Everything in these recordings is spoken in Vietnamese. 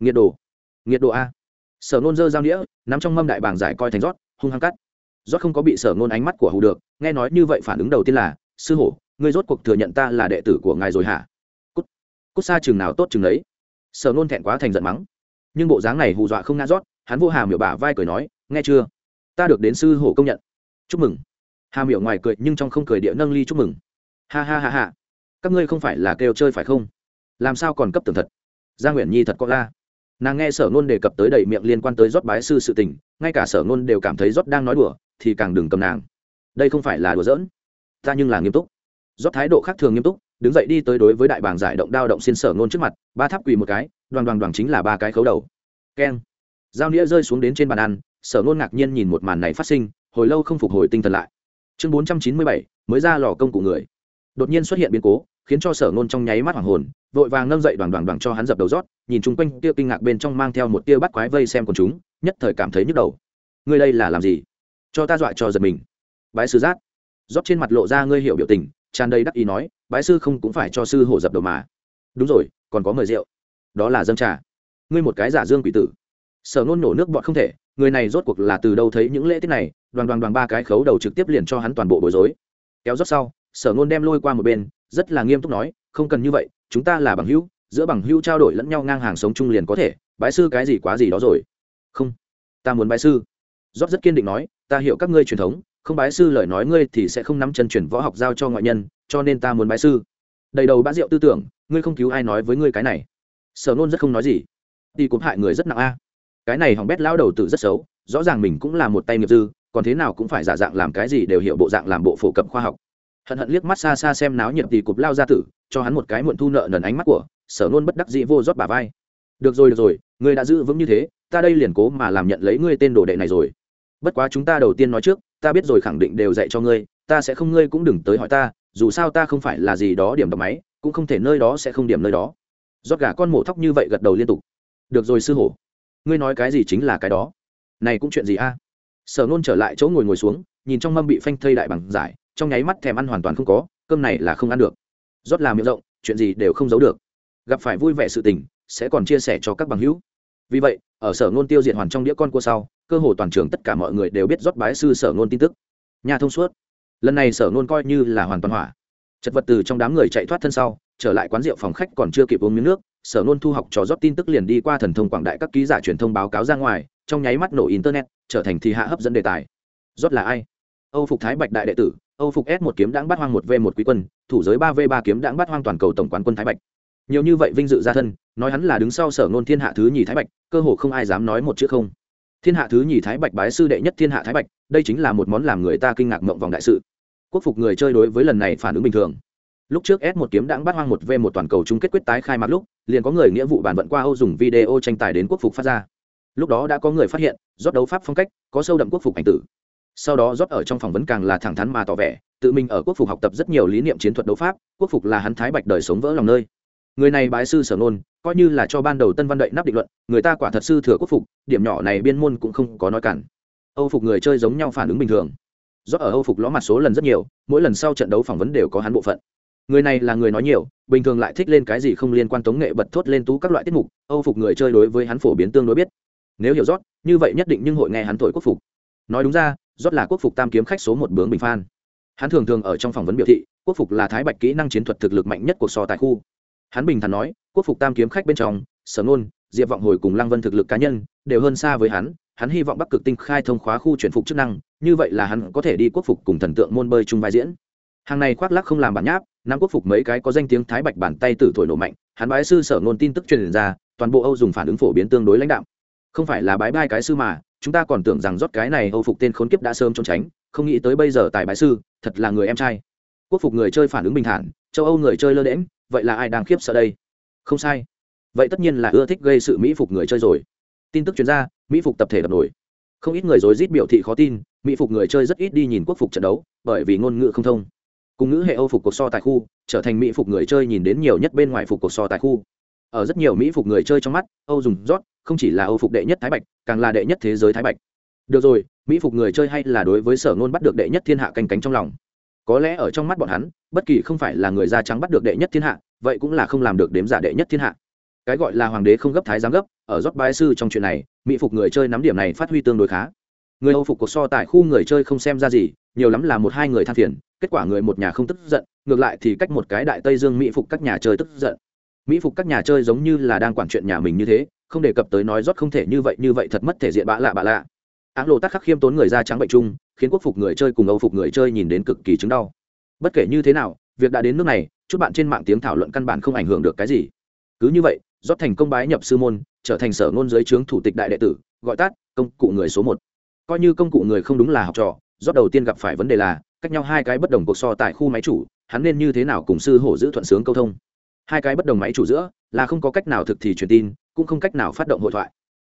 nghiệt đồ. Nghiệt đồ a. Sở nôn dơ dao đĩa nắm trong mâm đại bảng giải coi thành rót, hung hăng cắt. Rót không có bị sở nôn ánh mắt của hù được, nghe nói như vậy phản ứng đầu tiên là, sư hổ, ngươi rốt cuộc thừa nhận ta là đệ tử của ngài rồi hả? Cút. Cút xa chừng nào tốt chừng đấy sở nôn thẹn quá thành giận mắng. Nhưng bộ dáng này hù dọa không ngã rót, hắn vô hàm miểu bả vai cười nói, nghe chưa? Ta được đến sư hổ công nhận. Chúc mừng. Hà miểu ngoài cười nhưng trong không cười địa nâng ly chúc mừng. Ha ha ha ha. Các ngươi không phải là kêu chơi phải không? Làm sao còn cấp tường thật? Gia nguyễn nhi thật có la nàng nghe sở nôn đề cập tới đầy miệng liên quan tới rót bái sư sự tình, ngay cả sở nôn đều cảm thấy rót đang nói đùa, thì càng đừng cầm nàng. Đây không phải là đùa giỡn, ta nhưng là nghiêm túc. Rót thái độ khác thường nghiêm túc, đứng dậy đi tới đối với đại bảng giải động đao động xin sở nôn trước mặt, ba tháp quỳ một cái, đoàn đoàn đoàn chính là ba cái khấu đầu. Keng. Dao nĩa rơi xuống đến trên bàn ăn, sở nôn ngạc nhiên nhìn một màn này phát sinh, hồi lâu không phục hồi tinh thần lại. Chương bốn trăm chín mươi bảy, mới ra lò công cụ người. Đột nhiên xuất hiện biến cố, khiến cho sở nôn trong nháy mắt hoàng hồn, vội vàng nâng dậy đoàn đoàn đoàn cho hắn dập đầu rót nhìn chung quanh tia kinh ngạc bên trong mang theo một tia bắt quái vây xem của chúng, nhất thời cảm thấy nhức đầu. Ngươi đây là làm gì? Cho ta dọa cho giật mình. Bái sư giác. Rót trên mặt lộ ra ngươi hiểu biểu tình, tràn đầy đắc ý nói, bái sư không cũng phải cho sư hổ dập đầu mà. Đúng rồi, còn có mời rượu. Đó là dâm trà. Ngươi một cái giả dương quỷ tử. Sở nôn nổ nước bọn không thể, người này rốt cuộc là từ đâu thấy những lễ tiết này, đoàn đoàn đoàn ba cái khấu đầu trực tiếp liền cho hắn toàn bộ bối rối. Kéo rót sau, sở nôn đem lôi qua một bên, rất là nghiêm túc nói, không cần như vậy, chúng ta là bằng hữu giữa bằng hữu trao đổi lẫn nhau ngang hàng sống chung liền có thể, bái sư cái gì quá gì đó rồi. Không, ta muốn bái sư. Rót rất kiên định nói, ta hiểu các ngươi truyền thống, không bái sư lời nói ngươi thì sẽ không nắm chân chuyển võ học giao cho ngoại nhân, cho nên ta muốn bái sư. Đầy đầu bã rượu tư tưởng, ngươi không cứu ai nói với ngươi cái này. Sở nôn rất không nói gì. Đi cũng hại người rất nặng a. Cái này hỏng bét lao đầu tự rất xấu, rõ ràng mình cũng là một tay nghiệp dư, còn thế nào cũng phải giả dạng làm cái gì đều hiểu bộ dạng làm bộ phổ cập khoa học. Hận hận liếc mắt xa xa xem náo nhiệt tỷ cục lao ra tử, cho hắn một cái muộn thu nợ nần ánh mắt của sở nôn bất đắc dĩ vô rót bà vai. Được rồi được rồi, ngươi đã giữ vững như thế, ta đây liền cố mà làm nhận lấy ngươi tên đồ đệ này rồi. Bất quá chúng ta đầu tiên nói trước, ta biết rồi khẳng định đều dạy cho ngươi, ta sẽ không, ngươi cũng đừng tới hỏi ta, dù sao ta không phải là gì đó điểm đọc máy, cũng không thể nơi đó sẽ không điểm nơi đó. Rót gà con mổ thóc như vậy gật đầu liên tục. Được rồi sư hổ, ngươi nói cái gì chính là cái đó. Này cũng chuyện gì a? Sở nôn trở lại chỗ ngồi ngồi xuống, nhìn trong mâm bị phanh thây đại bằng giải, trong nháy mắt thèm ăn hoàn toàn không có, cơm này là không ăn được. Rót làm miệng rộng, chuyện gì đều không giấu được gặp phải vui vẻ sự tình, sẽ còn chia sẻ cho các bằng hữu. Vì vậy, ở sở ngôn tiêu diệt hoàn trong đĩa con cua sau, cơ hồ toàn trường tất cả mọi người đều biết rót bái sư sở ngôn tin tức. Nhà thông suốt. Lần này sở ngôn coi như là hoàn toàn hỏa. Chật vật từ trong đám người chạy thoát thân sau, trở lại quán rượu phòng khách còn chưa kịp uống miếng nước, sở ngôn thu học trò rót tin tức liền đi qua thần thông quảng đại các ký giả truyền thông báo cáo ra ngoài, trong nháy mắt nổ internet, trở thành thì hạ hấp dẫn đề tài. Rót là ai? Âu phục thái bạch đại đệ tử, âu phục s một kiếm đãng bắt hoang một v một quý quân, thủ giới ba v ba kiếm đãng bắt hoang toàn cầu tổng quán quân thái bạch nhiều như vậy vinh dự gia thân, nói hắn là đứng sau sở ngôn thiên hạ thứ nhì thái bạch, cơ hồ không ai dám nói một chữ không. Thiên hạ thứ nhì thái bạch bái sư đệ nhất thiên hạ thái bạch, đây chính là một món làm người ta kinh ngạc mộng vòng đại sự. Quốc phục người chơi đối với lần này phản ứng bình thường. Lúc trước s một kiếm đãng bắt hoang một v một toàn cầu chung kết quyết tái khai mạc lúc, liền có người nghĩa vụ bàn vận qua âu dùng video tranh tài đến quốc phục phát ra. Lúc đó đã có người phát hiện, rót đấu pháp phong cách, có sâu đậm quốc phục ảnh tử. Sau đó rót ở trong phỏng vấn càng là thẳng thắn mà tỏ vẻ, tự mình ở quốc phục học tập rất nhiều lý niệm chiến thuật đấu pháp, quốc phục là hắn thái bạch đời sống vỡ lòng nơi người này bái sư sở nôn coi như là cho ban đầu tân văn đậy nắp định luận, người ta quả thật sư thừa quốc phục, điểm nhỏ này biên môn cũng không có nói cản. Âu phục người chơi giống nhau phản ứng bình thường. Do ở âu phục ló mặt số lần rất nhiều, mỗi lần sau trận đấu phỏng vấn đều có hắn bộ phận. Người này là người nói nhiều, bình thường lại thích lên cái gì không liên quan tống nghệ bật thốt lên tú các loại tiết mục, âu phục người chơi đối với hắn phổ biến tương đối biết. Nếu hiểu rót, như vậy nhất định nhưng hội nghe hắn thổi quốc phục. Nói đúng ra, rót là quốc phục tam kiếm khách số một bướng bình phan hắn thường thường ở trong phỏng vấn biểu thị, quốc phục là thái bạch kỹ năng chiến thuật thực lực mạnh nhất của so tại khu hắn bình thản nói, quốc phục tam kiếm khách bên trong, sở nôn, diệp vọng hồi cùng lăng vân thực lực cá nhân đều hơn xa với hắn hắn hy vọng bắc cực tinh khai thông khóa khu chuyển phục chức năng, như vậy là hắn có thể đi quốc phục cùng thần tượng môn bơi chung vai diễn. Hàng này khoác lắc không làm bản nháp nam quốc phục mấy cái có danh tiếng thái bạch bản tay tử thổi nổ mạnh, hắn bái sư sở ngôn tin tức truyền ra, toàn bộ âu dùng phản ứng phổ biến tương đối lãnh đạo không phải là bái bai cái sư mà, chúng ta còn tưởng rằng rót cái này âu phục tên khốn kiếp đã sớm trốn tránh, không nghĩ tới bây giờ tài bái sư, thật là người em trai. Quốc phục người chơi phản ứng bình thản, châu âu người chơi lơ đễm vậy là ai đang khiếp sợ đây? Không sai. Vậy tất nhiên là ưa thích gây sự mỹ phục người chơi rồi. Tin tức chuyên gia mỹ phục tập thể đập nổi. Không ít người dối rít biểu thị khó tin, mỹ phục người chơi rất ít đi nhìn quốc phục trận đấu, bởi vì ngôn ngữ không thông. Cùng ngữ hệ âu phục cuộc so tại khu, trở thành mỹ phục người chơi nhìn đến nhiều nhất bên ngoài phục cuộc so tại khu. Ở rất nhiều mỹ phục người chơi trong mắt, âu dùng rót, không chỉ là âu phục đệ nhất thái bạch, càng là đệ nhất thế giới thái bạch. Được rồi, mỹ phục người chơi hay là đối với sở ngôn bắt được đệ nhất thiên hạ canh cánh trong lòng? Có lẽ ở trong mắt bọn hắn, bất kỳ không phải là người da trắng bắt được đệ nhất thiên hạ, vậy cũng là không làm được đếm giả đệ nhất thiên hạ. Cái gọi là hoàng đế không gấp thái giám gấp, ở rót bái sư trong chuyện này, mỹ phục người chơi nắm điểm này phát huy tương đối khá. Người âu phục cuộc so tại khu người chơi không xem ra gì, nhiều lắm là một hai người than phiền, kết quả người một nhà không tức giận, ngược lại thì cách một cái đại tây dương mỹ phục các nhà chơi tức giận. Mỹ phục các nhà chơi giống như là đang quản chuyện nhà mình như thế, không đề cập tới nói rót không thể như vậy như vậy thật mất thể diện bạ lạ bạ lạ. Áng lộ tắc khắc khiêm tốn người da trắng bệnh chung khiến quốc phục người chơi cùng âu phục người chơi nhìn đến cực kỳ chứng đau. Bất kể như thế nào, việc đã đến nước này, chút bạn trên mạng tiếng thảo luận căn bản không ảnh hưởng được cái gì. Cứ như vậy, rót thành công bái nhập sư môn, trở thành sở ngôn giới trướng thủ tịch đại đệ tử, gọi tắt công cụ người số một. Coi như công cụ người không đúng là học trò, rót đầu tiên gặp phải vấn đề là, cách nhau hai cái bất đồng cuộc so tại khu máy chủ, hắn nên như thế nào cùng sư hổ giữ thuận sướng câu thông? Hai cái bất đồng máy chủ giữa, là không có cách nào thực thì truyền tin, cũng không cách nào phát động hội thoại.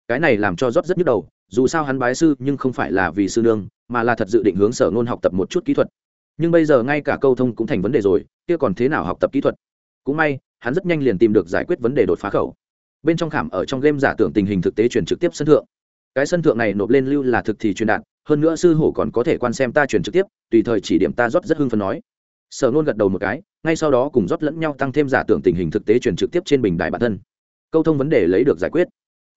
Cái này làm cho rót rất nhức đầu, dù sao hắn bái sư nhưng không phải là vì sư nương mà là thật dự định hướng sở ngôn học tập một chút kỹ thuật. Nhưng bây giờ ngay cả câu thông cũng thành vấn đề rồi, kia còn thế nào học tập kỹ thuật? Cũng may, hắn rất nhanh liền tìm được giải quyết vấn đề đột phá khẩu. Bên trong khảm ở trong game giả tưởng tình hình thực tế truyền trực tiếp sân thượng. Cái sân thượng này nộp lên lưu là thực thì truyền đạt, hơn nữa sư hổ còn có thể quan xem ta truyền trực tiếp, tùy thời chỉ điểm ta rót rất hưng phấn nói. Sở nôn gật đầu một cái, ngay sau đó cùng rót lẫn nhau tăng thêm giả tưởng tình hình thực tế truyền trực tiếp trên bình đại bản thân. Câu thông vấn đề lấy được giải quyết.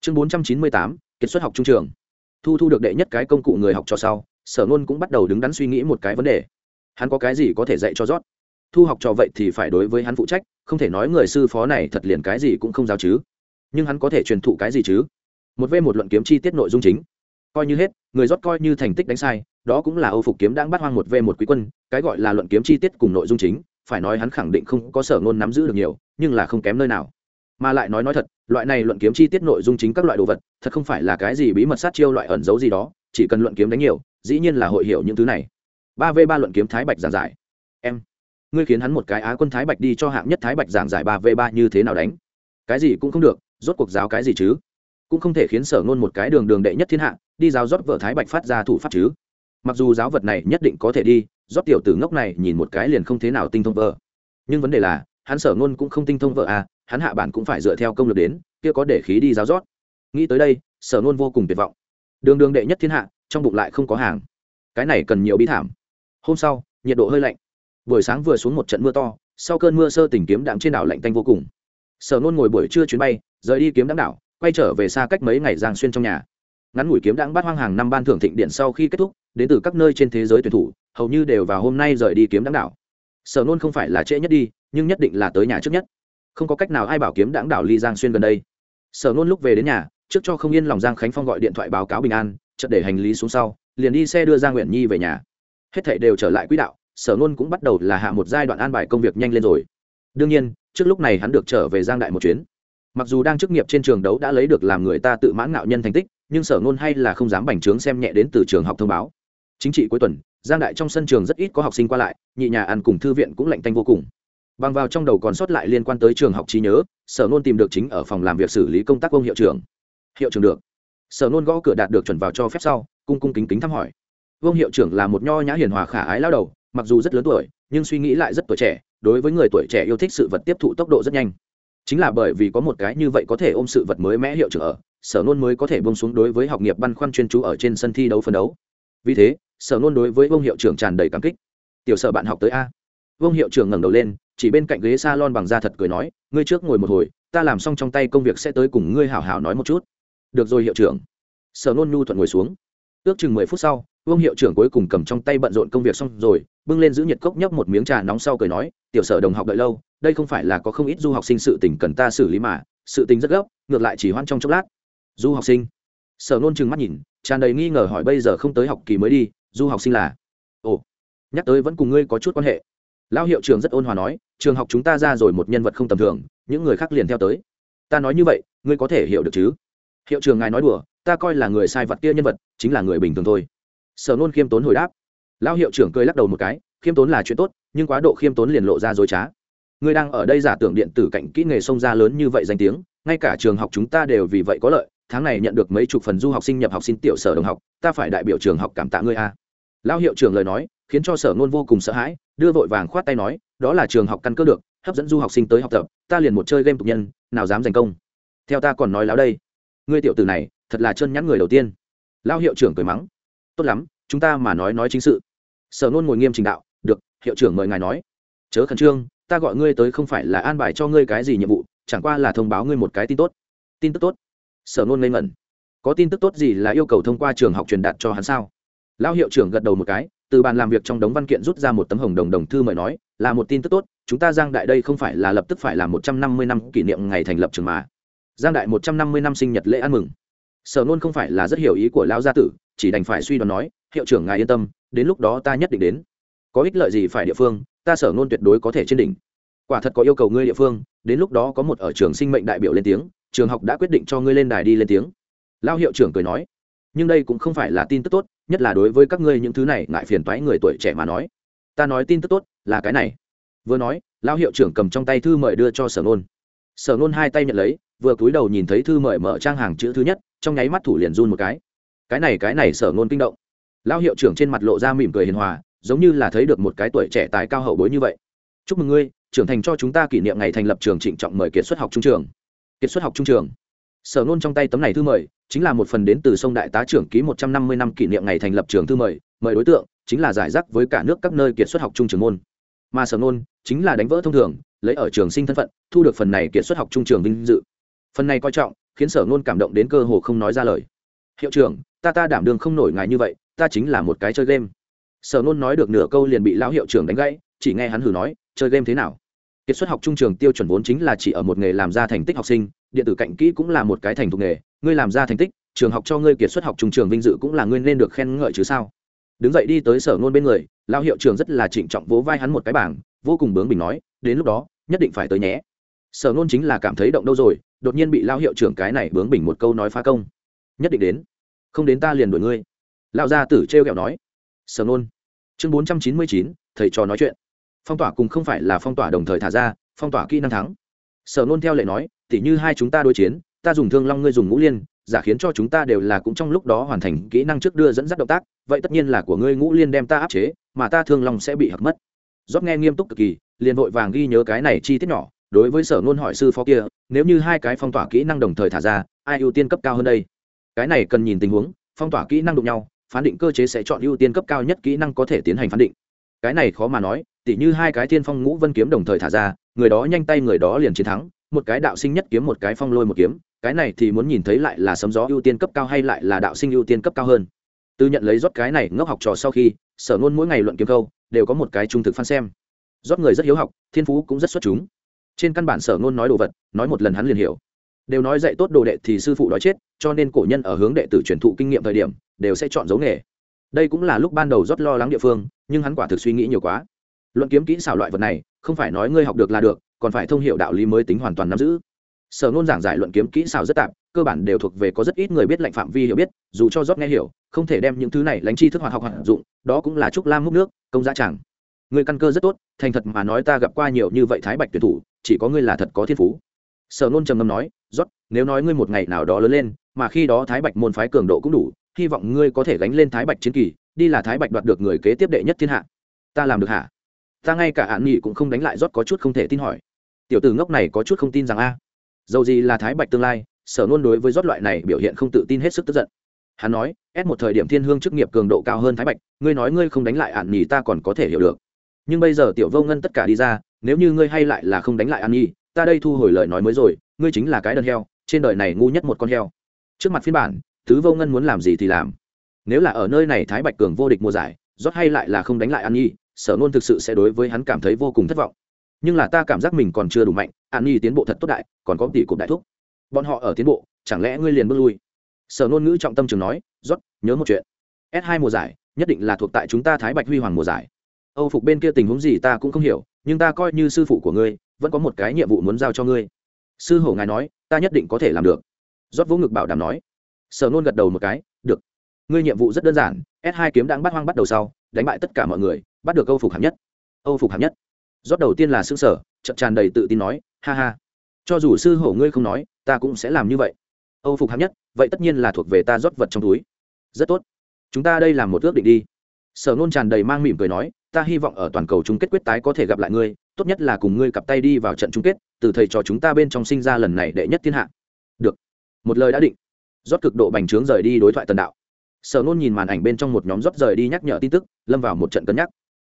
Chương bốn trăm chín mươi tám kết xuất học trung trường. Thu thu được đệ nhất cái công cụ người học cho sau sở nôn cũng bắt đầu đứng đắn suy nghĩ một cái vấn đề. Hắn có cái gì có thể dạy cho rót? Thu học trò vậy thì phải đối với hắn phụ trách, không thể nói người sư phó này thật liền cái gì cũng không giáo chứ. Nhưng hắn có thể truyền thụ cái gì chứ? Một v một luận kiếm chi tiết nội dung chính. Coi như hết, người rót coi như thành tích đánh sai, đó cũng là âu phục kiếm đang bắt hoang một v một quý quân, cái gọi là luận kiếm chi tiết cùng nội dung chính, phải nói hắn khẳng định không có sở ngôn nắm giữ được nhiều, nhưng là không kém nơi nào. Mà lại nói nói thật, loại này luận kiếm chi tiết nội dung chính các loại đồ vật, thật không phải là cái gì bí mật sát chiêu loại ẩn giấu gì đó, chỉ cần luận kiếm đánh nhiều dĩ nhiên là hội hiểu những thứ này. Ba v ba luận kiếm thái bạch giảng giải. Em, ngươi khiến hắn một cái á quân thái bạch đi cho hạng nhất thái bạch giảng giải ba v ba như thế nào đánh? Cái gì cũng không được, rốt cuộc giáo cái gì chứ? Cũng không thể khiến sở ngôn một cái đường đường đệ nhất thiên hạ, đi giáo rót vợ thái bạch phát ra thủ pháp chứ. Mặc dù giáo vật này nhất định có thể đi, rót tiểu tử ngốc này nhìn một cái liền không thế nào tinh thông vợ. Nhưng vấn đề là, hắn sở ngôn cũng không tinh thông vợ à hắn hạ bản cũng phải dựa theo công lực đến, kia có để khí đi giáo rót. Nghĩ tới đây, sở ngôn vô cùng tuyệt vọng. Đường đường đệ nhất thiên hạ trong bụng lại không có hàng. Cái này cần nhiều bi thảm. Hôm sau, nhiệt độ hơi lạnh. Buổi sáng vừa xuống một trận mưa to, sau cơn mưa sơ tỉnh kiếm đạm trên đảo lạnh tanh vô cùng. Sở nôn ngồi buổi trưa chuyến bay, rời đi kiếm đạm đảo, quay trở về xa cách mấy ngày giang xuyên trong nhà. Ngắn ngủi kiếm đãng bắt hoang hàng năm ban thưởng thịnh điện sau khi kết thúc, đến từ các nơi trên thế giới tuyển thủ, hầu như đều vào hôm nay rời đi kiếm đãng đảo. Sở nôn không phải là trễ nhất đi, nhưng nhất định là tới nhà trước nhất. Không có cách nào ai bảo kiếm đãng đảo ly giang xuyên gần đây. Sở nôn lúc về đến nhà, trước cho không yên lòng giang khánh phong gọi điện thoại báo cáo bình an chợt để hành lý xuống sau, liền đi xe đưa giang nguyện nhi về nhà. Hết thảy đều trở lại quỹ đạo, sở nôn cũng bắt đầu là hạ một giai đoạn an bài công việc nhanh lên rồi. Đương nhiên, trước lúc này hắn được trở về giang đại một chuyến. Mặc dù đang chức nghiệp trên trường đấu đã lấy được làm người ta tự mãn ngạo nhân thành tích, nhưng sở nôn hay là không dám bành trướng xem nhẹ đến từ trường học thông báo. Chính trị cuối tuần, giang đại trong sân trường rất ít có học sinh qua lại, nhị nhà ăn cùng thư viện cũng lạnh tanh vô cùng. Bằng vào trong đầu còn sót lại liên quan tới trường học trí nhớ, sở nôn tìm được chính ở phòng làm việc xử lý công tác ông hiệu trưởng. Hiệu trưởng được sở nôn gõ cửa đạt được chuẩn vào cho phép sau, cung cung kính kính thăm hỏi. Vương hiệu trưởng là một nho nhã hiền hòa khả ái lao đầu, mặc dù rất lớn tuổi, nhưng suy nghĩ lại rất tuổi trẻ, đối với người tuổi trẻ yêu thích sự vật tiếp thụ tốc độ rất nhanh. Chính là bởi vì có một cái như vậy có thể ôm sự vật mới mẽ hiệu trưởng ở, sở nôn mới có thể bông xuống đối với học nghiệp băn khoăn chuyên chú ở trên sân thi đấu phân đấu. Vì thế, sở nôn đối với vương hiệu trưởng tràn đầy cảm kích. Tiểu sở bạn học tới a. Vương hiệu trưởng ngẩng đầu lên, chỉ bên cạnh ghế s a lon bằng da thật cười nói, ngươi trước ngồi một hồi, ta làm xong trong tay công việc sẽ tới cùng ngươi hảo hảo nói một chút. Được rồi hiệu trưởng sở nôn nhu thuận ngồi xuống. Ước chừng mười phút sau, vương hiệu trưởng cuối cùng cầm trong tay bận rộn công việc xong rồi, bưng lên giữ nhiệt cốc nhấp một miếng trà nóng sau cười nói, tiểu sở đồng học đợi lâu, đây không phải là có không ít du học sinh sự tình cần ta xử lý mà, sự tình rất gấp, ngược lại chỉ hoan trong chốc lát. Du học sinh? Sở nôn chừng mắt nhìn, tràn đầy nghi ngờ hỏi, bây giờ không tới học kỳ mới đi, du học sinh là? Ồ, nhắc tới vẫn cùng ngươi có chút quan hệ. Lão hiệu trưởng rất ôn hòa nói, trường học chúng ta ra rồi một nhân vật không tầm thường, những người khác liền theo tới. Ta nói như vậy, ngươi có thể hiểu được chứ? Hiệu trưởng ngài nói đùa ta coi là người sai vật kia nhân vật, chính là người bình thường thôi. Sở nôn khiêm tốn hồi đáp. Lão hiệu trưởng cười lắc đầu một cái, khiêm tốn là chuyện tốt, nhưng quá độ khiêm tốn liền lộ ra dối trá. Ngươi đang ở đây giả tưởng điện tử cạnh kỹ nghề sông ra lớn như vậy danh tiếng, ngay cả trường học chúng ta đều vì vậy có lợi, tháng này nhận được mấy chục phần du học sinh nhập học sinh tiểu sở đồng học, ta phải đại biểu trường học cảm tạ ngươi a. Lão hiệu trưởng lời nói, khiến cho sở nôn vô cùng sợ hãi, đưa vội vàng khoát tay nói, đó là trường học căn cơ được, hấp dẫn du học sinh tới học tập, ta liền một chơi game tục nhân, nào dám giành công. Theo ta còn nói láo đây. Ngươi tiểu tử này thật là chân nhắn người đầu tiên. Lão hiệu trưởng cười mắng. Tốt lắm, chúng ta mà nói nói chính sự. Sở nôn ngồi nghiêm trình đạo, được, hiệu trưởng mời ngài nói. Chớ khẩn trương, ta gọi ngươi tới không phải là an bài cho ngươi cái gì nhiệm vụ, chẳng qua là thông báo ngươi một cái tin tốt. Tin tức tốt? Sở nôn ngây ngẩn. Có tin tức tốt gì là yêu cầu thông qua trường học truyền đạt cho hắn sao? Lão hiệu trưởng gật đầu một cái, từ bàn làm việc trong đống văn kiện rút ra một tấm hồng đồng đồng thư mời nói, là một tin tức tốt, chúng ta giang đại đây không phải là lập tức phải làm một trăm năm mươi năm kỷ niệm ngày thành lập trường mà. Giang đại một trăm năm mươi năm sinh nhật lễ ăn mừng sở nôn không phải là rất hiểu ý của lão gia tử, chỉ đành phải suy đoán nói, hiệu trưởng ngài yên tâm, đến lúc đó ta nhất định đến. Có ích lợi gì phải địa phương, ta sở nôn tuyệt đối có thể trên đỉnh. Quả thật có yêu cầu ngươi địa phương, đến lúc đó có một ở trường sinh mệnh đại biểu lên tiếng, trường học đã quyết định cho ngươi lên đài đi lên tiếng. Lao hiệu trưởng cười nói, nhưng đây cũng không phải là tin tức tốt, nhất là đối với các ngươi những thứ này ngại phiền toái người tuổi trẻ mà nói. Ta nói tin tức tốt là cái này. Vừa nói lao hiệu trưởng cầm trong tay thư mời đưa cho sở nôn. Sở nôn hai tay nhận lấy, vừa cúi đầu nhìn thấy thư mời mở trang hàng chữ thứ nhất trong nháy mắt thủ liền run một cái. Cái này cái này sở ngôn kinh động. Lao hiệu trưởng trên mặt lộ ra mỉm cười hiền hòa, giống như là thấy được một cái tuổi trẻ tài cao hậu bối như vậy. Chúc mừng ngươi, trưởng thành cho chúng ta kỷ niệm ngày thành lập trường trịnh trọng mời kiệt xuất học trung trường. Kiệt xuất học trung trường. Sở nôn trong tay tấm này thư mời, chính là một phần đến từ sông đại tá trưởng ký một trăm năm mươi năm kỷ niệm ngày thành lập trường thư mời mời đối tượng chính là giải rác với cả nước các nơi kiệt xuất học trung trường môn. Mà sở nôn chính là đánh vỡ thông thường, lấy ở trường sinh thân phận, thu được phần này kiệt xuất học trung trường vinh dự. Phần này coi trọng khiến sở nôn cảm động đến cơ hồ không nói ra lời. Hiệu trưởng, ta ta đảm đường không nổi ngài như vậy, ta chính là một cái chơi game. Sở nôn nói được nửa câu liền bị lão hiệu trưởng đánh gãy, chỉ nghe hắn hử nói, chơi game thế nào? Kiệt xuất học trung trường tiêu chuẩn vốn chính là chỉ ở một nghề làm ra thành tích học sinh, điện tử cạnh kỹ cũng là một cái thành thục nghề, ngươi làm ra thành tích, trường học cho ngươi kiệt xuất học trung trường vinh dự cũng là ngươi nên được khen ngợi chứ sao? Đứng dậy đi tới sở ngôn bên người lao hiệu trường rất là trịnh trọng vỗ vai hắn một cái bảng, vô cùng bướng bình nói, đến lúc đó, nhất định phải tới nhé sở ngôn chính là cảm thấy động đâu rồi, đột nhiên bị lao hiệu trưởng cái này bướng bình một câu nói phá công. Nhất định đến. Không đến ta liền đuổi ngươi. Lao gia tử t r kẹo nói. Sở ngôn. Chương bốn trăm chín mươi chín, thầy trò nói chuyện. Phong tỏa cùng không phải là phong tỏa đồng thời thả ra, phong tỏa kỹ năng thắng. Sở nôn theo lệ nói, tỉ như hai chúng ta đối chiến, ta dùng thương long ngươi dùng ngũ liên, giả khiến cho chúng ta đều là cũng trong lúc đó hoàn thành kỹ năng trước đưa dẫn dắt động tác, vậy tất nhiên là của ngươi ngũ liên đem ta áp chế, mà ta thương long sẽ bị hặc mất. Rót nghe nghiêm túc cực kỳ, liền vội vàng ghi nhớ cái này chi tiết nhỏ đối với sở ngôn hỏi sư phó kia, nếu như hai cái phong tỏa kỹ năng đồng thời thả ra, ai ưu tiên cấp cao hơn đây? Cái này cần nhìn tình huống, phong tỏa kỹ năng đụng nhau, phán định cơ chế sẽ chọn ưu tiên cấp cao nhất kỹ năng có thể tiến hành phán định. Cái này khó mà nói, tỉ như hai cái thiên phong ngũ vân kiếm đồng thời thả ra, người đó nhanh tay người đó liền chiến thắng, một cái đạo sinh nhất kiếm một cái phong lôi một kiếm, cái này thì muốn nhìn thấy lại là sấm gió ưu tiên cấp cao hay lại là đạo sinh ưu tiên cấp cao hơn. Tư nhận lấy rót cái này ngốc học trò sau khi, sở ngôn mỗi ngày luận kiếm câu, đều có một cái trung thực phan xem. Rót người rất hiếu học, thiên phú cũng rất xuất chúng trên căn bản sở ngôn nói đồ vật, nói một lần hắn liền hiểu. Đều nói dạy tốt đồ đệ thì sư phụ đói chết, cho nên cổ nhân ở hướng đệ tử truyền thụ kinh nghiệm thời điểm, đều sẽ chọn dấu nghề. Đây cũng là lúc ban đầu rót lo lắng địa phương, nhưng hắn quả thực suy nghĩ nhiều quá. Luận kiếm kỹ xảo loại vật này, không phải nói ngươi học được là được, còn phải thông h i ể u đạo lý mới tính hoàn toàn nắm giữ. Sở nôn giảng giải luận kiếm kỹ xảo rất tạp cơ bản đều thuộc về có rất ít người biết lệnh phạm vi hiểu biết, dù cho rót nghe hiểu, không thể đem những thứ này lánh chi thức hoạt học hoạt dụng, đó cũng là trúc lam múc nước, công giá chẳng. Người căn cơ rất tốt, thành thật mà nói ta gặp qua nhiều như vậy thái bạch tuyển thủ chỉ có ngươi là thật có thiên phú. Sở nôn trầm ngâm nói rót nếu nói ngươi một ngày nào đó lớn lên, mà khi đó thái bạch môn phái cường độ cũng đủ, hy vọng ngươi có thể gánh lên thái bạch chiến kỳ, đi là thái bạch đoạt được người kế tiếp đệ nhất thiên hạ. Ta làm được hả? Ta ngay cả hạn nghị cũng không đánh lại rót có chút không thể tin hỏi. Tiểu tử ngốc này có chút không tin rằng a. Dầu gì là thái bạch tương lai, sở nôn đối với rót loại này biểu hiện không tự tin hết sức tức giận. Hắn nói ép một thời điểm thiên hương chức nghiệp cường độ cao hơn thái bạch, ngươi nói ngươi không đánh lại ạn nhì ta còn có thể hiểu được nhưng bây giờ tiểu vô ngân tất cả đi ra, nếu như ngươi hay lại là không đánh lại an nhi, ta đây thu hồi lời nói mới rồi, ngươi chính là cái đơn heo, trên đời này ngu nhất một con heo. Trước mặt phiên bản thứ vô ngân muốn làm gì thì làm. Nếu là ở nơi này thái bạch cường vô địch mùa giải rót hay lại là không đánh lại an nhi, sở nôn thực sự sẽ đối với hắn cảm thấy vô cùng thất vọng. Nhưng là ta cảm giác mình còn chưa đủ mạnh, an nhi tiến bộ thật tốt đại, còn có tỷ cục đại thúc. Bọn họ ở tiến bộ, chẳng lẽ ngươi liền bước lui? Sở nôn ngữ trọng tâm trường nói rót nhớ một chuyện. S hai mùa giải, nhất định là thuộc tại chúng ta thái bạch huy hoàng mùa giải âu phục bên kia tình huống gì ta cũng không hiểu, nhưng ta coi như sư phụ của ngươi, vẫn có một cái nhiệm vụ muốn giao cho ngươi. Sư hổ ngài nói, ta nhất định có thể làm được. Rót vỗ ngực bảo đảm nói. Sở nôn gật đầu một cái, được. Ngươi nhiệm vụ rất đơn giản, s 2 kiếm đang bắt hoang bắt đầu sau, đánh bại tất cả mọi người, bắt được âu phục hạng nhất. Âu phục hạng nhất. Rót đầu tiên là xương sở chậm tràn đầy tự tin nói, ha ha. Cho dù sư hổ ngươi không nói, ta cũng sẽ làm như vậy. Âu phục hạng nhất, vậy tất nhiên là thuộc về ta rót vật trong túi. Rất tốt. Chúng ta đây làm một ước định đi sở nôn tràn đầy mang mỉm cười nói, ta hy vọng ở toàn cầu chung kết quyết tái có thể gặp lại ngươi, tốt nhất là cùng ngươi cặp tay đi vào trận chung kết, từ thầy trò chúng ta bên trong sinh ra lần này đệ nhất thiên hạ. Được. Một lời đã định. Rót cực độ bành trướng rời đi đối thoại tần đạo. Sở nôn nhìn màn ảnh bên trong một nhóm rót rời đi nhắc nhở tin tức, lâm vào một trận cân nhắc.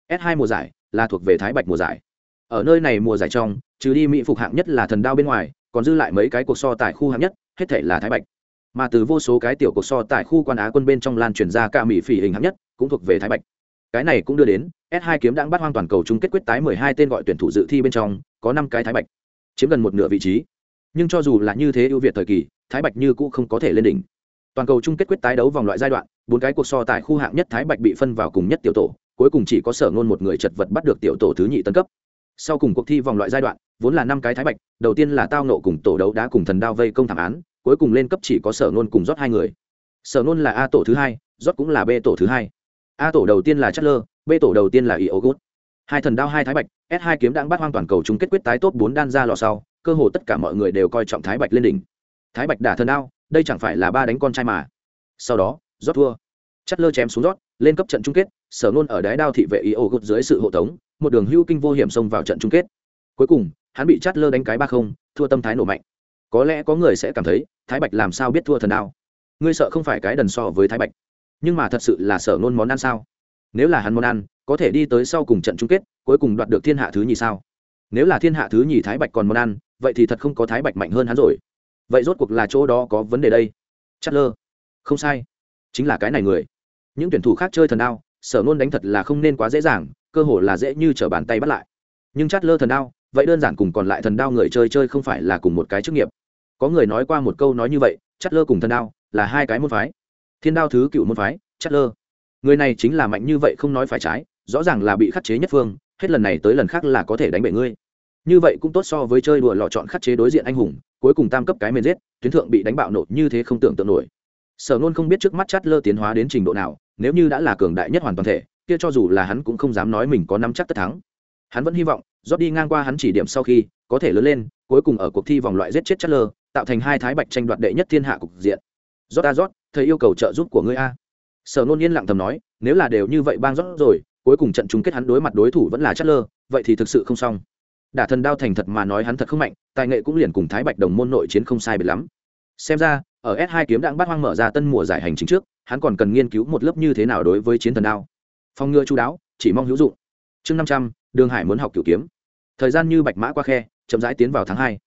S 2 mùa giải là thuộc về thái bạch mùa giải. Ở nơi này mùa giải trong, trừ đi mỹ phục hạng nhất là thần đao bên ngoài, còn dư lại mấy cái cuộc so tại khu hạng nhất, hết thể là thái bạch mà từ vô số cái tiểu cuộc so tại khu quan á quân bên trong lan truyền ra cả mỹ phỉ hình hạng nhất, cũng thuộc về thái bạch. Cái này cũng đưa đến, s 2 kiếm đang bắt hoang toàn cầu chung kết quyết tái 12 tên gọi tuyển thủ dự thi bên trong, có năm cái thái bạch, chiếm gần một nửa vị trí. Nhưng cho dù là như thế ưu việt thời kỳ, thái bạch như cũ không có thể lên đỉnh. Toàn cầu chung kết quyết tái đấu vòng loại giai đoạn, bốn cái cuộc so tại khu hạng nhất thái bạch bị phân vào cùng nhất tiểu tổ, cuối cùng chỉ có sở ngôn một người chật vật bắt được tiểu tổ thứ nhị tân cấp. Sau cùng cuộc thi vòng loại giai đoạn, vốn là năm cái thái bạch, đầu tiên là tao nộ cùng tổ đấu đá cùng thần đao vây công thảm án cuối cùng lên cấp chỉ có sở nôn cùng rót hai người. Sở nôn là a tổ thứ hai, rót cũng là b tổ thứ hai. A tổ đầu tiên là chất lơ, b tổ đầu tiên là iogut hai thần đao, hai thái bạch, s hai kiếm đang bắt hoang toàn cầu chung kết quyết tái top bốn đan ra lò sau, cơ hồ tất cả mọi người đều coi trọng thái bạch lên đỉnh. Thái bạch đả thần đao, đây chẳng phải là ba đánh con trai mà. Sau đó, rót thua. Chất lơ chém xuống rót, lên cấp trận chung kết, sở nôn ở đáy đao thị vệ iogut dưới sự hộ tống, một đường hưu kinh vô hiểm xông vào trận chung kết. Cuối cùng, hắn bị chát lơ đánh cái ba không, thua tâm thái nổ mạnh có lẽ có người sẽ cảm thấy thái bạch làm sao biết thua thần đao? Ngươi sợ không phải cái đần so với thái bạch, nhưng mà thật sự là sợ nôn món ăn sao? Nếu là hắn món ăn, có thể đi tới sau cùng trận chung kết, cuối cùng đoạt được thiên hạ thứ nhì sao? Nếu là thiên hạ thứ nhì thái bạch còn món ăn, vậy thì thật không có thái bạch mạnh hơn hắn rồi. Vậy rốt cuộc là chỗ đó có vấn đề đây? Chất lơ không sai, chính là cái này người. Những tuyển thủ khác chơi thần đao sở nôn đánh thật là không nên quá dễ dàng, cơ hồ là dễ như t r ở bàn tay bắt lại. Nhưng chát lơ thần đao, vậy đơn giản cùng còn lại thần đao người chơi chơi không phải là cùng một cái chức nghiệp có người nói qua một câu nói như vậy chất lơ cùng thần đao là hai cái môn phái. Thiên đao thứ cựu môn phái chất lơ. Người này chính là mạnh như vậy không nói phải trái, rõ ràng là bị khắc chế nhất phương, hết lần này tới lần khác là có thể đánh bại ngươi. Như vậy cũng tốt so với chơi đùa lọ chọn khắc chế đối diện anh hùng, cuối cùng tam cấp cái mền giết, tuyến thượng bị đánh bạo nộ như thế không tưởng tượng nổi. Sở nôn không biết trước mắt chát lơ tiến hóa đến trình độ nào, nếu như đã là cường đại nhất hoàn toàn thể, kia cho dù là hắn cũng không dám nói mình có nắm chắc tất thắng. Hắn vẫn hy vọng, rót đi ngang qua hắn chỉ điểm sau khi, có thể lớn lên, cuối cùng ở cuộc thi vòng loại giết chết chất lơ tạo thành hai thái bạch tranh đoạt đệ nhất thiên hạ cục diện. Rót a rót, thầy yêu cầu trợ giúp của ngươi a. Sở nôn yên lặng thầm nói, nếu là đều như vậy bang rót rồi, cuối cùng trận chung kết hắn đối mặt đối thủ vẫn là chất lơ vậy thì thực sự không xong. Đả thần đao thành thật mà nói hắn thật không mạnh, tài nghệ cũng liền cùng thái bạch đồng môn nội chiến không sai biệt lắm. Xem ra, ở s 2 kiếm đặng bát hoang mở ra tân mùa giải hành chính trước, hắn còn cần nghiên cứu một lớp như thế nào đối với chiến thần đao. Phong ngựa chú đáo, chỉ mong hữu dụng. Chương năm trăm, đường hải muốn học cửu kiếm. Thời gian như bạch mã qua khe, chậm rãi tiến vào tháng hai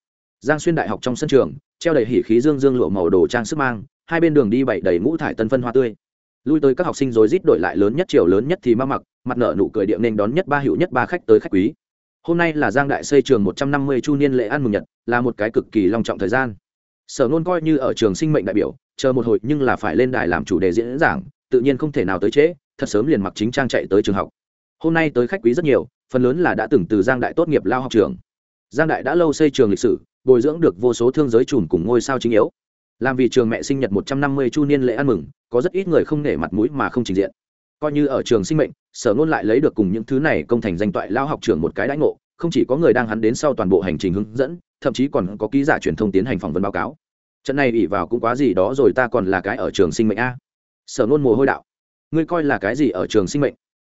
giang xuyên đại học trong sân trường, treo đầy hỉ khí dương dương lụa màu đồ trang sức mang, hai bên đường đi bảy đầy ngũ thải tân phân hoa tươi. Lui tới các học sinh rồi rít đổi lại lớn nhất chiều lớn nhất thì ma mặc, mặt nợ nụ cười điện nên đón nhất ba hiệu nhất ba khách tới khách quý. Hôm nay là giang đại xây trường một trăm năm mươi chu niên lễ ăn mừng nhật, là một cái cực kỳ long trọng thời gian. Sở nôn coi như ở trường sinh mệnh đại biểu, chờ một hồi nhưng là phải lên đài làm chủ đề diễn giảng, tự nhiên không thể nào tới trễ, thật sớm liền mặc chính trang chạy tới trường học. Hôm nay tới khách quý rất nhiều, phần lớn là đã từng từ giang đại tốt nghiệp lao học trường. Giang đại đã lâu xây trường lịch sử bồi dưỡng được vô số thương giới chùm cùng ngôi sao chính yếu. Làm vì trường mẹ sinh nhật một trăm năm mươi chu niên lễ ăn mừng, có rất ít người không nể mặt mũi mà không trình diện. Coi như ở trường sinh mệnh, sở ngôn lại lấy được cùng những thứ này công thành danh toại lao học trường một cái đãi ngộ, không chỉ có người đang hắn đến sau toàn bộ hành trình hướng dẫn, thậm chí còn có ký giả truyền thông tiến hành phỏng vấn báo cáo. Trận này ỉ vào cũng quá gì đó rồi ta còn là cái ở trường sinh mệnh a. Sở nôn mồ hôi đạo. Ngươi coi là cái gì ở trường sinh mệnh?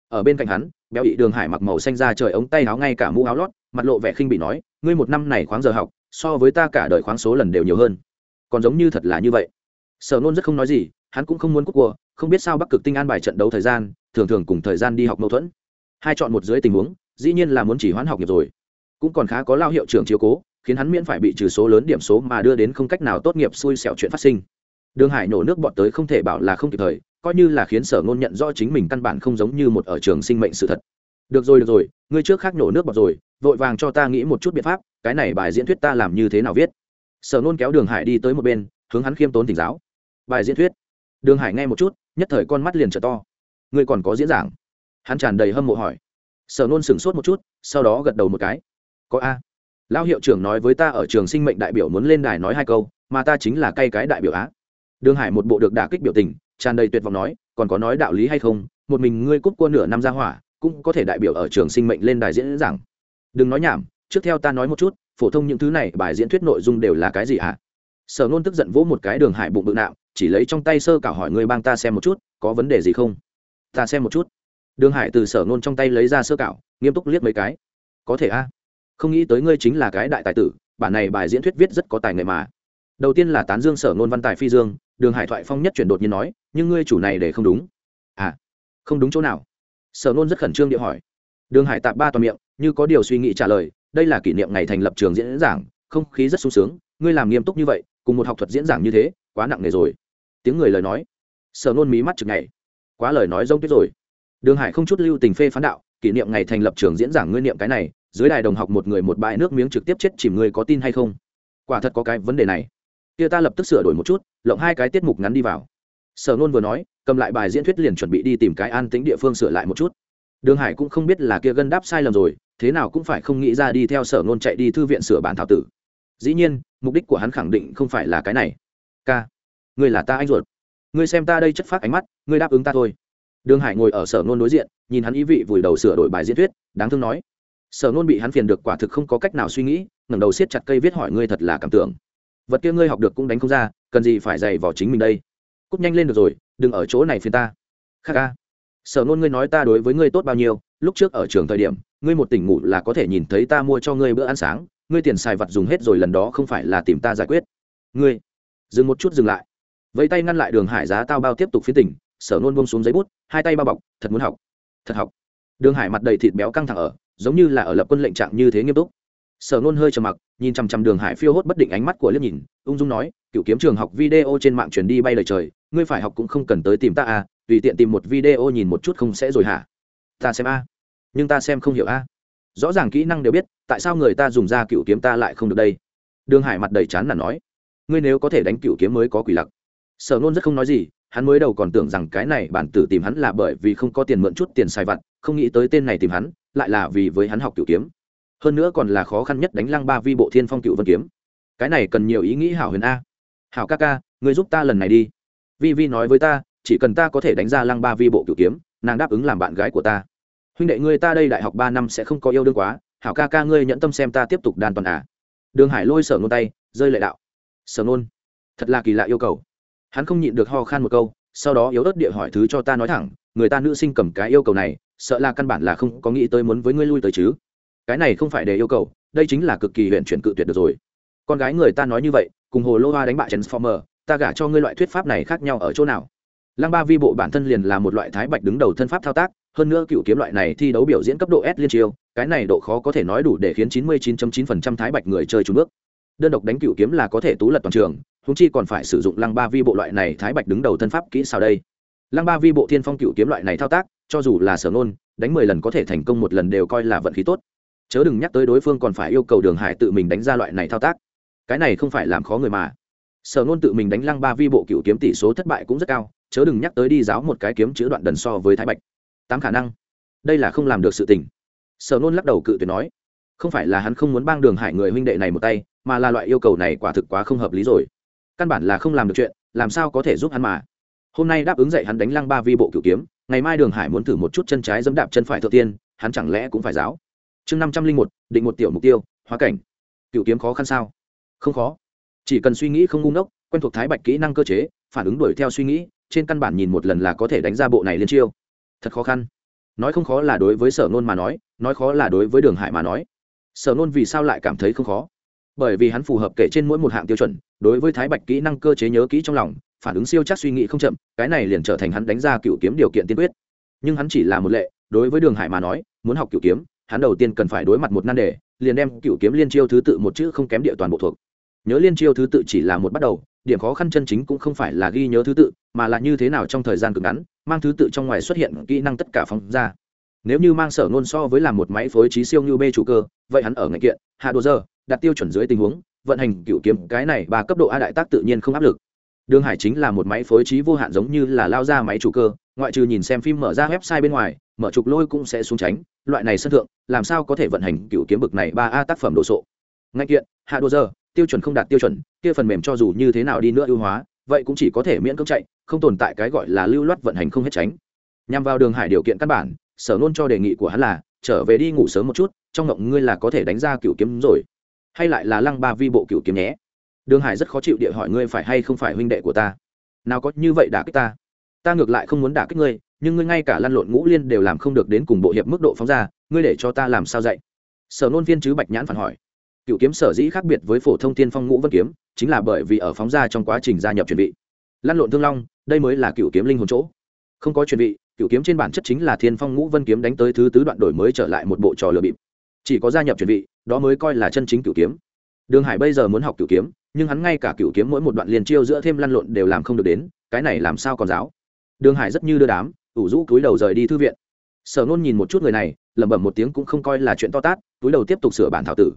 Ở bên cạnh hắn, béo ị đường hải mặc màu xanh ra trời ống tay áo ngay cả mũ áo lót, mặt lộ vẻ khinh bị nói, ngươi một năm này khoáng giờ học so với ta cả đời khoáng số lần đều nhiều hơn. Còn giống như thật là như vậy. Sở nôn rất không nói gì, hắn cũng không muốn cúc cua, không biết sao bắc cực tinh an bài trận đấu thời gian, thường thường cùng thời gian đi học mâu thuẫn. Hai chọn một dưới tình huống, dĩ nhiên là muốn chỉ hoãn học nghiệp rồi. Cũng còn khá có lao hiệu trưởng chiếu cố, khiến hắn miễn phải bị trừ số lớn điểm số mà đưa đến không cách nào tốt nghiệp xui xẻo chuyện phát sinh. Đường hải nổ nước bọt tới không thể bảo là không kịp thời, coi như là khiến sở ngôn nhận rõ chính mình căn bản không giống như một ở trường sinh mệnh sự thật. Được rồi được rồi, ngươi trước khác nổ nước bọt rồi, vội vàng cho ta nghĩ một chút biện pháp cái này bài diễn thuyết ta làm như thế nào viết? Sở nôn kéo đường hải đi tới một bên, hướng hắn khiêm tốn tỉnh giáo. Bài diễn thuyết. Đường hải nghe một chút, nhất thời con mắt liền trở to. Ngươi còn có diễn giảng? Hắn tràn đầy hâm mộ hỏi. Sở nôn sửng sốt một chút, sau đó gật đầu một cái. Có a. Lão hiệu trưởng nói với ta ở trường sinh mệnh đại biểu muốn lên đài nói hai câu, mà ta chính là cay cái đại biểu á. Đường hải một bộ được đả kích biểu tình, tràn đầy tuyệt vọng nói, còn có nói đạo lý hay không? Một mình ngươi cúp cua nửa năm ra hỏa, cũng có thể đại biểu ở trường sinh mệnh lên đài diễn giảng. Đừng nói nhảm trước theo ta nói một chút, phổ thông những thứ này, bài diễn thuyết nội dung đều là cái gì hả? Sở nôn tức giận vỗ một cái đường hải bụng bự nạo chỉ lấy trong tay sơ cảo hỏi ngươi bang ta xem một chút, có vấn đề gì không? Ta xem một chút. Đường hải từ sở nôn trong tay lấy ra sơ cảo, nghiêm túc liếc mấy cái. Có thể a. Không nghĩ tới ngươi chính là cái đại tài tử, bản này bài diễn thuyết viết rất có tài nghệ mà. Đầu tiên là tán dương sở nôn văn tài phi dương, đường hải thoại phong nhất chuyển đột nhiên nói, nhưng ngươi chủ này để không đúng. À không đúng chỗ nào? Sở nôn rất khẩn trương điệu hỏi. Đường hải tạp ba toàn miệng, như có điều suy nghĩ trả lời đây là kỷ niệm ngày thành lập trường diễn giảng, không khí rất sung sướng, ngươi làm nghiêm túc như vậy, cùng một học thuật diễn giảng như thế, quá nặng nề rồi. Tiếng người lời nói. Sở nôn mí mắt chực ngày quá lời nói rông tuyết rồi. Đường hải không chút lưu tình phê phán đạo, kỷ niệm ngày thành lập trường diễn giảng ngươi niệm cái này, dưới đài đồng học một người một bãi nước miếng trực tiếp chết chìm người có tin hay không? Quả thật có cái vấn đề này. Kia ta lập tức sửa đổi một chút, lộng hai cái tiết mục ngắn đi vào. Sở nôn vừa nói, cầm lại bài diễn thuyết liền chuẩn bị đi tìm cái an tính địa phương sửa lại một chút. Đường hải cũng không biết là kia gân đáp sai lầm rồi thế nào cũng phải không nghĩ ra đi theo sở nôn chạy đi thư viện sửa bản thảo tử. Dĩ nhiên, mục đích của hắn khẳng định không phải là cái này. K ngươi là ta anh ruột. Ngươi xem ta đây chất phát ánh mắt, ngươi đáp ứng ta thôi. Đường hải ngồi ở sở nôn đối diện, nhìn hắn ý vị vùi đầu sửa đổi bài diễn thuyết, đáng thương nói. Sở nôn bị hắn phiền được quả thực không có cách nào suy nghĩ, ngẩng đầu siết chặt cây viết hỏi ngươi thật là cảm tưởng. Vật kia ngươi học được cũng đánh không ra, cần gì phải dày vào chính mình đây? Cút nhanh lên được rồi, đừng ở chỗ này phiền ta. Kha kha sở nôn ngươi nói ta đối với ngươi tốt bao nhiêu lúc trước ở trường thời điểm, ngươi một tỉnh ngủ là có thể nhìn thấy ta mua cho ngươi bữa ăn sáng, ngươi tiền xài vặt dùng hết rồi lần đó không phải là tìm ta giải quyết. Ngươi, dừng một chút dừng lại. Vẫy tay ngăn lại đường hải giá tao bao tiếp tục phiến tỉnh, sở nôn bông xuống giấy bút, hai tay bao bọc, thật muốn học, thật học. Đường hải mặt đầy thịt béo căng thẳng ở, giống như là ở lập quân lệnh trạng như thế nghiêm túc. Sở nôn hơi trầm mặc, nhìn chằm chằm đường hải phiêu hốt bất định ánh mắt của liếc nhìn, ung dung nói, cựu kiếm trường học video trên mạng truyền đi bay lời trời, ngươi phải học cũng không cần tới tìm ta à tùy tiện tìm một video nhìn một chút không sẽ rồi hả? Ta xem a. Nhưng ta xem không hiểu a. Rõ ràng kỹ năng đều biết, tại sao người ta dùng ra cựu kiếm ta lại không được đây? Đường hải mặt đầy chán là nói. Ngươi nếu có thể đánh cựu kiếm mới có quỷ lặc. Sở nôn rất không nói gì, hắn mới đầu còn tưởng rằng cái này bản tử tìm hắn là bởi vì không có tiền mượn chút tiền xài vặt, không nghĩ tới tên này tìm hắn, lại là vì với hắn học cựu kiếm. Hơn nữa còn là khó khăn nhất đánh lăng ba vi bộ thiên phong cựu vân kiếm. Cái này cần nhiều ý nghĩ hảo huyền a. Hảo ca ca, ngươi giúp ta lần này đi. Vi vi nói với ta, chỉ cần ta có thể đánh ra lăng ba vi bộ cựu kiếm, nàng đáp ứng làm bạn gái của ta huynh đệ ngươi ta đây đại học ba năm sẽ không có yêu đương quá, hảo ca ca ngươi nhẫn tâm xem ta tiếp tục đàn toàn à. Đường hải lôi sở nôn tay, rơi lệ đạo. Sở nôn thật là kỳ lạ yêu cầu. Hắn không nhịn được ho khan một câu, sau đó yếu ớt địa hỏi thứ cho ta nói thẳng, người ta nữ sinh cầm cái yêu cầu này, sợ là căn bản là không có nghĩ tới muốn với ngươi lui tới chứ. Cái này không phải để yêu cầu, đây chính là cực kỳ huyện chuyển cự tuyệt được rồi. Con gái người ta nói như vậy, cùng hồ lô hoa đánh bại transformer, ta gả cho ngươi loại thuyết pháp này khác nhau ở chỗ nào? Lăng ba vi bộ bản thân liền là một loại thái bạch đứng đầu thân pháp thao tác hơn nữa cựu kiếm loại này thi đấu biểu diễn cấp độ s liên chiêu cái này độ khó có thể nói đủ để khiến 99.9% thái bạch người chơi trúng bước. Đơn độc đánh cựu kiếm là có thể tú lật toàn trường húng chi còn phải sử dụng lăng ba vi bộ loại này thái bạch đứng đầu thân pháp kỹ sao đây. Lăng ba vi bộ thiên phong cựu kiếm loại này thao tác, cho dù là sở ngôn, đánh mười lần có thể thành công một lần đều coi là vận khí tốt. Chớ đừng nhắc tới đối phương còn phải yêu cầu đường hải tự mình đánh ra loại này thao tác. Cái này không phải làm khó người mà. Sở ngôn tự mình đánh lăng ba vi bộ cựu kiếm tỷ số thất bại cũng rất cao, chớ đừng nhắc tới đi giáo một cái kiếm chữ đoạn đần so với thái bạch tám khả năng. Đây là không làm được sự tình. Sở nôn lắc đầu cự tuyệt nói, không phải là hắn không muốn bang đường hải người huynh đệ này một tay, mà là loại yêu cầu này quả thực quá không hợp lý rồi. Căn bản là không làm được chuyện, làm sao có thể giúp hắn mà. Hôm nay đáp ứng dạy hắn đánh lăng ba vi bộ cựu kiếm, ngày mai đường hải muốn thử một chút chân trái dẫm đạp chân phải thượng tiên, hắn chẳng lẽ cũng phải giáo. Chương năm trăm linh một, định một tiểu mục tiêu, hóa cảnh. Cựu kiếm khó khăn sao? Không khó. Chỉ cần suy nghĩ không ngu ngốc, quen thuộc thái bạch kỹ năng cơ chế, phản ứng đuổi theo suy nghĩ, trên căn bản nhìn một lần là có thể đánh ra bộ này liên chiêu thật khó khăn. Nói không khó là đối với sở nôn mà nói nói khó là đối với đường hải mà nói. Sở nôn vì sao lại cảm thấy không khó? Bởi vì hắn phù hợp kể trên mỗi một hạng tiêu chuẩn, đối với thái bạch kỹ năng cơ chế nhớ kỹ trong lòng, phản ứng siêu chắc suy nghĩ không chậm, cái này liền trở thành hắn đánh ra cựu kiếm điều kiện tiên quyết. Nhưng hắn chỉ là một lệ, đối với đường hải mà nói, muốn học cựu kiếm, hắn đầu tiên cần phải đối mặt một nan đề, liền đem cựu kiếm liên chiêu thứ tự một chữ không kém địa toàn bộ thuộc. Nhớ liên chiêu thứ tự chỉ là một bắt đầu, điểm khó khăn chân chính cũng không phải là ghi nhớ thứ tự, mà là như thế nào trong thời gian cực ngắn mang thứ tự trong ngoài xuất hiện kỹ năng tất cả phóng ra. Nếu như mang sở ngôn so với làm một máy phối trí siêu như b chủ cơ, vậy hắn ở ngạch kiện, hạ đồ giờ, đặt tiêu chuẩn dưới tình huống, vận hành cựu kiếm, cái này ba cấp độ a đại tác tự nhiên không áp lực. Đường hải chính là một máy phối trí vô hạn giống như là lao ra máy chủ cơ, ngoại trừ nhìn xem phim mở ra website bên ngoài, mở trục lôi cũng sẽ xuống tránh, loại này sân thượng, làm sao có thể vận hành cựu kiếm bực này ba a tác phẩm đồ sộ. Ngạch kiện, hạ đồ giờ, tiêu chuẩn không đạt tiêu chuẩn, kia phần mềm cho dù như thế nào đi nữa ưu hóa vậy cũng chỉ có thể miễn cưỡng chạy, không tồn tại cái gọi là lưu loát vận hành không hết tránh. Nhằm vào đường hải điều kiện căn bản, sở nôn cho đề nghị của hắn là, trở về đi ngủ sớm một chút, trong ngộng ngươi là có thể đánh ra cựu kiếm rồi. Hay lại là lăng ba vi bộ cựu kiếm nhé. Đường hải rất khó chịu địa hỏi ngươi phải hay không phải huynh đệ của ta. Nào có như vậy đả kích ta. Ta ngược lại không muốn đả kích ngươi, nhưng ngươi ngay cả lăn lộn ngũ liên đều làm không được đến cùng bộ hiệp mức độ phóng ra, ngươi để cho ta làm sao dạy? Sở nôn viên chứ bạch nhãn phản hỏi cựu kiếm sở dĩ khác biệt với phổ thông tiên phong ngũ vân kiếm, chính là bởi vì ở phóng ra trong quá trình gia nhập chuẩn bị lăn lộn thương long, đây mới là cựu kiếm linh hồn chỗ. Không có chuẩn bị cựu kiếm trên bản chất chính là thiên phong ngũ vân kiếm đánh tới thứ tứ đoạn đổi mới trở lại một bộ trò lừa bịp. Chỉ có gia nhập chuẩn bị đó mới coi là chân chính cựu kiếm. Đường hải bây giờ muốn học cựu kiếm, nhưng hắn ngay cả cựu kiếm mỗi một đoạn liền chiêu giữa thêm lăn lộn đều làm không được đến, cái này làm sao còn giáo? Đường hải rất như đưa đám, ủ rũ túi đầu rời đi thư viện. Sở nôn nhìn một chút người này, lẩm bẩm một tiếng cũng không coi là chuyện to tát, túi đầu tiếp tục sửa bản thảo tử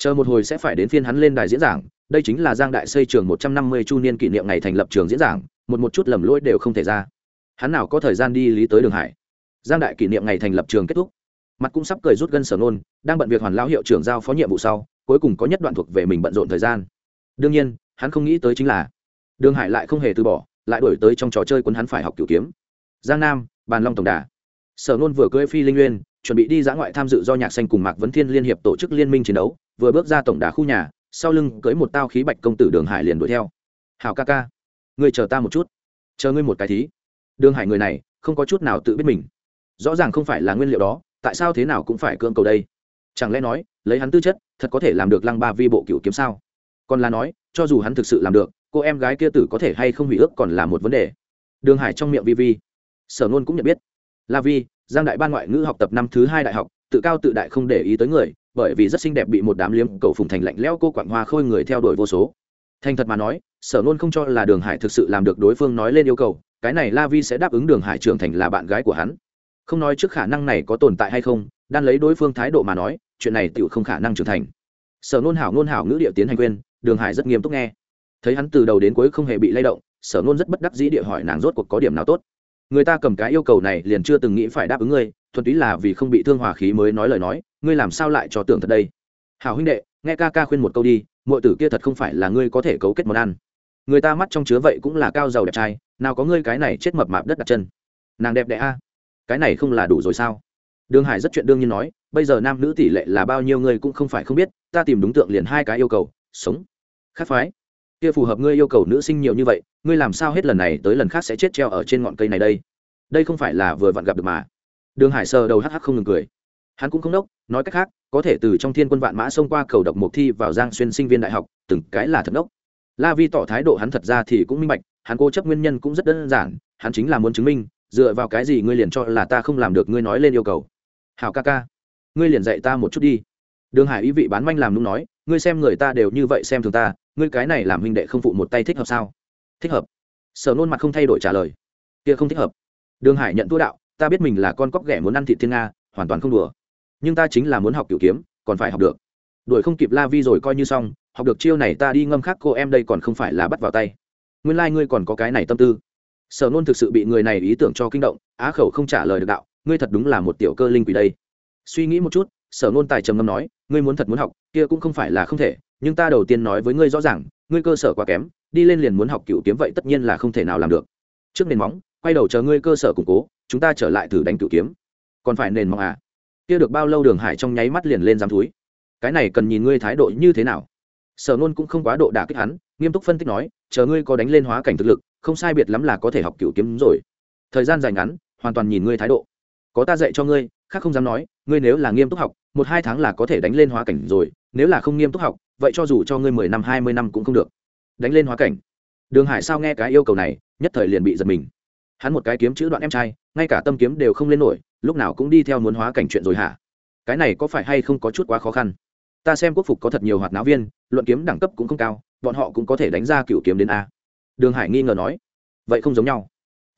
chờ một hồi sẽ phải đến phiên hắn lên đài diễn giảng, đây chính là giang đại xây trường một trăm năm mươi chu niên kỷ niệm ngày thành lập trường diễn giảng, một một chút lầm lỗi đều không thể ra. Hắn nào có thời gian đi lý tới đường hải? Giang đại kỷ niệm ngày thành lập trường kết thúc. Mặt cũng sắp cười rút gân sở nôn đang bận việc hoàn lão hiệu trưởng giao phó nhiệm vụ sau, cuối cùng có nhất đoạn thuộc về mình bận rộn thời gian. Đương nhiên, hắn không nghĩ tới chính là đường hải lại không hề từ bỏ, lại đổi tới trong trò chơi quân hắn phải học cửu kiếm. Giang nam, bàn long tổng đà. Sở nôn vừa cưỡi phi linh Uyên chuẩn bị đi dã ngoại tham dự do nhạc xanh cùng mạc vấn thiên liên hiệp tổ chức liên minh chiến đấu, vừa bước ra tổng đà khu nhà, sau lưng cưỡi một tao khí bạch công tử đường hải liền đuổi theo. Hào ca ca người chờ ta một chút. Chờ ngươi một cái thí. Đường hải người này không có chút nào tự biết mình. Rõ ràng không phải là nguyên liệu đó, tại sao thế nào cũng phải cưỡng cầu đây? Chẳng lẽ nói, lấy hắn tư chất, thật có thể làm được lăng ba vi bộ cựu kiếm sao? Còn là nói, cho dù hắn thực sự làm được, cô em gái kia tử có thể hay không hủy ước còn là một vấn đề. Đường hải trong miệng vi vi, sở nôn cũng nhận biết la vi, giang đại ban ngoại ngữ học tập năm thứ hai đại học, tự cao tự đại không để ý tới người, bởi vì rất xinh đẹp bị một đám liếm cầu phùng thành lạnh lẽo cô quảng hoa khôi người theo đuổi vô số. Thành thật mà nói, sở nôn không cho là đường hải thực sự làm được đối phương nói lên yêu cầu, cái này la vi sẽ đáp ứng đường hải trưởng thành là bạn gái của hắn. Không nói trước khả năng này có tồn tại hay không, đan lấy đối phương thái độ mà nói, chuyện này tự không khả năng trưởng thành. Sở nôn hảo nôn hảo ngữ địa tiến hành quên, đường hải rất nghiêm túc nghe. Thấy hắn từ đầu đến cuối không hề bị lay động, sở nôn rất bất đắc dĩ địa hỏi nàng rốt cuộc có điểm nào tốt người ta cầm cái yêu cầu này liền chưa từng nghĩ phải đáp ứng ngươi, thuần túy là vì không bị thương hòa khí mới nói lời nói, ngươi làm sao lại cho tưởng thật đây? Hảo huynh đệ, nghe ca ca khuyên một câu đi mọi tử kia thật không phải là ngươi có thể cấu kết món ăn. Người ta mắt trong chứa vậy cũng là cao giàu đẹp trai, nào có ngươi cái này chết mập mạp đất đặt chân. Nàng đẹp đẽ a. Cái này không là đủ rồi sao? Đường hải rất chuyện đương nhiên nói, bây giờ nam nữ tỷ lệ là bao nhiêu ngươi cũng không phải không biết, ta tìm đúng tượng liền hai cái yêu cầu, sống. Khát phái kia phù hợp ngươi yêu cầu nữ sinh nhiều như vậy, ngươi làm sao hết lần này tới lần khác sẽ chết treo ở trên ngọn cây này đây? Đây không phải là vừa vặn gặp được mà. Đường hải sờ đầu hắc hắc không ngừng cười. Hắn cũng không đốc, nói cách khác, có thể từ trong thiên quân vạn mã xông qua cầu độc mộc thi vào giang xuyên sinh viên đại học, từng cái là thật đốc. La vi tỏ thái độ hắn thật ra thì cũng minh bạch, hắn cố chấp nguyên nhân cũng rất đơn giản, hắn chính là muốn chứng minh, dựa vào cái gì ngươi liền cho là ta không làm được ngươi nói lên yêu cầu. Hảo ca ca, ngươi liền dạy ta một chút đi. Đường hải ý vị bán manh làm đúng nói, ngươi xem người ta đều như vậy xem thường ta ngươi cái này làm huynh đệ không phụ một tay thích hợp sao? Thích hợp. Sở nôn mặt không thay đổi trả lời. Kia không thích hợp. Đường hải nhận thua đạo, ta biết mình là con cóc ghẻ muốn ăn thị thiên nga, hoàn toàn không đùa. Nhưng ta chính là muốn học kiểu kiếm, còn phải học được. Đuổi không kịp la vi rồi coi như xong, học được chiêu này ta đi ngâm khắc cô em đây còn không phải là bắt vào tay. Nguyên lai、like、ngươi còn có cái này tâm tư. Sở nôn thực sự bị người này ý tưởng cho kinh động, á khẩu không trả lời được đạo, ngươi thật đúng là một tiểu cơ linh quỷ đây. Suy nghĩ một chút, sở nôn tài trầm ngâm nói, ngươi muốn thật muốn học, kia cũng không phải là không thể nhưng ta đầu tiên nói với ngươi rõ ràng, ngươi cơ sở quá kém, đi lên liền muốn học cựu kiếm vậy tất nhiên là không thể nào làm được. Trước nền móng, quay đầu chờ ngươi cơ sở củng cố, chúng ta trở lại thử đánh cựu kiếm. Còn phải nền móng à? Kia được bao lâu đường hải trong nháy mắt liền lên dám túi cái này cần nhìn ngươi thái độ như thế nào. Sở nôn cũng không quá độ đả kích hắn, nghiêm túc phân tích nói, chờ ngươi có đánh lên hóa cảnh thực lực, không sai biệt lắm là có thể học cựu kiếm rồi. Thời gian dài ngắn, hoàn toàn nhìn ngươi thái độ. Có ta dạy cho ngươi khác không dám nói, ngươi nếu là nghiêm túc học, một hai tháng là có thể đánh lên hóa cảnh rồi, nếu là không nghiêm túc học, vậy cho dù cho ngươi mười năm, hai mươi năm cũng không được. Đánh lên hóa cảnh. Đường hải sao nghe cái yêu cầu này, nhất thời liền bị giật mình. Hắn một cái kiếm chữ đoạn em trai, ngay cả tâm kiếm đều không lên nổi, lúc nào cũng đi theo muốn hóa cảnh chuyện rồi hả? Cái này có phải hay không có chút quá khó khăn? Ta xem quốc phục có thật nhiều hoạt náo viên, luận kiếm đẳng cấp cũng không cao, bọn họ cũng có thể đánh ra cựu kiếm đến a. Đường hải nghi ngờ nói. Vậy không giống nhau.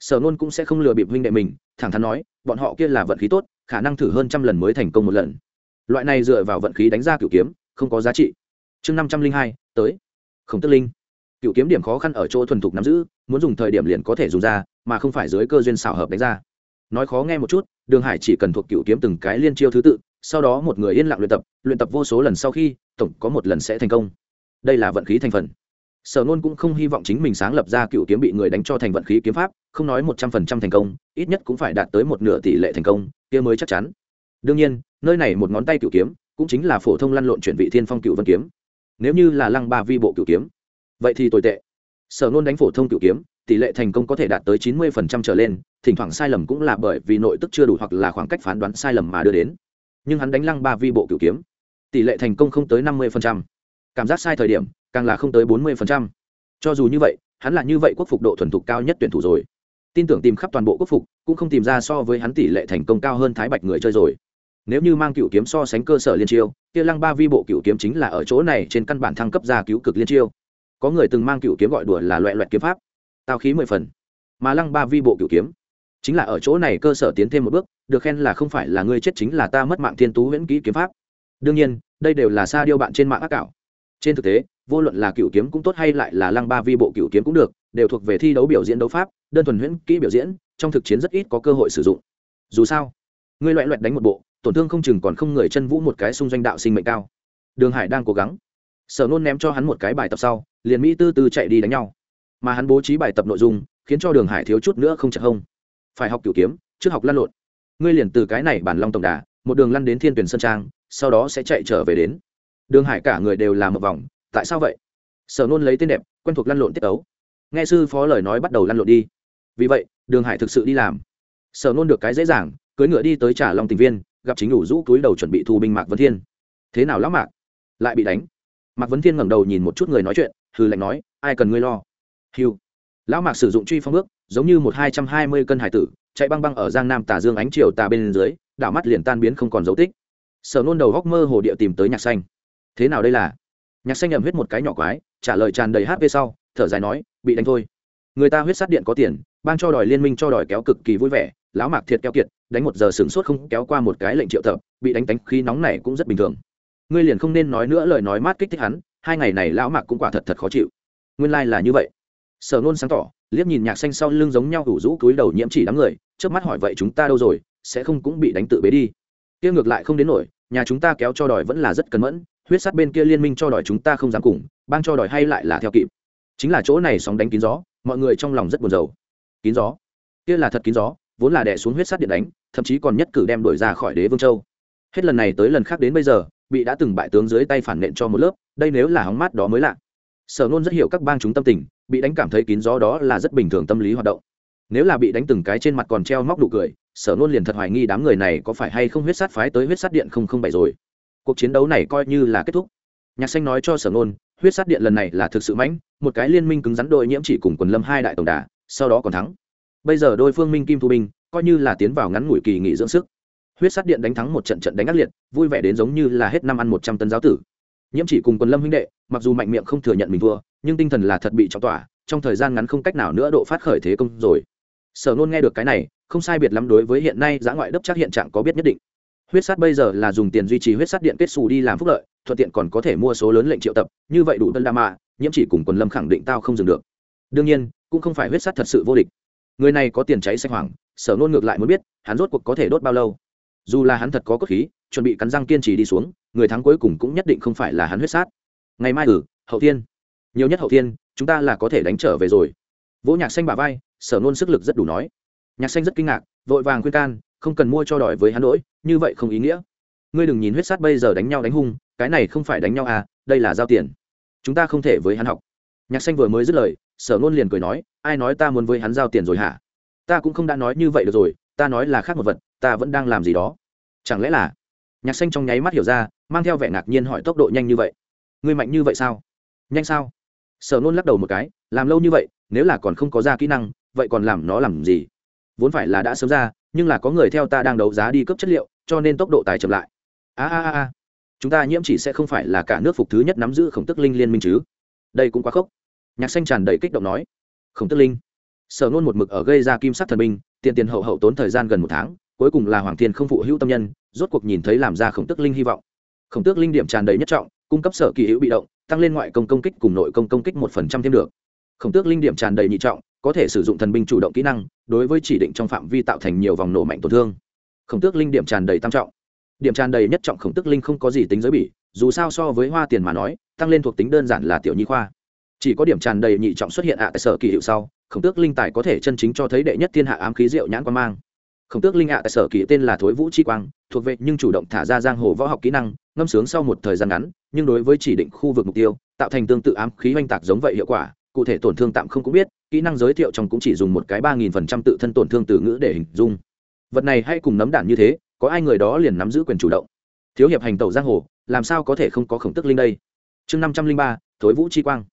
Sở nôn cũng sẽ không lừa bịp huynh đệ mình, thẳng thắn nói, bọn họ kia là vận khí tốt khả năng thử hơn trăm lần mới thành công một lần. Loại này dựa vào vận khí đánh ra cựu kiếm, không có giá trị. Chương năm trăm linh hai, tới. Không tức linh. Cựu kiếm điểm khó khăn ở chỗ thuần thục nắm giữ, muốn dùng thời điểm liền có thể dùng ra, mà không phải dưới cơ duyên xảo hợp đánh ra. Nói khó nghe một chút, đường hải chỉ cần thuộc cựu kiếm từng cái liên chiêu thứ tự, sau đó một người yên lặng luyện tập luyện tập vô số lần sau khi, tổng có một lần sẽ thành công. Đây là vận khí thành phần. Sở nôn cũng không hy vọng chính mình sáng lập ra cựu kiếm bị người đánh cho thành vận khí kiếm pháp, không nói một trăm phần trăm thành công, ít nhất cũng phải đạt tới một nửa tỷ lệ thành công kia mới chắc chắn. Đương nhiên, nơi này một ngón tay cựu kiếm cũng chính là phổ thông lăn lộn chuyển vị thiên phong cựu vân kiếm. Nếu như là lăng ba vi bộ cựu kiếm, vậy thì tồi tệ. Sở nôn đánh phổ thông cựu kiếm, tỷ lệ thành công có thể đạt tới chín mươi phần trăm trở lên, thỉnh thoảng sai lầm cũng là bởi vì nội tức chưa đủ hoặc là khoảng cách phán đoán sai lầm mà đưa đến. Nhưng hắn đánh lăng ba vi bộ cựu kiếm, tỷ lệ thành công không tới năm mươi phần trăm. Cảm giác sai thời điểm, càng là không tới bốn mươi phần trăm. Cho dù như vậy, hắn là như vậy quốc phục độ thuần thục cao nhất tuyển thủ rồi tin tưởng tìm khắp toàn bộ quốc phục, cũng không tìm ra so với hắn tỷ lệ thành công cao hơn thái bạch người chơi rồi. Nếu như mang cựu kiếm so sánh cơ sở liên chiêu, kia lăng ba vi bộ cựu kiếm chính là ở chỗ này trên căn bản thăng cấp ra cứu cực liên chiêu. Có người từng mang cựu kiếm gọi đùa là loẹ loẹt kiếm pháp, tao khí mười phần. Mà lăng ba vi bộ cựu kiếm chính là ở chỗ này cơ sở tiến thêm một bước, được khen là không phải là ngươi chết chính là ta mất mạng thiên tú huyễn kỹ kiếm pháp. Đương nhiên, đây đều là xa điêu bạn trên mạng ác cảo. Trên thực tế vô luận là cựu kiếm cũng tốt hay lại là lăng ba vi bộ cựu kiếm cũng được, đều thuộc về thi đấu biểu diễn đấu pháp, đơn thuần huyễn kỹ biểu diễn, trong thực chiến rất ít có cơ hội sử dụng. Dù sao ngươi loại loại đánh một bộ, tổn thương không chừng còn không người chân vũ một cái xung doanh đạo sinh mệnh cao. Đường hải đang cố gắng. Sở nôn ném cho hắn một cái bài tập sau, liền mỹ tư tư chạy đi đánh nhau. Mà hắn bố trí bài tập nội dung, khiến cho đường hải thiếu chút nữa không chật hông. Phải học cửu kiếm, trước học lăn lộn. Ngươi liền từ cái này bản long tổng đà, một đường lăn đến thiên tuyển sơn trang, sau đó sẽ chạy trở về đến. Đường hải cả người đều làm một vòng tại sao vậy? Sở nôn lấy tên đẹp, quen thuộc lăn lộn tiết ấu. Nghe sư phó lời nói bắt đầu lăn lộn đi. Vì vậy, đường hải thực sự đi làm. Sở nôn được cái dễ dàng cưới ngựa đi tới trả lòng tình viên, gặp chính đủ rũ túi đầu chuẩn bị thu binh mạc vấn thiên. Thế nào lão mạc? Lại bị đánh. Mạc vấn thiên ngẩng đầu nhìn một chút người nói chuyện hư lạnh nói, ai cần ngươi lo? Hiu lão mạc sử dụng truy phong bước giống như một hai trăm hai mươi cân hải tử, chạy băng băng ở giang nam tà dương ánh chiều tà bên dưới, đảo mắt liền tan biến không còn dấu tích. Sở nôn đầu góc mơ hồ địa tìm tới nhạc xanh. Thế nào đây là? Nhạc xanh nhầm huyết một cái nhỏ quái, trả lời tràn đầy hp sau, thở dài nói, bị đánh thôi. Người ta huyết sát điện có tiền, ban cho đòi liên minh cho đòi kéo cực kỳ vui vẻ, lão mạc thiệt kéo kiệt, đánh một giờ sửng sốt không kéo qua một cái lệnh triệu tập, bị đánh tánh khí nóng này cũng rất bình thường. Ngươi liền không nên nói nữa lời nói mát kích thích hắn, hai ngày này lão mạc cũng quả thật thật khó chịu. Nguyên lai、like、là như vậy. Sở nôn sáng tỏ, liếc nhìn nhạc xanh sau lưng giống nhau ủ rũ túi đầu nhiễm chỉ đám người trước mắt hỏi vậy chúng ta đâu rồi, sẽ không cũng bị đánh tự bế đi. Kia ngược lại không đến nổi, nhà chúng ta kéo cho đòi vẫn là rất cẩn mẫn huyết sát bên kia liên minh cho đòi chúng ta không dám cùng, bang cho đòi hay lại là theo kịp. Chính là chỗ này sóng đánh kín gió, mọi người trong lòng rất buồn rầu. Kín gió? Kia là thật kín gió, vốn là đè xuống huyết sát điện đánh, thậm chí còn nhất cử đem đuổi ra khỏi đế vương châu. Hết lần này tới lần khác đến bây giờ, bị đã từng bại tướng dưới tay phản nện cho một lớp, đây nếu là hóng mát đó mới lạ. Sở nôn rất hiểu các bang chúng tâm tình, bị đánh cảm thấy kín gió đó là rất bình thường tâm lý hoạt động. Nếu là bị đánh từng cái trên mặt còn treo móc đủ cười, sở nôn liền thật hoài nghi đám người này có phải hay không huyết sát phái tới huyết sát điện không không bảy rồi cuộc chiến đấu này coi như là kết thúc. Nhạc xanh nói cho sở nôn huyết sát điện lần này là thực sự mãnh, một cái liên minh cứng rắn đội nhiễm chỉ cùng quần lâm hai đại tổng đà, sau đó còn thắng. Bây giờ đôi phương minh kim thu binh, coi như là tiến vào ngắn ngủi kỳ nghỉ dưỡng sức. Huyết sát điện đánh thắng một trận trận đánh ác liệt, vui vẻ đến giống như là hết năm ăn một trăm tấn giáo tử. Nhiễm chỉ cùng quần lâm huynh đệ, mặc dù mạnh miệng không thừa nhận mình thua, nhưng tinh thần là thật bị trọng tỏa, trong thời gian ngắn không cách nào nữa độ phát khởi thế công rồi. Sở nôn nghe được cái này, không sai biệt lắm đối với hiện nay giã ngoại đất chắc hiện trạng có biết nhất định huyết sát bây giờ là dùng tiền duy trì huyết sát điện kết xù đi làm phúc lợi, thuận tiện còn có thể mua số lớn lệnh triệu tập, như vậy đủ tân đa mạ, nhiễm chỉ cùng quần lâm khẳng định tao không dừng được. Đương nhiên, cũng không phải huyết sát thật sự vô địch. Người này có tiền cháy xanh hoàng sở nôn ngược lại muốn biết, hắn rốt cuộc có thể đốt bao lâu. Dù là hắn thật có cốt khí, chuẩn bị cắn răng kiên trì đi xuống, người thắng cuối cùng cũng nhất định không phải là hắn huyết sát. Ngày mai ừ hậu thiên. Nhiều nhất hậu thiên, chúng ta là có thể đánh trở về rồi. Vỗ nhạc xanh bà vai, sở nôn sức lực rất đủ nói. Nhạc xanh rất kinh ngạc, vội vàng khuyên can không cần mua cho đòi với hắn lỗi như vậy không ý nghĩa. Ngươi đừng nhìn huyết sát bây giờ đánh nhau đánh hung, cái này không phải đánh nhau à đây là giao tiền. Chúng ta không thể với hắn học. Nhạc xanh vừa mới dứt lời, sở nôn liền cười nói, ai nói ta muốn với hắn giao tiền rồi hả? Ta cũng không đã nói như vậy được rồi, ta nói là khác một vật, ta vẫn đang làm gì đó. Chẳng lẽ là? Nhạc xanh trong nháy mắt hiểu ra, mang theo vẻ ngạc nhiên hỏi tốc độ nhanh như vậy. Ngươi mạnh như vậy sao? Nhanh sao? Sở nôn lắc đầu một cái, làm lâu như vậy, nếu là còn không có ra kỹ năng, vậy còn làm nó làm gì? Vốn phải là đã sớm ra nhưng là có người theo ta đang đấu giá đi cấp chất liệu, cho nên tốc độ tài chậm lại. A a a chúng ta nhiễm chỉ sẽ không phải là cả nước phục thứ nhất nắm giữ khổng tức linh liên minh chứ? Đây cũng quá khốc. Nhạc xanh tràn đầy kích động nói. Khổng tức linh. Sở nôn một mực ở gây ra kim sắc thần binh tiền tiền hậu hậu tốn thời gian gần một tháng, cuối cùng là hoàng thiên không phụ hữu tâm nhân, rốt cuộc nhìn thấy làm ra khổng tức linh hy vọng. Khổng tước linh điểm tràn đầy nhất trọng, cung cấp sở kỳ hữu bị động, tăng lên ngoại công công kích cùng nội công công kích một phần trăm thêm được. Khổng tước linh điểm tràn đầy nhị trọng, có thể sử dụng thần binh chủ động kỹ năng đối với chỉ định trong phạm vi tạo thành nhiều vòng nổ mạnh tổn thương. Khổng tước linh điểm tràn đầy tam trọng. Điểm tràn đầy nhất trọng khổng tước linh không có gì tính giới bỉ, dù sao so với hoa tiền mà nói, tăng lên thuộc tính đơn giản là tiểu nhi khoa. Chỉ có điểm tràn đầy nhị trọng xuất hiện ạ tại sở kỳ hiệu sau, khổng tước linh tài có thể chân chính cho thấy đệ nhất thiên hạ ám khí diệu nhãn quan mang. Khổng tước linh ạ tại sở kỳ tên là thối vũ chi quang, thuộc vệ nhưng chủ động thả ra giang hồ võ học kỹ năng, ngâm sướng sau một thời gian ngắn, nhưng đối với chỉ định khu vực mục tiêu, tạo thành tương tự ám khí oanh tạc giống vậy hiệu quả cụ thể tổn thương tạm không cũng biết, kỹ năng giới thiệu trong cũng chỉ dùng một cái ba nghìn phần trăm tự thân tổn thương từ ngữ để hình dung. Vật này hay cùng nấm đạn như thế, có ai người đó liền nắm giữ quyền chủ động. Thiếu hiệp hành tẩu giang hồ, làm sao có thể không có khổng tức linh đây? Chương năm trăm linh ba, thối vũ chi quang.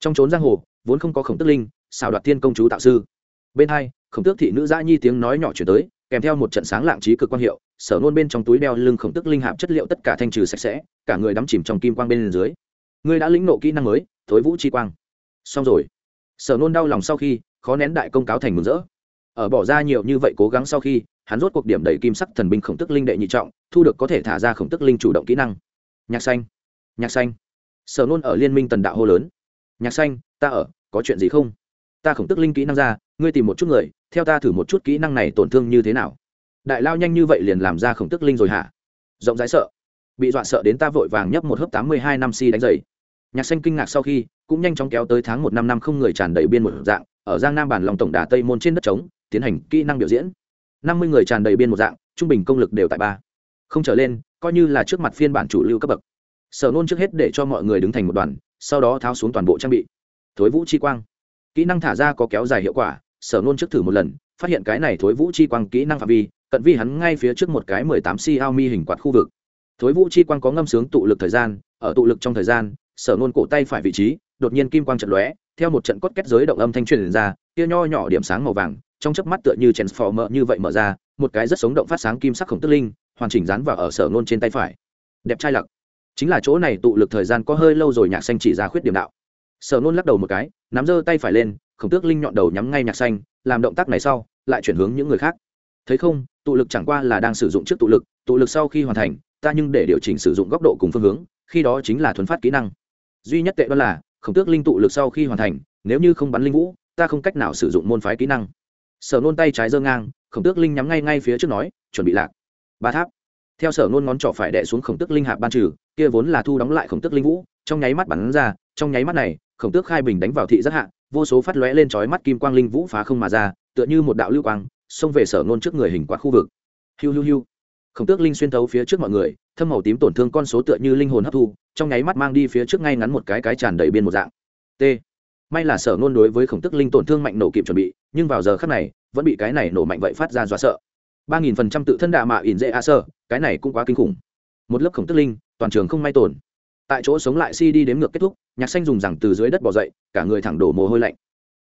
Trong trốn giang hồ, vốn không có khổng tức linh xào đoạt tiên công chú tạo sư. Bên hai, khổng tước thị nữ dã nhi tiếng nói nhỏ chuyển tới, kèm theo một trận sáng lạng trí cực quan hiệu, sở nôn bên trong túi đeo lưng khổng tức linh hạp chất liệu tất cả thanh trừ sạch sẽ, cả người đắm chìm trong kim quang bên dưới. Ngươi đã lĩnh nộ kỹ năng mới, thối vũ chi quang xong rồi. Sở nôn đau lòng sau khi, khó nén đại công cáo thành mừng rỡ. Ở bỏ ra nhiều như vậy cố gắng sau khi, hắn rốt cuộc điểm đầy kim sắc thần binh khổng tức linh đệ nhị trọng, thu được có thể thả ra khổng tức linh chủ động kỹ năng. Nhạc xanh nhạc xanh. Sở nôn ở liên minh tần đạo hô lớn. Nhạc xanh, ta ở, có chuyện gì không? Ta khổng tức linh kỹ năng ra, ngươi tìm một chút người, theo ta thử một chút kỹ năng này tổn thương như thế nào. Đại lao nhanh như vậy liền làm ra khổng tức linh rồi hả? Rộng rãi sợ. Bị dọa sợ đến ta vội vàng nhấp một hớp tám mươi hai năm si đánh giày nhạc xanh kinh ngạc sau khi cũng nhanh chóng kéo tới tháng một năm năm không người tràn đầy biên một dạng, ở giang nam bản lòng tổng đà tây môn trên đất trống, tiến hành kỹ năng biểu diễn. năm mươi người tràn đầy biên một dạng, trung bình công lực đều tại ba. Không trở lên, coi như là trước mặt phiên bản chủ lưu cấp bậc. Sở nôn trước hết để cho mọi người đứng thành một đoàn, sau đó tháo xuống toàn bộ trang bị. Thối vũ chi quang. Kỹ năng thả ra có kéo dài hiệu quả, sở nôn trước thử một lần, phát hiện cái này thối vũ chi quang kỹ năng phạm vi, cận vi hắn ngay phía trước một cái mười tám si ao mi hình quạt khu vực. Thối vũ chi quang có ngâm sướng tụ lực thời gian, ở tụ lực trong thời gian, sở nôn cổ tay phải vị trí đột nhiên kim quang trận lóe, theo một trận cốt kết giới động âm thanh truyền ra, tia nho nhỏ điểm sáng màu vàng, trong chớp mắt tựa như transformer như vậy mở ra, một cái rất sống động phát sáng kim sắc khổng tức linh, hoàn chỉnh dán vào ở sở nôn trên tay phải. Đẹp trai lặc. Chính là chỗ này tụ lực thời gian có hơi lâu rồi nhạc xanh chỉ ra khuyết điểm đạo. Sở nôn lắc đầu một cái, nắm giơ tay phải lên, khổng tước linh nhọn đầu nhắm ngay nhạc xanh, làm động tác này sau, lại chuyển hướng những người khác. Thấy không, tụ lực chẳng qua là đang sử dụng trước tụ lực tụ lực sau khi hoàn thành, ta nhưng để điều chỉnh sử dụng góc độ cùng phương hướng, khi đó chính là thuần phát kỹ năng. Duy nhất tệ đó là khổng tước linh tụ lực sau khi hoàn thành, nếu như không bắn linh vũ, ta không cách nào sử dụng môn phái kỹ năng. Sở nôn tay trái giơ ngang, khổng tước linh nhắm ngay ngay phía trước nói, chuẩn bị lạc. Ba tháp. Theo sở nôn ngón trỏ phải đẻ xuống khổng tước linh hạ ban trừ, kia vốn là thu đóng lại khổng tước linh vũ, trong nháy mắt bắn ra, trong nháy mắt này, khổng tước khai bình đánh vào thị giác hạ, vô số phát lóe lên chói mắt kim quang linh vũ phá không mà ra, tựa như một đạo lưu quang, xông về sở nôn trước người hình quạt khu vực. Hiu hiu hiu. Khổng tước linh xuyên thấu phía trước mọi người thâm màu tím tổn thương con số tựa như linh hồn hấp thu, trong nháy mắt mang đi phía trước ngay ngắn một cái cái tràn đầy biên một dạng. T. May là sở nôn đối với khổng tước linh tổn thương mạnh nổ kịp chuẩn bị, nhưng vào giờ khắc này, vẫn bị cái này nổ mạnh vậy phát ra dọa sợ. ba nghìn phần trăm tự thân đạ mạ ỉn dễ a sơ, cái này cũng quá kinh khủng. Một lớp khổng tức linh, toàn trường không may tổn. Tại chỗ sống lại si đi đếm ngược kết thúc, nhạc xanh dùng rằng từ dưới đất bỏ dậy, cả người thẳng đổ mồ hôi lạnh.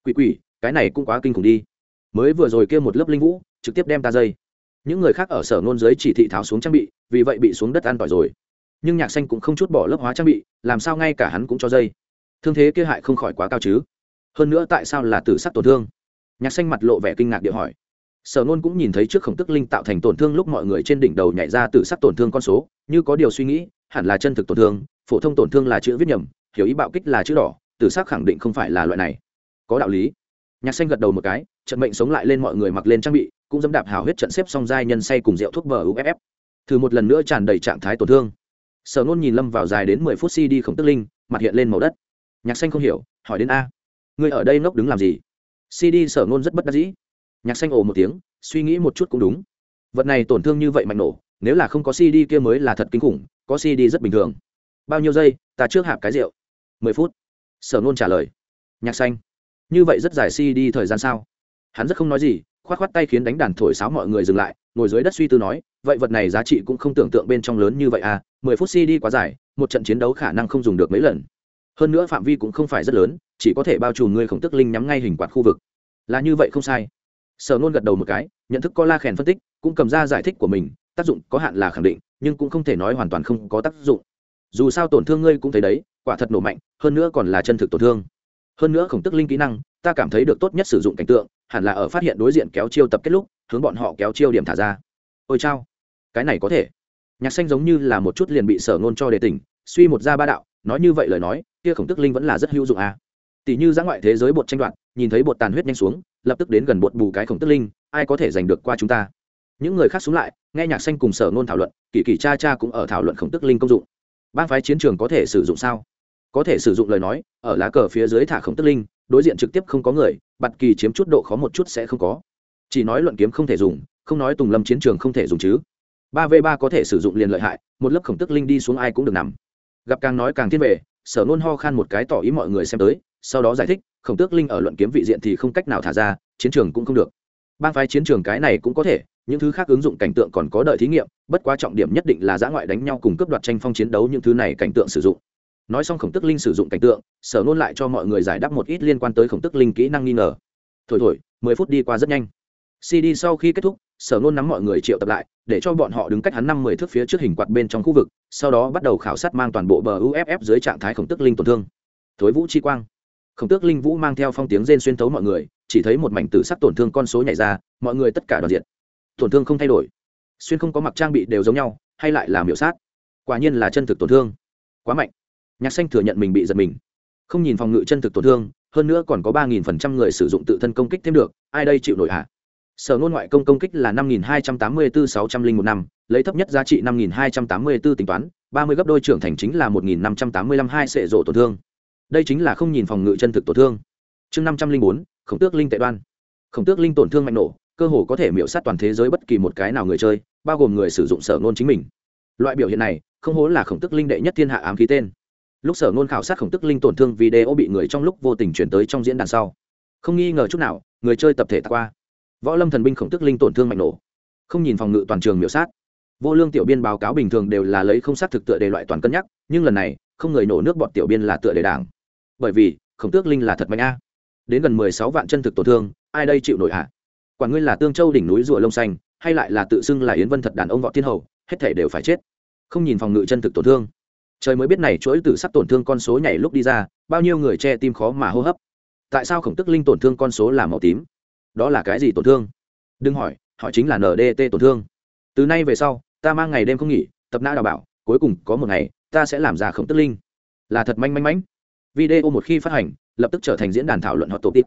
Quỷ quỷ, cái này cũng quá kinh khủng đi. Mới vừa rồi kia một lớp linh vũ, trực tiếp đem ta dây những người khác ở sở nôn dưới chỉ thị tháo xuống trang bị, vì vậy bị xuống đất an tỏi rồi. Nhưng nhạc xanh cũng không chút bỏ lớp hóa trang bị, làm sao ngay cả hắn cũng cho dây. Thương thế kia hại không khỏi quá cao chứ. Hơn nữa tại sao là tử sắc tổn thương? Nhạc xanh mặt lộ vẻ kinh ngạc địa hỏi. Sở nôn cũng nhìn thấy trước khổng tức linh tạo thành tổn thương lúc mọi người trên đỉnh đầu nhảy ra tử sắc tổn thương con số, như có điều suy nghĩ, hẳn là chân thực tổn thương, phổ thông tổn thương là chữ viết nhầm, hiểu ý bạo kích là chữ đỏ, tử sắc khẳng định không phải là loại này. Có đạo lý. Nhạc xanh gật đầu một cái, trận mệnh sống lại lên mọi người mặc lên trang bị cũng dẫm đạp hào huyết trận xếp xong giai nhân say cùng rượu thuốc bờ uff thử một lần nữa tràn đầy trạng thái tổn thương. Sở nôn nhìn lâm vào dài đến mười phút si đi khổng tức linh, mặt hiện lên màu đất. Nhạc xanh không hiểu, hỏi đến a. Người ở đây ngốc đứng làm gì? Cd sở nôn rất bất đắc dĩ. Nhạc xanh ồ một tiếng, suy nghĩ một chút cũng đúng. Vật này tổn thương như vậy mạnh nổ, nếu là không có cd kia mới là thật kinh khủng, có cd rất bình thường. Bao nhiêu giây, ta trước hạp cái rượu. Mười phút. Sở nôn trả lời. Nhạc xanh, như vậy rất dài cd thời gian sao? Hắn rất không nói gì khoát khoát tay khiến đánh đàn thổi sáo mọi người dừng lại, ngồi dưới đất suy tư nói, vậy vật này giá trị cũng không tưởng tượng bên trong lớn như vậy à mười phút cd quá dài, một trận chiến đấu khả năng không dùng được mấy lần. Hơn nữa phạm vi cũng không phải rất lớn, chỉ có thể bao trùm ngươi khổng tức linh nhắm ngay hình quạt khu vực. Là như vậy không sai. Sở nôn gật đầu một cái, nhận thức có la khèn phân tích, cũng cầm ra giải thích của mình, tác dụng có hạn là khẳng định, nhưng cũng không thể nói hoàn toàn không có tác dụng. Dù sao tổn thương ngươi cũng thấy đấy, quả thật nổ mạnh, hơn nữa còn là chân thực tổn thương. Hơn nữa khổng tức linh kỹ năng ta cảm thấy được tốt nhất sử dụng cảnh tượng, hẳn là ở phát hiện đối diện kéo chiêu tập kết lúc, hướng bọn họ kéo chiêu điểm thả ra. Ôi chao, cái này có thể. Nhạc xanh giống như là một chút liền bị sở ngôn cho đề tỉnh, suy một ra ba đạo, nói như vậy lời nói, kia khổng tức linh vẫn là rất hữu dụng à. tỷ như giã ngoại thế giới bột tranh đoạt, nhìn thấy bột tàn huyết nhanh xuống, lập tức đến gần bột bù cái khổng tức linh, ai có thể giành được qua chúng ta? Những người khác xuống lại, nghe nhạc xanh cùng sở ngôn thảo luận, kỳ kỳ cha cha cũng ở thảo luận khổng tức linh công dụng. Ban phái chiến trường có thể sử dụng sao? Có thể sử dụng lời nói, ở lá cờ phía dưới thả khổng tức linh đối diện trực tiếp không có người bặt kỳ chiếm chút độ khó một chút sẽ không có. Chỉ nói luận kiếm không thể dùng, không nói tùng lâm chiến trường không thể dùng chứ. Ba v ba có thể sử dụng liền lợi hại, một lớp khổng tức linh đi xuống ai cũng được nằm. Gặp càng nói càng thiên về, sở nôn ho khan một cái tỏ ý mọi người xem tới, sau đó giải thích, khổng tước linh ở luận kiếm vị diện thì không cách nào thả ra, chiến trường cũng không được. Bang phái chiến trường cái này cũng có thể, những thứ khác ứng dụng cảnh tượng còn có đợi thí nghiệm, bất quá trọng điểm nhất định là giã ngoại đánh nhau cùng cấp đoạt tranh phong chiến đấu những thứ này cảnh tượng sử dụng nói xong khổng tức linh sử dụng cảnh tượng, sở nôn lại cho mọi người giải đáp một ít liên quan tới khổng tức linh kỹ năng nghi ngờ. Thổi thổi, mười phút đi qua rất nhanh. Cd sau khi kết thúc, sở nôn nắm mọi người triệu tập lại, để cho bọn họ đứng cách hắn năm mười thước phía trước hình quạt bên trong khu vực, sau đó bắt đầu khảo sát mang toàn bộ bờ uff dưới trạng thái khổng tức linh tổn thương. Thối vũ chi quang. Khổng tước linh vũ mang theo phong tiếng rên xuyên thấu mọi người, chỉ thấy một mảnh tử sắc tổn thương con số nhảy ra, mọi người tất cả đoàn diện. Tổn thương không thay đổi. Xuyên không có mặc trang bị đều giống nhau, hay lại là miểu sát. Quả nhiên là chân thực tổn thương. Quá mạnh nhạc xanh thừa nhận mình bị giật mình. Không nhìn phòng ngự chân thực tổn thương, hơn nữa còn có ba nghìn phần trăm người sử dụng tự thân công kích thêm được, ai đây chịu nổi hạ sở ngôn ngoại công công kích là năm nghìn hai trăm tám mươi bốn sáu trăm linh một năm, lấy thấp nhất giá trị năm nghìn hai trăm tám mươi bốn tính toán, ba mươi gấp đôi trưởng thành chính là một nghìn năm trăm tám mươi lăm hai sệ rộ tổn thương. Đây chính là không nhìn phòng ngự chân thực tổn thương. Chương năm trăm linh bốn, khổng tước linh tệ đoan. Khổng tước linh tổn thương mạnh nổ, cơ hồ có thể miễu sát toàn thế giới bất kỳ một cái nào người chơi, bao gồm người sử dụng sở ngôn chính mình. Loại biểu hiện này, không hố là khổng tước linh đệ nhất thiên hạ ám khí tên lúc sở ngôn khảo sát khổng tước linh tổn thương video bị người trong lúc vô tình chuyển tới trong diễn đàn sau. Không nghi ngờ chút nào, người chơi tập thể tạc qua. Võ lâm thần binh khổng tước linh tổn thương mạnh nổ. Không nhìn phòng ngự toàn trường miểu sát. Vô lương tiểu biên báo cáo bình thường đều là lấy không xác thực tựa đề loại toàn cân nhắc, nhưng lần này, không người nổ nước bọn tiểu biên là tựa đề đảng. Bởi vì, khổng tước linh là thật mạnh a. Đến gần mười sáu vạn chân thực tổn thương, ai đây chịu nổi ạ à? quả ngươi là tương châu đỉnh núi rùa lông xanh, hay lại là tự xưng là yến vân thật đàn ông võ thiên hầu, hết thể đều phải chết. Không nhìn phòng ngự chân thực tổn thương trời mới biết này chuỗi tử sắc tổn thương con số nhảy lúc đi ra, bao nhiêu người che tim khó mà hô hấp. Tại sao khổng tức linh tổn thương con số là màu tím? Đó là cái gì tổn thương? Đừng hỏi họ chính là ndt tổn thương. Từ nay về sau, ta mang ngày đêm không nghỉ, tập nã đào bảo, cuối cùng có một ngày, ta sẽ làm ra khổng tức linh. Là thật manh manh mánh video một khi phát hành, lập tức trở thành diễn đàn thảo luận họ tổ tiếp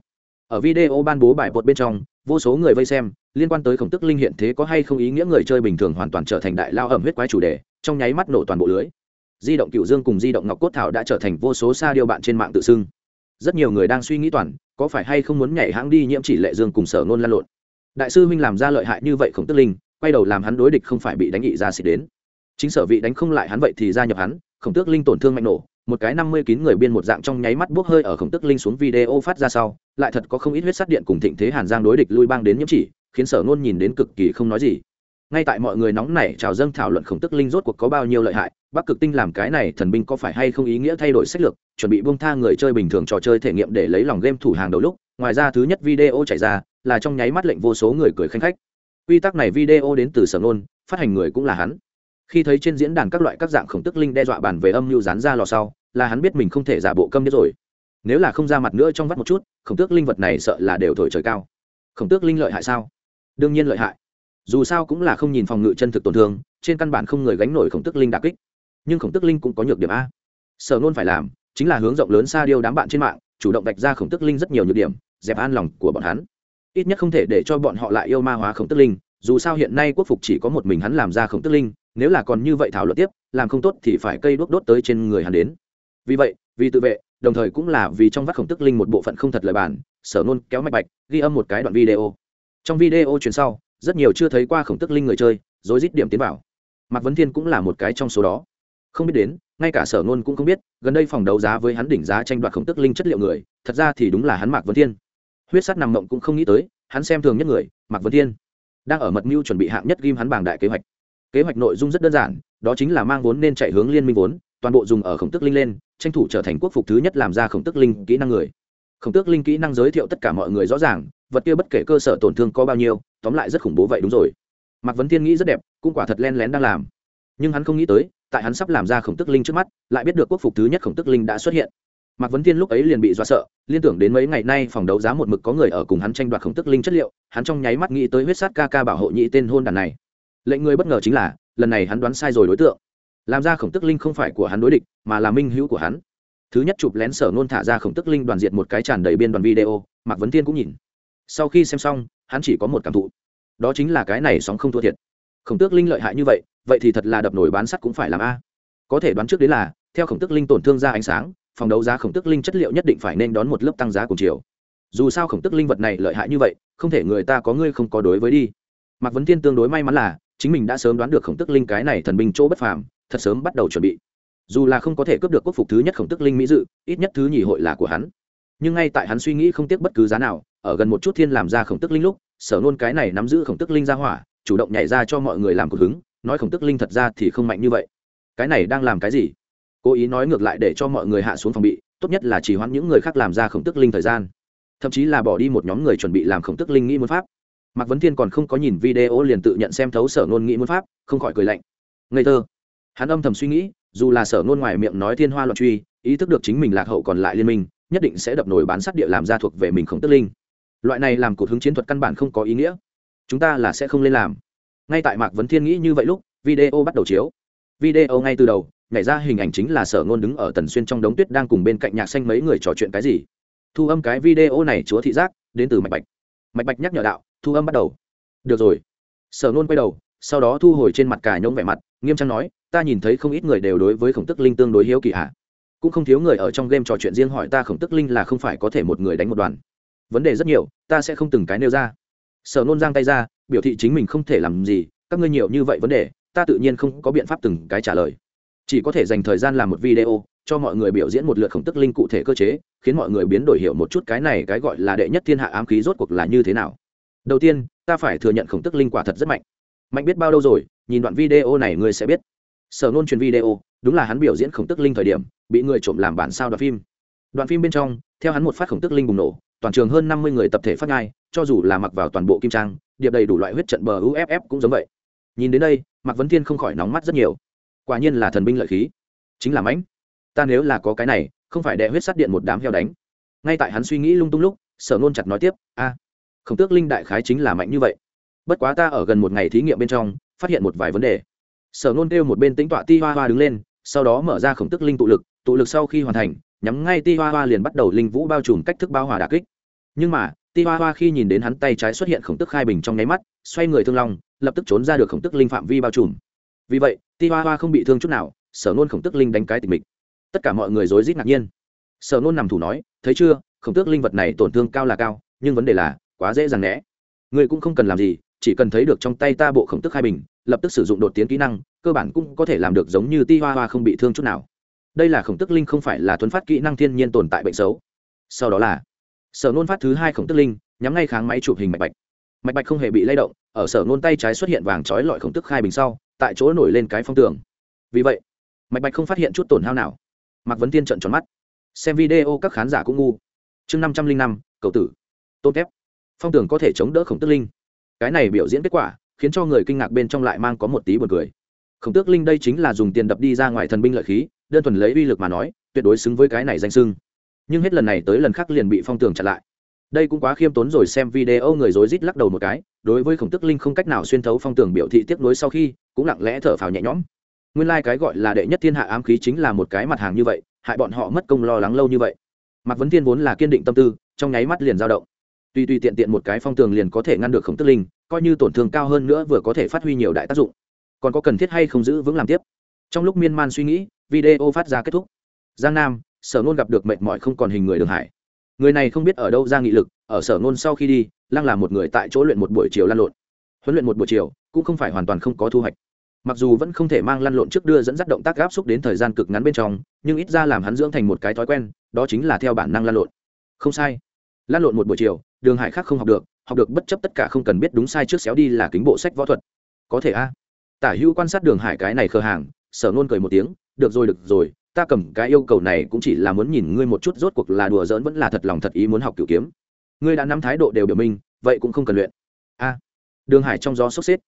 ở video ban bố bài bột bên trong, vô số người vây xem, liên quan tới khổng tức linh hiện thế có hay không ý nghĩa người chơi bình thường hoàn toàn trở thành đại lao ẩm huyết quái chủ đề, trong nháy mắt nổ toàn bộ lưới di động cựu dương cùng di động ngọc cốt thảo đã trở thành vô số xa điêu bạn trên mạng tự xưng. Rất nhiều người đang suy nghĩ toàn, có phải hay không muốn nhảy hãng đi nhiễm chỉ lệ dương cùng sở nôn lan lộn. Đại sư huynh làm ra lợi hại như vậy khổng tức linh, quay đầu làm hắn đối địch không phải bị đánh nghị ra xịt đến. Chính sở vị đánh không lại hắn vậy thì gia nhập hắn, khổng tước linh tổn thương mạnh nổ, một cái năm mươi kín người biên một dạng trong nháy mắt bốc hơi ở khổng tức linh xuống video phát ra sau, lại thật có không ít huyết sát điện cùng thịnh thế hàn giang đối địch lui bang đến nhiễm chỉ, khiến sở Nôn nhìn đến cực kỳ không nói gì ngay tại mọi người nóng nảy trào dâng thảo luận khổng tức linh rốt cuộc có bao nhiêu lợi hại, bắc cực tinh làm cái này thần binh có phải hay không ý nghĩa thay đổi sách lược, chuẩn bị buông tha người chơi bình thường trò chơi thể nghiệm để lấy lòng game thủ hàng đầu lúc, ngoài ra thứ nhất video chạy ra, là trong nháy mắt lệnh vô số người cười khanh khách. Quy tắc này video đến từ sở ngôn phát hành người cũng là hắn. Khi thấy trên diễn đàn các loại các dạng khổng tức linh đe dọa bàn về âm mưu dán ra lò sau, là hắn biết mình không thể giả bộ câm nhất rồi. Nếu là không ra mặt nữa trong vắt một chút, khổng tước linh vật này sợ là đều thổi trời cao. Khổng tước linh lợi hại sao? Đương nhiên lợi hại dù sao cũng là không nhìn phòng ngự chân thực tổn thương, trên căn bản không người gánh nổi khổng tước linh đà kích. Nhưng khổng tước linh cũng có nhược điểm a. Sở nôn phải làm, chính là hướng rộng lớn xa điêu đám bạn trên mạng, chủ động vạch ra khổng tước linh rất nhiều nhược điểm, dẹp an lòng của bọn hắn. Ít nhất không thể để cho bọn họ lại yêu ma hóa khổng tước linh, dù sao hiện nay quốc phục chỉ có một mình hắn làm ra khổng tước linh, nếu là còn như vậy thảo luận tiếp, làm không tốt thì phải cây đốt đốt tới trên người hắn đến. Vì vậy, vì tự vệ, đồng thời cũng là vì trong vắt khổng tức linh một bộ phận không thật lời bản sở nôn kéo mạch bạch, ghi âm một cái đoạn video. Trong video truyền sau rất nhiều chưa thấy qua khổng tức linh người chơi rồi rít điểm tiến vào. Mạc vấn thiên cũng là một cái trong số đó. Không biết đến, ngay cả sở nôn cũng không biết, gần đây phòng đấu giá với hắn đỉnh giá tranh đoạt khổng tức linh chất liệu người, thật ra thì đúng là hắn mạc vấn thiên. Huyết sắt nằm mộng cũng không nghĩ tới, hắn xem thường nhất người, mạc vấn thiên. Đang ở mật mưu chuẩn bị hạng nhất ghim hắn bảng đại kế hoạch. Kế hoạch nội dung rất đơn giản, đó chính là mang vốn nên chạy hướng liên minh vốn, toàn bộ dùng ở khổng tức linh lên, tranh thủ trở thành quốc phục thứ nhất làm ra khổng tức linh kỹ năng người khổng tước linh kỹ năng giới thiệu tất cả mọi người rõ ràng, vật kia bất kể cơ sở tổn thương có bao nhiêu, tóm lại rất khủng bố vậy đúng rồi. Mạc vấn thiên nghĩ rất đẹp, cũng quả thật len lén đang làm. Nhưng hắn không nghĩ tới, tại hắn sắp làm ra khổng tức linh trước mắt, lại biết được quốc phục thứ nhất khổng tức linh đã xuất hiện. Mạc vấn thiên lúc ấy liền bị do sợ, liên tưởng đến mấy ngày nay phòng đấu giá một mực có người ở cùng hắn tranh đoạt khổng tức linh chất liệu, hắn trong nháy mắt nghĩ tới huyết sát ca ca bảo hộ nhị tên hôn đàn này. Lệnh người bất ngờ chính là, lần này hắn đoán sai rồi đối tượng. Làm ra khổng tức linh không phải của hắn đối địch, mà là minh hữu của hắn thứ nhất chụp lén sở nôn thả ra khổng tức linh đoàn diệt một cái tràn đầy biên đoàn video, mạc vấn thiên cũng nhìn. Sau khi xem xong, hắn chỉ có một cảm thụ. Đó chính là cái này sóng không thua thiệt. Khổng tước linh lợi hại như vậy vậy thì thật là đập nổi bán sắt cũng phải làm a. Có thể đoán trước đến là, theo khổng tước linh tổn thương ra ánh sáng, phòng đấu giá khổng tước linh chất liệu nhất định phải nên đón một lớp tăng giá cùng chiều. Dù sao khổng tước linh vật này lợi hại như vậy, không thể người ta có ngươi không có đối với đi. Mạc vấn thiên tương đối may mắn là, chính mình đã sớm đoán được khổng tước linh cái này thần binh chỗ bất phàm, thật sớm bắt đầu chuẩn bị dù là không có thể cướp được quốc phục thứ nhất khổng tức linh mỹ dự, ít nhất thứ nhì hội là của hắn. Nhưng ngay tại hắn suy nghĩ không tiếc bất cứ giá nào, ở gần một chút thiên làm ra khổng tức linh lúc, sở nôn cái này nắm giữ khổng tức linh ra hỏa, chủ động nhảy ra cho mọi người làm cuộc hứng, nói khổng tức linh thật ra thì không mạnh như vậy. Cái này đang làm cái gì? Cố ý nói ngược lại để cho mọi người hạ xuống phòng bị, tốt nhất là chỉ hoãn những người khác làm ra khổng tức linh thời gian. Thậm chí là bỏ đi một nhóm người chuẩn bị làm khổng tức linh nghĩ muốn pháp. Mạc vấn thiên còn không có nhìn video liền tự nhận xem thấu sở nôn nghĩ muốn pháp, không khỏi cười lạnh. Ngây thơ. Hắn âm thầm suy nghĩ dù là sở ngôn ngoài miệng nói thiên hoa loạn truy, ý thức được chính mình lạc hậu còn lại liên minh, nhất định sẽ đập nổi bán sắt địa làm ra thuộc về mình khổng tức linh. Loại này làm cột hứng chiến thuật căn bản không có ý nghĩa. Chúng ta là sẽ không lên làm. Ngay tại mạc vấn thiên nghĩ như vậy lúc, video bắt đầu chiếu. Video ngay từ đầu, nhảy ra hình ảnh chính là sở ngôn đứng ở tần xuyên trong đống tuyết đang cùng bên cạnh nhạc xanh mấy người trò chuyện cái gì. Thu âm cái video này chúa thị giác, đến từ mạch bạch. Mạch bạch nhắc nhở đạo, thu âm bắt đầu. Được rồi. Sở ngôn quay đầu, sau đó thu hồi trên mặt cả nhông vẻ mặt, nghiêm trang nói ta nhìn thấy không ít người đều đối với khổng tức linh tương đối hiếu kỳ ạ. Cũng không thiếu người ở trong game trò chuyện riêng hỏi ta khổng tức linh là không phải có thể một người đánh một đoàn. Vấn đề rất nhiều, ta sẽ không từng cái nêu ra. Sở nôn giang tay ra, biểu thị chính mình không thể làm gì, các ngươi nhiều như vậy vấn đề, ta tự nhiên không có biện pháp từng cái trả lời. Chỉ có thể dành thời gian làm một video, cho mọi người biểu diễn một lượt khổng tức linh cụ thể cơ chế, khiến mọi người biến đổi hiểu một chút cái này cái gọi là đệ nhất thiên hạ ám khí rốt cuộc là như thế nào. Đầu tiên, ta phải thừa nhận khổng tức linh quả thật rất mạnh. Mạnh biết bao đâu rồi, nhìn đoạn video này ngươi sẽ biết sở nôn truyền video, đúng là hắn biểu diễn khổng tức linh thời điểm, bị người trộm làm bản sao đoạn phim. Đoạn phim bên trong, theo hắn một phát khổng tức linh bùng nổ, toàn trường hơn năm mươi người tập thể phát ngai cho dù là mặc vào toàn bộ kim trang, điệp đầy đủ loại huyết trận bờ uff cũng giống vậy. Nhìn đến đây, mạc vấn thiên không khỏi nóng mắt rất nhiều. Quả nhiên là thần binh lợi khí. Chính là mãnh. Ta nếu là có cái này, không phải đệ huyết sát điện một đám heo đánh. Ngay tại hắn suy nghĩ lung tung lúc, sở nôn chặt nói tiếp, a, khổng tước linh đại khái chính là mạnh như vậy. Bất quá ta ở gần một ngày thí nghiệm bên trong, phát hiện một vài vấn đề sở nôn kêu một bên tính tọa ti hoa hoa đứng lên, sau đó mở ra khổng tức linh tụ lực tụ lực sau khi hoàn thành, nhắm ngay ti hoa hoa liền bắt đầu linh vũ bao trùm cách thức bao hòa đà kích. Nhưng mà, ti hoa hoa khi nhìn đến hắn tay trái xuất hiện khổng tức khai bình trong nháy mắt, xoay người thương long, lập tức trốn ra được khổng tức linh phạm vi bao trùm. Vì vậy, ti hoa hoa không bị thương chút nào, sở nôn khổng tức linh đánh cái tịch mịch. Tất cả mọi người rối rít ngạc nhiên. Sở nôn nằm thủ nói, thấy chưa, khổng tước linh vật này tổn thương cao là cao, nhưng vấn đề là quá dễ dàng né. Người cũng không cần làm gì chỉ cần thấy được trong tay ta bộ khổng tức hai bình, lập tức sử dụng đột tiến kỹ năng, cơ bản cũng có thể làm được giống như ti hoa hoa không bị thương chút nào. Đây là khổng tức linh không phải là thuấn phát kỹ năng thiên nhiên tồn tại bệnh xấu. Sau đó là sở nôn phát thứ hai khổng tức linh, nhắm ngay kháng máy chụp hình mạch bạch. Mạch bạch không hề bị lay động, ở sở nôn tay trái xuất hiện vàng trói lọi khổng tức hai bình sau, tại chỗ nổi lên cái phong tường. Vì vậy, mạch bạch không phát hiện chút tổn hao nào. Mạc vấn tiên trận tròn mắt. Xem video các khán giả cũng ngu. Chương năm trăm linh năm, cầu tử. Tôn kép phong tường có thể chống đỡ khổng tức linh cái này biểu diễn kết quả, khiến cho người kinh ngạc bên trong lại mang có một tí buồn cười. Khổng tước linh đây chính là dùng tiền đập đi ra ngoài thần binh lợi khí, đơn thuần lấy uy lực mà nói, tuyệt đối xứng với cái này danh sưng nhưng hết lần này tới lần khác liền bị phong tường chặn lại. Đây cũng quá khiêm tốn rồi xem video người rối rít lắc đầu một cái, đối với khổng tức linh không cách nào xuyên thấu phong tường biểu thị tiếp nối sau khi, cũng lặng lẽ thở phào nhẹ nhõm. Nguyên lai、like、cái gọi là đệ nhất thiên hạ ám khí chính là một cái mặt hàng như vậy, hại bọn họ mất công lo lắng lâu như vậy. Mạc vấn thiên vốn là kiên định tâm tư, trong nháy mắt liền dao động tuy tuy tiện tiện một cái phong tường liền có thể ngăn được khổng tức linh, coi như tổn thương cao hơn nữa vừa có thể phát huy nhiều đại tác dụng. Còn có cần thiết hay không giữ vững làm tiếp? Trong lúc miên man suy nghĩ, video phát ra kết thúc. Giang nam, sở nôn gặp được mệt mỏi không còn hình người đường hải. Người này không biết ở đâu ra nghị lực, ở sở nôn sau khi đi, lăng là một người tại chỗ luyện một buổi chiều lăn lộn. Huấn luyện một buổi chiều, cũng không phải hoàn toàn không có thu hoạch. Mặc dù vẫn không thể mang lăn lộn trước đưa dẫn dắt động tác gáp xúc đến thời gian cực ngắn bên trong, nhưng ít ra làm hắn dưỡng thành một cái thói quen, đó chính là theo bản năng lăn lộn. Không sai. Lăn lộn một buổi chiều đường hải khác không học được học được bất chấp tất cả không cần biết đúng sai trước xéo đi là kính bộ sách võ thuật. Có thể a. Tả hữu quan sát đường hải cái này khờ hàng, sở nôn cười một tiếng, được rồi được rồi, ta cầm cái yêu cầu này cũng chỉ là muốn nhìn ngươi một chút rốt cuộc là đùa giỡn vẫn là thật lòng thật ý muốn học cửu kiếm. Ngươi đã nắm thái độ đều biểu minh, vậy cũng không cần luyện. A. Đường hải trong gió sốc xếp.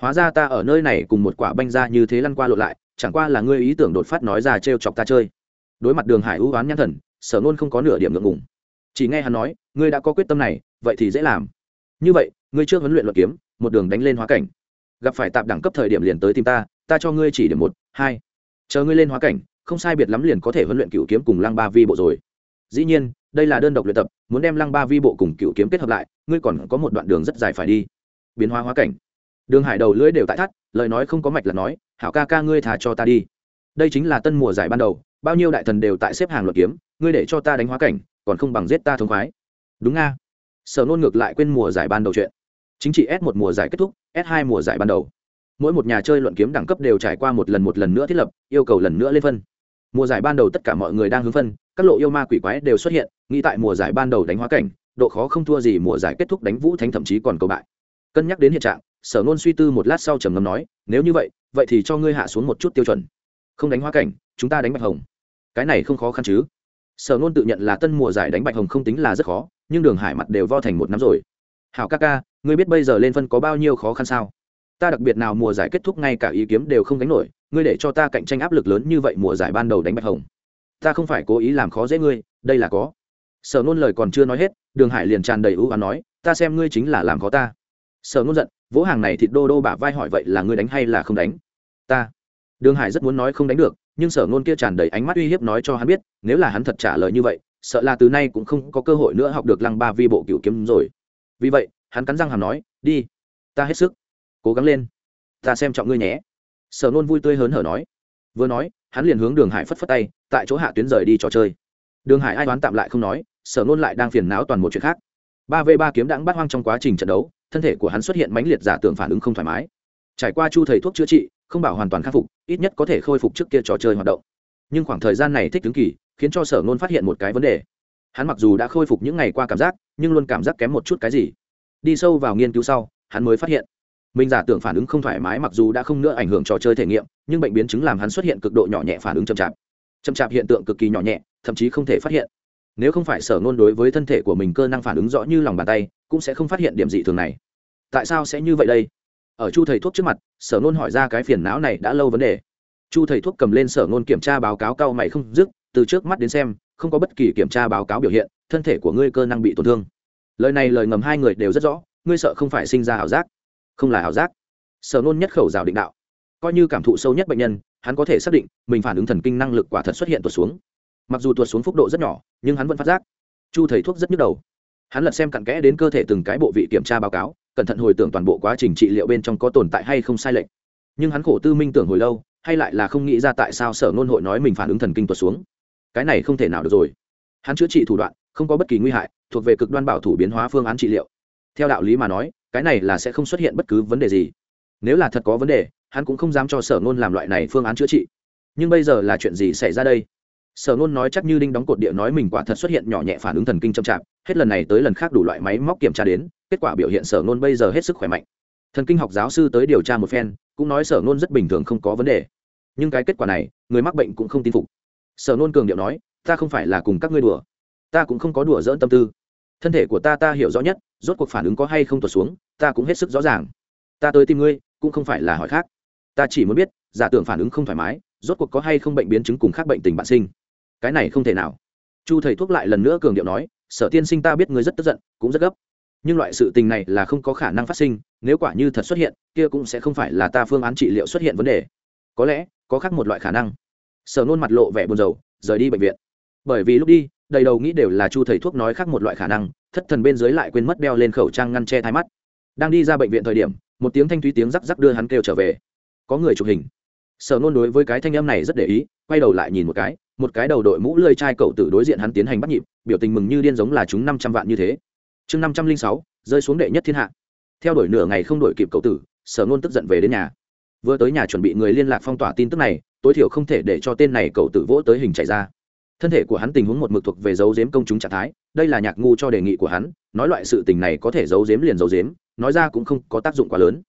Hóa ra ta ở nơi này cùng một quả banh ra như thế lăn qua lộn lại, chẳng qua là ngươi ý tưởng đột phát nói ra trêu chọc ta chơi. Đối mặt đường hải ưu oán nhãn thần, sở nôn không có nửa điểm ngượng ngùng chỉ nghe hắn nói, ngươi đã có quyết tâm này, vậy thì dễ làm. Như vậy, ngươi chưa huấn luyện luật kiếm, một đường đánh lên hóa cảnh. Gặp phải tạp đẳng cấp thời điểm liền tới tìm ta ta cho ngươi chỉ điểm một, hai. Chờ ngươi lên hóa cảnh, không sai biệt lắm liền có thể huấn luyện cựu kiếm cùng lăng ba vi bộ rồi. Dĩ nhiên, đây là đơn độc luyện tập, muốn đem lăng ba vi bộ cùng cựu kiếm kết hợp lại, ngươi còn có một đoạn đường rất dài phải đi. Biến hóa hóa cảnh. Đường hải đầu lưỡi đều tại thắt, lời nói không có mạch là nói, hảo ca ca ngươi thà cho ta đi. Đây chính là tân mùa giải ban đầu, bao nhiêu đại thần đều tại xếp hàng luật kiếm, ngươi để cho ta đánh hóa cảnh còn không bằng giết ta thông khoái. Đúng nga. Sở nôn ngược lại quên mùa giải ban đầu chuyện. Chính trị s một mùa giải kết thúc, s hai mùa giải ban đầu. Mỗi một nhà chơi luận kiếm đẳng cấp đều trải qua một lần một lần nữa thiết lập, yêu cầu lần nữa lên phân. Mùa giải ban đầu tất cả mọi người đang hướng phân, các lộ yêu ma quỷ quái đều xuất hiện, nghĩ tại mùa giải ban đầu đánh hóa cảnh, độ khó không thua gì mùa giải kết thúc đánh vũ thánh thậm chí còn cầu bại. Cân nhắc đến hiện trạng, sở nôn suy tư một lát sau trầm ngâm nói, nếu như vậy vậy thì cho ngươi hạ xuống một chút tiêu chuẩn. Không đánh hóa cảnh, chúng ta đánh bạch hồng. Cái này không khó khăn chứ? Sở nôn tự nhận là tân mùa giải đánh bạch hồng không tính là rất khó, nhưng đường hải mặt đều vo thành một năm rồi. Hảo ca ca, ngươi biết bây giờ lên phân có bao nhiêu khó khăn sao? Ta đặc biệt nào mùa giải kết thúc ngay cả ý kiếm đều không đánh nổi, ngươi để cho ta cạnh tranh áp lực lớn như vậy mùa giải ban đầu đánh bạch hồng. Ta không phải cố ý làm khó dễ ngươi, đây là có. Sở nôn lời còn chưa nói hết, đường hải liền tràn đầy ưu và nói, ta xem ngươi chính là làm khó ta. Sở nôn giận, vỗ hàng này thịt đô đô bả vai hỏi vậy là ngươi đánh hay là không đánh? Ta. Đường hải rất muốn nói không đánh được nhưng sở ngôn kia tràn đầy ánh mắt uy hiếp nói cho hắn biết, nếu là hắn thật trả lời như vậy, sợ là từ nay cũng không có cơ hội nữa học được lăng ba vi bộ cựu kiếm rồi. Vì vậy, hắn cắn răng hàm nói, đi, ta hết sức cố gắng lên. Ta xem trọng ngươi nhé. Sở ngôn vui tươi hớn hở nói. Vừa nói, hắn liền hướng đường hải phất phất tay, tại chỗ hạ tuyến rời đi trò chơi. Đường hải ai đoán tạm lại không nói, sở ngôn lại đang phiền não toàn một chuyện khác. Ba v ba kiếm đãng bắt hoang trong quá trình trận đấu, thân thể của hắn xuất hiện mãnh liệt giả tưởng phản ứng không thoải mái. Trải qua chu thầy thuốc chữa trị, không bảo hoàn toàn khắc phục ít nhất có thể khôi phục trước kia trò chơi hoạt động. Nhưng khoảng thời gian này thích ứng kỳ, khiến cho sở nôn phát hiện một cái vấn đề. Hắn mặc dù đã khôi phục những ngày qua cảm giác, nhưng luôn cảm giác kém một chút cái gì. Đi sâu vào nghiên cứu sau, hắn mới phát hiện, mình giả tưởng phản ứng không thoải mái mặc dù đã không nữa ảnh hưởng trò chơi thể nghiệm, nhưng bệnh biến chứng làm hắn xuất hiện cực độ nhỏ nhẹ phản ứng chậm chạp. Chậm chạp hiện tượng cực kỳ nhỏ nhẹ, thậm chí không thể phát hiện. Nếu không phải sở ngôn đối với thân thể của mình cơ năng phản ứng rõ như lòng bàn tay, cũng sẽ không phát hiện điểm dị thường này. Tại sao sẽ như vậy đây? Ở chu thầy thuốc trước mặt sở Nôn hỏi ra cái phiền não này đã lâu vấn đề. Chu thầy thuốc cầm lên sở Nôn kiểm tra báo cáo cao mày không dứt, từ trước mắt đến xem, không có bất kỳ kiểm tra báo cáo biểu hiện, thân thể của ngươi cơ năng bị tổn thương. Lời này lời ngầm hai người đều rất rõ, ngươi sợ không phải sinh ra ảo giác. Không là ảo giác. Sở nôn nhất khẩu rào định đạo. Coi như cảm thụ sâu nhất bệnh nhân, hắn có thể xác định, mình phản ứng thần kinh năng lực quả thật xuất hiện tuột xuống. Mặc dù tuột xuống phúc độ rất nhỏ, nhưng hắn vẫn phát giác. Chu thầy thuốc rất nhức đầu. Hắn lật xem cặn kẽ đến cơ thể từng cái bộ vị kiểm tra báo cáo cẩn thận hồi tưởng toàn bộ quá trình trị liệu bên trong có tồn tại hay không sai lệch. Nhưng hắn khổ tư minh tưởng hồi lâu, hay lại là không nghĩ ra tại sao sở nôn hội nói mình phản ứng thần kinh tuột xuống. Cái này không thể nào được rồi. Hắn chữa trị thủ đoạn, không có bất kỳ nguy hại, thuộc về cực đoan bảo thủ biến hóa phương án trị liệu. Theo đạo lý mà nói, cái này là sẽ không xuất hiện bất cứ vấn đề gì. Nếu là thật có vấn đề, hắn cũng không dám cho sở ngôn làm loại này phương án chữa trị. Nhưng bây giờ là chuyện gì xảy ra đây? Sở ngôn nói chắc như đinh đóng cột địa nói mình quả thật xuất hiện nhỏ nhẹ phản ứng thần kinh chậm chạp, hết lần này tới lần khác đủ loại máy móc kiểm tra đến kết quả biểu hiện sở nôn bây giờ hết sức khỏe mạnh. Thần kinh học giáo sư tới điều tra một phen, cũng nói sở nôn rất bình thường không có vấn đề. Nhưng cái kết quả này, người mắc bệnh cũng không tin phục. Sở nôn cường điệu nói, ta không phải là cùng các ngươi đùa. Ta cũng không có đùa dỡn tâm tư. Thân thể của ta ta hiểu rõ nhất, rốt cuộc phản ứng có hay không tuột xuống, ta cũng hết sức rõ ràng. Ta tới tìm ngươi, cũng không phải là hỏi khác. Ta chỉ muốn biết, giả tưởng phản ứng không thoải mái, rốt cuộc có hay không bệnh biến chứng cùng khác bệnh tình bạn sinh. Cái này không thể nào. Chu thầy thuốc lại lần nữa cường điệu nói, sở tiên sinh ta biết ngươi rất tức giận, cũng rất gấp nhưng loại sự tình này là không có khả năng phát sinh, nếu quả như thật xuất hiện, kia cũng sẽ không phải là ta phương án trị liệu xuất hiện vấn đề. Có lẽ, có khác một loại khả năng. Sở nôn mặt lộ vẻ buồn rầu, rời đi bệnh viện. Bởi vì lúc đi, đầy đầu nghĩ đều là chu thầy thuốc nói khác một loại khả năng, thất thần bên dưới lại quên mất đeo lên khẩu trang ngăn che thai mắt. Đang đi ra bệnh viện thời điểm, một tiếng thanh thúy tiếng rắc rắc đưa hắn kêu trở về. Có người chụp hình. Sở nôn đối với cái thanh âm này rất để ý, quay đầu lại nhìn một cái một cái đầu đội mũ lơi chai cậu tử đối diện hắn tiến hành bắt nhịp, biểu tình mừng như điên giống là chúng năm trăm vạn như thế chương năm trăm linh sáu, rơi xuống đệ nhất thiên hạ. Theo đuổi nửa ngày không đổi kịp cậu tử, sở nôn tức giận về đến nhà. Vừa tới nhà chuẩn bị người liên lạc phong tỏa tin tức này, tối thiểu không thể để cho tên này cậu tử vỗ tới hình chạy ra. Thân thể của hắn tình huống một mực thuộc về dấu giếm công chúng trạng thái, đây là nhạc ngu cho đề nghị của hắn, nói loại sự tình này có thể giấu giếm liền giấu giếm, nói ra cũng không có tác dụng quá lớn.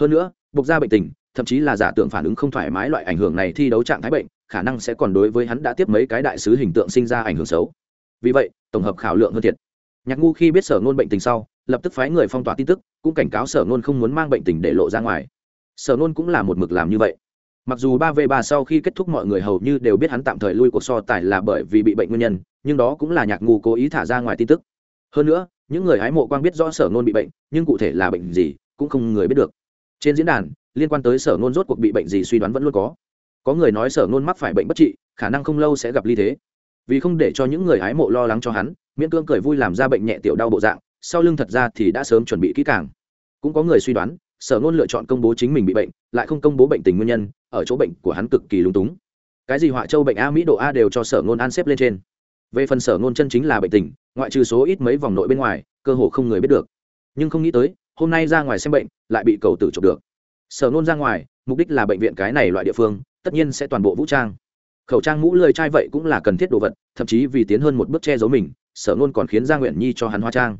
Hơn nữa, buộc ra bệnh tình, thậm chí là giả tưởng phản ứng không thoải mái loại ảnh hưởng này thi đấu trạng thái bệnh, khả năng sẽ còn đối với hắn đã tiếp mấy cái đại sứ hình tượng sinh ra ảnh hưởng xấu. Vì vậy, tổng hợp khảo lượng hơn thiệt nhạc ngu khi biết sở ngôn bệnh tình sau, lập tức phái người phong tỏa tin tức, cũng cảnh cáo sở ngôn không muốn mang bệnh tình để lộ ra ngoài. Sở ngôn cũng là một mực làm như vậy. Mặc dù ba v ba sau khi kết thúc mọi người hầu như đều biết hắn tạm thời lui cuộc so tài là bởi vì bị bệnh nguyên nhân, nhưng đó cũng là nhạc ngu cố ý thả ra ngoài tin tức. Hơn nữa, những người hái mộ quang biết rõ sở ngôn bị bệnh, nhưng cụ thể là bệnh gì, cũng không người biết được. Trên diễn đàn, liên quan tới sở ngôn rốt cuộc bị bệnh gì suy đoán vẫn luôn có. Có người nói sở ngôn mắc phải bệnh bất trị, khả năng không lâu sẽ gặp ly thế vì không để cho những người hái mộ lo lắng cho hắn, miễn cưỡng cười vui làm ra bệnh nhẹ tiểu đau bộ dạng, sau lưng thật ra thì đã sớm chuẩn bị kỹ càng. Cũng có người suy đoán, sở ngôn lựa chọn công bố chính mình bị bệnh, lại không công bố bệnh tình nguyên nhân, ở chỗ bệnh của hắn cực kỳ lúng túng. Cái gì họa châu bệnh a, mỹ độ a đều cho sở ngôn an xếp lên trên. Về phần sở ngôn chân chính là bệnh tình, ngoại trừ số ít mấy vòng nội bên ngoài, cơ hồ không người biết được. Nhưng không nghĩ tới, hôm nay ra ngoài xem bệnh, lại bị cầu tử chụp được. Sở ngôn ra ngoài, mục đích là bệnh viện cái này loại địa phương, tất nhiên sẽ toàn bộ vũ trang khẩu trang mũ lười trai vậy cũng là cần thiết đồ vật, thậm chí vì tiến hơn một bước che giấu mình, sở nôn còn khiến gia nguyện nhi cho hắn hóa trang.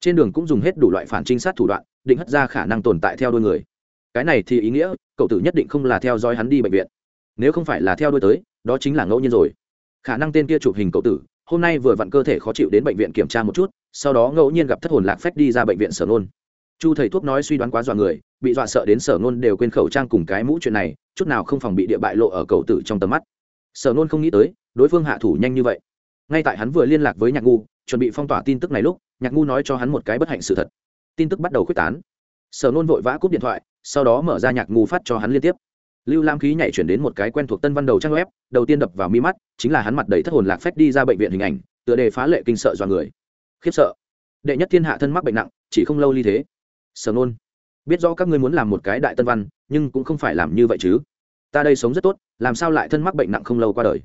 Trên đường cũng dùng hết đủ loại phản trinh sát thủ đoạn, định hất ra khả năng tồn tại theo đôi người. Cái này thì ý nghĩa, cậu tử nhất định không là theo dõi hắn đi bệnh viện. Nếu không phải là theo đôi tới, đó chính là ngẫu nhiên rồi. Khả năng tên kia chụp hình cậu tử, hôm nay vừa vặn cơ thể khó chịu đến bệnh viện kiểm tra một chút, sau đó ngẫu nhiên gặp thất hồn lạc phách đi ra bệnh viện sở nôn chu thầy thuốc nói suy đoán quá dọa người, bị dọa sợ đến sở nôn đều quên khẩu trang cùng cái mũ chuyện này, chút nào không phòng bị địa bại lộ ở cậu tử trong tầm mắt sở nôn không nghĩ tới, đối phương hạ thủ nhanh như vậy. Ngay tại hắn vừa liên lạc với nhạc ngu, chuẩn bị phong tỏa tin tức này lúc, nhạc ngu nói cho hắn một cái bất hạnh sự thật. Tin tức bắt đầu k h u ế c tán. Sở nôn vội vã cúp điện thoại, sau đó mở ra nhạc ngu phát cho hắn liên tiếp. Lưu lam khí nhảy chuyển đến một cái quen thuộc tân văn đầu trang web, đầu tiên đập vào mi mắt, chính là hắn mặt đầy thất hồn lạc phép đi ra bệnh viện hình ảnh, tựa đề phá lệ kinh sợ do người. Khiếp sợ. Đệ nhất thiên hạ thân mắc bệnh nặng, chỉ không lâu ly thế. Sở nôn, biết rõ các ngươi muốn làm một cái đại tân văn, nhưng cũng không phải làm như vậy chứ ta đây sống rất tốt, làm sao lại thân mắc bệnh nặng không lâu qua đời?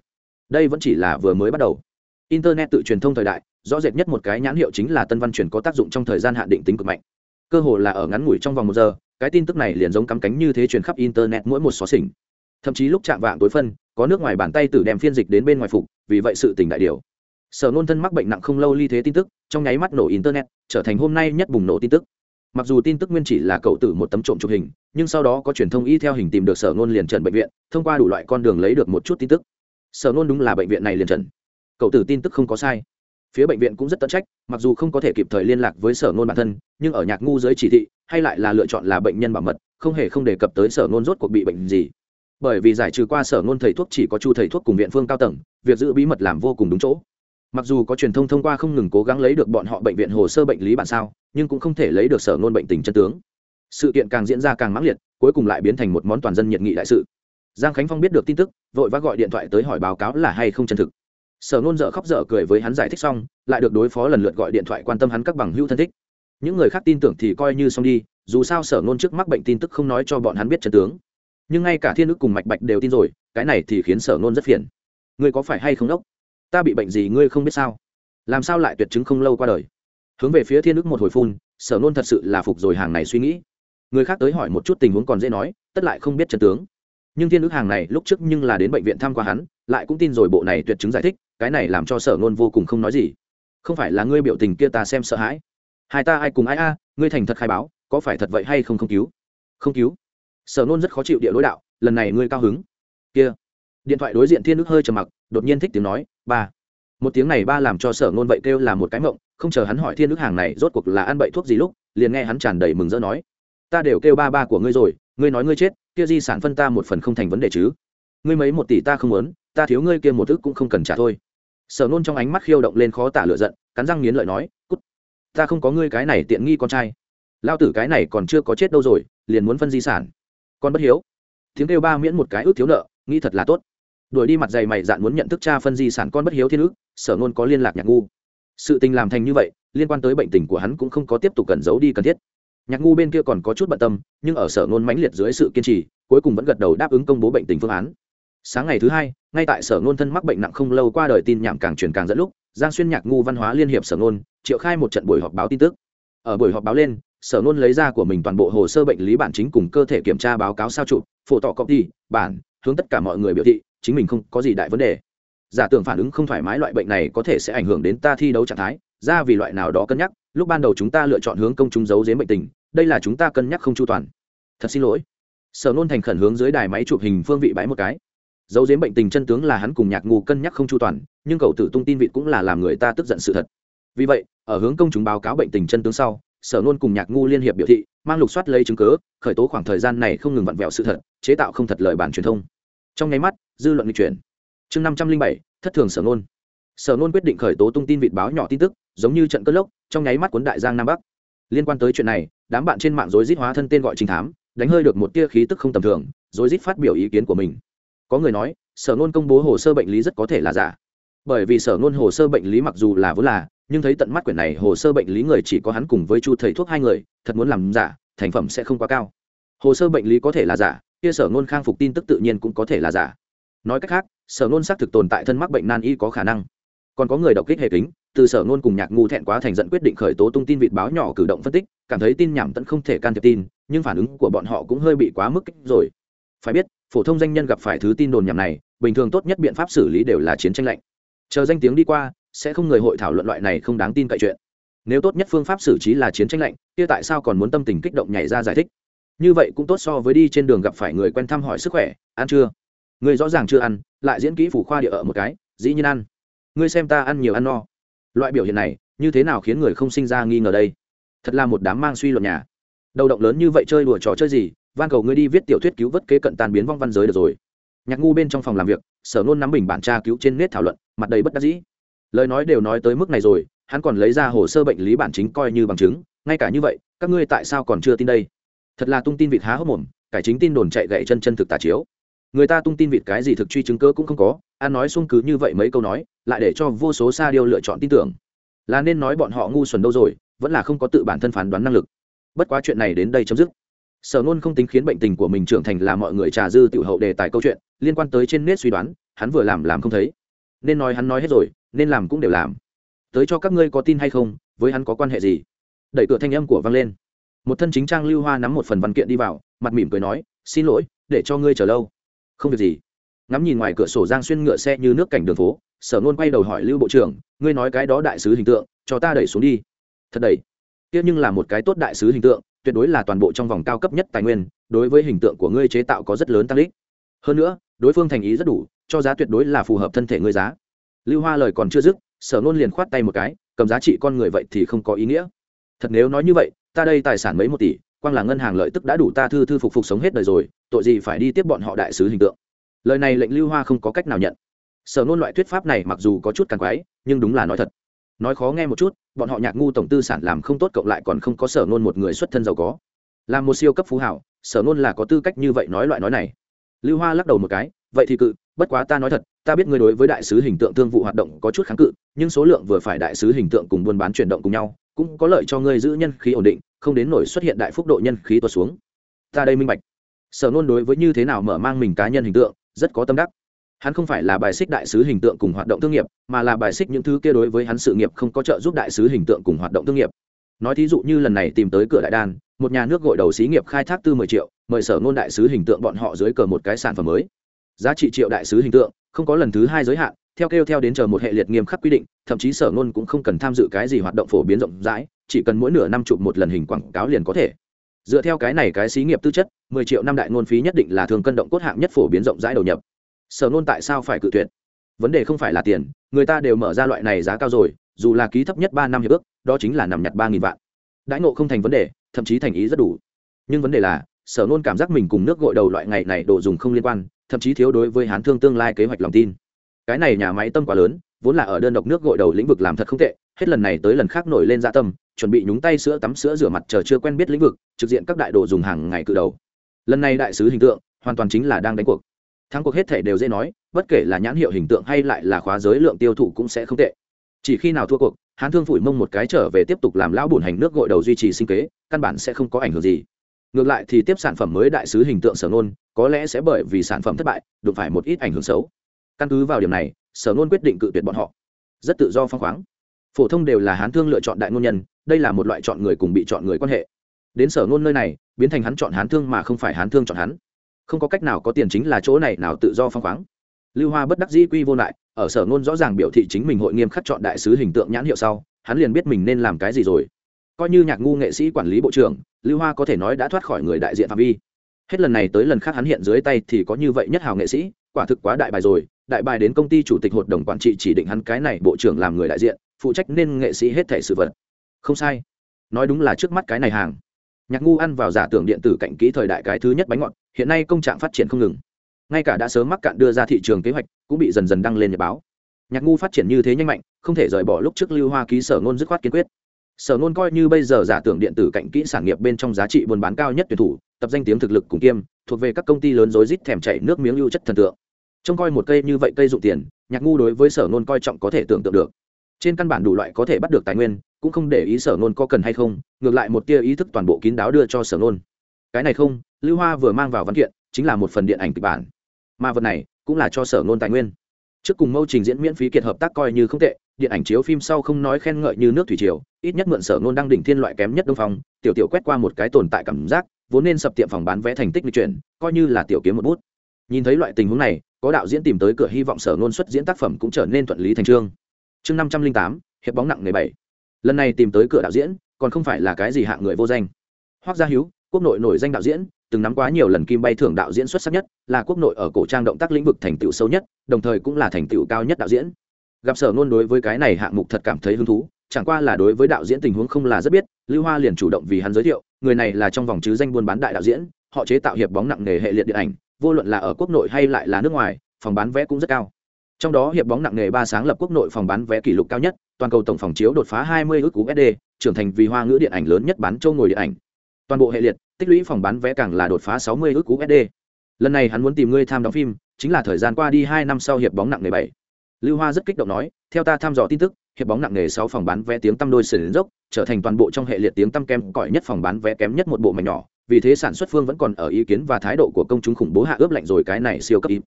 Đây vẫn chỉ là vừa mới bắt đầu. Internet tự truyền thông thời đại, rõ rệt nhất một cái nhãn hiệu chính là tân văn truyền có tác dụng trong thời gian hạn định tính cực mạnh. Cơ hồ là ở ngắn ngủi trong vòng một giờ, cái tin tức này liền giống cắm cánh như thế truyền khắp internet mỗi một xó xỉnh. Thậm chí lúc chạm vạng tối phân, có nước ngoài bàn tay tử đem phiên dịch đến bên ngoài phục, vì vậy sự tình đại điều. Sở nôn thân mắc bệnh nặng không lâu ly thế tin tức, trong nháy mắt nổ internet, trở thành hôm nay nhất bùng nổ tin tức. Mặc dù tin tức nguyên chỉ là cậu tử một tấm trộm chụp hình nhưng sau đó có truyền thông y theo hình tìm được sở nôn liền trần bệnh viện, thông qua đủ loại con đường lấy được một chút tin tức. Sở nôn đúng là bệnh viện này liền trần. Cậu tử tin tức không có sai. Phía bệnh viện cũng rất tận trách, mặc dù không có thể kịp thời liên lạc với sở nôn bản thân, nhưng ở nhạc ngu dưới chỉ thị, hay lại là lựa chọn là bệnh nhân bảo mật, không hề không đề cập tới sở nôn rốt cuộc bị bệnh gì. Bởi vì giải trừ qua sở nôn thầy thuốc chỉ có chu thầy thuốc cùng viện phương cao tầng, việc giữ bí mật làm vô cùng đúng chỗ. Mặc dù có truyền thông thông qua không ngừng cố gắng lấy được bọn họ bệnh viện hồ sơ bệnh lý bản sao, nhưng cũng không thể lấy được sở nôn bệnh tình chân tướng sự kiện càng diễn ra càng mãng liệt, cuối cùng lại biến thành một món toàn dân nhiệt nghị đại sự. Giang khánh phong biết được tin tức, vội vã gọi điện thoại tới hỏi báo cáo là hay không chân thực. Sở nôn dở khóc dở cười với hắn giải thích xong, lại được đối phó lần lượt gọi điện thoại quan tâm hắn các bằng hữu thân thích. Những người khác tin tưởng thì coi như xong đi, dù sao sở nôn trước mắc bệnh tin tức không nói cho bọn hắn biết chân tướng. Nhưng ngay cả thiên ức cùng mạch bạch đều tin rồi, cái này thì khiến sở nôn rất phiền. Ngươi có phải hay không đốc? Ta bị bệnh gì ngươi không biết sao? Làm sao lại tuyệt chứng không lâu qua đời? Hướng về phía thiên ức một hồi phun, sở nôn thật sự là phục rồi hàng này suy nghĩ người khác tới hỏi một chút tình huống còn dễ nói, tất lại không biết chân tướng. Nhưng thiên ước hàng này lúc trước nhưng là đến bệnh viện thăm qua hắn, lại cũng tin rồi bộ này tuyệt chứng giải thích, cái này làm cho sở nôn vô cùng không nói gì. Không phải là ngươi biểu tình kia ta xem sợ hãi. Hai ta ai cùng ai a, ngươi thành thật khai báo, có phải thật vậy hay không không cứu? Không cứu. Sở nôn rất khó chịu địa đối đạo, lần này ngươi cao hứng. Kia. Điện thoại đối diện thiên ước hơi trầm mặc, đột nhiên thích tiếng nói, ba. Một tiếng này ba làm cho sở nôn vậy kêu là một cái mộng, không chờ hắn hỏi thiên ước hàng này rốt cuộc là ăn bậy thuốc gì lúc, liền nghe hắn tràn đầy mừng rỡ nói ta đều kêu ba ba của ngươi rồi, ngươi nói ngươi chết, kia di sản phân ta một phần không thành vấn đề chứ. Ngươi mấy một tỷ ta không muốn, ta thiếu ngươi kia một thức cũng không cần trả thôi. Sở nôn trong ánh mắt khiêu động lên khó tả lựa giận, cắn răng nghiến lợi nói, cút, ta không có ngươi cái này tiện nghi con trai. Lao tử cái này còn chưa có chết đâu rồi, liền muốn phân di sản. Con bất hiếu. Tiếng kêu ba miễn một cái ước thiếu nợ, nghĩ thật là tốt. Đuổi đi mặt dày mày dạn muốn nhận thức cha phân di sản con bất hiếu thiên ước sở nôn có liên lạc nhạc ngu. Sự tình làm thành như vậy, liên quan tới bệnh tình của hắn cũng không có tiếp tục cần giấu đi cần thiết nhạc ngu bên kia còn có chút bận tâm, nhưng ở sở ngôn mãnh liệt dưới sự kiên trì, cuối cùng vẫn gật đầu đáp ứng công bố bệnh tình phương án. Sáng ngày thứ hai, ngay tại sở ngôn thân mắc bệnh nặng không lâu qua đời tin nhảm càng truyền càng dẫn lúc, giang xuyên nhạc ngu văn hóa liên hiệp sở ngôn triệu khai một trận buổi họp báo tin tức. Ở buổi họp báo lên, sở ngôn lấy ra của mình toàn bộ hồ sơ bệnh lý bản chính cùng cơ thể kiểm tra báo cáo sao chụp, phổ tỏ copy, bản, hướng tất cả mọi người biểu thị, chính mình không có gì đại vấn đề. Giả tưởng phản ứng không thoải mái loại bệnh này có thể sẽ ảnh hưởng đến ta thi đấu trạng thái, ra vì loại nào đó cân nhắc lúc ban đầu chúng ta lựa chọn hướng công chúng giấu giếm bệnh tình, đây là chúng ta cân nhắc không chu toàn. Thật xin lỗi. Sở nôn thành khẩn hướng dưới đài máy chụp hình phương vị bãi một cái. Giấu giếm bệnh tình chân tướng là hắn cùng nhạc ngu cân nhắc không chu toàn, nhưng cậu tử tung tin vịt cũng là làm người ta tức giận sự thật. Vì vậy, ở hướng công chúng báo cáo bệnh tình chân tướng sau, sở nôn cùng nhạc ngu liên hiệp biểu thị, mang lục soát lấy chứng cớ khởi tố khoảng thời gian này không ngừng vặn vẹo sự thật, chế tạo không thật lời bản truyền thông. Trong nháy mắt, dư luận lịch chuyển. Chương năm trăm linh bảy, thất thường sở nôn sở nôn quyết định khởi tố tung tin vịt báo nhỏ tin tức, giống như trận cất lốc, trong nháy mắt cuốn đại giang nam bắc. Liên quan tới chuyện này, đám bạn trên mạng rối rít hóa thân tên gọi trình thám, đánh hơi được một tia khí tức không tầm thường, rối rít phát biểu ý kiến của mình. Có người nói, sở nôn công bố hồ sơ bệnh lý rất có thể là giả. Bởi vì sở nôn hồ sơ bệnh lý mặc dù là vốn là, nhưng thấy tận mắt quyển này hồ sơ bệnh lý người chỉ có hắn cùng với chu thầy thuốc hai người, thật muốn làm giả, thành phẩm sẽ không quá cao. Hồ sơ bệnh lý có thể là giả, kia sở nôn khang phục tin tức tự nhiên cũng có thể là giả. Nói cách khác, sở nôn xác thực tồn tại thân mắc bệnh nan y có khả năng còn có người đọc kích hệ kính, từ sở ngôn cùng nhạc ngu thẹn quá thành dẫn quyết định khởi tố tung tin vịt báo nhỏ cử động phân tích, cảm thấy tin nhảm tẫn không thể can thiệp tin, nhưng phản ứng của bọn họ cũng hơi bị quá mức kích rồi. Phải biết, phổ thông danh nhân gặp phải thứ tin đồn nhảm này, bình thường tốt nhất biện pháp xử lý đều là chiến tranh lạnh. Chờ danh tiếng đi qua, sẽ không người hội thảo luận loại này không đáng tin cậy chuyện. Nếu tốt nhất phương pháp xử trí là chiến tranh lạnh, kia tại sao còn muốn tâm tình kích động nhảy ra giải thích? Như vậy cũng tốt so với đi trên đường gặp phải người quen thăm hỏi sức khỏe, ăn chưa người rõ ràng chưa ăn, lại diễn kỹ phủ khoa địa ở một cái, dĩ nhiên ăn ngươi xem ta ăn nhiều ăn no. Loại biểu hiện này, như thế nào khiến người không sinh ra nghi ngờ đây? Thật là một đám mang suy luận nhà. Đầu động lớn như vậy chơi đùa trò chơi gì? Van cầu ngươi đi viết tiểu thuyết cứu vớt kế cận tàn biến vong văn giới được rồi. Nhạc ngu bên trong phòng làm việc, sở nôn nắm bình bản tra cứu trên nét thảo luận, mặt đầy bất đắc dĩ. Lời nói đều nói tới mức này rồi, hắn còn lấy ra hồ sơ bệnh lý bản chính coi như bằng chứng. Ngay cả như vậy, các ngươi tại sao còn chưa tin đây? Thật là tung tin vịt há hốc mồm, cải chính tin đồn chạy gậy chân chân thực tà chiếu người ta tung tin vịt cái gì thực truy chứng cớ cũng không có an nói xung cứ như vậy mấy câu nói, lại để cho vô số sa điêu lựa chọn tin tưởng. Là nên nói bọn họ ngu xuẩn đâu rồi, vẫn là không có tự bản thân phán đoán năng lực. Bất quá chuyện này đến đây chấm dứt. Sở nôn không tính khiến bệnh tình của mình trưởng thành là mọi người trà dư tiểu hậu đề tài câu chuyện, liên quan tới trên nét suy đoán, hắn vừa làm làm không thấy. Nên nói hắn nói hết rồi, nên làm cũng đều làm. Tới cho các ngươi có tin hay không, với hắn có quan hệ gì? Đẩy cửa thanh âm của vang lên. Một thân chính trang lưu hoa nắm một phần văn kiện đi vào, mặt mỉm cười nói, xin lỗi, để cho ngươi chờ lâu không việc gì. Ngắm nhìn ngoài cửa sổ giang xuyên ngựa xe như nước cảnh đường phố, sở nôn quay đầu hỏi lưu bộ trưởng, ngươi nói cái đó đại sứ hình tượng, cho ta đẩy xuống đi. Thật đẩy? Tiếc nhưng là một cái tốt đại sứ hình tượng, tuyệt đối là toàn bộ trong vòng cao cấp nhất tài nguyên, đối với hình tượng của ngươi chế tạo có rất lớn tăng lích hơn nữa, đối phương thành ý rất đủ, cho giá tuyệt đối là phù hợp thân thể ngươi giá. Lưu hoa lời còn chưa dứt, sở nôn liền khoát tay một cái, cầm giá trị con người vậy thì không có ý nghĩa. Thật nếu nói như vậy, ta đây tài sản mấy một tỷ quang là ngân hàng lợi tức đã đủ ta thư thư phục phục sống hết đời rồi, tội gì phải đi tiếp bọn họ đại sứ hình tượng. Lời này lệnh lưu hoa không có cách nào nhận. Sở nôn loại thuyết pháp này mặc dù có chút càng quái, nhưng đúng là nói thật. Nói khó nghe một chút, bọn họ nhạc ngu tổng tư sản làm không tốt cộng lại còn không có sở nôn một người xuất thân giàu có. Là một siêu cấp phú hảo, sở nôn là có tư cách như vậy nói loại nói này. Lưu hoa lắc đầu một cái, vậy thì cự, bất quá ta nói thật, ta biết ngươi đối với đại sứ hình tượng thương vụ hoạt động có chút kháng cự, nhưng số lượng vừa phải đại sứ hình tượng cùng buôn bán chuyển động cùng nhau, cũng có lợi cho ngươi giữ nhân khí ổn định không đến nổi xuất hiện đại phúc độ nhân khí tuột xuống. Ta đây minh bạch. Sở nôn đối với như thế nào mở mang mình cá nhân hình tượng, rất có tâm đắc. Hắn không phải là bài xích đại sứ hình tượng cùng hoạt động thương nghiệp, mà là bài xích những thứ kia đối với hắn sự nghiệp không có trợ giúp đại sứ hình tượng cùng hoạt động thương nghiệp. Nói thí dụ như lần này tìm tới cửa đại đan, một nhà nước gội đầu xí nghiệp khai thác tư mười triệu, mời sở ngôn đại sứ hình tượng bọn họ dưới cờ một cái sản phẩm mới giá trị triệu đại sứ hình tượng, không có lần thứ hai giới hạn, theo kêu theo đến chờ một hệ liệt nghiêm khắc quy định, thậm chí sở ngôn cũng không cần tham dự cái gì hoạt động phổ biến rộng rãi, chỉ cần mỗi nửa năm chụp một lần hình quảng cáo liền có thể. Dựa theo cái này cái xí nghiệp tư chất, mười triệu năm đại ngôn phí nhất định là thường cân động cốt hạng nhất phổ biến rộng rãi đầu nhập. Sở ngôn tại sao phải cự tuyệt? Vấn đề không phải là tiền, người ta đều mở ra loại này giá cao rồi, dù là ký thấp nhất ba năm hiệp ước, đó chính là nằm nhặt ba nghìn vạn. Đãi ngộ không thành vấn đề, thậm chí thành ý rất đủ. Nhưng vấn đề là, sở nôn cảm giác mình cùng nước gội đầu loại ngày này đồ dùng không liên quan thậm chí thiếu đối với hán thương tương lai kế hoạch lòng tin. Cái này nhà máy tâm quá lớn, vốn là ở đơn độc nước gội đầu lĩnh vực làm thật không tệ, hết lần này tới lần khác nổi lên dạ tâm, chuẩn bị nhúng tay sữa tắm sữa rửa mặt chờ chưa quen biết lĩnh vực, trực diện các đại đồ dùng hàng ngày cự đầu. Lần này đại sứ hình tượng, hoàn toàn chính là đang đánh cuộc. Thắng cuộc hết thể đều dễ nói, bất kể là nhãn hiệu hình tượng hay lại là khóa giới lượng tiêu thụ cũng sẽ không tệ. Chỉ khi nào thua cuộc, hán thương phủi mông một cái trở về tiếp tục làm lão bùn hành nước gội đầu duy trì sinh kế, căn bản sẽ không có ảnh hưởng gì ngược lại thì tiếp sản phẩm mới đại sứ hình tượng sở nôn có lẽ sẽ bởi vì sản phẩm thất bại, đụng phải một ít ảnh hưởng xấu. Căn cứ vào điểm này, sở nôn quyết định cự tuyệt bọn họ. Rất tự do phong khoáng. Phổ thông đều là hán thương lựa chọn đại ngôn nhân, đây là một loại chọn người cùng bị chọn người quan hệ. Đến sở nôn nơi này, biến thành hắn chọn hán thương mà không phải hán thương chọn hắn. Không có cách nào có tiền chính là chỗ này nào tự do phong khoáng. Lưu hoa bất đắc dĩ quy vô lại, ở sở ngôn rõ ràng biểu thị chính mình hội nghiêm khắc chọn đại sứ hình tượng nhãn hiệu sau, hắn liền biết mình nên làm cái gì rồi coi như nhạc ngu nghệ sĩ quản lý bộ trưởng, lưu hoa có thể nói đã thoát khỏi người đại diện phạm vi. Hết lần này tới lần khác hắn hiện dưới tay thì có như vậy nhất hào nghệ sĩ, quả thực quá đại bài rồi, đại bài đến công ty chủ tịch hội đồng quản trị chỉ định hắn cái này bộ trưởng làm người đại diện, phụ trách nên nghệ sĩ hết thể sự vật. Không sai. Nói đúng là trước mắt cái này hàng. Nhạc ngu ăn vào giả tưởng điện tử cạnh kỹ thời đại cái thứ nhất bánh ngọt, hiện nay công trạng phát triển không ngừng. Ngay cả đã sớm mắc cạn đưa ra thị trường kế hoạch, cũng bị dần dần đăng lên nhật báo. Nhạc ngu phát triển như thế nhanh mạnh, không thể rời bỏ lúc trước lưu hoa ký sở ngôn dứt khoát kiên quyết sở Nôn coi như bây giờ giả tưởng điện tử cạnh kỹ sản nghiệp bên trong giá trị buôn bán cao nhất tuyển thủ, tập danh tiếng thực lực cùng kiêm, thuộc về các công ty lớn rối rít thèm chảy nước miếng ưu chất thần tượng. Trông coi một cây như vậy cây dụng tiền, nhạc ngu đối với sở Nôn coi trọng có thể tưởng tượng được. Trên căn bản đủ loại có thể bắt được tài nguyên, cũng không để ý sở Nôn có cần hay không, ngược lại một tia ý thức toàn bộ kín đáo đưa cho sở Nôn. Cái này không, lưu hoa vừa mang vào văn kiện, chính là một phần điện ảnh kịch bản. Mà vật này, cũng là cho sở Nôn tài nguyên. Trước cùng mâu trình diễn miễn phí kiệt hợp tác coi như không tệ điện ảnh chiếu phim sau không nói khen ngợi như nước thủy triều, ít nhất mượn sở ngôn đang đỉnh thiên loại kém nhất đông phong, tiểu tiểu quét qua một cái tồn tại cảm giác, vốn nên sập tiệm phòng bán vé thành tích lịch chuyển, coi như là tiểu kiếm một bút. Nhìn thấy loại tình huống này, có đạo diễn tìm tới cửa hy vọng sở ngôn xuất diễn tác phẩm cũng trở nên thuận lý thành trương. Chương năm trăm linh tám, hiệp bóng nặng ngày bảy. Lần này tìm tới cửa đạo diễn, còn không phải là cái gì hạng người vô danh. Hoác gia hiếu, quốc nội nổi danh đạo diễn, từng nắm quá nhiều lần kim bay thưởng đạo diễn xuất sắc nhất, là quốc nội ở cổ trang động tác lĩnh vực thành tựu sâu nhất, đồng thời cũng là thành tựu cao nhất đạo diễn gặp sở nôn đối với cái này hạng mục thật cảm thấy hứng thú, chẳng qua là đối với đạo diễn tình huống không là rất biết, lưu hoa liền chủ động vì hắn giới thiệu, người này là trong vòng chứ danh buôn bán đại đạo diễn, họ chế tạo hiệp bóng nặng nghề hệ liệt điện ảnh, vô luận là ở quốc nội hay lại là nước ngoài, phòng bán vé cũng rất cao. Trong đó hiệp bóng nặng nghề ba sáng lập quốc nội phòng bán vé kỷ lục cao nhất, toàn cầu tổng phòng chiếu đột phá 20 ước USD trưởng thành vì hoa ngữ điện ảnh lớn nhất bán châu ngồi điện ảnh. Toàn bộ hệ liệt, tích lũy phòng bán vé càng là đột phá 60 ước USD lần này hắn muốn tìm ngươi tham đóng phim, chính là thời gian qua đi hai năm sau hiệp bóng nặng nghề bảy lưu hoa rất kích động nói, theo ta tham dò tin tức, hiệp bóng nặng nghề sáu phòng bán vé tiếng tăm đôi sườn dốc, trở thành toàn bộ trong hệ liệt tiếng tăm kém cỏi nhất phòng bán vé kém nhất một bộ mảnh nhỏ, vì thế sản xuất phương vẫn còn ở ý kiến và thái độ của công chúng khủng bố hạ ướp lạnh rồi cái này siêu cấp im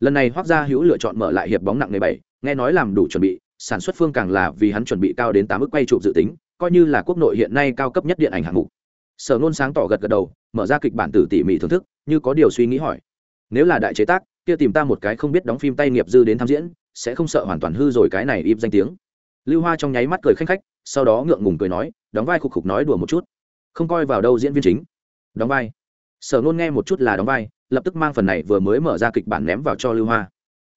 lần này hoác gia hữu lựa chọn mở lại hiệp bóng nặng nghề bảy, nghe nói làm đủ chuẩn bị, sản xuất phương càng là vì hắn chuẩn bị cao đến tám ức quay chụp dự tính, coi như là quốc nội hiện nay cao cấp nhất điện ảnh hạng mục. Sở nôn sáng tỏ gật gật đầu, mở ra kịch bản tử tỉ mỉ thưởng thức, như có điều suy nghĩ hỏi. Nếu là đại chế tác, kia tìm ta một cái không biết đóng phim tay nghiệp dư đến tham diễn sẽ không sợ hoàn toàn hư rồi cái này im danh tiếng. Lưu hoa trong nháy mắt cười khanh khách, sau đó ngượng ngùng cười nói, đóng vai khục khục nói đùa một chút. Không coi vào đâu diễn viên chính. Đóng vai. Sở nôn nghe một chút là đóng vai, lập tức mang phần này vừa mới mở ra kịch bản ném vào cho lưu hoa.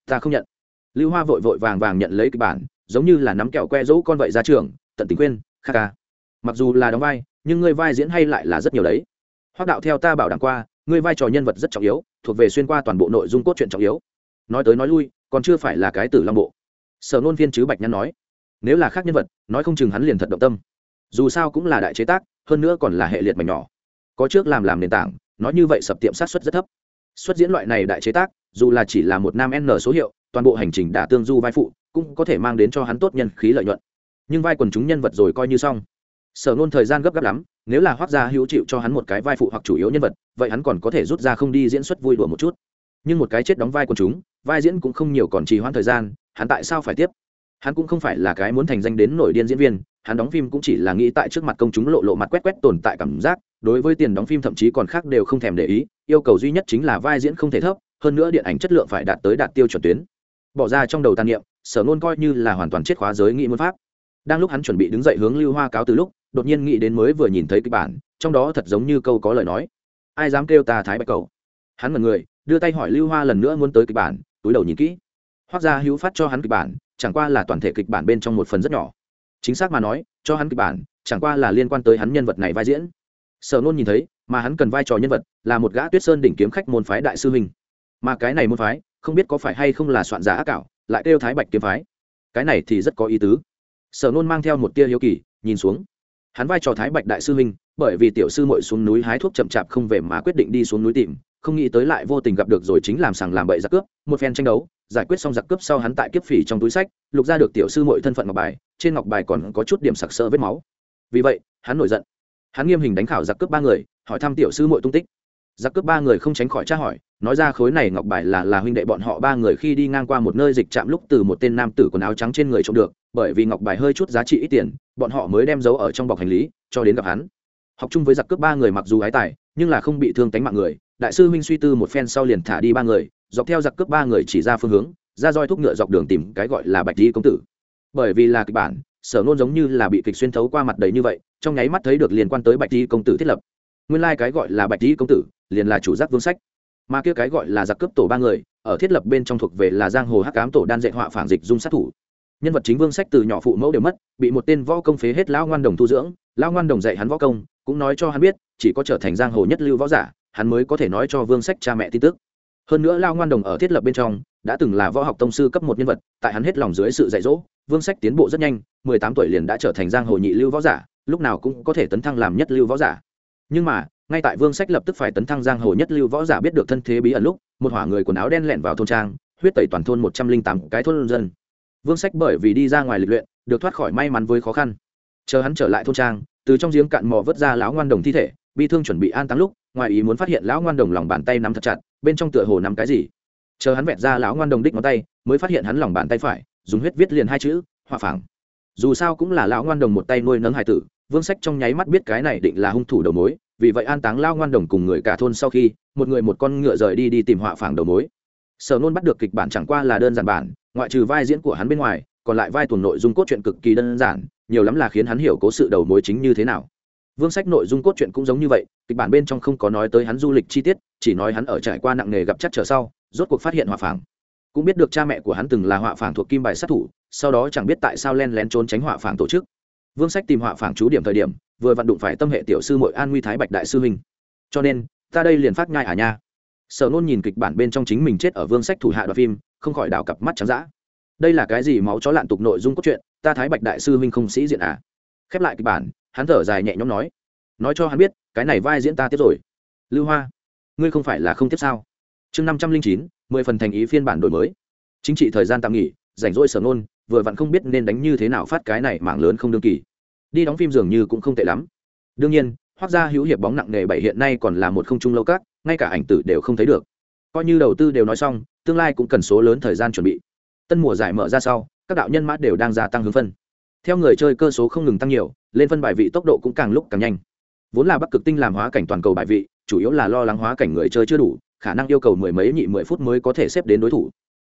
Ta không nhận. Lưu hoa vội vội vàng vàng nhận lấy kịch bản, giống như là nắm kẹo que dỗ con vậy ra trường, tận tình quên kha ca. Mặc dù là đóng vai, nhưng ngươi vai diễn hay lại là rất nhiều đấy. Hoác đạo theo ta bảo đảm qua, ngươi vai trò nhân vật rất trọng yếu, thuộc về xuyên qua toàn bộ nội dung cốt truyện trọng yếu. Nói tới nói lui còn chưa phải là cái tử long bộ. Sở nôn viên chứ bạch nhăn nói, nếu là khác nhân vật, nói không chừng hắn liền thật động tâm. Dù sao cũng là đại chế tác, hơn nữa còn là hệ liệt mảnh nhỏ. Có trước làm làm nền tảng, nói như vậy sập tiệm sát xuất rất thấp. Xuất diễn loại này đại chế tác, dù là chỉ là một nam n số hiệu, toàn bộ hành trình đã tương du vai phụ, cũng có thể mang đến cho hắn tốt nhân khí lợi nhuận. Nhưng vai quần chúng nhân vật rồi coi như xong. Sở nôn thời gian gấp gáp lắm, nếu là hoác gia hữu chịu cho hắn một cái vai phụ hoặc chủ yếu nhân vật, vậy hắn còn có thể rút ra không đi diễn xuất vui đùa một chút. Nhưng một cái chết đóng vai quần chúng vai diễn cũng không nhiều còn trì hoãn thời gian, hắn tại sao phải tiếp? Hắn cũng không phải là cái muốn thành danh đến nổi điên diễn viên, hắn đóng phim cũng chỉ là nghĩ tại trước mặt công chúng lộ lộ mặt quét quét tồn tại cảm giác, đối với tiền đóng phim thậm chí còn khác đều không thèm để ý, yêu cầu duy nhất chính là vai diễn không thể thấp, hơn nữa điện ảnh chất lượng phải đạt tới đạt tiêu chuẩn tuyến. Bỏ ra trong đầu tàn niệm, sở nôn coi như là hoàn toàn chết khóa giới nghị môn pháp. Đang lúc hắn chuẩn bị đứng dậy hướng lưu hoa cáo từ lúc, đột nhiên nghĩ đến mới vừa nhìn thấy kịch bản, trong đó thật giống như câu có lời nói. Ai dám kêu ta thái bạch cầu? Hắn mật người, đưa tay hỏi lưu hoa lần nữa muốn tới kịch bản túi đầu nhìn kỹ. Hoác gia hữu phát cho hắn kịch bản, chẳng qua là toàn thể kịch bản bên trong một phần rất nhỏ. Chính xác mà nói, cho hắn kịch bản, chẳng qua là liên quan tới hắn nhân vật này vai diễn. Sở nôn nhìn thấy, mà hắn cần vai trò nhân vật, là một gã tuyết sơn đỉnh kiếm khách môn phái đại sư huynh. Mà cái này môn phái, không biết có phải hay không là soạn giả ác cảo, lại kêu thái bạch kiếm phái. Cái này thì rất có ý tứ. Sở nôn mang theo một tia hiếu kỳ, nhìn xuống. Hắn vai trò thái bạch đại sư huynh, bởi vì tiểu sư mội xuống núi hái thuốc chậm chạp không về mà quyết định đi xuống núi tìm không nghĩ tới lại vô tình gặp được rồi chính làm sàng làm bậy giặc cướp, một phen tranh đấu, giải quyết xong giặc cướp sau hắn tại kiếp phỉ trong túi sách, lục ra được tiểu sư mọi thân phận ngọc bài, trên ngọc bài còn có chút điểm sặc sỡ vết máu. Vì vậy, hắn nổi giận. Hắn nghiêm hình đánh khảo giặc cướp ba người, hỏi thăm tiểu sư mọi tung tích. Giặc cướp ba người không tránh khỏi tra hỏi, nói ra khối này ngọc bài là là huynh đệ bọn họ ba người khi đi ngang qua một nơi dịch chạm lúc từ một tên nam tử quần áo trắng trên người trộm được, bởi vì ngọc bài hơi chút giá trị ít tiền, bọn họ mới đem giấu ở trong bọc hành lý, cho đến gặp hắn. Học chung với giặc cướp ba người mặc dù ái tài, nhưng là không bị thương tánh mạng người đại sư huynh suy tư một phen sau liền thả đi ba người, dọc theo giặc cướp ba người chỉ ra phương hướng, ra roi thúc ngựa dọc đường tìm cái gọi là bạch di công tử. Bởi vì là kịch bản, sở nôn giống như là bị kịch xuyên thấu qua mặt đầy như vậy, trong nháy mắt thấy được liên quan tới bạch di công tử thiết lập. Nguyên lai、like、cái gọi là bạch di công tử, liền là chủ giác vương sách. Mà kia cái gọi là giặc cướp tổ ba người, ở thiết lập bên trong thuộc về là giang hồ hắc cám tổ đan dạy họa phản dịch dung sát thủ. Nhân vật chính vương sách từ nhỏ phụ mẫu đều mất, bị một tên võ công phế hết lão ngoan đồng tu dưỡng, lão ngoan đồng dạy hắn võ công, cũng nói cho hắn biết, chỉ có trở thành giang hồ nhất lưu võ giả hắn mới có thể nói cho vương sách cha mẹ tin tức. Hơn nữa lao ngoan đồng ở thiết lập bên trong, đã từng là võ học tông sư cấp một nhân vật, tại hắn hết lòng dưới sự dạy dỗ, vương sách tiến bộ rất nhanh, mười tám tuổi liền đã trở thành giang hồ nhị lưu võ giả, lúc nào cũng có thể tấn thăng làm nhất lưu võ giả. Nhưng mà, ngay tại vương sách lập tức phải tấn thăng giang hồ nhất lưu võ giả biết được thân thế bí ẩn lúc, một hỏa người quần áo đen lẹn vào thôn trang, huyết tẩy toàn thôn một trăm linh tám cái thôn dân. Vương sách bởi vì đi ra ngoài lịch luyện, được thoát khỏi may mắn với khó khăn. Chờ hắn trở lại thôn trang, từ trong giếng cạn mò vớt ra lão ngoan đồng thi thể, bi thương chuẩn bị an táng lúc ngoài ý muốn phát hiện lão ngoan đồng lòng bàn tay nắm thật chặt, bên trong tựa hồ nắm cái gì. Chờ hắn vẹt ra lão ngoan đồng đích ngón tay, mới phát hiện hắn lòng bàn tay phải, dùng huyết viết liền hai chữ, họa phẳng dù sao cũng là lão ngoan đồng một tay nuôi nấng hải tử, vương sách trong nháy mắt biết cái này định là hung thủ đầu mối, vì vậy an táng lao ngoan đồng cùng người cả thôn sau khi, một người một con ngựa rời đi đi tìm họa phẳng đầu mối. Sở nôn bắt được kịch bản chẳng qua là đơn giản bản, ngoại trừ vai diễn của hắn bên ngoài, còn lại vai tuần nội dung cốt truyện cực kỳ đơn giản, nhiều lắm là khiến hắn hiểu cố sự đầu mối chính như thế nào vương sách nội dung cốt truyện cũng giống như vậy, kịch bản bên trong không có nói tới hắn du lịch chi tiết, chỉ nói hắn ở trải qua nặng nghề gặp chắc trở sau, rốt cuộc phát hiện hỏa phảng. Cũng biết được cha mẹ của hắn từng là họa phảng thuộc kim bài sát thủ, sau đó chẳng biết tại sao len lén trốn tránh họa phảng tổ chức. Vương sách tìm họa phảng chú điểm thời điểm, vừa vặn đụng phải tâm hệ tiểu sư mội an nguy thái bạch đại sư huynh. Cho nên, ta đây liền phát nhai à nha. Sở nôn nhìn kịch bản bên trong chính mình chết ở vương sách thủ hạ đoạn phim, không khỏi đảo cặp mắt trắng dã. Đây là cái gì máu chó lạn tục nội dung cốt truyện, ta thái bạch đại sư huynh không sĩ diện à? Khép lại kịch bản, hắn thở dài nhẹ nhõm nói nói cho hắn biết, cái này vai diễn ta tiếp rồi. Lưu hoa, ngươi không phải là không tiếp sao? Chương năm trăm linh chín, mười phần thành ý phiên bản đổi mới. Chính trị thời gian tạm nghỉ, rảnh rỗi sở nôn vừa vặn không biết nên đánh như thế nào phát cái này mạng lớn không đương kỳ. Đi đóng phim dường như cũng không tệ lắm. Đương nhiên hoác gia hữu hiệp bóng nặng nề bảy hiện nay còn là một không trung lâu các, ngay cả ảnh tử đều không thấy được. Coi như đầu tư đều nói xong, tương lai cũng cần số lớn thời gian chuẩn bị. Tân mùa giải mở ra sau, các đạo nhân mã đều đang gia tăng hướng phân theo người chơi cơ số không ngừng tăng nhiều, lên phân bài vị tốc độ cũng càng lúc càng nhanh. Vốn là bắc cực tinh làm hóa cảnh toàn cầu bài vị, chủ yếu là lo lắng hóa cảnh người chơi chưa đủ, khả năng yêu cầu mười mấy nhị mười phút mới có thể xếp đến đối thủ.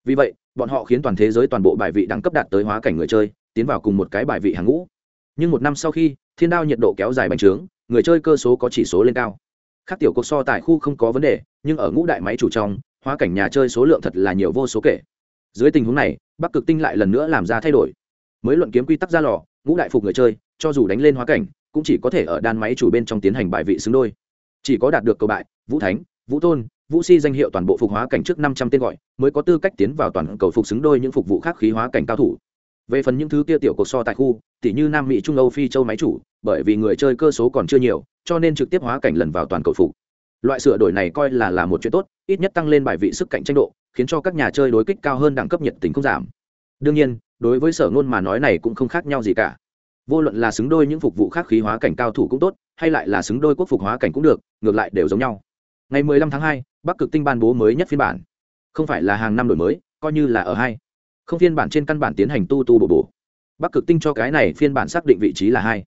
Vì vậy, bọn họ khiến toàn thế giới toàn bộ bài vị đẳng cấp đạt tới hóa cảnh người chơi, tiến vào cùng một cái bài vị hàng ngũ. Nhưng một năm sau khi, thiên đao nhiệt độ kéo dài bành trướng, người chơi cơ số có chỉ số lên cao. Khác tiểu cuộc so tại khu không có vấn đề, nhưng ở ngũ đại máy chủ trong, hóa cảnh nhà chơi số lượng thật là nhiều vô số kể. Dưới tình huống này, bắc cực tinh lại lần nữa làm ra thay đổi mới luận kiếm quy tắc ra lò, ngũ đại phục người chơi, cho dù đánh lên hóa cảnh, cũng chỉ có thể ở đan máy chủ bên trong tiến hành bài vị xứng đôi. Chỉ có đạt được cầu bại, vũ thánh, vũ tôn, vũ si danh hiệu toàn bộ phục hóa cảnh trước năm trăm tên gọi, mới có tư cách tiến vào toàn cầu phục xứng đôi những phục vụ khác khí hóa cảnh cao thủ. Về phần những thứ kia tiểu cuộc so tại khu tỷ như nam mỹ, trung âu, phi châu máy chủ, bởi vì người chơi cơ số còn chưa nhiều, cho nên trực tiếp hóa cảnh lần vào toàn cầu phục. Loại sửa đổi này coi là là một chuyện tốt, ít nhất tăng lên bài vị sức cạnh tranh độ, khiến cho các nhà chơi đối kích cao hơn đẳng cấp nhiệt tình không giảm. Đương nhiên đối với sở ngôn mà nói này cũng không khác nhau gì cả. Vô luận là xứng đôi những phục vụ khác khí hóa cảnh cao thủ cũng tốt hay lại là xứng đôi quốc phục hóa cảnh cũng được ngược lại đều giống nhau. Ngày 15 tháng 2, bắc cực tinh ban bố mới nhất phiên bản. Không phải là hàng năm đổi mới coi như là ở hai. Không phiên bản trên căn bản tiến hành tu tu bổ bổ. Bắc cực tinh cho cái này phiên bản xác định vị trí là hai.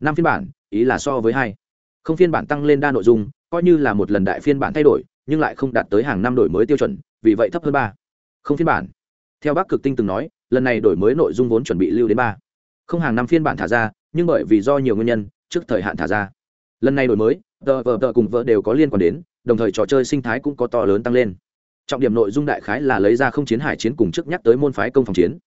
Năm phiên bản ý là so với hai. Không phiên bản tăng lên đa nội dung coi như là một lần đại phiên bản thay đổi nhưng lại không đạt tới hàng năm đổi mới tiêu chuẩn vì vậy thấp hơn ba. Không phiên bản. Theo bắc cực tinh từng nói lần này đổi mới nội dung vốn chuẩn bị lưu đến ba. Không hàng năm phiên bản thả ra, nhưng bởi vì do nhiều nguyên nhân, trước thời hạn thả ra. Lần này đổi mới, tờ vờ tờ cùng vợ đều có liên quan đến, đồng thời trò chơi sinh thái cũng có to lớn tăng lên. Trọng điểm nội dung đại khái là lấy ra không chiến hải chiến cùng trước nhắc tới môn phái công phòng chiến.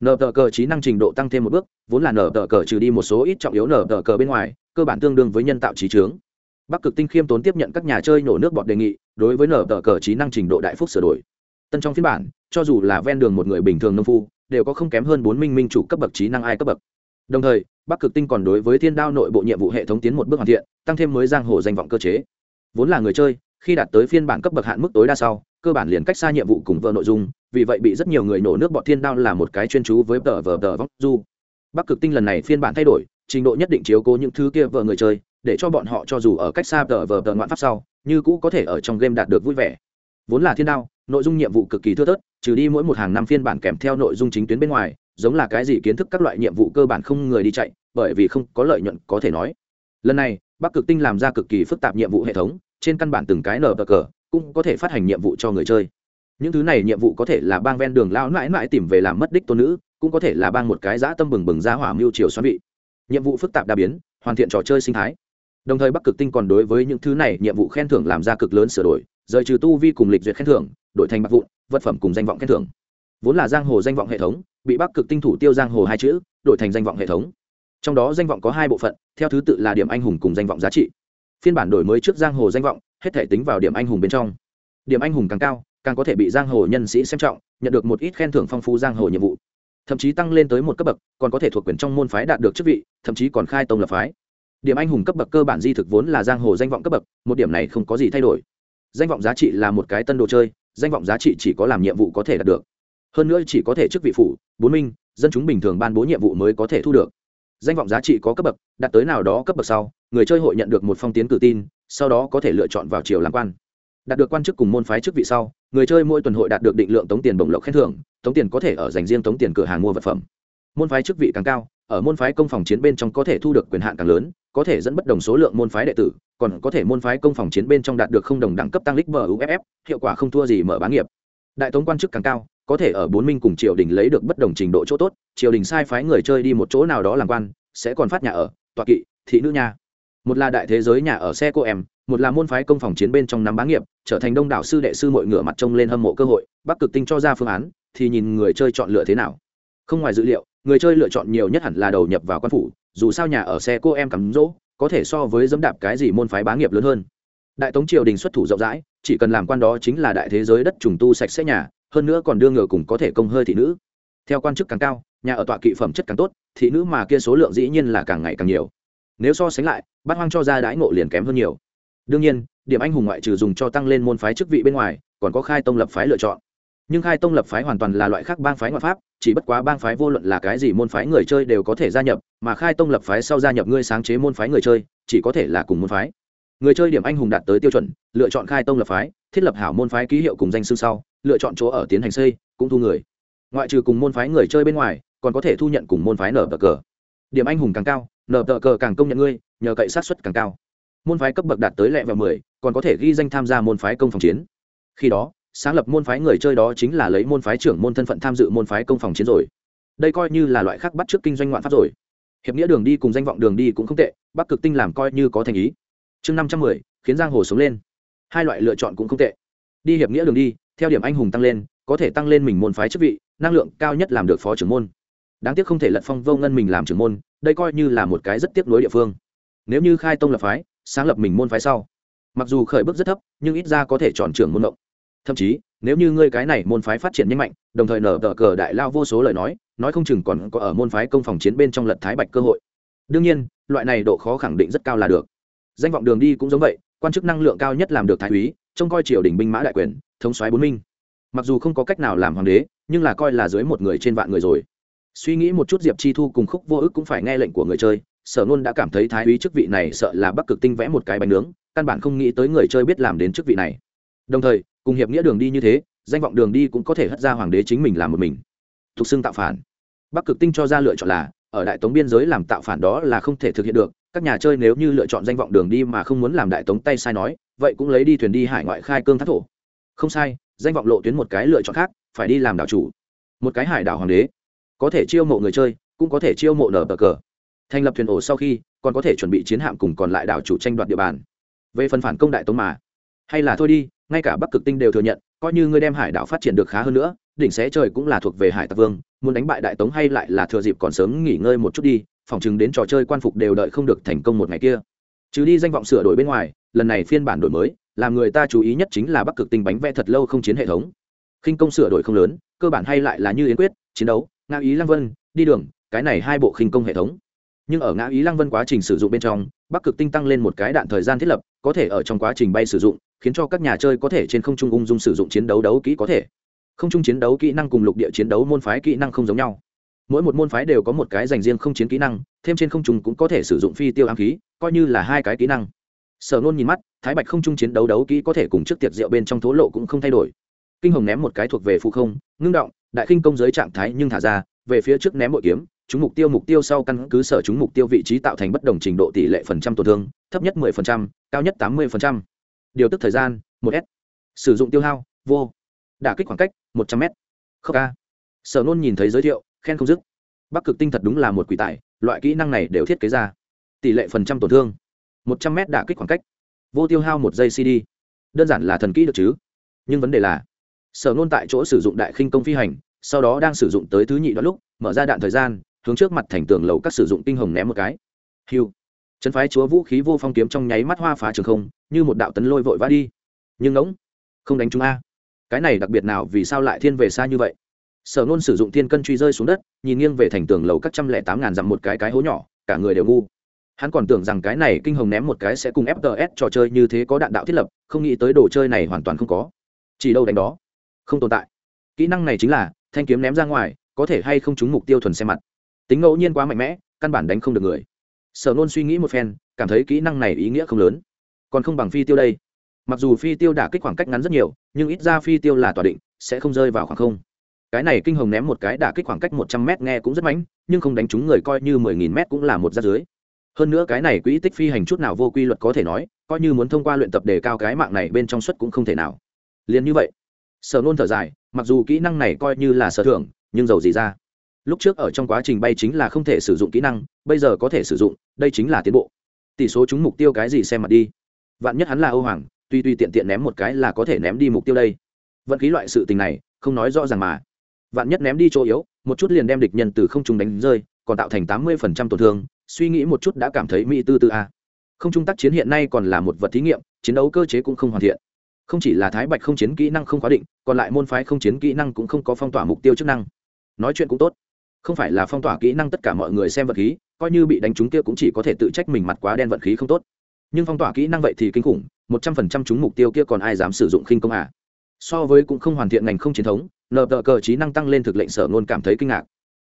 Nở tờ cờ trí năng trình độ tăng thêm một bước, vốn là nở tờ cờ trừ đi một số ít trọng yếu nở tờ cờ bên ngoài, cơ bản tương đương với nhân tạo trí trướng bắc cực tinh khiêm tốn tiếp nhận các nhà chơi nổ nước bọt đề nghị, đối với nở tờ cờ trí năng trình độ đại phúc sửa đổi. Tân trong phiên bản, cho dù là ven đường một người bình thường nông phu đều có không kém hơn bốn minh minh chủ cấp bậc trí năng ai cấp bậc. Đồng thời, bắc cực tinh còn đối với thiên đao nội bộ nhiệm vụ hệ thống tiến một bước hoàn thiện, tăng thêm mới giang hồ danh vọng cơ chế. Vốn là người chơi, khi đạt tới phiên bản cấp bậc hạn mức tối đa sau, cơ bản liền cách xa nhiệm vụ cùng vợ nội dung, vì vậy bị rất nhiều người nổ nước bọt thiên đao là một cái chuyên chú với tờ vờ tờ vóc du. Bắc cực tinh lần này phiên bản thay đổi, trình độ nhất định chiếu cố những thứ kia vợ người chơi, để cho bọn họ cho dù ở cách xa tờ vờ tờ ngoạn pháp sau, như cũ có thể ở trong game đạt được vui vẻ. Vốn là thiên đao nội dung nhiệm vụ cực kỳ thưa thớt, trừ đi mỗi một hàng năm phiên bản kèm theo nội dung chính tuyến bên ngoài, giống là cái gì kiến thức các loại nhiệm vụ cơ bản không người đi chạy, bởi vì không có lợi nhuận có thể nói. Lần này, bắc cực tinh làm ra cực kỳ phức tạp nhiệm vụ hệ thống, trên căn bản từng cái nở bờ cờ, cũng có thể phát hành nhiệm vụ cho người chơi. Những thứ này nhiệm vụ có thể là bang ven đường lao mãi mãi tìm về làm mất đích tôn nữ, cũng có thể là bang một cái giã tâm bừng bừng ra hỏa mưu chiều xoắn vị. Nhiệm vụ phức tạp đa biến, hoàn thiện trò chơi sinh thái. Đồng thời bắc cực tinh còn đối với những thứ này nhiệm vụ khen thưởng làm ra cực lớn sửa đổi rời trừ tu vi cùng lịch duyệt khen thưởng, đổi thành bạc vụn, vật phẩm cùng danh vọng khen thưởng. Vốn là giang hồ danh vọng hệ thống, bị bắc cực tinh thủ tiêu giang hồ hai chữ, đổi thành danh vọng hệ thống. Trong đó danh vọng có hai bộ phận, theo thứ tự là điểm anh hùng cùng danh vọng giá trị. Phiên bản đổi mới trước giang hồ danh vọng, hết thể tính vào điểm anh hùng bên trong. Điểm anh hùng càng cao, càng có thể bị giang hồ nhân sĩ xem trọng, nhận được một ít khen thưởng phong phú giang hồ nhiệm vụ. Thậm chí tăng lên tới một cấp bậc, còn có thể thuộc quyền trong môn phái đạt được chức vị, thậm chí còn khai tông lập phái. Điểm anh hùng cấp bậc cơ bản di thực vốn là giang hồ danh vọng cấp bậc, một điểm này không có gì thay đổi danh vọng giá trị là một cái tân đồ chơi, danh vọng giá trị chỉ có làm nhiệm vụ có thể đạt được. Hơn nữa chỉ có thể chức vị phủ, bốn minh, dân chúng bình thường ban bố nhiệm vụ mới có thể thu được. Danh vọng giá trị có cấp bậc, đạt tới nào đó cấp bậc sau, người chơi hội nhận được một phong tiến cử tin, sau đó có thể lựa chọn vào chiều làm quan. Đạt được quan chức cùng môn phái chức vị sau, người chơi mỗi tuần hội đạt được định lượng tống tiền bổng lộc khen thưởng, tống tiền có thể ở dành riêng tống tiền cửa hàng mua vật phẩm. Môn phái chức vị càng cao ở môn phái công phòng chiến bên trong có thể thu được quyền hạn càng lớn, có thể dẫn bất đồng số lượng môn phái đệ tử, còn có thể môn phái công phòng chiến bên trong đạt được không đồng đẳng cấp tăng lích muff hiệu quả không thua gì mở bá nghiệp. Đại tống quan chức càng cao, có thể ở bốn minh cùng triều đình lấy được bất đồng trình độ chỗ tốt, triều đình sai phái người chơi đi một chỗ nào đó làm quan, sẽ còn phát nhà ở, tọa kỵ, thị nữ nha một là đại thế giới nhà ở xe cô em, một là môn phái công phòng chiến bên trong năm bá nghiệp, trở thành đông đảo sư đệ sư mọi ngửa mặt trông lên hâm mộ cơ hội, bắc cực tinh cho ra phương án, thì nhìn người chơi chọn lựa thế nào. Không ngoài dữ liệu người chơi lựa chọn nhiều nhất hẳn là đầu nhập vào quan phủ, dù sao nhà ở xe cô em cắm rỗ, có thể so với dẫm đạp cái gì môn phái bá nghiệp lớn hơn. Đại tống triều đình xuất thủ rộng rãi, chỉ cần làm quan đó chính là đại thế giới đất trùng tu sạch sẽ nhà, hơn nữa còn đưa ngựa cùng có thể công hơi thị nữ. Theo quan chức càng cao, nhà ở tọa kỵ phẩm chất càng tốt, thị nữ mà kia số lượng dĩ nhiên là càng ngày càng nhiều. Nếu so sánh lại, bát hoang cho ra đãi ngộ liền kém hơn nhiều. Đương nhiên, điểm anh hùng ngoại trừ dùng cho tăng lên môn phái chức vị bên ngoài, còn có khai tông lập phái lựa chọn nhưng khai tông lập phái hoàn toàn là loại khác bang phái ngoại pháp, chỉ bất quá bang phái vô luận là cái gì môn phái người chơi đều có thể gia nhập, mà khai tông lập phái sau gia nhập ngươi sáng chế môn phái người chơi, chỉ có thể là cùng môn phái. Người chơi điểm anh hùng đạt tới tiêu chuẩn, lựa chọn khai tông lập phái, thiết lập hảo môn phái ký hiệu cùng danh sư sau, lựa chọn chỗ ở tiến hành xây, cũng thu người. Ngoại trừ cùng môn phái người chơi bên ngoài, còn có thể thu nhận cùng môn phái nở tờ cờ. Điểm anh hùng càng cao, nở tờ cờ càng công nhận ngươi, nhờ cậy sát xuất càng cao. Môn phái cấp bậc đạt tới lẹ vào mười, còn có thể ghi danh tham gia môn phái công phòng chiến. Khi đó sáng lập môn phái người chơi đó chính là lấy môn phái trưởng môn thân phận tham dự môn phái công phòng chiến rồi. Đây coi như là loại khác bắt trước kinh doanh ngoạn pháp rồi. Hiệp nghĩa đường đi cùng danh vọng đường đi cũng không tệ, bắc cực tinh làm coi như có thành ý. Chương năm trăm mười, khiến giang hồ sống lên. Hai loại lựa chọn cũng không tệ. Đi hiệp nghĩa đường đi, theo điểm anh hùng tăng lên, có thể tăng lên mình môn phái chức vị, năng lượng cao nhất làm được phó trưởng môn. Đáng tiếc không thể lật phong vô ngân mình làm trưởng môn, đây coi như là một cái rất tiếc nuối địa phương. Nếu như khai tông lập phái, sáng lập mình môn phái sau. Mặc dù khởi bước rất thấp, nhưng ít ra có thể chọn trưởng môn động thậm chí, nếu như ngươi cái này môn phái phát triển nhanh mạnh, đồng thời nở tờ cờ đại lao vô số lời nói nói không chừng còn có ở môn phái công phòng chiến bên trong lật thái bạch cơ hội. Đương nhiên, loại này độ khó khẳng định rất cao là được. Danh vọng đường đi cũng giống vậy, quan chức năng lượng cao nhất làm được thái úy, trông coi triều đình binh mã đại quyền, thống soái bốn minh. Mặc dù không có cách nào làm hoàng đế, nhưng là coi là dưới một người trên vạn người rồi. Suy nghĩ một chút diệp chi thu cùng khúc vô ức cũng phải nghe lệnh của người chơi, sở nôn đã cảm thấy thái úy chức vị này sợ là bắc cực tinh vẽ một cái bánh nướng, căn bản không nghĩ tới người chơi biết làm đến chức vị này. Đồng thời cùng hiệp nghĩa đường đi như thế, danh vọng đường đi cũng có thể hất ra hoàng đế chính mình làm một mình. Thuộc xưng tạo phản. Bắc cực tinh cho ra lựa chọn là, ở đại tống biên giới làm tạo phản đó là không thể thực hiện được, các nhà chơi nếu như lựa chọn danh vọng đường đi mà không muốn làm đại tống tay sai nói, vậy cũng lấy đi thuyền đi hải ngoại khai cương thác thổ. Không sai, danh vọng lộ tuyến một cái lựa chọn khác, phải đi làm đảo chủ. Một cái hải đảo hoàng đế. Có thể chiêu mộ người chơi, cũng có thể chiêu mộ nở bờ cờ. Thành lập thuyền ổ sau khi, còn có thể chuẩn bị chiến hạm cùng còn lại đảo chủ tranh đoạt địa bàn. Về phần phản công đại tống mà, hay là thôi đi ngay cả bắc cực tinh đều thừa nhận, coi như ngươi đem hải đảo phát triển được khá hơn nữa, đỉnh xé trời cũng là thuộc về hải tặc vương, muốn đánh bại đại tống hay lại là thừa dịp còn sớm nghỉ ngơi một chút đi phỏng chừng đến trò chơi quan phục đều đợi không được thành công một ngày kia. Chứ đi danh vọng sửa đổi bên ngoài, lần này phiên bản đổi mới, làm người ta chú ý nhất chính là bắc cực tinh bánh vẽ thật lâu không chiến hệ thống. Khinh công sửa đổi không lớn, cơ bản hay lại là như yến quyết, chiến đấu, ngã ý lăng vân, đi đường, cái này hai bộ khinh công hệ thống. Nhưng ở ngã ý lăng vân quá trình sử dụng bên trong, bắc cực tinh tăng lên một cái đạn thời gian thiết lập, có thể ở trong quá trình bay sử dụng khiến cho các nhà chơi có thể trên không trung ung dung sử dụng chiến đấu đấu kỹ có thể. Không trung chiến đấu kỹ năng cùng lục địa chiến đấu môn phái kỹ năng không giống nhau. Mỗi một môn phái đều có một cái dành riêng không chiến kỹ năng thêm trên không trung cũng có thể sử dụng phi tiêu ám khí coi như là hai cái kỹ năng. Sở nôn nhìn mắt thái bạch không trung chiến đấu đấu kỹ có thể cùng trước tiệc rượu bên trong thố lộ cũng không thay đổi. Kinh hồng ném một cái thuộc về phụ không ngưng động đại kinh công giới trạng thái nhưng thả ra về phía trước ném bội kiếm chúng mục tiêu mục tiêu sau căn cứ sở chúng mục tiêu vị trí tạo thành bất đồng trình độ tỷ lệ phần trăm tổn thương thấp nhất 10%, cao nhất 80% điều tức thời gian, một s. Sử dụng tiêu hao, vô. Đả kích khoảng cách, một trăm m khớp ca. Sở nôn nhìn thấy giới thiệu, khen không dứt. Bắc cực tinh thật đúng là một quỷ tài, loại kỹ năng này đều thiết kế ra. Tỷ lệ phần trăm tổn thương, một trăm m đả kích khoảng cách. Vô tiêu hao một giây cd đơn giản là thần kỹ được chứ. Nhưng vấn đề là, sở nôn tại chỗ sử dụng đại khinh công phi hành, sau đó đang sử dụng tới thứ nhị đoạn lúc, mở ra đạn thời gian, hướng trước mặt thành tường lầu các sử dụng tinh hồng ném một cái. Hiu trấn phái chúa vũ khí vô phong kiếm trong nháy mắt hoa phá trường không, như một đạo tấn lôi vội vã đi. Nhưng ngỗng, không đánh chúng a. Cái này đặc biệt nào, vì sao lại thiên về xa như vậy? Sở nôn sử dụng thiên cân truy rơi xuống đất, nhìn nghiêng về thành tường lầu các trăm lẻ tám ngàn dặm một cái cái hố nhỏ, cả người đều ngu. Hắn còn tưởng rằng cái này kinh hồng ném một cái sẽ cùng fts trò chơi như thế có đạn đạo thiết lập, không nghĩ tới đồ chơi này hoàn toàn không có. Chỉ đâu đánh đó, không tồn tại. Kỹ năng này chính là, thanh kiếm ném ra ngoài, có thể hay không trúng mục tiêu thuần xe mặt. Tính ngẫu nhiên quá mạnh mẽ, căn bản đánh không được người sở nôn suy nghĩ một phen, cảm thấy kỹ năng này ý nghĩa không lớn. Còn không bằng phi tiêu đây. Mặc dù phi tiêu đả kích khoảng cách ngắn rất nhiều, nhưng ít ra phi tiêu là tỏa định, sẽ không rơi vào khoảng không. Cái này kinh hồng ném một cái đả kích khoảng cách một trăm m nghe cũng rất mãnh, nhưng không đánh trúng người coi như mười nghìn m cũng là một ra dưới hơn nữa cái này quỹ tích phi hành chút nào vô quy luật có thể nói, coi như muốn thông qua luyện tập đề cao cái mạng này bên trong suất cũng không thể nào. Liền như vậy, sở nôn thở dài, mặc dù kỹ năng này coi như là sở thưởng, nhưng giàu gì ra lúc trước ở trong quá trình bay chính là không thể sử dụng kỹ năng, bây giờ có thể sử dụng, đây chính là tiến bộ. Tỷ số chúng mục tiêu cái gì xem mặt đi. Vạn nhất hắn là âu hoàng, tuy tuy tiện tiện ném một cái là có thể ném đi mục tiêu đây. Vận khí loại sự tình này, không nói rõ ràng mà. Vạn nhất ném đi chỗ yếu, một chút liền đem địch nhân từ không trung đánh rơi, còn tạo thành tám mươi phần trăm tổn thương, suy nghĩ một chút đã cảm thấy mỹ tư tư a. Không trung tác chiến hiện nay còn là một vật thí nghiệm, chiến đấu cơ chế cũng không hoàn thiện. Không chỉ là thái bạch không chiến kỹ năng không khóa định, còn lại môn phái không chiến kỹ năng cũng không có phong tỏa mục tiêu chức năng. Nói chuyện cũng tốt không phải là phong tỏa kỹ năng tất cả mọi người xem vật khí, coi như bị đánh trúng kia cũng chỉ có thể tự trách mình mặt quá đen vận khí không tốt. Nhưng phong tỏa kỹ năng vậy thì kinh khủng, một trăm phần trăm trúng mục tiêu kia còn ai dám sử dụng khinh công à? So với cũng không hoàn thiện ngành không chiến thống, nờ tờ cờ trí năng tăng lên thực lệnh sở ngôn cảm thấy kinh ngạc.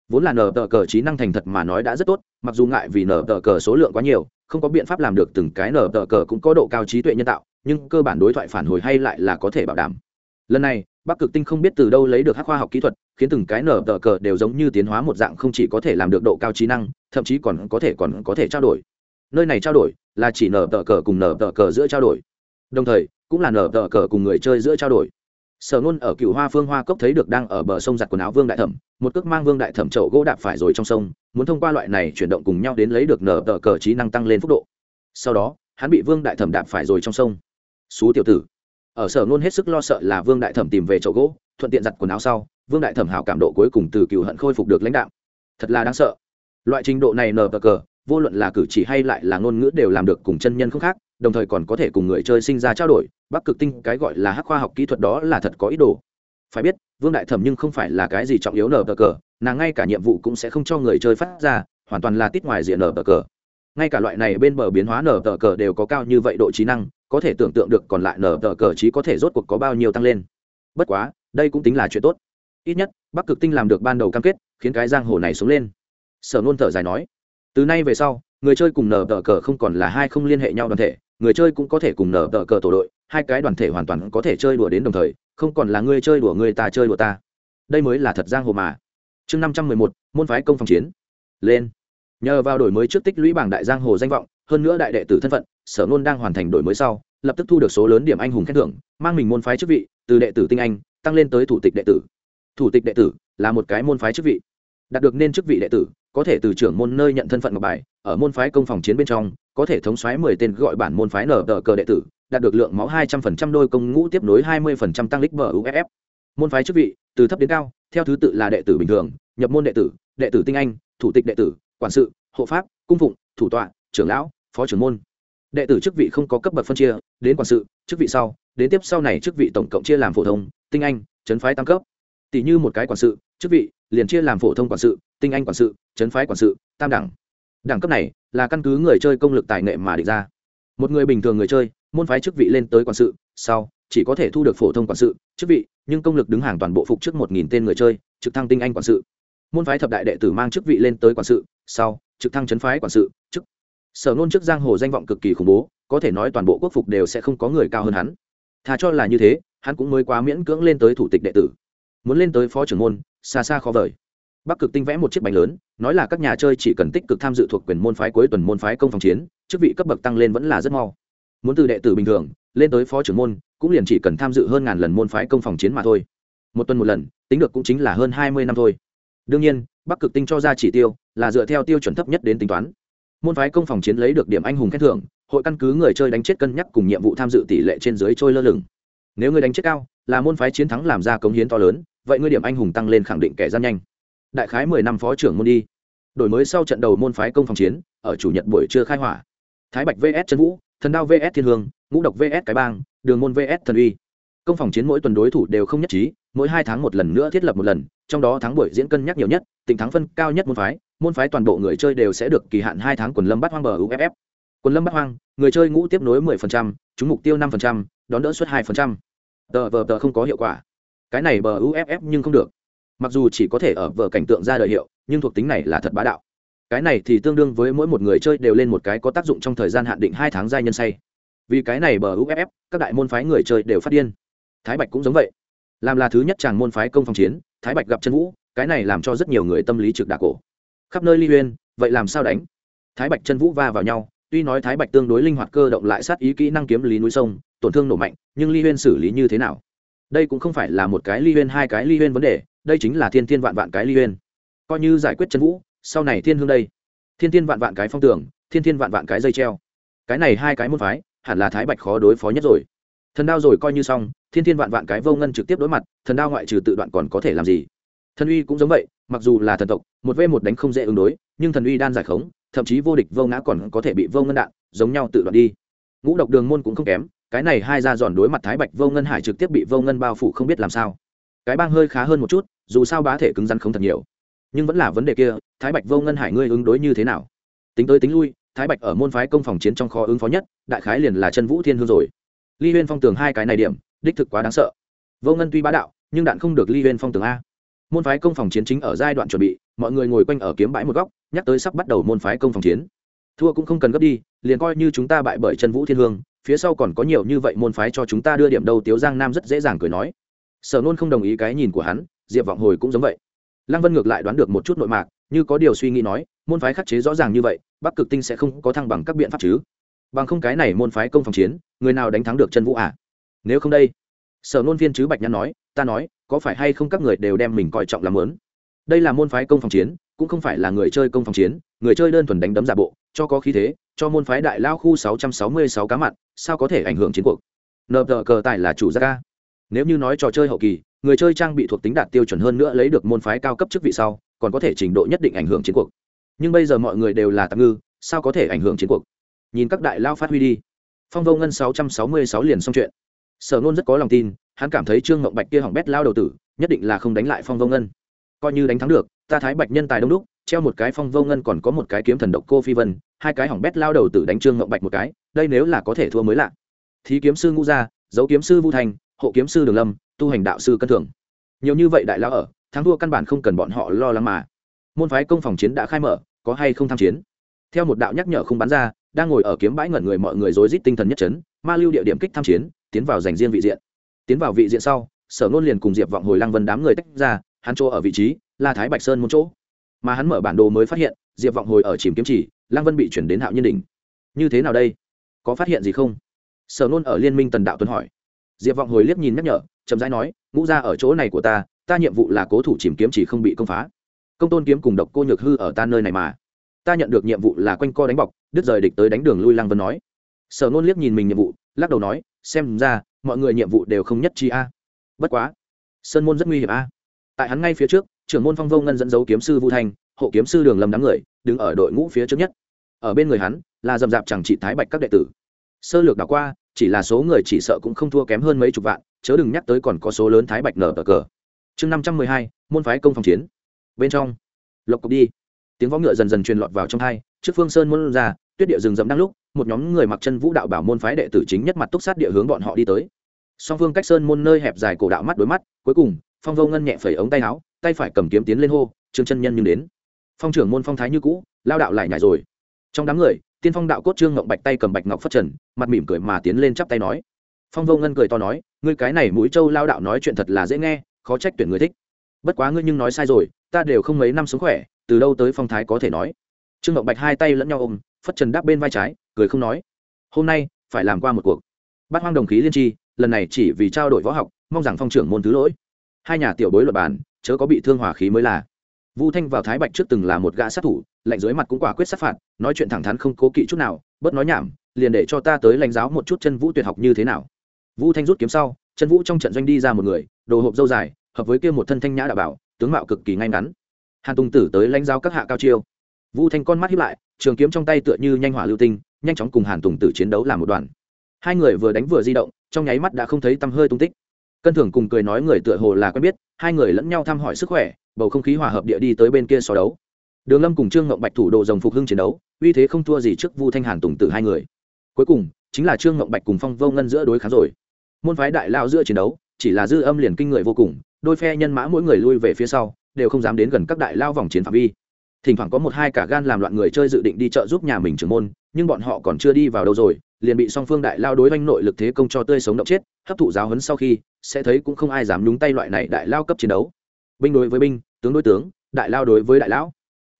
Vốn là nờ tờ cờ trí năng thành thật mà nói đã rất tốt, mặc dù ngại vì nờ tờ cờ số lượng quá nhiều, không có biện pháp làm được từng cái nờ tờ cờ cũng có độ cao trí tuệ nhân tạo, nhưng cơ bản đối thoại phản hồi hay lại là có thể bảo đảm. Lần này, bắc cực tinh không biết từ đâu lấy được hắc khoa học kỹ thuật khiến từng cái nở tờ cờ đều giống như tiến hóa một dạng không chỉ có thể làm được độ cao trí năng, thậm chí còn có thể còn có thể trao đổi. Nơi này trao đổi là chỉ nở tờ cờ cùng nở tờ cờ giữa trao đổi. Đồng thời, cũng là nở tờ cờ cùng người chơi giữa trao đổi. Sở ngôn ở cựu hoa phương hoa cốc thấy được đang ở bờ sông giặt quần áo vương đại thẩm, một cước mang vương đại thẩm chậu gỗ đạp phải rồi trong sông, muốn thông qua loại này chuyển động cùng nhau đến lấy được nở tờ cờ trí năng tăng lên phúc độ. Sau đó, hắn bị vương đại thẩm đạp phải rồi trong sông. Xú tiểu tử. Ở sở ngôn hết sức lo sợ là vương đại thẩm tìm về chậu gỗ, thuận tiện giặt quần áo sau vương đại thẩm hảo cảm độ cuối cùng từ cựu hận khôi phục được lãnh đạo. Thật là đáng sợ. Loại trình độ này nờ cờ, vô luận là cử chỉ hay lại là ngôn ngữ đều làm được cùng chân nhân không khác, đồng thời còn có thể cùng người chơi sinh ra trao đổi, bắc cực tinh cái gọi là hắc khoa học kỹ thuật đó là thật có ý đồ. Phải biết, vương đại thẩm nhưng không phải là cái gì trọng yếu nờ cờ, nàng ngay cả nhiệm vụ cũng sẽ không cho người chơi phát ra, hoàn toàn là tít ngoài diện nờ cờ. Ngay cả loại này bên bờ biến hóa nở tờ cờ đều có cao như vậy độ trí năng, có thể tưởng tượng được còn lại nở tờ cờ trí có thể rốt cuộc có bao nhiêu tăng lên. Bất quá, đây cũng tính là chuyện tốt ít nhất, bắc cực tinh làm được ban đầu cam kết, khiến cái giang hồ này sống lên. Sở nôn thở dài nói, từ nay về sau, người chơi cùng nở tờ cờ không còn là hai không liên hệ nhau đoàn thể, người chơi cũng có thể cùng nở tờ cờ tổ đội, hai cái đoàn thể hoàn toàn có thể chơi đùa đến đồng thời, không còn là người chơi đùa người ta chơi đùa ta. Đây mới là thật giang hồ mà. Chương năm trăm mười một, môn phái công phòng chiến. Lên. Nhờ vào đổi mới trước tích lũy bảng đại giang hồ danh vọng, hơn nữa đại đệ tử thân phận, sở nôn đang hoàn thành đổi mới sau, lập tức thu được số lớn điểm anh hùng khen thưởng, mang mình môn phái chức vị, từ đệ tử tinh anh, tăng lên tới thủ tịch đệ tử thủ tịch đệ tử là một cái môn phái chức vị. Đạt được nên chức vị đệ tử, có thể từ trưởng môn nơi nhận thân phận ngọc bài, ở môn phái công phòng chiến bên trong, có thể thống xoáy mười tên gọi bản môn phái nở tờ cờ đệ tử, đạt được lượng máu hai trăm phần trăm đôi công ngũ tiếp nối hai mươi phần trăm tăng lích bờ uff môn phái chức vị, từ thấp đến cao, theo thứ tự là đệ tử bình thường, nhập môn đệ tử đệ tử tinh anh, thủ tịch đệ tử, quản sự, hộ pháp, cung phụng, thủ tọa, trưởng lão, phó trưởng môn. Đệ tử chức vị không có cấp bậc phân chia, đến quản sự, chức vị sau, đến tiếp sau này chức vị tổng cộng chia làm phổ thông, tinh anh, chấn phái tăng cấp tỷ như một cái quản sự, chức vị, liền chia làm phổ thông quản sự, tinh anh quản sự chấn phái quản sự, tam đẳng. Đẳng cấp này là căn cứ người chơi công lực tài nghệ mà định ra. Một người bình thường người chơi, môn phái chức vị lên tới quản sự, sau, chỉ có thể thu được phổ thông quản sự, chức vị, nhưng công lực đứng hàng toàn bộ phục trước một nghìn tên người chơi, trực thăng tinh anh quản sự. Môn phái thập đại đệ tử mang chức vị lên tới quản sự, sau, trực thăng chấn phái quản sự, chức. Sở nôn chức giang hồ danh vọng cực kỳ khủng bố, có thể nói toàn bộ quốc phục đều sẽ không có người cao hơn hắn. Thà cho là như thế, hắn cũng mới quá miễn cưỡng lên tới thủ tịch đệ tử muốn lên tới phó trưởng môn, xa xa khó vời. Bắc cực tinh vẽ một chiếc bánh lớn, nói là các nhà chơi chỉ cần tích cực tham dự thuộc quyền môn phái cuối tuần môn phái công phòng chiến, chức vị cấp bậc tăng lên vẫn là rất mau. Muốn từ đệ tử bình thường, lên tới phó trưởng môn, cũng liền chỉ cần tham dự hơn ngàn lần môn phái công phòng chiến mà thôi. Một tuần một lần, tính được cũng chính là hơn hai mươi năm thôi. Đương nhiên, bắc cực tinh cho ra chỉ tiêu là dựa theo tiêu chuẩn thấp nhất đến tính toán. Môn phái công phòng chiến lấy được điểm anh hùng khen thưởng, hội căn cứ người chơi đánh chết cân nhắc cùng nhiệm vụ tham dự tỷ lệ trên dưới trôi lơ lửng. Nếu người đánh chết cao là môn phái chiến thắng làm ra cống hiến to lớn vậy ngươi điểm anh hùng tăng lên khẳng định kẻ gian nhanh. Đại khái mười năm phó trưởng môn đi. Đổi mới sau trận đầu môn phái công phòng chiến ở chủ nhật buổi trưa khai hỏa. Thái bạch vs trần vũ thần đao vs thiên hương ngũ độc vs cái bang đường môn vs thần uy. Công phòng chiến mỗi tuần đối thủ đều không nhất trí mỗi hai tháng một lần nữa thiết lập một lần trong đó thắng buổi diễn cân nhắc nhiều nhất tỉnh thắng phân cao nhất môn phái môn phái toàn bộ người chơi đều sẽ được kỳ hạn hai tháng quần lâm bắt hoang bờ uff quần lâm bắt hoang người chơi ngũ tiếp nối 10%, trúng mục tiêu 5%, đón đỡ suất 2% tờ vờ tờ không có hiệu quả. Cái này bờ uff nhưng không được. Mặc dù chỉ có thể ở vở cảnh tượng ra đời hiệu, nhưng thuộc tính này là thật bá đạo. Cái này thì tương đương với mỗi một người chơi đều lên một cái có tác dụng trong thời gian hạn định hai tháng giai nhân say. Vì cái này bờ uff các đại môn phái người chơi đều phát điên. Thái bạch cũng giống vậy. Làm là thứ nhất chàng môn phái công phòng chiến, thái bạch gặp chân vũ, cái này làm cho rất nhiều người tâm lý trực đà cổ. Khắp nơi ly huyên vậy làm sao đánh? Thái bạch chân vũ va vào nhau, tuy nói thái bạch tương đối linh hoạt cơ động lại sát ý kỹ năng kiếm lý núi sông tổn thương nổ mạnh, nhưng ly huyên xử lý như thế nào? Đây cũng không phải là một cái ly huyên, hai cái ly huyên vấn đề, đây chính là thiên thiên vạn vạn cái ly huyên. Coi như giải quyết chân vũ, sau này thiên hương đây. Thiên thiên vạn vạn cái phong tường, thiên thiên vạn vạn cái dây treo. Cái này hai cái môn phái, hẳn là thái bạch khó đối phó nhất rồi. Thần đao rồi coi như xong, thiên thiên vạn vạn cái vô ngân trực tiếp đối mặt, thần đao ngoại trừ tự đoạn còn có thể làm gì? Thần uy cũng giống vậy, mặc dù là thần tộc, một v một đánh không dễ ứng đối, nhưng thần uy đan giải khống, thậm chí vô địch vô ngã còn có thể bị vô ngân đạn, giống nhau tự đoạn đi. Ngũ độc đường môn cũng không kém cái này hai ra giòn đối mặt thái bạch vô ngân hải trực tiếp bị vô ngân bao phủ không biết làm sao. Cái bang hơi khá hơn một chút, dù sao bá thể cứng rắn không thật nhiều. Nhưng vẫn là vấn đề kia, thái bạch vô ngân hải ngươi ứng đối như thế nào? Tính tới tính lui, thái bạch ở môn phái công phòng chiến trong kho ứng phó nhất, đại khái liền là chân vũ thiên hương rồi. Ly huyên phong tường hai cái này điểm, đích thực quá đáng sợ. Vô ngân tuy bá đạo, nhưng đạn không được ly huyên phong tường a. Môn phái công phòng chiến chính ở giai đoạn chuẩn bị, mọi người ngồi quanh ở kiếm bãi một góc, nhắc tới sắp bắt đầu môn phái công phòng chiến. Thua cũng không cần gấp đi, liền coi như chúng ta bại bởi chân vũ thiên hương phía sau còn có nhiều như vậy môn phái cho chúng ta đưa điểm đâu, tiếu giang nam rất dễ dàng cười nói. Sở nôn không đồng ý cái nhìn của hắn, diệp vọng hồi cũng giống vậy. Lăng vân ngược lại đoán được một chút nội mạc, như có điều suy nghĩ nói, môn phái khắc chế rõ ràng như vậy, bắc cực tinh sẽ không có thăng bằng các biện pháp chứ? Bằng không cái này môn phái công phòng chiến, người nào đánh thắng được chân vũ à? Nếu không đây, sở nôn viên chứ bạch nhăn nói, ta nói, có phải hay không các người đều đem mình coi trọng làm lớn? Đây là môn phái công phòng chiến, cũng không phải là người chơi công phòng chiến, người chơi đơn thuần đánh đấm giả bộ, cho có khí thế cho môn phái đại lao khu 666 cá mặn sao có thể ảnh hưởng chiến cuộc? Nợ tờ cờ tài là chủ gia ca. Nếu như nói trò chơi hậu kỳ, người chơi trang bị thuộc tính đạt tiêu chuẩn hơn nữa lấy được môn phái cao cấp chức vị sau, còn có thể trình độ nhất định ảnh hưởng chiến cuộc. Nhưng bây giờ mọi người đều là tạm ngư, sao có thể ảnh hưởng chiến cuộc? Nhìn các đại lao phát huy đi. Phong vô ngân 666 liền xong chuyện. Sở nôn rất có lòng tin, hắn cảm thấy trương ngộng bạch kia hỏng bét lao đầu tử, nhất định là không đánh lại phong vô ngân. Coi như đánh thắng được, ta thái bạch nhân tài đông đúc treo một cái phong vô ngân còn có một cái kiếm thần độc cô phi vân, hai cái hỏng bét lao đầu tử đánh trương ngộng bạch một cái, đây nếu là có thể thua mới lạ. Thí kiếm sư ngũ gia, dấu kiếm sư vu thành, hộ kiếm sư đường lâm, tu hành đạo sư cân thường. Nhiều như vậy đại lao ở, thắng thua căn bản không cần bọn họ lo lắng mà. Môn phái công phòng chiến đã khai mở, có hay không tham chiến? Theo một đạo nhắc nhở không bắn ra, đang ngồi ở kiếm bãi ngẩn người mọi người rối rít tinh thần nhất chấn, ma lưu địa điểm kích tham chiến, tiến vào giành riêng vị diện. Tiến vào vị diện sau, sở nôn liền cùng diệp vọng hồi lăng vân đám người tách ra, hắn chỗ ở vị trí là thái bạch sơn một chỗ mà hắn mở bản đồ mới phát hiện, diệp vọng hồi ở chìm kiếm chỉ, lăng vân bị chuyển đến hạo nhân đỉnh. Như thế nào đây? Có phát hiện gì không? Sở nôn ở liên minh tần đạo tuấn hỏi. Diệp vọng hồi liếc nhìn nhắc nhở, chậm rãi nói, ngũ ra ở chỗ này của ta ta nhiệm vụ là cố thủ chìm kiếm chỉ không bị công phá. Công tôn kiếm cùng độc cô nhược hư ở ta nơi này mà. Ta nhận được nhiệm vụ là quanh co đánh bọc, đứt rời địch tới đánh đường lui. Lăng vân nói. Sở nôn liếc nhìn mình nhiệm vụ, lắc đầu nói, xem ra, mọi người nhiệm vụ đều không nhất chi a. Bất quá, sơn môn rất nguy hiểm a. Tại hắn ngay phía trước trưởng môn phong vô ngân dẫn dấu kiếm sư vu thanh, hộ kiếm sư đường lâm đám người, đứng ở đội ngũ phía trước nhất. Ở bên người hắn, là dầm dạp chẳng trị thái bạch các đệ tử. Sơ lược đảo qua, chỉ là số người chỉ sợ cũng không thua kém hơn mấy chục vạn, chớ đừng nhắc tới còn có số lớn thái bạch nở cờ cờ. Chương năm trăm mười hai, môn phái công phòng chiến. Bên trong, lộc cục đi. Tiếng võ ngựa dần dần truyền lọt vào trong hai, trước phương sơn muốn ra, tuyết địa rừng rậm đang lúc, một nhóm người mặc chân vũ đạo bảo môn phái đệ tử chính nhất mặt túc sát địa hướng bọn họ đi tới. Song phương cách sơn môn nơi hẹp dài cổ đạo mắt đối mắt, cuối cùng, phong vô ngân nhẹ phẩy ống tay áo tay phải cầm kiếm tiến lên hô, trương chân nhân nhưng đến. Phong trưởng môn phong thái như cũ, lao đạo lại nhảy rồi. Trong đám người, tiên phong đạo cốt trương ngộng bạch tay cầm bạch ngọc phất trần, mặt mỉm cười mà tiến lên chắp tay nói. Phong vô ngân cười to nói, ngươi cái này mũi trâu lao đạo nói chuyện thật là dễ nghe, khó trách tuyển người thích. Bất quá ngươi nhưng nói sai rồi, ta đều không mấy năm sống khỏe, từ đâu tới phong thái có thể nói. Trương ngộng bạch hai tay lẫn nhau ôm, phất trần đáp bên vai trái, cười không nói. Hôm nay, phải làm qua một cuộc. Bát hoang đồng khí liên tri, lần này chỉ vì trao đổi võ học, mong rằng phong trưởng môn thứ lỗi. Hai nhà tiểu bối luật bàn chớ có bị thương hỏa khí mới là. Vu thanh vào thái bạch trước từng là một gã sát thủ, lạnh dưới mặt cũng quả quyết sát phạt, nói chuyện thẳng thắn không cố kỵ chút nào, bớt nói nhảm, liền để cho ta tới lãnh giáo một chút chân vũ tuyệt học như thế nào. Vu thanh rút kiếm sau, chân vũ trong trận doanh đi ra một người, đồ hộp dâu dài, hợp với kia một thân thanh nhã đạo bảo, tướng mạo cực kỳ ngay ngắn. Hàn tùng tử tới lãnh giáo các hạ cao chiêu. Vu thanh con mắt hiếp lại, trường kiếm trong tay tựa như nhanh hỏa lưu tinh, nhanh chóng cùng hàn tùng tử chiến đấu làm một đoàn. Hai người vừa đánh vừa di động, trong nháy mắt đã không thấy tăm hơi tung tích cân thường cùng cười nói người tựa hồ là quen biết, hai người lẫn nhau thăm hỏi sức khỏe, bầu không khí hòa hợp địa đi tới bên kia so đấu. Đường lâm cùng trương ngộng bạch thủ đồ dòng phục hưng chiến đấu, uy thế không thua gì trước vu thanh hàn tùng tử hai người. Cuối cùng, chính là trương ngộng bạch cùng phong vô ngân giữa đối kháng rồi. Môn phái đại lao giữa chiến đấu, chỉ là dư âm liền kinh người vô cùng, đôi phe nhân mã mỗi người lui về phía sau, đều không dám đến gần các đại lao vòng chiến phạm vi thỉnh thoảng có một hai cả gan làm loạn người chơi dự định đi chợ giúp nhà mình trưởng môn, nhưng bọn họ còn chưa đi vào đâu rồi, liền bị song phương đại lao đối oanh nội lực thế công cho tươi sống động chết, hấp thụ giáo hấn sau khi, sẽ thấy cũng không ai dám nhúng tay loại này đại lao cấp chiến đấu. Binh đối với binh, tướng đối tướng, đại lao đối với đại lão.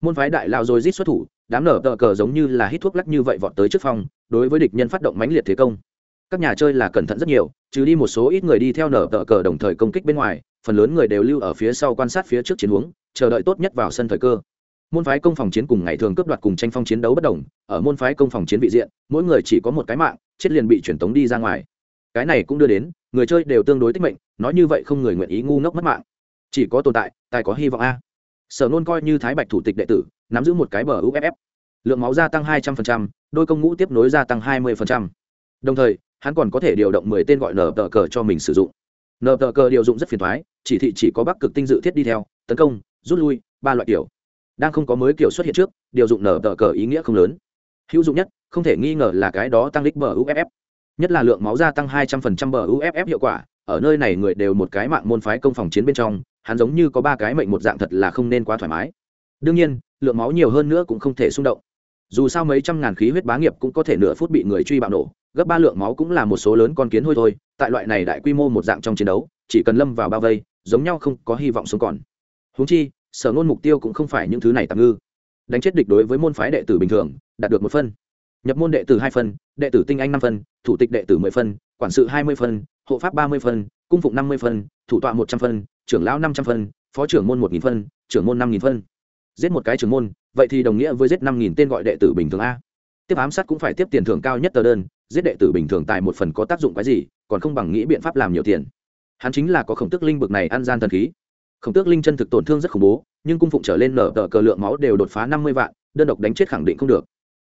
Môn phái đại lao rồi rít xuất thủ, đám nở tờ cờ giống như là hít thuốc lắc như vậy vọt tới trước phòng, đối với địch nhân phát động mãnh liệt thế công. Các nhà chơi là cẩn thận rất nhiều, trừ đi một số ít người đi theo nở tờ cờ đồng thời công kích bên ngoài, phần lớn người đều lưu ở phía sau quan sát phía trước chiến hướng chờ đợi tốt nhất vào sân thời cơ môn phái công phòng chiến cùng ngày thường cướp đoạt cùng tranh phong chiến đấu bất đồng, ở môn phái công phòng chiến vị diện, mỗi người chỉ có một cái mạng, chết liền bị truyền tống đi ra ngoài. Cái này cũng đưa đến, người chơi đều tương đối tích mệnh, nói như vậy không người nguyện ý ngu ngốc mất mạng. Chỉ có tồn tại, tài có hy vọng a. Sở nôn coi như thái bạch thủ tịch đệ tử, nắm giữ một cái bờ uff lượng máu gia tăng hai trăm linh đôi công ngũ tiếp nối gia tăng hai mươi đồng thời, hắn còn có thể điều động mười tên gọi nở tờ cờ cho mình sử dụng. Nờ tờ cờ điều dụng rất phiền thoái, chỉ thị chỉ có bắc cực tinh dự thiết đi theo, tấn công, rút lui, ba loại kiểu đang không có mới kiểu xuất hiện trước, điều dụng nở tờ cờ ý nghĩa không lớn. Hữu dụng nhất, không thể nghi ngờ là cái đó tăng lít bờ uff nhất là lượng máu gia tăng hai trăm phần trăm bờ uff hiệu quả, ở nơi này người đều một cái mạng môn phái công phòng chiến bên trong, hắn giống như có ba cái mệnh một dạng thật là không nên quá thoải mái. Đương nhiên, lượng máu nhiều hơn nữa cũng không thể xung động. Dù sao mấy trăm ngàn khí huyết bá nghiệp cũng có thể nửa phút bị người truy bạo nổ, gấp ba lượng máu cũng là một số lớn con kiến hôi thôi, tại loại này đại quy mô một dạng trong chiến đấu, chỉ cần lâm vào bao vây, giống nhau không có hy vọng sống còn. Húng chi sở ngôn mục tiêu cũng không phải những thứ này tạm ngư. Đánh chết địch đối với môn phái đệ tử bình thường, đạt được một phân. Nhập môn đệ tử hai phân, đệ tử tinh anh năm phân, thủ tịch đệ tử mười phân, quản sự hai mươi phân, hộ pháp ba mươi phân, cung phụng năm mươi phân, thủ tọa một trăm phân, trưởng lão năm trăm phân, phó trưởng môn một nghìn phân, trưởng môn năm nghìn phân. Giết một cái trưởng môn, vậy thì đồng nghĩa với giết năm nghìn tên gọi đệ tử bình thường a. Tiếp ám sát cũng phải tiếp tiền thưởng cao nhất tờ đơn, giết đệ tử bình thường tài một phần có tác dụng cái gì, còn không bằng nghĩ biện pháp làm nhiều tiền. Hắn chính là có khổng tức linh bực này ăn gian thần khí khổng tước linh chân thực tổn thương rất khủng bố, nhưng cung phụng trở lên nở tờ cờ lượng máu đều đột phá năm mươi vạn, đơn độc đánh chết khẳng định không được.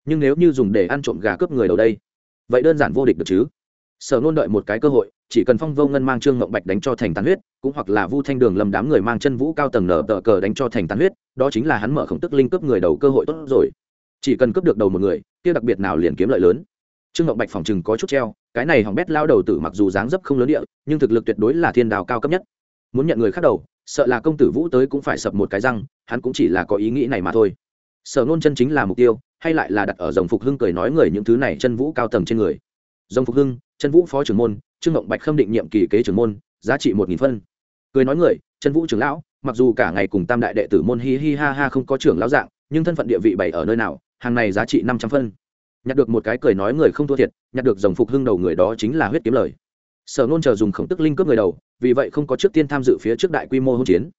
Nhưng nếu như dùng để ăn trộm gà cướp người đầu đây, vậy đơn giản vô địch được chứ? Sở nôn đợi một cái cơ hội, chỉ cần phong vô ngân mang trương ngộng bạch đánh cho thành tàn huyết, cũng hoặc là vu thanh đường lầm đám người mang chân vũ cao tầng nở tờ cờ đánh cho thành tàn huyết, đó chính là hắn mở khổng tức linh cướp người đầu cơ hội tốt rồi. Chỉ cần cướp được đầu một người, kia đặc biệt nào liền kiếm lợi lớn. Trương ngộng bạch phòng chừng có chút treo, cái này hỏng bét lao đầu tử mặc dù dáng dấp không lớn địa, nhưng thực lực tuyệt đối là thiên đào cao cấp nhất muốn nhận người khác đầu, sợ là công tử vũ tới cũng phải sập một cái răng, hắn cũng chỉ là có ý nghĩ này mà thôi. Sở nôn chân chính là mục tiêu, hay lại là đặt ở dòng phục hưng cười nói người những thứ này chân vũ cao tầng trên người. Dòng phục hưng, chân vũ phó trưởng môn, trương ngộng bạch khâm định nhiệm kỳ kế trưởng môn, giá trị một nghìn phân. Cười nói người, chân vũ trưởng lão, mặc dù cả ngày cùng tam đại đệ tử môn hi hi ha ha không có trưởng lão dạng, nhưng thân phận địa vị bày ở nơi nào, hàng này giá trị năm trăm phân. Nhặt được một cái cười nói người không thua thiệt, nhặt được dòng phục hưng đầu người đó chính là huyết kiếm lời sở nôn chờ dùng khổng tức linh cướp người đầu, vì vậy không có trước tiên tham dự phía trước đại quy mô hỗn chiến.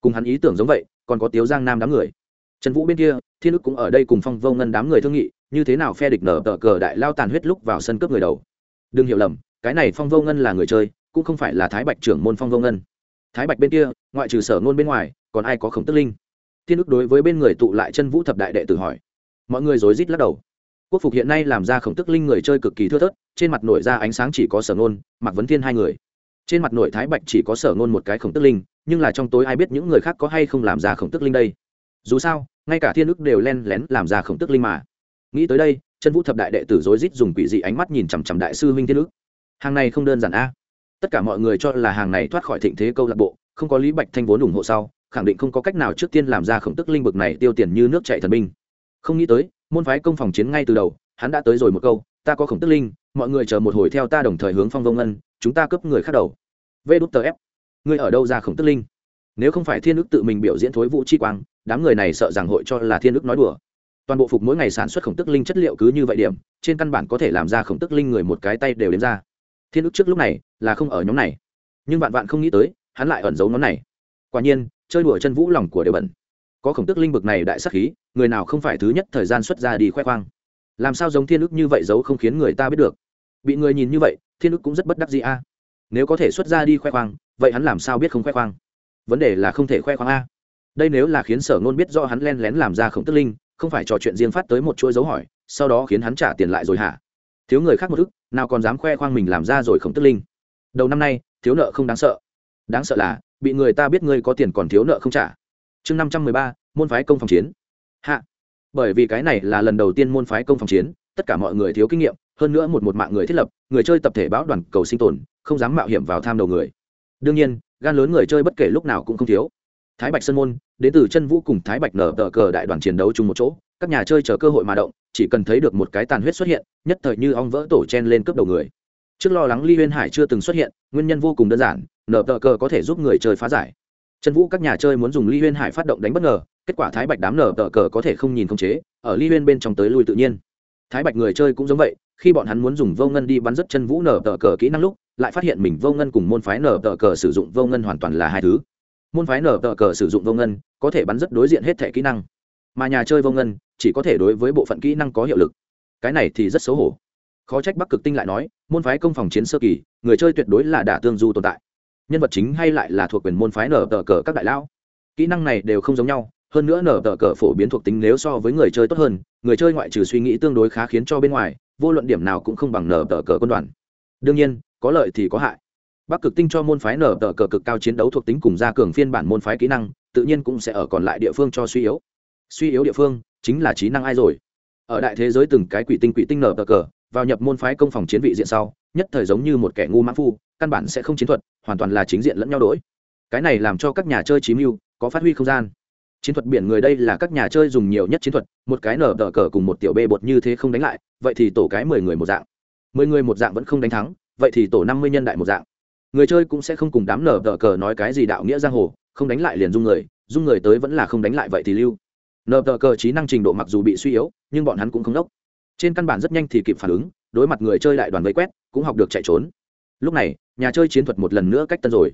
Cùng hắn ý tưởng giống vậy, còn có tiếu giang nam đám người. Trần vũ bên kia, thiên ức cũng ở đây cùng phong vô ngân đám người thương nghị, như thế nào phe địch nở tờ cờ đại lao tàn huyết lúc vào sân cướp người đầu. Đừng hiểu lầm, cái này phong vô ngân là người chơi, cũng không phải là thái bạch trưởng môn phong vô ngân. Thái bạch bên kia, ngoại trừ sở nôn bên ngoài, còn ai có khổng tức linh? Thiên ức đối với bên người tụ lại chân vũ thập đại đệ tử hỏi. Mọi người rối rít lắc đầu quốc phục hiện nay làm ra khổng tức linh người chơi cực kỳ thưa thớt, trên mặt nổi ra ánh sáng chỉ có sở ngôn mặc vấn thiên hai người. Trên mặt nổi thái bạch chỉ có sở ngôn một cái khổng tức linh, nhưng là trong tối ai biết những người khác có hay không làm ra khổng tức linh đây. Dù sao, ngay cả thiên ức đều len lén làm ra khổng tức linh mà. Nghĩ tới đây, chân vũ thập đại đệ tử rối rít dùng quỷ dị ánh mắt nhìn chằm chằm đại sư huynh thiên ức. Hàng này không đơn giản a. Tất cả mọi người cho là hàng này thoát khỏi thịnh thế câu lạc bộ, không có lý bạch thanh vốn ủng hộ sau, khẳng định không có cách nào trước tiên làm ra khổng tức linh bực này tiêu tiền như nước chạy thần binh. Không nghĩ tới môn phái công phòng chiến ngay từ đầu, hắn đã tới rồi một câu, ta có khổng tức linh, mọi người chờ một hồi theo ta đồng thời hướng phong vông ân, chúng ta cướp người khác đầu. Vê đút tờ ép. Ngươi ở đâu ra khổng tức linh? Nếu không phải thiên ức tự mình biểu diễn thối vũ chi quang, đám người này sợ rằng hội cho là thiên ức nói đùa. Toàn bộ phục mỗi ngày sản xuất khổng tức linh chất liệu cứ như vậy điểm, trên căn bản có thể làm ra khổng tức linh người một cái tay đều đến ra. Thiên ức trước lúc này là không ở nhóm này. Nhưng bạn bạn không nghĩ tới, hắn lại ẩn giấu nó này. Quả nhiên, chơi đùa chân vũ lòng của đều bẩn có khổng tức linh bực này đại sắc khí, người nào không phải thứ nhất thời gian xuất ra đi khoe khoang? Làm sao giống thiên ức như vậy giấu không khiến người ta biết được? Bị người nhìn như vậy, thiên ức cũng rất bất đắc gì a. Nếu có thể xuất ra đi khoe khoang, vậy hắn làm sao biết không khoe khoang? Vấn đề là không thể khoe khoang a. Đây nếu là khiến sở ngôn biết do hắn len lén làm ra khổng tức linh, không phải trò chuyện riêng phát tới một chuỗi dấu hỏi, sau đó khiến hắn trả tiền lại rồi hả? Thiếu người khác một ức, nào còn dám khoe khoang mình làm ra rồi khổng tức linh? Đầu năm nay, thiếu nợ không đáng sợ. Đáng sợ là, bị người ta biết ngươi có tiền còn thiếu nợ không trả chương năm trăm mười ba, môn phái công phòng chiến. Hạ. Bởi vì cái này là lần đầu tiên môn phái công phòng chiến, tất cả mọi người thiếu kinh nghiệm, hơn nữa một một mạng người thiết lập, người chơi tập thể báo đoàn cầu sinh tồn, không dám mạo hiểm vào tham đầu người. Đương nhiên, gan lớn người chơi bất kể lúc nào cũng không thiếu. Thái bạch sơn môn, đến từ chân vũ cùng thái bạch nở tờ cờ đại đoàn chiến đấu chung một chỗ, các nhà chơi chờ cơ hội mà động, chỉ cần thấy được một cái tàn huyết xuất hiện, nhất thời như ong vỡ tổ chen lên cướp đầu người. Trước lo lắng ly huyên hải chưa từng xuất hiện, nguyên nhân vô cùng đơn giản, nở tờ cờ có thể giúp người chơi phá giải trần vũ các nhà chơi muốn dùng ly huyên hải phát động đánh bất ngờ, kết quả thái bạch đám nở tờ cờ có thể không nhìn không chế, ở ly huyên bên trong tới lui tự nhiên. Thái bạch người chơi cũng giống vậy, khi bọn hắn muốn dùng vô ngân đi bắn rất chân vũ nở tờ cờ kỹ năng lúc, lại phát hiện mình vô ngân cùng môn phái nở tờ cờ sử dụng vô ngân hoàn toàn là hai thứ. Môn phái nở tờ cờ sử dụng vô ngân, có thể bắn rất đối diện hết thẻ kỹ năng. Mà nhà chơi vô ngân, chỉ có thể đối với bộ phận kỹ năng có hiệu lực. Cái này thì rất xấu hổ. Khó trách bắc cực tinh lại nói, môn phái công phòng chiến sơ kỳ, người chơi tuyệt đối là đả tương du tồn tại nhân vật chính hay lại là thuộc quyền môn phái nở tờ cờ các đại lão? Kỹ năng này đều không giống nhau, hơn nữa nở tờ cờ phổ biến thuộc tính nếu so với người chơi tốt hơn, người chơi ngoại trừ suy nghĩ tương đối khá khiến cho bên ngoài, vô luận điểm nào cũng không bằng nở tờ cờ quân đoàn. Đương nhiên, có lợi thì có hại. Bắc cực tinh cho môn phái nở tờ cờ cực cao chiến đấu thuộc tính cùng gia cường phiên bản môn phái kỹ năng, tự nhiên cũng sẽ ở còn lại địa phương cho suy yếu. Suy yếu địa phương chính là trí năng ai rồi? Ở đại thế giới từng cái quỷ tinh quỷ tinh nở tờ cờ, vào nhập môn phái công phòng chiến vị diện sau nhất thời giống như một kẻ ngu mãn phu, căn bản sẽ không chiến thuật, hoàn toàn là chính diện lẫn nhau đ i cái này làm cho các nhà chơi chí mưu, có phát huy không gian. Chiến thuật biển người đây là các nhà chơi dùng nhiều nhất chiến thuật, một cái nở đỡ cờ cùng một tiểu bê bột như thế không đánh lại, vậy thì tổ cái mười người một dạng. Mười người một dạng vẫn không đánh thắng, vậy thì tổ năm mươi nhân đại một dạng. Người chơi cũng sẽ không cùng đám nở đỡ cờ nói cái gì đạo nghĩa giang hồ, không đánh lại liền dung người dung người tới vẫn là không đánh lại vậy thì lưu. Nở đỡ cờ trí năng trình độ mặc dù bị suy yếu, nhưng bọn hắn cũng không đốc. Trên căn bản rất nhanh thì kịp phản ứng đối mặt người chơi đại đoàn vây quét, cũng học được chạy trốn. Lúc này, nhà chơi chiến thuật một lần nữa cách tân rồi.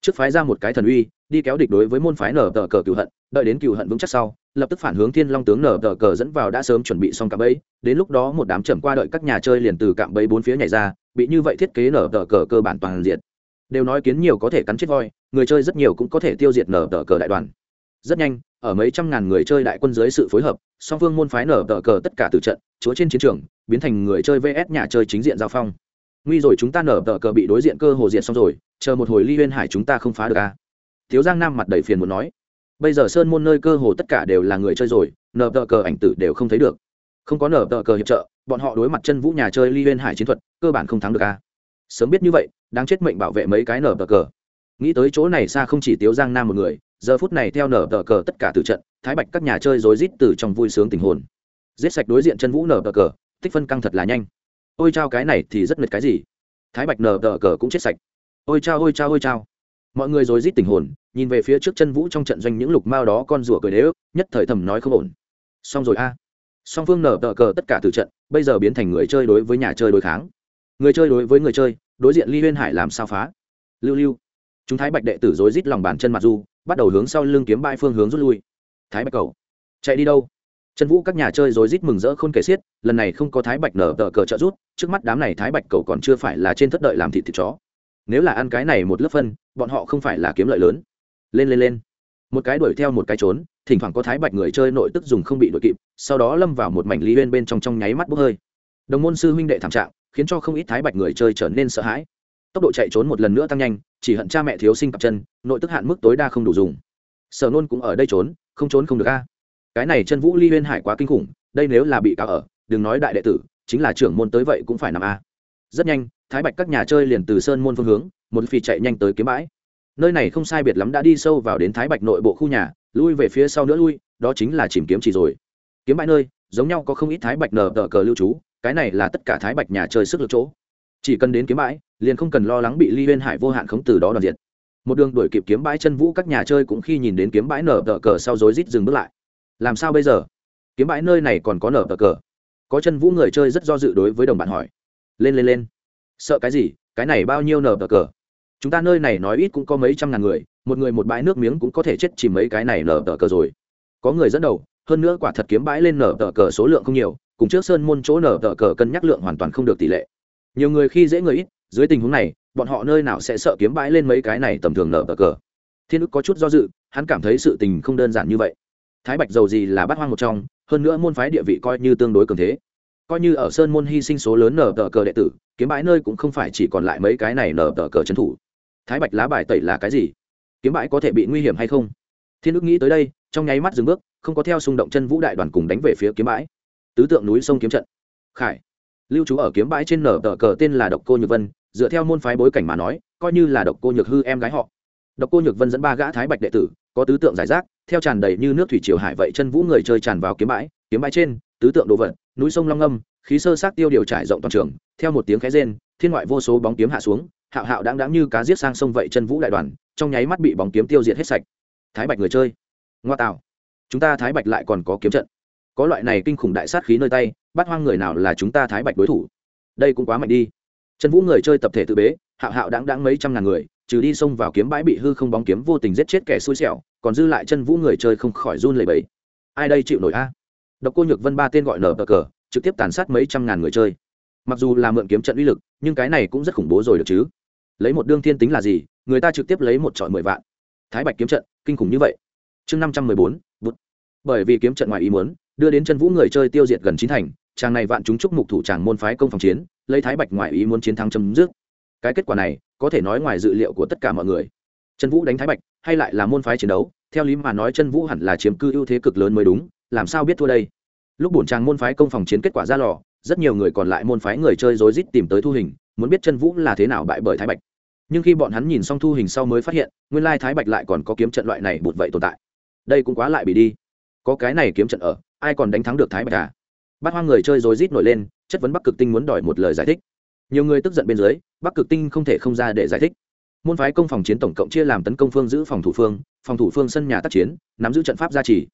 Trước phái ra một cái thần uy, đi kéo địch đối với môn phái nở tờ cờ cựu hận, đợi đến cựu hận vững chắc sau, lập tức phản hướng thiên long tướng nở tờ cờ dẫn vào đã sớm chuẩn bị xong cạm bẫy. Đến lúc đó một đám trầm qua đợi các nhà chơi liền từ cạm bẫy bốn phía nhảy ra, bị như vậy thiết kế nở tờ cờ cơ bản toàn diện. Đều nói kiến nhiều có thể cắn chết voi, người chơi rất nhiều cũng có thể tiêu diệt nở tờ cờ đại đoàn rất nhanh, ở mấy trăm ngàn người chơi đại quân dưới sự phối hợp, song phương môn phái nở tờ cờ tất cả từ trận, chúa trên chiến trường, biến thành người chơi vs nhà chơi chính diện giao phong nguy rồi chúng ta nở tờ cờ bị đối diện cơ hồ diện xong rồi, chờ một hồi ly huyên hải chúng ta không phá được a à? thiếu giang nam mặt đầy phiền muốn nói bây giờ sơn môn nơi cơ hồ tất cả đều là người chơi rồi, nở tờ cờ ảnh tử đều không thấy được không có nở tờ cờ hiệp trợ, bọn họ đối mặt chân vũ nhà chơi ly huyên hải chiến thuật, cơ bản không thắng được a à? sớm biết như vậy, đáng chết mệnh bảo vệ mấy cái nở tờ cờ nghĩ tới chỗ này xa không chỉ tiếu giang nam một người giờ phút này theo nở tờ cờ tất cả từ trận, thái bạch các nhà chơi rối rít từ trong vui sướng tình hồn. Giết sạch đối diện chân vũ nở tờ cờ, tích phân căng thật là nhanh. Ôi trao cái này thì rất mệt cái gì? Thái bạch nở tờ cờ cũng chết sạch. Ôi trao ôi trao ôi trao mọi người rối rít tình hồn, nhìn về phía trước chân vũ trong trận doanh những lục mao đó con rùa cười đế ức nhất thời thầm nói không ổn. Xong rồi a. Song phương nở tờ cờ tất cả từ trận, bây giờ biến thành người chơi đối với nhà chơi đối kháng. Người chơi đối với người chơi, đối diện ly huyên hải làm sao phá? Lưu lưu. Chúng thái bạch đệ tử rối rít lòng bàn chân mặt du bắt đầu hướng sau lưng kiếm bãi phương hướng rút lui. Thái bạch cầu. Chạy đi đâu? Chân vũ các nhà chơi rối rít mừng rỡ khôn kể xiết, lần này không có thái bạch nở tờ cờ trợ rút trước mắt đám này thái bạch cầu còn chưa phải là trên thất đợi làm thịt thịt chó. Nếu là ăn cái này một lớp phân, bọn họ không phải là kiếm lợi lớn. Lên lên lên. Một cái đuổi theo một cái trốn, thỉnh thoảng có thái bạch người chơi nội tức dùng không bị đuổi kịp, sau đó lâm vào một mảnh lý bên bên trong trong nháy mắt bốc hơi. Đồng môn sư huynh đệ thảm trạng, khiến cho không ít thái bạch người chơi trở nên sợ hãi. Tốc độ chạy trốn một lần nữa tăng nhanh chỉ hận cha mẹ thiếu sinh cặp chân, nội tức hạn mức tối đa không đủ dùng. Sở nôn cũng ở đây trốn, không trốn không được a. Cái này chân vũ ly huyên hải quá kinh khủng, đây nếu là bị cáo ở, đừng nói đại đệ tử, chính là trưởng môn tới vậy cũng phải nằm a. Rất nhanh, thái bạch các nhà chơi liền từ sơn môn phương hướng, một phi chạy nhanh tới kiếm bãi. Nơi này không sai biệt lắm đã đi sâu vào đến thái bạch nội bộ khu nhà, lui về phía sau nữa lui, đó chính là chìm kiếm chỉ rồi. Kiếm bãi nơi, giống nhau có không ít thái bạch nở tờ cờ lưu trú, cái này là tất cả thái bạch nhà chơi sức lực chỗ chỉ cần đến kiếm bãi, liền không cần lo lắng bị ly huyên hải vô hạn khống từ đó đoàn diệt. Một đường đuổi kịp kiếm bãi chân vũ các nhà chơi cũng khi nhìn đến kiếm bãi nở tờ cờ sau rối rít dừng bước lại. Làm sao bây giờ? Kiếm bãi nơi này còn có nở tờ cờ? Có chân vũ người chơi rất do dự đối với đồng bạn hỏi. Lên lên lên. Sợ cái gì? Cái này bao nhiêu nở tờ cờ? Chúng ta nơi này nói ít cũng có mấy trăm ngàn người, một người một bãi nước miếng cũng có thể chết chỉ mấy cái này nở tờ cờ rồi. Có người dẫn đầu, hơn nữa quả thật kiếm bãi lên nở tờ cờ số lượng không nhiều, cùng trước sơn môn chỗ nở tờ cờ cân nhắc lượng hoàn toàn không được tỷ lệ nhiều người khi dễ người ít, dưới tình huống này, bọn họ nơi nào sẽ sợ kiếm bãi lên mấy cái này tầm thường nở bờ cờ. Thiên ức có chút do dự, hắn cảm thấy sự tình không đơn giản như vậy. Thái bạch dầu gì là bát hoang một trong, hơn nữa môn phái địa vị coi như tương đối cường thế. Coi như ở sơn môn hy sinh số lớn nở tờ cờ đệ tử, kiếm bãi nơi cũng không phải chỉ còn lại mấy cái này nở tờ cờ trấn thủ. Thái bạch lá bài tẩy là cái gì? Kiếm bãi có thể bị nguy hiểm hay không? Thiên ức nghĩ tới đây, trong nháy mắt dừng bước, không có theo xung động chân vũ đại đoàn cùng đánh về phía kiếm bãi. Tứ tượng núi sông kiếm trận. Khải lưu trú ở kiếm bãi trên nở tờ cờ tên là độc cô nhược vân, dựa theo môn phái bối cảnh mà nói, coi như là độc cô nhược hư em gái họ. Độc cô nhược vân dẫn ba gã thái bạch đệ tử, có tứ tượng giải rác, theo tràn đầy như nước thủy triều hải vậy chân vũ người chơi tràn vào kiếm bãi kiếm bãi trên, tứ tượng đồ vật, núi sông long âm, khí sơ sát tiêu điều trải rộng toàn trường, theo một tiếng khẽ rên, thiên ngoại vô số bóng kiếm hạ xuống, hạo hạo đáng đáng như cá giết sang sông vậy chân vũ đại đoàn, trong nháy mắt bị bóng kiếm tiêu diệt hết sạch. Thái bạch người chơi, ngoa tạo. Chúng ta thái bạch lại còn có kiếm trận có loại này kinh khủng đại sát khí nơi tay, bắt hoang người nào là chúng ta thái bạch đối thủ? Đây cũng quá mạnh đi. Chân vũ người chơi tập thể tự bế hạo hạo đáng đáng mấy trăm ngàn người, trừ đi xông vào kiếm bãi bị hư không bóng kiếm vô tình giết chết kẻ xui xẻo, còn dư lại chân vũ người chơi không khỏi run lẩy bẩy. Ai đây chịu nổi a? Độc cô nhược vân ba tên gọi nở bờ cờ, trực tiếp tàn sát mấy trăm ngàn người chơi. Mặc dù là mượn kiếm trận uy lực, nhưng cái này cũng rất khủng bố rồi được chứ. Lấy một đương thiên tính là gì? Người ta trực tiếp lấy một trọi mười vạn. Thái bạch kiếm trận, kinh khủng như vậy. Chương năm trăm mười bốn bởi vì kiếm trận ngoài ý muốn đưa đến chân vũ người chơi tiêu diệt gần chín thành, chàng này vạn chúng chúc mục thủ tràng môn phái công phòng chiến, lấy thái bạch ngoại ý muốn chiến thắng chấm dứt. Cái kết quả này, có thể nói ngoài dự liệu của tất cả mọi người. Chân vũ đánh thái bạch, hay lại là môn phái chiến đấu, theo lý mà nói chân vũ hẳn là chiếm cư ưu thế cực lớn mới đúng, làm sao biết thua đây? Lúc bổn tràng môn phái công phòng chiến kết quả ra lò, rất nhiều người còn lại môn phái người chơi rối rít tìm tới thu hình, muốn biết chân vũ là thế nào bại bởi thái bạch. Nhưng khi bọn hắn nhìn xong thu hình sau mới phát hiện, nguyên lai thái bạch lại còn có kiếm trận loại này bụt vậy tồn tại. Đây cũng quá lại bị đi. Có cái này kiếm trận ở ai còn đánh thắng được thái bạch à? Bát hoang người chơi rối rít nổi lên, chất vấn bắc cực tinh muốn đòi một lời giải thích. Nhiều người tức giận bên dưới, bắc cực tinh không thể không ra để giải thích. Môn phái công phòng chiến tổng cộng chia làm tấn công phương giữ phòng thủ phương, phòng thủ phương sân nhà tác chiến, nắm giữ trận pháp gia trì.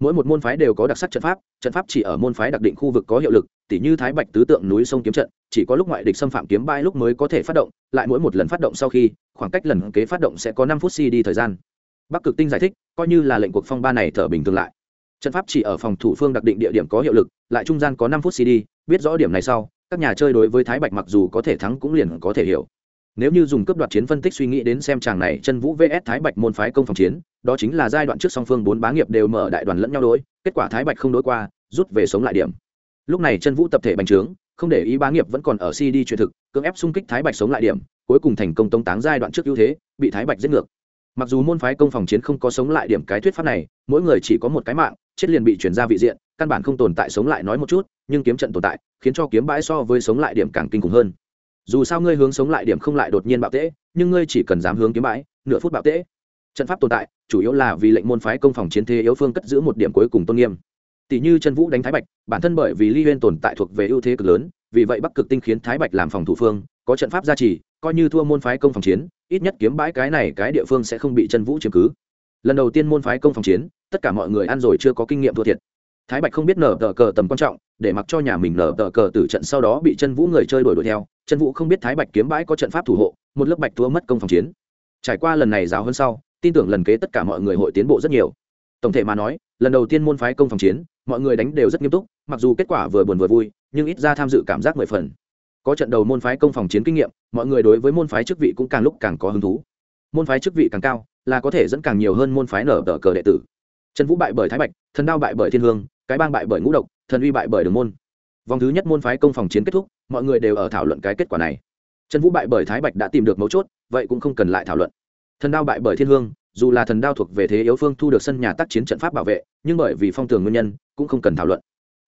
Mỗi một môn phái đều có đặc sắc trận pháp trận pháp chỉ ở môn phái đặc định khu vực có hiệu lực, tỉ như thái bạch tứ tượng núi sông kiếm trận, chỉ có lúc ngoại địch xâm phạm kiếm bãi lúc mới có thể phát động, lại mỗi một lần phát động sau khi, khoảng cách lần kế phát động sẽ có năm phút si đi thời gian. Bắc cực tinh giải thích, coi như là lệnh cuộc phong ba này thở bình thường lại trận pháp chỉ ở phòng thủ phương đặc định địa điểm có hiệu lực, lại trung gian có năm phút cd biết rõ điểm này sau, các nhà chơi đối với thái bạch mặc dù có thể thắng cũng liền có thể hiểu. Nếu như dùng cấp đoạt chiến phân tích suy nghĩ đến xem chàng này chân vũ vs thái bạch môn phái công phòng chiến, đó chính là giai đoạn trước song phương bốn bá nghiệp đều mở đại đoàn lẫn nhau đối, kết quả thái bạch không đối qua, rút về sống lại điểm. Lúc này chân vũ tập thể bành trướng, không để ý bá nghiệp vẫn còn ở cd truyền thực, cưỡng ép xung kích thái bạch sống lại điểm, cuối cùng thành công tống táng giai đoạn trước ưu thế, bị thái bạch giết ngược. Mặc dù môn phái công phòng chiến không có sống lại điểm cái thuyết pháp này, mỗi người chỉ có một cái mạng chết liền bị chuyển ra vị diện, căn bản không tồn tại sống lại nói một chút, nhưng kiếm trận tồn tại, khiến cho kiếm bãi so với sống lại điểm càng kinh khủng hơn. Dù sao ngươi hướng sống lại điểm không lại đột nhiên bạo tễ, nhưng ngươi chỉ cần dám hướng kiếm bãi, nửa phút bạo tễ. Trận pháp tồn tại, chủ yếu là vì lệnh môn phái công phòng chiến thế yếu phương cất giữ một điểm cuối cùng tôn nghiêm. Tỷ như chân vũ đánh thái bạch, bản thân bởi vì ly huyên tồn tại thuộc về ưu thế cực lớn, vì vậy bắc cực tinh khiến thái bạch làm phòng thủ phương, có trận pháp gia trì, coi như thua môn phái công phòng chiến, ít nhất kiếm bãi cái này cái địa phương sẽ không bị chân vũ chiếm cứ lần đầu tiên môn phái công phòng chiến, tất cả mọi người ăn rồi chưa có kinh nghiệm thua thiệt. Thái bạch không biết nở tờ cờ tầm quan trọng, để mặc cho nhà mình nở tờ cờ tử trận sau đó bị chân vũ người chơi đuổi đuổi theo. Chân vũ không biết thái bạch kiếm bãi có trận pháp thủ hộ, một lớp bạch thua mất công phòng chiến. Trải qua lần này giáo hơn sau, tin tưởng lần kế tất cả mọi người hội tiến bộ rất nhiều. Tổng thể mà nói, lần đầu tiên môn phái công phòng chiến, mọi người đánh đều rất nghiêm túc, mặc dù kết quả vừa buồn vừa vui, nhưng ít ra tham dự cảm giác mười phần. Có trận đầu môn phái công phòng chiến kinh nghiệm, mọi người đối với môn phái chức vị cũng càng lúc càng có hứng thú. Môn phái chức vị càng cao là có thể dẫn càng nhiều hơn môn phái nở tờ cờ đệ tử. Trần vũ bại bởi thái bạch, thần đao bại bởi thiên hương, cái bang bại bởi ngũ độc, thần uy bại bởi đường môn. Vòng thứ nhất môn phái công phòng chiến kết thúc, mọi người đều ở thảo luận cái kết quả này. Trần vũ bại bởi thái bạch đã tìm được mấu chốt, vậy cũng không cần lại thảo luận. Thần đao bại bởi thiên hương, dù là thần đao thuộc về thế yếu phương thu được sân nhà tác chiến trận pháp bảo vệ, nhưng bởi vì phong tường nguyên nhân, cũng không cần thảo luận.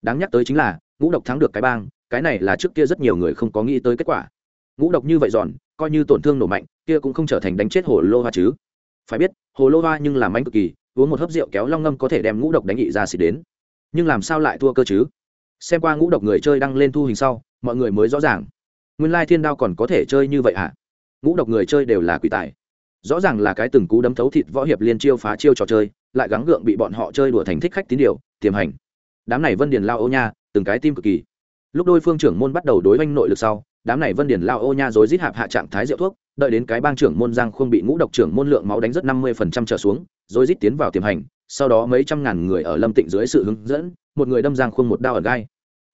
Đáng nhắc tới chính là, ngũ độc thắng được cái bang, cái này là trước kia rất nhiều người không có nghĩ tới kết quả. Ngũ độc như vậy giòn, coi như tổn thương nổ mạnh, kia cũng không trở thành đánh chết Hổ lô hoa chứ phải biết, hồ lô hoa nhưng làm anh cực kỳ, uống một hớp rượu kéo long ngâm có thể đem ngũ độc đánh nghị ra xịt đến. Nhưng làm sao lại thua cơ chứ? Xem qua ngũ độc người chơi đăng lên thu hình sau, mọi người mới rõ ràng. Nguyên lai thiên đao còn có thể chơi như vậy hả? Ngũ độc người chơi đều là quỷ tài. Rõ ràng là cái từng cú đấm thấu thịt võ hiệp liên chiêu phá chiêu trò chơi, lại gắng gượng bị bọn họ chơi đùa thành thích khách tín điều, tiềm hành. Đám này vân điền lao ô nha, từng cái tim cực kỳ. Lúc đôi phương trưởng môn bắt đầu đối oanh nội lực sau đám này vân điển lao ô nha rồi giết hạp hạ trạng thái rượu thuốc, đợi đến cái bang trưởng môn giang không bị ngũ độc trưởng môn lượng máu đánh rất năm mươi phần trăm trở xuống rồi giết tiến vào tiềm hành, sau đó mấy trăm ngàn người ở lâm tịnh dưới sự hướng dẫn, một người đâm giang khung một đao ở gai.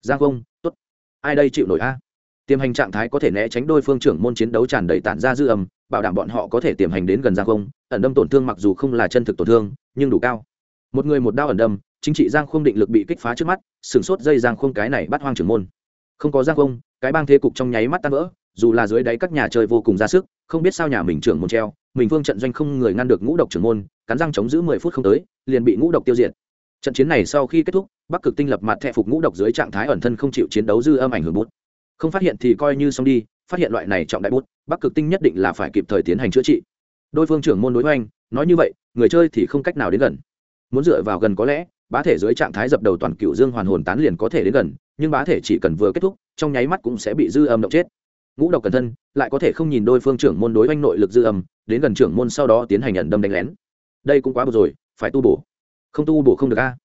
Giang khung tốt. Ai đây chịu nổi a? Tiềm hành trạng thái có thể né tránh đôi phương trưởng môn chiến đấu tràn đầy tản ra dư âm, bảo đảm bọn họ có thể tiềm hành đến gần giang không ẩn đâm tổn thương mặc dù không là chân thực tổn thương, nhưng đủ cao. Một người một đao ẩn đâm, chính trị giang khung định lực bị kích phá trước mắt sửng sốt dây giang khung cái này bắt hoang trưởng môn không có giang không, cái bang thế cục trong nháy mắt tan vỡ, dù là dưới đáy các nhà chơi vô cùng ra sức, không biết sao nhà mình trưởng môn treo, mình vương trận doanh không người ngăn được ngũ độc trưởng môn, cắn răng chống giữ mười phút không tới, liền bị ngũ độc tiêu diệt. Trận chiến này sau khi kết thúc, bắc cực tinh lập mặt thẹ phục ngũ độc dưới trạng thái ẩn thân không chịu chiến đấu dư âm ảnh hưởng bút. Không phát hiện thì coi như xong đi, phát hiện loại này trọng đại bút, bắc cực tinh nhất định là phải kịp thời tiến hành chữa trị. Đôi phương trưởng môn đối hoành, nói như vậy, người chơi thì không cách nào đến gần. Muốn dựa vào gần có lẽ bá thể dưới trạng thái dập đầu toàn cựu dương hoàn hồn tán liền có thể đến gần, nhưng bá thể chỉ cần vừa kết thúc, trong nháy mắt cũng sẽ bị dư âm động chết. Ngũ độc cẩn thân, lại có thể không nhìn đôi phương trưởng môn đối oanh nội lực dư âm, đến gần trưởng môn sau đó tiến hành nhận đâm đánh lén. Đây cũng quá bực rồi, phải tu bổ. Không tu bổ không được a.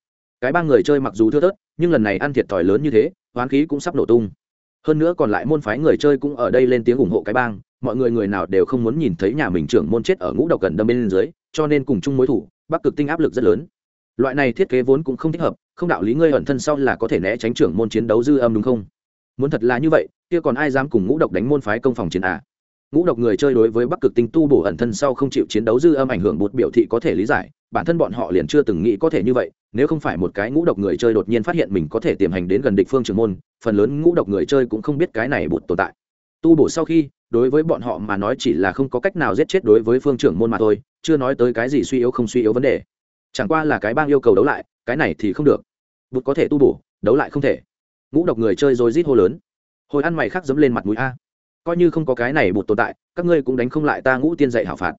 Cái ba người chơi mặc dù thưa thớt, nhưng lần này ăn thiệt thòi lớn như thế hoán khí cũng sắp nổ tung. Hơn nữa còn lại môn phái người chơi cũng ở đây lên tiếng ủng hộ cái bang, mọi người người nào đều không muốn nhìn thấy nhà mình trưởng môn chết ở ngũ độc cần đâm bên dưới, cho nên cùng chung mối thủ, bắc cực tinh áp lực rất lớn loại này thiết kế vốn cũng không thích hợp, không đạo lý ngươi ẩn thân sau là có thể né tránh trưởng môn chiến đấu dư âm đúng không? Muốn thật là như vậy, kia còn ai dám cùng ngũ độc đánh môn phái công phòng chiến à? Ngũ độc người chơi đối với bắc cực tinh tu bổ ẩn thân sau không chịu chiến đấu dư âm ảnh hưởng bột biểu thị có thể lý giải, bản thân bọn họ liền chưa từng nghĩ có thể như vậy, nếu không phải một cái ngũ độc người chơi đột nhiên phát hiện mình có thể tiềm hành đến gần địch phương trường môn, phần lớn ngũ độc người chơi cũng không biết cái này bột tồn tại. Tu bổ sau khi, đối với bọn họ mà nói chỉ là không có cách nào giết chết đối với phương trưởng môn mà thôi, chưa nói tới cái gì suy yếu không suy yếu vấn đề chẳng qua là cái bang yêu cầu đấu lại, cái này thì không được. Bụt có thể tu bổ, đấu lại không thể. Ngũ độc người chơi rồi rít hô lớn. Hồi ăn mày khác dẫm lên mặt mũi a. Coi như không có cái này bụt tồn tại, các ngươi cũng đánh không lại ta ngũ tiên dạy hảo phạt.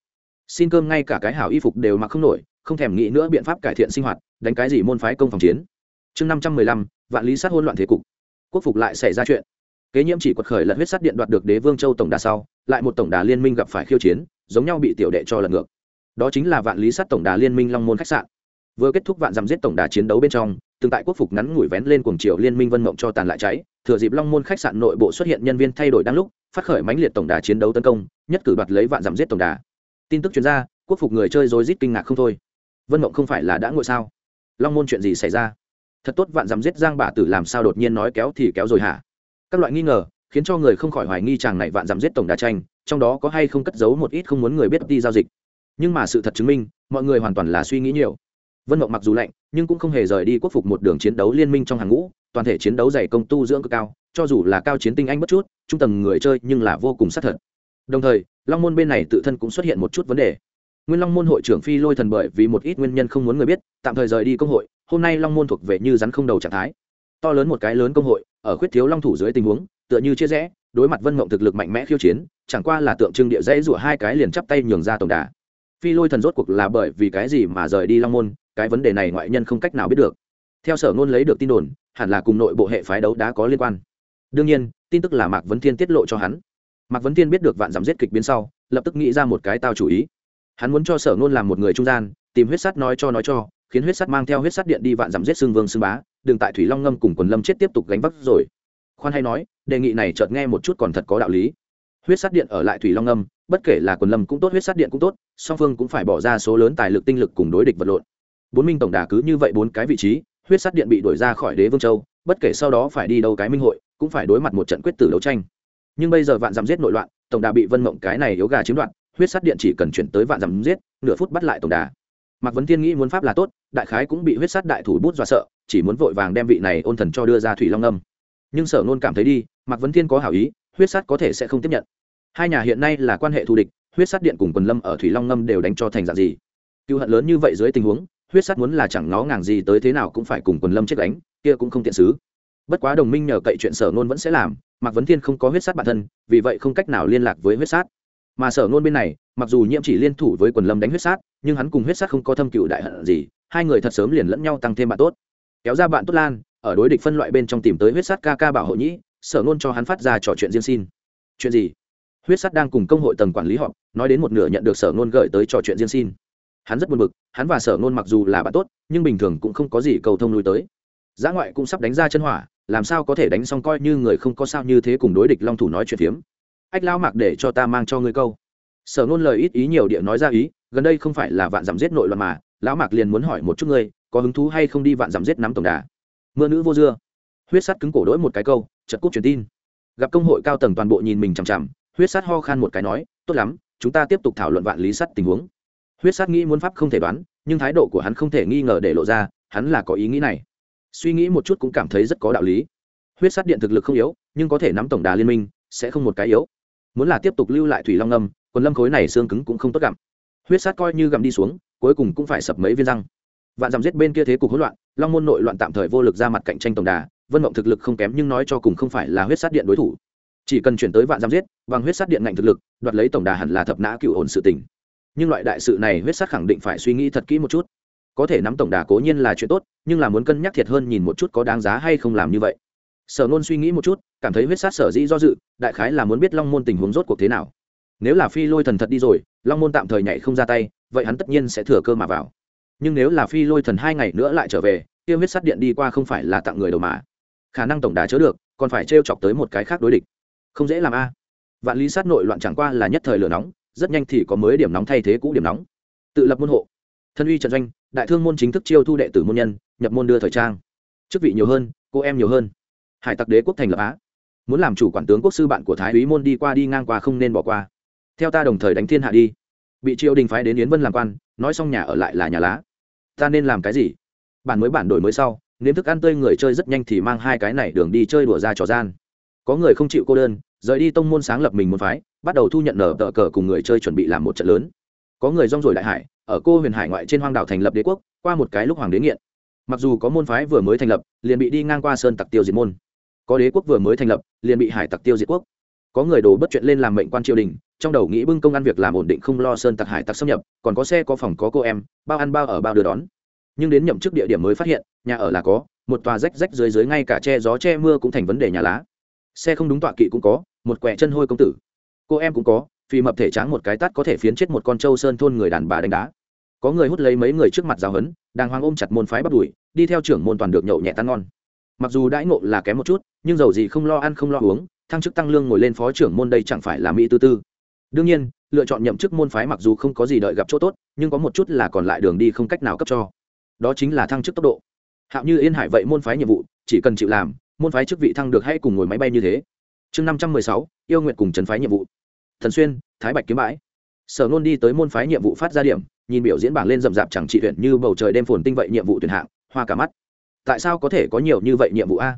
Xin cơm ngay cả cái hảo y phục đều mặc không nổi, không thèm nghĩ nữa biện pháp cải thiện sinh hoạt, đánh cái gì môn phái công phòng chiến. Chương năm trăm mười lăm, vạn lý sát hôn loạn thế cục. Quốc phục lại xảy ra chuyện. Kế nhiễm chỉ quật khởi lật huyết sắt điện đoạt được đế vương châu tổng đà sau, lại một tổng đà liên minh gặp phải khiêu chiến, giống nhau bị tiểu đệ cho lật ngược đó chính là vạn lý sát tổng đà liên minh long môn khách sạn. Vừa kết thúc vạn dằm giết tổng đà chiến đấu bên trong, từng tại quốc phục ngắn ngủi vén lên cuồng triều liên minh vân mộng cho tàn lại cháy, thừa dịp long môn khách sạn nội bộ xuất hiện nhân viên thay đổi đang lúc, phát khởi mãnh liệt tổng đà chiến đấu tấn công, nhất cử đoạt lấy vạn dằm giết tổng đà. Tin tức chuyên gia quốc phục người chơi rối rít kinh ngạc không thôi. Vân mộng không phải là đã ngồi sao? Long môn chuyện gì xảy ra? Thật tốt vạn dằm giết giang bà tử làm sao đột nhiên nói kéo thì kéo rồi hả? Các loại nghi ngờ, khiến cho người không khỏi hoài nghi chàng này vạn dằm giết tổng đà tranh, trong đó có hay không cất giấu một ít không muốn người biết đi giao dịch nhưng mà sự thật chứng minh, mọi người hoàn toàn là suy nghĩ nhiều. Vân mộng mặc dù lạnh, nhưng cũng không hề rời đi quốc phục một đường chiến đấu liên minh trong hàng ngũ, toàn thể chiến đấu dày công tu dưỡng cực cao, cho dù là cao chiến tinh anh bất chút, trung tầng người chơi nhưng là vô cùng sát thật. Đồng thời, long môn bên này tự thân cũng xuất hiện một chút vấn đề. Nguyên long môn hội trưởng phi lôi thần bởi vì một ít nguyên nhân không muốn người biết, tạm thời rời đi công hội, hôm nay long môn thuộc về như rắn không đầu trạng thái. To lớn một cái lớn công hội, ở khuyết thiếu long thủ dưới tình huống, tựa như chia rẽ, đối mặt vân mộng thực lực mạnh mẽ khiêu chiến, chẳng qua là tượng trưng địa dãy rủa hai cái liền chắp tay nhường ra tổng đà phi lôi thần rốt cuộc là bởi vì cái gì mà rời đi long môn, cái vấn đề này ngoại nhân không cách nào biết được. Theo sở ngôn lấy được tin đồn, hẳn là cùng nội bộ hệ phái đấu đã có liên quan. Đương nhiên, tin tức là mạc vấn thiên tiết lộ cho hắn. Mạc vấn thiên biết được vạn giảm giết kịch biến sau, lập tức nghĩ ra một cái tao chủ ý. Hắn muốn cho sở ngôn làm một người trung gian, tìm huyết sắt nói cho nói cho, khiến huyết sắt mang theo huyết sắt điện đi vạn giảm giết xương vương xương bá đường tại thủy long ngâm cùng quần lâm chết tiếp tục gánh vác rồi. Khoan hay nói, đề nghị này chợt nghe một chút còn thật có đạo lý huyết sát điện ở lại thủy long âm, bất kể là quần lâm cũng tốt huyết sát điện cũng tốt song phương cũng phải bỏ ra số lớn tài lực tinh lực cùng đối địch vật lộn. Bốn minh tổng đà cứ như vậy bốn cái vị trí huyết sát điện bị đuổi ra khỏi đế vương châu bất kể sau đó phải đi đâu cái minh hội cũng phải đối mặt một trận quyết tử đấu tranh. Nhưng bây giờ vạn dám giết nội loạn tổng đà bị vân mộng cái này yếu gà chiếm đoạt huyết sát điện chỉ cần chuyển tới vạn dám giết nửa phút bắt lại tổng đà. Mạc vấn thiên nghĩ muốn pháp là tốt đại khái cũng bị huyết sát đại thủ bút dọa sợ chỉ muốn vội vàng đem vị này ôn thần cho đưa ra thủy long âm. Nhưng sở nôn cảm thấy đi mạc vấn thiên có hảo ý huyết Sát có thể sẽ không tiếp nhận. Hai nhà hiện nay là quan hệ thù địch, huyết Sát điện cùng quần lâm ở thủy long ngâm đều đánh cho thành dạng gì? Cựu hận lớn như vậy dưới tình huống, huyết Sát muốn là chẳng nó ngàng gì tới thế nào cũng phải cùng quần lâm chết đánh kia cũng không tiện xứ. Bất quá đồng minh nhờ cậy chuyện sở nôn vẫn sẽ làm, mạc vấn thiên không có huyết sát bản thân, vì vậy không cách nào liên lạc với huyết sát mà sở nôn bên này, mặc dù nhiễm chỉ liên thủ với quần lâm đánh huyết sát nhưng hắn cùng huyết sát không có thâm cựu đại hận gì, hai người thật sớm liền lẫn nhau tăng thêm bạn tốt. Kéo ra bạn tốt lan, ở đối địch phân loại bên trong tìm tới huyết sát ca ca bảo hộ nhĩ sở nôn cho hắn phát ra trò chuyện riêng xin. Chuyện gì? Huyết sát đang cùng công hội tầng quản lý họp, nói đến một nửa nhận được sở nôn gửi tới trò chuyện riêng xin. Hắn rất buồn bực, hắn và sở nôn mặc dù là bạn tốt, nhưng bình thường cũng không có gì cầu thông lui tới. Giã ngoại cũng sắp đánh ra chân hỏa, làm sao có thể đánh xong coi như người không có sao như thế cùng đối địch long thủ nói chuyện phiếm. Ách lao mạc để cho ta mang cho ngươi câu. Sở nôn lời ít ý nhiều địa nói ra ý, gần đây không phải là vạn giảm giết nội loạn mà, lão mạc liền muốn hỏi một chút ngươi, có hứng thú hay không đi vạn giảm giết nắm tổng đà? Mưa nữ vô dưa. Huyết sắt cứng cổ đỗi một cái câu chật cúp truyền tin. Gặp công hội cao tầng toàn bộ nhìn mình chằm chằm, huyết sát ho khan một cái nói, tốt lắm, chúng ta tiếp tục thảo luận vạn lý sắt tình huống. Huyết sát nghĩ muốn pháp không thể đoán, nhưng thái độ của hắn không thể nghi ngờ để lộ ra, hắn là có ý nghĩ này. Suy nghĩ một chút cũng cảm thấy rất có đạo lý. Huyết sát điện thực lực không yếu, nhưng có thể nắm tổng đà liên minh, sẽ không một cái yếu. Muốn là tiếp tục lưu lại thủy long ngâm, quần lâm khối này xương cứng cũng không tốt gặm huyết sát coi như gặm đi xuống, cuối cùng cũng phải sập mấy viên răng. Vạn dằm giết bên kia thế cục hỗn loạn, long môn nội loạn tạm thời vô lực ra mặt cạnh tranh tổng đà vân mộng thực lực không kém nhưng nói cho cùng không phải là huyết sát điện đối thủ. Chỉ cần chuyển tới vạn giam giết, bằng huyết sát điện ngạnh thực lực, đoạt lấy tổng đà hẳn là thập nã cựu ổn sự tình. Nhưng loại đại sự này huyết sát khẳng định phải suy nghĩ thật kỹ một chút. Có thể nắm tổng đà cố nhiên là chuyện tốt, nhưng là muốn cân nhắc thiệt hơn nhìn một chút có đáng giá hay không làm như vậy. Sở nôn suy nghĩ một chút, cảm thấy huyết sát sở dĩ do dự, đại khái là muốn biết long môn tình huống rốt cuộc thế nào. Nếu là phi lôi thần thật đi rồi, long môn tạm thời nhảy không ra tay, vậy hắn tất nhiên sẽ thừa cơ mà vào. Nhưng nếu là phi lôi thần hai ngày nữa lại trở về tiêu huyết sát điện đi qua không phải là tặng người đầu mà khả năng tổng đà chớ được, còn phải t chọc tới một cái khác đối địch. Không dễ làm a. Vạn lý sát nội loạn chẳng qua là nhất thời lửa nóng, rất nhanh thì có mới điểm nóng thay thế cũ điểm nóng. Tự lập môn hộ. Thân uy trận doanh, đại thương môn chính thức chiêu thu đệ tử môn nhân, nhập môn đưa thời trang. Chức vị nhiều hơn, cô em nhiều hơn. Hải tặc đế quốc thành lập á. Muốn làm chủ quản tướng quốc sư bạn của thái úy môn đi qua đi ngang qua không nên bỏ qua. Theo ta đồng thời đánh thiên hạ đi. Bị triều đình phái đến yến vân làm quan, nói xong nhà ở lại là nhà lá. Ta nên làm cái gì? Bản mới bản đổi mới sau nếm thức ăn tươi người chơi rất nhanh thì mang hai cái này đường đi chơi đùa ra trò gian. Có người không chịu cô đơn, rời đi tông môn sáng lập mình môn phái, bắt đầu thu nhận nở tờ cờ cùng người chơi chuẩn bị làm một trận lớn. Có người rong rồi đại hải, ở cô huyền hải ngoại trên hoang đảo thành lập đế quốc, qua một cái lúc hoàng đế nghiện. Mặc dù có môn phái vừa mới thành lập, liền bị đi ngang qua sơn tặc tiêu diệt môn. Có đế quốc vừa mới thành lập, liền bị hải tặc tiêu diệt quốc. Có người đổ bất chuyện lên làm mệnh quan triều đình, trong đầu nghĩ bưng công ăn việc làm ổn định không lo sơn tặc hải tặc xâm nhập, còn có xe có phòng có cô em, bao ăn bao ở bao đưa đón nhưng đến nhậm chức địa điểm mới phát hiện, nhà ở là có, một tòa rách rách dưới dưới ngay cả che gió che mưa cũng thành vấn đề nhà lá. Xe không đúng tọa kỵ cũng có, một quẹ chân hôi công tử. Cô em cũng có vì mập thể tráng một cái tắt có thể phiến chết một con trâu sơn thôn người đàn bà đánh đá. Có người hút lấy mấy người trước mặt giáo hấn đang hoang ôm chặt môn phái bắt đuổi đi theo trưởng môn toàn được nhậu nhẹ tan ngon. Mặc dù đãi ngộ là kém một chút, nhưng dầu gì không lo ăn không lo uống, thăng chức tăng lương ngồi lên phó trưởng môn đây chẳng phải là mỹ tư tư. Đương nhiên, lựa chọn nhậm chức môn phái mặc dù không có gì đợi gặp chỗ tốt, nhưng có một chút là còn lại đường đi không cách nào cấp cho đó chính là thăng chức tốc độ. Hạo như yên hải vậy môn phái nhiệm vụ, chỉ cần chịu làm, môn phái chức vị thăng được hay cùng ngồi máy bay như thế. Chương năm trăm mười sáu, yêu nguyện cùng trấn phái nhiệm vụ. Thần xuyên, thái bạch kiếm bãi. Sở nôn đi tới môn phái nhiệm vụ phát ra điểm, nhìn biểu diễn bảng lên rậm rạp chẳng trị tuyển như bầu trời đêm phồn tinh vậy nhiệm vụ tuyển hạng, hoa cả mắt. Tại sao có thể có nhiều như vậy nhiệm vụ a?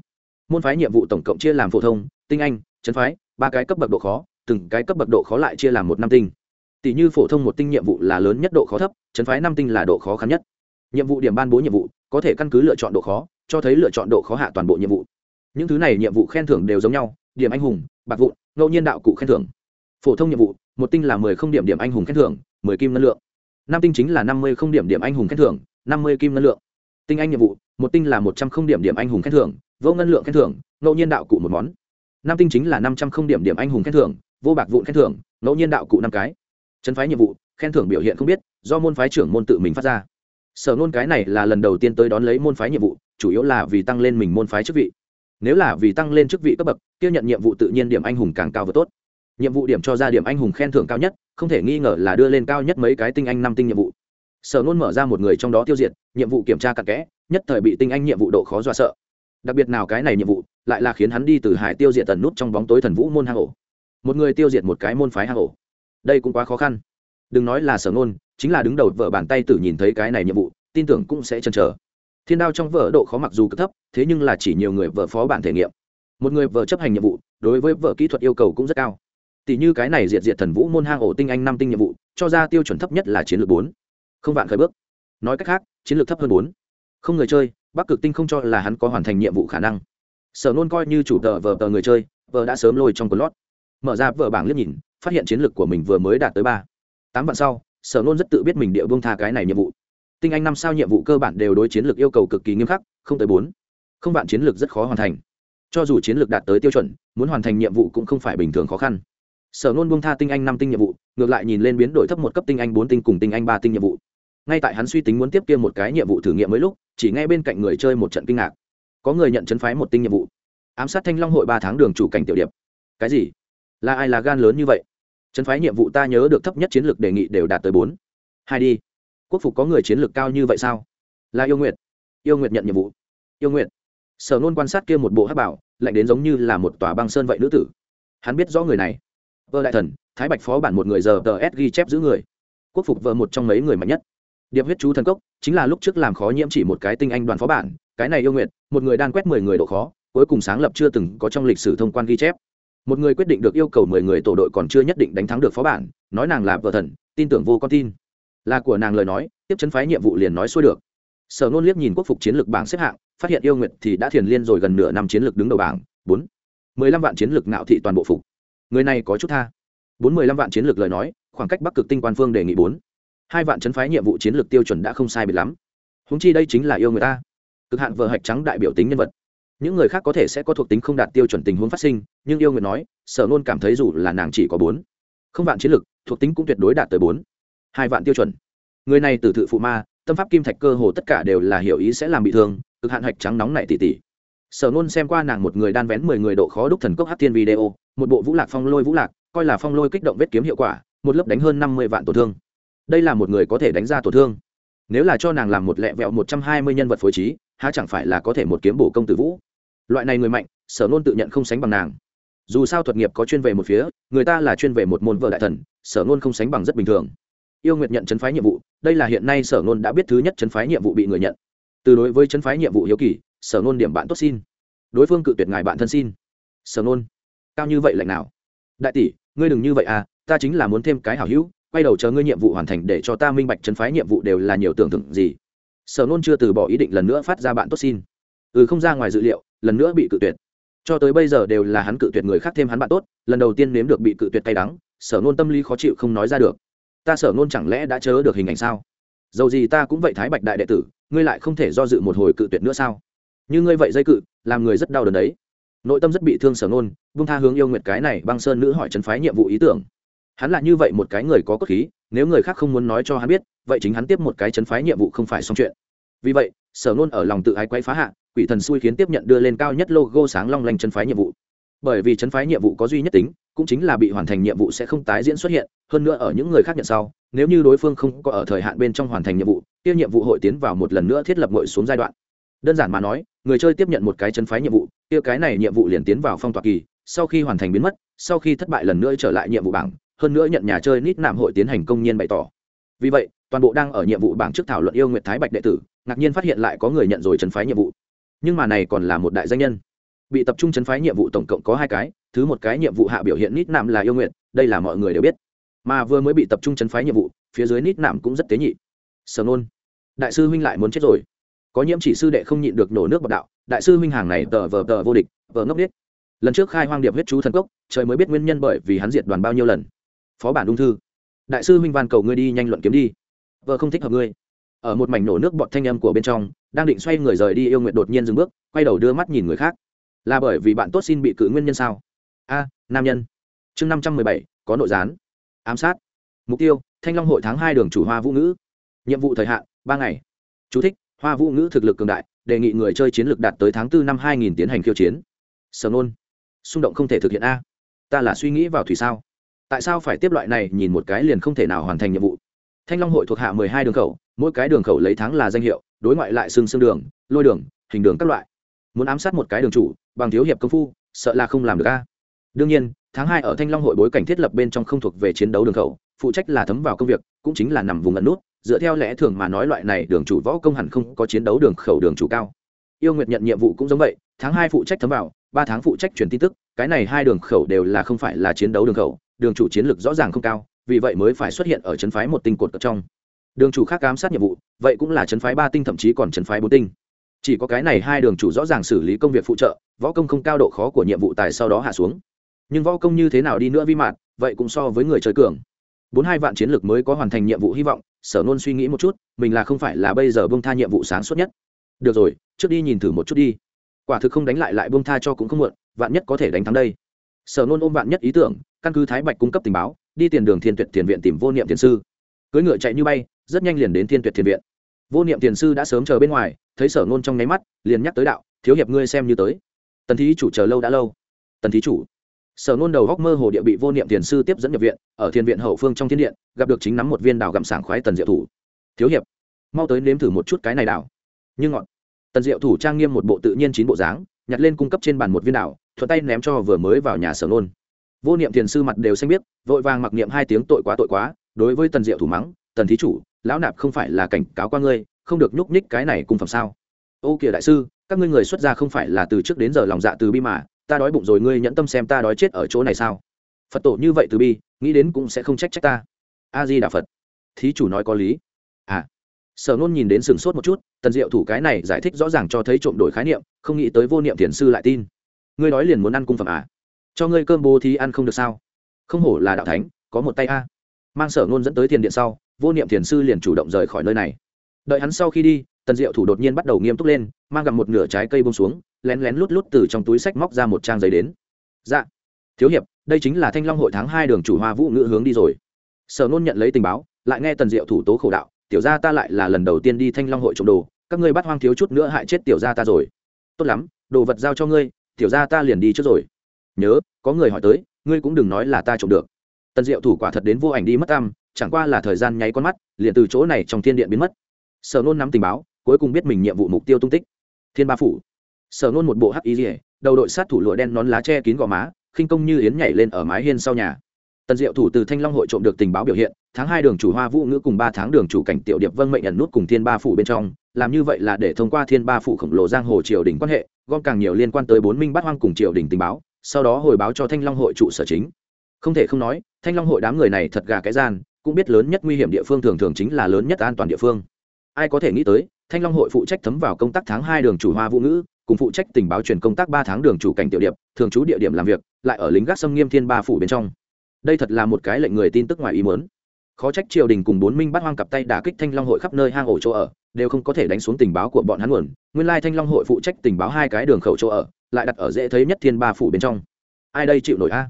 Môn phái nhiệm vụ tổng cộng chia làm phổ thông, tinh anh, trấn phái, ba cái cấp bậc độ khó, từng cái cấp bậc độ khó lại chia làm một năm tinh. Tỷ như phổ thông một tinh nhiệm vụ là lớn nhất độ khó thấp, trấn phái năm tinh là độ khó khăn nhất nhiệm vụ điểm ban bố nhiệm vụ, có thể căn cứ lựa chọn độ khó, cho thấy lựa chọn độ khó hạ toàn bộ nhiệm vụ. Những thứ này nhiệm vụ khen thưởng đều giống nhau, điểm anh hùng, bạc vụn, ngẫu nhiên đạo cụ khen thưởng. Phổ thông nhiệm vụ, một tinh là mười không điểm điểm anh hùng khen thưởng, mười kim ngân lượng. Năm tinh chính là năm mươi không điểm điểm anh hùng khen thưởng, năm mươi kim ngân lượng. Tinh anh nhiệm vụ, một tinh là một trăm không điểm điểm anh hùng khen thưởng, vô ngân lượng khen thưởng, ngẫu nhiên đạo cụ một món. Năm tinh chính là năm trăm không điểm điểm anh hùng khen thưởng, vô bạc vụn khen thưởng, ngẫu nhiên đạo cụ năm cái. Trấn phái nhiệm vụ, khen thưởng biểu hiện không biết, do môn phái trưởng môn tự mình phát ra sở nôn cái này là lần đầu tiên tới đón lấy môn phái nhiệm vụ, chủ yếu là vì tăng lên mình môn phái chức vị. Nếu là vì tăng lên chức vị cấp bậc tiếp nhận nhiệm vụ tự nhiên điểm anh hùng càng cao và tốt. Nhiệm vụ điểm cho ra điểm anh hùng khen thưởng cao nhất, không thể nghi ngờ là đưa lên cao nhất mấy cái tinh anh năm tinh nhiệm vụ. Sở nôn mở ra một người trong đó tiêu diệt, nhiệm vụ kiểm tra cặn kẽ, nhất thời bị tinh anh nhiệm vụ độ khó do sợ. Đặc biệt nào cái này nhiệm vụ, lại là khiến hắn đi từ hải tiêu diệt tần nút trong bóng tối thần vũ môn hang ổ. Một người tiêu diệt một cái môn phái hang ổ. Đây cũng quá khó khăn. Đừng nói là sở nôn chính là đứng đầu vợ bàn tay tử nhìn thấy cái này nhiệm vụ, tin tưởng cũng sẽ chần chờ. Thiên đao trong vợ độ khó mặc dù cực thấp, thế nhưng là chỉ nhiều người vợ phó bản thể nghiệm. Một người vợ chấp hành nhiệm vụ, đối với vợ kỹ thuật yêu cầu cũng rất cao. Tỷ như cái này diệt diệt thần vũ môn hang ổ tinh anh năm tinh nhiệm vụ, cho ra tiêu chuẩn thấp nhất là chiến lược bốn. Không vạn khởi bước. Nói cách khác, chiến lược thấp hơn bốn. Không người chơi, bắc cực tinh không cho là hắn có hoàn thành nhiệm vụ khả năng. Sở nôn coi như chủ tờ vờ tờ người chơi, vờ đã sớm lôi trong lót. Mở ra vợ bảng liếc nhìn, phát hiện chiến lược của mình vừa mới đạt tới ba. Tám vạn sau sở nôn rất tự biết mình địa vương tha cái này nhiệm vụ. Tinh anh năm sao nhiệm vụ cơ bản đều đối chiến lược yêu cầu cực kỳ nghiêm khắc, không tới bốn. Không bạn chiến lược rất khó hoàn thành. Cho dù chiến lược đạt tới tiêu chuẩn, muốn hoàn thành nhiệm vụ cũng không phải bình thường khó khăn. Sở nôn buông tha tinh anh năm tinh nhiệm vụ, ngược lại nhìn lên biến đổi thấp một cấp tinh anh bốn tinh cùng tinh anh ba tinh nhiệm vụ. Ngay tại hắn suy tính muốn tiếp kia một cái nhiệm vụ thử nghiệm mới lúc, chỉ ngay bên cạnh người chơi một trận kinh ngạc. Có người nhận chấn phái một tinh nhiệm vụ. Ám sát thanh long hội ba tháng đường chủ cảnh tiểu điệp. Cái gì? Là ai là gan lớn như vậy? Chấn phái nhiệm vụ ta nhớ được thấp nhất chiến lược đề nghị đều đạt tới bốn. Hai đi. Quốc phục có người chiến lược cao như vậy sao? Là yêu nguyệt. Yêu nguyệt nhận nhiệm vụ. Yêu nguyệt. Sở nôn quan sát kia một bộ hát bảo, lạnh đến giống như là một tòa băng sơn vậy nữ tử. Hắn biết rõ người này. Vợ đại thần, thái bạch phó bản một người giờ tờ s ghi chép giữ người. Quốc phục vợ một trong mấy người mạnh nhất. Điệp huyết chú thần cốc, chính là lúc trước làm khó nhiễm chỉ một cái tinh anh đoàn phó bản, cái này yêu nguyện một người đan quét mười người độ khó, cuối cùng sáng lập chưa từng có trong lịch sử thông quan ghi chép một người quyết định được yêu cầu mười người tổ đội còn chưa nhất định đánh thắng được phó bản, nói nàng là vợ thần, tin tưởng vô con tin. Là của nàng lời nói, tiếp chân phái nhiệm vụ liền nói xuôi được. Sở nôn liếc nhìn quốc phục chiến lược bảng xếp hạng, phát hiện yêu nguyệt thì đã thiền liên rồi gần nửa năm chiến lược đứng đầu bảng, bốn. Mười lăm vạn chiến lược nạo thị toàn bộ phục. Người này có chút tha. Bốn mười lăm vạn chiến lược lời nói, khoảng cách bắc cực tinh quan phương đề nghị bốn. Hai vạn chấn phái nhiệm vụ chiến lược tiêu chuẩn đã không sai biệt lắm. Húng chi đây chính là yêu người ta cực hạn vợ hạch trắng đại biểu tính nhân vật những người khác có thể sẽ có thuộc tính không đạt tiêu chuẩn tình huống phát sinh nhưng yêu nguyện nói sở nôn cảm thấy dù là nàng chỉ có bốn không vạn chiến lực, thuộc tính cũng tuyệt đối đạt tới bốn hai vạn tiêu chuẩn. Người này từ thự phụ ma tâm pháp kim thạch cơ hồ tất cả đều là hiểu ý sẽ làm bị thương cực hạn hạch trắng nóng này tỉ tỉ. Sở nôn xem qua nàng một người đan vén mười người độ khó đúc thần cốc hát thiên video một bộ vũ lạc phong lôi vũ lạc coi là phong lôi kích động vết kiếm hiệu quả một lớp đánh hơn năm mươi vạn tổn thương. Đây là một người có thể đánh ra tổn thương. Nếu là cho nàng làm một lẹ vẹo một trăm hai mươi nhân vật phối trí há chẳng phải là có thể một kiếm bổ công tử vũ? Loại này người mạnh, sở nôn tự nhận không sánh bằng nàng. Dù sao thuật nghiệp có chuyên về một phía, người ta là chuyên về một môn vợ đại thần, sở nôn không sánh bằng rất bình thường. Yêu nguyệt nhận chấn phái nhiệm vụ, đây là hiện nay sở nôn đã biết thứ nhất chấn phái nhiệm vụ bị người nhận. Từ đối với chấn phái nhiệm vụ hiếu kỳ, sở nôn điểm bạn tốt xin. Đối phương cự tuyệt ngài bạn thân xin. Sở nôn cao như vậy lạnh nào? Đại tỷ, ngươi đừng như vậy à ta chính là muốn thêm cái hảo hữu, quay đầu chờ ngươi nhiệm vụ hoàn thành để cho ta minh bạch chấn phái nhiệm vụ đều là nhiều tưởng tượng gì. Sở nôn chưa từ bỏ ý định lần nữa phát ra bạn tốt xin. Ừ không ra ngoài dự liệu lần nữa bị cự tuyệt. Cho tới bây giờ đều là hắn cự tuyệt người khác thêm hắn bạn tốt, lần đầu tiên nếm được bị cự tuyệt cay đắng, sở nôn tâm lý khó chịu không nói ra được. Ta sở nôn chẳng lẽ đã chớ được hình ảnh sao? Dầu gì ta cũng vậy thái bạch đại đệ tử, ngươi lại không thể do dự một hồi cự tuyệt nữa sao? Như ngươi vậy dây cự, làm người rất đau đớn đấy. Nội tâm rất bị thương sở nôn vung tha hướng yêu nguyệt cái này băng sơn nữ hỏi trấn phái nhiệm vụ ý tưởng. Hắn là như vậy một cái người có cốt khí, nếu người khác không muốn nói cho hắn biết, vậy chính hắn tiếp một cái trấn phái nhiệm vụ không phải xong chuyện. Vì vậy, sở nôn ở lòng tự ái quay phá hạ quỷ thần xui khiến tiếp nhận đưa lên cao nhất logo sáng long lanh chân phái nhiệm vụ. Bởi vì chân phái nhiệm vụ có duy nhất tính, cũng chính là bị hoàn thành nhiệm vụ sẽ không tái diễn xuất hiện, hơn nữa ở những người khác nhận sau, nếu như đối phương không có ở thời hạn bên trong hoàn thành nhiệm vụ tiêu nhiệm vụ hội tiến vào một lần nữa thiết lập ngội xuống giai đoạn. Đơn giản mà nói, người chơi tiếp nhận một cái chân phái nhiệm vụ tiêu cái này nhiệm vụ liền tiến vào phong tỏa kỳ, sau khi hoàn thành biến mất, sau khi thất bại lần nữa trở lại nhiệm vụ bảng, hơn nữa nhận nhà chơi nít nạm hội tiến hành công nhiên bày tỏ. Vì vậy, toàn bộ đang ở nhiệm vụ bảng trước thảo luận yêu nguyệt thái bạch đệ tử, ngạc nhiên phát hiện lại có người nhận rồi chân phái nhiệm vụ nhưng mà này còn là một đại danh nhân. Bị tập trung chấn phái nhiệm vụ tổng cộng có hai cái, thứ một cái nhiệm vụ hạ biểu hiện nít nạm là yêu nguyện, đây là mọi người đều biết. Mà vừa mới bị tập trung chấn phái nhiệm vụ, phía dưới nít nạm cũng rất tế nhị. Sở nôn, đại sư huynh lại muốn chết rồi. Có nhiễm chỉ sư đệ không nhịn được nổ nước bọc đạo, đại sư huynh hàng này tờ vờ tờ vô địch, vờ ngốc biết lần trước khai hoang điệp huyết chú thần cốc, trời mới biết nguyên nhân bởi vì hắn diệt đoàn bao nhiêu lần. Phó bản ung thư, đại sư huynh van cầu ngươi đi nhanh luận kiếm đi. Vợ không thích hợp ngươi ở một mảnh nổ nước bọt thanh âm của bên trong đang định xoay người rời đi yêu nguyện đột nhiên dừng bước quay đầu đưa mắt nhìn người khác. Là bởi vì bạn tốt xin bị cự nguyên nhân sao? A nam nhân. Chương năm trăm mười bảy có nội gián. Ám sát. Mục tiêu thanh long hội tháng hai đường chủ hoa vũ ngữ. Nhiệm vụ thời hạn ba ngày. Chú thích, hoa vũ ngữ thực lực cường đại đề nghị người chơi chiến lược đạt tới tháng 4 năm hai nghìn tiến hành khiêu chiến. Sở nôn. Xung động không thể thực hiện a. Ta là suy nghĩ vào thủy sao? Tại sao phải tiếp loại này nhìn một cái liền không thể nào hoàn thành nhiệm vụ? Thanh long hội thuộc hạ mười hai đường khẩu, mỗi cái đường khẩu lấy tháng là danh hiệu, đối ngoại lại xương xương đường, lôi đường, hình đường các loại. Muốn ám sát một cái đường chủ, bằng thiếu hiệp công phu, sợ là không làm được a. Đương nhiên, tháng hai ở thanh long hội bối cảnh thiết lập bên trong không thuộc về chiến đấu đường khẩu, phụ trách là thấm vào công việc, cũng chính là nằm vùng ẩn nút, dựa theo lẽ thường mà nói loại này đường chủ võ công hẳn không có chiến đấu đường khẩu đường chủ cao. Yêu nguyệt nhận nhiệm vụ cũng giống vậy, tháng hai phụ trách thấm vào, ba tháng phụ trách truyền tin tức, cái này hai đường khẩu đều là không phải là chiến đấu đường khẩu, đường chủ chiến lược rõ ràng không cao vì vậy mới phải xuất hiện ở trấn phái một tinh cột trong. Đường chủ khác ám sát nhiệm vụ, vậy cũng là trấn phái ba tinh, thậm chí còn trấn phái bốn tinh. Chỉ có cái này hai đường chủ rõ ràng xử lý công việc phụ trợ, võ công không cao độ khó của nhiệm vụ tài sau đó hạ xuống. Nhưng võ công như thế nào đi nữa vi mạn vậy cũng so với người chơi cường. Bốn hai vạn chiến lược mới có hoàn thành nhiệm vụ hy vọng, sở nôn suy nghĩ một chút, mình là không phải là bây giờ bông tha nhiệm vụ sáng suốt nhất. Được rồi, trước đi nhìn thử một chút đi. Quả thực không đánh lại lại bông tha cho cũng không muộn, vạn nhất có thể đánh thắng đây. Sở nôn ôm vạn nhất ý tưởng, căn cứ thái bạch cung cấp tình báo đi tiền đường thiên tuyệt thiền viện tìm vô niệm thiền sư. Cưới ngựa chạy như bay, rất nhanh liền đến thiên tuyệt thiền viện. Vô niệm thiền sư đã sớm chờ bên ngoài, thấy sở ngôn trong nháy mắt, liền nhắc tới đạo, thiếu hiệp ngươi xem như tới. Tần thí chủ chờ lâu đã lâu. Tần thí chủ. Sở ngôn đầu góc mơ hồ địa bị vô niệm thiền sư tiếp dẫn nhập viện, ở thiên viện hậu phương trong thiên điện, gặp được chính nắm một viên đào gặm sảng khoái tần diệu thủ. Thiếu hiệp, mau tới nếm thử một chút cái này đào. Nhưng ngọn tần diệu thủ trang nghiêm một bộ tự nhiên chín bộ dáng, nhặt lên cung cấp trên bàn một viên đào, thuận tay ném cho vừa mới vào nhà sở ngôn vô niệm tiền sư mặt đều xanh biết vội vàng mặc niệm hai tiếng tội quá tội quá, đối với tần diệu thủ mắng, tần thí chủ, lão nạp không phải là cảnh cáo qua ngươi, không được nhúc nhích cái này cùng phẩm sao? Ô kìa đại sư, các ngươi người xuất gia không phải là từ trước đến giờ lòng dạ từ bi mà, ta đói bụng rồi ngươi nhẫn tâm xem ta đói chết ở chỗ này sao? Phật tổ như vậy từ bi, nghĩ đến cũng sẽ không trách trách ta. A di đà phật. Thí chủ nói có lý. À. Sở nôn nhìn đến sừng sốt một chút, tần diệu thủ cái này giải thích rõ ràng cho thấy trộm đổi khái niệm, không nghĩ tới vô niệm thiền sư lại tin. Ngươi nói liền muốn ăn cung phẩm à? Cho ngươi cơm bố thì ăn không được sao? Không hổ là đạo thánh, có một tay a. Mang sở nôn dẫn tới tiền điện sau, vô niệm thiền sư liền chủ động rời khỏi nơi này. Đợi hắn sau khi đi, tần diệu thủ đột nhiên bắt đầu nghiêm túc lên, mang gặp một nửa trái cây bông xuống, lén lén lút lút từ trong túi sách móc ra một trang giấy đến. Dạ. Thiếu hiệp, đây chính là thanh long hội tháng hai đường chủ hoa vũ ngữ hướng đi rồi. Sở nôn nhận lấy tình báo, lại nghe tần diệu thủ tố khẩu đạo, tiểu gia ta lại là lần đầu tiên đi thanh long hội trộm đồ, các ngươi bắt hoang thiếu chút nữa hại chết tiểu gia ta rồi. Tốt lắm, đồ vật giao cho ngươi, tiểu gia ta liền đi trước rồi nhớ, có người hỏi tới, ngươi cũng đừng nói là ta trộm được. Tần diệu thủ quả thật đến vô ảnh đi mất tam chẳng qua là thời gian nháy con mắt, liền từ chỗ này trong thiên điện biến mất. Sở nôn nắm tình báo, cuối cùng biết mình nhiệm vụ mục tiêu tung tích. Thiên ba phủ. Sở nôn một bộ hắc y rỉa đầu đội sát thủ lụa đen nón lá che kín gò má, khinh công như yến nhảy lên ở mái hiên sau nhà. Tần diệu thủ từ thanh long hội trộm được tình báo biểu hiện, tháng hai đường chủ hoa vũ ngữ cùng ba tháng đường chủ cảnh tiểu điệp vâng mệnh nhận nút cùng thiên ba phủ bên trong, làm như vậy là để thông qua thiên ba phủ khổng lồ giang hồ triều đình quan hệ, gom càng nhiều liên quan tới bốn minh bát hoang cùng triều đình tình báo sau đó hồi báo cho thanh long hội trụ sở chính. Không thể không nói, thanh long hội đám người này thật gà cái gian, cũng biết lớn nhất nguy hiểm địa phương thường thường chính là lớn nhất an toàn địa phương. Ai có thể nghĩ tới, thanh long hội phụ trách thấm vào công tác tháng hai đường chủ hoa vũ ngữ, cùng phụ trách tình báo truyền công tác ba tháng đường chủ cảnh tiểu điệp, thường trú địa điểm làm việc, lại ở lính gác xâm nghiêm thiên ba phủ bên trong. Đây thật là một cái lệnh người tin tức ngoài ý muốn. Khó trách triều đình cùng bốn minh bắt hoang cặp tay đả kích thanh long hội khắp nơi hang ổ chỗ ở, đều không có thể đánh xuống tình báo của bọn hắn nguồn. Nguyên lai thanh long hội phụ trách tình báo hai cái đường khẩu chỗ ở lại đặt ở dễ thấy nhất thiên ba phủ bên trong. Ai đây chịu nổi a?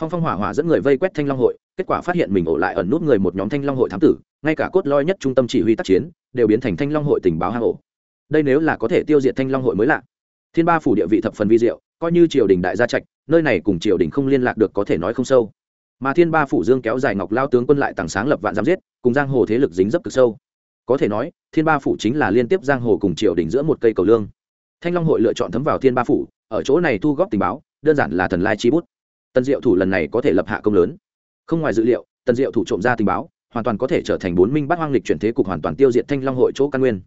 Phong phong hỏa hỏa dẫn người vây quét thanh long hội, kết quả phát hiện mình ổ lại ẩn nút người một nhóm thanh long hội thám tử, ngay cả cốt lõi nhất trung tâm chỉ huy tác chiến, đều biến thành thanh long hội tình báo hang ổ. Đây nếu là có thể tiêu diệt thanh long hội mới lạ. Thiên ba phủ địa vị thập phần vi diệu, coi như triều đình đại gia trạch, nơi này cùng triều đình không liên lạc được có thể nói không sâu. Mà thiên ba phủ dương kéo dài ngọc lao tướng quân lại tàng sáng lập vạn giam giết, cùng giang hồ thế lực dính dấp cực sâu. Có thể nói, thiên ba phủ chính là liên tiếp giang hồ cùng triều đình giữa một cây cầu lương. Thanh long hội lựa chọn thấm vào thiên ba phủ ở chỗ này thu góp tình báo, đơn giản là thần lai chi bút. Tần diệu thủ lần này có thể lập hạ công lớn. Không ngoài dữ liệu, tần diệu thủ trộm ra tình báo, hoàn toàn có thể trở thành bốn minh bát hoang lịch chuyển thế cục hoàn toàn tiêu diệt thanh long hội chỗ căn nguyên.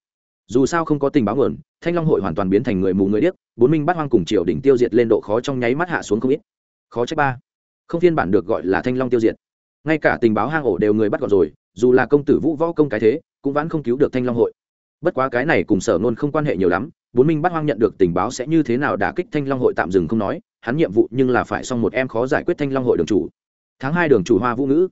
Dù sao không có tình báo nguồn, thanh long hội hoàn toàn biến thành người mù người điếc, bốn minh bát hoang cùng triều đỉnh tiêu diệt lên độ khó trong nháy mắt hạ xuống không ít. Khó trách ba. Không phiên bản được gọi là thanh long tiêu diệt. Ngay cả tình báo hang ổ đều người bắt gọn rồi, dù là công tử vũ võ công cái thế, cũng vẫn không cứu được thanh long hội. Bất quá cái này cùng sở nôn không quan hệ nhiều lắm bốn minh bắt hoang nhận được tình báo sẽ như thế nào đả kích thanh long hội tạm dừng không nói, hắn nhiệm vụ nhưng là phải xong một em khó giải quyết thanh long hội đường chủ. Tháng hai đường chủ hoa vũ ngữ.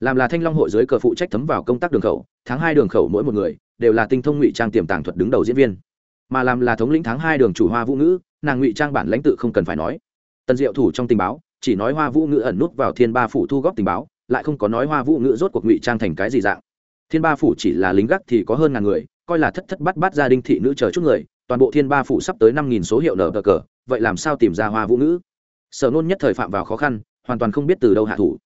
Làm là thanh long hội dưới cờ phụ trách thấm vào công tác đường khẩu, tháng hai đường khẩu mỗi một người đều là tinh thông ngụy trang tiềm tàng thuật đứng đầu diễn viên. Mà làm là thống lĩnh tháng hai đường chủ hoa vũ ngữ, nàng ngụy trang bản lãnh tự không cần phải nói. Tần diệu thủ trong tình báo, chỉ nói hoa vũ ngữ ẩn nút vào thiên ba phủ thu góp tình báo, lại không có nói hoa vũ ngữ rốt cuộc ngụy trang thành cái gì dạng. Thiên ba phủ chỉ là lính gác thì có hơn ngàn người, coi là thất thất bắt bắt gia đình thị nữ chờ chút người toàn bộ thiên ba phủ sắp tới năm nghìn số hiệu nở cờ cờ, vậy làm sao tìm ra hoa vũ ngữ? Sở nôn nhất thời phạm vào khó khăn, hoàn toàn không biết từ đâu hạ thủ.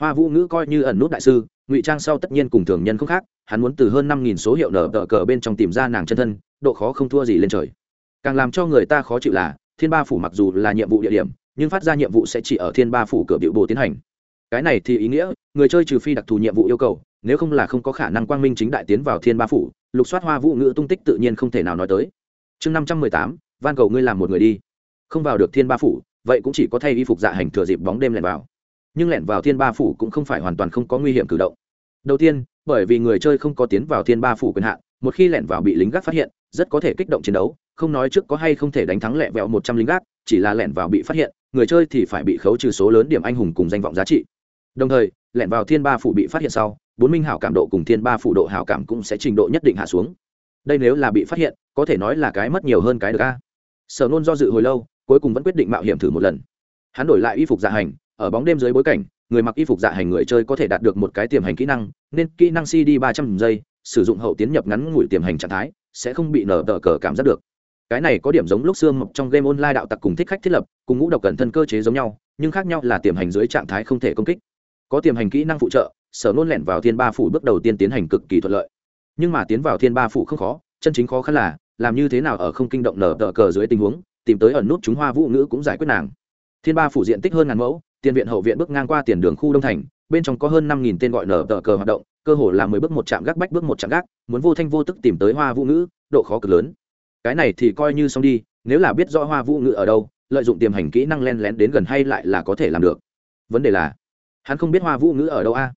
Hoa vũ ngữ coi như ẩn nút đại sư, ngụy trang sau tất nhiên cùng thường nhân không khác, hắn muốn từ hơn năm nghìn số hiệu nở tờ cờ bên trong tìm ra nàng chân thân, độ khó không thua gì lên trời. Càng làm cho người ta khó chịu là, thiên ba phủ mặc dù là nhiệm vụ địa điểm, nhưng phát ra nhiệm vụ sẽ chỉ ở thiên ba phủ cửa biểu bồ tiến hành. Cái này thì ý nghĩa, người chơi trừ phi đặc thù nhiệm vụ yêu cầu, nếu không là không có khả năng quang minh chính đại tiến vào thiên ba phủ, lục soát hoa vũ ngữ tung tích tự nhiên không thể nào nói tới chương năm trăm mười tám, van cầu ngươi làm một người đi. Không vào được thiên ba phủ, vậy cũng chỉ có thay y phục dạ hành thừa dịp bóng đêm lẻn vào. Nhưng lẻn vào thiên ba phủ cũng không phải hoàn toàn không có nguy hiểm cử động. Đầu tiên, bởi vì người chơi không có tiến vào thiên ba phủ quyền hạn, một khi lẻn vào bị lính gác phát hiện, rất có thể kích động chiến đấu, không nói trước có hay không thể đánh thắng lẹ vẹo một trăm lính gác, chỉ là lẻn vào bị phát hiện, người chơi thì phải bị khấu trừ số lớn điểm anh hùng cùng danh vọng giá trị. Đồng thời, lẻn vào thiên ba phủ bị phát hiện sau, bốn minh hảo cảm độ cùng thiên ba phủ độ hảo cảm cũng sẽ trình độ nhất định hạ xuống. Đây nếu là bị phát hiện có thể nói là cái mất nhiều hơn cái được a. Sở nôn do dự hồi lâu, cuối cùng vẫn quyết định mạo hiểm thử một lần. Hắn đổi lại y phục dạ hành, ở bóng đêm dưới bối cảnh, người mặc y phục dạ hành người chơi có thể đạt được một cái tiềm hành kỹ năng, nên kỹ năng cd ba trăm giây, sử dụng hậu tiến nhập ngắn ngủi tiềm hành trạng thái, sẽ không bị nở tờ cờ cảm giác được. Cái này có điểm giống lúc xưa mập trong game online đạo tặc cùng thích khách thiết lập, cùng ngũ độc cẩn thân cơ chế giống nhau, nhưng khác nhau là tiềm hành dưới trạng thái không thể công kích. Có tiềm hành kỹ năng phụ trợ, sở nôn lẻn vào thiên ba phủ bước đầu tiên tiến hành cực kỳ thuận lợi. Nhưng mà tiến vào thiên ba phủ không khó, chân chính khó khăn là làm như thế nào ở không kinh động nở tờ cờ dưới tình huống, tìm tới ẩn nút chúng hoa vũ ngữ cũng giải quyết nàng. Thiên ba phủ diện tích hơn ngàn mẫu, tiền viện hậu viện bước ngang qua tiền đường khu đông thành, bên trong có hơn năm nghìn tên gọi nở tờ cờ hoạt động, cơ hồ là mười bước một trạm gác bách bước một trạm gác, muốn vô thanh vô tức tìm tới hoa vũ ngữ, độ khó cực lớn. Cái này thì coi như xong đi, nếu là biết rõ hoa vũ ngữ ở đâu, lợi dụng tiềm hành kỹ năng len lén đến gần hay lại là có thể làm được. Vấn đề là, hắn không biết hoa vũ ngữ ở đâu a.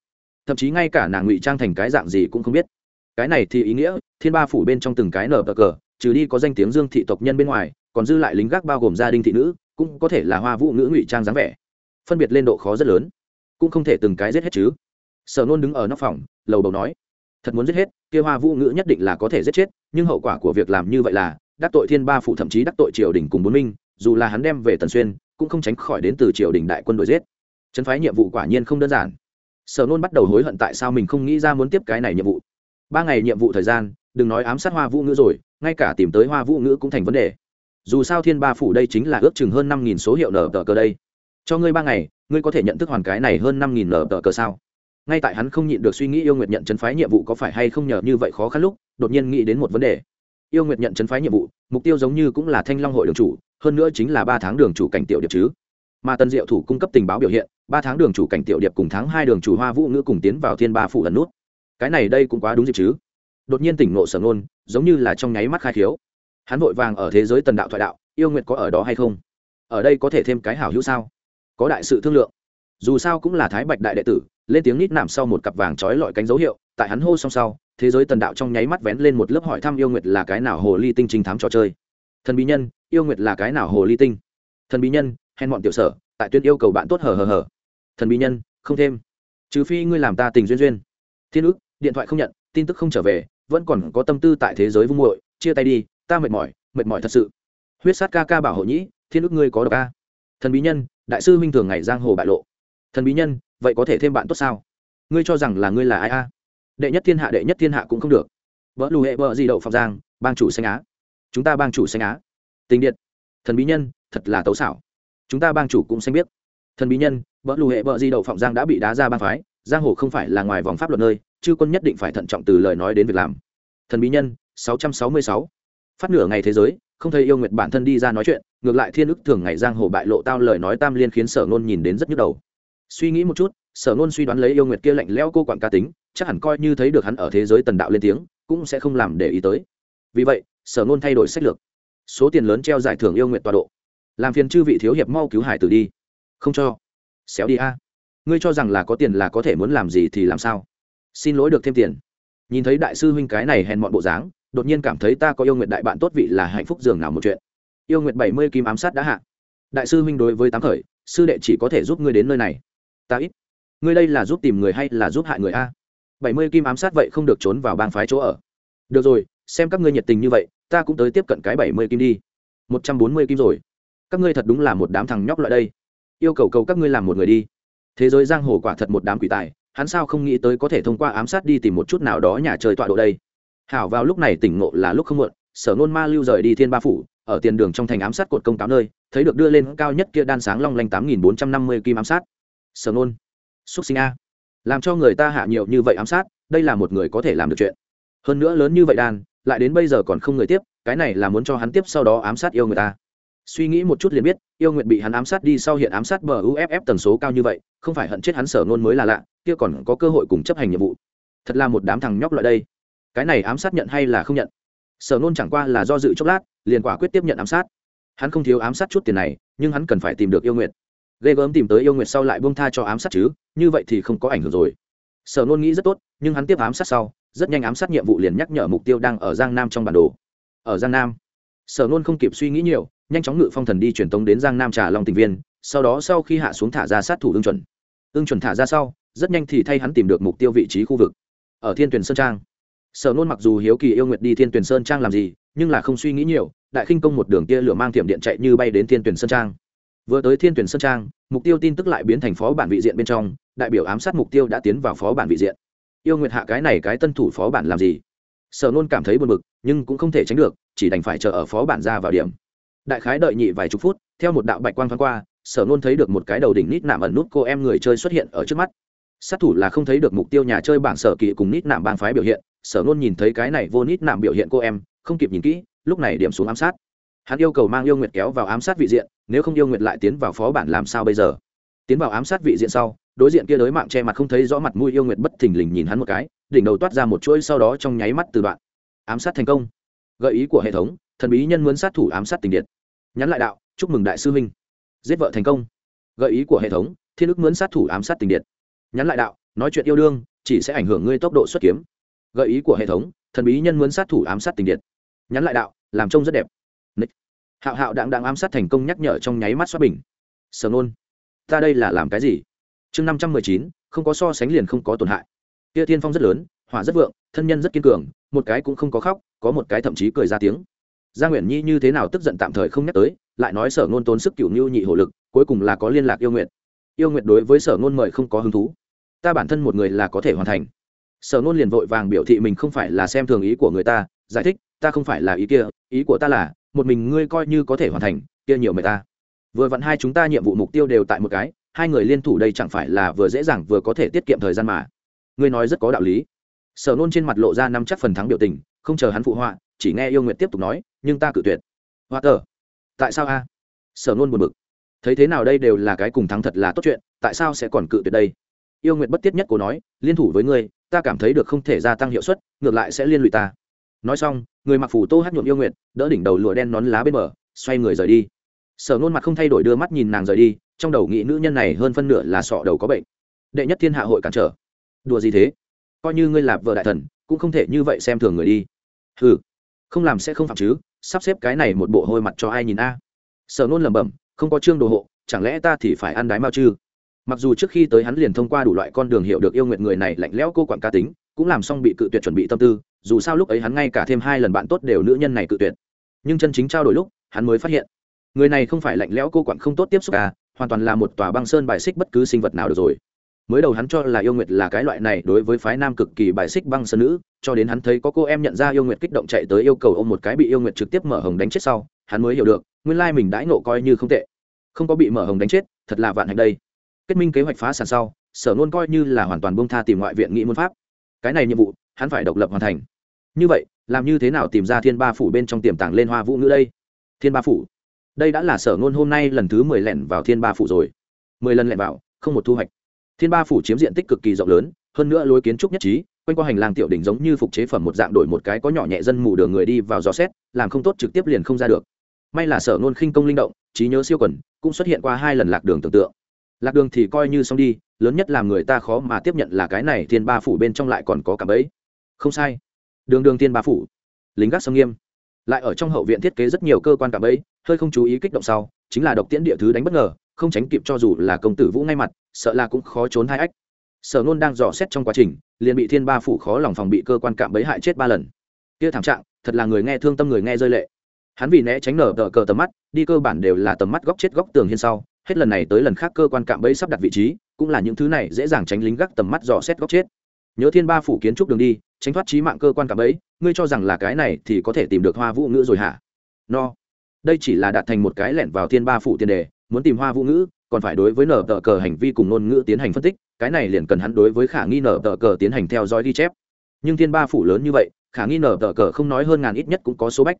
Thậm chí ngay cả nàng ngụy trang thành cái dạng gì cũng không biết. Cái này thì ý nghĩa, thiên ba phủ bên trong từng cái nở tờ cờ trừ đi có danh tiếng dương thị tộc nhân bên ngoài, còn dư lại lính gác bao gồm gia đình thị nữ, cũng có thể là hoa vũ ngữ ngụy trang dáng vẻ. Phân biệt lên độ khó rất lớn. Cũng không thể từng cái giết hết chứ. Sở nôn đứng ở nóc phòng, lầu bầu nói, thật muốn giết hết, kia hoa vũ ngữ nhất định là có thể giết chết, nhưng hậu quả của việc làm như vậy là, đắc tội thiên ba phủ thậm chí đắc tội triều đình cùng bốn minh, dù là hắn đem về tần xuyên, cũng không tránh khỏi đến từ triều đình đại quân đội giết. Trấn phái nhiệm vụ quả nhiên không đơn giản. Sở nôn bắt đầu hối hận tại sao mình không nghĩ ra muốn tiếp cái này nhiệm vụ. Ba ngày nhiệm vụ thời gian đừng nói ám sát hoa vũ ngữ rồi, ngay cả tìm tới hoa vũ ngữ cũng thành vấn đề. Dù sao thiên ba phủ đây chính là ước chừng hơn năm nghìn số hiệu nở tờ cờ đây. Cho ngươi ba ngày, ngươi có thể nhận thức hoàn cái này hơn năm nghìn nở tờ cờ sao? Ngay tại hắn không nhịn được suy nghĩ yêu nguyệt nhận chấn phái nhiệm vụ có phải hay không nhờ như vậy khó khăn lúc, đột nhiên nghĩ đến một vấn đề. Yêu nguyệt nhận chấn phái nhiệm vụ, mục tiêu giống như cũng là thanh long hội đường chủ, hơn nữa chính là ba tháng đường chủ cảnh tiểu điệp chứ. Mà tân diệu thủ cung cấp tình báo biểu hiện, ba tháng đường chủ cảnh tiểu điệp cùng tháng hai đường chủ hoa vũ ngữ cùng tiến vào thiên ba phủ lần nút. Cái này đây cũng quá đúng dịp chứ đột nhiên tỉnh ngộ sở ngôn, giống như là trong nháy mắt khai khiếu. Hắn vội vàng ở thế giới tần đạo thoại đạo, yêu nguyệt có ở đó hay không? Ở đây có thể thêm cái hảo hữu sao? Có đại sự thương lượng. Dù sao cũng là thái bạch đại đệ tử, lên tiếng nít nằm sau một cặp vàng trói lọi cánh dấu hiệu, tại hắn hô song sau, thế giới tần đạo trong nháy mắt vén lên một lớp hỏi thăm yêu nguyệt là cái nào hồ ly tinh trinh thám trò chơi. Thần bí nhân, yêu nguyệt là cái nào hồ ly tinh? Thần bí nhân, hèn bọn tiểu sở, tại tuyên yêu cầu bạn tốt hờ hờ hờ. Thần bí nhân, không thêm. Trừ phi ngươi làm ta tình duyên duyên. Thiên ức, điện thoại không nhận tin tức không trở về, vẫn còn có tâm tư tại thế giới vung muội, chia tay đi, ta mệt mỏi mệt mỏi thật sự. Huyết sát ca ca bảo hộ nhĩ, thiên ức ngươi có độc ca thần bí nhân, đại sư minh thường ngày giang hồ bại lộ. Thần bí nhân, vậy có thể thêm bạn tốt sao? Ngươi cho rằng là ngươi là ai a? Đệ nhất thiên hạ, đệ nhất thiên hạ cũng không được. Vợ lù hệ vợ di đậu phạm giang, bang chủ xanh á. Chúng ta bang chủ xanh á. Tình điện. Thần bí nhân, thật là tấu xảo. Chúng ta bang chủ cũng xanh biết. Thần bí nhân vợ lù hệ vợ di đậu phạm giang đã bị đá ra bang phái, giang hồ không phải là ngoài vòng pháp luật nơi chư quân nhất định phải thận trọng từ lời nói đến việc làm. Thần bí nhân 666. phát nửa ngày thế giới, không thấy yêu nguyệt bản thân đi ra nói chuyện, ngược lại thiên ức thường ngày giang hồ bại lộ tao lời nói tam liên khiến sở nôn nhìn đến rất nhức đầu. Suy nghĩ một chút, sở nôn suy đoán lấy yêu nguyệt kia lạnh lẽo cô quản ca tính, chắc hẳn coi như thấy được hắn ở thế giới tần đạo lên tiếng, cũng sẽ không làm để ý tới. Vì vậy, sở nôn thay đổi sách lược. Số tiền lớn treo giải thưởng yêu nguyện tọa độ. Làm phiền chư vị thiếu hiệp mau cứu hải tử đi. Không cho. Xéo đi a. Ngươi cho rằng là có tiền là có thể muốn làm gì thì làm sao? Xin lỗi được thêm tiền. Nhìn thấy đại sư huynh cái này hèn mọn bộ dáng, đột nhiên cảm thấy ta có yêu nguyện đại bạn tốt vị là hạnh phúc dường nào một chuyện. Yêu nguyện bảy mươi kim ám sát đã hạ. Đại sư huynh đối với tám khởi, sư đệ chỉ có thể giúp ngươi đến nơi này. Ta ít. Ngươi đây là giúp tìm người hay là giúp hại người a? Bảy mươi kim ám sát vậy không được trốn vào bang phái chỗ ở. Được rồi, xem các ngươi nhiệt tình như vậy, ta cũng tới tiếp cận cái bảy mươi kim đi. Một trăm bốn mươi kim rồi. Các ngươi thật đúng là một đám thằng nhóc loại đây. Yêu cầu cầu các ngươi làm một người đi. Thế giới giang hồ quả thật một đám quỷ tài hắn sao không nghĩ tới có thể thông qua ám sát đi tìm một chút nào đó nhà chơi tọa độ đây? Hảo vào lúc này tỉnh ngộ là lúc không muộn, sở nôn ma lưu rời đi thiên ba phủ, ở tiền đường trong thành ám sát cột công cáo nơi, thấy được đưa lên cao nhất kia đan sáng long lanh tám nghìn bốn trăm năm mươi kim ám sát. Sở nôn xúc sinh a, làm cho người ta hạ nhiều như vậy ám sát, đây là một người có thể làm được chuyện. Hơn nữa lớn như vậy đan, lại đến bây giờ còn không người tiếp, cái này là muốn cho hắn tiếp sau đó ám sát yêu người ta suy nghĩ một chút liền biết, yêu nguyện bị hắn ám sát đi sau hiện ám sát bờ uff tần số cao như vậy, không phải hận chết hắn sở nôn mới là lạ, kia còn có cơ hội cùng chấp hành nhiệm vụ. Thật là một đám thằng nhóc loại đây. Cái này ám sát nhận hay là không nhận? Sở nôn chẳng qua là do dự chốc lát, liền quả quyết tiếp nhận ám sát. Hắn không thiếu ám sát chút tiền này, nhưng hắn cần phải tìm được yêu nguyện ghê gớm tìm tới yêu nguyện sau lại buông tha cho ám sát chứ, như vậy thì không có ảnh hưởng rồi. Sở nôn nghĩ rất tốt, nhưng hắn tiếp ám sát sau, rất nhanh ám sát nhiệm vụ liền nhắc nhở mục tiêu đang ở giang nam trong bản đồ. Ở giang nam, sở nôn không kịp suy nghĩ nhiều nhanh chóng ngự phong thần đi truyền tống đến giang nam trà long tình viên, sau đó sau khi hạ xuống thả ra sát thủ ương chuẩn. Ương chuẩn thả ra sau, rất nhanh thì thay hắn tìm được mục tiêu vị trí khu vực. Ở thiên tuyển sơn trang, sở nôn mặc dù hiếu kỳ yêu nguyệt đi thiên tuyển sơn trang làm gì, nhưng là không suy nghĩ nhiều, đại khinh công một đường kia lửa mang thiểm điện chạy như bay đến thiên tuyển sơn trang. Vừa tới thiên tuyển sơn trang, mục tiêu tin tức lại biến thành phó bản vị diện bên trong, đại biểu ám sát mục tiêu đã tiến vào phó bản vị diện. Yêu nguyệt hạ cái này cái tân thủ phó bản làm gì? Sở nôn cảm thấy buồn bực, nhưng cũng không thể tránh được, chỉ đành phải chờ ở phó bản ra vào điểm đại khái đợi nhị vài chục phút, theo một đạo bạch quang thoáng qua, sở nôn thấy được một cái đầu đỉnh nít nạm ẩn nút cô em người chơi xuất hiện ở trước mắt. Sát thủ là không thấy được mục tiêu nhà chơi bảng sở kỵ cùng nít nạm bang phái biểu hiện, sở nôn nhìn thấy cái này vô nít nạm biểu hiện cô em, không kịp nhìn kỹ, lúc này điểm xuống ám sát. Hắn yêu cầu mang yêu nguyệt kéo vào ám sát vị diện, nếu không yêu nguyệt lại tiến vào phó bản làm sao bây giờ? Tiến vào ám sát vị diện sau, đối diện kia đới mạng che mặt không thấy rõ mặt mũi yêu nguyệt bất thình lình nhìn hắn một cái, đỉnh đầu toát ra một chuỗi sau đó trong nháy mắt từ đoạn. Ám sát thành công. Gợi ý của hệ thống thần bí nhân muốn sát thủ ám sát tình điện nhắn lại đạo, chúc mừng đại sư huynh. Giết vợ thành công. Gợi ý của hệ thống, thiên ức muốn sát thủ ám sát tình điện nhắn lại đạo, nói chuyện yêu đương, chỉ sẽ ảnh hưởng ngươi tốc độ xuất kiếm. Gợi ý của hệ thống, thần bí nhân muốn sát thủ ám sát tình điện nhắn lại đạo, làm trông rất đẹp. Hạo hạo đặng đặng ám sát thành công nhắc nhở trong nháy mắt xoát bình. Sở nôn, ta đây là làm cái gì? Chương năm trăm mười chín, không có so sánh liền không có tổn hại. Kia thiên phong rất lớn, hỏa rất vượng, thân nhân rất kiên cường, một cái cũng không có khóc, có một cái thậm chí cười ra tiếng gia nguyễn nhi như thế nào tức giận tạm thời không nhắc tới, lại nói sở ngôn tốn sức cựu ngưu nhị hổ lực, cuối cùng là có liên lạc yêu nguyện yêu nguyện đối với sở ngôn mời không có hứng thú. Ta bản thân một người là có thể hoàn thành. Sở ngôn liền vội vàng biểu thị mình không phải là xem thường ý của người ta, giải thích, ta không phải là ý kia, ý của ta là, một mình ngươi coi như có thể hoàn thành, kia nhiều mời ta. Vừa vặn hai chúng ta nhiệm vụ mục tiêu đều tại một cái, hai người liên thủ đây chẳng phải là vừa dễ dàng vừa có thể tiết kiệm thời gian mà. Ngươi nói rất có đạo lý. Sở nôn trên mặt lộ ra năm chắc phần thắng biểu tình, không chờ hắn phụ họa chỉ nghe yêu nguyệt tiếp tục nói, nhưng ta cự tuyệt. Hoa tờ tại sao a? Sở nôn buồn bực. Thấy thế nào đây đều là cái cùng thắng thật là tốt chuyện, tại sao sẽ còn cự tuyệt đây? Yêu nguyệt bất tiết nhất cổ nói, liên thủ với ngươi, ta cảm thấy được không thể gia tăng hiệu suất, ngược lại sẽ liên lụy ta. Nói xong, người mặc phủ tô hát nhuộm yêu nguyệt, đỡ đỉnh đầu lụa đen nón lá bên mở xoay người rời đi. Sở nôn mặt không thay đổi đưa mắt nhìn nàng rời đi, trong đầu nghĩ nữ nhân này hơn phân nửa là sọ đầu có bệnh. Đệ nhất thiên hạ hội cản trở. Đùa gì thế? Coi như ngươi là vợ đại thần, cũng không thể như vậy xem thường người đi. Ừ không làm sẽ không phạm chứ, sắp xếp cái này một bộ hôi mặt cho ai nhìn a? Sở nôn lẩm bẩm, không có chương đồ hộ, chẳng lẽ ta thì phải ăn đái mao chứ? Mặc dù trước khi tới hắn liền thông qua đủ loại con đường hiểu được yêu nguyện người này lạnh lẽo cô quản ca tính, cũng làm xong bị cự tuyệt chuẩn bị tâm tư, dù sao lúc ấy hắn ngay cả thêm hai lần bạn tốt đều nữ nhân này cự tuyệt. Nhưng chân chính trao đổi lúc, hắn mới phát hiện, người này không phải lạnh lẽo cô quản không tốt tiếp xúc à hoàn toàn là một tòa băng sơn bài xích bất cứ sinh vật nào được rồi mới đầu hắn cho là yêu nguyệt là cái loại này đối với phái nam cực kỳ bài xích băng sơn nữ, cho đến hắn thấy có cô em nhận ra yêu nguyệt kích động chạy tới yêu cầu ôm một cái bị yêu nguyệt trực tiếp mở hồng đánh chết sau, hắn mới hiểu được, nguyên lai mình đãi nộ coi như không tệ. Không có bị mở hồng đánh chết, thật là vạn hạnh đây. Kết minh kế hoạch phá sản sau, sở nôn coi như là hoàn toàn bông tha tìm ngoại viện nghị môn pháp. Cái này nhiệm vụ, hắn phải độc lập hoàn thành. Như vậy, làm như thế nào tìm ra thiên ba phủ bên trong tiềm tàng lên hoa vũ ngữ đây? Thiên ba phủ. Đây đã là sở nôn hôm nay lần thứ mười lẻn vào thiên ba phủ rồi. Mười lần lẻn vào, không một thu hoạch thiên ba phủ chiếm diện tích cực kỳ rộng lớn, hơn nữa lối kiến trúc nhất trí, quanh qua hành lang tiểu đỉnh giống như phục chế phẩm một dạng đổi một cái có nhỏ nhẹ dân mù đường người đi vào dò xét, làm không tốt trực tiếp liền không ra được. May là sở nôn khinh công linh động, trí nhớ siêu quần cũng xuất hiện qua hai lần lạc đường tưởng tượng. Lạc đường thì coi như xong đi, lớn nhất làm người ta khó mà tiếp nhận là cái này thiên ba phủ bên trong lại còn có cả bẫy. Không sai. Đường đường thiên ba phủ. Lính gác sông nghiêm lại ở trong hậu viện thiết kế rất nhiều cơ quan cảm ấy hơi không chú ý kích động sau, chính là độc tiễn địa thứ đánh bất ngờ, không tránh kịp cho dù là công tử vũ ngay mặt, sợ là cũng khó trốn hai ách. Sở nôn đang dò xét trong quá trình, liền bị thiên ba phủ khó lòng phòng bị cơ quan cạm bẫy hại chết ba lần. Kia thảm trạng, thật là người nghe thương tâm người nghe rơi lệ. Hắn vì né tránh nở tờ cờ tầm mắt, đi cơ bản đều là tầm mắt góc chết góc tường hiên sau, hết lần này tới lần khác cơ quan cạm bẫy sắp đặt vị trí, cũng là những thứ này dễ dàng tránh lính gác tầm mắt dò xét góc chết nhớ thiên ba phủ kiến trúc đường đi, tránh thoát trí mạng cơ quan cảm ấy. ngươi cho rằng là cái này thì có thể tìm được hoa vũ ngữ rồi hả? No. Đây chỉ là đạt thành một cái lẻn vào thiên ba phủ tiền đề, muốn tìm hoa vũ ngữ, còn phải đối với nở tờ cờ hành vi cùng ngôn ngữ tiến hành phân tích, cái này liền cần hắn đối với khả nghi nở tờ cờ tiến hành theo dõi ghi chép. Nhưng thiên ba phủ lớn như vậy, khả nghi nở tờ cờ không nói hơn ngàn ít nhất cũng có số bách.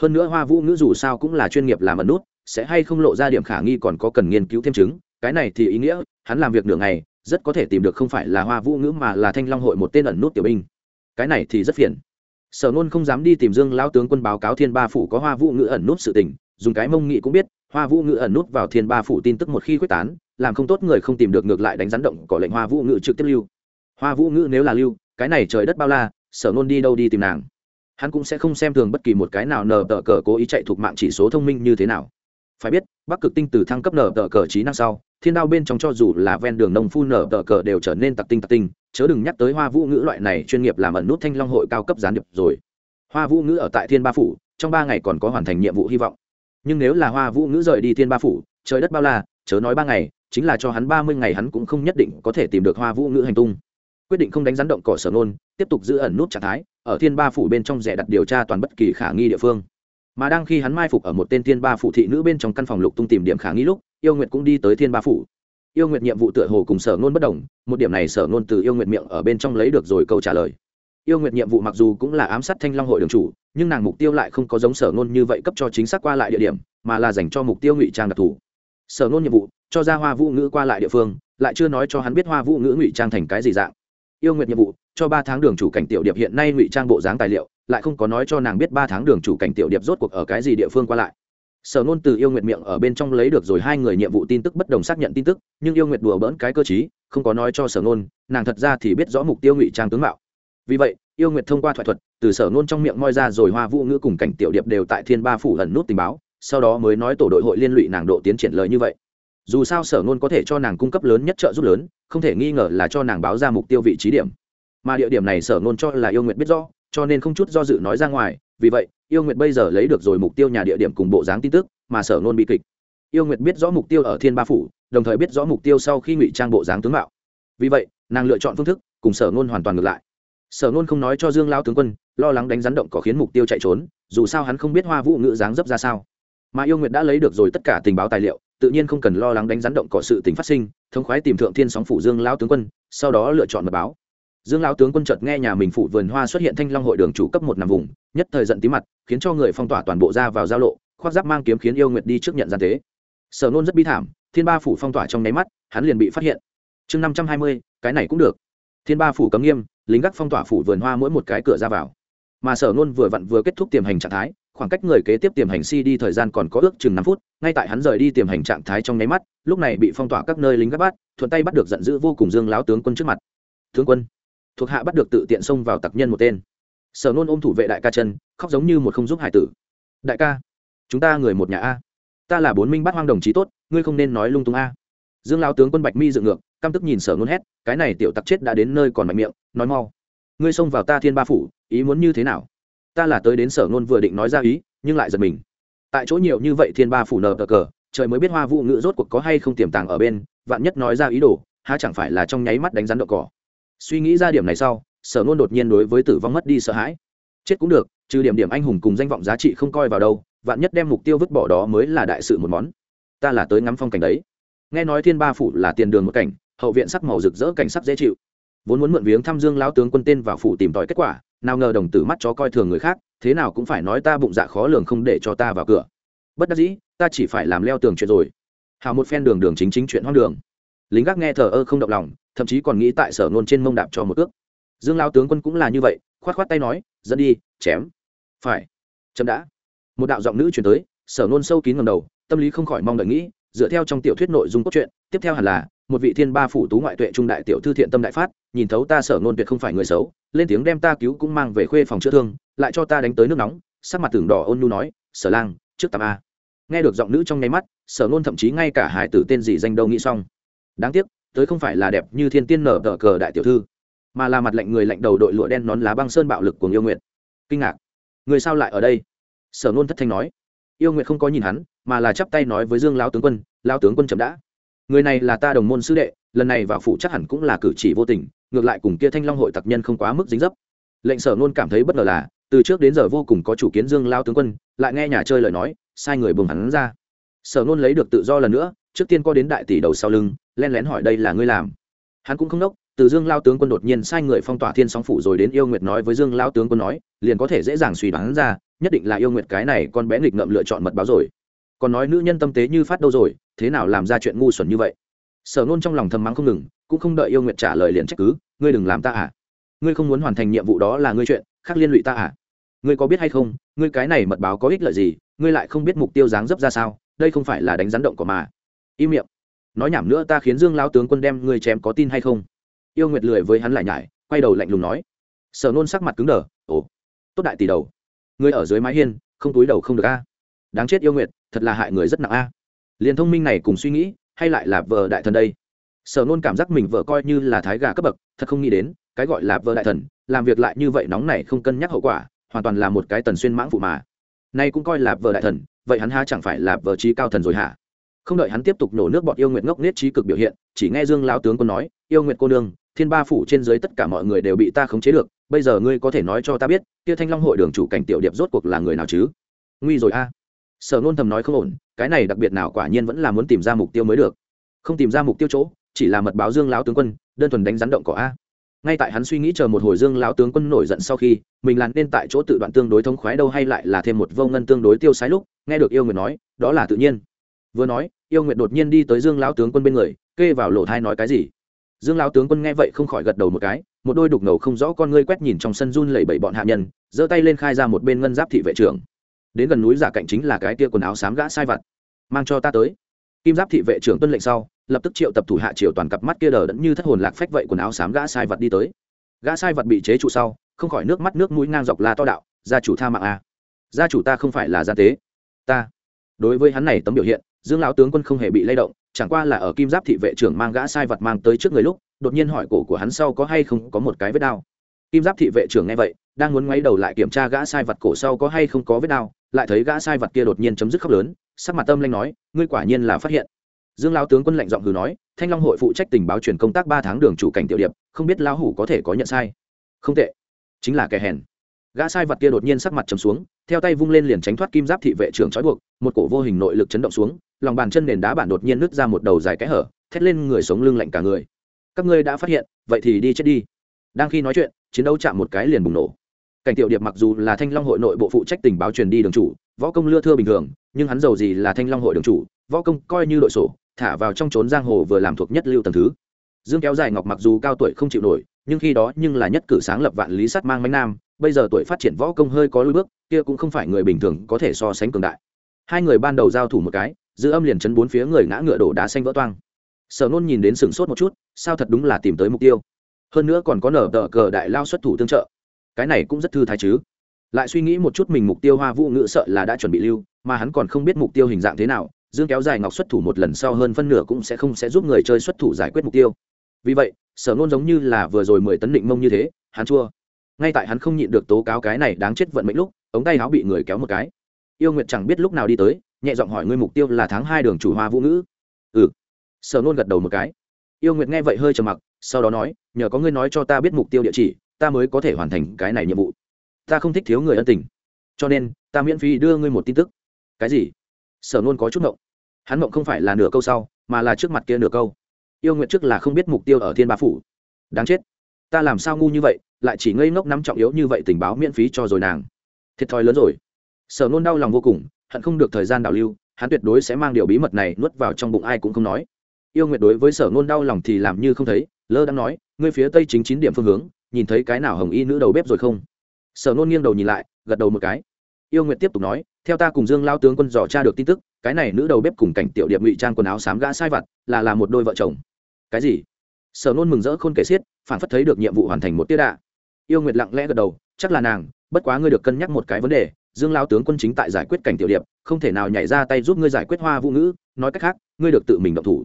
Hơn nữa hoa vũ ngữ dù sao cũng là chuyên nghiệp làm ẩn nút, sẽ hay không lộ ra điểm khả nghi còn có cần nghiên cứu thêm chứng, cái này thì ý nghĩa, hắn làm việc nửa ngày rất có thể tìm được không phải là hoa vũ ngữ mà là thanh long hội một tên ẩn nút tiểu binh. Cái này thì rất phiền. Sở nôn không dám đi tìm dương lao tướng quân báo cáo thiên ba phủ có hoa vũ ngữ ẩn nút sự tình, dùng cái mông nghị cũng biết, hoa vũ ngữ ẩn nút vào thiên ba phủ tin tức một khi quyết tán, làm không tốt người không tìm được ngược lại đánh rắn động có lệnh hoa vũ ngữ trực tiếp lưu. Hoa vũ ngữ nếu là lưu, cái này trời đất bao la, sở nôn đi đâu đi tìm nàng. Hắn cũng sẽ không xem thường bất kỳ một cái nào nờ tờ cờ cố ý chạy thuộc mạng chỉ số thông minh như thế nào phải biết, bắc cực tinh từ thăng cấp nở tờ cờ trí năng sau, thiên đao bên trong cho dù là ven đường nông phu nở tờ cờ đều trở nên tặc tinh tặc tinh. Chớ đừng nhắc tới hoa vũ ngữ loại này chuyên nghiệp làm ẩn nút thanh long hội cao cấp gián điệp rồi. Hoa vũ ngữ ở tại thiên ba phủ, trong ba ngày còn có hoàn thành nhiệm vụ hy vọng. Nhưng nếu là hoa vũ ngữ rời đi thiên ba phủ, trời đất bao la, chớ nói ba ngày, chính là cho hắn ba mươi ngày hắn cũng không nhất định có thể tìm được hoa vũ ngữ hành tung. Quyết định không đánh rắn động cỏ sở nôn tiếp tục giữ ẩn nút trạng thái, ở thiên ba phủ bên trong rẻ đặt điều tra toàn bất kỳ khả nghi địa phương mà đang khi hắn mai phục ở một tên thiên ba Phụ thị nữ bên trong căn phòng lục tung tìm điểm khả nghi lúc, yêu nguyệt cũng đi tới thiên ba phủ. Yêu nguyệt nhiệm vụ tựa hồ cùng sở ngôn bất đồng, một điểm này sở ngôn từ yêu nguyệt miệng ở bên trong lấy được rồi câu trả lời. Yêu nguyệt nhiệm vụ mặc dù cũng là ám sát thanh long hội đường chủ, nhưng nàng mục tiêu lại không có giống sở ngôn như vậy cấp cho chính xác qua lại địa điểm, mà là dành cho mục tiêu ngụy trang đặc thù. Sở ngôn nhiệm vụ, cho ra hoa vũ ngữ qua lại địa phương, lại chưa nói cho hắn biết hoa vũ ngữ ngụy trang thành cái gì dạng. Yêu nguyệt nhiệm vụ, cho ba tháng đường chủ cảnh tiểu điệp hiện nay ngụy trang bộ dáng tài liệu lại không có nói cho nàng biết ba tháng đường chủ cảnh tiểu điệp rốt cuộc ở cái gì địa phương qua lại. Sở nôn từ yêu nguyệt miệng ở bên trong lấy được rồi hai người nhiệm vụ tin tức bất đồng xác nhận tin tức, nhưng yêu nguyệt đùa bỡn cái cơ chí không có nói cho sở nôn, nàng thật ra thì biết rõ mục tiêu ngụy trang tướng mạo. Vì vậy, yêu nguyệt thông qua thoại thuật, từ sở nôn trong miệng moi ra rồi hoa vũ ngữ cùng cảnh tiểu điệp đều tại thiên ba phủ lần nút tình báo, sau đó mới nói tổ đội hội liên lụy nàng độ tiến triển lời như vậy. Dù sao sở nôn có thể cho nàng cung cấp lớn nhất trợ giúp lớn, không thể nghi ngờ là cho nàng báo ra mục tiêu vị trí điểm. Mà địa điểm này sở nôn cho là yêu nguyệt biết rõ cho nên không chút do dự nói ra ngoài, vì vậy, yêu nguyệt bây giờ lấy được rồi mục tiêu nhà địa điểm cùng bộ dáng tin tức, mà sở nôn bị kịch. Yêu nguyệt biết rõ mục tiêu ở thiên ba phủ, đồng thời biết rõ mục tiêu sau khi ngụy trang bộ dáng tướng mạo. Vì vậy, nàng lựa chọn phương thức, cùng sở nôn hoàn toàn ngược lại. Sở nôn không nói cho dương lao tướng quân, lo lắng đánh rắn động có khiến mục tiêu chạy trốn, dù sao hắn không biết hoa vũ ngữ dáng dấp ra sao. Mà yêu nguyệt đã lấy được rồi tất cả tình báo tài liệu, tự nhiên không cần lo lắng đánh rắn động có sự tình phát sinh, thống khoái tìm thượng thiên sóng phủ dương lao tướng quân, sau đó lựa chọn mật báo dương lão tướng quân chợt nghe nhà mình phủ vườn hoa xuất hiện thanh long hội đường chủ cấp một nằm vùng, nhất thời giận tí mặt, khiến cho người phong tỏa toàn bộ ra vào giao lộ, khoác giáp mang kiếm khiến yêu nguyệt đi trước nhận gian tế. Sở nôn rất bi thảm, thiên ba phủ phong tỏa trong nháy mắt, hắn liền bị phát hiện. Chương năm trăm hai mươi, cái này cũng được. Thiên ba phủ cấm nghiêm, lính gác phong tỏa phủ vườn hoa mỗi một cái cửa ra vào. Mà sở nôn vừa vặn vừa kết thúc tiềm hành trạng thái, khoảng cách người kế tiếp tiềm hành si đi thời gian còn có ước chừng năm phút, ngay tại hắn rời đi tiềm hành trạng thái trong nháy mắt, lúc này bị phong tỏa các nơi lính gác bắt, thuận tay bắt được giận dữ vô cùng dương lão tướng quân trước mặt. Tướng quân thuộc hạ bắt được tự tiện xông vào tặc nhân một tên. Sở nôn ôm thủ vệ đại ca chân, khóc giống như một không giúp hải tử. Đại ca, chúng ta người một nhà a. Ta là bốn minh bắt hoang đồng chí tốt, ngươi không nên nói lung tung a. Dương lao tướng quân bạch mi dựng ngược, căm tức nhìn sở nôn hét, cái này tiểu tặc chết đã đến nơi còn mạnh miệng, nói mau. Ngươi xông vào ta thiên ba phủ, ý muốn như thế nào? Ta là tới đến sở nôn vừa định nói ra ý, nhưng lại giật mình. Tại chỗ nhiều như vậy thiên ba phủ nờ cờ cờ, trời mới biết hoa vụ ngữ rốt cuộc có hay không tiềm tàng ở bên, vạn nhất nói ra ý đồ, há chẳng phải là trong nháy mắt đánh rắn đậu cỏ suy nghĩ ra điểm này sau, sở nôn đột nhiên đối với tử vong mất đi sợ hãi. Chết cũng được, trừ điểm điểm anh hùng cùng danh vọng giá trị không coi vào đâu, vạn nhất đem mục tiêu vứt bỏ đó mới là đại sự một món. Ta là tới ngắm phong cảnh đấy. Nghe nói thiên ba phủ là tiền đường một cảnh, hậu viện sắc màu rực rỡ cảnh sắc dễ chịu. Vốn muốn mượn viếng thăm dương lão tướng quân tên vào phủ tìm tòi kết quả, nào ngờ đồng tử mắt chó coi thường người khác, thế nào cũng phải nói ta bụng dạ khó lường không để cho ta vào cửa. Bất đắc dĩ, ta chỉ phải làm leo tường chuyện rồi. Hào một phen đường đường chính chính chuyện hoang đường lính gác nghe thờ ơ không động lòng, thậm chí còn nghĩ tại sở nôn trên mông đạp cho một ước. Dương lao tướng quân cũng là như vậy, khoát khoát tay nói, dẫn đi, chém. Phải. Chậm đã. Một đạo giọng nữ chuyển tới, sở nôn sâu kín ngầm đầu, tâm lý không khỏi mong đợi nghĩ, dựa theo trong tiểu thuyết nội dung cốt truyện, tiếp theo hẳn là, một vị thiên ba phủ tú ngoại tuệ trung đại tiểu thư thiện tâm đại phát, nhìn thấu ta sở nôn tuyệt không phải người xấu, lên tiếng đem ta cứu cũng mang về khuê phòng chữa thương, lại cho ta đánh tới nước nóng, sắc mặt tưởng đỏ ôn nhu nói, sở lang, trước tạm a. Nghe được giọng nữ trong nháy mắt, sở nôn thậm chí ngay cả hải tử tên gì danh đâu nghĩ xong đáng tiếc, tới không phải là đẹp như thiên tiên nở tờ cờ đại tiểu thư, mà là mặt lạnh người lạnh đầu đội lụa đen nón lá băng sơn bạo lực của yêu nguyện kinh ngạc. Người sao lại ở đây? Sở nôn thất thanh nói. Yêu nguyện không có nhìn hắn, mà là chắp tay nói với dương lao tướng quân lao tướng quân chậm đã. Người này là ta đồng môn sư đệ, lần này vào phủ chắc hẳn cũng là cử chỉ vô tình, ngược lại cùng kia thanh long hội tặc nhân không quá mức dính dấp. Lệnh sở nôn cảm thấy bất ngờ là, từ trước đến giờ vô cùng có chủ kiến dương lao tướng quân, lại nghe nhà chơi lời nói, sai người bùng hắn ra. Sở nôn lấy được tự do lần nữa trước tiên co đến đại tỷ đầu sau lưng, len lén hỏi đây là ngươi làm. Hắn cũng không đốc, từ dương lao tướng quân đột nhiên sai người phong tỏa thiên song phủ rồi đến yêu nguyệt nói với dương lao tướng quân nói, liền có thể dễ dàng suy đoán ra, nhất định là yêu nguyệt cái này con bé nghịch ngợm lựa chọn mật báo rồi. Còn nói nữ nhân tâm tế như phát đâu rồi, thế nào làm ra chuyện ngu xuẩn như vậy? Sở nôn trong lòng thầm mắng không ngừng, cũng không đợi yêu nguyệt trả lời liền trách cứ, ngươi đừng làm ta à? Ngươi không muốn hoàn thành nhiệm vụ đó là ngươi chuyện, khác liên lụy ta à? Ngươi có biết hay không, ngươi cái này mật báo có ích lợi gì, ngươi lại không biết mục tiêu dáng dấp ra sao, đây không phải là đánh rắn động của mà im miệng. Nói nhảm nữa ta khiến dương lao tướng quân đem ngươi chém có tin hay không? Yêu nguyệt lười với hắn lại nhải, quay đầu lạnh lùng nói. Sở nôn sắc mặt cứng đờ, ồ, tốt đại tỷ đầu. Ngươi ở dưới mái hiên, không túi đầu không được a. Đáng chết yêu nguyệt, thật là hại người rất nặng a. Liền thông minh này cùng suy nghĩ, hay lại là vợ đại thần đây? Sở nôn cảm giác mình vợ coi như là thái gà cấp bậc, thật không nghĩ đến, cái gọi là vợ đại thần, làm việc lại như vậy nóng này không cân nhắc hậu quả, hoàn toàn là một cái tần xuyên mãng phụ mà. Nay cũng coi là vợ đại thần, vậy hắn ha chẳng phải là vợ trí cao thần rồi hả? Không đợi hắn tiếp tục nổ nước bọt yêu nguyệt ngốc nết trí cực biểu hiện, chỉ nghe dương lao tướng quân nói, yêu nguyệt cô nương, thiên ba phủ trên dưới tất cả mọi người đều bị ta khống chế được, bây giờ ngươi có thể nói cho ta biết, kia thanh long hội đường chủ cảnh tiểu điệp rốt cuộc là người nào chứ? Nguy rồi a. Sở nôn thầm nói không ổn, cái này đặc biệt nào quả nhiên vẫn là muốn tìm ra mục tiêu mới được. Không tìm ra mục tiêu chỗ, chỉ là mật báo dương lão tướng quân, đơn thuần đánh rắn động cỏ a. Ngay tại hắn suy nghĩ chờ một hồi dương lão tướng quân nổi giận sau khi, mình làm nên tại chỗ tự đoạn tương đối thông khoái đâu hay lại là thêm một vô ngân tương đối tiêu sái lúc, nghe được yêu người nói, đó là tự nhiên vừa nói, yêu nguyệt đột nhiên đi tới dương lão tướng quân bên người, kê vào lỗ thai nói cái gì? Dương lão tướng quân nghe vậy không khỏi gật đầu một cái, một đôi đục ngầu không rõ con ngươi quét nhìn trong sân run lẩy bẩy bọn hạ nhân, giơ tay lên khai ra một bên ngân giáp thị vệ trưởng. Đến gần núi giả cạnh chính là cái tia quần áo xám gã sai vặt. Mang cho ta tới. Kim giáp thị vệ trưởng tuân lệnh sau, lập tức triệu tập thủ hạ triều toàn cặp mắt kia đờ đẫn như thất hồn lạc phách vậy quần áo xám gã sai vật đi tới. Gã sai vật bị chế trụ sau, không khỏi nước mắt nước mũi ngang dọc la to đạo, gia chủ tha mạng a gia chủ ta không phải là gia tế. Ta. Đối với hắn này tấm biểu hiện dương lão tướng quân không hề bị lay động, chẳng qua là ở kim giáp thị vệ trưởng mang gã sai vật mang tới trước người lúc, đột nhiên hỏi cổ của hắn sau có hay không có một cái vết đao. Kim giáp thị vệ trưởng nghe vậy, đang muốn ngoáy đầu lại kiểm tra gã sai vật cổ sau có hay không có vết đao, lại thấy gã sai vật kia đột nhiên chấm dứt khóc lớn, sắc mặt tâm lanh nói, ngươi quả nhiên là phát hiện. Dương Lão tướng quân lạnh giọng hừ nói, thanh long hội phụ trách tình báo truyền công tác ba tháng đường chủ cảnh tiểu điệp, không biết lão hủ có thể có nhận sai. Không tệ. Chính là kẻ hèn gã sai vật kia đột nhiên sắc mặt trầm xuống, theo tay vung lên liền tránh thoát kim giáp thị vệ trưởng trói buộc, một cổ vô hình nội lực chấn động xuống, lòng bàn chân nền đá bản đột nhiên nứt ra một đầu dài cái hở, thét lên người sống lưng lạnh cả người. Các ngươi đã phát hiện, vậy thì đi chết đi. Đang khi nói chuyện, chiến đấu chạm một cái liền bùng nổ. Cảnh tiểu điệp mặc dù là thanh long hội nội bộ phụ trách tình báo truyền đi đường chủ, võ công lưa thưa bình thường, nhưng hắn giàu gì là thanh long hội đường chủ, võ công coi như đội sổ, thả vào trong trốn giang hồ vừa làm thuộc nhất lưu tầm thứ. Dương kéo dài ngọc mặc dù cao tuổi không chịu nổi, nhưng khi đó nhưng là nhất cử sáng lập vạn lý sắt mang mánh nam bây giờ tuổi phát triển võ công hơi có lối bước, kia cũng không phải người bình thường có thể so sánh cường đại. Hai người ban đầu giao thủ một cái, giữ âm liền chấn bốn phía người ngã ngựa đổ đá xanh vỡ toang. Sở nôn nhìn đến sừng sốt một chút, sao thật đúng là tìm tới mục tiêu? Hơn nữa còn có nở tờ cờ đại lao xuất thủ tương trợ. Cái này cũng rất thư thái chứ. Lại suy nghĩ một chút mình mục tiêu hoa vũ ngữ sợ là đã chuẩn bị lưu, mà hắn còn không biết mục tiêu hình dạng thế nào, dương kéo dài ngọc xuất thủ một lần sau hơn phân nửa cũng sẽ không sẽ giúp người chơi xuất thủ giải quyết mục tiêu. Vì vậy, sở nôn giống như là vừa rồi mười tấn định mông như thế, hắn chua ngay tại hắn không nhịn được tố cáo cái này đáng chết vận mệnh lúc, ống tay áo bị người kéo một cái. Yêu nguyệt chẳng biết lúc nào đi tới, nhẹ giọng hỏi ngươi mục tiêu là tháng hai đường chủ hoa vũ ngữ. Ừ. Sở nôn gật đầu một cái. Yêu nguyệt nghe vậy hơi trầm mặc, sau đó nói, nhờ có ngươi nói cho ta biết mục tiêu địa chỉ, ta mới có thể hoàn thành cái này nhiệm vụ. Ta không thích thiếu người ân tình. Cho nên, ta miễn phí đưa ngươi một tin tức. Cái gì? Sở nôn có chút mộng hắn mộng không phải là nửa câu sau, mà là trước mặt kia nửa câu. Yêu nguyện trước là không biết mục tiêu ở thiên ba phủ. Đáng chết ta làm sao ngu như vậy, lại chỉ ngây ngốc nắm trọng yếu như vậy tình báo miễn phí cho rồi nàng. Thiệt thòi lớn rồi. Sở nôn đau lòng vô cùng, hận không được thời gian đảo lưu, hắn tuyệt đối sẽ mang điều bí mật này nuốt vào trong bụng ai cũng không nói. Yêu nguyệt đối với sở nôn đau lòng thì làm như không thấy, lơ đang nói, ngươi phía tây chính chín điểm phương hướng, nhìn thấy cái nào hồng y nữ đầu bếp rồi không? Sở nôn nghiêng đầu nhìn lại, gật đầu một cái. Yêu nguyệt tiếp tục nói, theo ta cùng dương lao tướng quân dò tra được tin tức, cái này nữ đầu bếp cùng cảnh tiểu điệp ngụy trang quần áo xám gã sai vặt, là là một đôi vợ chồng. Cái gì? Sở nôn mừng rỡ khôn kể xiết phản phất thấy được nhiệm vụ hoàn thành một tiết đạ. Yêu nguyệt lặng lẽ gật đầu, chắc là nàng, bất quá ngươi được cân nhắc một cái vấn đề, dương lao tướng quân chính tại giải quyết cảnh tiểu điệp, không thể nào nhảy ra tay giúp ngươi giải quyết hoa vũ ngữ, nói cách khác, ngươi được tự mình động thủ.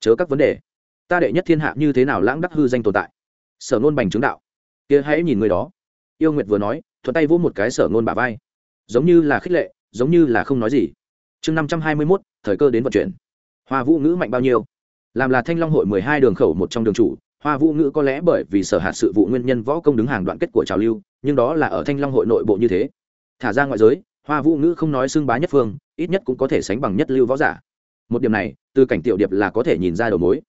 Chớ các vấn đề. Ta đệ nhất thiên hạ như thế nào lãng đắc hư danh tồn tại? Sở nôn bành chứng đạo. Kia hãy nhìn người đó. Yêu nguyệt vừa nói, thuận tay vỗ một cái sở nôn bả vai. Giống như là khích lệ, giống như là không nói gì. Chương năm trăm hai mươi mốt, thời cơ đến vận chuyển. Hoa vũ ngữ mạnh bao nhiêu? Làm là thanh long hội mười hai đường khẩu một trong đường chủ, hoa vũ ngữ có lẽ bởi vì sở hạt sự vụ nguyên nhân võ công đứng hàng đoạn kết của trào lưu, nhưng đó là ở thanh long hội nội bộ như thế. Thả ra ngoại giới, hoa vũ ngữ không nói xưng bá nhất phương, ít nhất cũng có thể sánh bằng nhất lưu võ giả. Một điểm này, từ cảnh tiểu điệp là có thể nhìn ra đầu mối.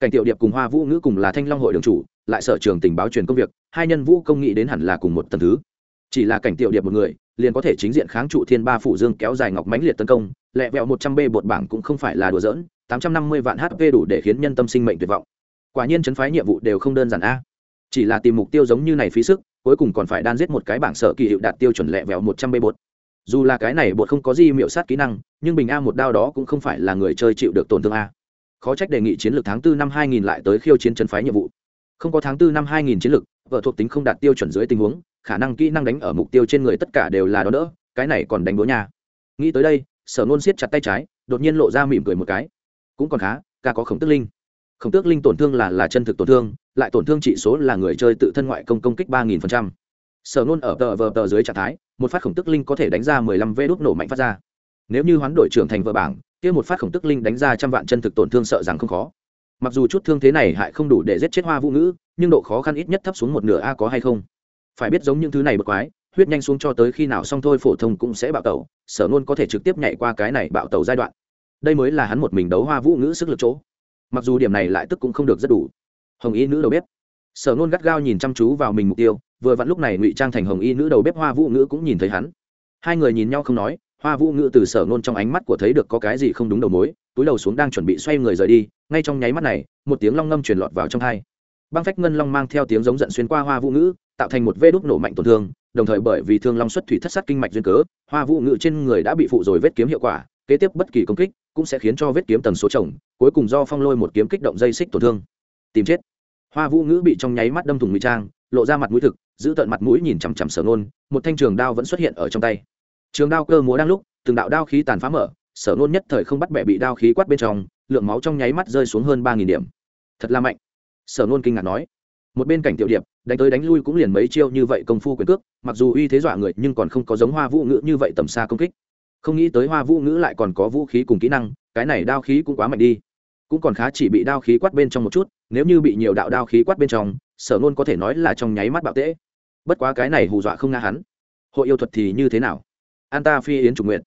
Cảnh tiểu điệp cùng hoa vũ ngữ cùng là thanh long hội đường chủ, lại sở trường tình báo truyền công việc, hai nhân vũ công nghĩ đến hẳn là cùng một tầng thứ. Chỉ là cảnh tiểu điệp một người, liền có thể chính diện kháng trụ thiên ba phủ dương kéo dài ngọc mãnh liệt tấn công, lẹ vẹo một trăm b bột bảng cũng không phải là đùa dỡn tám trăm năm mươi vạn hp đủ để khiến nhân tâm sinh mệnh tuyệt vọng. Quả nhiên chấn phái nhiệm vụ đều không đơn giản a. Chỉ là tìm mục tiêu giống như này phí sức, cuối cùng còn phải đan giết một cái bảng sở kỳ hiệu đạt tiêu chuẩn lẹ vẹo một trăm b bột. Dù là cái này bột không có gì miệu sát kỹ năng, nhưng bình a một đao đó cũng không phải là người chơi chịu được tổn thương a. Khó trách đề nghị chiến lược tháng 4 năm 2000 lại tới khiêu chiến chấn phái nhiệm vụ. Không có tháng 4 năm 2000 chiến lược, vợ thuộc tính không đạt tiêu chuẩn dưới tình huống, khả năng kỹ năng đánh ở mục tiêu trên người tất cả đều là đó đỡ, cái này còn đánh đố nhà nghĩ tới đây, sở nôn siết chặt tay trái, đột nhiên lộ ra mỉm cười một cái cũng còn khá, ca có khổng tức linh. Khổng tước linh tổn thương là là chân thực tổn thương, lại tổn thương trị số là người chơi tự thân ngoại công công kích ba nghìn phần trăm. Sở nôn ở tờ vờ tờ dưới trạng thái, một phát khổng tức linh có thể đánh ra mười lăm vê đốt nổ mạnh phát ra. Nếu như hoán đổi trưởng thành vợ bảng, kia một phát khổng tức linh đánh ra trăm vạn chân thực tổn thương sợ rằng không khó. Mặc dù chút thương thế này hại không đủ để giết chết hoa vũ ngữ, nhưng độ khó khăn ít nhất thấp xuống một nửa a, có hay không? Phải biết giống những thứ này bật quái, huyết nhanh xuống cho tới khi nào xong thôi phổ thông cũng sẽ bạo tẩu, sở nôn có thể trực tiếp nhảy qua cái này bạo tẩu giai đoạn đây mới là hắn một mình đấu hoa vũ ngữ sức lực chỗ. Mặc dù điểm này lại tức cũng không được rất đủ. Hồng y nữ đầu bếp. Sở nôn gắt gao nhìn chăm chú vào mình mục tiêu, vừa vặn lúc này ngụy trang thành hồng y nữ đầu bếp hoa vũ ngữ cũng nhìn thấy hắn. Hai người nhìn nhau không nói, hoa vũ ngữ từ sở nôn trong ánh mắt của thấy được có cái gì không đúng đầu mối, túi đầu xuống đang chuẩn bị xoay người rời đi, ngay trong nháy mắt này, một tiếng long ngâm truyền lọt vào trong hai. Băng phách ngân long mang theo tiếng giống giận xuyên qua hoa vũ ngữ, tạo thành một vê đúc nổ mạnh tổn thương, đồng thời bởi vì thương long xuất thủy thất sát kinh mạch duyên cớ, hoa vũ ngữ trên người đã bị phụ rồi vết kiếm hiệu quả, kế tiếp bất kỳ công kích cũng sẽ khiến cho vết kiếm tần số chồng, cuối cùng do phong lôi một kiếm kích động dây xích tổn thương. Tìm chết. Hoa vũ ngữ bị trong nháy mắt đâm thủng ngụy trang, lộ ra mặt mũi thực, giữ tận mặt mũi nhìn chằm chằm sở nôn một thanh trường đao vẫn xuất hiện ở trong tay. Trường đao cơ múa đang lúc, từng đạo đao khí tàn phá mở, sở nôn nhất thời không bắt bẻ bị đao khí quát bên trong, lượng máu trong nháy mắt rơi xuống hơn ba nghìn điểm. Thật là mạnh. Sở nôn kinh ngạc nói. Một bên cảnh tiểu điệp, đánh tới đánh lui cũng liền mấy chiêu như vậy công phu quyền cước, mặc dù uy thế dọa người nhưng còn không có giống hoa vũ ngữ như vậy tầm xa công kích không nghĩ tới hoa vũ ngữ lại còn có vũ khí cùng kỹ năng, cái này đao khí cũng quá mạnh đi. Cũng còn khá chỉ bị đao khí quát bên trong một chút, nếu như bị nhiều đạo đao khí quát bên trong, sở nôn có thể nói là trong nháy mắt bạo tễ. Bất quá cái này hù dọa không nga hắn. Hội yêu thuật thì như thế nào? An ta phi yến chủ nguyện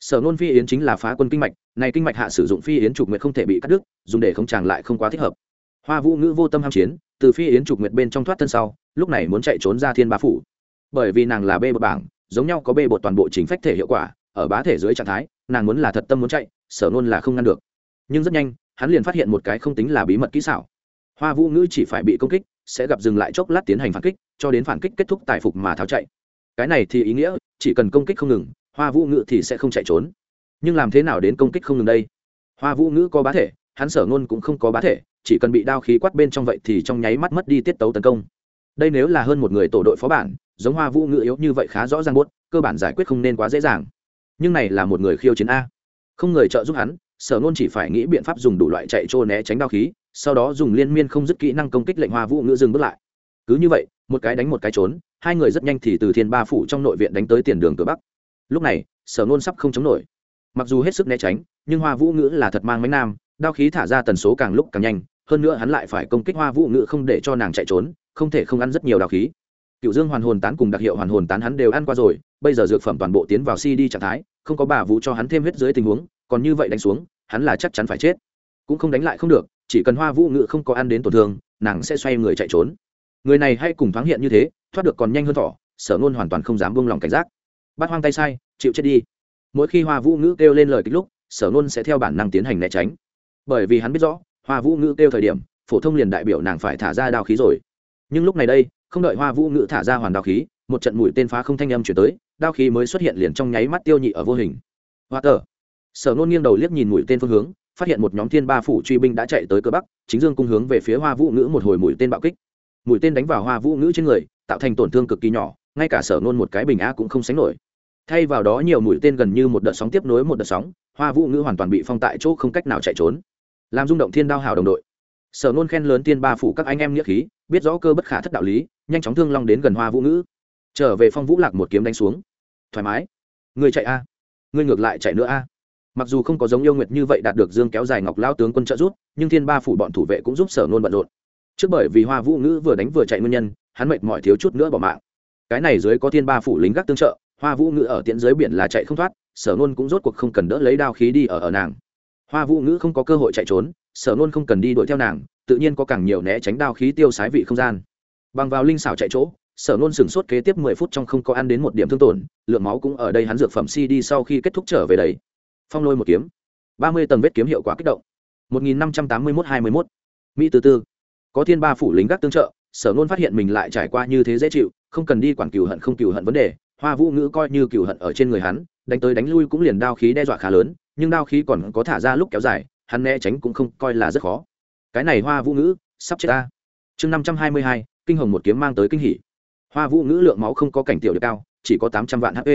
sở nôn phi yến chính là phá quân kinh mạch, này kinh mạch hạ sử dụng phi yến trục nguyện không thể bị cắt đứt, dùng để không tràng lại không quá thích hợp. Hoa vũ ngữ vô tâm ham chiến, từ phi yến trục nguyện bên trong thoát thân sau, lúc này muốn chạy trốn ra thiên ba phủ. Bởi vì nàng là bê bột bảng, giống nhau có bê bột toàn bộ chính phách thể hiệu quả ở bá thể dưới trạng thái, nàng muốn là thật tâm muốn chạy, sở nôn là không ngăn được. Nhưng rất nhanh, hắn liền phát hiện một cái không tính là bí mật kỹ xảo. Hoa vũ ngữ chỉ phải bị công kích, sẽ gặp dừng lại chốc lát tiến hành phản kích, cho đến phản kích kết thúc tài phục mà tháo chạy. Cái này thì ý nghĩa, chỉ cần công kích không ngừng, hoa vũ ngữ thì sẽ không chạy trốn. Nhưng làm thế nào đến công kích không ngừng đây? Hoa vũ ngữ có bá thể, hắn sở ngôn cũng không có bá thể, chỉ cần bị đao khí quát bên trong vậy thì trong nháy mắt mất đi tiết tấu tấn công. Đây nếu là hơn một người tổ đội phó bản, giống hoa vũ ngữ yếu như vậy khá rõ ràng buốt, cơ bản giải quyết không nên quá dễ dàng nhưng này là một người khiêu chiến a. Không người trợ giúp hắn, sở nôn chỉ phải nghĩ biện pháp dùng đủ loại chạy trô né tránh đao khí, sau đó dùng liên miên không dứt kỹ năng công kích lệnh hoa vũ ngữ dừng bước lại. Cứ như vậy, một cái đánh một cái trốn, hai người rất nhanh thì từ thiên ba phủ trong nội viện đánh tới tiền đường cửa bắc. Lúc này, sở nôn sắp không chống nổi. Mặc dù hết sức né tránh, nhưng hoa vũ ngữ là thật mang mánh nam, đao khí thả ra tần số càng lúc càng nhanh, hơn nữa hắn lại phải công kích hoa vũ ngữ không để cho nàng chạy trốn, không thể không ăn rất nhiều đao khí cựu dương hoàn hồn tán cùng đặc hiệu hoàn hồn tán hắn đều ăn qua rồi, bây giờ dược phẩm toàn bộ tiến vào cd trạng thái, không có bà vũ cho hắn thêm huyết dưới tình huống, còn như vậy đánh xuống, hắn là chắc chắn phải chết. Cũng không đánh lại không được, chỉ cần hoa vũ ngự không có ăn đến tổn thương, nàng sẽ xoay người chạy trốn. Người này hay cùng thoáng hiện như thế, thoát được còn nhanh hơn thỏ, sở ngôn hoàn toàn không dám buông lòng cảnh giác. Bắt hoang tay sai, chịu chết đi. Mỗi khi hoa vũ ngữ kêu lên lời kích lúc, sở ngôn sẽ theo bản năng tiến hành né tránh. Bởi vì hắn biết rõ, hoa vũ ngữ kêu thời điểm, phổ thông liền đại biểu nàng phải thả ra đao khí rồi. Nhưng lúc này đây không đợi hoa vũ ngữ thả ra hoàn đao khí, một trận mũi tên phá không thanh âm chuyển tới, đao khí mới xuất hiện liền trong nháy mắt tiêu nhị ở vô hình. Hoa tờ sở nôn nghiêng đầu liếc nhìn mũi tên phương hướng, phát hiện một nhóm thiên ba phủ truy binh đã chạy tới cơ bắc, chính dương cung hướng về phía hoa vũ ngữ một hồi mũi tên bạo kích. Mũi tên đánh vào hoa vũ ngữ trên người, tạo thành tổn thương cực kỳ nhỏ, ngay cả sở nôn một cái bình a cũng không sánh nổi. Thay vào đó nhiều mũi tên gần như một đợt sóng tiếp nối một đợt sóng, hoa vũ ngữ hoàn toàn bị phong tại chỗ không cách nào chạy trốn. Làm rung động thiên đao hào đồng đội sở nôn khen lớn tiên ba phủ các anh em nghĩa khí, biết rõ cơ bất khả thất đạo lý, nhanh chóng thương long đến gần hoa vũ ngữ. Trở về phong vũ lạc một kiếm đánh xuống. Thoải mái. Người chạy a. Người ngược lại chạy nữa a. Mặc dù không có giống yêu nguyệt như vậy đạt được dương kéo dài ngọc lao tướng quân trợ rút nhưng thiên ba phủ bọn thủ vệ cũng giúp sở nôn bận rộn. Trước bởi vì hoa vũ ngữ vừa đánh vừa chạy nguyên nhân, hắn mệt mỏi thiếu chút nữa bỏ mạng. Cái này dưới có thiên ba phủ lính gác tương trợ, hoa vũ ngữ ở tiễn dưới biển là chạy không thoát, sở nôn cũng rốt cuộc không cần đỡ lấy đao khí đi ở ở nàng hoa vũ ngữ không có cơ hội chạy trốn, sở nôn không cần đi đuổi theo nàng, tự nhiên có càng nhiều né tránh đao khí tiêu sái vị không gian. Bằng vào linh xảo chạy chỗ, sở nôn sửng sốt kế tiếp mười phút trong không có ăn đến một điểm thương tổn, lượng máu cũng ở đây hắn dược phẩm si đi sau khi kết thúc trở về đấy phong lôi một kiếm. ba mươi tầng vết kiếm hiệu quả kích động. Một nghìn năm trăm tám mươi mốt hai mươi mốt. Mỹ từ tư có thiên ba phủ lính gác tương trợ, sở nôn phát hiện mình lại trải qua như thế dễ chịu, không cần đi quản cừu hận không cừu hận vấn đề. Hoa vũ ngữ coi như cừu hận ở trên người hắn, đánh tới đánh lui cũng liền đao khí đe dọa khá lớn nhưng đao khí còn có thả ra lúc kéo dài, hắn né tránh cũng không coi là rất khó. Cái này hoa vũ ngữ, sắp chết ta. Chương năm trăm hai mươi hai, kinh hồng một kiếm mang tới kinh hỉ. Hoa vũ ngữ lượng máu không có cảnh tiểu được cao, chỉ có tám trăm vạn hp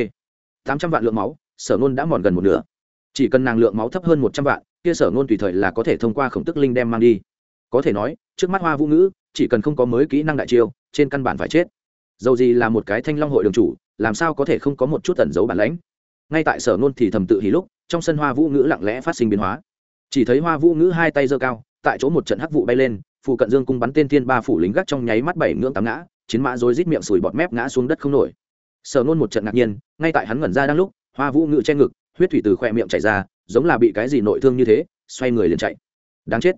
tám trăm vạn lượng máu, sở nôn đã mòn gần một nửa. Chỉ cần nàng lượng máu thấp hơn một trăm vạn, kia sở nôn tùy thời là có thể thông qua khổng tức linh đem mang đi. Có thể nói, trước mắt hoa vũ ngữ, chỉ cần không có mới kỹ năng đại chiêu, trên căn bản phải chết. Dầu gì là một cái thanh long hội đường chủ, làm sao có thể không có một chút tẩn giấu bản lãnh? Ngay tại sở nôn thì thầm tự hí lúc trong sân hoa vũ ngữ lặng lẽ phát sinh biến hóa. Chỉ thấy hoa vũ ngữ hai tay giơ cao, tại chỗ một trận hắc vụ bay lên phụ cận dương cung bắn tên thiên ba phủ lính gác trong nháy mắt bảy ngưỡng tám ngã, chiến mã rồi rít miệng sùi bọt mép ngã xuống đất không nổi. Sở nôn một trận ngạc nhiên, ngay tại hắn ngẩn ra đang lúc, hoa vũ ngữ che ngực, huyết thủy từ khoe miệng chảy ra, giống là bị cái gì nội thương như thế, xoay người liền chạy. Đáng chết.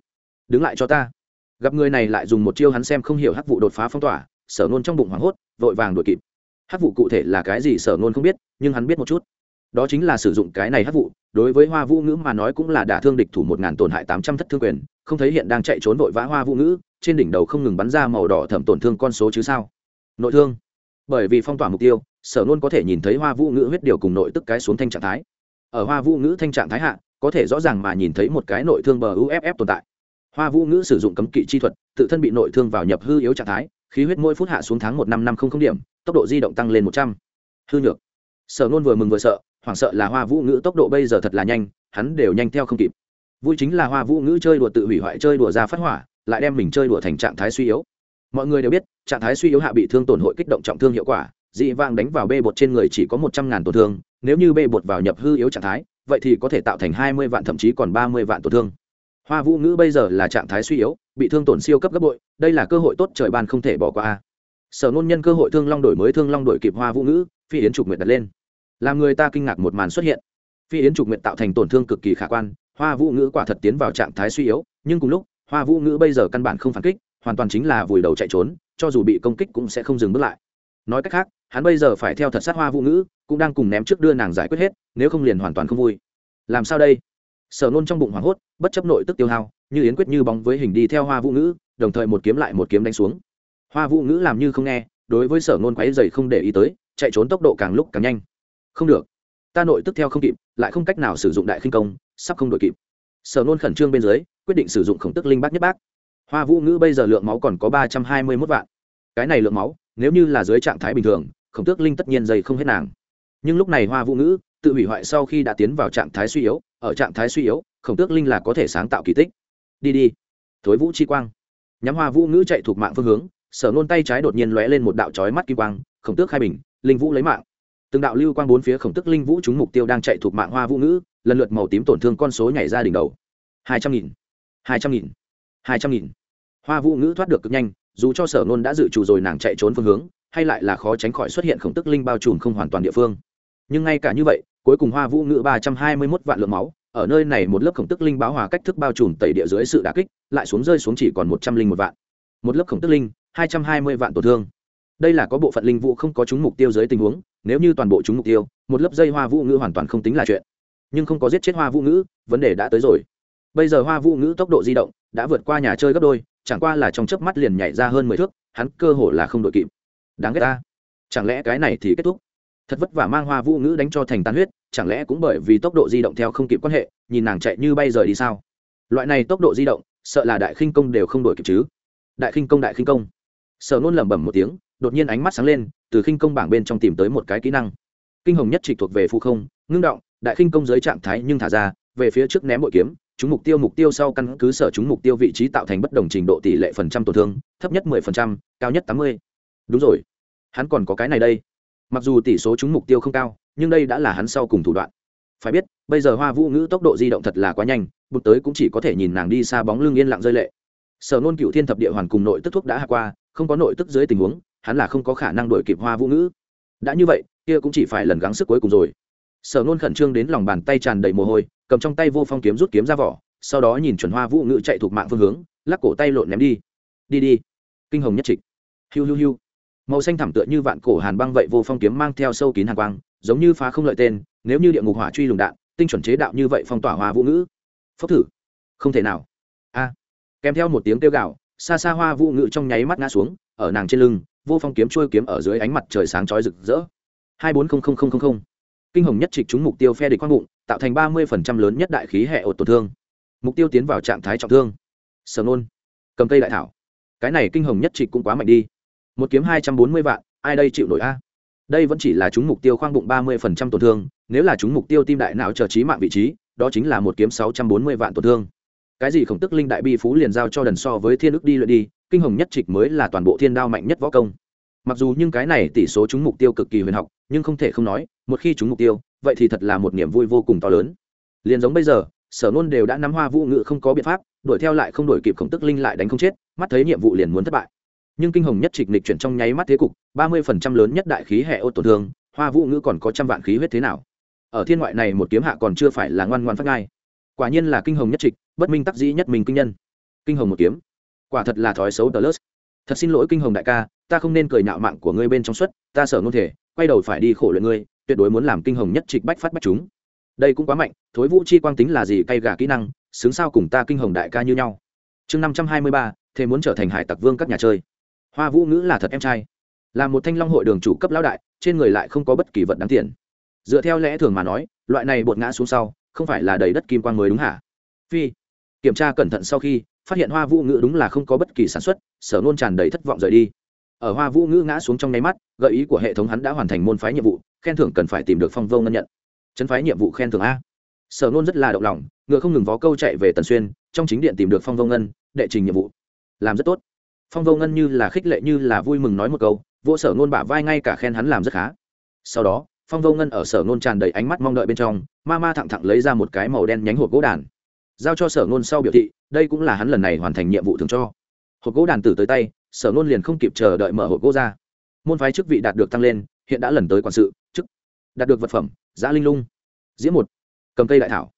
Đứng lại cho ta. Gặp người này lại dùng một chiêu hắn xem không hiểu hắc vụ đột phá phong tỏa, sở nôn trong bụng hoảng hốt, vội vàng đuổi kịp. Hắc vụ cụ thể là cái gì sở nôn không biết, nhưng hắn biết một chút đó chính là sử dụng cái này hát vụ, đối với hoa vũ ngữ mà nói cũng là đả thương địch thủ một ngàn tổn hại tám trăm thất thương quyền, không thấy hiện đang chạy trốn vội vã hoa vũ ngữ, trên đỉnh đầu không ngừng bắn ra màu đỏ thẩm tổn thương con số chứ sao? Nội thương. Bởi vì phong tỏa mục tiêu, sở nôn có thể nhìn thấy hoa vũ ngữ huyết điều cùng nội tức cái xuống thanh trạng thái. Ở hoa vũ ngữ thanh trạng thái hạ, có thể rõ ràng mà nhìn thấy một cái nội thương bờ uff tồn tại. Hoa vũ ngữ sử dụng cấm kỵ chi thuật, tự thân bị nội thương vào nhập hư yếu trạng thái, khí huyết mỗi phút hạ xuống tháng một năm năm không không điểm, tốc độ di động tăng lên một trăm. Hư nhược sở nôn vừa mừng vừa sợ, hoảng sợ là hoa vũ ngữ tốc độ bây giờ thật là nhanh, hắn đều nhanh theo không kịp. Vui chính là hoa vũ ngữ chơi đùa tự hủy hoại, chơi đùa ra phát hỏa, lại đem mình chơi đùa thành trạng thái suy yếu. Mọi người đều biết, trạng thái suy yếu hạ bị thương tổn hội kích động trọng thương hiệu quả, dị vang đánh vào bê bột trên người chỉ có một trăm ngàn tổn thương, nếu như bê bột vào nhập hư yếu trạng thái, vậy thì có thể tạo thành hai mươi vạn thậm chí còn ba mươi vạn tổn thương. Hoa vũ ngữ bây giờ là trạng thái suy yếu, bị thương tổn siêu cấp gấp bội, đây là cơ hội tốt trời ban không thể bỏ qua. Sở nôn nhân cơ hội thương long đổi mới thương long đổi kịp hoa vũ ngữ, phi yến trục nguyệt đặt lên làm người ta kinh ngạc một màn xuất hiện. Phi yến trục nguyện tạo thành tổn thương cực kỳ khả quan, hoa vũ ngữ quả thật tiến vào trạng thái suy yếu, nhưng cùng lúc, hoa vũ ngữ bây giờ căn bản không phản kích, hoàn toàn chính là vùi đầu chạy trốn, cho dù bị công kích cũng sẽ không dừng bước lại. Nói cách khác, hắn bây giờ phải theo thật sát hoa vũ ngữ, cũng đang cùng ném trước đưa nàng giải quyết hết, nếu không liền hoàn toàn không vui. Làm sao đây? Sở nôn trong bụng hoảng hốt, bất chấp nội tức tiêu hao, như yến quyết như bóng với hình đi theo hoa vũ ngữ, đồng thời một kiếm lại một kiếm đánh xuống. Hoa vũ ngữ làm như không nghe, đối với sở nôn quáy dày không để ý tới, chạy trốn tốc độ càng lúc càng nhanh không được. Ta nội tức theo không kịp, lại không cách nào sử dụng đại khinh công, sắp không đội kịp. Sở nôn khẩn trương bên dưới, quyết định sử dụng khổng tức linh bác nhất bác. Hoa vũ ngữ bây giờ lượng máu còn có ba trăm hai mươi mốt vạn. Cái này lượng máu, nếu như là dưới trạng thái bình thường, khổng tước linh tất nhiên dày không hết nàng. Nhưng lúc này hoa vũ ngữ, tự hủy hoại sau khi đã tiến vào trạng thái suy yếu, ở trạng thái suy yếu, khổng tước linh là có thể sáng tạo kỳ tích. Đi đi. Thối vũ chi quang. Nhắm hoa vũ ngữ chạy thuộc mạng phương hướng, sở nôn tay trái đột nhiên lóe lên một đạo trói mắt kim quang, khổng tước khai bình, linh vũ lấy mạng từng đạo lưu quang bốn phía khổng tức linh vũ chúng mục tiêu đang chạy thuộc mạng hoa vũ ngữ, lần lượt màu tím tổn thương con số nhảy ra đỉnh đầu. Hai trăm nghìn, hai trăm nghìn, hai trăm nghìn. Hoa vũ ngữ thoát được cực nhanh, dù cho sở nôn đã dự trù rồi nàng chạy trốn phương hướng, hay lại là khó tránh khỏi xuất hiện khổng tức linh bao trùm không hoàn toàn địa phương. Nhưng ngay cả như vậy, cuối cùng hoa vũ ngữ ba trăm hai mươi mốt vạn lượng máu, ở nơi này một lớp khổng tức linh báo hòa cách thức bao trùm tẩy địa dưới sự đà kích, lại xuống rơi xuống chỉ còn một trăm linh một vạn. Một lớp khổng tức linh, hai trăm hai mươi vạn tổn thương. Đây là có bộ phận linh vũ không có trúng mục tiêu dưới tình huống nếu như toàn bộ chúng mục tiêu, một lớp dây hoa vũ ngữ hoàn toàn không tính là chuyện. Nhưng không có giết chết hoa vũ ngữ, vấn đề đã tới rồi. Bây giờ hoa vũ ngữ tốc độ di động đã vượt qua nhà chơi gấp đôi, chẳng qua là trong chớp mắt liền nhảy ra hơn mười thước, hắn cơ hồ là không đội kịp. Đáng ghét ta. Chẳng lẽ cái này thì kết thúc? Thật vất vả mang hoa vũ ngữ đánh cho thành tàn huyết, chẳng lẽ cũng bởi vì tốc độ di động theo không kịp quan hệ, nhìn nàng chạy như bay rời đi sao? Loại này tốc độ di động, sợ là đại khinh công đều không đổi kịp chứ. Đại khinh công, đại khinh công. Sở nôn lẩm bẩm một tiếng đột nhiên ánh mắt sáng lên, từ khinh công bảng bên trong tìm tới một cái kỹ năng. Kinh hồng nhất trịch thuộc về phụ không, ngưng động, đại khinh công dưới trạng thái nhưng thả ra, về phía trước ném bội kiếm, chúng mục tiêu mục tiêu sau căn cứ sở chúng mục tiêu vị trí tạo thành bất đồng trình độ tỷ lệ phần trăm tổn thương, thấp nhất mười phần trăm, cao nhất tám mươi. Đúng rồi. Hắn còn có cái này đây. Mặc dù tỷ số chúng mục tiêu không cao, nhưng đây đã là hắn sau cùng thủ đoạn. Phải biết, bây giờ hoa vũ ngữ tốc độ di động thật là quá nhanh, bụt tới cũng chỉ có thể nhìn nàng đi xa bóng lưng yên lặng rơi lệ. Sở nôn cựu thiên thập địa hoàn cùng nội tức thuốc đã hạ qua, không có nội tức dưới tình huống hắn là không có khả năng đuổi kịp hoa vũ ngữ. Đã như vậy, kia cũng chỉ phải lần gắng sức cuối cùng rồi. Sở nôn khẩn trương đến lòng bàn tay tràn đầy mồ hôi, cầm trong tay vô phong kiếm rút kiếm ra vỏ, sau đó nhìn chuẩn hoa vũ ngữ chạy thuộc mạng phương hướng, lắc cổ tay lộn ném đi. Đi đi. Kinh hồng nhất trịch. Hiu hiu hiu. Màu xanh thảm tựa như vạn cổ hàn băng vậy vô phong kiếm mang theo sâu kín hàn quang, giống như phá không lợi tên, nếu như địa ngục hỏa truy lùng đạn, tinh chuẩn chế đạo như vậy phong tỏa hoa vũ ngữ. Phốc thử. Không thể nào. A. Kèm theo một tiếng kêu gạo xa xa hoa vũ ngữ trong nháy mắt ngã xuống, ở nàng trên lưng vô phong kiếm trôi kiếm ở dưới ánh mặt trời sáng chói rực rỡ. Hai bốn không không không không không. Kinh hồng nhất trịch trúng mục tiêu phe địch quang bụng, tạo thành ba mươi phần trăm lớn nhất đại khí hệ ột tổn thương. Mục tiêu tiến vào trạng thái trọng thương. Sở nôn, cầm cây đại thảo. Cái này kinh hồng nhất trịch cũng quá mạnh đi. Một kiếm hai trăm bốn mươi vạn, ai đây chịu nổi a? Đây vẫn chỉ là chúng mục tiêu khoang bụng ba mươi phần trăm tổn thương, nếu là chúng mục tiêu tim đại não chờ trí mạng vị trí, đó chính là một kiếm sáu trăm bốn mươi vạn tổn thương. Cái gì khổng tức linh đại bi phú liền giao cho đần so với thiên ức đi luyện đi kinh hồng nhất trịch mới là toàn bộ thiên đao mạnh nhất võ công. Mặc dù nhưng cái này tỷ số chúng mục tiêu cực kỳ huyền học, nhưng không thể không nói, một khi chúng mục tiêu, vậy thì thật là một niềm vui vô cùng to lớn. Liền giống bây giờ, sở nôn đều đã nắm hoa vũ ngự không có biện pháp, đuổi theo lại không đuổi kịp khổng tức linh lại đánh không chết, mắt thấy nhiệm vụ liền muốn thất bại. Nhưng kinh hồng nhất trịch nịch chuyển trong nháy mắt thế cục, ba mươi phần trăm lớn nhất đại khí hệ ô tổn thương, hoa vũ ngữ còn có trăm vạn khí huyết thế nào? Ở thiên ngoại này một kiếm hạ còn chưa phải là ngoan ngoan phát ngai. Quả nhiên là kinh hồng nhất trịch, bất minh tắc dĩ nhất mình kinh nhân. Kinh hồng một kiếm quả thật là thói xấu tờ lớt. Thật xin lỗi kinh hồng đại ca, ta không nên cười nhạo mạng của ngươi bên trong suất, ta sở ngôn thể, quay đầu phải đi khổ luyện ngươi, tuyệt đối muốn làm kinh hồng nhất trịch bách phát bách chúng. Đây cũng quá mạnh, thối vũ chi quang tính là gì, cay gà kỹ năng, xứng sao cùng ta kinh hồng đại ca như nhau. Chương năm trăm hai mươi ba, thế muốn trở thành hải tặc vương các nhà chơi. Hoa vũ ngữ là thật em trai. Là một thanh long hội đường chủ cấp lão đại, trên người lại không có bất kỳ vật đáng tiền. Dựa theo lẽ thường mà nói, loại này bột ngã xuống sau, không phải là đầy đất kim quang mới đúng hả? Phi, kiểm tra cẩn thận sau khi phát hiện hoa vũ ngữ đúng là không có bất kỳ sản xuất, sở nôn tràn đầy thất vọng rời đi. Ở hoa vũ ngữ ngã xuống trong nháy mắt, gợi ý của hệ thống hắn đã hoàn thành môn phái nhiệm vụ, khen thưởng cần phải tìm được phong vô ngân nhận. Chấn phái nhiệm vụ khen thưởng a. Sở nôn rất là động lòng, ngựa không ngừng vó câu chạy về tần xuyên, trong chính điện tìm được phong vô ngân, đệ trình nhiệm vụ. Làm rất tốt. Phong vô ngân như là khích lệ như là vui mừng nói một câu vô sở nôn bả vai ngay cả khen hắn làm rất khá. Sau đó, phong vô ngân ở sở nôn tràn đầy ánh mắt mong đợi bên trong, ma ma thẳng thẳng lấy ra một cái màu đen nhánh hộp gỗ đàn giao cho sở ngôn sau biểu thị, đây cũng là hắn lần này hoàn thành nhiệm vụ thường cho. Hộp gỗ đàn tử tới tay, sở ngôn liền không kịp chờ đợi mở hộp gỗ ra. Môn phái chức vị đạt được tăng lên, hiện đã lần tới quản sự, chức, đạt được vật phẩm giã linh lung, diễm một, cầm cây đại thảo.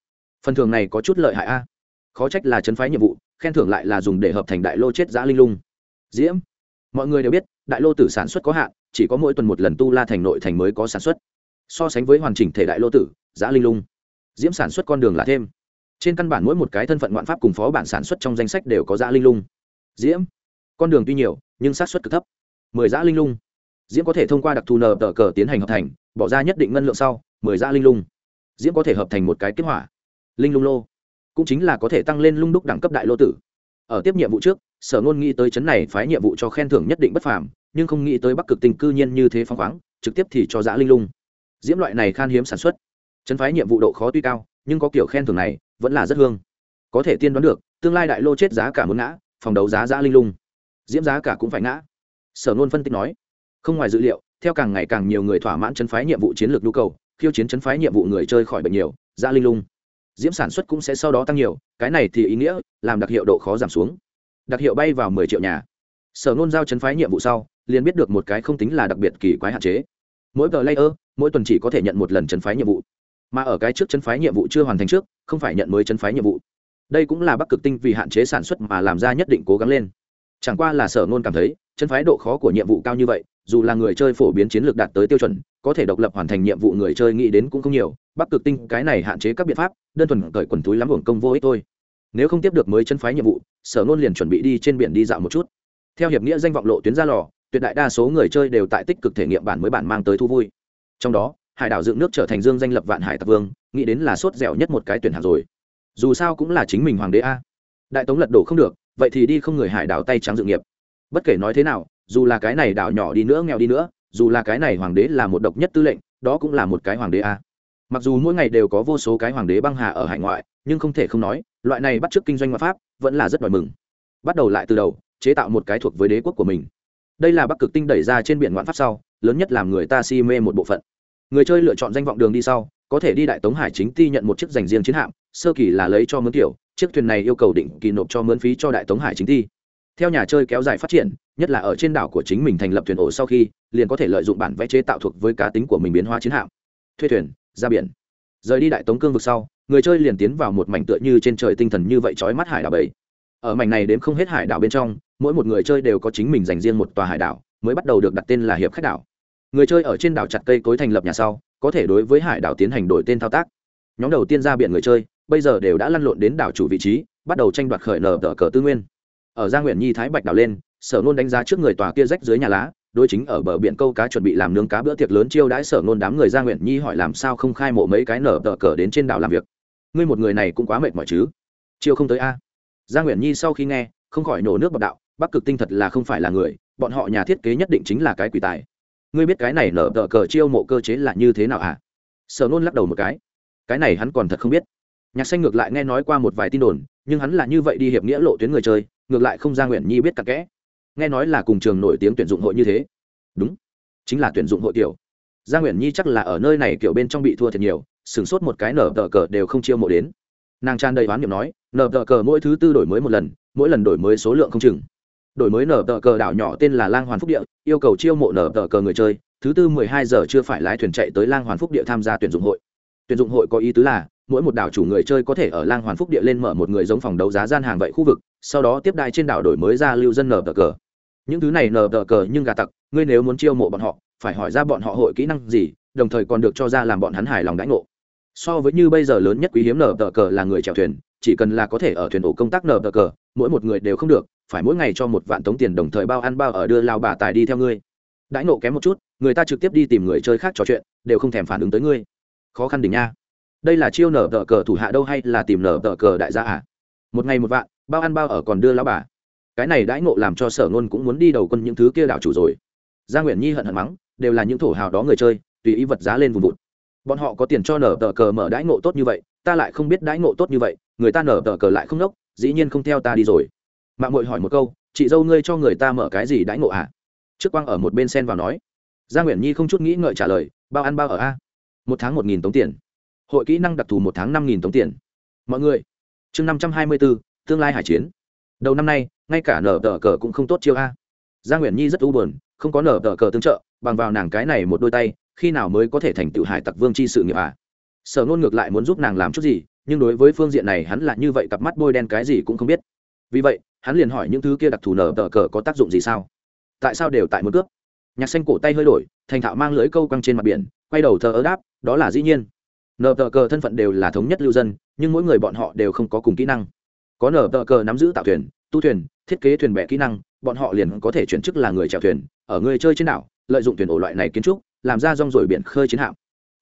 Phần thưởng này có chút lợi hại a. Khó trách là chấn phái nhiệm vụ, khen thưởng lại là dùng để hợp thành đại lô chết giã linh lung. Diễm, mọi người đều biết, đại lô tử sản xuất có hạn, chỉ có mỗi tuần một lần tu la thành nội thành mới có sản xuất. So sánh với hoàn chỉnh thể đại lô tử giã linh lung, diễm sản xuất con đường là thêm trên căn bản mỗi một cái thân phận ngoạn pháp cùng phó bản sản xuất trong danh sách đều có giã linh lung. Diễm, con đường tuy nhiều, nhưng sát xuất cực thấp. Mười giã linh lung. Diễm có thể thông qua đặc thù nờ tờ cờ tiến hành hợp thành, bỏ ra nhất định ngân lượng sau, mười giã linh lung. Diễm có thể hợp thành một cái kết hỏa. Linh lung lô. Cũng chính là có thể tăng lên lung đúc đẳng cấp đại lô tử. Ở tiếp nhiệm vụ trước, sở ngôn nghĩ tới chấn này phái nhiệm vụ cho khen thưởng nhất định bất phàm, nhưng không nghĩ tới bắc cực tình cư nhiên như thế phăng khoáng, trực tiếp thì cho giã linh lung. Diễm loại này khan hiếm sản xuất. Chấn phái nhiệm vụ độ khó tuy cao nhưng có kiểu khen thưởng này, vẫn là rất hương. Có thể tiên đoán được, tương lai đại lô chết giá cả muốn ngã, phòng đấu giá giã linh lung. Diễm giá cả cũng phải ngã. Sở nôn phân tích nói, không ngoài dữ liệu, theo càng ngày càng nhiều người thỏa mãn chấn phái nhiệm vụ chiến lược nhu cầu, khiêu chiến chấn phái nhiệm vụ người chơi khỏi bệnh nhiều giã linh lung. Diễm sản xuất cũng sẽ sau đó tăng nhiều, cái này thì ý nghĩa, làm đặc hiệu độ khó giảm xuống. Đặc hiệu bay vào mười triệu nhà. Sở nôn giao chấn phái nhiệm vụ sau, liền biết được một cái không tính là đặc biệt kỳ quái hạn chế. Mỗi tờ layer mỗi tuần chỉ có thể nhận một lần chấn phái nhiệm vụ mà ở cái trước chân phái nhiệm vụ chưa hoàn thành trước, không phải nhận mới chân phái nhiệm vụ. Đây cũng là bắc cực tinh vì hạn chế sản xuất mà làm ra nhất định cố gắng lên. Chẳng qua là sở ngôn cảm thấy, chân phái độ khó của nhiệm vụ cao như vậy, dù là người chơi phổ biến chiến lược đạt tới tiêu chuẩn, có thể độc lập hoàn thành nhiệm vụ người chơi nghĩ đến cũng không nhiều. Bắc cực tinh, cái này hạn chế các biện pháp, đơn thuần cởi quần túi lắm hưởng công vô ích thôi. Nếu không tiếp được mới chân phái nhiệm vụ, sở ngôn liền chuẩn bị đi trên biển đi dạo một chút. Theo hiệp nghĩa danh vọng lộ tuyến ra lò, tuyệt đại đa số người chơi đều tại tích cực thể nghiệm bản mới bản mang tới thu vui. Trong đó hải đảo dựng nước trở thành dương danh lập vạn hải tặc vương, nghĩ đến là sốt dẻo nhất một cái tuyển hạng rồi. Dù sao cũng là chính mình hoàng đế a. Đại tống lật đổ không được, vậy thì đi không người hải đảo tay trắng dự nghiệp. Bất kể nói thế nào, dù là cái này đảo nhỏ đi nữa, nghèo đi nữa, dù là cái này hoàng đế là một độc nhất tư lệnh, đó cũng là một cái hoàng đế a. Mặc dù mỗi ngày đều có vô số cái hoàng đế băng hà ở hải ngoại, nhưng không thể không nói, loại này bắt t r ư ớ c kinh doanh ngoại pháp, vẫn là rất đòi mừng. Bắt đầu lại từ đầu, chế tạo một cái thuộc với đế quốc của mình. Đây là bắc cực tinh đẩy ra trên biển ngoạn pháp sau, lớn nhất làm người ta si mê một bộ phận người chơi lựa chọn danh vọng đường đi sau, có thể đi đại tống hải chính ti nhận một chiếc dành riêng chiến hạm, sơ kỳ là lấy cho mướn kiểu chiếc thuyền này yêu cầu định kỳ nộp cho mướn phí cho đại tống hải chính ti. Theo nhà chơi kéo dài phát triển, nhất là ở trên đảo của chính mình thành lập thuyền ổ sau khi, liền có thể lợi dụng bản vẽ chế tạo thuộc với cá tính của mình biến hóa chiến hạm. Thuê thuyền, ra biển. Rời đi đại tống cương vực sau, người chơi liền tiến vào một mảnh tựa như trên trời tinh thần như vậy trói mắt hải đảo bảy ở mảnh này đến không hết hải đảo bên trong, mỗi một người chơi đều có chính mình dành riêng một tòa hải đảo, mới bắt đầu được đặt tên là hiệp khách đảo người chơi ở trên đảo chặt cây cối thành lập nhà sau, có thể đối với hải đảo tiến hành đổi tên thao tác. Nhóm đầu tiên ra biển người chơi, bây giờ đều đã lăn lộn đến đảo chủ vị trí, bắt đầu tranh đoạt khởi nở tờ cờ tư nguyên. Ở gia nguyện nhi thái bạch đảo lên, sở nôn đánh giá trước người tòa kia rách dưới nhà lá, đối chính ở bờ biển câu cá chuẩn bị làm nướng cá bữa tiệc lớn chiêu đãi sở nôn đám người gia nguyện nhi hỏi làm sao không khai mộ mấy cái nở tờ cờ đến trên đảo làm việc. Ngươi một người này cũng quá mệt mỏi chứ? Chiêu không tới a. Gia nguyện nhi sau khi nghe, không khỏi nổ nước bọc đạo, bắc cực tinh thật là không phải là người, bọn họ nhà thiết kế nhất định chính là cái quỷ tài ngươi biết cái này nở tờ cờ chiêu mộ cơ chế là như thế nào à sở nôn lắc đầu một cái. Cái này hắn còn thật không biết. Nhạc xanh ngược lại nghe nói qua một vài tin đồn, nhưng hắn là như vậy đi hiệp nghĩa lộ tuyến người chơi, ngược lại không ra nguyện nhi biết cặn kẽ. Nghe nói là cùng trường nổi tiếng tuyển dụng hội như thế. Đúng, chính là tuyển dụng hội kiểu. Gia nguyễn nhi chắc là ở nơi này kiểu bên trong bị thua thật nhiều, sửng sốt một cái nở tờ cờ đều không chiêu mộ đến. Nàng tràn đầy oán niệm nói, nở tờ cờ mỗi thứ tư đổi mới một lần, mỗi lần đổi mới số lượng không chừng đổi mới nở tờ cờ đảo nhỏ tên là lang hoàn phúc địa, yêu cầu chiêu mộ nở tờ cờ người chơi. Thứ tư mười hai giờ chưa phải lái thuyền chạy tới lang hoàn phúc địa tham gia tuyển dụng hội. Tuyển dụng hội có ý tứ là, mỗi một đảo chủ người chơi có thể ở lang hoàn phúc địa lên mở một người giống phòng đấu giá gian hàng vậy khu vực, sau đó tiếp đai trên đảo đổi mới ra lưu dân nở tờ cờ. Những thứ này nở tờ cờ nhưng gà tặc, ngươi nếu muốn chiêu mộ bọn họ, phải hỏi ra bọn họ hội kỹ năng gì, đồng thời còn được cho ra làm bọn hắn hài lòng đãi ngộ. So với như bây giờ lớn nhất quý hiếm nở tờ cờ là người chèo thuyền, chỉ cần là có thể ở thuyền ổ công tác nở tờ cờ, mỗi một người đều không được phải mỗi ngày cho một vạn tống tiền đồng thời bao ăn bao ở đưa lao bà tài đi theo ngươi. Đãi nộ kém một chút người ta trực tiếp đi tìm người chơi khác trò chuyện đều không thèm phản ứng tới ngươi. Khó khăn đỉnh nha. Đây là chiêu nở tờ cờ thủ hạ đâu hay là tìm nở tờ cờ đại gia à? Một ngày một vạn bao ăn bao ở còn đưa lao bà. Cái này đãi ngộ làm cho sở ngôn cũng muốn đi đầu quân những thứ kia đảo chủ rồi. Gia nguyễn nhi hận hận mắng đều là những thổ hào đó người chơi tùy ý vật giá lên vùng vụt. Bọn họ có tiền cho nở tờ cờ mở đãi ngộ tốt như vậy ta lại không biết đãi ngộ tốt như vậy người ta nở tờ cờ lại không nốc, dĩ nhiên không theo ta đi rồi mạng mội hỏi một câu, chị dâu ngươi cho người ta mở cái gì đãi ngộ ạ à? trước quang ở một bên sen vào nói. Gia nguyễn nhi không chút nghĩ ngợi trả lời, bao ăn bao ở a? Một tháng một nghìn tống tiền. Hội kỹ năng đặc thù một tháng năm nghìn tống tiền. Mọi người, chương năm trăm hai mươi bốn, tương lai hải chiến. Đầu năm nay, ngay cả nở tờ cờ cũng không tốt chiêu a. Gia nguyễn nhi rất u buồn, không có nở tờ cờ tương trợ, bằng vào nàng cái này một đôi tay, khi nào mới có thể thành tựu hải tặc vương chi sự nghiệp à? Sở nôn ngược lại muốn giúp nàng làm chút gì, nhưng đối với phương diện này hắn là như vậy cặp mắt bôi đen cái gì cũng không biết. Vì vậy hắn liền hỏi những thứ kia đặc thù nở tờ cờ có tác dụng gì sao? Tại sao đều tại một cướp? Nhạc xanh cổ tay hơi đổi, thành thạo mang lưỡi câu quăng trên mặt biển, quay đầu thờ ớ đáp, đó là dĩ nhiên. Nở tờ cờ thân phận đều là thống nhất lưu dân, nhưng mỗi người bọn họ đều không có cùng kỹ năng. Có nở tờ cờ nắm giữ tạo thuyền, tu thuyền, thiết kế thuyền bè kỹ năng, bọn họ liền có thể chuyển chức là người chèo thuyền, ở người chơi trên đảo, lợi dụng thuyền ổ loại này kiến trúc, làm ra rong rồi biển khơi chiến hạm.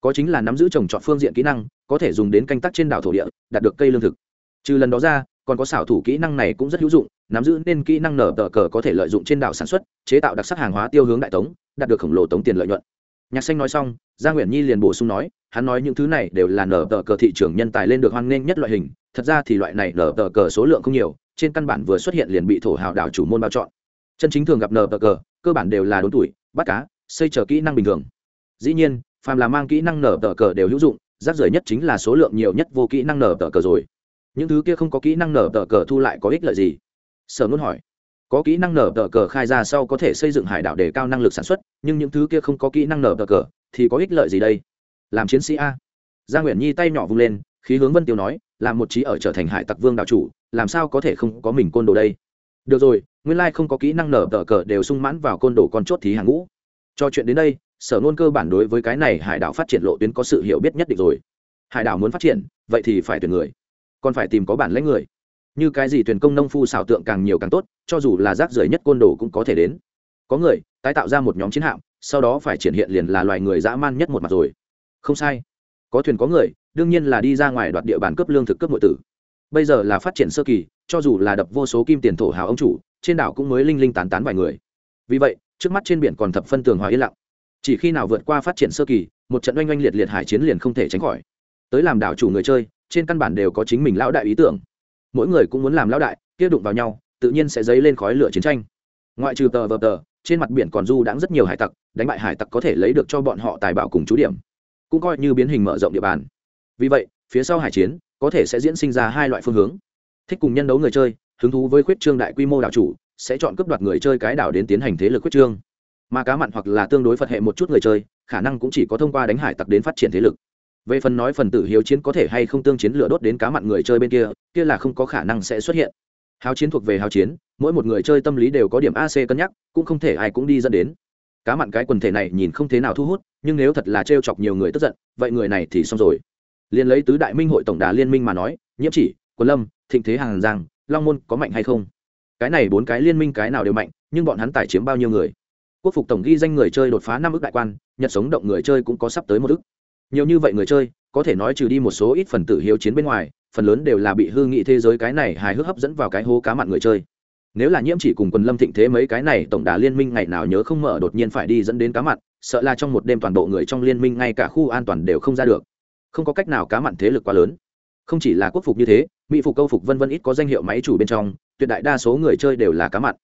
Có chính là nắm giữ trồng trọt phương diện kỹ năng, có thể dùng đến canh tác trên đảo thổ địa, đạt được cây lương thực. Trừ lần đó ra còn có xảo thủ kỹ năng này cũng rất hữu dụng, nắm giữ nên kỹ năng nở tờ cờ có thể lợi dụng trên đảo sản xuất, chế tạo đặc sắc hàng hóa tiêu hướng đại tống, đạt được khổng lồ tống tiền lợi nhuận. Nhạc xanh nói xong gia nguyễn nhi liền bổ sung nói, hắn nói những thứ này đều là nở tờ cờ thị trường nhân tài lên được hoan nghênh nhất loại hình, thật ra thì loại này nở tờ cờ số lượng không nhiều, trên căn bản vừa xuất hiện liền bị thổ hào đảo chủ môn bao chọn. Chân chính thường gặp nở tờ cờ, cơ bản đều là đốn tuổi, bắt cá, xây chờ kỹ năng bình thường. Dĩ nhiên, phàm là mang kỹ năng nở tờ cờ đều hữu dụng, rác rưởi nhất chính là số lượng nhiều nhất vô kỹ năng nở tờ cờ rồi những thứ kia không có kỹ năng nở tờ cờ thu lại có ích lợi gì? Sở ngôn hỏi. Có kỹ năng nở tờ cờ khai ra sau có thể xây dựng hải đảo để cao năng lực sản xuất, nhưng những thứ kia không có kỹ năng nở tờ cờ thì có ích lợi gì đây? Làm chiến sĩ a. Gia nguyễn nhi tay nhỏ vung lên, khí hướng vân tiêu nói, làm một trí ở trở thành hải tặc vương đạo chủ, làm sao có thể không có mình côn đồ đây? Được rồi, nguyên lai không có kỹ năng nở tờ cờ đều sung mãn vào côn đồ con chốt thí hàng ngũ. Cho chuyện đến đây, sở nôn cơ bản đối với cái này hải đảo phát triển lộ tuyến có sự hiểu biết nhất định rồi. Hải đảo muốn phát triển, vậy thì phải tuyển người còn phải tìm có bản lãnh người. Như cái gì tuyển công nông phu xảo tượng càng nhiều càng tốt, cho dù là rác rưởi nhất côn đồ cũng có thể đến. Có người, tái tạo ra một nhóm chiến hạm, sau đó phải triển hiện liền là loài người dã man nhất một mặt rồi. Không sai. Có thuyền có người, đương nhiên là đi ra ngoài đoạt địa bàn cấp lương thực cấp nội tử. Bây giờ là phát triển sơ kỳ, cho dù là đập vô số kim tiền thổ hào ông chủ, trên đảo cũng mới linh linh tán tán vài người. Vì vậy, trước mắt trên biển còn thập phân tường hòa yên lặng. Chỉ khi nào vượt qua phát triển sơ kỳ, một trận oanh oanh liệt liệt hải chiến liền không thể tránh khỏi. Tới làm đảo chủ người chơi trên căn bản đều có chính mình lão đại ý tưởng. Mỗi người cũng muốn làm lão đại, kia đụng vào nhau, tự nhiên sẽ dấy lên khói lửa chiến tranh. Ngoại trừ tờ vờ tờ, trên mặt biển còn du đãng rất nhiều hải tặc, đánh bại hải tặc có thể lấy được cho bọn họ tài bảo cùng chú điểm. Cũng coi như biến hình mở rộng địa bàn. Vì vậy, phía sau hải chiến, có thể sẽ diễn sinh ra hai loại phương hướng. Thích cùng nhân đấu người chơi, hứng thú với khuyết trương đại quy mô đảo chủ, sẽ chọn cướp đoạt người chơi cái đảo đến tiến hành thế lực khuyết trương. Mà cá mặn hoặc là tương đối phật hệ một chút người chơi, khả năng cũng chỉ có thông qua đánh hải tặc đến phát triển thế lực về phần nói phần tử hiếu chiến có thể hay không tương chiến lửa đốt đến cá mặn người chơi bên kia kia là không có khả năng sẽ xuất hiện. Háo chiến thuộc về háo chiến, mỗi một người chơi tâm lý đều có điểm ac cân nhắc, cũng không thể ai cũng đi dẫn đến. Cá mặn cái quần thể này nhìn không thế nào thu hút, nhưng nếu thật là t chọc nhiều người tức giận, vậy người này thì xong rồi. Liền lấy tứ đại minh hội tổng đà liên minh mà nói, nhiễm chỉ quân lâm, thịnh thế hàng giang, long môn có mạnh hay không? Cái này bốn cái liên minh cái nào đều mạnh, nhưng bọn hắn tài chiếm bao nhiêu người? Quốc phục tổng ghi danh người chơi đột phá năm ước đại quan, nhật sống động người chơi cũng có sắp tới một ước nhiều như vậy người chơi, có thể nói trừ đi một số ít phần tử hiếu chiến bên ngoài, phần lớn đều là bị hư nghị thế giới cái này hài hước hấp dẫn vào cái hố cá mặn người chơi. Nếu là nhiễm chỉ cùng quần lâm thịnh thế mấy cái này, tổng đà liên minh ngày nào nhớ không mở đột nhiên phải đi dẫn đến cá mặn, sợ là trong một đêm toàn bộ người trong liên minh ngay cả khu an toàn đều không ra được. Không có cách nào cá mặn thế lực quá lớn. Không chỉ là quốc phục như thế, mỹ phục, câu phục vân vân ít có danh hiệu máy chủ bên trong, tuyệt đại đa số người chơi đều là cá mặn.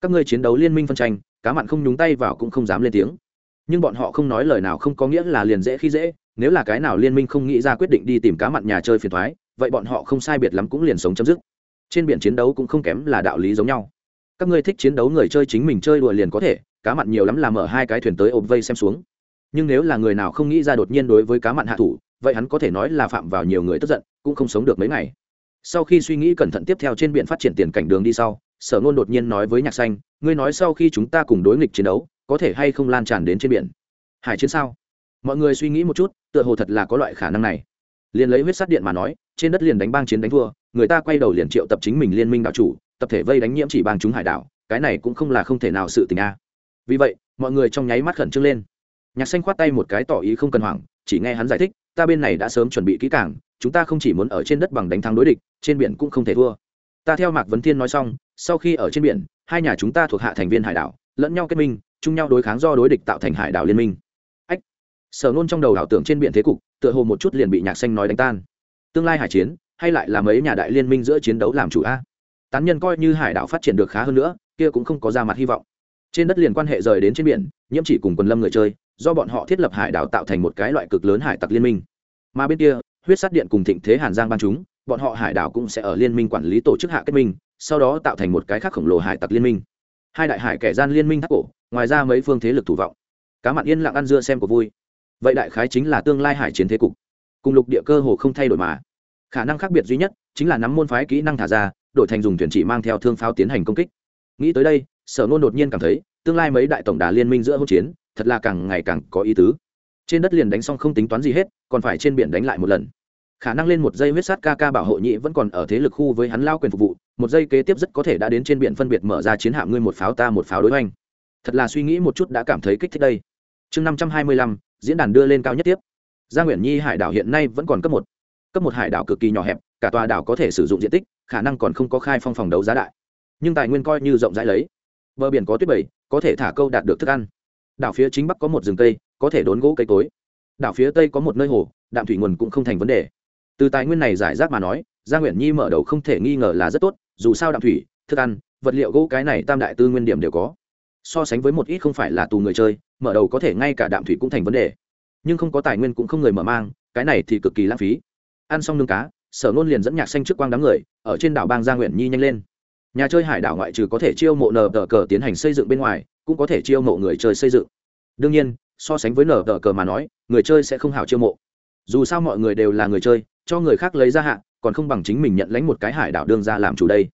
Các ngươi chiến đấu liên minh phân tranh, cá mặn không nhúng tay vào cũng không dám lên tiếng. Nhưng bọn họ không nói lời nào không có nghĩa là liền dễ khi dễ nếu là cái nào liên minh không nghĩ ra quyết định đi tìm cá mặn nhà chơi phiền thoái, vậy bọn họ không sai biệt lắm cũng liền sống chấm dứt. Trên biển chiến đấu cũng không kém là đạo lý giống nhau. Các ngươi thích chiến đấu người chơi chính mình chơi đùa liền có thể, cá mặn nhiều lắm là mở hai cái thuyền tới ộp vây xem xuống. Nhưng nếu là người nào không nghĩ ra đột nhiên đối với cá mặn hạ thủ, vậy hắn có thể nói là phạm vào nhiều người tức giận, cũng không sống được mấy ngày. Sau khi suy nghĩ cẩn thận tiếp theo trên biển phát triển tiền cảnh đường đi sau, sở ngôn đột nhiên nói với nhạc xanh, ngươi nói sau khi chúng ta cùng đối nghịch chiến đấu, có thể hay không lan tràn đến trên biển? Hải chiến sao? Mọi người suy nghĩ một chút tựa hồ thật là có loại khả năng này. Liền lấy huyết sát điện mà nói trên đất liền đánh bang chiến đánh thua người ta quay đầu liền triệu tập chính mình liên minh đạo chủ tập thể vây đánh nhiễm chỉ bang chúng hải đảo cái này cũng không là không thể nào sự tình a. Vì vậy mọi người trong nháy mắt khẩn trương lên. Nhạc xanh khoát tay một cái tỏ ý không cần hoảng chỉ nghe hắn giải thích ta bên này đã sớm chuẩn bị kỹ càng, chúng ta không chỉ muốn ở trên đất bằng đánh thắng đối địch trên biển cũng không thể thua. Ta theo mạc vấn thiên nói xong sau khi ở trên biển hai nhà chúng ta thuộc hạ thành viên hải đảo lẫn nhau kết minh chung nhau đối kháng do đối địch tạo thành hải đảo liên minh sở nôn trong đầu ảo tưởng trên biển thế cục, tựa hồ một chút liền bị nhạc xanh nói đánh tan. Tương lai hải chiến, hay lại là mấy nhà đại liên minh giữa chiến đấu làm chủ a? Tán nhân coi như hải đảo phát triển được khá hơn nữa, kia cũng không có ra mặt hy vọng. Trên đất liền quan hệ rời đến trên biển, nhiễm chỉ cùng quần lâm người chơi, do bọn họ thiết lập hải đảo tạo thành một cái loại cực lớn hải tặc liên minh. Mà bên kia, huyết sát điện cùng thịnh thế hàn giang ban chúng, bọn họ hải đảo cũng sẽ ở liên minh quản lý tổ chức hạ kết minh, sau đó tạo thành một cái khác khổng lồ hải tặc liên minh. Hai đại hải kẻ gian liên minh thác cổ, ngoài ra mấy phương thế lực thủ vọng. Cá mặn yên lặng ăn dưa xem của vui vậy đại khái chính là tương lai hải chiến thế cục. Cùng lục địa cơ hồ không thay đổi mà. Khả năng khác biệt duy nhất chính là nắm môn phái kỹ năng thả ra, đổi thành dùng thuyền chỉ mang theo thương pháo tiến hành công kích. Nghĩ tới đây, sở nôn đột nhiên cảm thấy, tương lai mấy đại tổng đà liên minh giữa hỗn chiến, thật là càng ngày càng có ý tứ. Trên đất liền đánh xong không tính toán gì hết, còn phải trên biển đánh lại một lần. Khả năng lên một giây huyết sát ca ca bảo hộ nhị vẫn còn ở thế lực khu với hắn lao quyền phục vụ, một giây kế tiếp rất có thể đã đến trên biển phân biệt mở ra chiến hạm ngươi một pháo ta một pháo đối oanh thật là suy nghĩ một chút đã cảm thấy kích thích đây. Chương năm trăm hai mươi lăm diễn đàn đưa lên cao nhất tiếp. Gia nguyễn nhi hải đảo hiện nay vẫn còn cấp một. Cấp một hải đảo cực kỳ nhỏ hẹp, cả tòa đảo có thể sử dụng diện tích, khả năng còn không có khai phong phòng đấu giá đại. Nhưng tài nguyên coi như rộng rãi lấy. Bờ biển có tuyết bầy, có thể thả câu đạt được thức ăn. Đảo phía chính bắc có một rừng cây, có thể đốn gỗ cây cối. Đảo phía tây có một nơi hồ, đạm thủy nguồn cũng không thành vấn đề. Từ tài nguyên này giải rác mà nói, gia nguyễn nhi mở đầu không thể nghi ngờ là rất tốt, dù sao đạm thủy, thức ăn, vật liệu gỗ cái này tam đại tư nguyên điểm đều có. So sánh với một ít không phải là tù người chơi mở đầu có thể ngay cả đạm thủy cũng thành vấn đề. Nhưng không có tài nguyên cũng không người mở mang, cái này thì cực kỳ lãng phí. Ăn xong nương cá, sở nôn liền dẫn nhạc xanh trước quang đám người, ở trên đảo bang gia nguyện nhi nhanh lên. Nhà chơi hải đảo ngoại trừ có thể chiêu mộ nờ tờ cờ tiến hành xây dựng bên ngoài, cũng có thể chiêu mộ người chơi xây dựng. Đương nhiên, so sánh với nờ tờ cờ mà nói, người chơi sẽ không hào chiêu mộ. Dù sao mọi người đều là người chơi, cho người khác lấy ra hạn còn không bằng chính mình nhận lãnh một cái hải đảo đương ra làm chủ đây.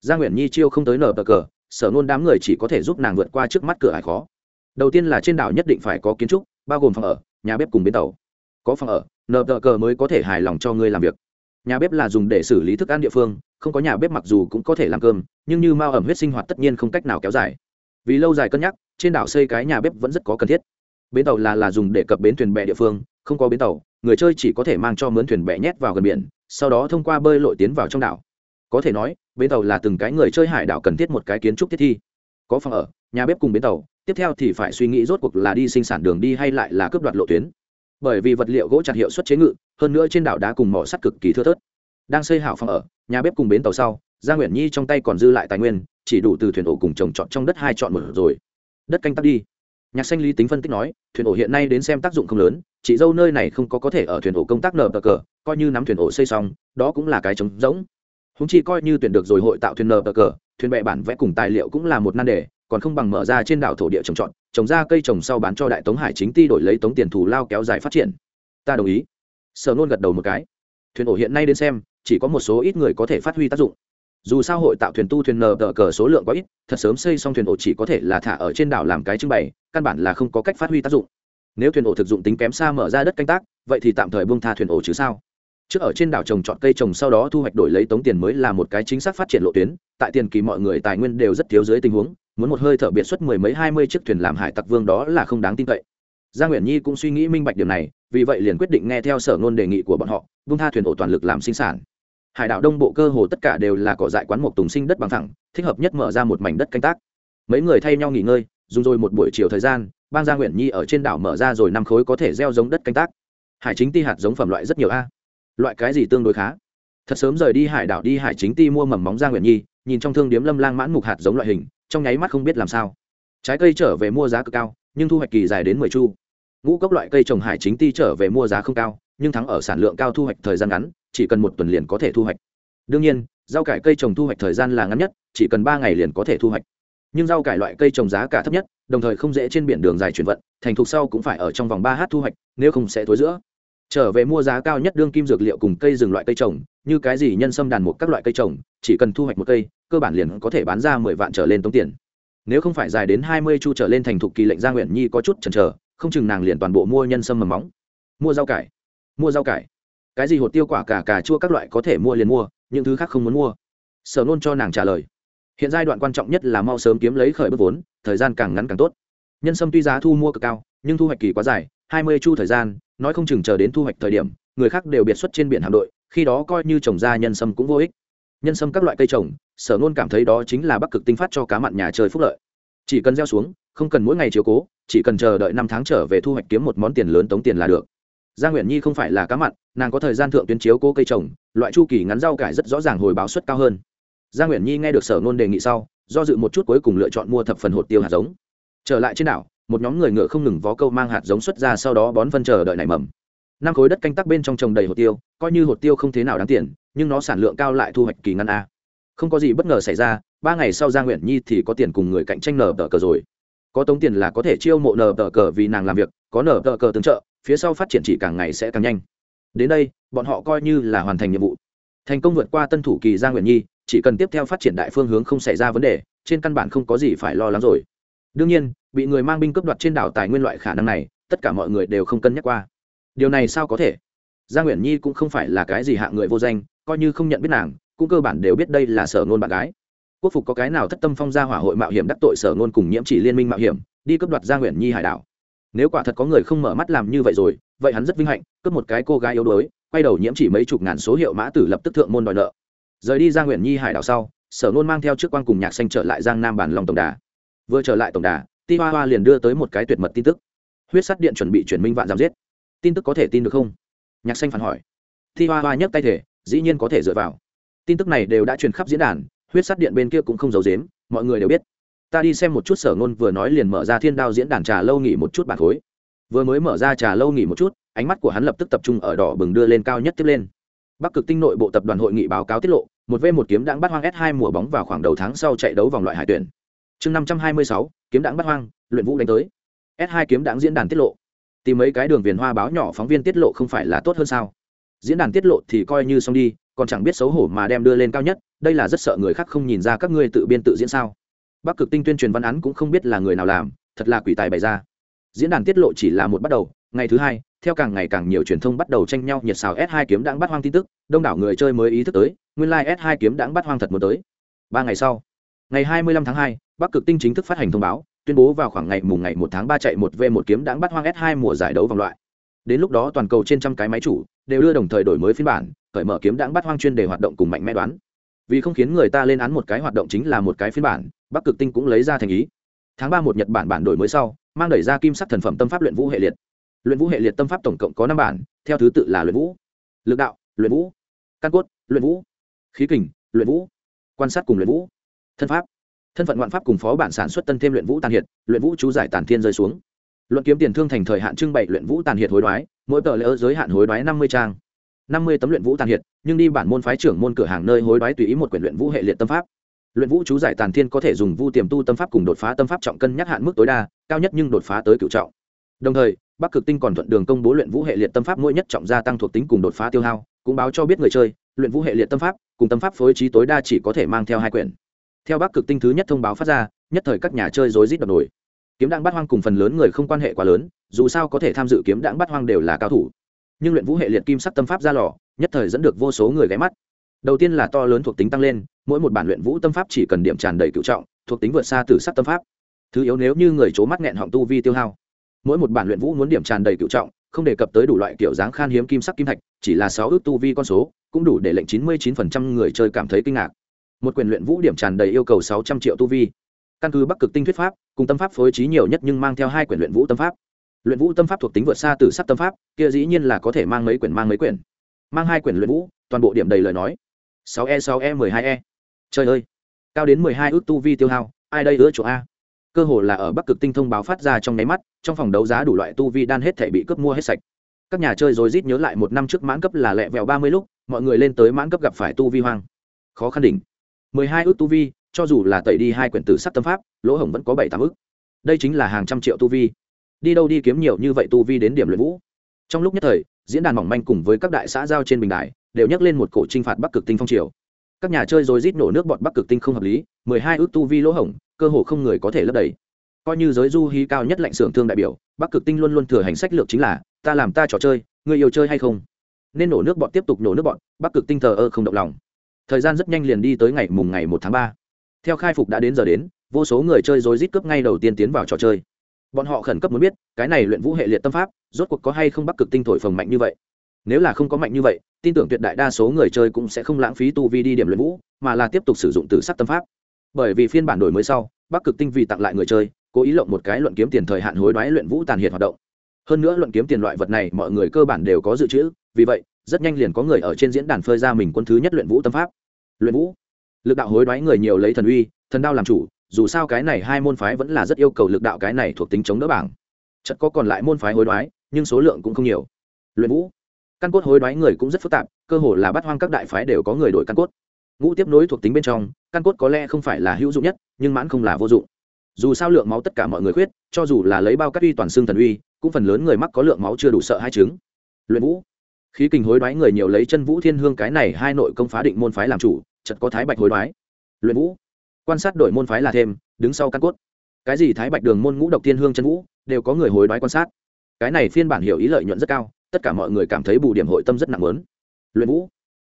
Gia nguyện nhi chiêu không tới nờ tờ cờ, sở nôn đám người chỉ có thể giúp nàng vượt qua trước mắt cửa hải khó đầu tiên là trên đảo nhất định phải có kiến trúc, bao gồm phòng ở, nhà bếp cùng bến tàu. Có phòng ở, nờ tờ cờ mới có thể hài lòng cho ngươi làm việc. Nhà bếp là dùng để xử lý thức ăn địa phương, không có nhà bếp mặc dù cũng có thể làm cơm, nhưng như mao ẩm huyết sinh hoạt tất nhiên không cách nào kéo dài. Vì lâu dài cân nhắc, trên đảo xây cái nhà bếp vẫn rất có cần thiết. Bến tàu là là dùng để cập bến thuyền bè địa phương, không có bến tàu, người chơi chỉ có thể mang cho mướn thuyền bè nhét vào gần biển, sau đó thông qua bơi lội tiến vào trong đảo. Có thể nói, bến tàu là từng cái người chơi hải đảo cần thiết một cái kiến trúc thiết thi. Có phòng ở, nhà bếp cùng bến tàu tiếp theo thì phải suy nghĩ rốt cuộc là đi sinh sản đường đi hay lại là cướp đoạt lộ tuyến. Bởi vì vật liệu gỗ chặt hiệu suất chế ngự, hơn nữa trên đảo đá cùng mỏ sắt cực kỳ thưa thớt. Đang xây hảo phòng ở, nhà bếp cùng bến tàu sau, gia nguyễn nhi trong tay còn dư lại tài nguyên, chỉ đủ từ thuyền ổ cùng trồng trọt trong đất hai chọn một rồi. Đất canh tắc đi. Nhạc xanh lý tính phân tích nói, thuyền ổ hiện nay đến xem tác dụng không lớn, chị dâu nơi này không có có thể ở thuyền ổ công tác nở cờ, coi như nắm thuyền ổ xây xong, đó cũng là cái trống rỗng. Húng chi coi như tuyển được rồi hội tạo thuyền nở cờ, thuyền bè bản vẽ cùng tài liệu cũng là một nan đề còn không bằng mở ra trên đảo thổ địa trồng trọt, trồng ra cây trồng sau bán cho đại tống hải chính ti đổi lấy tống tiền thù lao kéo dài phát triển. Ta đồng ý. Sở nôn gật đầu một cái. Thuyền ổ hiện nay đến xem, chỉ có một số ít người có thể phát huy tác dụng. Dù sao hội tạo thuyền tu thuyền nờ tờ cờ số lượng quá ít, thật sớm xây xong thuyền ổ chỉ có thể là thả ở trên đảo làm cái trưng bày, căn bản là không có cách phát huy tác dụng. Nếu thuyền ổ thực dụng tính kém xa mở ra đất canh tác, vậy thì tạm thời buông tha thuyền ổ chứ sao? Trước ở trên đảo trồng trọt cây trồng sau đó thu hoạch đổi lấy tống tiền mới là một cái chính xác phát triển lộ tuyến, tại tiền kỳ mọi người tài nguyên đều rất thiếu dưới tình huống muốn một hơi thở biệt xuất mười mấy hai mươi chiếc thuyền làm hải tặc vương đó là không đáng tin cậy. Gia nguyễn nhi cũng suy nghĩ minh bạch điều này, vì vậy liền quyết định nghe theo sở ngôn đề nghị của bọn họ, vung tha thuyền ổ toàn lực làm sinh sản. Hải đảo đông bộ cơ hồ tất cả đều là cỏ dại quán một tùng sinh đất bằng thẳng thích hợp nhất mở ra một mảnh đất canh tác. Mấy người thay nhau nghỉ ngơi, dùng rồi một buổi chiều thời gian, bang gia nguyễn nhi ở trên đảo mở ra rồi năm khối có thể gieo giống đất canh tác. Hải chính ti hạt giống phẩm loại rất nhiều a. Loại cái gì tương đối khá? Thật sớm rời đi hải đảo đi, hải chính ti mua mầm móng gia nguyễn nhi, nhìn trong thương điếm lâm lang mãn mục hạt giống loại hình trong nháy mắt không biết làm sao. Trái cây trở về mua giá cực cao, nhưng thu hoạch kỳ dài đến mười chu. Ngũ cốc loại cây trồng hải chính ti trở về mua giá không cao, nhưng thắng ở sản lượng cao thu hoạch thời gian ngắn, chỉ cần một tuần liền có thể thu hoạch. Đương nhiên, rau cải cây trồng thu hoạch thời gian là ngắn nhất, chỉ cần ba ngày liền có thể thu hoạch. Nhưng rau cải loại cây trồng giá cả thấp nhất, đồng thời không dễ trên biển đường dài chuyển vận, thành thục sau cũng phải ở trong vòng ba h thu hoạch, nếu không sẽ thối giữa trở về mua giá cao nhất đương kim dược liệu cùng cây rừng loại cây trồng, như cái gì nhân sâm đàn một các loại cây trồng, chỉ cần thu hoạch một cây, cơ bản liền có thể bán ra mười vạn trở lên tống tiền. Nếu không phải dài đến hai mươi chu trở lên thành thục kỳ lệnh gia nguyện nhi có chút chần chờ, không chừng nàng liền toàn bộ mua nhân sâm mầm móng. Mua rau cải. Mua rau cải. Cái gì hột tiêu quả cả cà chua các loại có thể mua liền mua, những thứ khác không muốn mua. Sở nôn cho nàng trả lời. Hiện giai đoạn quan trọng nhất là mau sớm kiếm lấy khởi bước vốn, thời gian càng ngắn càng tốt. Nhân sâm tuy giá thu mua cực cao, nhưng thu hoạch kỳ quá dài, hai mươi chu thời gian nói không chừng chờ đến thu hoạch thời điểm, người khác đều biệt xuất trên biển hạm đội, khi đó coi như trồng ra nhân sâm cũng vô ích. Nhân sâm các loại cây trồng, sở nôn cảm thấy đó chính là bắc cực tinh phát cho cá mặn nhà chơi phúc lợi. Chỉ cần gieo xuống, không cần mỗi ngày chiếu cố, chỉ cần chờ đợi năm tháng trở về thu hoạch kiếm một món tiền lớn tống tiền là được. Gia nguyễn nhi không phải là cá mặn, nàng có thời gian thượng tuyến chiếu cố cây trồng, loại chu kỳ ngắn rau cải rất rõ ràng hồi báo suất cao hơn. Gia nguyễn nhi nghe được sở nôn đề nghị sau, do dự một chút cuối cùng lựa chọn mua thập phần hột tiêu hạt giống. Trở lại trên đảo một nhóm người ngựa không ngừng vó câu mang hạt giống xuất ra sau đó bón phân chờ đợi nảy mầm. Năm khối đất canh tác bên trong trồng đầy hột tiêu, coi như hột tiêu không thế nào đáng tiền, nhưng nó sản lượng cao lại thu hoạch kỳ ngăn a. Không có gì bất ngờ xảy ra, ba ngày sau gia nguyện nhi thì có tiền cùng người cạnh tranh nở tờ cờ rồi. Có tống tiền là có thể chiêu mộ nở tờ cờ vì nàng làm việc, có nở tờ cờ tương trợ, phía sau phát triển chỉ càng ngày sẽ càng nhanh. Đến đây, bọn họ coi như là hoàn thành nhiệm vụ. Thành công vượt qua tân thủ kỳ gia nguyện nhi, chỉ cần tiếp theo phát triển đại phương hướng không xảy ra vấn đề, trên căn bản không có gì phải lo lắng rồi đương nhiên, bị người mang binh cướp đoạt trên đảo tài nguyên loại khả năng này, tất cả mọi người đều không cân nhắc qua. Điều này sao có thể? Gia nguyễn nhi cũng không phải là cái gì hạ người vô danh, coi như không nhận biết nàng, cũng cơ bản đều biết đây là sở ngôn bạn gái. Quốc phục có cái nào thất tâm phong gia hỏa hội mạo hiểm đắc tội sở ngôn cùng nhiễm chỉ liên minh mạo hiểm, đi cướp đoạt gia nguyễn nhi hải đảo. Nếu quả thật có người không mở mắt làm như vậy rồi, vậy hắn rất vinh hạnh, cướp một cái cô gái yếu đuối, quay đầu nhiễm chỉ mấy chục ngàn số hiệu mã tử lập tức thượng môn đòi nợ. Rời đi gia nguyễn nhi hải đảo sau, sở ngôn mang theo trước quan cùng nhạc xanh trở lại giang nam bản lòng tổng đà vừa trở lại tổng đà, ti hoa hoa liền đưa tới một cái tuyệt mật tin tức. Huyết sắt điện chuẩn bị chuyển minh vạn giảm giết. Tin tức có thể tin được không? Nhạc xanh phản hỏi. Ti hoa hoa nhấc tay thể, dĩ nhiên có thể dựa vào. Tin tức này đều đã truyền khắp diễn đàn, huyết sắt điện bên kia cũng không giấu dếm mọi người đều biết. Ta đi xem một chút sở ngôn vừa nói liền mở ra thiên đao diễn đàn trà lâu nghỉ một chút bản khối. Vừa mới mở ra trà lâu nghỉ một chút, ánh mắt của hắn lập tức tập trung ở đỏ bừng đưa lên cao nhất tiếp lên. Bắc cực tinh nội bộ tập đoàn hội nghị báo cáo tiết lộ, một v một kiếm đang bắt hoang s hai mùa bóng vào khoảng đầu tháng sau chạy đấu vòng loại hải tuyển chương năm trăm hai mươi sáu kiếm đãng bắt hoang luyện vũ đánh tới. S 2 kiếm đãng diễn đàn tiết lộ. Tìm mấy cái đường viền hoa báo nhỏ phóng viên tiết lộ không phải là tốt hơn sao? Diễn đàn tiết lộ thì coi như xong đi còn chẳng biết xấu hổ mà đem đưa lên cao nhất đây là rất sợ người khác không nhìn ra các ngươi tự biên tự diễn sao? Bắc cực tinh tuyên truyền văn án cũng không biết là người nào làm thật là quỷ tài bày ra. Diễn đàn tiết lộ chỉ là một bắt đầu ngày thứ hai theo càng ngày càng nhiều truyền thông bắt đầu tranh nhau nhiệt xào s 2 kiếm đãng bắt hoang tin tức đông đảo người chơi mới ý thức tới nguyên lai s 2 kiếm đãng bắt hoang thật muốn tới. Ba ngày sau ngày 25 tháng 2, bắc cực tinh chính thức phát hành thông báo, tuyên bố vào khoảng ngày mùng ngày một tháng ba chạy một v một kiếm đãng bắt hoang s 2 mùa giải đấu vòng loại. Đến lúc đó toàn cầu trên trăm cái máy chủ đều đưa đồng thời đổi mới phiên bản, cởi mở kiếm đãng bắt hoang chuyên đề hoạt động cùng mạnh mẽ đoán. Vì không khiến người ta lên án một cái hoạt động chính là một cái phiên bản, bắc cực tinh cũng lấy ra thành ý. Tháng ba một nhật bản bản đổi mới sau, mang đẩy ra kim sắc thần phẩm tâm pháp luyện vũ hệ liệt. Luyện vũ hệ liệt tâm pháp tổng cộng có năm bản, theo thứ tự là luyện vũ, lực đạo, luyện vũ, căn cốt, luyện vũ, khí kình, luyện vũ, quan sát cùng luyện vũ, thân pháp thân phận ngoạn pháp cùng phó bản sản xuất tân thêm luyện vũ tàn hiệt, luyện vũ chú giải tàn thiên rơi xuống. Luận kiếm tiền thương thành thời hạn trưng bày luyện vũ tàn hiệt hối đoái, mỗi tờ lỡ giới hạn hối đoái năm mươi trang. năm mươi tấm luyện vũ tàn hiệt, nhưng đi bản môn phái trưởng môn cửa hàng nơi hối đoái tùy ý một quyển luyện vũ hệ liệt tâm pháp. Luyện vũ chú giải tàn thiên có thể dùng vu tiềm tu tâm pháp cùng đột phá tâm pháp trọng cân nhắc hạn mức tối đa, cao nhất nhưng đột phá tới cựu trọng. Đồng thời, bắc cực tinh còn thuận đường công bố luyện vũ hệ liệt tâm pháp mỗi nhất trọng gia tăng thuộc tính cùng đột phá tiêu hao, cũng báo cho biết người chơi, luyện vũ hệ liệt tâm pháp cùng tâm pháp phối trí tối đa chỉ có thể mang theo hai quyển theo bắc cực tinh thứ nhất thông báo phát ra, nhất thời các nhà chơi rối rít đập nổi kiếm đạn bắt hoang cùng phần lớn người không quan hệ quá lớn, dù sao có thể tham dự kiếm đạn bắt hoang đều là cao thủ. Nhưng luyện vũ hệ liệt kim sắc tâm pháp ra lò, nhất thời dẫn được vô số người ghé mắt. Đầu tiên là to lớn thuộc tính tăng lên, mỗi một bản luyện vũ tâm pháp chỉ cần điểm tràn đầy cựu trọng, thuộc tính vượt xa từ sắc tâm pháp. Thứ yếu nếu như người c mắt nghẹn họng tu vi tiêu hao, mỗi một bản luyện vũ muốn điểm tràn đầy cựu trọng, không đề cập tới đủ loại kiểu dáng khan hiếm kim sắc kim thạch, chỉ là sáu ước tu vi con số, cũng đủ để lệnh chín mươi chín phần trăm người chơi cảm thấy kinh ngạc một quyền luyện vũ điểm tràn đầy yêu cầu sáu trăm triệu tu vi. Căn cứ bắc cực tinh thuyết pháp, cùng tâm pháp phối trí nhiều nhất nhưng mang theo hai quyển luyện vũ tâm pháp. Luyện vũ tâm pháp thuộc tính vượt xa từ sắc tâm pháp, kia dĩ nhiên là có thể mang mấy quyển mang mấy quyển mang hai quyển luyện vũ, toàn bộ điểm đầy lời nói. Sáu e sáu e mười hai e. Trời ơi! Cao đến mười hai ước tu vi tiêu hao, ai đây ứa chỗ a? Cơ hồ là ở bắc cực tinh thông báo phát ra trong nháy mắt, trong phòng đấu giá đủ loại tu vi đan hết thể bị cướp mua hết sạch. Các nhà chơi rồi rít nhớ lại một năm trước mãn cấp là lẹ vẹo ba mươi lúc, mọi người lên tới mãn cấp gặp phải tu vi hoang. Khó khăn đỉnh mười hai ước tu vi, cho dù là tẩy đi hai quyển tử sắc tâm pháp, lỗ hổng vẫn có bảy tám ước. Đây chính là hàng trăm triệu tu vi. Đi đâu đi kiếm nhiều như vậy tu vi đến điểm luyện vũ. Trong lúc nhất thời, diễn đàn mỏng manh cùng với các đại xã giao trên bình đài đều nhắc lên một cổ t phạt bắc cực tinh phong triều. Các nhà chơi rồi rít nổ nước bọt bắc cực tinh không hợp lý, mười hai ước tu vi lỗ hổng, cơ hồ không người có thể lấp đầy. Coi như giới du hí cao nhất lạnh xưởng thương đại biểu, bắc cực tinh luôn luôn thừa hành sách lược chính là, ta làm ta trò chơi người yêu chơi hay không? Nên nổ nước bọn tiếp tục nổ nước bọn, bắc cực tinh thờ ơ không động lòng thời gian rất nhanh liền đi tới ngày mùng ngày một tháng ba. Theo khai phục đã đến giờ đến, vô số người chơi rối rít cướp ngay đầu tiên tiến vào trò chơi. Bọn họ khẩn cấp muốn biết, cái này luyện vũ hệ liệt tâm pháp, rốt cuộc có hay không bắc cực tinh thổi phồng mạnh như vậy? Nếu là không có mạnh như vậy, tin tưởng tuyệt đại đa số người chơi cũng sẽ không lãng phí tu vi đi điểm luyện vũ, mà là tiếp tục sử dụng từ sắc tâm pháp. Bởi vì phiên bản đổi mới sau, bắc cực tinh vì tặng lại người chơi, cố ý lộng một cái luận kiếm tiền thời hạn hối đoái luyện vũ tàn hiệt hoạt động. Hơn nữa luận kiếm tiền loại vật này, mọi người cơ bản đều có dự trữ, vì vậy rất nhanh liền có người ở trên diễn đàn phơi ra mình quân thứ nhất luyện vũ tâm pháp. Luyện vũ? Lực đạo hối đoái người nhiều lấy thần uy, thần đao làm chủ, dù sao cái này hai môn phái vẫn là rất yêu cầu lực đạo cái này thuộc tính chống đỡ bảng. Chất có còn lại môn phái hối đoái, nhưng số lượng cũng không nhiều. Luyện vũ? Căn cốt hối đoái người cũng rất phức tạp, cơ hồ là bắt hoang các đại phái đều có người đổi căn cốt. Ngũ tiếp nối thuộc tính bên trong, căn cốt có lẽ không phải là hữu dụng nhất, nhưng mãn không là vô dụng. Dù sao lượng máu tất cả mọi người khuyết, cho dù là lấy bao cát uy toàn xương thần uy, cũng phần lớn người mắc có lượng máu chưa đủ sợ hai chứng. Luyện vũ? Khí kình hối đoái người nhiều lấy chân vũ thiên hương cái này hai nội công phá định môn phái làm chủ chật có thái bạch hối đoái. Luyện vũ. Quan sát đổi môn phái là thêm, đứng sau căn cốt. Cái gì thái bạch đường môn ngũ độc thiên hương chân vũ, đều có người hối đoái quan sát. Cái này phiên bản hiểu ý lợi nhuận rất cao, tất cả mọi người cảm thấy bù điểm hội tâm rất nặng lớn. Luyện vũ.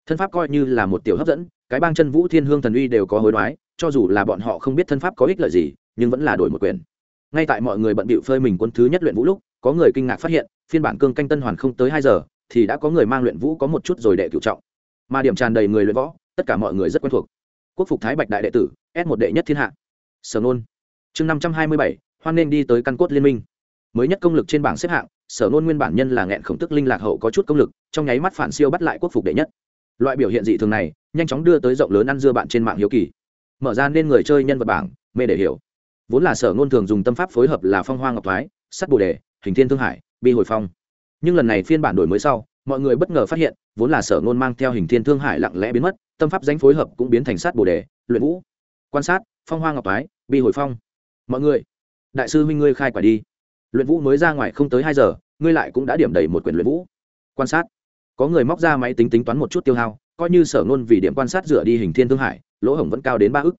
Thân pháp coi như là một tiểu hấp dẫn, cái bang chân vũ thiên hương thần uy đều có hối đoái, cho dù là bọn họ không biết thân pháp có ích lợi gì, nhưng vẫn là đổi một quyền. Ngay tại mọi người bận bịu phơi mình quân thứ nhất luyện vũ lúc, có người kinh ngạc phát hiện, phiên bản cương canh tân hoàn không tới hai giờ thì đã có người mang luyện vũ có một chút rồi đệ cựu trọng. Mà điểm tràn đầy người luyện võ, tất cả mọi người rất quen thuộc. Quốc phục thái bạch đại đệ tử, s một đệ nhất thiên hạ. Sở nôn. Chương năm trăm hai mươi bảy, hoan nên đi tới căn cốt liên minh. Mới nhất công lực trên bảng xếp hạng, sở nôn nguyên bản nhân là nghẹn khổng tức linh lạc hậu có chút công lực, trong nháy mắt phản siêu bắt lại quốc phục đệ nhất. Loại biểu hiện dị thường này, nhanh chóng đưa tới rộng lớn ăn dưa bạn trên mạng hiếu kỳ. Mở ra nên người chơi nhân vật bảng, mê để hiểu. Vốn là sở ngôn thường dùng tâm pháp phối hợp là phong hoa ngọc thoái, sắt bồ đề, hình thiên thương hải, bi hồi phong nhưng lần này phiên bản đổi mới sau, mọi người bất ngờ phát hiện, vốn là sở ngôn mang theo hình thiên thương hải lặng lẽ biến mất, tâm pháp danh phối hợp cũng biến thành sát bồ đề, luyện vũ, quan sát, phong hoa ngọc thái bi hồi phong. Mọi người, đại sư minh ngươi khai quả đi. Luyện vũ mới ra ngoài không tới hai giờ, ngươi lại cũng đã điểm đầy một quyển luyện vũ. Quan sát. Có người móc ra máy tính tính toán một chút tiêu hao, coi như sở ngôn vì điểm quan sát dựa đi hình thiên thương hải, lỗ hổng vẫn cao đến ba ước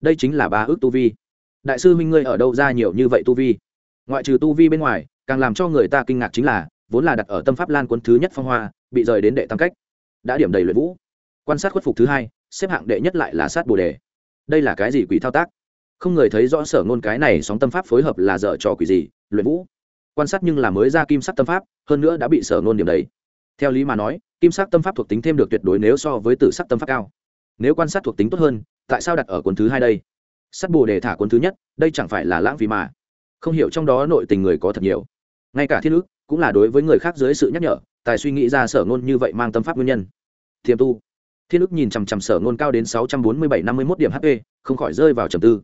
đây chính là ba ước tu vi. Đại sư minh ngươi ở đâu ra nhiều như vậy tu vi? Ngoại trừ tu vi bên ngoài, càng làm cho người ta kinh ngạc chính là vốn là đặt ở tâm pháp lan quân thứ nhất phong hoa, bị rời đến đệ tam cách. Đã điểm đầy luyện vũ. Quan sát khuất phục thứ hai, xếp hạng đệ nhất lại là sát bồ đề. Đây là cái gì quỷ thao tác? Không người thấy rõ sở ngôn cái này sóng tâm pháp phối hợp là dở trò quỷ gì, luyện vũ. Quan sát nhưng là mới ra kim sắc tâm pháp, hơn nữa đã bị sở ngôn điểm đấy theo lý mà nói, kim sắc tâm pháp thuộc tính thêm được tuyệt đối nếu so với tử sắc tâm pháp cao. Nếu quan sát thuộc tính tốt hơn, tại sao đặt ở cuốn thứ hai đây? Sắt bồ đề thả cuốn thứ nhất, đây chẳng phải là lãng phí mà. Không hiểu trong đó nội tình người có thật nhiều. Ngay cả thiên ước cũng là đối với người khác dưới sự nhắc nhở, tài suy nghĩ ra sở ngôn như vậy mang tâm pháp nguyên nhân. Thiềm tu. Thiên ức nhìn chằm chằm sở ngôn cao đến sáu trăm bốn mươi bảy năm mươi một điểm hp không khỏi rơi vào trầm tư.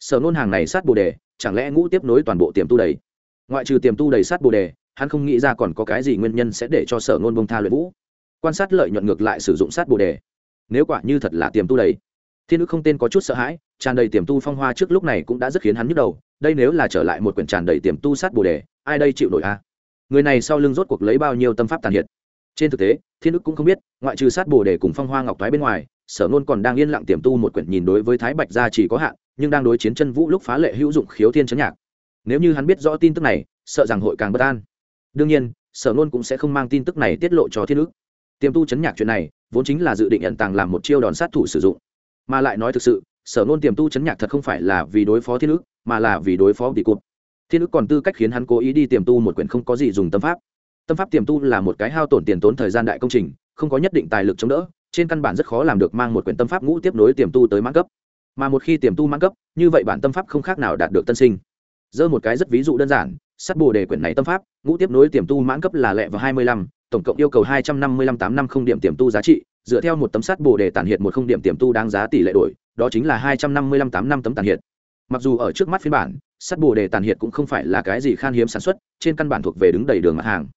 Sở ngôn hàng này sát bồ đề, chẳng lẽ ngũ tiếp nối toàn bộ tiềm tu đầy? Ngoại trừ tiềm tu đầy sát bồ đề, hắn không nghĩ ra còn có cái gì nguyên nhân sẽ để cho sở ngôn bông tha luyện vũ. Quan sát lợi nhuận ngược lại sử dụng sát bồ đề. Nếu quả như thật là tiềm tu đầy, thiên ức không tên có chút sợ hãi, tràn đầy tiềm tu phong hoa trước lúc này cũng đã rất khiến hắn nhức đầu. Đây nếu là trở lại một quyển tràn đầy tiềm tu sát bồ đề, ai đây chịu nổi a? Người này sau lưng rốt cuộc lấy bao nhiêu tâm pháp tàn hiệt trên thực tế, thiên đức cũng không biết, ngoại trừ sát bồ đề cùng phong hoa ngọc thoái bên ngoài, sở nôn còn đang yên lặng tiềm tu một quyển nhìn đối với thái bạch gia chỉ có hạn, nhưng đang đối chiến chân vũ lúc phá lệ hữu dụng khiếu thiên chấn nhạc. Nếu như hắn biết rõ tin tức này, sợ rằng hội càng bất an. Đương nhiên, sở nôn cũng sẽ không mang tin tức này tiết lộ cho thiên ước tiềm tu chấn nhạc chuyện này, vốn chính là dự định nhận tàng làm một chiêu đòn sát thủ sử dụng. Mà lại nói thực sự, sở nôn tiềm tu chấn nhạc thật không phải là vì đối phó thiên ước mà là vì đối phó tỷ cụt thiên ức còn tư cách khiến hắn cố ý đi tiềm tu một quyển không có gì dùng tâm pháp. Tâm pháp tiềm tu là một cái hao tổn tiền tốn thời gian đại công trình, không có nhất định tài lực chống đỡ, trên căn bản rất khó làm được mang một quyển tâm pháp ngũ tiếp nối tiềm tu tới mãn cấp. Mà một khi tiềm tu mãn cấp, như vậy bản tâm pháp không khác nào đạt được tân sinh. Giơ một cái rất ví dụ đơn giản, sắt bồ đề quyển này tâm pháp, ngũ tiếp nối tiềm tu mãn cấp là lẹ vào hai mươi lăm, tổng cộng yêu cầu hai trăm năm mươi lăm tám năm không điểm tiềm tu giá trị, dựa theo một tấm sắt bồ đề tản hiện một không điểm tiềm tu đáng giá tỷ lệ đổi, đó chính là hai trăm năm mươi lăm tám năm tấm tản hiện mặc dù ở trước mắt phiên bản sắt bồ đề tàn hiện cũng không phải là cái gì khan hiếm sản xuất, trên căn bản thuộc về đứng đầy đường mặt hàng.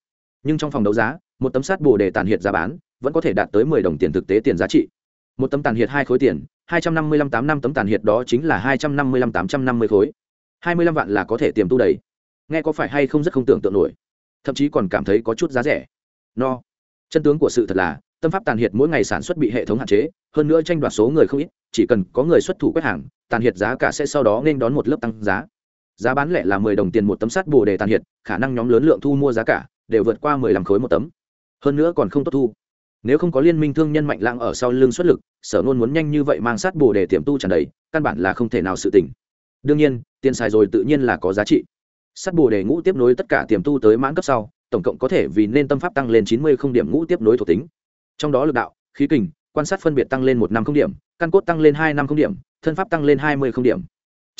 Nhưng trong phòng đấu giá, một tấm sắt bồ đề tàn hiện giá bán, vẫn có thể đạt tới mười đồng tiền thực tế tiền giá trị. Một tấm tàn hiện hai khối tiền, hai trăm năm mươi lăm tám năm tấm tàn hiện đó chính là hai trăm năm mươi lăm tám trăm năm mươi khối. Hai mươi lăm vạn là có thể tiềm tu đầy. Nghe có phải hay không rất không tưởng tượng nổi. Thậm chí còn cảm thấy có chút giá rẻ. No. Chân tướng của sự thật là, tâm pháp tàn hiệt mỗi ngày sản xuất bị hệ thống hạn chế, hơn nữa tranh đoạt số người không ít, chỉ cần có người xuất thủ quét hàng, tàn hiệt giá cả sẽ sau đó nên đón một lớp tăng giá giá bán lẻ là mười đồng tiền một tấm sắt bồ đề tàn hiệt khả năng nhóm lớn lượng thu mua giá cả đều vượt qua mười lăm khối một tấm. Hơn nữa còn không tốt thu. Nếu không có liên minh thương nhân mạnh lãng ở sau lưng xuất lực, sở nôn muốn nhanh như vậy mang sát bồ để tiềm tu tràn đầy, căn bản là không thể nào sự tỉnh. Đương nhiên, tiền xài rồi tự nhiên là có giá trị. Sát bồ đề ngũ tiếp nối tất cả tiềm tu tới mãn cấp sau, tổng cộng có thể vì nên tâm pháp tăng lên chín mươi không điểm ngũ tiếp nối thuộc tính. Trong đó lực đạo, khí kình, quan sát phân biệt tăng lên một năm không điểm, căn cốt tăng lên hai năm không điểm, thân pháp tăng lên hai mươi không điểm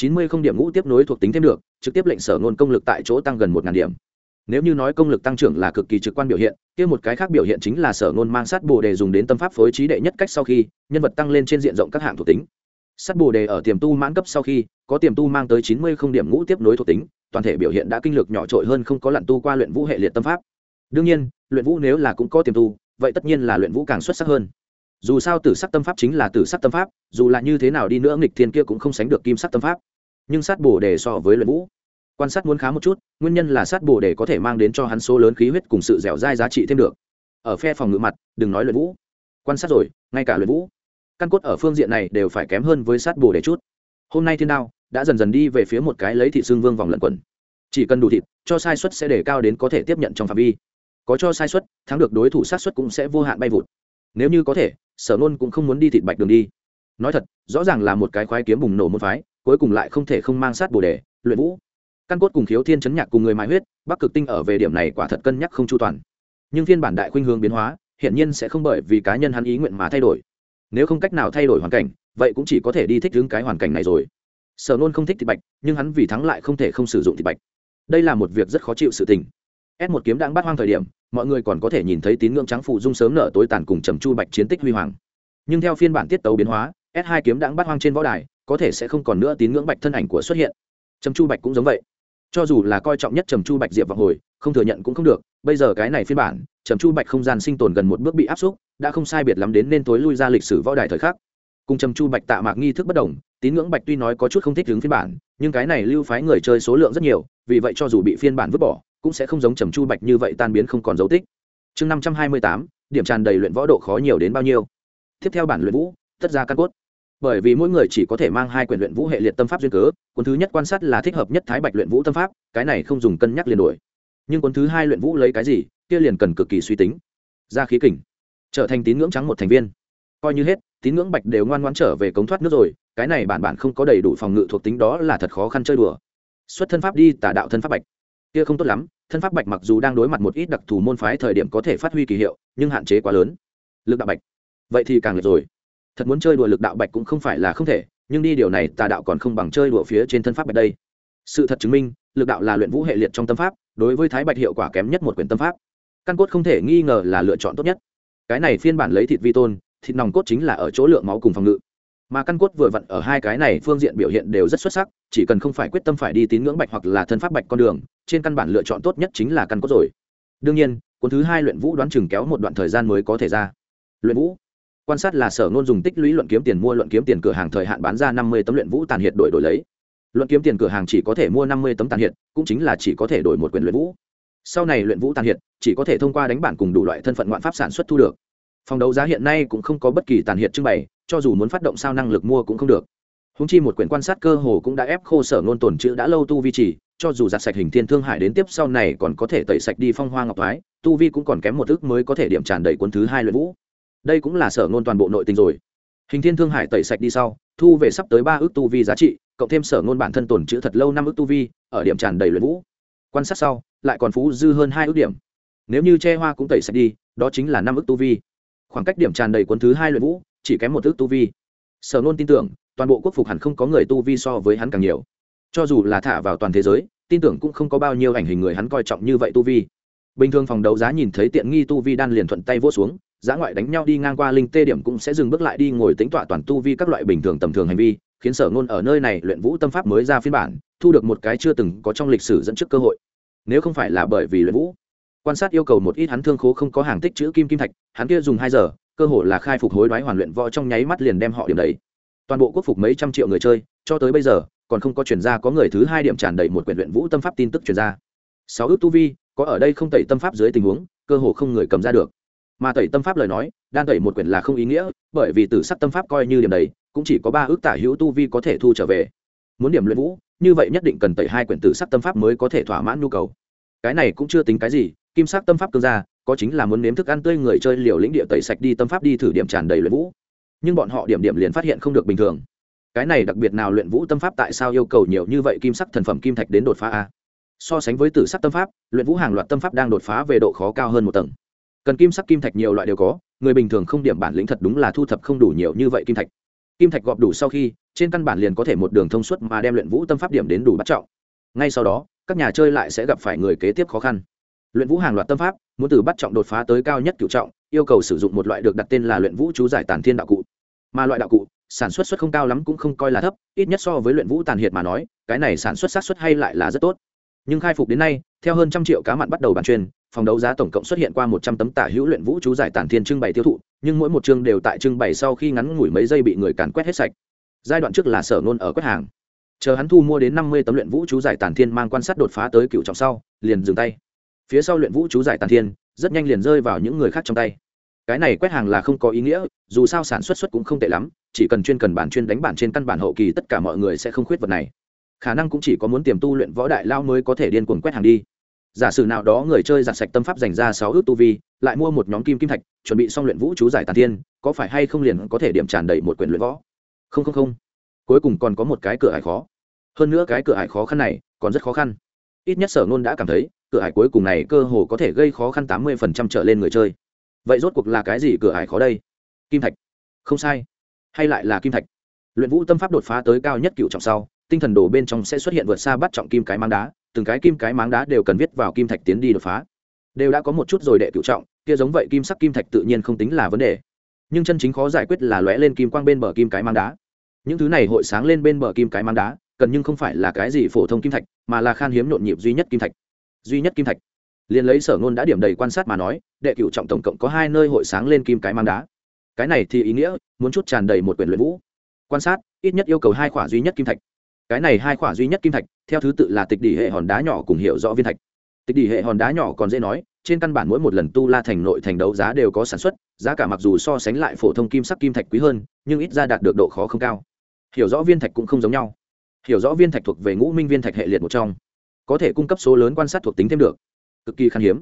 chín mươi không điểm ngũ tiếp nối thuộc tính thêm được, trực tiếp lệnh sở ngôn công lực tại chỗ tăng gần một điểm. Nếu như nói công lực tăng trưởng là cực kỳ trực quan biểu hiện, kia một cái khác biểu hiện chính là sở ngôn mang sát bồ đề dùng đến tâm pháp phối trí đệ nhất cách sau khi, nhân vật tăng lên trên diện rộng các hạng thuộc tính. Sát bồ đề ở tiềm tu mãn cấp sau khi, có tiềm tu mang tới chín mươi không điểm ngũ tiếp nối thuộc tính, toàn thể biểu hiện đã kinh lược nhỏ trội hơn không có lặn tu qua luyện vũ hệ liệt tâm pháp. Đương nhiên, luyện vũ nếu là cũng có tiềm tu, vậy tất nhiên là luyện vũ càng xuất sắc hơn. Dù sao tử sắc tâm pháp chính là tử sắc tâm pháp, dù là như thế nào đi nữa nghịch thiên kia cũng không sánh được kim sắc tâm pháp nhưng sát bồ đề so với luyện vũ. Quan sát muốn khá một chút, nguyên nhân là sát bồ để có thể mang đến cho hắn số lớn khí huyết cùng sự dẻo dai giá trị thêm được. Ở phe phòng ngự mặt, đừng nói luyện vũ. Quan sát rồi, ngay cả luyện vũ. Căn cốt ở phương diện này đều phải kém hơn với sát bồ để chút. Hôm nay thiên đao đã dần dần đi về phía một cái lấy thị xương vương vòng lẩn quẩn. Chỉ cần đủ thịt, cho sai suất sẽ để cao đến có thể tiếp nhận trong phạm vi. Có cho sai suất, thắng được đối thủ sát suất cũng sẽ vô hạn bay vụt. Nếu như có thể, sở nôn cũng không muốn đi thịt bạch đường đi. Nói thật, rõ ràng là một cái khoái kiếm bùng nổ môn phái cuối cùng lại không thể không mang sát bồ đề, luyện vũ. Căn cốt cùng khiếu thiên chấn nhạc cùng người mãi huyết, bắc cực tinh ở về điểm này quả thật cân nhắc không chu toàn. Nhưng phiên bản đại khuynh hướng biến hóa hiện nhiên sẽ không bởi vì cá nhân hắn ý nguyện mà thay đổi. Nếu không cách nào thay đổi hoàn cảnh, vậy cũng chỉ có thể đi thích ứng cái hoàn cảnh này rồi. Sở nôn không thích thịt bạch, nhưng hắn vì thắng lại không thể không sử dụng thịt bạch. Đây là một việc rất khó chịu sự tình. S một kiếm đang bắt hoang thời điểm, mọi người còn có thể nhìn thấy tín ngưỡng trắng phụ dung sớm nở tối tàn cùng trầm chu bạch chiến tích huy hoàng. Nhưng theo phiên bản tiết tấu biến hóa, s hai kiếm đang bắt hoang trên võ đài có thể sẽ không còn nữa tín ngưỡng bạch thân ảnh của xuất hiện. Trầm chu bạch cũng giống vậy. Cho dù là coi trọng nhất trầm chu bạch diệp vào hồi, không thừa nhận cũng không được, bây giờ cái này phiên bản, trầm chu bạch không gian sinh tồn gần một bước bị áp xúc, đã không sai biệt lắm đến nên tối lui ra lịch sử võ đài thời khắc. Cùng trầm chu bạch tạ mạc nghi thức bất đồng, tín ngưỡng bạch tuy nói có chút không thích ứng phiên bản, nhưng cái này lưu phái người chơi số lượng rất nhiều, vì vậy cho dù bị phiên bản vứt bỏ, cũng sẽ không giống trầm chu bạch như vậy tan biến không còn dấu tích. Chương năm trăm hai mươi tám, điểm tràn đầy luyện võ độ khó nhiều đến bao nhiêu? Tiếp theo bản luyện vũ, tất ra căn cốt bởi vì mỗi người chỉ có thể mang hai quyển luyện vũ hệ liệt tâm pháp duyên cớ, cuốn thứ nhất quan sát là thích hợp nhất thái bạch luyện vũ tâm pháp, cái này không dùng cân nhắc liền đổi. Nhưng cuốn thứ hai luyện vũ lấy cái gì, kia liền cần cực kỳ suy tính. Ra khí kình, trở thành tín ngưỡng trắng một thành viên. Coi như hết, tín ngưỡng bạch đều ngoan ngoãn trở về cống thoát nước rồi, cái này bản bản không có đầy đủ phòng ngự thuộc tính đó là thật khó khăn chơi đùa. Xuất thân pháp đi tả đạo thân pháp bạch. Kia không tốt lắm, thân pháp bạch mặc dù đang đối mặt một ít đặc thù môn phái thời điểm có thể phát huy kỳ hiệu, nhưng hạn chế quá lớn. Lực đạo bạch. Vậy thì càng lệch rồi thật muốn chơi đùa lực đạo bạch cũng không phải là không thể, nhưng đi điều này tà đạo còn không bằng chơi đùa phía trên thân pháp bạch đây. Sự thật chứng minh, lực đạo là luyện vũ hệ liệt trong tâm pháp, đối với thái bạch hiệu quả kém nhất một quyển tâm pháp. Căn cốt không thể nghi ngờ là lựa chọn tốt nhất. Cái này phiên bản lấy thịt vi tôn, thịt nòng cốt chính là ở chỗ lượng máu cùng phòng ngự. Mà căn cốt vừa vặn ở hai cái này phương diện biểu hiện đều rất xuất sắc, chỉ cần không phải quyết tâm phải đi tín ngưỡng bạch hoặc là thân pháp bạch con đường, trên căn bản lựa chọn tốt nhất chính là căn cốt rồi. Đương nhiên, cuốn thứ hai luyện vũ đoán chừng kéo một đoạn thời gian mới có thể ra. Luyện vũ quan sát là sở ngôn dùng tích lũy luận kiếm tiền mua luận kiếm tiền cửa hàng thời hạn bán ra năm mươi tấm luyện vũ tàn hiệt đổi đổi lấy. Luận kiếm tiền cửa hàng chỉ có thể mua năm mươi tấm tàn hiệt, cũng chính là chỉ có thể đổi một quyền luyện vũ. Sau này luyện vũ tàn hiệt, chỉ có thể thông qua đánh bản cùng đủ loại thân phận ngoạn pháp sản xuất thu được. Phòng đấu giá hiện nay cũng không có bất kỳ tàn hiệt trưng bày, cho dù muốn phát động sao năng lực mua cũng không được. Húng chi một quyển quan sát cơ hồ cũng đã ép khô sở ngôn tồn chữ đã lâu tu vi trì cho dù giặt sạch hình thiên thương hải đến tiếp sau này còn có thể tẩy sạch đi phong hoa ngọc thoái, tu vi cũng còn kém một ước mới có thể điểm tràn đầy cuốn thứ hai luyện vũ đây cũng là sở ngôn toàn bộ nội tình rồi. Hình thiên thương hải tẩy sạch đi sau, thu về sắp tới ba ước tu vi giá trị, cộng thêm sở ngôn bản thân tồn chữ thật lâu năm ước tu vi, ở điểm tràn đầy luyện vũ. Quan sát sau, lại còn phú dư hơn hai ước điểm. Nếu như che hoa cũng tẩy sạch đi, đó chính là năm ước tu vi. Khoảng cách điểm tràn đầy cuốn thứ hai luyện vũ, chỉ kém một ước tu vi. Sở ngôn tin tưởng, toàn bộ quốc phục hẳn không có người tu vi so với hắn càng nhiều. Cho dù là thả vào toàn thế giới, tin tưởng cũng không có bao nhiêu ảnh hình người hắn coi trọng như vậy tu vi. Bình thường phòng đấu giá nhìn thấy tiện nghi tu vi đan liền thuận tay vỗ xuống giã ngoại đánh nhau đi ngang qua linh tê điểm cũng sẽ dừng bước lại đi ngồi tính tọa toàn tu vi các loại bình thường tầm thường hành vi, khiến sở ngôn ở nơi này luyện vũ tâm pháp mới ra phiên bản, thu được một cái chưa từng có trong lịch sử dẫn trước cơ hội. Nếu không phải là bởi vì luyện vũ, quan sát yêu cầu một ít hắn thương khố không có hàng tích chữ kim kim thạch, hắn kia dùng hai giờ, cơ hội là khai phục hối đoái hoàn luyện võ trong nháy mắt liền đem họ điểm đấy toàn bộ quốc phục mấy trăm triệu người chơi, cho tới bây giờ, còn không có chuyển ra có người thứ hai điểm tràn đầy một quyển luyện vũ tâm pháp tin tức chuyển ra. Sáu ước tu vi, có ở đây không tẩy tâm pháp dưới tình huống, cơ hồ không người cầm ra được mà tẩy tâm pháp lời nói đang tẩy một quyển là không ý nghĩa, bởi vì tử sắc tâm pháp coi như điểm đầy, cũng chỉ có ba ước tả hữu tu vi có thể thu trở về. Muốn điểm luyện vũ, như vậy nhất định cần tẩy hai quyển tử sắc tâm pháp mới có thể thỏa mãn nhu cầu. Cái này cũng chưa tính cái gì, kim sắc tâm pháp cương gia, có chính là muốn nếm thức ăn tươi người chơi liều lĩnh địa tẩy sạch đi tâm pháp đi thử điểm tràn đầy luyện vũ. Nhưng bọn họ điểm điểm liền phát hiện không được bình thường. Cái này đặc biệt nào luyện vũ tâm pháp tại sao yêu cầu nhiều như vậy kim sắc thần phẩm kim thạch đến đột phá a? So sánh với tử sắc tâm pháp, luyện vũ hàng loạt tâm pháp đang đột phá về độ khó cao hơn một tầng cần kim sắc kim thạch nhiều loại đều có, người bình thường không điểm bản lĩnh thật đúng là thu thập không đủ nhiều như vậy kim thạch. Kim thạch gọp đủ sau khi, trên căn bản liền có thể một đường thông suốt mà đem luyện vũ tâm pháp điểm đến đủ bắt trọng. Ngay sau đó, các nhà chơi lại sẽ gặp phải người kế tiếp khó khăn. Luyện vũ hàng loạt tâm pháp, muốn từ bắt trọng đột phá tới cao nhất cựu trọng, yêu cầu sử dụng một loại được đặt tên là luyện vũ chú giải tàn thiên đạo cụ. Mà loại đạo cụ, sản xuất suất không cao lắm cũng không coi là thấp, ít nhất so với luyện vũ tàn hiệt mà nói, cái này sản xuất sát xuất hay lại là rất tốt. Nhưng khai phục đến nay, theo hơn trăm triệu cá mặn bắt đầu bàn truyền phòng đấu giá tổng cộng xuất hiện qua một trăm tấm tả hữu luyện vũ chú giải tản thiên trưng bày tiêu thụ, nhưng mỗi một chương đều tại trưng bày sau khi ngắn ngủi mấy giây bị người càn quét hết sạch. Giai đoạn trước là sở ngôn ở quét hàng. Chờ hắn thu mua đến năm mươi tấm luyện vũ chú giải tản thiên mang quan sát đột phá tới cựu trọng sau, liền dừng tay. Phía sau luyện vũ chú giải tản thiên, rất nhanh liền rơi vào những người khác trong tay. Cái này quét hàng là không có ý nghĩa, dù sao sản xuất xuất cũng không tệ lắm, chỉ cần chuyên cần bản chuyên đánh bản trên căn bản hậu kỳ tất cả mọi người sẽ không khuyết vật này. Khả năng cũng chỉ có muốn tiềm tu luyện võ đại lao mới có thể điên cuồng quét hàng đi giả sử nào đó người chơi giặt sạch tâm pháp dành ra sáu ước tu vi, lại mua một nhóm kim kim thạch, chuẩn bị xong luyện vũ chú giải tàn thiên, có phải hay không liền có thể điểm tràn đầy một quyển luyện võ? Không không không. Cuối cùng còn có một cái cửa hải khó. Hơn nữa cái cửa hải khó khăn này còn rất khó khăn. Ít nhất sở nôn đã cảm thấy, cửa hải cuối cùng này cơ hồ có thể gây khó khăn tám mươi phần trăm trở lên người chơi. Vậy rốt cuộc là cái gì cửa hải khó đây? Kim thạch. Không sai. Hay lại là kim thạch? Luyện vũ tâm pháp đột phá tới cao nhất cựu trọng sau, tinh thần đồ bên trong sẽ xuất hiện vượt xa bắt trọng kim cái mang đá từng cái kim cái máng đá đều cần viết vào kim thạch tiến đi đột phá. Đều đã có một chút rồi đệ cựu trọng, kia giống vậy kim sắc kim thạch tự nhiên không tính là vấn đề. Nhưng chân chính khó giải quyết là lóe lên kim quang bên bờ kim cái mang đá. Những thứ này hội sáng lên bên bờ kim cái mang đá, cần nhưng không phải là cái gì phổ thông kim thạch, mà là khan hiếm nhộn nhịp duy nhất kim thạch. Duy nhất kim thạch. Liền lấy sở ngôn đã điểm đầy quan sát mà nói, đệ cựu trọng tổng cộng có hai nơi hội sáng lên kim cái mang đá. Cái này thì ý nghĩa, muốn chút tràn đầy một quyển luyện vũ. Quan sát, ít nhất yêu cầu hai khỏa duy nhất kim thạch cái này hai khỏa duy nhất kim thạch, theo thứ tự là tịch đỉ hệ hòn đá nhỏ cùng hiểu rõ viên thạch. Tịch đỉ hệ hòn đá nhỏ còn dễ nói, trên căn bản mỗi một lần tu la thành nội thành đấu giá đều có sản xuất, giá cả mặc dù so sánh lại phổ thông kim sắc kim thạch quý hơn, nhưng ít ra đạt được độ khó không cao. Hiểu rõ viên thạch cũng không giống nhau. Hiểu rõ viên thạch thuộc về ngũ minh viên thạch hệ liệt một trong. Có thể cung cấp số lớn quan sát thuộc tính thêm được. Cực kỳ khan hiếm.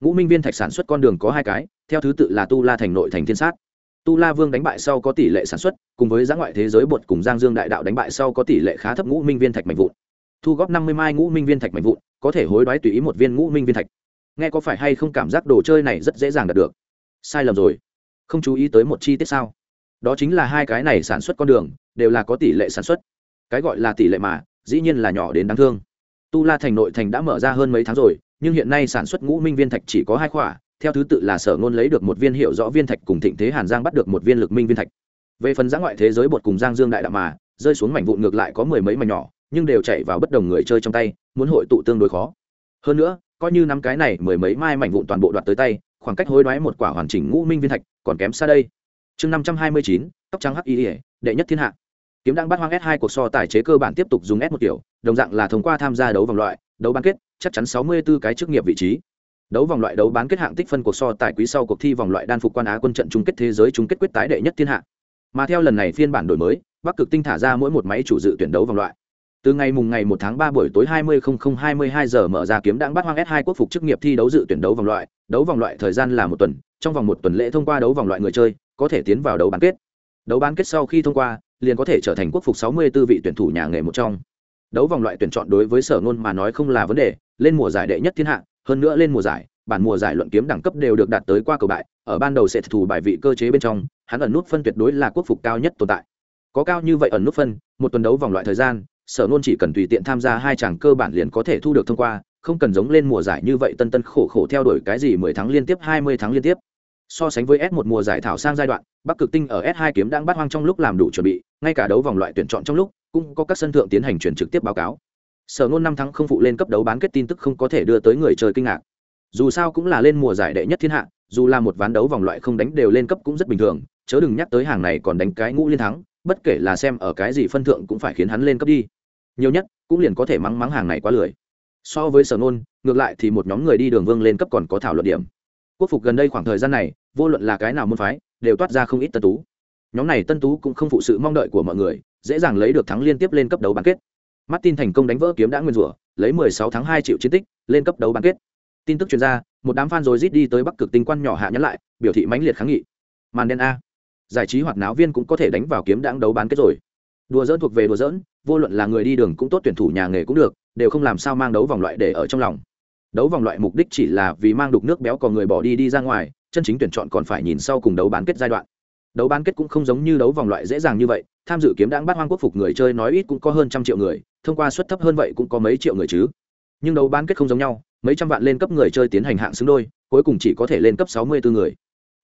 Ngũ minh viên thạch sản xuất con đường có hai cái, theo thứ tự là tu la thành nội thành thiên sát tu la vương đánh bại sau có tỷ lệ sản xuất, cùng với giá ngoại thế giới bột cùng giang dương đại đạo đánh bại sau có tỷ lệ khá thấp ngũ minh viên thạch mạnh vụn. Thu góp năm mươi mai ngũ minh viên thạch mạnh vụn, có thể hối đoái tùy ý một viên ngũ minh viên thạch. Nghe có phải hay không cảm giác đồ chơi này rất dễ dàng đạt được? Sai lầm rồi. Không chú ý tới một chi tiết sao? Đó chính là hai cái này sản xuất con đường, đều là có tỷ lệ sản xuất. Cái gọi là tỷ lệ mà, dĩ nhiên là nhỏ đến đáng thương. Tu la thành nội thành đã mở ra hơn mấy tháng rồi, nhưng hiện nay sản xuất ngũ minh viên thạch chỉ có hai khoả theo thứ tự là sở ngôn lấy được một viên hiệu rõ viên thạch cùng thịnh thế hàn giang bắt được một viên lực minh viên thạch. Về phần giã ngoại thế giới bột cùng giang dương đại đạo mà, rơi xuống mảnh vụn ngược lại có mười mấy mảnh nhỏ, nhưng đều chạy vào bất đồng người chơi trong tay, muốn hội tụ tương đối khó. Hơn nữa, coi như năm cái này mười mấy mai mảnh vụn toàn bộ đoạt tới tay, khoảng cách hối đoái một quả hoàn chỉnh ngũ minh viên thạch còn kém xa đây. Chương năm trăm hai mươi chín, tóc trắng hắc y ỉa đệ nhất thiên hạ. Kiếm đang bắt hoang s hai cuộc so tài chế cơ bản tiếp tục dùng s một kiểu, đồng dạng là thông qua tham gia đấu vòng loại, đấu bán kết, chắc chắn 64 cái chức nghiệp vị trí đấu vòng loại đấu bán kết hạng tích phân cuộc so tài quý sau cuộc thi vòng loại đan phục quan á quân trận chung kết thế giới chung kết quyết tái đệ nhất thiên hạ. Mà theo lần này phiên bản đổi mới bắc cực tinh thả ra mỗi một máy chủ dự tuyển đấu vòng loại. Từ ngày mùng ngày 1 tháng 3 buổi tối 20:00-22 giờ mở ra kiếm đãng bắt hoang S2 quốc phục chức nghiệp thi đấu dự tuyển đấu vòng loại, đấu vòng loại thời gian là một tuần, trong vòng một tuần lễ thông qua đấu vòng loại người chơi, có thể tiến vào đấu bán kết. Đấu bán kết sau khi thông qua, liền có thể trở thành quốc phục 64 vị tuyển thủ nhà nghề một trong. Đấu vòng loại tuyển chọn đối với sở ngôn mà nói không là vấn đề lên mùa giải đệ nhất thiên hạ hơn nữa lên mùa giải, bản mùa giải luận kiếm đẳng cấp đều được đạt tới qua cầu bại, ở ban đầu sẽ thủ bài vị cơ chế bên trong, hắn ẩn nút phân tuyệt đối là quốc phục cao nhất tồn tại. Có cao như vậy ẩn nút phân, một tuần đấu vòng loại thời gian, sở nôn chỉ cần tùy tiện tham gia hai chàng cơ bản liền có thể thu được thông qua, không cần giống lên mùa giải như vậy tân tân khổ khổ theo đuổi cái gì mười tháng liên tiếp, hai mươi tháng liên tiếp. So sánh với s một mùa giải thảo sang giai đoạn, bắc cực tinh ở s hai kiếm đang bắt hoang trong lúc làm đủ chuẩn bị, ngay cả đấu vòng loại tuyển chọn trong lúc, cũng có các sân thượng tiến hành chuyển trực tiếp báo cáo sở ngôn năm tháng không phụ lên cấp đấu bán kết tin tức không có thể đưa tới người chơi kinh ngạc. Dù sao cũng là lên mùa giải đệ nhất thiên hạ, dù là một ván đấu vòng loại không đánh đều lên cấp cũng rất bình thường, chớ đừng nhắc tới hàng này còn đánh cái ngũ liên thắng, bất kể là xem ở cái gì phân thượng cũng phải khiến hắn lên cấp đi. Nhiều nhất, cũng liền có thể mắng mắng hàng này quá lười. So với sở ngôn, ngược lại thì một nhóm người đi đường vương lên cấp còn có thảo luận điểm. Quốc phục gần đây khoảng thời gian này, vô luận là cái nào môn phái, đều toát ra không ít tân tú. Nhóm này tân tú cũng không phụ sự mong đợi của mọi người, dễ dàng lấy được thắng liên tiếp lên cấp đấu bán kết martin thành công đánh vỡ kiếm đã nguyên rủa lấy 16 tháng 2 triệu chiến tích lên cấp đấu bán kết. Tin tức truyền ra, một đám fan rồi rít đi tới bắc cực tinh quan nhỏ hạ nhắn lại biểu thị mãnh liệt kháng nghị. Màn đen a. Giải trí hoạt náo viên cũng có thể đánh vào kiếm đãng đấu bán kết rồi. Đùa dỡn thuộc về đùa dỡn vô luận là người đi đường cũng tốt tuyển thủ nhà nghề cũng được đều không làm sao mang đấu vòng loại để ở trong lòng. Đấu vòng loại mục đích chỉ là vì mang đục nước béo còn người bỏ đi đi ra ngoài chân chính tuyển chọn còn phải nhìn sau cùng đấu bán kết giai đoạn đấu bán kết cũng không giống như đấu vòng loại dễ dàng như vậy, tham dự kiếm đáng bắt hoang quốc phục người chơi nói ít cũng có hơn trăm triệu người, thông qua suất thấp hơn vậy cũng có mấy triệu người chứ. Nhưng đấu bán kết không giống nhau, mấy trăm vạn lên cấp người chơi tiến hành hạng xứng đôi, cuối cùng chỉ có thể lên cấp sáu mươi bốn người.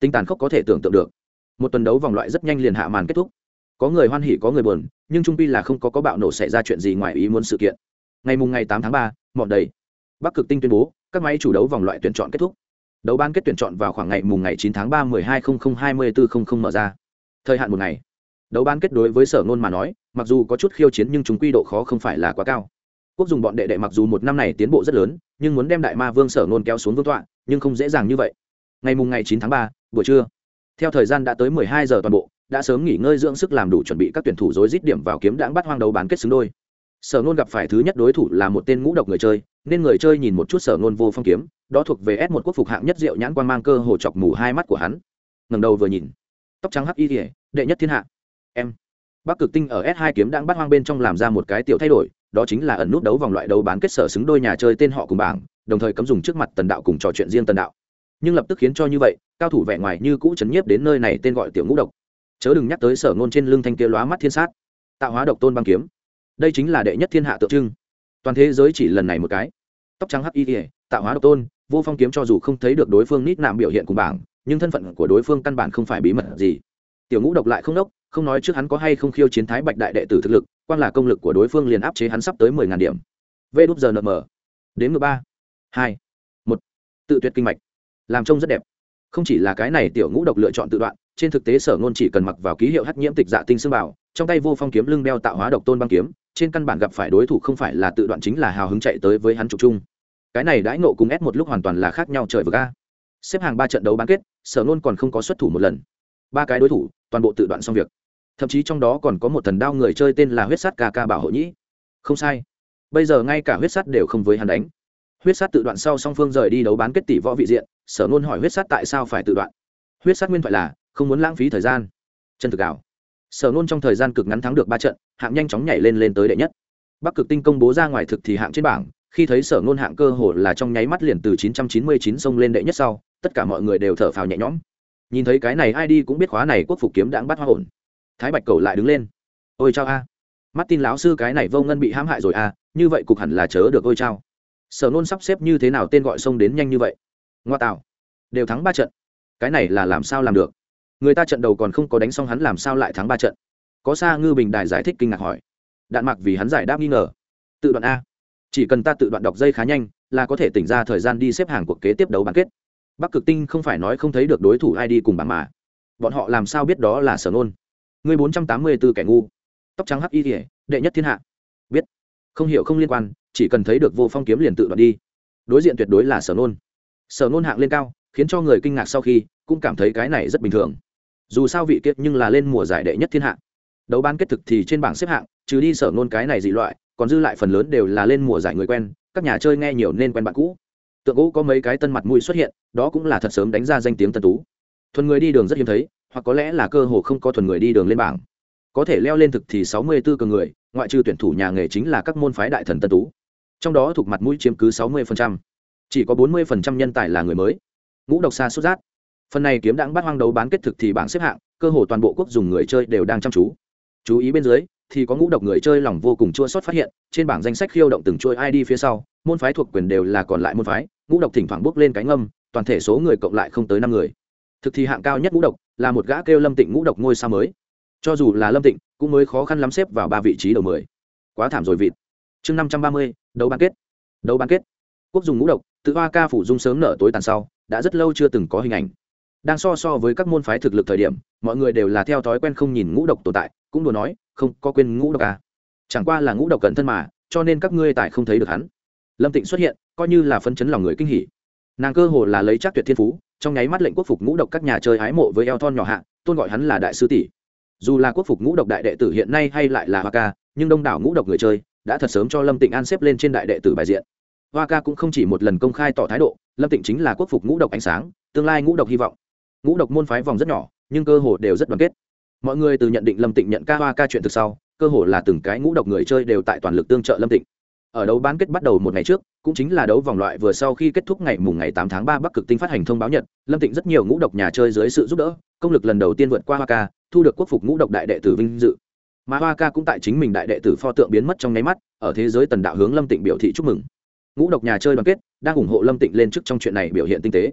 Tinh tàn khốc có thể tưởng tượng được. Một tuần đấu vòng loại rất nhanh liền hạ màn kết thúc. Có người hoan hỉ, có người buồn, nhưng trung pi là không có có bạo nổ xảy ra chuyện gì ngoài ý muốn sự kiện. Ngày mùng ngày tám tháng ba, mọn đầy. Bắc cực tinh tuyên bố, các máy chủ đấu vòng loại tuyển chọn kết thúc đấu ban kết tuyển chọn vào khoảng ngày mùng ngày 9 tháng 3 12 00 mở ra. Thời hạn một ngày. Đấu ban kết đối với sở ngôn mà nói mặc dù có chút khiêu chiến nhưng chúng quy độ khó không phải là quá cao. Quốc dùng bọn đệ đệ mặc dù một năm này tiến bộ rất lớn nhưng muốn đem đại ma vương sở ngôn kéo xuống vương tọa nhưng không dễ dàng như vậy. Ngày mùng ngày 9 tháng 3, buổi trưa. Theo thời gian đã tới 12 giờ toàn bộ đã sớm nghỉ ngơi dưỡng sức làm đủ chuẩn bị các tuyển thủ rối rít điểm vào kiếm đãng bắt hoang đấu bán kết xứng đôi. Sở nôn gặp phải thứ nhất đối thủ là một tên ngũ độc người chơi nên người chơi nhìn một chút sở ngôn vô phong kiếm, đó thuộc về s một quốc phục hạng nhất diệu nhãn quan mang cơ hồ chọc mù hai mắt của hắn. Ngầm đầu vừa nhìn, tóc trắng hắc y thể đệ nhất thiên hạ. Em, bắc cực tinh ở s hai kiếm đang bắt hoang bên trong làm ra một cái tiểu thay đổi, đó chính là ẩn nút đấu vòng loại đấu bán kết sở xứng đôi nhà chơi tên họ cùng bảng, đồng thời cấm dùng trước mặt tần đạo cùng trò chuyện riêng tần đạo. Nhưng lập tức khiến cho như vậy, cao thủ vẻ ngoài như cũ chấn nhiếp đến nơi này tên gọi tiểu ngũ độc. Chớ đừng nhắc tới sở ngôn trên lưng thanh kia lóa mắt thiên sát, tạo hóa độc tôn băng kiếm. Đây chính là đệ nhất thiên hạ tượng trưng toàn thế giới chỉ lần này một cái. Tóc trắng hắc y ỉa tạo hóa độc tôn, vô phong kiếm cho dù không thấy được đối phương nít nạm biểu hiện cùng bảng, nhưng thân phận của đối phương căn bản không phải bí mật gì. Tiểu ngũ độc lại không đốc, không nói trước hắn có hay không khiêu chiến thái bạch đại đệ tử thực lực quan là công lực của đối phương liền áp chế hắn sắp tới mười ngàn điểm. V đúp giờ nm đến mười ba. Hai. Một. Tự tuyệt kinh mạch. Làm trông rất đẹp. Không chỉ là cái này tiểu ngũ độc lựa chọn tự đoạn, trên thực tế sở ngôn chỉ cần mặc vào ký hiệu hắc nhiễm tịch dạ tinh xương bảo, trong tay vô phong kiếm lưng đeo tạo hóa độc tôn băng kiếm trên căn bản gặp phải đối thủ không phải là tự đoạn chính là hào hứng chạy tới với hắn trục chung. Cái này đãi nộ cùng ép một lúc hoàn toàn là khác nhau trời vừa ga xếp hàng ba trận đấu bán kết, sở nôn còn không có xuất thủ một lần. Ba cái đối thủ, toàn bộ tự đoạn xong việc. Thậm chí trong đó còn có một thần đao người chơi tên là huyết sắt ca ca bảo hộ nhĩ. Không sai. Bây giờ ngay cả huyết sắt đều không với hắn đánh. Huyết sắt tự đoạn sau song phương rời đi đấu bán kết tỷ võ vị diện, sở nôn hỏi huyết sắt tại sao phải tự đoạn. Huyết sắt nguyên thoại là, không muốn lãng phí thời gian. Chân thực ảo sở nôn trong thời gian cực ngắn thắng được ba trận, hạng nhanh chóng nhảy lên lên tới đệ nhất. Bắc cực tinh công bố ra ngoài thực thì hạng trên bảng, khi thấy sở nôn hạng cơ hồ là trong nháy mắt liền từ 999 xông lên đệ nhất sau, tất cả mọi người đều thở phào nhẹ nhõm. Nhìn thấy cái này ai đi cũng biết khóa này quốc phục kiếm đãng bắt hoa ổn thái bạch cầu lại đứng lên. Ôi chao a. Mắt tin lão sư cái này vô ngân bị hãm hại rồi a, như vậy cục hẳn là chớ được ôi chao. Sở nôn sắp xếp như thế nào tên gọi sông đến nhanh như vậy? Ngoa tạo. Đều thắng ba trận. Cái này là làm sao làm được? Người ta trận đầu còn không có đánh xong hắn làm sao lại thắng ba trận? Có xa ngư bình đài giải thích kinh ngạc hỏi. Đạn mặc vì hắn giải đáp nghi ngờ. Tự đoạn a. Chỉ cần ta tự đoạn đọc dây khá nhanh, là có thể tỉnh ra thời gian đi xếp hàng cuộc kế tiếp đấu bán kết. Bắc cực tinh không phải nói không thấy được đối thủ ai đi cùng bảng mà. Bọn họ làm sao biết đó là sở nôn người bốn trăm tám mươi b ố kẻ ngu. Tóc trắng hắc y kỉa đệ nhất thiên hạ. Biết. Không hiểu không liên quan, chỉ cần thấy được vô phong kiếm liền tự đoạn đi. Đối diện tuyệt đối là sở nôn sở nôn hạng lên cao, khiến cho người kinh ngạc sau khi, cũng cảm thấy cái này rất bình thường dù sao vị kiệt nhưng là lên mùa giải đệ nhất thiên hạ. Đấu ban kết thực thì trên bảng xếp hạng, trừ đi sở ngôn cái này dị loại, còn dư lại phần lớn đều là lên mùa giải người quen, các nhà chơi nghe nhiều nên quen bạn cũ. Tượng gỗ có mấy cái tân mặt mũi xuất hiện, đó cũng là thật sớm đánh ra danh tiếng tân tú. Thuần người đi đường rất hiếm thấy, hoặc có lẽ là cơ hồ không có thuần người đi đường lên bảng. Có thể leo lên thực thì sáu mươi 64 cường người, ngoại trừ tuyển thủ nhà nghề chính là các môn phái đại thần tân tú. Trong đó thuộc mặt mũi chiếm cứ sáu 60%. chỉ có bốn 40% nhân tài là người mới. Ngũ độc xa sút rát phần này kiếm đãng bắt hoang đấu bán kết thực thì bảng xếp hạng, cơ hồ toàn bộ quốc dùng người chơi đều đang chăm chú. Chú ý bên dưới, thì có ngũ độc người chơi lòng vô cùng chua sót phát hiện, trên bảng danh sách khiêu động từng chuỗi id phía sau, môn phái thuộc quyền đều là còn lại môn phái, ngũ độc thỉnh thoảng bước lên cánh âm toàn thể số người cộng lại không tới năm người. Thực thì hạng cao nhất ngũ độc là một gã kêu lâm tịnh ngũ độc ngôi sao mới. Cho dù là lâm tịnh, cũng mới khó khăn lắm xếp vào ba vị trí đầu mười. Quá thảm rồi vịt. Chương năm trăm ba mươi, đấu bán kết. Đấu bán kết. Quốc dùng ngũ độc, tự hoa ca phủ dung sớm nở tối tàn sau, đã rất lâu chưa từng có hình ảnh đang so so với các môn phái thực lực thời điểm, mọi người đều là theo thói quen không nhìn ngũ độc tồn tại, cũng đùa nói, không, có quên ngũ độc à. chẳng qua là ngũ độc cẩn thân mà, cho nên các ngươi tại không thấy được hắn. Lâm tịnh xuất hiện, coi như là phân chấn lòng người kinh hỉ. Nàng cơ hồ là lấy chắc tuyệt thiên phú, trong nháy mắt lệnh quốc phục ngũ độc các nhà chơi hái mộ với eo thon nhỏ hạ, tôn gọi hắn là đại sư tỷ. Dù là quốc phục ngũ độc đại đệ tử hiện nay hay lại là hoa ca, nhưng đông đảo ngũ độc người chơi đã thật sớm cho lâm tịnh an xếp lên trên đại đệ tử bài diện. Hoa ca cũng không chỉ một lần công khai tỏ thái độ, lâm tịnh chính là quốc phục ngũ độc ánh sáng, tương lai ngũ độc hy vọng ngũ độc môn phái vòng rất nhỏ, nhưng cơ hồ đều rất đoàn kết. Mọi người từ nhận định lâm tịnh nhận ca hoa ca chuyện thực sau, cơ hồ là từng cái ngũ độc người chơi đều tại toàn lực tương trợ lâm tịnh. Ở đấu bán kết bắt đầu một ngày trước, cũng chính là đấu vòng loại vừa sau khi kết thúc ngày mùng ngày tám tháng ba bắc cực tinh phát hành thông báo nhật, lâm tịnh rất nhiều ngũ độc nhà chơi dưới sự giúp đỡ, công lực lần đầu tiên vượt qua hoa ca, thu được quốc phục ngũ độc đại đệ tử vinh dự. Mà hoa ca cũng tại chính mình đại đệ tử pho tượng biến mất trong nháy mắt, ở thế giới tần đạo hướng lâm tịnh biểu thị chúc mừng. Ngũ độc nhà chơi đoàn kết, đang ủng hộ lâm tịnh lên chức trong chuyện này biểu hiện tinh tế.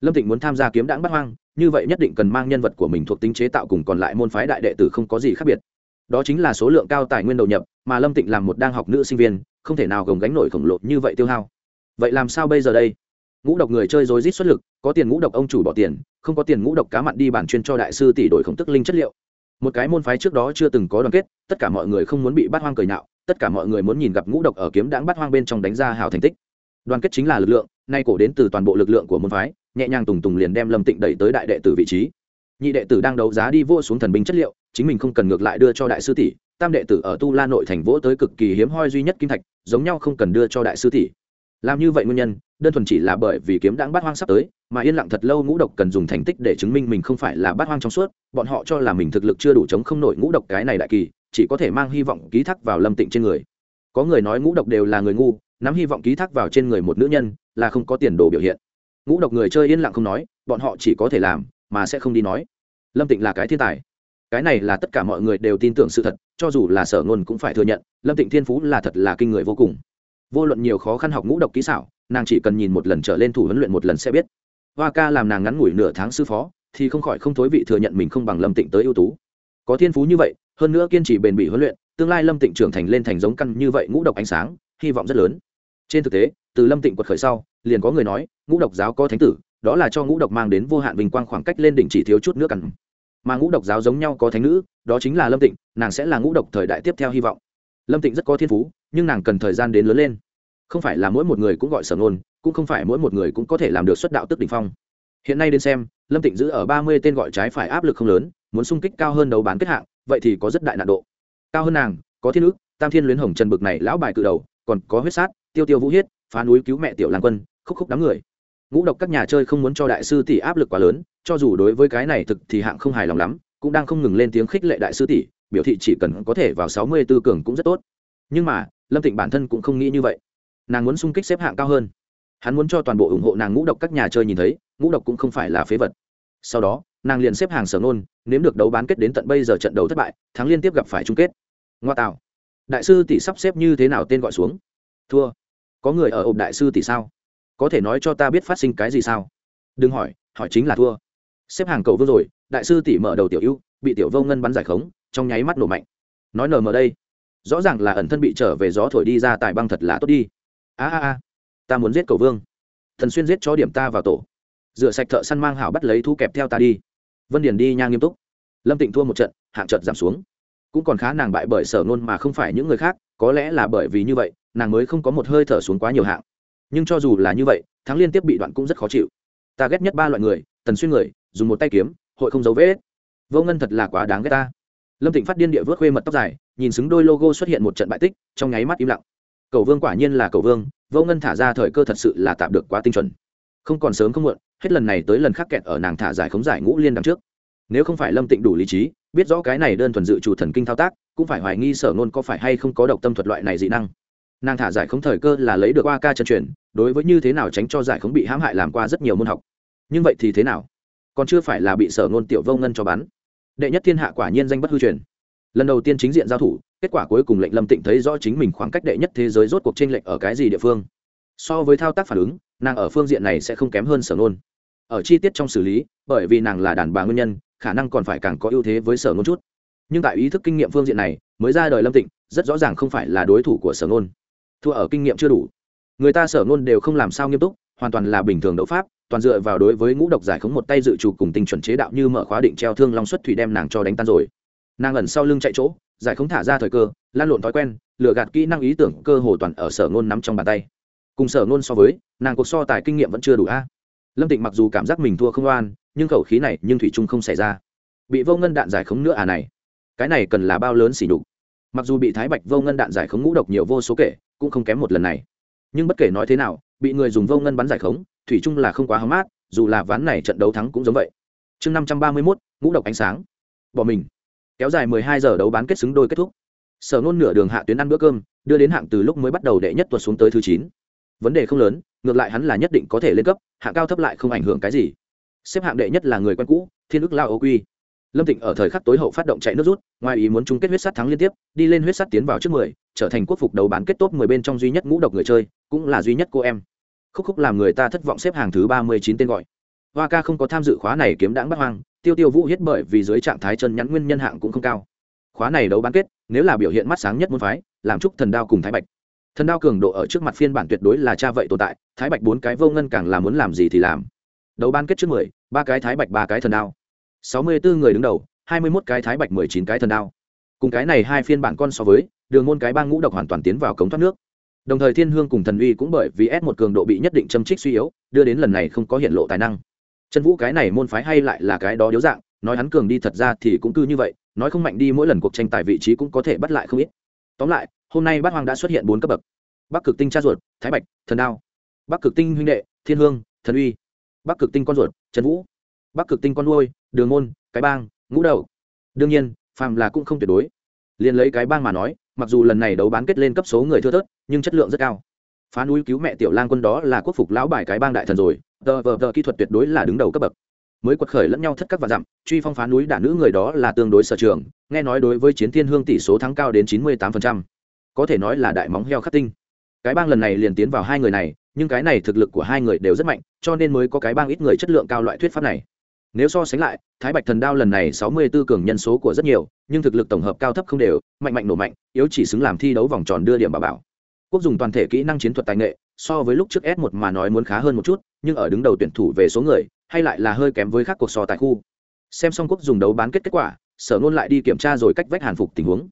Lâm tịnh muốn tham gia kiếm đãng bắt hoang như vậy nhất định cần mang nhân vật của mình thuộc tính chế tạo cùng còn lại môn phái đại đệ tử không có gì khác biệt. Đó chính là số lượng cao tài nguyên đầu nhập, mà lâm tịnh làm một đang học nữ sinh viên, không thể nào gồng gánh nổi khổng lồ như vậy tiêu hao. Vậy làm sao bây giờ đây? Ngũ độc người chơi rối rít xuất lực, có tiền ngũ độc ông chủ bỏ tiền, không có tiền ngũ độc cá mặn đi bản chuyên cho đại sư tỷ đổi khổng tức linh chất liệu. Một cái môn phái trước đó chưa từng có đoàn kết, tất cả mọi người không muốn bị bắt hoang cười nhạo, tất cả mọi người muốn nhìn gặp ngũ độc ở kiếm đãng bắt hoang bên trong đánh ra hào thành tích. Đoàn kết chính là lực lượng, nay cổ đến từ toàn bộ lực lượng của môn phái nhẹ nhàng tùng tùng liền đem lâm tịnh đẩy tới đại đệ tử vị trí. Nhị đệ tử đang đấu giá đi vô xuống thần binh chất liệu, chính mình không cần ngược lại đưa cho đại sư tỷ, tam đệ tử ở tu la nội thành vỗ tới cực kỳ hiếm hoi duy nhất kim thạch, giống nhau không cần đưa cho đại sư tỷ. Làm như vậy nguyên nhân, đơn thuần chỉ là bởi vì kiếm đáng bắt hoang sắp tới, mà yên lặng thật lâu ngũ độc cần dùng thành tích để chứng minh mình không phải là bắt hoang trong suốt, bọn họ cho là mình thực lực chưa đủ chống không nổi ngũ độc cái này đại kỳ, chỉ có thể mang hy vọng ký thác vào lâm tịnh trên người. Có người nói ngũ độc đều là người ngu, nắm hy vọng ký thác vào trên người một nữ nhân là không có tiền đồ biểu hiện ngũ độc người chơi yên lặng không nói, bọn họ chỉ có thể làm mà sẽ không đi nói. Lâm tịnh là cái thiên tài. Cái này là tất cả mọi người đều tin tưởng sự thật, cho dù là sở ngôn cũng phải thừa nhận, lâm tịnh thiên phú là thật là kinh người vô cùng. Vô luận nhiều khó khăn học ngũ độc kỹ xảo, nàng chỉ cần nhìn một lần trở lên thủ huấn luyện một lần sẽ biết. Hoa ca làm nàng ngắn ngủi nửa tháng sư phó, thì không khỏi không thối vị thừa nhận mình không bằng lâm tịnh tới ưu tú. Có thiên phú như vậy, hơn nữa kiên trì bền bỉ huấn luyện, tương lai lâm tịnh trưởng thành lên thành giống căn như vậy ngũ độc ánh sáng, hy vọng rất lớn. Trên thực tế, từ lâm tịnh quật khởi sau liền có người nói, ngũ độc giáo có thánh tử, đó là cho ngũ độc mang đến vô hạn vinh quang khoảng cách lên đỉnh chỉ thiếu chút nữa cằn mà ngũ độc giáo giống nhau có thánh nữ, đó chính là lâm tịnh, nàng sẽ là ngũ độc thời đại tiếp theo hy vọng. Lâm tịnh rất có thiên phú, nhưng nàng cần thời gian đến lớn lên. Không phải là mỗi một người cũng gọi sở ngôn, cũng không phải mỗi một người cũng có thể làm được xuất đạo tức đ ỉ n h phong. Hiện nay đến xem, lâm tịnh giữ ở ba mươi tên gọi trái phải áp lực không lớn, muốn sung kích cao hơn đấu bán kết hạng, vậy thì có rất đại nạn độ. Cao hơn nàng, có thiên ước, tam thiên luyến hồng trần bực này lão bài cự đầu, còn có huyết sát, tiêu tiêu vũ hiết, phá núi cứu mẹ tiểu làng quân khúc khúc đám người. Ngũ độc các nhà chơi không muốn cho đại sư tỷ áp lực quá lớn, cho dù đối với cái này thực thì hạng không hài lòng lắm, cũng đang không ngừng lên tiếng khích lệ đại sư tỷ, biểu thị chỉ cần có thể vào sáu mươi tư cường cũng rất tốt. Nhưng mà, lâm tịnh bản thân cũng không nghĩ như vậy. Nàng muốn xung kích xếp hạng cao hơn. Hắn muốn cho toàn bộ ủng hộ nàng ngũ độc các nhà chơi nhìn thấy, ngũ độc cũng không phải là phế vật. Sau đó, nàng liền xếp hàng sở nôn nếm được đấu bán kết đến tận bây giờ trận đấu thất bại, thắng liên tiếp gặp phải chung kết. Ngoa tạo. Đại sư tỷ sắp xếp như thế nào tên gọi xuống? Thua. Có người ở ộp đại sư tỷ sao? Có thể nói cho ta biết phát sinh cái gì sao? Đừng hỏi hỏi chính là thua. Xếp hàng cầu vương rồi, đại sư tỷ mở đầu tiểu ưu, bị tiểu vô ngân bắn giải khống, trong nháy mắt nổ mạnh. Nói nở mở đây. Rõ ràng là ẩn thân bị trở về gió thổi đi ra tại băng thật là tốt đi. A a a. Ta muốn giết cầu vương. Thần xuyên giết cho điểm ta vào tổ. Rửa sạch thợ săn mang hảo bắt lấy thu kẹp theo ta đi. Vân điền đi nha nghiêm túc. Lâm tịnh thua một trận, hạng trận giảm xuống. Cũng còn khá nàng bại bởi sở nôn mà không phải những người khác, có lẽ là bởi vì như vậy, nàng mới không có một hơi thở xuống quá nhiều hạng nhưng cho dù là như vậy, thắng liên tiếp bị đoạn cũng rất khó chịu. Ta ghét nhất ba loại người, tần xuyên người, dùng một tay kiếm, hội không giấu vết. Vô ngân thật là quá đáng ghét ta. Lâm tịnh phát điên địa vớt khuê mật tóc dài, nhìn xứng đôi logo xuất hiện một trận bại tích, trong nháy mắt im lặng. Cầu vương quả nhiên là cầu vương, vô ngân thả ra thời cơ thật sự là tạm được quá tinh chuẩn. Không còn sớm không muộn, hết lần này tới lần khác kẹt ở nàng thả giải khống giải ngũ liên đằng trước. Nếu không phải lâm tịnh đủ lý trí, biết rõ cái này đơn thuần dự chủ thần kinh thao tác, cũng phải hoài nghi sở nôn có phải hay không có độc tâm thuật loại này dị năng. Nàng thả giải khống thời cơ là lấy được qua ca chân truyền đối với như thế nào tránh cho giải khống bị hãm hại làm qua rất nhiều môn học. Nhưng vậy thì thế nào? Còn chưa phải là bị sở ngôn tiểu vô ngân cho bắn. Đệ nhất thiên hạ quả nhiên danh bất hư truyền. Lần đầu tiên chính diện giao thủ, kết quả cuối cùng lệnh lâm tịnh thấy rõ chính mình khoảng cách đệ nhất thế giới rốt cuộc tranh lệch ở cái gì địa phương. So với thao tác phản ứng, nàng ở phương diện này sẽ không kém hơn sở ngôn. Ở chi tiết trong xử lý, bởi vì nàng là đàn bà nguyên nhân, khả năng còn phải càng có ưu thế với sở ngôn chút. Nhưng tại ý thức kinh nghiệm phương diện này, mới ra đời lâm tịnh, rất rõ ràng không phải là đối thủ của sở ngôn. Thua ở kinh nghiệm chưa đủ người ta sở ngôn đều không làm sao nghiêm túc, hoàn toàn là bình thường đấu pháp, toàn dựa vào đối với ngũ độc giải khống một tay dự trù cùng tinh chuẩn chế đạo như mở khóa định treo thương long xuất thủy đem nàng cho đánh tan rồi. Nàng ẩn sau lưng chạy chỗ, giải khống thả ra thời cơ, lan lộn thói quen lựa gạt kỹ năng ý tưởng cơ hồ toàn ở sở ngôn nắm trong bàn tay. Cùng sở ngôn so với, nàng cuộc so tài kinh nghiệm vẫn chưa đủ a. Lâm tịnh mặc dù cảm giác mình thua không oan, nhưng khẩu khí này nhưng thủy trung không xảy ra. Bị vô ngân đạn giải khống nữa à này? Cái này cần là bao lớn xỉ đục mặc dù bị thái bạch vô ngân đạn giải khống ngũ độc nhiều vô số kể, cũng không kém một lần này nhưng bất kể nói thế nào, bị người dùng vô ngân bắn giải khống, thủy chung là không quá hóng mát, dù là ván này trận đấu thắng cũng giống vậy. Chương năm trăm ba mươi mốt, ngũ độc ánh sáng. Bỏ mình. Kéo dài mười hai giờ đấu bán kết xứng đôi kết thúc. Sở nôn nửa đường hạ tuyến ăn bữa cơm, đưa đến hạng từ lúc mới bắt đầu đệ nhất tuột xuống tới thứ chín. Vấn đề không lớn, ngược lại hắn là nhất định có thể lên cấp, hạng cao thấp lại không ảnh hưởng cái gì. Xếp hạng đệ nhất là người quen cũ, thiên ức lao ô quy lâm tịnh ở thời khắc tối hậu phát động chạy nước rút, ngoài ý muốn chung kết huyết sắt thắng liên tiếp, đi lên huyết sắt tiến vào trước mười, trở thành quốc phục đấu bán kết top mười bên trong duy nhất ngũ độc người chơi, cũng là duy nhất cô em. Khúc khúc làm người ta thất vọng xếp hàng thứ ba mươi chín tên gọi. Hoa ca không có tham dự khóa này kiếm đãng bắt hoang, tiêu tiêu vũ hiết bởi vì dưới trạng thái chân nhắn nguyên nhân hạng cũng không cao. Khóa này đấu bán kết, nếu là biểu hiện mắt sáng nhất môn phái, làm chúc thần đao cùng thái bạch. Thần đao cường độ ở trước mặt phiên bản tuyệt đối là cha vậy tồn tại, thái bạch bốn cái vô ngân càng là muốn làm gì thì làm. Đấu bán kết trước mười, ba cái thái bạch ba cái thần đao sáu mươi bốn người đứng đầu, hai mươi mốt cái thái bạch, mười chín cái thần đao. Cùng cái này hai phiên bản con so với, đường môn cái bang ngũ độc hoàn toàn tiến vào cống thoát nước. Đồng thời thiên hương cùng thần uy cũng bởi vì s một cường độ bị nhất định châm trích suy yếu, đưa đến lần này không có hiện lộ tài năng. Chân vũ cái này môn phái hay lại là cái đó điếu dạng, nói hắn cường đi thật ra thì cũng cứ như vậy, nói không mạnh đi mỗi lần cuộc tranh tài vị trí cũng có thể bắt lại không ít. Tóm lại, hôm nay bát hoàng đã xuất hiện bốn cấp bậc. Bắc cực tinh cha ruột, thái bạch, thần đao. Bắc cực tinh huynh đệ, thiên hương, thần uy. Bắc cực tinh con ruột, trần vũ bắc cực tinh con nuôi, đường môn, cái bang, ngũ đầu. Đương nhiên, phàm là cũng không tuyệt đối. Liền lấy cái bang mà nói, mặc dù lần này đấu bán kết lên cấp số người thưa thớt, nhưng chất lượng rất cao. Phá núi cứu mẹ tiểu lang quân đó là quốc phục lão bài cái bang đại thần rồi, tờ vờ tờ kỹ thuật tuyệt đối là đứng đầu cấp bậc. Mới quật khởi lẫn nhau thất các và dặm, truy phong phá núi đả nữ người đó là tương đối sở trường, nghe nói đối với chiến thiên hương tỷ số thắng cao đến chín mươi tám có thể nói là đại móng heo khắc tinh. Cái bang lần này liền tiến vào hai người này, nhưng cái này thực lực của hai người đều rất mạnh, cho nên mới có cái bang ít người chất lượng cao loại thuyết pháp này nếu so sánh lại, thái bạch thần đao lần này sáu mươi 64 cường nhân số của rất nhiều, nhưng thực lực tổng hợp cao thấp không đều, mạnh mạnh nổ mạnh, yếu chỉ xứng làm thi đấu vòng tròn đưa điểm bảo bảo. Quốc dùng toàn thể kỹ năng chiến thuật tài nghệ, so với lúc trước s một mà nói muốn khá hơn một chút, nhưng ở đứng đầu tuyển thủ về số người, hay lại là hơi kém với các cuộc so tại khu. Xem xong quốc dùng đấu bán kết kết quả, sở nôn lại đi kiểm tra rồi cách vách hàn phục tình huống.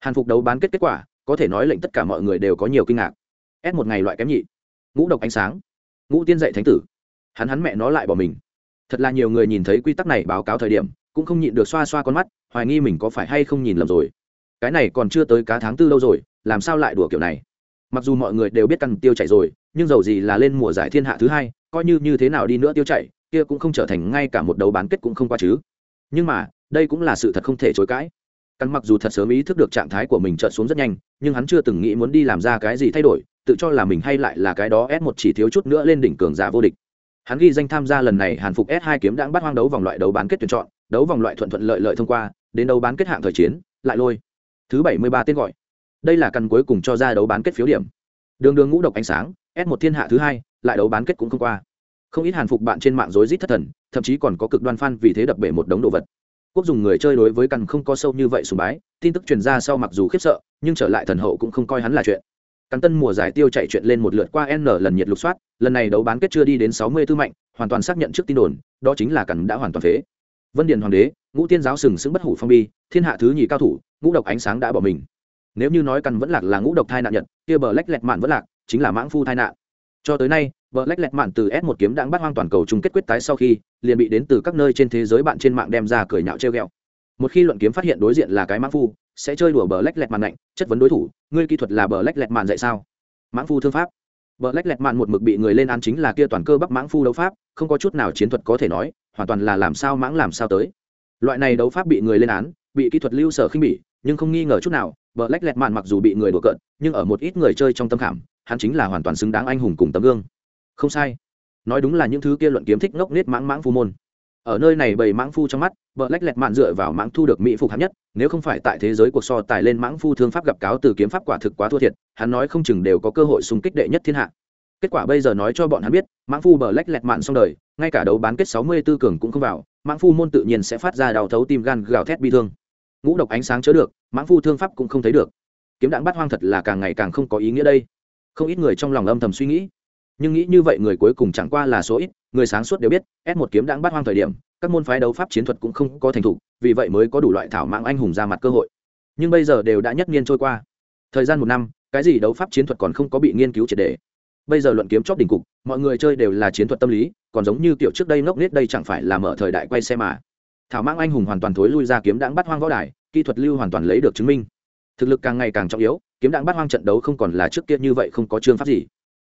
Hàn phục đấu bán kết kết quả, có thể nói lệnh tất cả mọi người đều có nhiều kinh ngạc. S một ngày loại kém nhị. Ngũ độc ánh sáng. Ngũ tiên dạy thánh tử. Hắn hắn mẹ nó lại bỏ mình thật là nhiều người nhìn thấy quy tắc này báo cáo thời điểm, cũng không nhịn được xoa xoa con mắt, hoài nghi mình có phải hay không nhìn lầm rồi. Cái này còn chưa tới cá tháng tư lâu rồi, làm sao lại đùa kiểu này? Mặc dù mọi người đều biết căn tiêu chảy rồi, nhưng dầu gì là lên mùa giải thiên hạ thứ hai, coi như như thế nào đi nữa tiêu chảy, kia cũng không trở thành ngay cả một đấu bán kết cũng không qua chứ. Nhưng mà, đây cũng là sự thật không thể chối cãi. Căn mặc dù thật sớm ý thức được trạng thái của mình trợn xuống rất nhanh, nhưng hắn chưa từng nghĩ muốn đi làm ra cái gì thay đổi, tự cho là mình hay lại là cái đó ép một chỉ thiếu chút nữa lên đỉnh cường giả vô địch hắn ghi danh tham gia lần này hàn phục s hai kiếm đang bắt hoang đấu vòng loại đấu bán kết tuyển chọn, đấu vòng loại thuận thuận lợi lợi thông qua, đến đấu bán kết hạng thời chiến, lại lôi. Thứ bảy mươi ba tên gọi. Đây là căn cuối cùng cho ra đấu bán kết phiếu điểm. Đường đường ngũ độc ánh sáng, s một thiên hạ thứ hai, lại đấu bán kết cũng không qua. Không ít hàn phục bạn trên mạng rối rít thất thần, thậm chí còn có cực đoan f vì thế đập bể một đống đồ vật. Quốc dùng người chơi đối với căn không có sâu như vậy sùng bái, tin tức truyền ra sau mặc dù khiếp sợ, nhưng trở lại thần hậu cũng không coi hắn là chuyện cắn tân mùa giải tiêu chạy chuyện lên một lượt qua n lần nhiệt lục soát, lần này đấu bán kết chưa đi đến sáu mươi tư mạnh, hoàn toàn xác nhận trước tin đồn, đó chính là cẩn đã hoàn toàn phế. Vân điền hoàng đế, ngũ tiên giáo sừng sững bất hủ phong bi, thiên hạ thứ nhì cao thủ, ngũ độc ánh sáng đã bỏ mình. Nếu như nói cắn vẫn lạc là ngũ độc thai nạn nhật, kia bờ lách lẹt mạn vẫn lạc, chính là mãng phu thai nạn. Cho tới nay vợ lách lẹt mạn từ s một kiếm đang bắt hoang toàn cầu chung kết quyết tái sau khi, liền bị đến từ các nơi trên thế giới bạn trên mạng đem ra cười nhạo treo ghẹo. Một khi luận kiếm phát hiện đối diện là cái mãng phu sẽ chơi đùa bờ lách lẹt màn lạnh chất vấn đối thủ, ngươi kỹ thuật là bờ lách lẹt màn dạy sao? Mãng phu thương pháp. Bờ lách lẹt màn một mực bị người lên án chính là kia toàn cơ bắc mãng phu đấu pháp, không có chút nào chiến thuật có thể nói, hoàn toàn là làm sao mãng làm sao tới. Loại này đấu pháp bị người lên án, bị kỹ thuật lưu sở khinh bỉ, nhưng không nghi ngờ chút nào, bờ lách lẹt màn mặc dù bị người đùa cợt, nhưng ở một ít người chơi trong tâm khảm, hắn chính là hoàn toàn xứng đáng anh hùng cùng tấm gương. Không sai. Nói đúng là những thứ kia luận kiếm thích ngốc nết mãng mãng phu môn ở nơi này bầy mãng phu trong mắt vợ lách lẹt mạn dựa vào mãng thu được mỹ phục hạng nhất, nếu không phải tại thế giới cuộc so tài lên mãng phu thương pháp gặp cáo từ kiếm pháp quả thực quá thua thiệt, hắn nói không chừng đều có cơ hội xung kích đệ nhất thiên hạ. Kết quả bây giờ nói cho bọn hắn biết, mãng phu bờ lách lẹt mạn xong đời, ngay cả đấu bán kết sáu mươi 64 cường cũng không vào, mãng phu môn tự nhiên sẽ phát ra đau thấu tim gan gào thét bi thương. Ngũ độc ánh sáng chớ được, mãng phu thương pháp cũng không thấy được. Kiếm đạn bắt hoang thật là càng ngày càng không có ý nghĩa đây. Không ít người trong lòng âm thầm suy nghĩ nhưng nghĩ như vậy người cuối cùng chẳng qua là số ít, người sáng suốt đều biết, s một kiếm đang bắt hoang thời điểm, các môn phái đấu pháp chiến thuật cũng không có thành thục, vì vậy mới có đủ loại thảo mạng anh hùng ra mặt cơ hội. Nhưng bây giờ đều đã nhất niên trôi qua. Thời gian một năm, cái gì đấu pháp chiến thuật còn không có bị nghiên cứu triệt đề bây giờ luận kiếm chóp đỉnh cục, mọi người chơi đều là chiến thuật tâm lý, còn giống như kiểu trước đây ngốc nết đây chẳng phải là mở thời đại quay xe mà. Thảo mang anh hùng hoàn toàn thối lui ra kiếm đãng bắt hoang võ đài, kỹ thuật lưu hoàn toàn lấy được chứng minh. Thực lực càng ngày càng trọng yếu, kiếm đãng bắt hoang trận đấu không còn là trước kia như vậy không có chương pháp gì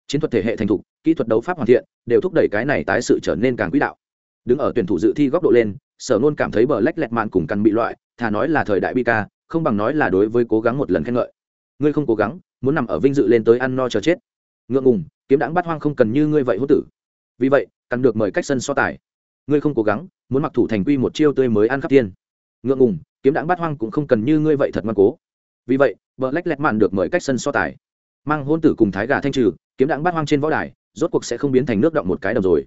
chiến thuật thể hệ thành thục, kỹ thuật đấu pháp hoàn thiện, đều thúc đẩy cái này tái sự trở nên càng quỹ đạo. Đứng ở tuyển thủ dự thi góc độ lên, sở nôn cảm thấy bờ lách lẹt mạn cùng căn bị loại, thà nói là thời đại bi ca, không bằng nói là đối với cố gắng một lần khen ngợi. Ngươi không cố gắng, muốn nằm ở vinh dự lên tới ăn no chờ chết. Ngượng ngùng, kiếm đãng bắt hoang không cần như ngươi vậy hốt tử. Vì vậy cần được mời cách sân so tài. Ngươi không cố gắng, muốn mặc thủ thành quy một chiêu tươi mới ăn khắp tiên ngượng ngùng, kiếm đãng bắt hoang cũng không cần như ngươi vậy thật ngoan cố. Vì vậy, bờ lách lẹt mạn được mời cách sân so tài. Mang hôn tử cùng thái gà thanh trừ kiếm đạn bát hoang trên võ đài, rốt cuộc sẽ không biến thành nước động một cái đồng rồi.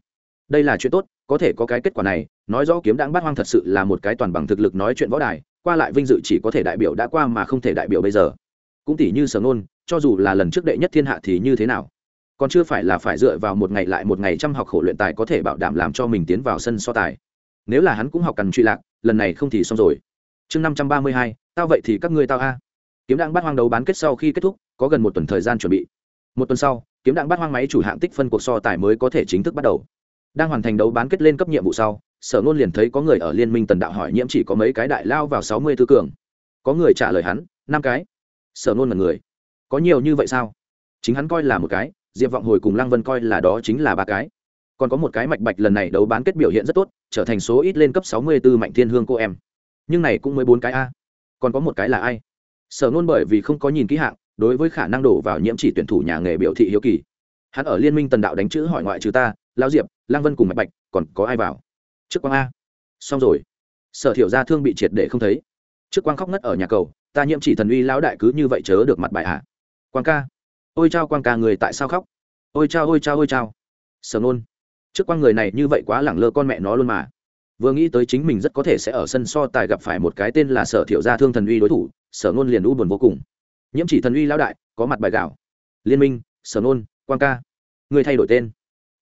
Đây là chuyện tốt, có thể có cái kết quả này, nói rõ kiếm đạn bát hoang thật sự là một cái toàn bằng thực lực nói chuyện võ đài, qua lại vinh dự chỉ có thể đại biểu đã qua mà không thể đại biểu bây giờ. Cũng tỷ như sở ngôn, cho dù là lần trước đệ nhất thiên hạ thì như thế nào? Còn chưa phải là phải dựa vào một ngày lại một ngày chăm học khổ luyện tài có thể bảo đảm làm cho mình tiến vào sân so tài. Nếu là hắn cũng học cần truy lạc, lần này không thì xong rồi. Chương năm trăm ba mươi hai, tao vậy thì các ngươi tao a. Kiếm đặng bắt hoang đấu bán kết sau khi kết thúc, có gần một tuần thời gian chuẩn bị. Một tuần sau kiếm đặng bắt hoang máy chủ hạng tích phân cuộc so tài mới có thể chính thức bắt đầu. Đang hoàn thành đấu bán kết lên cấp nhiệm vụ sau, sở ngôn liền thấy có người ở liên minh tần đạo hỏi nhiễm chỉ có mấy cái đại lao vào sáu mươi tư cường. Có người trả lời hắn, năm cái. Sở ngôn là người. Có nhiều như vậy sao? Chính hắn coi là một cái, diệp vọng hồi cùng lăng vân coi là đó chính là ba cái. Còn có một cái mạch bạch lần này đấu bán kết biểu hiện rất tốt, trở thành số ít lên cấp sáu mươi 64 mạnh thiên hương cô em. Nhưng này cũng mới bốn cái a. Còn có một cái là ai? Sở ngôn bởi vì không có nhìn kỹ hạng đối với khả năng đổ vào nhiễm chỉ tuyển thủ nhà nghề biểu thị hiếu kỳ. Hắn ở liên minh tần đạo đánh chữ hỏi ngoại trừ ta lao diệp lang vân cùng mạch bạch, còn có ai vào? Trước quang a. Xong rồi. Sở thiểu gia thương bị triệt để không thấy. Trước quang khóc ngất ở nhà cầu, ta nhiễm chỉ thần uy lão đại cứ như vậy chớ được mặt bài hạ quang ca. Ôi chao quang ca người tại sao khóc? Ôi chao ôi chao ôi chao. Sở nôn. Trước quang người này như vậy quá lẳng lơ con mẹ nó luôn mà. Vừa nghĩ tới chính mình rất có thể sẽ ở sân so tài gặp phải một cái tên là sở thiểu gia thương thần uy đối thủ, sở nôn liền u buồn vô cùng nhiễm chỉ thần uy lão đại, có mặt bài gạo. Liên minh, sở nôn, quang ca. Người thay đổi tên.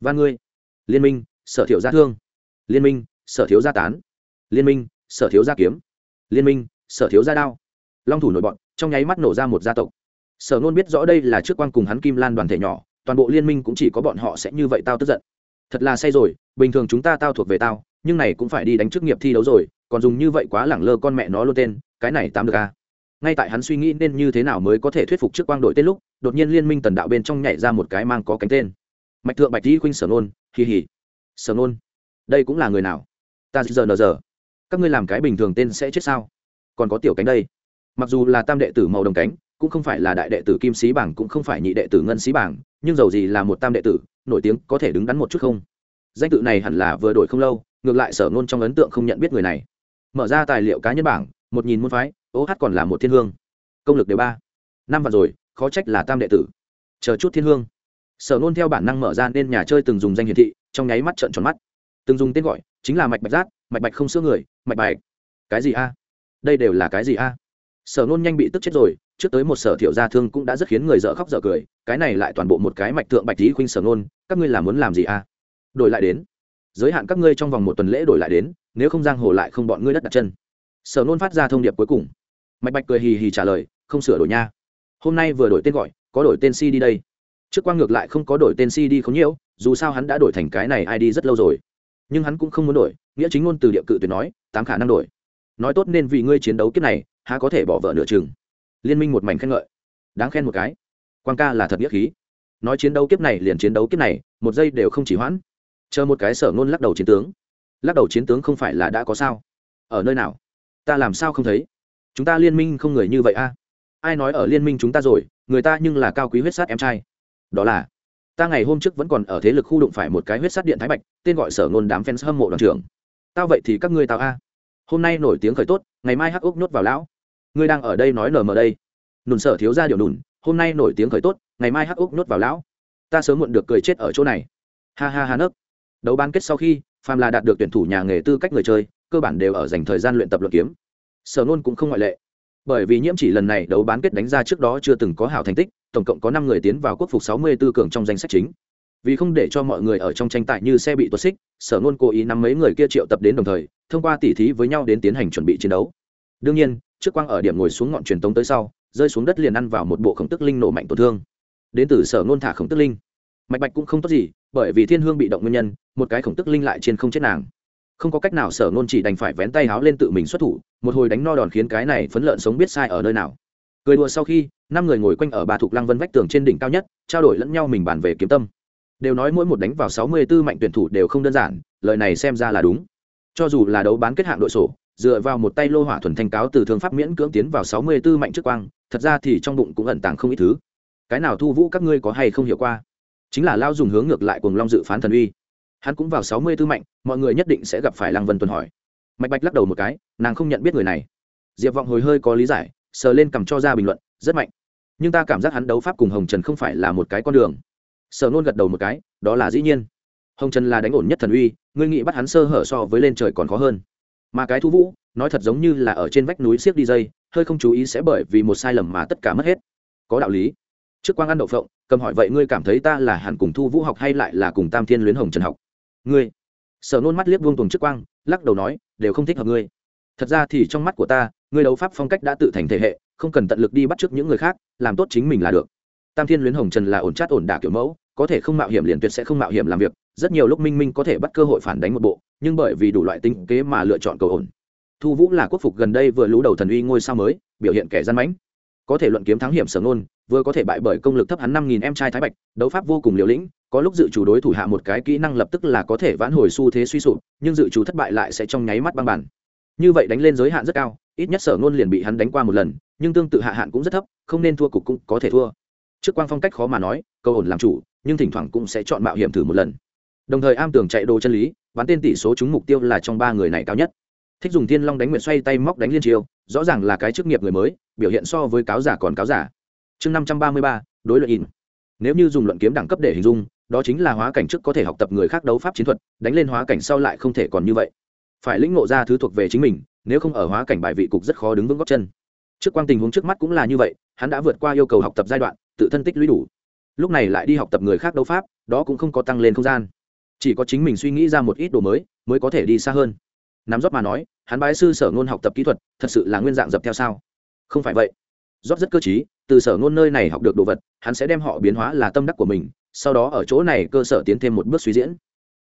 Và ngươi. Liên minh, sở thiểu gia thương. Liên minh, sở thiếu gia tán. Liên minh, sở thiếu gia kiếm. Liên minh, sở thiếu gia đao. Long thủ nổi bọn trong nháy mắt nổ ra một gia tộc. Sở nôn biết rõ đây là trước quan cùng hắn kim lan đoàn thể nhỏ, toàn bộ liên minh cũng chỉ có bọn họ sẽ như vậy tao tức giận. Thật là say rồi, bình thường chúng ta tao thuộc về tao, nhưng này cũng phải đi đánh chức nghiệp thi đấu rồi, còn dùng như vậy quá lẳng lơ con mẹ nó luôn tên, cái này tám được à ngay tại hắn suy nghĩ nên như thế nào mới có thể thuyết phục trước quang đội tên lúc, đột nhiên liên minh tần đạo bên trong nhảy ra một cái mang có cánh tên. Mạch thượng bạch di khuynh sở nôn, hì hì. Sở nôn, đây cũng là người nào? Ta giờ nờ giờ. Các ngươi làm cái bình thường tên sẽ chết sao? Còn có tiểu cánh đây. Mặc dù là tam đệ tử màu đồng cánh, cũng không phải là đại đệ tử kim sĩ bảng, cũng không phải nhị đệ tử ngân sĩ bảng, nhưng dầu gì là một tam đệ tử, nổi tiếng có thể đứng đắn một chút không? Danh tự này hẳn là vừa đổi không lâu, ngược lại sở nôn trong ấn tượng không nhận biết người này. Mở ra tài liệu cá nhân bảng một nghìn môn phái, ô hát còn là một thiên hương. Công lực đều ba. Năm vạn rồi, khó trách là tam đệ tử. Chờ chút thiên hương. Sở nôn theo bản năng mở ra nên nhà chơi từng dùng danh hiển thị, trong nháy mắt trợn tròn mắt. Từng dùng tên gọi, chính là mạch bạch giác, mạch bạch không sữa người, mạch bạch. Cái gì a? Đây đều là cái gì a? Sở nôn nhanh bị tức chết rồi, trước tới một sở thiệu gia thương cũng đã rất khiến người dở khóc dở cười, cái này lại toàn bộ một cái mạch thượng bạch lý khuynh sở nôn, các ngươi là muốn làm gì a? Đổi lại đến. Giới hạn các ngươi trong vòng một tuần lễ đổi lại đến, nếu không giang hồ lại không bọn ngươi đất đặt chân sở nôn phát ra thông điệp cuối cùng. Mạch bạch cười hì hì trả lời, không sửa đổi nha. Hôm nay vừa đổi tên gọi, có đổi tên si đi đây. Trước quang ngược lại không có đổi tên si đi không nhiễu dù sao hắn đã đổi thành cái này ai đi rất lâu rồi. Nhưng hắn cũng không muốn đổi, nghĩa chính ngôn từ địa cự tuyệt nói, tám khả năng đổi. Nói tốt nên vì ngươi chiến đấu kiếp này, há có thể bỏ vợ nửa chừng. Liên minh một mảnh khen ngợi. Đáng khen một cái. Quang ca là thật nghĩa khí. Nói chiến đấu kiếp này liền chiến đấu kiếp này, một giây đều không chỉ hoãn. Chờ một cái sở ngôn lắc đầu chiến tướng. Lắc đầu chiến tướng không phải là đã có sao? Ở nơi nào? Ta làm sao không thấy? Chúng ta liên minh không người như vậy a. Ai nói ở liên minh chúng ta rồi, người ta nhưng là cao quý huyết sát em trai. Đó là, ta ngày hôm trước vẫn còn ở thế lực khu đụng phải một cái huyết sát điện thái bạch, tên gọi sở ngôn đám fans hâm mộ đoàn trưởng. Tao vậy thì các ngươi tao a. Hôm nay nổi tiếng khởi tốt, ngày mai hắc ốc nhốt vào lão. Ngươi đang ở đây nói lờ mờ đây. Nùn sở thiếu ra điều nùn, hôm nay nổi tiếng khởi tốt, ngày mai hắc ốc nhốt vào lão. Ta sớm muộn được cười chết ở chỗ này. Ha ha ha nấc. Đấu ban kết sau khi, phàm là đạt được tuyển thủ nhà nghề tư cách người chơi cơ bản đều ở dành thời gian luyện tập luận kiếm. Sở nôn cũng không ngoại lệ. Bởi vì nhiễm chỉ lần này đấu bán kết đánh ra trước đó chưa từng có hảo thành tích, tổng cộng có năm người tiến vào quốc phục sáu mươi 64 cường trong danh sách chính. Vì không để cho mọi người ở trong tranh tài như xe bị tuột xích, sở nôn cố ý nắm mấy người kia triệu tập đến đồng thời, thông qua tỉ thí với nhau đến tiến hành chuẩn bị chiến đấu. Đương nhiên, trước quang ở điểm ngồi xuống ngọn truyền tống tới sau, rơi xuống đất liền ăn vào một bộ khổng tức linh nổ mạnh tổn thương. Đến từ sở nôn thả khổng tức linh. Mạch bạch cũng không tốt gì, bởi vì thiên hương bị động nguyên nhân, một cái khổng tức linh lại trên không chết nàng không có cách nào sở nôn chỉ đành phải vén tay háo lên tự mình xuất thủ, một hồi đánh no đòn khiến cái này phấn lợn sống biết sai ở nơi nào. Cười đùa sau khi, năm người ngồi quanh ở bà thục lăng vân vách tường trên đỉnh cao nhất, trao đổi lẫn nhau mình bàn về kiếm tâm. Đều nói mỗi một đánh vào sáu mươi 64 mạnh tuyển thủ đều không đơn giản, lời này xem ra là đúng. Cho dù là đấu bán kết hạng đội sổ, dựa vào một tay lô hỏa thuần thanh cáo từ thương pháp miễn cưỡng tiến vào sáu mươi 64 mạnh trước quang, thật ra thì trong bụng cũng ẩn tàng không ít thứ. Cái nào thu vũ các ngươi có hay không hiểu qua? Chính là lao dùng hướng ngược lại cùng long dự phán thần uy hắn cũng vào sáu mươi tư mạnh, mọi người nhất định sẽ gặp phải lăng vân tuần hỏi. Mạch bạch lắc đầu một cái, nàng không nhận biết người này. Diệp vọng hồi hơi có lý giải, sờ lên cầm cho ra bình luận, rất mạnh. Nhưng ta cảm giác hắn đấu pháp cùng hồng trần không phải là một cái con đường. Sở nôn gật đầu một cái, đó là dĩ nhiên. Hồng trần là đánh ổn nhất thần uy, ngươi nghĩ bắt hắn sơ hở so với lên trời còn khó hơn. Mà cái thu vũ, nói thật giống như là ở trên vách núi siếc đi dây, hơi không chú ý sẽ bởi vì một sai lầm mà tất cả mất hết. Có đạo lý. Trước quang ăn đậu phộng, cầm hỏi vậy ngươi cảm thấy ta là hẳn cùng thu vũ học hay lại là cùng tam thiên luyến hồng trần học? Ngươi. Sở nôn mắt liếc vuông tuồng trước quang, lắc đầu nói, đều không thích hợp ngươi. Thật ra thì trong mắt của ta, ngươi đấu pháp phong cách đã tự thành thể hệ, không cần tận lực đi bắt chước những người khác, làm tốt chính mình là được. Tam thiên luyến hồng trần là ổn chát ổn đả kiểu mẫu, có thể không mạo hiểm liền tuyệt sẽ không mạo hiểm làm việc, rất nhiều lúc minh minh có thể bắt cơ hội phản đánh một bộ, nhưng bởi vì đủ loại tinh kế mà lựa chọn cầu ổn. Thu vũ là quốc phục gần đây vừa lú đầu thần uy ngôi sao mới, biểu hiện kẻ gian mãnh. Có thể luận kiếm thắng hiểm sở nôn, vừa có thể bại bởi công lực thấp hắn năm nghìn em trai thái bạch, đấu pháp vô cùng liều lĩnh có lúc dự chủ đối thủ hạ một cái kỹ năng lập tức là có thể vãn hồi xu thế suy sụp, nhưng dự chủ thất bại lại sẽ trong nháy mắt băng bản. Như vậy đánh lên giới hạn rất cao, ít nhất sở ngôn liền bị hắn đánh qua một lần, nhưng tương tự hạ hạn cũng rất thấp, không nên thua cục cũng có thể thua. Trước quang phong cách khó mà nói câu ổn làm chủ, nhưng thỉnh thoảng cũng sẽ chọn mạo hiểm thử một lần. Đồng thời am tưởng chạy đồ chân lý bắn tên tỷ số trúng mục tiêu là trong ba người này cao nhất. Thích dùng thiên long đánh nguyện xoay tay móc đánh liên chiêu rõ ràng là cái chức nghiệp người mới, biểu hiện so với cáo giả còn cáo giả. Chương năm trăm ba mươi ba, đối luận in. Nếu như dùng luận kiếm đẳng cấp để hình dung đó chính là hóa cảnh trước có thể học tập người khác đấu pháp chiến thuật, đánh lên hóa cảnh sau lại không thể còn như vậy. Phải lĩnh ngộ ra thứ thuộc về chính mình, nếu không ở hóa cảnh bài vị cục rất khó đứng vững góc chân. Trước quang tình huống trước mắt cũng là như vậy, hắn đã vượt qua yêu cầu học tập giai đoạn, tự thân tích lũy đủ. Lúc này lại đi học tập người khác đấu pháp, đó cũng không có tăng lên không gian. Chỉ có chính mình suy nghĩ ra một ít đồ mới mới có thể đi xa hơn. Nắm rót mà nói, hắn bái sư sở ngôn học tập kỹ thuật, thật sự là nguyên dạng dập theo sao? Không phải vậy rót rất cơ t từ sở ngôn nơi này học được đồ vật, hắn sẽ đem họ biến hóa là tâm đắc của mình, sau đó ở chỗ này cơ sở tiến thêm một bước suy diễn.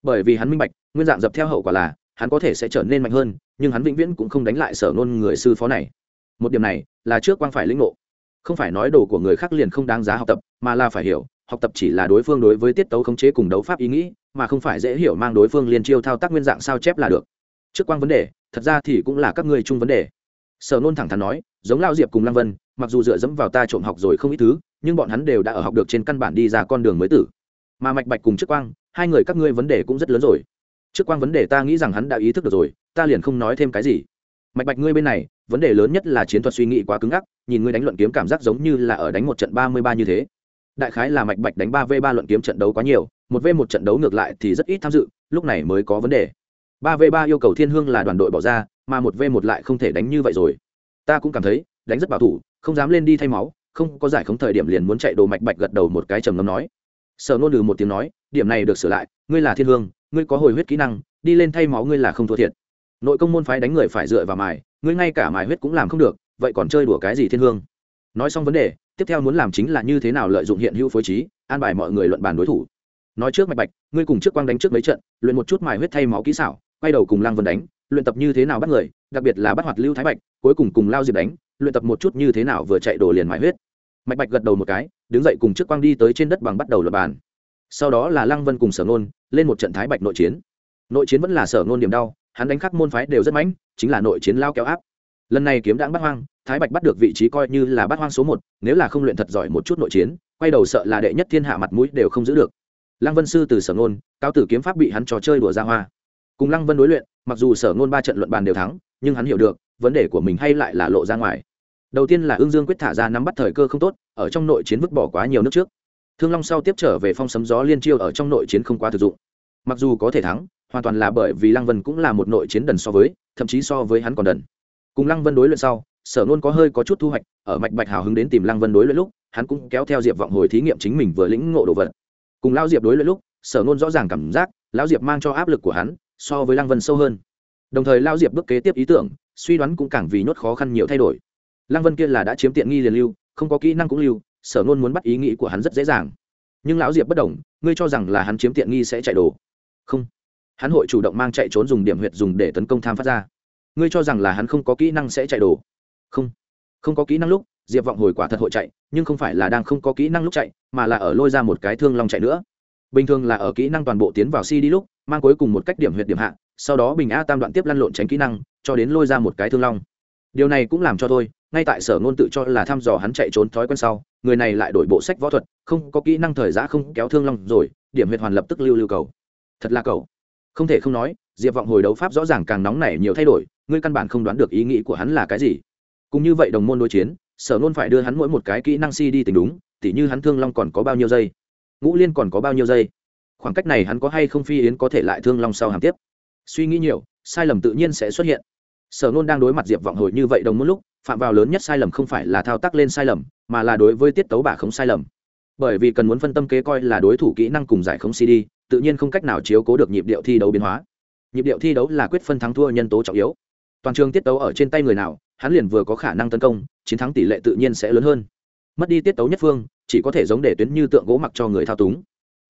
Bởi vì hắn minh bạch, nguyên dạng dập theo hậu quả là, hắn có thể sẽ trở nên mạnh hơn, nhưng hắn vĩnh viễn cũng không đánh lại sở ngôn người sư phó này. Một điểm này là trước quang phải lĩnh ngộ. Không phải nói đồ của người khác liền không đáng giá học tập, mà là phải hiểu, học tập chỉ là đối phương đối với tiết tấu khống chế cùng đấu pháp ý nghĩ, mà không phải dễ hiểu mang đối phương liền chiêu thao tác nguyên dạng sao chép là được. Trước quang vấn đề, thật ra thì cũng là các ngươi chung vấn đề sở nôn thẳng thắn nói, giống lao diệp cùng lăng vân, mặc dù dựa dẫm vào ta trộm học rồi không ít thứ, nhưng bọn hắn đều đã ở học được trên căn bản đi ra con đường mới tử. Mà mạch bạch cùng trước quang, hai người các ngươi vấn đề cũng rất lớn rồi. Trước quang vấn đề ta nghĩ rằng hắn đã ý thức được rồi, ta liền không nói thêm cái gì. Mạch bạch ngươi bên này, vấn đề lớn nhất là chiến thuật suy nghĩ quá cứng ngắc, nhìn ngươi đánh luận kiếm cảm giác giống như là ở đánh một trận ba mươi ba như thế. Đại khái là mạch bạch đánh ba v ba luận kiếm trận đấu quá nhiều, một v một trận đấu ngược lại thì rất ít tham dự, lúc này mới có vấn đề. ba v ba yêu cầu thiên hương là đoàn đội bỏ ra mà một v một lại không thể đánh như vậy rồi. Ta cũng cảm thấy, đánh rất bảo thủ, không dám lên đi thay máu, không có giải khống thời điểm liền muốn chạy đồ mạch bạch gật đầu một cái trầm ngâm nói. Sở nôn lừ một tiếng nói, điểm này được sửa lại, ngươi là thiên hương, ngươi có hồi huyết kỹ năng, đi lên thay máu ngươi là không thua thiệt. Nội công môn phái đánh người phải dựa vào mài, ngươi ngay cả mài huyết cũng làm không được, vậy còn chơi đùa cái gì thiên hương? Nói xong vấn đề, tiếp theo muốn làm chính là như thế nào lợi dụng hiện hữu phối trí, an bài mọi người luận bàn đối thủ. Nói trước mạch bạch, ngươi cùng trước quang đánh trước mấy trận, luyện một chút mài huyết thay máu kỹ xảo, quay đầu cùng lăng vân đánh luyện tập như thế nào bắt người, đặc biệt là bắt hoạt lưu thái bạch, cuối cùng cùng lao diệp đánh, luyện tập một chút như thế nào vừa chạy đồ liền mãi huyết. Mạch bạch gật đầu một cái, đứng dậy cùng trước quang đi tới trên đất bằng bắt đầu lập bàn. Sau đó là lăng vân cùng sở nôn lên một trận thái bạch nội chiến. Nội chiến vẫn là sở nôn điểm đau, hắn đánh khắc môn phái đều rất mãnh, chính là nội chiến lao kéo áp. Lần này kiếm đãng bắt hoang, thái bạch bắt được vị trí coi như là bắt hoang số một, nếu là không luyện thật giỏi một chút nội chiến, quay đầu sợ là đệ nhất thiên hạ mặt mũi đều không giữ được. Lăng vân sư từ sở ngôn cao tử kiếm pháp bị hắn trò chơi đùa ra hoa cùng lăng vân đối luyện, mặc dù sở ngôn ba trận luận bàn đều thắng, nhưng hắn hiểu được, vấn đề của mình hay lại là lộ ra ngoài. Đầu tiên là ương dương quyết thả ra nắm bắt thời cơ không tốt, ở trong nội chiến vứt bỏ quá nhiều nước trước. Thương long sau tiếp trở về phong sấm gió liên chiêu ở trong nội chiến không quá thực dụng. Mặc dù có thể thắng, hoàn toàn là bởi vì lăng vân cũng là một nội chiến đần so với, thậm chí so với hắn còn đần. Cùng lăng vân đối luyện sau, sở nôn có hơi có chút thu hoạch, ở mạch bạch hào hứng đến tìm lăng vân đối luyện lúc, hắn cũng kéo theo diệp vọng hồi thí nghiệm chính mình vừa lĩnh ngộ đồ vật. Cùng lao diệp đối luyện lúc, sở nôn rõ ràng cảm giác, lão diệp mang cho áp lực của hắn so với lăng vân sâu hơn. Đồng thời lao diệp bước kế tiếp ý tưởng, suy đoán cũng càng vì nhốt khó khăn nhiều thay đổi. Lăng vân kia là đã chiếm tiện nghi liền lưu, không có kỹ năng cũng lưu, sở nôn muốn bắt ý nghĩ của hắn rất dễ dàng. Nhưng lão diệp bất đồng, ngươi cho rằng là hắn chiếm tiện nghi sẽ chạy đồ không. Hắn hội chủ động mang chạy trốn dùng điểm huyệt dùng để tấn công tham phát ra. Ngươi cho rằng là hắn không có kỹ năng sẽ chạy đồ không. Không có kỹ năng lúc, diệp vọng hồi quả thật hội chạy, nhưng không phải là đang không có kỹ năng lúc chạy, mà là ở lôi ra một cái thương long chạy nữa. Bình thường là ở kỹ năng toàn bộ tiến vào si đi lúc mang cuối cùng một cách điểm huyệt điểm hạ, sau đó bình a tam đoạn tiếp lăn lộn tránh kỹ năng, cho đến lôi ra một cái thương long. Điều này cũng làm cho tôi ngay tại sở ngôn tự cho là thăm dò hắn chạy trốn thói quen sau, người này lại đổi bộ sách võ thuật, không có kỹ năng thời giã không kéo thương long rồi, điểm huyệt hoàn lập tức lưu lưu cầu. Thật là cầu. Không thể không nói, diệp vọng hồi đấu pháp rõ ràng càng nóng nảy nhiều thay đổi, ngươi căn bản không đoán được ý nghĩ của hắn là cái gì. Cũng như vậy đồng môn đối chiến, sở nôn phải đưa hắn mỗi một cái kỹ năng si đi tình đúng, tỉ như hắn thương long còn có bao nhiêu giây, ngũ liên còn có bao nhiêu giây khoảng cách này hắn có hay không phi yến có thể lại thương long sau hàm tiếp? Suy nghĩ nhiều, sai lầm tự nhiên sẽ xuất hiện. Sở nôn đang đối mặt diệp vọng hồi như vậy đồng một lúc, phạm vào lớn nhất sai lầm không phải là thao tác lên sai lầm, mà là đối với tiết tấu bà không sai lầm. Bởi vì cần muốn phân tâm kế coi là đối thủ kỹ năng cùng giải không cd, tự nhiên không cách nào chiếu cố được nhịp điệu thi đấu biến hóa. Nhịp điệu thi đấu là quyết phân thắng thua nhân tố trọng yếu. Toàn trường tiết tấu ở trên tay người nào, hắn liền vừa có khả năng tấn công, chiến thắng tỷ lệ tự nhiên sẽ lớn hơn. Mất đi tiết tấu nhất phương, chỉ có thể giống để tuyến như tượng gỗ mặc cho người thao túng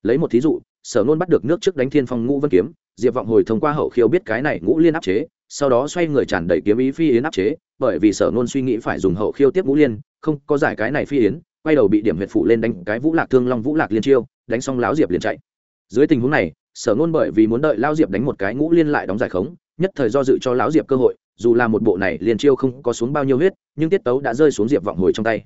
lấy một thí dụ, sở nôn bắt được nước trước đánh thiên phong ngũ vân kiếm, diệp vọng hồi thông qua hậu khiêu biết cái này ngũ liên áp chế, sau đó xoay người tràn đầy kiếm ý phi yến áp chế, bởi vì sở nôn suy nghĩ phải dùng hậu khiêu tiếp ngũ liên, không có giải cái này phi yến, quay đầu bị điểm huyệt phụ lên đánh cái vũ lạc thương long vũ lạc liên chiêu, đánh xong láo diệp liền chạy. Dưới tình huống này, sở nôn bởi vì muốn đợi lao diệp đánh một cái ngũ liên lại đóng giải khống, nhất thời do dự cho lão diệp cơ hội, dù là một bộ này liền chiêu không có xuống bao nhiêu huyết, nhưng tiết tấu đã rơi xuống diệp vọng hồi trong tay.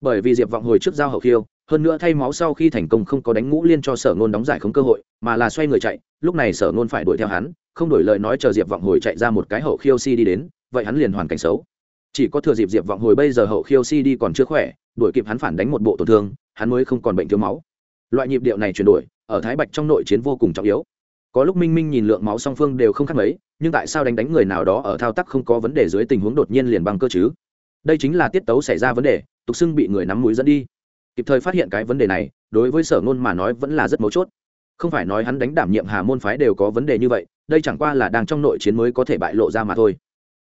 Bởi vì diệp vọng hồi trước giao hậu khiêu hơn nữa thay máu sau khi thành công không có đánh ngũ liên cho sở nôn đóng giải không cơ hội, mà là xoay người chạy, lúc này sở nôn phải đuổi theo hắn, không đổi lời nói chờ diệp vọng hồi chạy ra một cái hậu khiêu si đi đến, vậy hắn liền hoàn cảnh xấu. Chỉ có thừa dịp diệp vọng hồi bây giờ hậu khiêu si đi còn chưa khỏe, đuổi kịp hắn phản đánh một bộ tổn thương, hắn mới không còn bệnh thiếu máu. Loại nhịp điệu này chuyển đổi, ở thái bạch trong nội chiến vô cùng trọng yếu. Có lúc minh minh nhìn lượng máu song phương đều không khác mấy, nhưng tại sao đánh đánh người nào đó ở thao tác không có vấn đề dưới tình huống đột nhiên liền bằng cơ chứ? Đây chính là tiết tấu xảy ra vấn đề, tục xưng bị người nắm mũi dẫn đi kịp thời phát hiện cái vấn đề này, đối với sở ngôn mà nói vẫn là rất mấu chốt. Không phải nói hắn đánh đảm nhiệm hà môn phái đều có vấn đề như vậy, đây chẳng qua là đang trong nội chiến mới có thể bại lộ ra mà thôi.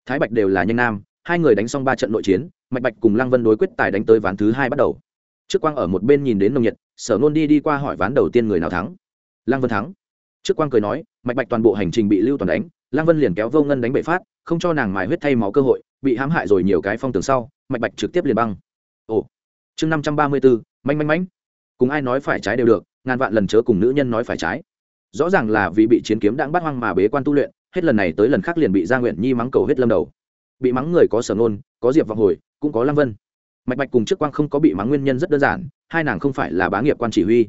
Thái bạch đều là nhanh nam, hai người đánh xong ba trận nội chiến, mạch bạch cùng lăng vân đối quyết tài đánh tới ván thứ hai bắt đầu. Trước quang ở một bên nhìn đến nồng nhiệt, sở ngôn đi đi qua hỏi ván đầu tiên người nào thắng? Lăng vân thắng. Trước quang cười nói, mạch bạch toàn bộ hành trình bị lưu toàn đánh, lăng vân liền kéo vô ngân đánh bậy phát, không cho nàng mài huyết thay máu cơ hội, bị hãm hại rồi nhiều cái phong tường sau, mạch bạch trực tiếp liền băng. Ồ chương năm trăm ba mươi bốn, manh manh manh. Cùng ai nói phải trái đều được, ngàn vạn lần chớ cùng nữ nhân nói phải trái. Rõ ràng là vì bị chiến kiếm đang bắt hoang mà bế quan tu luyện, hết lần này tới lần khác liền bị gia nguyện nhi mắng cầu hết lâm đầu. Bị mắng người có sở nôn có diệp vọng hồi, cũng có lăng vân. Mạch bạch cùng trước quang không có bị mắng nguyên nhân rất đơn giản, hai nàng không phải là bá nghiệp quan chỉ huy.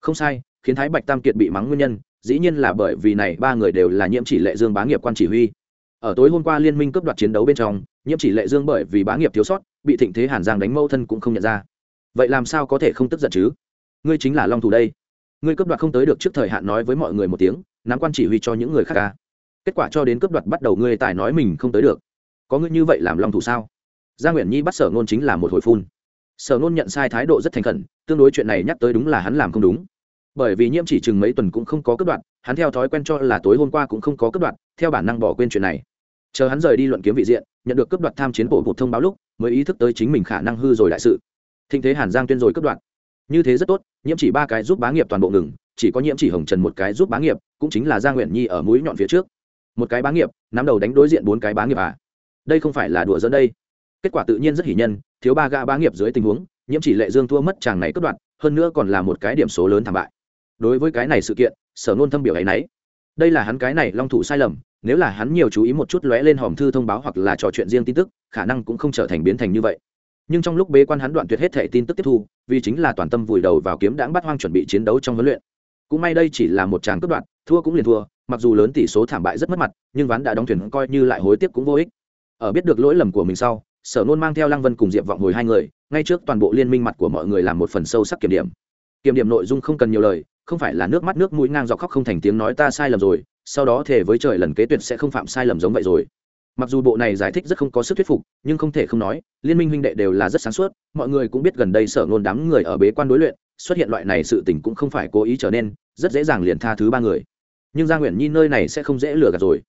Không sai, khiến thái bạch tam kiệt bị mắng nguyên nhân, dĩ nhiên là bởi vì này ba người đều là nhiễm chỉ lệ dương bá nghiệp quan chỉ huy ở tối hôm qua liên minh cấp đoạt chiến đấu bên trong, nhiễm chỉ lệ dương bởi vì bá nghiệp thiếu sót, bị thịnh thế hàn giang đánh mâu thân cũng không nhận ra. Vậy làm sao có thể không tức giận chứ? Ngươi chính là long thủ đây. Ngươi cấp đoạt không tới được trước thời hạn nói với mọi người một tiếng, nắm quan chỉ huy cho những người khác ca. Kết quả cho đến cấp đoạt bắt đầu ngươi tài nói mình không tới được. Có ngươi như vậy làm long thủ sao? Gia nguyễn nhi bắt sở ngôn chính là một hồi phun. Sở ngôn nhận sai thái độ rất thành khẩn, tương đối chuyện này nhắc tới đúng là hắn làm không đúng. Bởi vì nhiễm chỉ chừng mấy tuần cũng không có cấp đoạn hắn theo thói quen cho là tối hôm qua cũng không có cấp đoạn theo bản năng bỏ quên chuyện này chờ hắn rời đi luận kiếm vị diện nhận được cấp đoạt tham chiến bộ một thông báo lúc mới ý thức tới chính mình khả năng hư rồi đại sự. Thịnh thế hàn giang tuyên rồi cấp đoạt, như thế rất tốt nhiễm chỉ ba cái giúp bá nghiệp toàn bộ ngừng chỉ có nhiễm chỉ hồng trần một cái giúp bá nghiệp cũng chính là gia nguyện nhi ở mũi nhọn phía trước. Một cái bá nghiệp nắm đầu đánh đối diện bốn cái bá nghiệp à? Đây không phải là đùa dẫn đây. Kết quả tự nhiên rất hỷ nhân thiếu ba gã bá nghiệp dưới tình huống nhiễm chỉ lệ dương thua mất chàng này cất đoạn hơn nữa còn là một cái điểm số lớn thảm bại. Đối với cái này sự kiện sở nôn thâm biểu ấy nấy. Đây là hắn cái này long thủ sai lầm nếu là hắn nhiều chú ý một chút lóe lên hòm thư thông báo hoặc là trò chuyện riêng tin tức, khả năng cũng không trở thành biến thành như vậy. Nhưng trong lúc bế quan hắn đoạn tuyệt hết thẻ tin tức tiếp thu, vì chính là toàn tâm vùi đầu vào kiếm đãng bắt hoang chuẩn bị chiến đấu trong huấn luyện. Cũng may đây chỉ là một tràng cướp đoạn, thua cũng liền thua, mặc dù lớn tỷ số thảm bại rất mất mặt, nhưng ván đã đóng thuyền coi như lại hối tiếc cũng vô ích. Ở biết được lỗi lầm của mình sau, sở nôn mang theo lăng vân cùng diệp vọng hồi hai người, ngay trước toàn bộ liên minh mặt của mọi người làm một phần sâu sắc kiểm điểm. Kiểm điểm nội dung không cần nhiều lời, không phải là nước mắt nước mũi ngang dọc khóc không thành tiếng nói ta sai lầm rồi sau đó thề với trời lần kế tuyệt sẽ không phạm sai lầm giống vậy rồi. Mặc dù bộ này giải thích rất không có sức thuyết phục, nhưng không thể không nói, liên minh huynh đệ đều là rất sáng suốt, mọi người cũng biết gần đây sở ngôn đám người ở bế quan đối luyện, xuất hiện loại này sự tình cũng không phải cố ý trở nên, rất dễ dàng liền tha thứ ba người. Nhưng gia nguyễn nhi nơi này sẽ không dễ lừa gạt rồi.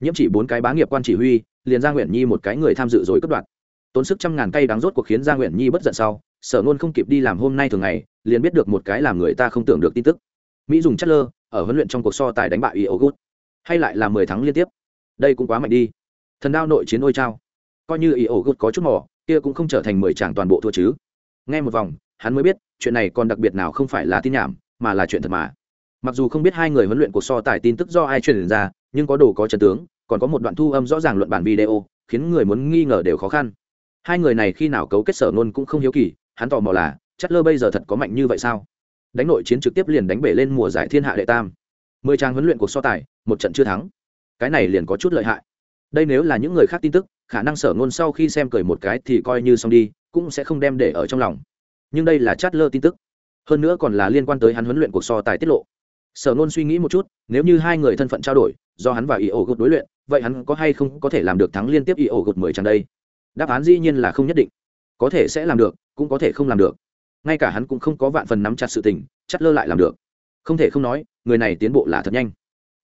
Nhiễm chỉ bốn cái bá nghiệp quan chỉ huy, liền gia nguyễn nhi một cái người tham dự rồi cất đoạt tốn sức trăm ngàn cây đáng rốt cuộc khiến gia nguyễn nhi bất giận sau, sở nôn không kịp đi làm hôm nay thường ngày, liền biết được một cái làm người ta không tưởng được tin tức. Mỹ dùng chất lơ, ở huấn luyện trong cuộc so tài đánh bại iogut hay lại là mười tháng liên tiếp? Đây cũng quá mạnh đi. Thần đao nội chiến ôi trao coi như y ổ gột có chút mỏ kia cũng không trở thành mười tràng toàn bộ thua chứ. Nghe một vòng, hắn mới biết, chuyện này còn đặc biệt nào không phải là tin nhảm, mà là chuyện thật mà. Mặc dù không biết hai người huấn luyện cuộc so tài tin tức do ai truyền ra, nhưng có đồ có chân tướng, còn có một đoạn thu âm rõ ràng luận bản video, khiến người muốn nghi ngờ đều khó khăn. Hai người này khi nào cấu kết sở nôn cũng không hiếu kỳ, hắn tò mò là chất lơ bây giờ thật có mạnh như vậy sao? Đánh nội chiến trực tiếp liền đánh bể lên mùa giải thiên hạ đệ tam mười trang huấn luyện cuộc so tài, một trận chưa thắng. Cái này liền có chút lợi hại. Đây nếu là những người khác tin tức, khả năng sở ngôn sau khi xem cười một cái thì coi như xong đi, cũng sẽ không đem để ở trong lòng. Nhưng đây là chát lơ tin tức. Hơn nữa còn là liên quan tới hắn huấn luyện cuộc so tài tiết lộ. Sở ngôn suy nghĩ một chút, nếu như hai người thân phận trao đổi, do hắn và ý ổ gột đối luyện, vậy hắn có hay không có thể làm được thắng liên tiếp ý ổ gột mười trang đây? Đáp án dĩ nhiên là không nhất định. Có thể sẽ làm được, cũng có thể không làm được. Ngay cả hắn cũng không có vạn phần nắm chặt sự tình chắt lơ lại làm được. Không thể không nói người này tiến bộ là thật nhanh.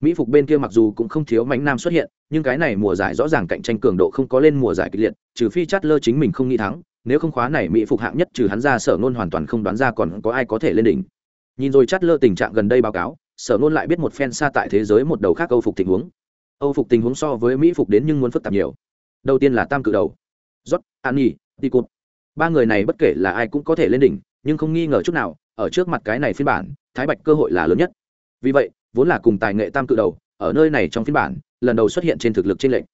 Mỹ phục bên kia mặc dù cũng không thiếu mánh nam xuất hiện, nhưng cái này mùa giải rõ ràng cạnh tranh cường độ không có lên mùa giải kịch liệt, trừ phi chát lơ chính mình không nghĩ thắng, nếu không khóa này mỹ phục hạng nhất trừ hắn ra, sở nôn hoàn toàn không đoán ra còn có ai có thể lên đỉnh. Nhìn rồi chát lơ tình trạng gần đây báo cáo, sở nôn lại biết một phen xa tại thế giới một đầu khác Âu phục tình huống. Âu phục tình huống so với mỹ phục đến nhưng muốn phức tạp nhiều. Đầu tiên là tam cự đầu. Rót an nhi đi cụt ba người này bất kể là ai cũng có thể lên đỉnh, nhưng không nghi ngờ chút nào, ở trước mặt cái này phiên bản, thái bạch cơ hội là lớn nhất vì vậy, vốn là cùng tài nghệ tam cự đầu, ở nơi này trong phiên bản, lần đầu xuất hiện trên thực lực trên lệnh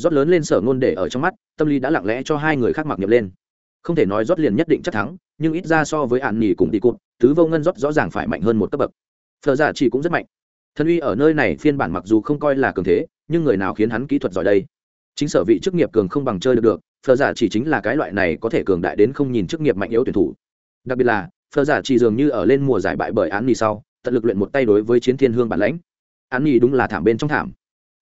rót lớn lên sở ngôn để ở trong mắt, tâm lý đã lặng lẽ cho hai người khác mặc nhập lên. Không thể nói rót liền nhất định chắc thắng, nhưng ít ra so với ạn nhì cùng đi cụt thứ vô ngân rót rõ ràng phải mạnh hơn một cấp bậc. Thờ giả dạ chỉ cũng rất mạnh. Thân uy ở nơi này phiên bản mặc dù không coi là cường thế, nhưng người nào khiến hắn kỹ thuật giỏi đây? Chính sở vị chức nghiệp cường không bằng chơi được được phờ giả dạ chỉ chính là cái loại này có thể cường đại đến không nhìn chức nghiệp mạnh yếu tuyển thủ. Đặc biệt là phờ giả dạ chỉ dường như ở lên mùa giải bại bởi án nhì sau tận lực luyện một tay đối với chiến thiên hương bản lãnh. An nhi đúng là thảm bên trong thảm.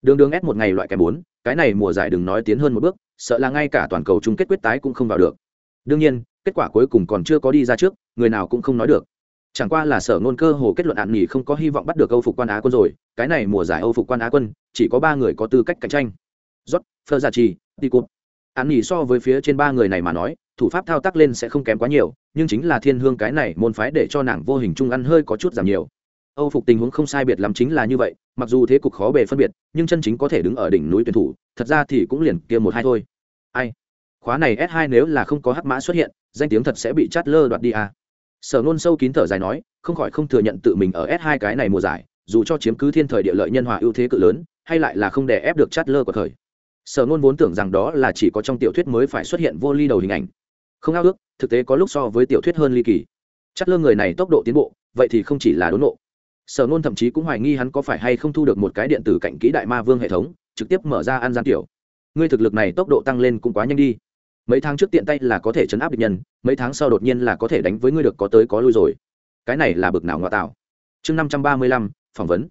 Đường đường ép một ngày loại kẻ bốn, cái này mùa giải đừng nói tiến hơn một bước, sợ là ngay cả toàn cầu chung kết quyết tái cũng không vào được. Đương nhiên, kết quả cuối cùng còn chưa có đi ra trước, người nào cũng không nói được. Chẳng qua là sở ngôn cơ hồ kết luận ạn nghỉ không có hy vọng bắt được âu phục quan á quân rồi, cái này mùa giải âu phục quan á quân, chỉ có ba người có tư cách cạnh tranh. Rót phơ gia dạ trì đi cụt ạn nghỉ so với phía trên ba người này mà nói thủ pháp thao tác lên sẽ không kém quá nhiều, nhưng chính là thiên hương cái này môn phái để cho nàng vô hình chung ăn hơi có chút giảm nhiều. Âu phục tình huống không sai biệt lắm chính là như vậy, mặc dù thế cục khó bề phân biệt, nhưng chân chính có thể đứng ở đỉnh núi tuyển thủ, thật ra thì cũng liền kia một hai thôi. Ai? Khóa này s 2 nếu là không có hắc mã xuất hiện, danh tiếng thật sẽ bị chát lơ đoạt đi à. sở nôn sâu kín thở dài nói, không khỏi không thừa nhận tự mình ở s 2 cái này mùa giải, dù cho chiếm cứ thiên thời địa lợi nhân hòa ưu thế cự lớn, hay lại là không để ép được chát lơ của thời. Sở nôn vốn tưởng rằng đó là chỉ có trong tiểu thuyết mới phải xuất hiện vô ly đầu hình ảnh không ao ước, thực tế có lúc so với tiểu thuyết hơn ly kỳ. Chất lơ người này tốc độ tiến bộ, vậy thì không chỉ là đốn nộ. Sở nôn thậm chí cũng hoài nghi hắn có phải hay không thu được một cái điện tử cạnh kỹ đại ma vương hệ thống, trực tiếp mở ra an gian tiểu. Ngươi thực lực này tốc độ tăng lên cũng quá nhanh đi. Mấy tháng trước tiện tay là có thể chấn áp địch nhân, mấy tháng sau đột nhiên là có thể đánh với ngươi được có tới có lui rồi. Cái này là bực nào ngoại tạo. Chương năm trăm ba mươi lăm, phỏng vấn.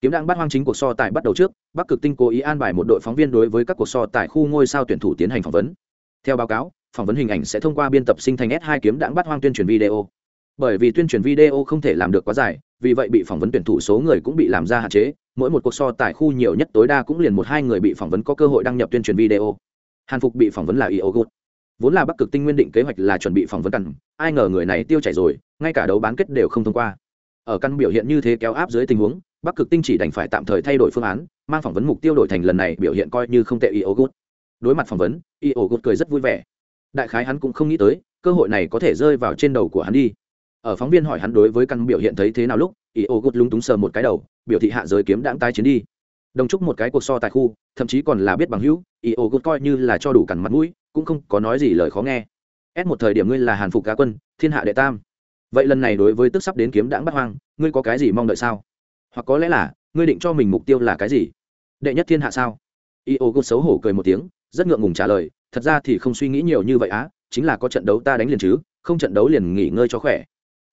Kiếm đang bắt hoang chính cuộc so tài bắt đầu trước, bắc cực tinh cố ý an bài một đội phóng viên đối với các cuộc so tài khu ngôi sao tuyển thủ tiến hành phỏng vấn. Theo báo cáo phỏng vấn hình ảnh sẽ thông qua biên tập sinh thành s 2 kiếm đãng bắt hoang tuyên truyền video. Bởi vì tuyên truyền video không thể làm được quá dài, vì vậy bị phỏng vấn tuyển thủ số người cũng bị làm ra hạn chế, mỗi một cuộc so tài khu nhiều nhất tối đa cũng liền một hai người bị phỏng vấn có cơ hội đăng nhập tuyên truyền video. Hàn phục bị phỏng vấn là iogut vốn là bắc cực tinh nguyên định kế hoạch là chuẩn bị phỏng vấn căn ai ngờ người này tiêu chảy rồi, ngay cả đấu bán kết đều không thông qua. Ở căn biểu hiện như thế kéo áp dưới tình huống, bắc cực tinh chỉ đành phải tạm thời thay đổi phương án, mang phỏng vấn mục tiêu đổi thành lần này biểu hiện coi như không tệ iogut đối mặt phỏng vấn iogut cười rất vui vẻ đại khái hắn cũng không nghĩ tới, cơ hội này có thể rơi vào trên đầu của hắn đi. Ở phóng viên hỏi hắn đối với căn biểu hiện thấy thế nào lúc iogot lúng túng sờ một cái đầu, biểu thị hạ giới kiếm đãng tái chiến đi. Đồng chúc một cái cuộc so tại khu, thậm chí còn là biết bằng hữu iogot coi như là cho đủ cằn mặt mũi, cũng không có nói gì lời khó nghe. Ép một thời điểm ngươi là hàn phục cá quân, thiên hạ đệ tam. Vậy lần này đối với tức sắp đến kiếm đãng bắt hoang, ngươi có cái gì mong đợi sao? Hoặc có lẽ là, ngươi định cho mình mục tiêu là cái gì? Đệ nhất thiên hạ sao? Iogot xấu hổ cười một tiếng, rất ngượng ngùng trả lời thật ra thì không suy nghĩ nhiều như vậy á, chính là có trận đấu ta đánh liền chứ, không trận đấu liền nghỉ ngơi cho khỏe.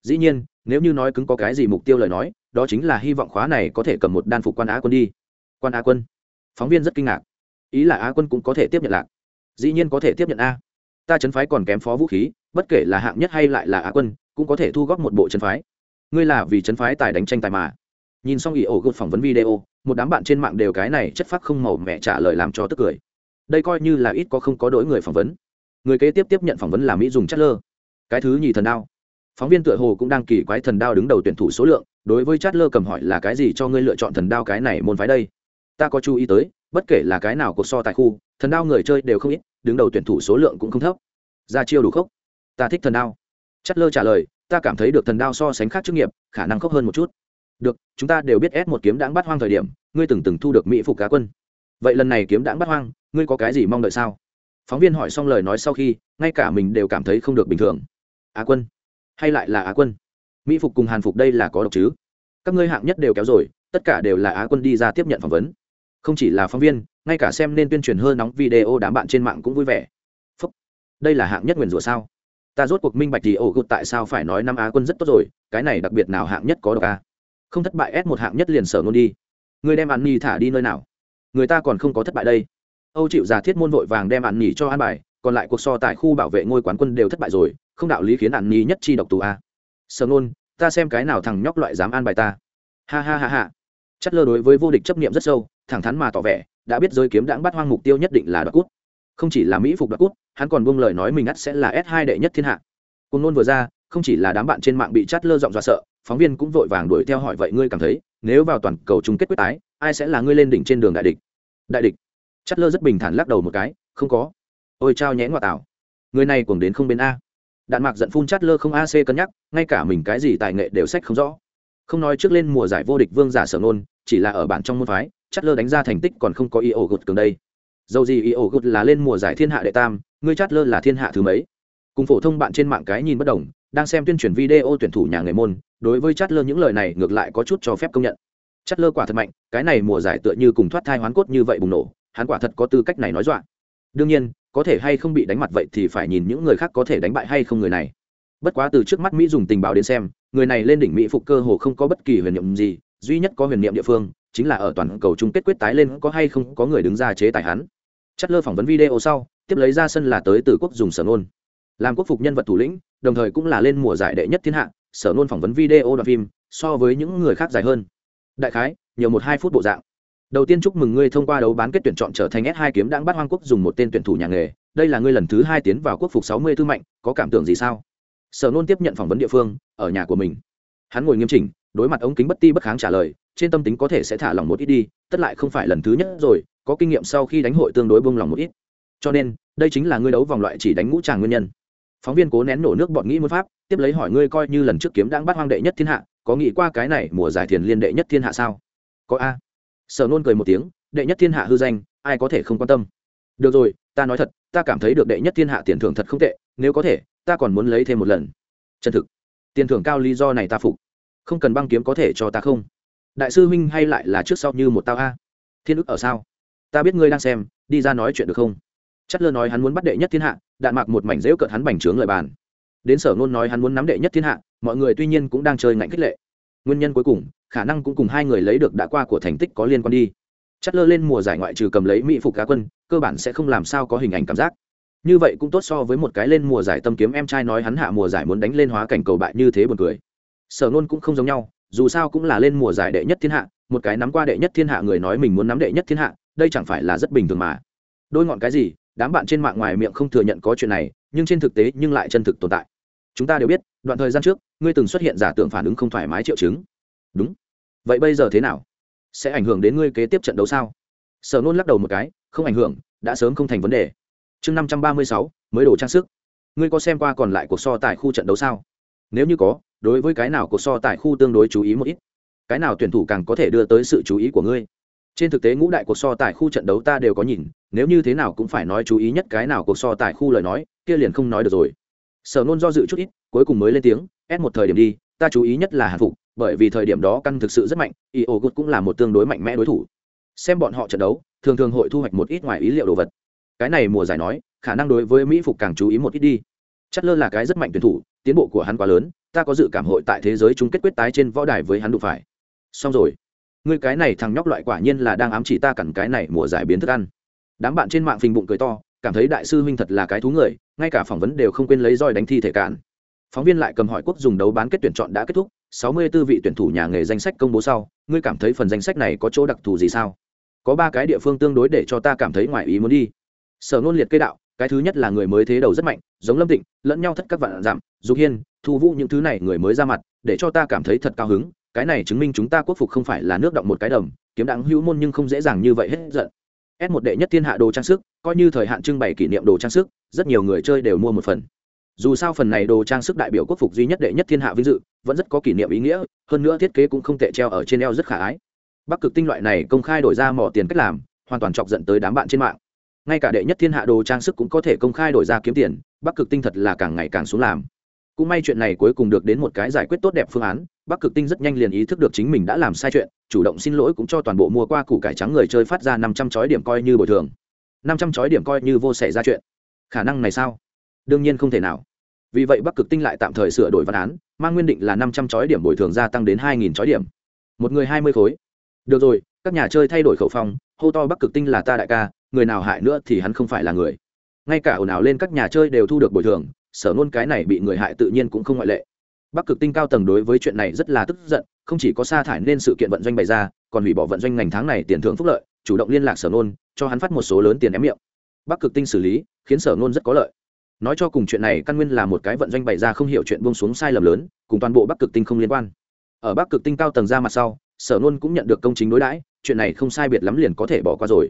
Dĩ nhiên, nếu như nói cứng có cái gì mục tiêu lời nói, đó chính là hy vọng khóa này có thể cầm một đan phục quan á quân đi. Quan á quân. Phóng viên rất kinh ngạc. Ý là á quân cũng có thể tiếp nhận lạc. Dĩ nhiên có thể tiếp nhận a. Ta chấn phái còn kém phó vũ khí, bất kể là hạng nhất hay lại là á quân, cũng có thể thu góp một bộ chấn phái. Ngươi là vì chấn phái tài đánh tranh tài mà. Nhìn xong ý ổ gột phỏng vấn video, một đám bạn trên mạng đều cái này chất phác không màu mẹ trả lời làm cho tức cười đây coi như là ít có không có đổi người phỏng vấn. Người kế tiếp tiếp nhận phỏng vấn là mỹ dùng chất lơ cái thứ nhì thần đao. Phóng viên tựa hồ cũng đang kỳ quái thần đao đứng đầu tuyển thủ số lượng, đối với chát lơ cầm hỏi là cái gì cho ngươi lựa chọn thần đao cái này môn phái đây? Ta có chú ý tới, bất kể là cái nào cuộc so tại khu, thần đao người chơi đều không ít, đứng đầu tuyển thủ số lượng cũng không thấp. Ra chiêu đủ khốc. Ta thích thần đao. Chất lơ trả lời, ta cảm thấy được thần đao so sánh khác chức nghiệp, khả năng khốc hơn một chút. Được, chúng ta đều biết ép một kiếm đãng bắt hoang thời điểm, ngươi từng từng thu được mỹ phục cá quân vậy lần này kiếm đãng bắt hoang, ngươi có cái gì mong đợi sao? Phóng viên hỏi xong lời nói sau khi, ngay cả mình đều cảm thấy không được bình thường. Á quân, hay lại là á quân? Mỹ phục cùng hàn phục đây là có độc chứ? Các ngươi hạng nhất đều kéo rồi, tất cả đều là á quân đi ra tiếp nhận phỏng vấn. Không chỉ là phóng viên, ngay cả xem nên tuyên truyền hơn nóng video đám bạn trên mạng cũng vui vẻ. Phúc. đây là hạng nhất nguyền rủa sao? Ta rốt cuộc minh bạch thì ổ gục tại sao phải nói năm á quân rất tốt rồi, cái này đặc biệt nào hạng nhất có độc a không thất bại s một hạng nhất liền sở ngôn đi. Người đem ăn ni thả đi nơi nào? Người ta còn không có thất bại đây. Âu chịu giả thiết môn vội vàng đem ạn nhì cho an bài, còn lại cuộc so tại khu bảo vệ ngôi quán quân đều thất bại rồi, không đạo lý khiến ạn nhì nhất chi độc tù a. Sờ ngôn ta xem cái nào thằng nhóc loại dám an bài ta. Ha ha ha ha. Chất lơ đối với vô địch chấp niệm rất sâu, thẳng thắn mà tỏ vẻ, đã biết giới kiếm đãng bắt hoang mục tiêu nhất định là đoạt cút. Không chỉ là mỹ phục đoạt cút, hắn còn buông lời nói mình ắt sẽ là s hai đệ nhất thiên hạ. Cùng nôn vừa ra, không chỉ là đám bạn trên mạng bị chát lơ giọng dọa sợ, phóng viên cũng vội vàng đuổi theo hỏi, vậy ngươi cảm thấy, nếu vào toàn cầu chung kết quyết tái ai sẽ là ngươi lên đỉnh trên đường đại địch? Đại địch? Chất lơ rất bình thản lắc đầu một cái, không có. Ôi trao nhẽ ngoại tảo. Người này cuồng đến không bên a. Đạn mạc giận phun chát lơ không ac cân nhắc, ngay cả mình cái gì tài nghệ đều sách không rõ. Không nói trước lên mùa giải vô địch vương giả sở nôn chỉ là ở bản trong môn phái chát lơ đánh ra thành tích còn không có ý ổ gột cường đây. Dầu gì ý ổ gột là lên mùa giải thiên hạ đệ tam, ngươi chát lơ là thiên hạ thứ mấy? Cùng phổ thông bạn trên mạng cái nhìn bất đồng, đang xem tuyên truyền video tuyển thủ nhà nghề môn, đối với chát lơ những lời này ngược lại có chút cho phép công nhận. Chất lơ quả thật mạnh, cái này mùa giải tựa như cùng thoát thai hoán cốt như vậy bùng nổ, hắn quả thật có tư cách này nói dọa. Đương nhiên, có thể hay không bị đánh mặt vậy thì phải nhìn những người khác có thể đánh bại hay không người này. Bất quá từ trước mắt mỹ dùng tình báo đến xem, người này lên đỉnh mỹ phục cơ hồ không có bất kỳ huyền nhiệm gì, duy nhất có huyền nhiệm địa phương, chính là ở toàn cầu chung kết quyết tái lên có hay không có người đứng ra chế tài hắn. Chất lơ phỏng vấn video sau, tiếp lấy ra sân là tới từ quốc dùng sở nôn làm quốc phục nhân vật thủ lĩnh, đồng thời cũng là lên mùa giải đệ nhất thiên hạ, sở nôn phỏng vấn video đoạn phim, so với những người khác dài hơn đại khái, nhiều một hai phút bộ dạng. Đầu tiên chúc mừng ngươi thông qua đấu bán kết tuyển chọn trở thành s 2 kiếm đang bắt hoang quốc dùng một tên tuyển thủ nhà nghề. Đây là ngươi lần thứ hai tiến vào quốc phục sáu mươi tư mạnh, có cảm tưởng gì sao? Sở nôn tiếp nhận phỏng vấn địa phương, ở nhà của mình. Hắn ngồi nghiêm chỉnh, đối mặt ống kính bất ti bất kháng trả lời, trên tâm tính có thể sẽ thả lòng một ít đi, tất lại không phải lần thứ nhất rồi, có kinh nghiệm sau khi đánh hội tương đối bông lòng một ít. Cho nên, đây chính là ngươi đấu vòng loại chỉ đánh ngũ tràng nguyên nhân. Phóng viên cố nén nổ nước bọn nghĩ muốn pháp, tiếp lấy hỏi ngươi coi như lần trước kiếm đang bắt hoang đệ nhất thiên hạ có nghĩ qua cái này mùa giải thiền liên đệ nhất thiên hạ sao? Có a. Sở nôn cười một tiếng, đệ nhất thiên hạ hư danh, ai có thể không quan tâm? Được rồi, ta nói thật, ta cảm thấy được đệ nhất thiên hạ tiền thưởng thật không tệ, nếu có thể, ta còn muốn lấy thêm một lần. Chân thực. Tiền thưởng cao lý do này ta phục. Không cần băng kiếm có thể cho ta không? Đại sư huynh hay lại là trước sau như một tao a? Thiên ức ở sao? Ta biết ngươi đang xem, đi ra nói chuyện được không? Chất lơ nói hắn muốn bắt đệ nhất thiên hạ, đạn mạc một mảnh rễu cợt hắn bành trướng lời bàn đến sở ngôn nói hắn muốn nắm đệ nhất thiên hạ, mọi người tuy nhiên cũng đang chơi ngạnh khích lệ. Nguyên nhân cuối cùng, khả năng cũng cùng hai người lấy được đã qua của thành tích có liên quan đi. Chất lơ lên mùa giải ngoại trừ cầm lấy mỹ phục cá quân, cơ bản sẽ không làm sao có hình ảnh cảm giác. Như vậy cũng tốt so với một cái lên mùa giải tâm kiếm em trai nói hắn hạ mùa giải muốn đánh lên hóa cảnh cầu bại như thế buồn cười. Sở nôn cũng không giống nhau, dù sao cũng là lên mùa giải đệ nhất thiên hạ, một cái nắm qua đệ nhất thiên hạ người nói mình muốn nắm đệ nhất thiên hạ, đây chẳng phải là rất bình thường mà. Đôi ngọn cái gì, đám bạn trên mạng ngoài miệng không thừa nhận có chuyện này, nhưng trên thực tế nhưng lại chân thực tồn tại chúng ta đều biết, đoạn thời gian trước, ngươi từng xuất hiện giả tưởng phản ứng không thoải mái triệu chứng. Đúng. Vậy bây giờ thế nào? Sẽ ảnh hưởng đến ngươi kế tiếp trận đấu sao? Sở nôn lắc đầu một cái, không ảnh hưởng, đã sớm không thành vấn đề. Chương năm trăm ba mươi sáu, mới đổ trang sức. Ngươi có xem qua còn lại cuộc so tại khu trận đấu sao? Nếu như có, đối với cái nào cuộc so tại khu tương đối chú ý một ít? Cái nào tuyển thủ càng có thể đưa tới sự chú ý của ngươi? Trên thực tế ngũ đại cuộc so tại khu trận đấu ta đều có nhìn, nếu như thế nào cũng phải nói chú ý nhất cái nào cuộc so tại khu lời nói, kia liền không nói được rồi sở nôn do dự chút ít, cuối cùng mới lên tiếng, ép một thời điểm đi, ta chú ý nhất là hàn phục, bởi vì thời điểm đó căn thực sự rất mạnh y ô cũng là một tương đối mạnh mẽ đối thủ. Xem bọn họ trận đấu, thường thường hội thu hoạch một ít ngoài ý liệu đồ vật. Cái này mùa giải nói, khả năng đối với mỹ phục càng chú ý một ít đi. Chất lơ là cái rất mạnh tuyển thủ, tiến bộ của hắn quá lớn, ta có dự cảm hội tại thế giới chung kết quyết tái trên võ đài với hắn đụng phải. Xong rồi. Ngươi cái này thằng nhóc loại quả nhiên là đang ám chỉ ta cẳng cái này mùa giải biến thức ăn. Đám bạn trên mạng phình bụng cười to cảm thấy đại sư huynh thật là cái thú người, ngay cả phỏng vấn đều không quên lấy roi đánh thi thể cản. Phóng viên lại cầm hỏi quốc dùng đấu bán kết tuyển chọn đã kết thúc, sáu mươi 64 vị tuyển thủ nhà nghề danh sách công bố sau, ngươi cảm thấy phần danh sách này có chỗ đặc thù gì sao? Có ba cái địa phương tương đối để cho ta cảm thấy ngoài ý muốn đi. Sở nôn liệt cây đạo, cái thứ nhất là người mới thế đầu rất mạnh, giống lâm tịnh, lẫn nhau thất các vạn giảm, dục hiên, thu vũ những thứ này người mới ra mặt, để cho ta cảm thấy thật cao hứng, cái này chứng minh chúng ta quốc phục không phải là nước động một cái đầm, kiếm đặng hữu môn nhưng không dễ dàng như vậy hết giận s một đệ nhất thiên hạ đồ trang sức, coi như thời hạn trưng bày kỷ niệm đồ trang sức, rất nhiều người chơi đều mua một phần. Dù sao phần này đồ trang sức đại biểu quốc phục duy nhất đệ nhất thiên hạ vinh dự, vẫn rất có kỷ niệm ý nghĩa, hơn nữa thiết kế cũng không tệ treo ở trên eo rất khả ái. Bắc cực tinh loại này công khai đổi ra mỏ tiền cách làm, hoàn toàn chọc giận tới đám bạn trên mạng. Ngay cả đệ nhất thiên hạ đồ trang sức cũng có thể công khai đổi ra kiếm tiền, bắc cực tinh thật là càng ngày càng xuống làm cũng may chuyện này cuối cùng được đến một cái giải quyết tốt đẹp phương án, bắc cực tinh rất nhanh liền ý thức được chính mình đã làm sai chuyện, chủ động xin lỗi cũng cho toàn bộ mua qua củ cải trắng người chơi phát ra năm trăm chói điểm coi như bồi thường. Năm trăm chói điểm coi như vô xảy ra chuyện. Khả năng này sao? Đương nhiên không thể nào. Vì vậy bắc cực tinh lại tạm thời sửa đổi văn án, mang nguyên định là năm trăm chói điểm bồi thường gia tăng đến hai nghìn chói điểm. Một người hai mươi khối. Được rồi, các nhà chơi thay đổi khẩu phong, hô to bắc cực tinh là ta đại ca, người nào hại nữa thì hắn không phải là người. Ngay cả ồn ào lên các nhà chơi đều thu được bồi thường sở nôn cái này bị người hại tự nhiên cũng không ngoại lệ. Bắc cực tinh cao tầng đối với chuyện này rất là tức giận, không chỉ có sa thải nên sự kiện vận doanh bày ra, còn hủy bỏ vận doanh ngành tháng này tiền thưởng phúc lợi, chủ động liên lạc sở nôn cho hắn phát một số lớn tiền ém miệng. Bắc cực tinh xử lý, khiến sở nôn rất có lợi. Nói cho cùng chuyện này căn nguyên là một cái vận doanh bày ra không hiểu chuyện buông xuống sai lầm lớn, cùng toàn bộ bắc cực tinh không liên quan. Ở bắc cực tinh cao tầng ra mặt sau, sở nôn cũng nhận được công chính đối đãi, chuyện này không sai biệt lắm liền có thể bỏ qua rồi.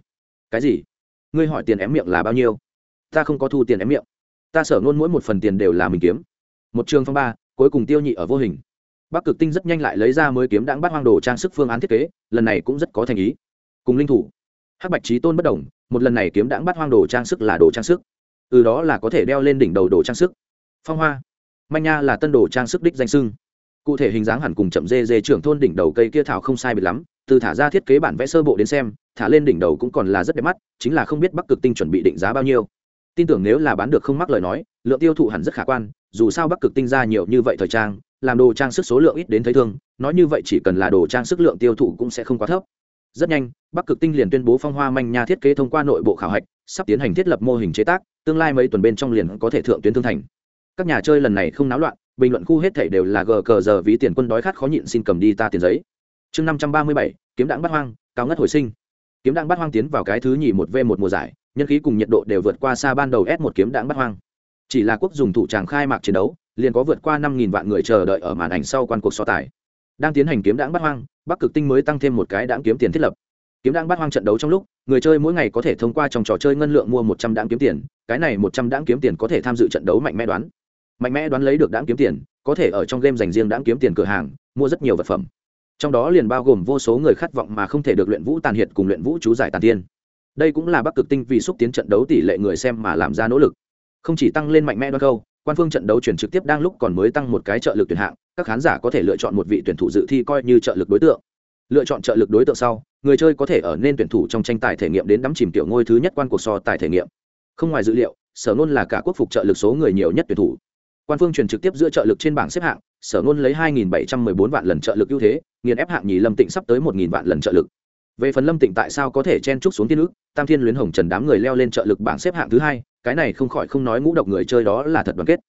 Cái gì? Ngươi hỏi tiền ém miệng là bao nhiêu? Ta không có thu tiền ém miệng ta sở ngôn mỗi một phần tiền đều là mình kiếm. Một trường phong ba, cuối cùng tiêu nhị ở vô hình. Bắc cực tinh rất nhanh lại lấy ra mới kiếm đãng bắt hoang đồ trang sức phương án thiết kế, lần này cũng rất có thành ý. Cùng linh thủ. Hắc bạch trí tôn bất đồng một lần này kiếm đãng bắt hoang đồ trang sức là đồ trang sức. Từ đó là có thể đeo lên đỉnh đầu đồ trang sức. Phong hoa. Manh nha là tân đồ trang sức đích danh sưng cụ thể hình dáng hẳn cùng chậm dê dê trưởng thôn đỉnh đầu cây kia thảo không sai biệt lắm, từ thả ra thiết kế bản vẽ sơ bộ đến xem, thả lên đỉnh đầu cũng còn là rất đẹp mắt, chính là không biết bắc cực tinh chuẩn bị định giá bao nhiêu tin tưởng nếu là bán được không mắc lời nói, lượng tiêu thụ hẳn rất khả quan, dù sao bắc cực tinh ra nhiều như vậy thời trang, làm đồ trang sức số lượng ít đến thấy thương, nói như vậy chỉ cần là đồ trang sức lượng tiêu thụ cũng sẽ không quá thấp. Rất nhanh, bắc cực tinh liền tuyên bố phong hoa manh nha thiết kế thông qua nội bộ khảo hạch, sắp tiến hành thiết lập mô hình chế tác, tương lai mấy tuần bên trong liền có thể thượng tuyến thương thành. Các nhà chơi lần này không náo loạn, bình luận khu hết thảy đều là gờ cờ giờ ví tiền quân đói khát khó nhịn xin cầm đi ta tiền giấy. Chương năm trăm ba mươi bảy, kiếm đạn bắt hoang, cao ngất hồi sinh. Kiếm đạn bắt hoang tiến vào cái thứ nhì một v một mùa giải nhân khí cùng nhiệt độ đều vượt qua xa ban đầu s một kiếm đãng bắt hoang. Chỉ là quốc dùng thủ tràng khai mạc chiến đấu, liền có vượt qua năm nghìn vạn người chờ đợi ở màn ảnh sau quan cuộc so tài. Đang tiến hành kiếm đãng bắt hoang, bắc cực tinh mới tăng thêm một cái đãng kiếm tiền thiết lập. Kiếm đãng bắt hoang trận đấu trong lúc, người chơi mỗi ngày có thể thông qua trong trò chơi ngân lượng mua một trăm đạn kiếm tiền, cái này một trăm đạn kiếm tiền có thể tham dự trận đấu mạnh mẽ đoán. Mạnh mẽ đoán lấy được đãng kiếm tiền, có thể ở trong game dành riêng đãng kiếm tiền cửa hàng, mua rất nhiều vật phẩm. Trong đó liền bao gồm vô số người khát vọng mà không thể được luyện vũ tàn hiệt cùng luyện vũ chú giải tàn tiên đây cũng là bắc cực tinh vì xúc tiến trận đấu tỷ lệ người xem mà làm ra nỗ lực. Không chỉ tăng lên mạnh mẽ đoan câu, quan phương trận đấu chuyển trực tiếp đang lúc còn mới tăng một cái trợ lực tuyển hạng, các khán giả có thể lựa chọn một vị tuyển thủ dự thi coi như trợ lực đối tượng. Lựa chọn trợ lực đối tượng sau, người chơi có thể ở nên tuyển thủ trong tranh tài thể nghiệm đến đắm chìm tiểu ngôi thứ nhất quan cuộc so tài thể nghiệm. Không ngoài dữ liệu, sở nôn là cả quốc phục trợ lực số người nhiều nhất tuyển thủ. Quan phương truyền trực tiếp giữa trợ lực trên bảng xếp hạng, sở nôn lấy 2.714 vạn lần trợ lực ưu thế, nghiền ép hạng nhì lâm tịnh sắp tới 1.000 vạn lần trợ lực về phần lâm tịnh tại sao có thể chen trúc xuống tiên ước, tam thiên luyến hồng trần đám người leo lên trợ lực bảng xếp hạng thứ hai, cái này không khỏi không nói ngũ độc người chơi đó là thật đoàn kết.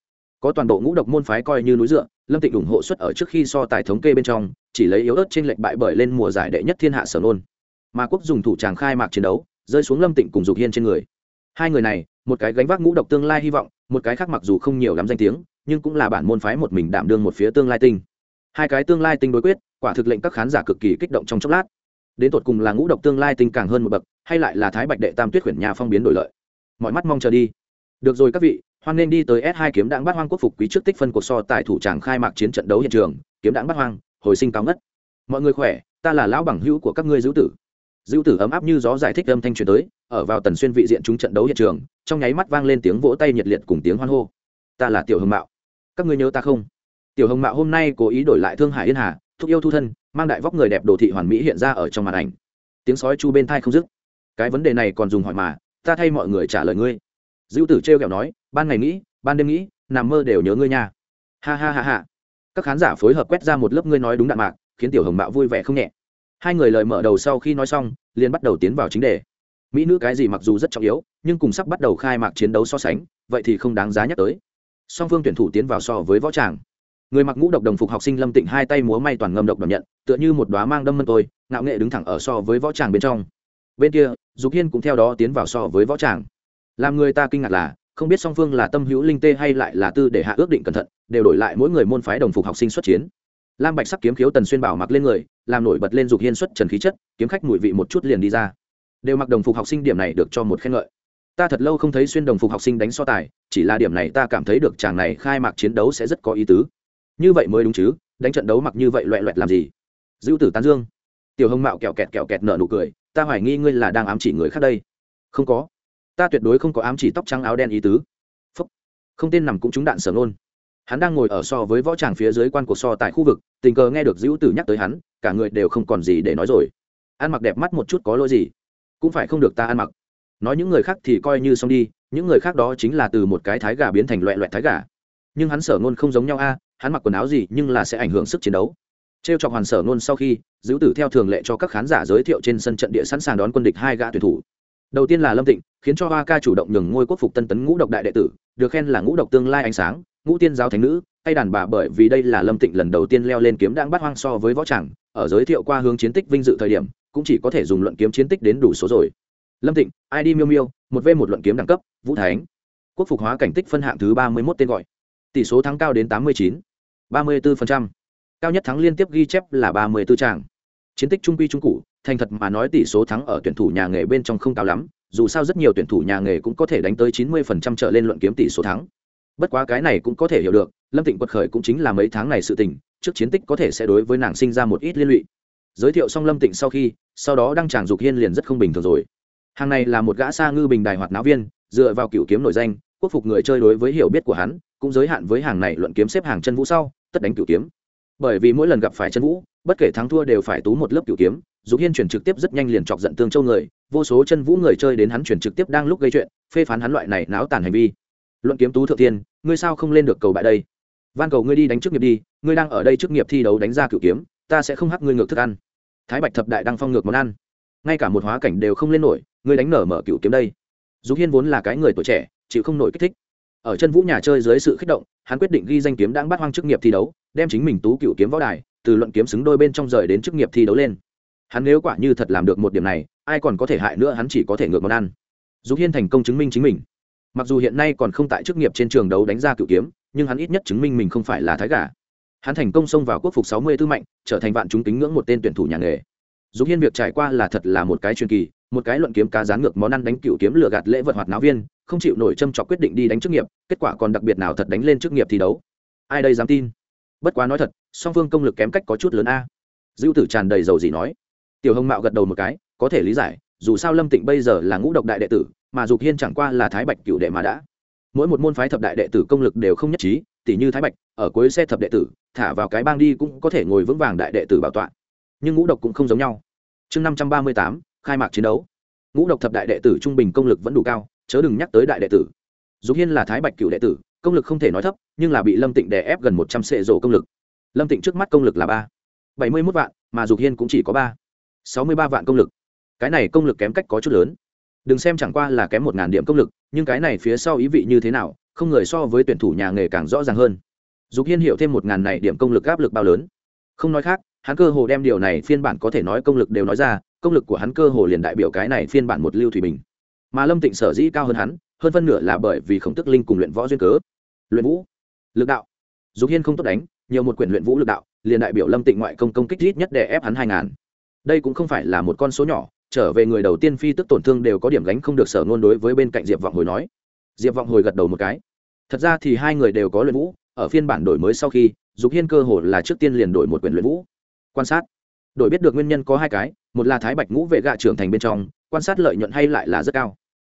Có toàn bộ ngũ độc môn phái coi như núi dựa, lâm tịnh ủng hộ suất ở trước khi so tài thống kê bên trong, chỉ lấy yếu ớt trên lệnh bại bởi lên mùa giải đệ nhất thiên hạ sở nôn mà quốc dùng thủ tràng khai mạc chiến đấu, rơi xuống lâm tịnh cùng dục hiên trên người. Hai người này, một cái gánh vác ngũ độc tương lai hy vọng, một cái khác mặc dù không nhiều lắm danh tiếng, nhưng cũng là bản môn phái một mình đảm đương một phía tương lai tinh. Hai cái tương lai tinh đối quyết, quả thực lệnh các khán giả cực kỳ kích động trong chốc lát đến tột cùng là ngũ độc tương lai tinh càng hơn một bậc, hay lại là thái bạch đệ tam tuyết khuyển nhà phong biến đổi lợi. Mọi mắt mong chờ đi. Được rồi các vị, hoan nên đi tới s 2 kiếm đảng bắt hoang quốc phục quý trước tích phân cuộc so tại thủ tràng khai mạc chiến trận đấu hiện trường, kiếm đảng bắt hoang, hồi sinh cao ngất. Mọi người khỏe, ta là lão bằng hữu của các ngươi dữ tử. Dữ tử ấm áp như gió giải thích âm thanh truyền tới, ở vào tần xuyên vị diện chúng trận đấu hiện trường, trong nháy mắt vang lên tiếng vỗ tay nhiệt liệt cùng tiếng hoan hô. Ta là tiểu hồng mạo. Các ngươi nhớ ta không? Tiểu hồng mạo hôm nay cố ý đổi lại thương hải yên hà, thúc yêu thu thân mang đại vóc người đẹp đồ thị hoàn mỹ hiện ra ở trong màn ảnh. Tiếng sói chu bên thai không dứt. Cái vấn đề này còn dùng hỏi mà, ta thay mọi người trả lời ngươi. Dữ tử t r kẹo nói, ban ngày nghĩ, ban đêm nghĩ, nằm mơ đều nhớ ngươi nha. Ha ha ha ha. Các khán giả phối hợp quét ra một lớp ngươi nói đúng đạn mạc, khiến tiểu hồng mạo vui vẻ không nhẹ. Hai người lời mở đầu sau khi nói xong, liền bắt đầu tiến vào chính đề. Mỹ nữ cái gì mặc dù rất trọng yếu, nhưng cùng sắp bắt đầu khai mạc chiến đấu so sánh, vậy thì không đáng giá nhắc tới. Song phương tuyển thủ tiến vào so với võ tràng người mặc ngũ độc đồng phục học sinh lâm tịnh hai tay múa may toàn ngâm độc đ nhận, tựa như một đoá mang đâm mân tôi, ngạo nghệ đứng thẳng ở so với võ tràng bên trong. Bên kia, dục hiên cũng theo đó tiến vào so với võ tràng. Làm người ta kinh ngạc là, không biết song phương là tâm hữu linh tê hay lại là tư để hạ ước định cẩn thận, đều đổi lại mỗi người môn phái đồng phục học sinh xuất chiến. Lam bạch sắc kiếm khiếu tần xuyên bảo mặc lên người, làm nổi bật lên dục hiên xuất trần khí chất, kiếm khách mùi vị một chút liền đi ra. Đều mặc đồng phục học sinh điểm này được cho một khen ngợi. Ta thật lâu không thấy xuyên đồng phục học sinh đánh so tài, chỉ là điểm này ta cảm thấy được chàng này khai mạc chiến đấu sẽ rất có ý tứ như vậy mới đúng chứ, đánh trận đấu mặc như vậy loẹ loẹt làm gì? Dữ tử tán dương, tiểu hồng mạo kẹo kẹt kẹo kẹt nở nụ cười, ta hoài nghi ngươi là đang ám chỉ người khác đây. Không có. Ta tuyệt đối không có ám chỉ tóc trắng áo đen ý tứ. Phúc. không tên nằm cũng trúng đạn sở nôn hắn đang ngồi ở so với võ tràng phía dưới quan cuộc so tại khu vực, tình cờ nghe được dữ tử nhắc tới hắn, cả người đều không còn gì để nói rồi. Ăn mặc đẹp mắt một chút có lỗi gì? Cũng phải không được ta ăn mặc. Nói những người khác thì coi như xong đi, những người khác đó chính là từ một cái thái gà biến thành loẹ loẹt thái gà. Nhưng hắn sở ngôn không giống nhau a hắn mặc quần áo gì nhưng là sẽ ảnh hưởng sức chiến đấu. Trêu chọc hoàn sở nôn sau khi, giữ tử theo thường lệ cho các khán giả giới thiệu trên sân trận địa sẵn sàng đón quân địch hai gã tuyển thủ. Đầu tiên là lâm tịnh, khiến cho hoa ca chủ động nhường ngôi quốc phục tân tấn ngũ độc đại đệ tử, được khen là ngũ độc tương lai ánh sáng, ngũ tiên giáo thánh nữ hay đàn bà bởi vì đây là lâm tịnh lần đầu tiên leo lên kiếm đang bắt hoang so với võ tràng, ở giới thiệu qua hướng chiến tích vinh dự thời điểm, cũng chỉ có thể dùng luận kiếm chiến tích đến đủ số rồi. Lâm tịnh id miêu miêu, một v một luận kiếm đẳng cấp, vũ thánh. Quốc phục hóa cảnh tích phân hạng thứ ba mươi một tên gọi tỷ số thắng cao đến tám mươi chín, ba mươi bốn cao nhất thắng liên tiếp ghi chép là ba mươi bốn tràng. Chiến tích trung quy trung cụ thành thật mà nói tỷ số thắng ở tuyển thủ nhà nghề bên trong không cao lắm, dù sao rất nhiều tuyển thủ nhà nghề cũng có thể đánh tới chín mươi phần trăm trở lên luận kiếm tỷ số thắng. Bất quá cái này cũng có thể hiểu được, lâm tịnh quật khởi cũng chính là mấy tháng này sự tình, trước chiến tích có thể sẽ đối với nàng sinh ra một ít liên lụy. Giới thiệu xong lâm tịnh sau khi, sau đó đăng chàng dục hiên liền rất không bình thường rồi. Hàng này là một gã xa ngư bình đài hoạt náo viên, dựa vào cựu kiếm nổi danh, quốc phục người chơi đối với hiểu biết của hắn cũng giới hạn với hàng này luận kiếm xếp hàng chân vũ sau, tất đánh cửu kiếm. Bởi vì mỗi lần gặp phải chân vũ, bất kể thắng thua đều phải tú một lớp cửu kiếm. Dục hiên chuyển trực tiếp rất nhanh liền chọc giận tương châu người, vô số chân vũ người chơi đến hắn chuyển trực tiếp đang lúc gây chuyện, phê phán hắn loại này náo tàn hành vi. Luận kiếm tú thượng tiên, ngươi sao không lên được cầu bại đây? Van cầu ngươi đi đánh trước nghiệp đi, ngươi đang ở đây trước nghiệp thi đấu đánh ra cửu kiếm, ta sẽ không hắc ngươi ngược thức ăn. Thái bạch thập đại đang phong ngược món ăn. Ngay cả một hóa cảnh đều không lên nổi, ngươi đánh nở mở cửu kiếm đây. Dục hiên vốn là cái người tuổi trẻ, chịu không nổi kích thích ở chân vũ nhà chơi dưới sự kích động, hắn quyết định ghi danh kiếm đang bắt hoang chức nghiệp thi đấu, đem chính mình tú cựu kiếm võ đài, từ luận kiếm xứng đôi bên trong rời đến chức nghiệp thi đấu lên. Hắn nếu quả như thật làm được một điểm này, ai còn có thể hại nữa hắn chỉ có thể ngược món ăn. Dục hiên thành công chứng minh chính mình. Mặc dù hiện nay còn không tại chức nghiệp trên trường đấu đánh ra cựu kiếm, nhưng hắn ít nhất chứng minh mình không phải là thái gà. Hắn thành công xông vào quốc phục sáu mươi tư mạnh, trở thành vạn chúng kính ngưỡng một tên tuyển thủ nhà nghề. Dục hiên việc trải qua là thật là một cái truyền kỳ một cái luận kiếm cá gián ngược món ăn đánh cựu kiếm lừa gạt lễ vật hoạt náo viên, không chịu nổi châm trọc quyết định đi đánh chức nghiệp, kết quả còn đặc biệt nào thật đánh lên chức nghiệp thi đấu. Ai đây dám tin? Bất quá nói thật, song phương công lực kém cách có chút lớn a. Dữ tử tràn đầy dầu gì nói. Tiểu hồng mạo gật đầu một cái, có thể lý giải, dù sao lâm tịnh bây giờ là ngũ độc đại đệ tử, mà dục hiên chẳng qua là thái bạch cựu đệ mà đã. Mỗi một môn phái thập đại đệ tử công lực đều không nhất trí tỷ như thái bạch, ở cuối xe thập đệ tử, thả vào cái bang đi cũng có thể ngồi vững vàng đại đệ tử bảo tọa. Nhưng ngũ độc cũng không giống nhau. Chương năm trăm ba mươi tám khai mạc chiến đấu. Ngũ độc thập đại đệ tử trung bình công lực vẫn đủ cao, chớ đừng nhắc tới đại đệ tử. Dục hiên là thái bạch cựu đệ tử, công lực không thể nói thấp, nhưng là bị lâm tịnh đè ép gần một trăm sệ rổ công lực. Lâm tịnh trước mắt công lực là ba. Bảy mươi mốt vạn, mà dục hiên cũng chỉ có ba. Sáu mươi ba vạn công lực. Cái này công lực kém cách có chút lớn. Đừng xem chẳng qua là kém một ngàn điểm công lực, nhưng cái này phía sau ý vị như thế nào, không người so với tuyển thủ nhà nghề càng rõ ràng hơn. Dục hiên hiểu thêm một ngàn này điểm công lực áp lực bao lớn. Không nói khác hắn cơ hồ đem điều này phiên bản có thể nói công lực đều nói ra, công lực của hắn cơ hồ liền đại biểu cái này phiên bản một lưu thủy bình. Mà lâm tịnh sở dĩ cao hơn hắn, hơn phân nửa là bởi vì khổng tức linh cùng luyện võ duyên cớ. Luyện vũ, lực đạo. Dục hiên không tốt đánh, nhiều một quyển luyện vũ lực đạo, liền đại biểu lâm tịnh ngoại công công kích ít nhất để ép hắn hai ngàn. Đây cũng không phải là một con số nhỏ, trở về người đầu tiên phi tức tổn thương đều có điểm gánh không được sở ngôn đối với bên cạnh diệp vọng hồi nói. Diệp vọng hồi gật đầu một cái. Thật ra thì hai người đều có luyện vũ, ở phiên bản đổi mới sau khi, dục hiên cơ hồ là trước tiên liền đổi một quyển luyện vũ quan sát. Đổi biết được nguyên nhân có hai cái, một là thái bạch ngũ vệ gạ trưởng thành bên trong, quan sát lợi nhuận hay lại là rất cao.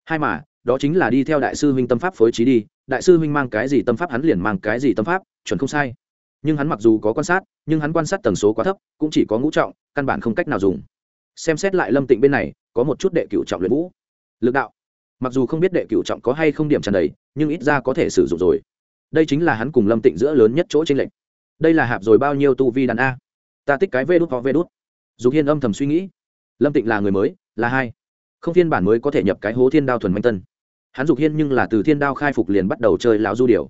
Hai mà, đó chính là đi theo đại sư huynh tâm pháp phối trí đi, đại sư huynh mang cái gì tâm pháp hắn liền mang cái gì tâm pháp, chuẩn không sai. Nhưng hắn mặc dù có quan sát, nhưng hắn quan sát tần số quá thấp, cũng chỉ có ngũ trọng, căn bản không cách nào dùng. Xem xét lại lâm tịnh bên này, có một chút đệ cựu trọng luyện vũ. Lực đạo. Mặc dù không biết đệ cựu trọng có hay không điểm tràn đầy, nhưng ít ra có thể sử dụng rồi. Đây chính là hắn cùng lâm tịnh giữa lớn nhất chỗ tranh lệch. Đây là hạp rồi bao nhiêu tu vi đàn a? Ta tích cái vê đút ho vê đút. Dục hiên âm thầm suy nghĩ. Lâm tịnh là người mới, là hai. Không phiên bản mới có thể nhập cái hố thiên đao thuần manh tân. Hắn dục hiên nhưng là từ thiên đao khai phục liền bắt đầu chơi lão du điều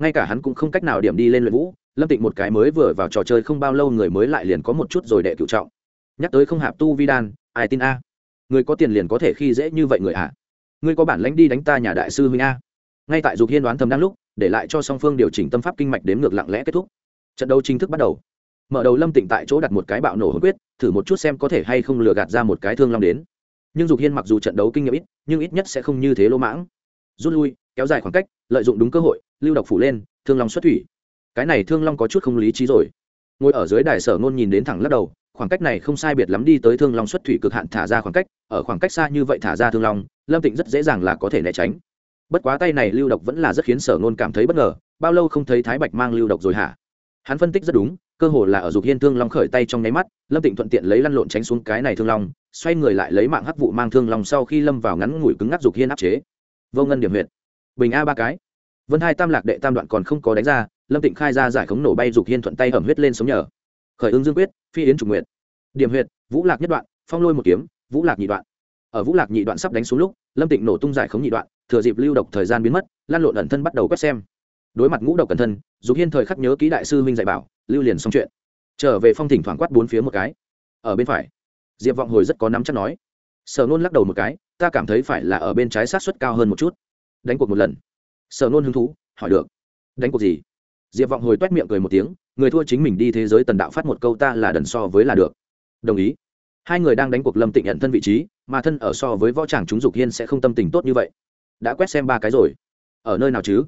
ngay cả hắn cũng không cách nào điểm đi lên luyện vũ, lâm tịnh một cái mới vừa vào trò chơi không bao lâu người mới lại liền có một chút rồi đệ cựu trọng. Nhắc tới không hạp tu vi đan, ai tin a? Người có tiền liền có thể khi dễ như vậy người ạ à? ngươi có bản lãnh đi đánh ta nhà đại sư huynh a? Ngay tại dục hiên đoán thầm đang lúc, để lại cho song phương điều chỉnh tâm pháp kinh mạch đếm ngược lặng lẽ kết thúc. Trận đấu chính thức bắt đầu mở đầu lâm tịnh tại chỗ đặt một cái bạo nổ hồn quyết, thử một chút xem có thể hay không lừa gạt ra một cái thương long đến. Nhưng dục hiên mặc dù trận đấu kinh nghiệm ít, nhưng ít nhất sẽ không như thế lỗ mãng. Rút lui, kéo dài khoảng cách, lợi dụng đúng cơ hội, lưu độc phủ lên, thương long xuất thủy. Cái này thương long có chút không lý trí rồi. Ngồi ở dưới đài sở ngôn nhìn đến thẳng lắc đầu, khoảng cách này không sai biệt lắm đi tới thương long xuất thủy cực hạn thả ra khoảng cách, ở khoảng cách xa như vậy thả ra thương long, lâm tịnh rất dễ dàng là có thể né tránh. Bất quá tay này lưu độc vẫn là rất khiến sở ngôn cảm thấy bất ngờ, bao lâu không thấy thái bạch mang lưu độc rồi hả? Hắn phân tích rất đúng cơ hồ là ở dục hiên thương long khởi tay trong nháy mắt, lâm tịnh thuận tiện lấy lăn lộn tránh xuống cái này thương long, xoay người lại lấy mạng hắc vụ mang thương long sau khi lâm vào ngắn ngủi cứng ngắc dục hiên áp chế. Vô ngân điểm huyệt. Bình a ba cái. Vân hai tam lạc đệ tam đoạn còn không có đánh ra, lâm tịnh khai ra giải khống nổ bay dục hiên thuận tay hầm huyết lên sống nhờ. Khởi ứng dương quyết, phi yến trùng nguyện điểm huyệt, vũ lạc nhất đoạn, phong lôi một kiếm, vũ lạc nhị đoạn. Ở vũ lạc nhị đoạn sắp đánh xuống lúc, lâm tịnh nổ tung giải khống nhị đoạn, thừa dịp lưu độc thời gian biến mất lan lộn ẩn thân bắt đầu quét xem đối mặt ngũ độc cẩn thân, dục hiên thời khắc nhớ ký đại sư huynh dạy bảo, lưu liền xong chuyện. Trở về phong thỉnh thoảng quát bốn phía một cái. Ở bên phải, diệp vọng hồi rất có nắm chắc nói. Sở nôn lắc đầu một cái, ta cảm thấy phải là ở bên trái sát xuất cao hơn một chút. Đánh cuộc một lần. Sở nôn hứng thú, hỏi được. Đánh cuộc gì? Diệp vọng hồi t u é t miệng cười một tiếng, người thua chính mình đi thế giới tần đạo phát một câu ta là đần so với là được. Đồng ý. Hai người đang đánh cuộc lâm tịnh nhận thân vị trí, mà thân ở so với võ tràng chúng dục hiên sẽ không tâm tình tốt như vậy. Đã quét xem ba cái rồi. Ở nơi nào chứ?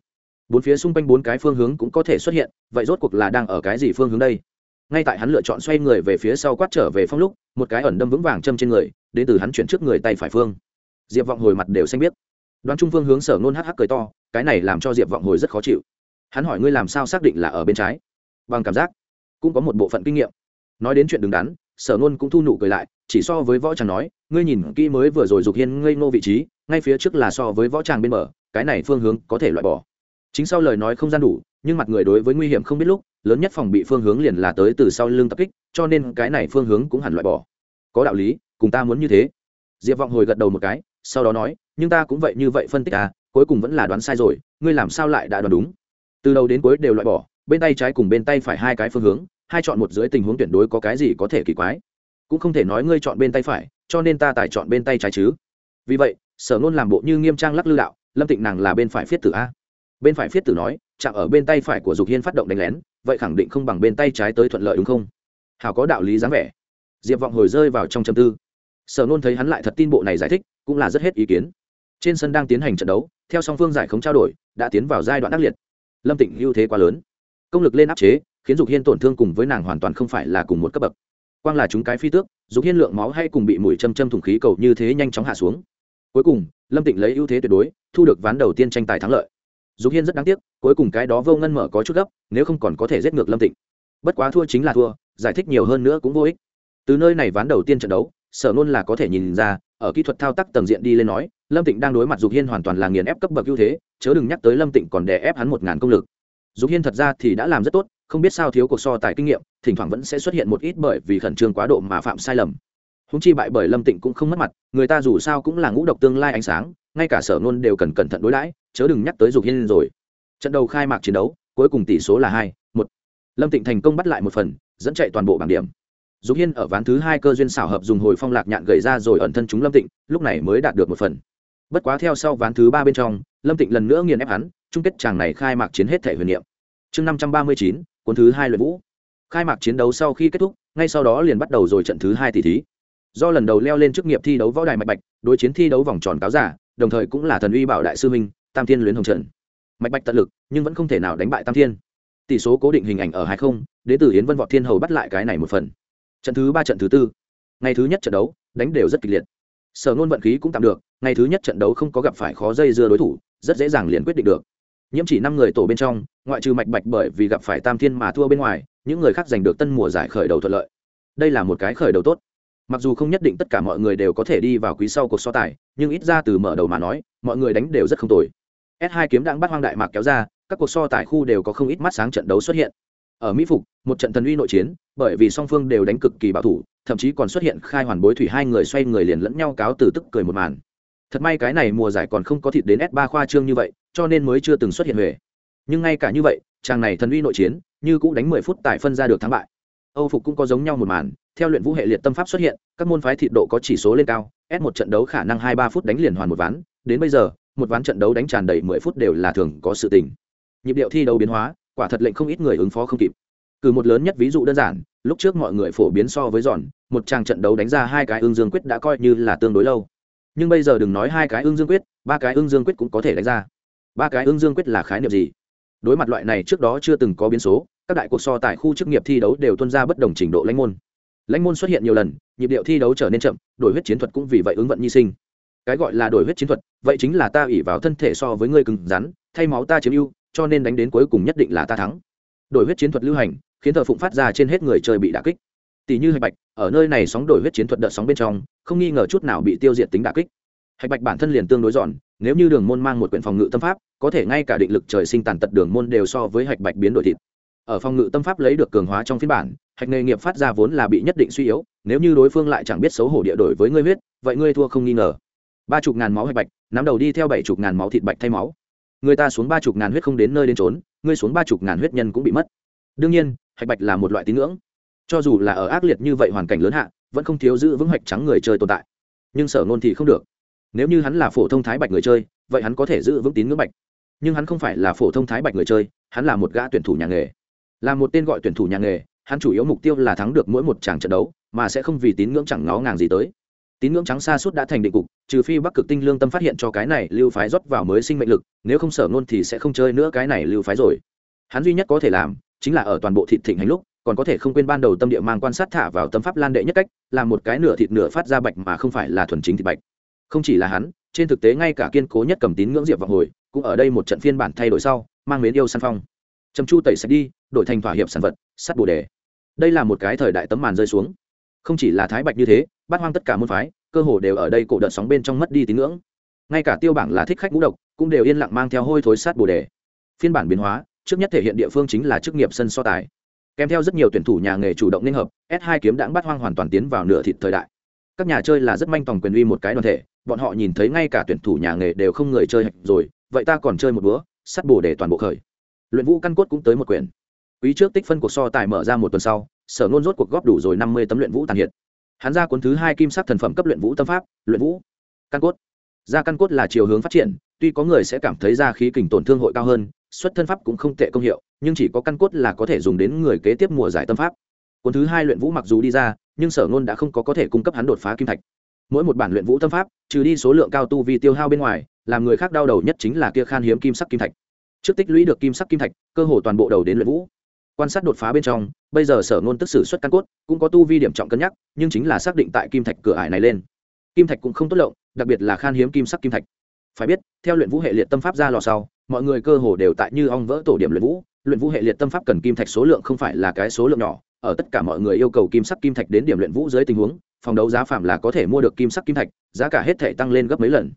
Bốn phía xung quanh bốn cái phương hướng cũng có thể xuất hiện, vậy rốt cuộc là đang ở cái gì phương hướng đây? Ngay tại hắn lựa chọn xoay người về phía sau quát trở về phong lúc, một cái ẩn đâm vững vàng châm trên người, đến từ hắn chuyển trước người tay phải phương. Diệp vọng hồi mặt đều xanh biết đoán trung phương hướng sở nôn hắc hắc cười to, cái này làm cho diệp vọng hồi rất khó chịu. Hắn hỏi ngươi làm sao xác định là ở bên trái? Bằng cảm giác, cũng có một bộ phận kinh nghiệm. Nói đến chuyện đứng đắn, sở nôn cũng thu nụ cười lại, chỉ so với võ tràng nói, ngươi nhìn kỹ mới vừa rồi dục hiên ngây ngô vị trí, ngay phía trước là so với võ tràng bên mở cái này phương hướng có thể loại bỏ chính sau lời nói không gian đủ, nhưng mặt người đối với nguy hiểm không biết lúc, lớn nhất phòng bị phương hướng liền là tới từ sau lưng tập kích, cho nên cái này phương hướng cũng hẳn loại bỏ. Có đạo lý, cùng ta muốn như thế. Diệp vọng hồi gật đầu một cái, sau đó nói, nhưng ta cũng vậy như vậy phân tích à cuối cùng vẫn là đoán sai rồi, ngươi làm sao lại đã đoán đúng? Từ đầu đến cuối đều loại bỏ, bên tay trái cùng bên tay phải hai cái phương hướng, hai chọn một dưới tình huống tuyệt đối có cái gì có thể kỳ quái. Cũng không thể nói ngươi chọn bên tay phải, cho nên ta tài chọn bên tay trái chứ. Vì vậy, sở ngôn làm bộ như nghiêm trang lắc lư đạo, lâm tịnh nàng là bên phải phiết tử a bên phải phiết tử nói, chạm ở bên tay phải của dục hiên phát động đánh lén, vậy khẳng định không bằng bên tay trái tới thuận lợi đúng không? Hào có đạo lý dáng vẻ. Diệp vọng hồi rơi vào trong châm tư. Sở nôn thấy hắn lại thật tin bộ này giải thích, cũng là rất hết ý kiến. Trên sân đang tiến hành trận đấu, theo song phương giải khống trao đổi, đã tiến vào giai đoạn ác liệt. Lâm tịnh ưu thế quá lớn. Công lực lên áp chế, khiến dục hiên tổn thương cùng với nàng hoàn toàn không phải là cùng một cấp bậc. Quang là chúng cái phi tước, dục hiên lượng máu hay cùng bị mũi châm châm thủng khí cầu như thế nhanh chóng hạ xuống. Cuối cùng, lâm tịnh lấy ưu thế tuyệt đối, thu được ván đầu tiên tranh tài thắng lợi dục hiên rất đáng tiếc, cuối cùng cái đó vô ngân mở có chút gấp, nếu không còn có thể giết ngược lâm tịnh. Bất quá thua chính là thua, giải thích nhiều hơn nữa cũng vô ích. Từ nơi này ván đầu tiên trận đấu, sở nôn là có thể nhìn ra, ở kỹ thuật thao tác tầng diện đi lên nói, lâm tịnh đang đối mặt dục hiên hoàn toàn là nghiền ép cấp bậc ưu thế, chớ đừng nhắc tới lâm tịnh còn đè ép hắn một ngàn công lực. Dục hiên thật ra thì đã làm rất tốt, không biết sao thiếu cuộc so tài kinh nghiệm, thỉnh thoảng vẫn sẽ xuất hiện một ít bởi vì khẩn trương quá độ mà phạm sai lầm húng chi bại bởi lâm tịnh cũng không mất mặt, người ta dù sao cũng là ngũ độc tương lai ánh sáng, ngay cả sở nôn đều cần cẩn thận đối đãi, chớ đừng nhắc tới dục hiên rồi. Trận đầu khai mạc chiến đấu, cuối cùng tỷ số là hai, một. Lâm tịnh thành công bắt lại một phần, dẫn chạy toàn bộ bảng điểm. Dục hiên ở ván thứ hai cơ duyên xảo hợp dùng hồi phong lạc nhạn gầy ra rồi ẩn thân chúng lâm tịnh, lúc này mới đạt được một phần. Bất quá theo sau ván thứ ba bên trong, lâm tịnh lần nữa nghiền ép hắn, chung kết chàng này khai mạc chiến hết thể huyền niệm. Chương năm trăm ba mươi chín, cuốn thứ hai luyện vũ. Khai mạc chiến đấu sau khi kết thúc, ngay sau đó liền bắt đầu rồi trận thứ hai tỷ thí do lần đầu leo lên chức nghiệp thi đấu võ đài mạch bạch, đối chiến thi đấu vòng tròn cáo giả, đồng thời cũng là thần uy bảo đại sư minh tam thiên luyến hồng trận mạch bạch tận lực, nhưng vẫn không thể nào đánh bại tam thiên. Tỷ số cố định hình ảnh ở hai không đ ế từ hiến vân võ thiên hầu bắt lại cái này một phần. Trận thứ ba, trận thứ tư. Ngày thứ nhất trận đấu, đánh đều rất kịch liệt. Sở ngôn vận khí cũng tạm được, ngày thứ nhất trận đấu không có gặp phải khó dây dưa đối thủ, rất dễ dàng liền quyết định được. Nhiễm chỉ năm người tổ bên trong, ngoại trừ mạch bạch bởi vì gặp phải tam thiên mà thua bên ngoài, những người khác giành được tân mùa giải khởi đầu thuận lợi. Đây là một cái khởi đầu tốt mặc dù không nhất định tất cả mọi người đều có thể đi vào quý sau cuộc so tài, nhưng ít ra từ mở đầu mà nói, mọi người đánh đều rất không tồi. S 2 kiếm đang bắt hoang đại mạc kéo ra, các cuộc so tài khu đều có không ít mắt sáng trận đấu xuất hiện. Ở mỹ phục, một trận thần uy nội chiến, bởi vì song phương đều đánh cực kỳ bảo thủ, thậm chí còn xuất hiện khai hoàn bối thủy hai người xoay người liền lẫn nhau cáo từ tức cười một màn. Thật may cái này mùa giải còn không có thịt đến s 3 khoa trương như vậy, cho nên mới chưa từng xuất hiện huệ. Nhưng ngay cả như vậy, chàng này thần uy nội chiến, như cũng đánh mười phút tại phân ra được thắng bại. Âu phục cũng có giống nhau một màn theo luyện vũ hệ liệt tâm pháp xuất hiện, các môn phái thịt độ có chỉ số lên cao s một trận đấu khả năng hai ba phút đánh liền hoàn một ván. Đến bây giờ, một ván trận đấu đánh tràn đầy mười phút đều là thường có sự tình. Nhịp điệu thi đấu biến hóa, quả thật lệnh không ít người ứng phó không kịp. Cử một lớn nhất ví dụ đơn giản, lúc trước mọi người phổ biến so với giòn, một trang trận đấu đánh ra hai cái ương dương quyết đã coi như là tương đối lâu. Nhưng bây giờ đừng nói hai cái ương dương quyết, ba cái ương dương quyết cũng có thể đánh ra. Ba cái ương dương quyết là khái niệm gì? Đối mặt loại này trước đó chưa từng có biến số, các đại cuộc so tại khu chức nghiệp thi đấu đều tuân ra bất đồng trình độ lãnh môn lãnh môn xuất hiện nhiều lần, nhịp điệu thi đấu trở nên chậm, đổi huyết chiến thuật cũng vì vậy ứng vận nhi sinh. Cái gọi là đổi huyết chiến thuật, vậy chính là ta ỉ vào thân thể so với ngươi cứng rắn, thay máu ta chiếm ưu, cho nên đánh đến cuối cùng nhất định là ta thắng. Đổi huyết chiến thuật lưu hành, khiến thờ phụng phát ra trên hết người chơi bị đả kích. Tỷ như hạch bạch, ở nơi này sóng đổi huyết chiến thuật đợt sóng bên trong, không nghi ngờ chút nào bị tiêu diệt tính đả kích. Hạch bạch bản thân liền tương đối giòn, nếu như đường môn mang một quyển phòng ngự tâm pháp, có thể ngay cả định lực trời sinh tàn tật đường môn đều so với hạch bạch biến đổi thịt. Ở phòng ngự tâm pháp lấy được cường hóa trong phiên bản hạch nghề nghiệp phát ra vốn là bị nhất định suy yếu, nếu như đối phương lại chẳng biết xấu hổ địa đổi với ngươi huyết, vậy ngươi thua không nghi ngờ. Ba chục ngàn máu hạch bạch, nắm đầu đi theo bảy chục ngàn máu thịt bạch thay máu. Người ta xuống ba chục ngàn huyết không đến nơi đến trốn ngươi xuống ba chục ngàn huyết nhân cũng bị mất. Đương nhiên, hạch bạch là một loại tín ngưỡng. Cho dù là ở ác liệt như vậy hoàn cảnh lớn hạ, vẫn không thiếu giữ vững hạch trắng người chơi tồn tại. Nhưng sở ngôn thì không được. Nếu như hắn là phổ thông thái bạch người chơi, vậy hắn có thể giữ vững tín ngưỡng bạch. Nhưng hắn không phải là phổ thông thái bạch người chơi, hắn là một gã tuyển thủ nhà nghề. Là một tên gọi tuyển thủ nhà nghề hắn chủ yếu mục tiêu là thắng được mỗi một tràng trận đấu, mà sẽ không vì tín ngưỡng chẳng ngó ngàng gì tới. Tín ngưỡng trắng xa suốt đã thành định cục, trừ phi bắc cực tinh lương tâm phát hiện cho cái này lưu phái rót vào mới sinh mệnh lực, nếu không sở ngôn thì sẽ không chơi nữa cái này lưu phái rồi. Hắn duy nhất có thể làm, chính là ở toàn bộ thịt thịnh hành lúc, còn có thể không quên ban đầu tâm địa mang quan sát thả vào tâm pháp lan đệ nhất cách, làm một cái nửa thịt nửa phát ra bạch mà không phải là thuần chính thịt bạch. Không chỉ là hắn, trên thực tế ngay cả kiên cố nhất cầm tín ngưỡng diệp vọng hồi, cũng ở đây một trận phiên bản thay đổi sau, mang mến yêu săn phong. Trầm chu tẩy sạch đi, đổi thành thỏa hiệp sản vật, sắt bồ đề đây là một cái thời đại tấm màn rơi xuống. Không chỉ là thái bạch như thế, bát hoang tất cả môn phái, cơ hồ đều ở đây cổ đợt sóng bên trong mất đi tín ngưỡng. Ngay cả tiêu bảng là thích khách ngũ độc, cũng đều yên lặng mang theo hôi thối sát bồ đề. Phiên bản biến hóa, trước nhất thể hiện địa phương chính là chức nghiệp sân so tài. Kèm theo rất nhiều tuyển thủ nhà nghề chủ động liên hợp, s 2 kiếm đãng bắt hoang hoàn toàn tiến vào nửa thịt thời đại. Các nhà chơi là rất manh tòng quyền uy một cái đoàn thể, bọn họ nhìn thấy ngay cả tuyển thủ nhà nghề đều không người chơi rồi, vậy ta còn chơi một bữa sắt bồ để toàn bộ khởi. Luyện vũ căn cốt cũng tới một quyển quý trước tích phân cuộc so tài mở ra một tuần sau, sở ngôn rốt cuộc góp đủ rồi năm mươi tấm luyện vũ tàn hiện. Hắn ra cuốn thứ hai kim sắc thần phẩm cấp luyện vũ tâm pháp, luyện vũ. Căn cốt. Ra căn cốt là chiều hướng phát triển, tuy có người sẽ cảm thấy ra khí kình tổn thương hội cao hơn, xuất thân pháp cũng không tệ công hiệu, nhưng chỉ có căn cốt là có thể dùng đến người kế tiếp mùa giải tâm pháp. Cuốn thứ hai luyện vũ mặc dù đi ra, nhưng sở ngôn đã không có có thể cung cấp hắn đột phá kim thạch. Mỗi một bản luyện vũ tâm pháp, trừ đi số lượng cao tu vì tiêu hao bên ngoài, làm người khác đau đầu nhất chính là kia khan hiếm kim sắc kim thạch. Trước tích lũy được kim sắc kim thạch, cơ hồ toàn bộ đầu đến luyện vũ quan sát đột phá bên trong, bây giờ sở ngôn tức sử xuất căn cốt, cũng có tu vi điểm trọng cân nhắc, nhưng chính là xác định tại kim thạch cửa ải này lên. Kim thạch cũng không tốt lộng, đặc biệt là khan hiếm kim sắc kim thạch. Phải biết, theo luyện vũ hệ liệt tâm pháp ra lò sau, mọi người cơ hồ đều tại như ong vỡ tổ điểm luyện vũ. Luyện vũ hệ liệt tâm pháp cần kim thạch số lượng không phải là cái số lượng nhỏ, ở tất cả mọi người yêu cầu kim sắc kim thạch đến điểm luyện vũ dưới tình huống, phòng đấu giá phạm là có thể mua được kim sắc kim thạch, giá cả hết thể tăng lên gấp mấy lần.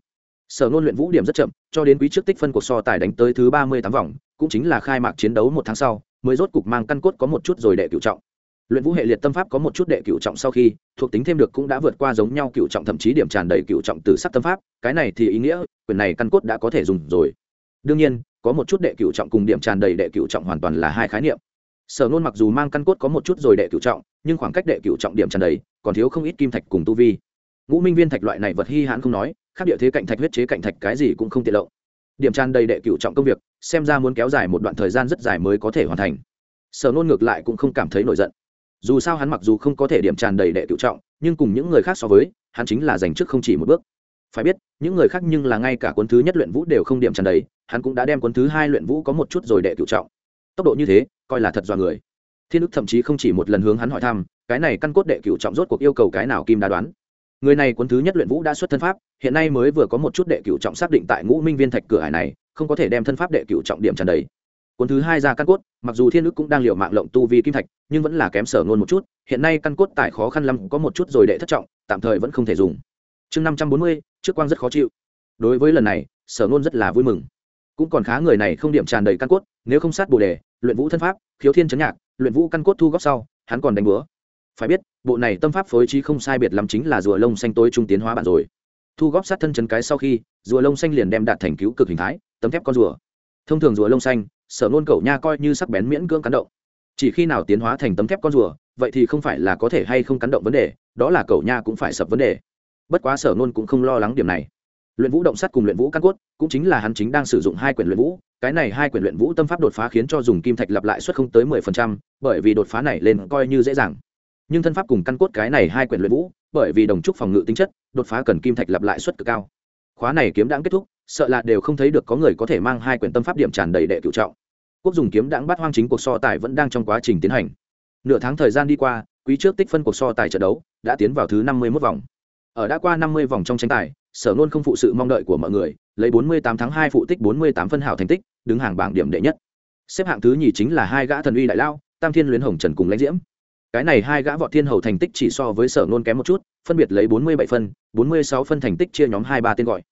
Sở ngôn luyện vũ điểm rất chậm, cho đến quý trước tích phân cuộc so tài đánh tới thứ ba mươi tám vòng, cũng chính là khai mạc chiến đấu một tháng sau mới rốt cục mang căn cốt có một chút rồi đệ cựu trọng. Luyện vũ hệ liệt tâm pháp có một chút đệ cựu trọng sau khi, thuộc tính thêm được cũng đã vượt qua giống nhau cựu trọng thậm chí điểm tràn đầy cựu trọng từ sắc tâm pháp, cái này thì ý nghĩa, quyền này căn cốt đã có thể dùng rồi. Đương nhiên, có một chút đệ cựu trọng cùng điểm tràn đầy đệ cựu trọng hoàn toàn là hai khái niệm. Sở nôn mặc dù mang căn cốt có một chút rồi đệ cựu trọng, nhưng khoảng cách đệ cựu trọng điểm tràn đầy, còn thiếu không ít kim thạch cùng tu vi. Ngũ minh viên thạch loại này vật hy hãn không nói, khác địa thế cạnh thạch, huyết chế cạnh thạch cái gì cũng không tiện lộ điểm tràn đầy đệ cựu trọng công việc, xem ra muốn kéo dài một đoạn thời gian rất dài mới có thể hoàn thành. Sở nôn ngược lại cũng không cảm thấy nổi giận. Dù sao hắn mặc dù không có thể điểm tràn đầy đệ cựu trọng, nhưng cùng những người khác so với, hắn chính là giành trước không chỉ một bước. Phải biết, những người khác nhưng là ngay cả cuốn thứ nhất luyện vũ đều không điểm tràn đầy, hắn cũng đã đem cuốn thứ hai luyện vũ có một chút rồi đệ cựu trọng. Tốc độ như thế, coi là thật dọa người. Thiên đức thậm chí không chỉ một lần hướng hắn hỏi thăm, cái này căn cốt đệ cựu trọng rốt cuộc yêu cầu cái nào kim đã đoán? Người này cuốn thứ nhất luyện vũ đã xuất thân pháp, hiện nay mới vừa có một chút đệ cựu trọng xác định tại ngũ minh viên thạch cửa hải này, không có thể đem thân pháp đệ cựu trọng điểm tràn đầy. Cuốn thứ hai ra căn cốt, mặc dù thiên đức cũng đang liều mạng lộng tu vi kim thạch, nhưng vẫn là kém sở ngôn một chút, hiện nay căn cốt tại khó khăn lắm, có một chút rồi đệ thất trọng, tạm thời vẫn không thể dùng. Chương năm trăm bốn mươi, trước quang rất khó chịu. Đối với lần này, sở ngôn rất là vui mừng. Cũng còn khá người này không điểm tràn đầy căn cốt, nếu không sát bồ đề, luyện vũ thân pháp, khiếu thiên chấn nhạc, luyện vũ căn cốt thu góc sau, hắn còn đánh búa phải biết, bộ này tâm pháp phối trí không sai biệt lắm chính là rùa lông xanh tối trung tiến hóa bản rồi. Thu góp sát thân chấn cái sau khi, rùa lông xanh liền đem đạt thành cứu cực hình thái, tấm thép con rùa. Thông thường rùa lông xanh, sở nôn cẩu nha coi như sắc bén miễn cưỡng cắn động. Chỉ khi nào tiến hóa thành tấm thép con rùa, vậy thì không phải là có thể hay không cắn động vấn đề, đó là cẩu nha cũng phải sập vấn đề. Bất quá sở nôn cũng không lo lắng điểm này. Luyện vũ động sắt cùng luyện vũ căn cốt, cũng chính là hắn chính đang sử dụng hai quyển luyện vũ, cái này hai quyển luyện vũ tâm pháp đột phá khiến cho dùng kim thạch lặp lại suất không tới mười phần trăm, bởi vì đột phá này lên coi như dễ dàng nhưng thân pháp cùng căn cốt cái này hai quyển luyện vũ, bởi vì đồng trúc phòng ngự tính chất, đột phá cần kim thạch lặp lại suất cực cao. Khóa này kiếm đãng kết thúc, sợ là đều không thấy được có người có thể mang hai quyển tâm pháp điểm tràn đầy đệ cựu trọng. Quốc dùng kiếm đãng bắt hoang chính cuộc so tài vẫn đang trong quá trình tiến hành. Nửa tháng thời gian đi qua, quý trước tích phân cuộc so tài trận đấu, đã tiến vào thứ năm mươi mốt vòng. Ở đã qua năm mươi vòng trong tranh tài, sở nôn không phụ sự mong đợi của mọi người, lấy bốn mươi tám tháng hai phụ tích bốn mươi tám phân hảo thành tích, đứng hàng bảng điểm đệ nhất. Xếp hạng thứ nhì chính là hai gã thần uy đại lao, tam thiên luyến hồng trần cùng lãnh diễm cái này hai gã vọt thiên hầu thành tích chỉ so với sở nôn kém một chút, phân biệt lấy bốn mươi bảy phân, bốn mươi sáu phân thành tích chia nhóm hai ba tên gọi.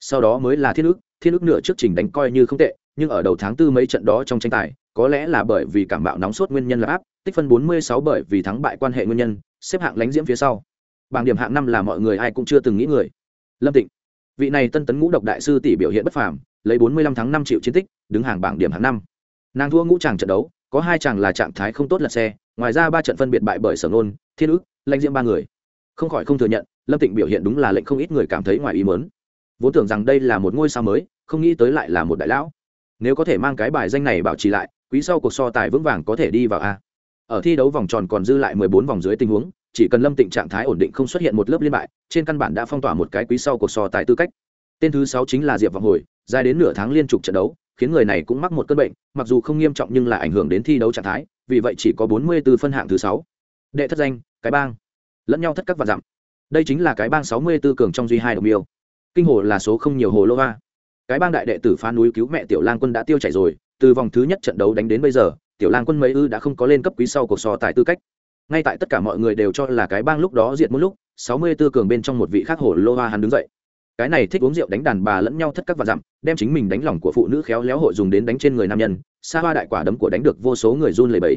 Sau đó mới là thiên ước thiên ước nửa trước trình đánh coi như không tệ, nhưng ở đầu tháng tư mấy trận đó trong tranh tài, có lẽ là bởi vì cảm bạo nóng sốt nguyên nhân là áp, tích phân bốn mươi sáu bởi vì thắng bại quan hệ nguyên nhân, xếp hạng lánh diễm phía sau. Bảng điểm hạng năm là mọi người ai cũng chưa từng nghĩ người. Lâm tịnh. Vị này tân tấn ngũ độc đại sư tỷ biểu hiện bất phàm, lấy bốn mươi lăm tháng năm triệu chiến tích, đứng hàng bảng điểm hạng năm. Nàng thua ngũ tràng trận đấu có hai chàng là trạng thái không tốt lật xe, ngoài ra ba trận phân biệt bại bởi sở nôn thiên ước, lãnh diễm ba người. Không khỏi không thừa nhận, lâm tịnh biểu hiện đúng là lệnh không ít người cảm thấy ngoài ý mớn vốn tưởng rằng đây là một ngôi sao mới, không nghĩ tới lại là một đại lão. Nếu có thể mang cái bài danh này bảo trì lại, quý sau cuộc so tài vững vàng có thể đi vào a. Ở thi đấu vòng tròn còn dư lại mười bốn vòng dưới tình huống, chỉ cần lâm tịnh trạng thái ổn định không xuất hiện một lớp liên bại, trên căn bản đã phong tỏa một cái quý sau cuộc so tài tư cách. Tên thứ sáu chính là diệp vọng hồi, dài đến nửa tháng liên tục trận đấu khiến người này cũng mắc một cơn bệnh, mặc dù không nghiêm trọng nhưng là ảnh hưởng đến thi đấu trạng thái, vì vậy chỉ có bốn mươi 44 phân hạng thứ sáu. Đệ thất danh, cái bang. Lẫn nhau thất các và dặm. Đây chính là cái bang sáu mươi 64 cường trong duy hai đồng yêu kinh hồ là số không nhiều hồ lô va cái bang đại đệ tử phá núi cứu mẹ tiểu lang quân đã tiêu chảy rồi, từ vòng thứ nhất trận đấu đánh đến bây giờ, tiểu lang quân mấy ư đã không có lên cấp quý sau cuộc so tài tư cách. Ngay tại tất cả mọi người đều cho là cái bang lúc đó diệt một lúc, sáu mươi tư cường bên trong một vị khác hồ lô hoa hắn đứng dậy cái này thích uống rượu đánh đàn bà lẫn nhau thất các và dặm, đem chính mình đánh lòng của phụ nữ khéo léo hội dùng đến đánh trên người nam nhân, xa hoa đại quả đấm của đánh được vô số người run lầy bẫy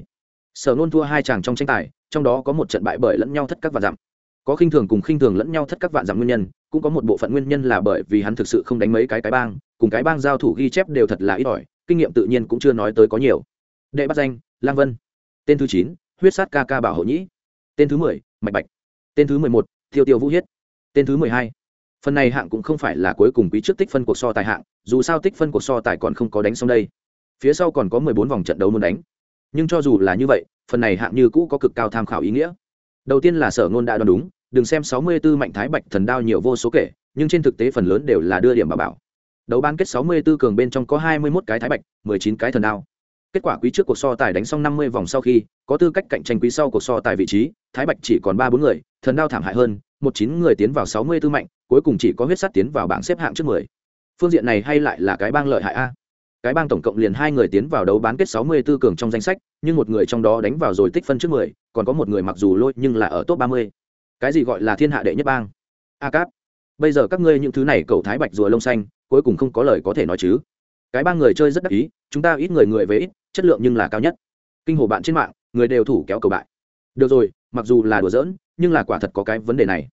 sở nôn thua hai chàng trong tranh tài, trong đó có một trận bại bởi lẫn nhau thất các và dặm. Có khinh thường cùng khinh thường lẫn nhau thất các vạn dặm nguyên nhân, cũng có một bộ phận nguyên nhân là bởi vì hắn thực sự không đánh mấy cái cái bang, cùng cái bang giao thủ ghi chép đều thật là ít ỏi, kinh nghiệm tự nhiên cũng chưa nói tới có nhiều. Đệ bắt danh, lang vân. Tên thứ chín, huyết sát ca ca bảo hộ nhĩ. Tên thứ mười, mạch bạch. Tên thứ mười một tiêu tiêu vũ hiết. Tên thứ mười hai phần này hạng cũng không phải là cuối cùng quý trước tích phân cuộc so tài hạng, dù sao tích phân cuộc so tài còn không có đánh xong đây. Phía sau còn có mười bốn vòng trận đấu muốn đánh. Nhưng cho dù là như vậy, phần này hạng như cũ có cực cao tham khảo ý nghĩa. Đầu tiên là sở ngôn đã đoán đúng, đừng xem sáu mươi 64 mạnh thái bạch thần đao nhiều vô số kể, nhưng trên thực tế phần lớn đều là đưa điểm bảo bảo. Đấu bán kết sáu mươi 64 cường bên trong có hai mươi 21 cái thái bạch, mười chín cái thần đao. Kết quả quý trước cuộc so tài đánh xong năm mươi vòng sau khi, có tư cách cạnh tranh quý sau cuộc so tài vị trí, thái bạch chỉ còn ba bốn người, thần đao thảm hại hơn một chín người tiến vào sáu mươi tư mạnh, cuối cùng chỉ có huyết sắt tiến vào bảng xếp hạng trước mười. Phương diện này hay lại là cái bang lợi hại a? Cái bang tổng cộng liền hai người tiến vào đấu bán kết sáu mươi tư cường trong danh sách, nhưng một người trong đó đánh vào rồi tích phân trước mười, còn có một người mặc dù lôi nhưng là ở top ba mươi. Cái gì gọi là thiên hạ đệ nhất bang? A cáp. Bây giờ các ngươi những thứ này cầu thái bạch rùa lông xanh, cuối cùng không có lời có thể nói chứ. Cái ba người chơi rất đắc ý, chúng ta ít người người về ít, chất lượng nhưng là cao nhất. Kinh hồ bạn trên mạng, người đều thủ kéo cầu bại. Được rồi, mặc dù là đùa giỡn nhưng là quả thật có cái vấn đề này.